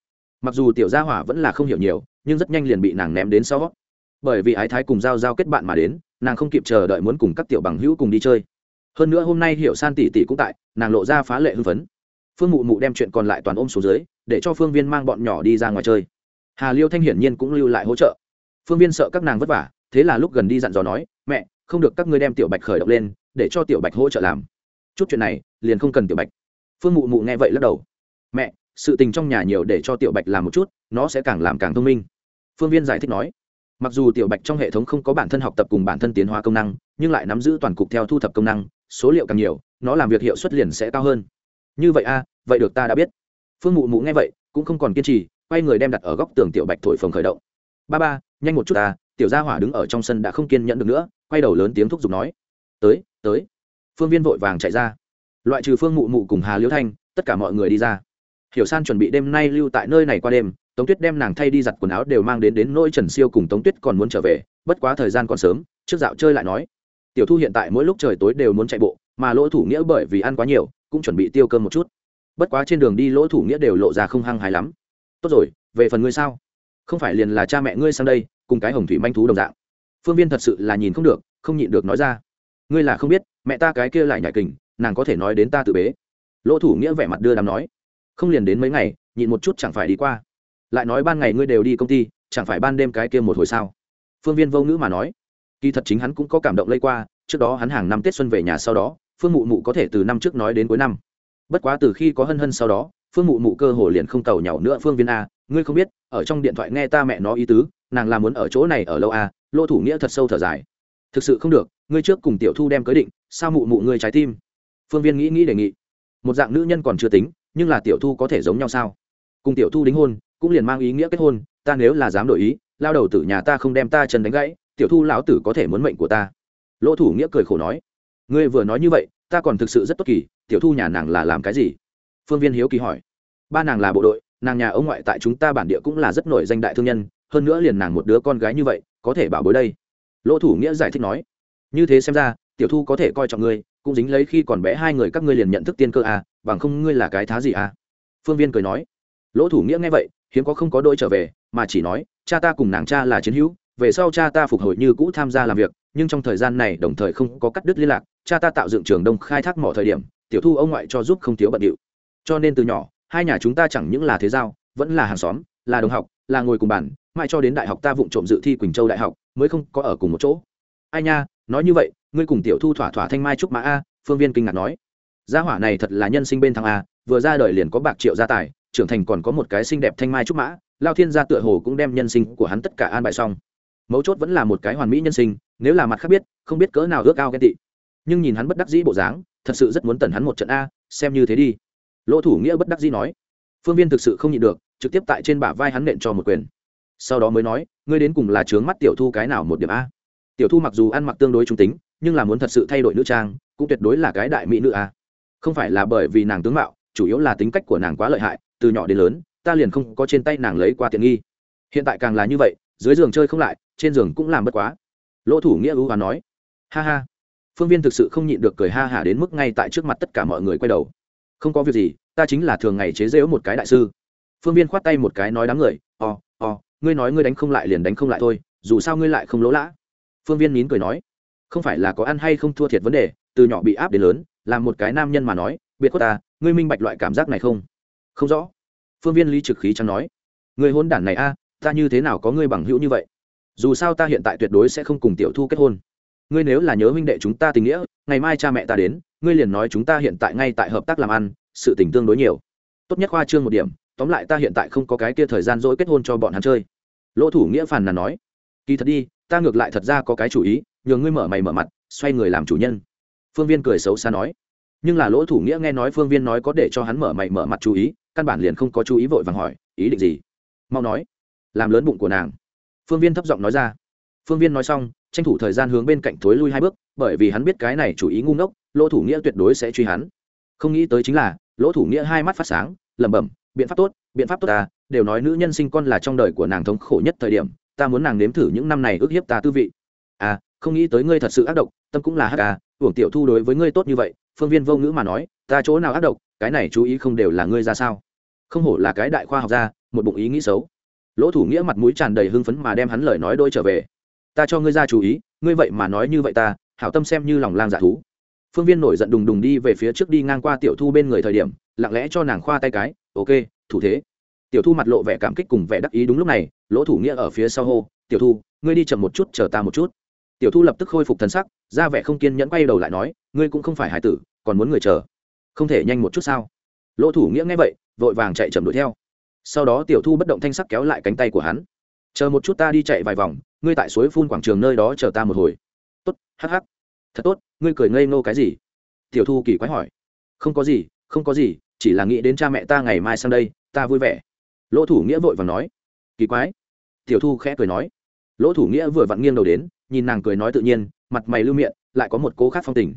Mặc dù tiểu gia hỏa vẫn là không hiểu nhiều, nhưng rất nhanh liền bị nàng ném đến sau. Bởi vì ái thái cùng giao giao kết bạn mà đến, nàng không kịp chờ đợi muốn cùng các tiểu bằng hữu cùng đi chơi. Hơn nữa hôm nay hiểu san tỷ tỷ cũng tại, nàng lộ ra phá lệ hưng phấn. Phương mụ mụ đem chuyện còn lại toàn ôm xuống dưới, để cho phương viên mang bọn nhỏ đi ra ngoài chơi. Hà liêu thanh hiển nhiên cũng lưu lại hỗ trợ. Phương viên sợ các nàng vất vả, thế là lúc gần đi dặn dò nói, mẹ không được các ngươi đem tiểu bạch khởi động lên, để cho tiểu bạch hỗ trợ làm. Chút chuyện này, liền không cần tiểu bạch. Phương mụ mụ nghe vậy lắc đầu. Mẹ, sự tình trong nhà nhiều để cho tiểu bạch làm một chút, nó sẽ càng làm càng thông minh. Phương viên giải thích nói. Mặc dù tiểu bạch trong hệ thống không có bản thân học tập cùng bản thân tiến hóa công năng, nhưng lại nắm giữ toàn cục theo thu thập công năng, số liệu càng nhiều, nó làm việc hiệu suất liền sẽ cao hơn. Như vậy a, vậy được ta đã biết. Phương mụ mụ nghe vậy, cũng không còn kiên trì, quay người đem đặt ở góc tường tiểu bạch thổi phồng khởi động. Ba ba, nhanh một chút ta, tiểu gia hỏa đứng ở trong sân đã không kiên nhẫn được nữa quay đầu lớn tiếng thúc giục nói, tới tới. Phương viên vội vàng chạy ra. Loại trừ phương mụ mụ cùng hà liễu thanh, tất cả mọi người đi ra. Hiểu san chuẩn bị đêm nay lưu tại nơi này qua đêm, tống tuyết đem nàng thay đi giặt quần áo đều mang đến đến nỗi trần siêu cùng tống tuyết còn muốn trở về, bất quá thời gian còn sớm, trước dạo chơi lại nói. Tiểu thu hiện tại mỗi lúc trời tối đều muốn chạy bộ, mà lỗ thủ nghĩa bởi vì ăn quá nhiều, cũng chuẩn bị tiêu cơm một chút. Bất quá trên đường đi lỗ thủ nghĩa đều lộ ra không hăng hài lắm. Tốt rồi, về phần ngươi sao? Không phải liền là cha mẹ ngươi sang đây, cùng cái hồng thủy manh thú đồng dạng phương viên thật sự là nhìn không được, không nhịn được nói ra. Ngươi là không biết, mẹ ta cái kia lại nhại kình, nàng có thể nói đến ta tự bế. Lỗ thủ nghĩa vẻ mặt đưa đám nói. Không liền đến mấy ngày, nhịn một chút chẳng phải đi qua. Lại nói ban ngày ngươi đều đi công ty, chẳng phải ban đêm cái kia một hồi sao? Phương viên vô ngữ mà nói. Kỳ thật chính hắn cũng có cảm động lây qua, trước đó hắn hàng năm tết xuân về nhà sau đó, phương mụ mụ có thể từ năm trước nói đến cuối năm. Bất quá từ khi có hân hân sau đó, phương mụ mụ cơ hồ liền không cầu nhau nữa phương viên a, ngươi không biết, ở trong điện thoại nghe ta mẹ nó ý tứ, nàng làm muốn ở chỗ này ở lâu a lô thủ nghĩa thật sâu thở dài. Thực sự không được, ngươi trước cùng tiểu thu đem cưới định, sao mụ mụ ngươi trái tim? Phương viên nghĩ nghĩ đề nghị. Một dạng nữ nhân còn chưa tính, nhưng là tiểu thu có thể giống nhau sao? Cùng tiểu thu đính hôn, cũng liền mang ý nghĩa kết hôn, ta nếu là dám đổi ý, lao đầu tử nhà ta không đem ta chân đánh gãy, tiểu thu lão tử có thể muốn mệnh của ta. Lỗ thủ nghĩa cười khổ nói. Ngươi vừa nói như vậy, ta còn thực sự rất tốt kỳ, tiểu thu nhà nàng là làm cái gì? Phương viên hiếu kỳ hỏi. Ba nàng là bộ đội, nàng nhà ông ngoại tại chúng ta bản địa cũng là rất nổi danh đại thương nhân hơn nữa liền nàng một đứa con gái như vậy, có thể bảo bối đây. Lỗ thủ nghĩa giải thích nói, như thế xem ra, tiểu thu có thể coi trọng ngươi, cũng dính lấy khi còn bé hai người các ngươi liền nhận thức tiên cơ à bằng không ngươi là cái thá gì à? Phương viên cười nói, lỗ thủ nghĩa nghe vậy, hiếm có không có đôi trở về, mà chỉ nói, cha ta cùng nàng cha là chiến hữu, về sau cha ta phục hồi như cũ tham gia làm việc, nhưng trong thời gian này đồng thời không có cắt đứt liên lạc, cha ta tạo dựng trường đông khai thác mỏ thời điểm, tiểu thu ông ngoại cho giúp không thiếu bận điệu. Cho nên từ nhỏ, hai nhà chúng ta chẳng những là thế giao, vẫn là hàng xóm, là đồng học, là ngồi cùng bàn mãi cho đến đại học ta vụng trộm dự thi quỳnh châu đại học, mới không có ở cùng một chỗ. Ai nha, nói như vậy, ngươi cùng tiểu thu thỏa thỏa thanh mai trúc mã a, phương viên kinh ngạc nói. Gia hỏa này thật là nhân sinh bên thằng a, vừa ra đời liền có bạc triệu gia tài, trưởng thành còn có một cái xinh đẹp thanh mai trúc mã, lao thiên gia tựa hồ cũng đem nhân sinh của hắn tất cả an bài xong. Mấu chốt vẫn là một cái hoàn mỹ nhân sinh, nếu là mặt khác biết, không biết cỡ nào ước ao ghen tị. Nhưng nhìn hắn bất đắc dĩ bộ dáng, thật sự rất muốn tần hắn một trận a, xem như thế đi. Lỗ thủ nghĩa bất đắc dĩ nói. Phương viên thực sự không nhịn được, trực tiếp tại trên bả vai hắn nện cho một quyền sau đó mới nói, ngươi đến cùng là trướng mắt tiểu thu cái nào một điểm a? Tiểu thu mặc dù ăn mặc tương đối trung tính, nhưng là muốn thật sự thay đổi nữ trang, cũng tuyệt đối là cái đại mỹ nữ a. Không phải là bởi vì nàng tướng mạo, chủ yếu là tính cách của nàng quá lợi hại, từ nhỏ đến lớn, ta liền không có trên tay nàng lấy qua tiện nghi. Hiện tại càng là như vậy, dưới giường chơi không lại, trên giường cũng làm bất quá. Lỗ thủ nghĩa ưu và nói, ha ha. Phương viên thực sự không nhịn được cười ha hả đến mức ngay tại trước mặt tất cả mọi người quay đầu. Không có việc gì, ta chính là thường ngày chế giễu một cái đại sư. Phương viên khoát tay một cái nói đám người ò ò ngươi nói ngươi đánh không lại liền đánh không lại thôi, dù sao ngươi lại không lỗ lã. Phương viên nín cười nói. Không phải là có ăn hay không thua thiệt vấn đề, từ nhỏ bị áp đến lớn làm một cái nam nhân mà nói, biệt có ta, ngươi minh bạch loại cảm giác này không? Không rõ. Phương viên lý trực khí chẳng nói. Người hôn đản này a, ta như thế nào có ngươi bằng hữu như vậy? Dù sao ta hiện tại tuyệt đối sẽ không cùng tiểu thu kết hôn. Ngươi nếu là nhớ huynh đệ chúng ta tình nghĩa, ngày mai cha mẹ ta đến, ngươi liền nói chúng ta hiện tại ngay tại hợp tác làm ăn, sự tình tương đối nhiều. Tốt nhất khoa trương một điểm, tóm lại ta hiện tại không có cái kia thời gian dỗi kết hôn cho bọn hắn chơi lỗ thủ nghĩa phàn nàn nói, kỳ thật đi, ta ngược lại thật ra có cái chủ ý, nhường ngươi mở mày mở mặt, xoay người làm chủ nhân. Phương viên cười xấu xa nói. Nhưng là lỗ thủ nghĩa nghe nói phương viên nói có để cho hắn mở mày mở mặt chú ý, căn bản liền không có chú ý vội vàng hỏi, ý định gì? Mau nói, làm lớn bụng của nàng. Phương viên thấp giọng nói ra. Phương viên nói xong, tranh thủ thời gian hướng bên cạnh thối lui hai bước, bởi vì hắn biết cái này chủ ý ngu ngốc, lỗ thủ nghĩa tuyệt đối sẽ truy hắn. Không nghĩ tới chính là, lỗ thủ nghĩa hai mắt phát sáng, lẩm bẩm, biện pháp tốt biện pháp tốt ta, đều nói nữ nhân sinh con là trong đời của nàng thống khổ nhất thời điểm, ta muốn nàng nếm thử những năm này ước hiếp ta tư vị. À không nghĩ tới ngươi thật sự ác độc, tâm cũng là hắc à uổng tiểu thu đối với ngươi tốt như vậy, phương viên vô ngữ mà nói, ta chỗ nào ác độc, cái này chú ý không đều là ngươi ra sao? Không hổ là cái đại khoa học gia, một bụng ý nghĩ xấu. Lỗ thủ nghĩa mặt mũi tràn đầy hưng phấn mà đem hắn lời nói đôi trở về. Ta cho ngươi ra chú ý, ngươi vậy mà nói như vậy ta, hảo tâm xem như lòng lang dạ thú. Phương viên nổi giận đùng đùng đi về phía trước đi ngang qua tiểu thu bên người thời điểm, lặng lẽ cho nàng khoa tay cái, ok thủ thế. Tiểu thu mặt lộ vẻ cảm kích cùng vẻ đắc ý đúng lúc này, lỗ thủ nghĩa ở phía sau hô, tiểu thu, ngươi đi chậm một chút, chờ ta một chút. Tiểu thu lập tức khôi phục thần sắc, ra vẻ không kiên nhẫn quay đầu lại nói, ngươi cũng không phải hải tử, còn muốn người chờ. Không thể nhanh một chút sao? Lỗ thủ nghĩa nghe vậy, vội vàng chạy chậm đuổi theo. Sau đó tiểu thu bất động thanh sắc kéo lại cánh tay của hắn. Chờ một chút ta đi chạy vài vòng, ngươi tại suối phun quảng trường nơi đó chờ ta một hồi. Tốt, hắc hắc. Thật tốt, ngươi cười ngây ngô cái gì? Tiểu thu kỳ quái hỏi. Không có gì, không có gì chỉ là nghĩ đến cha mẹ ta ngày mai sang đây, ta vui vẻ. Lỗ thủ nghĩa vội và nói, kỳ quái. Tiểu thu khẽ cười nói, lỗ thủ nghĩa vừa vặn nghiêng đầu đến, nhìn nàng cười nói tự nhiên, mặt mày lưu miệng, lại có một cố khác phong tình.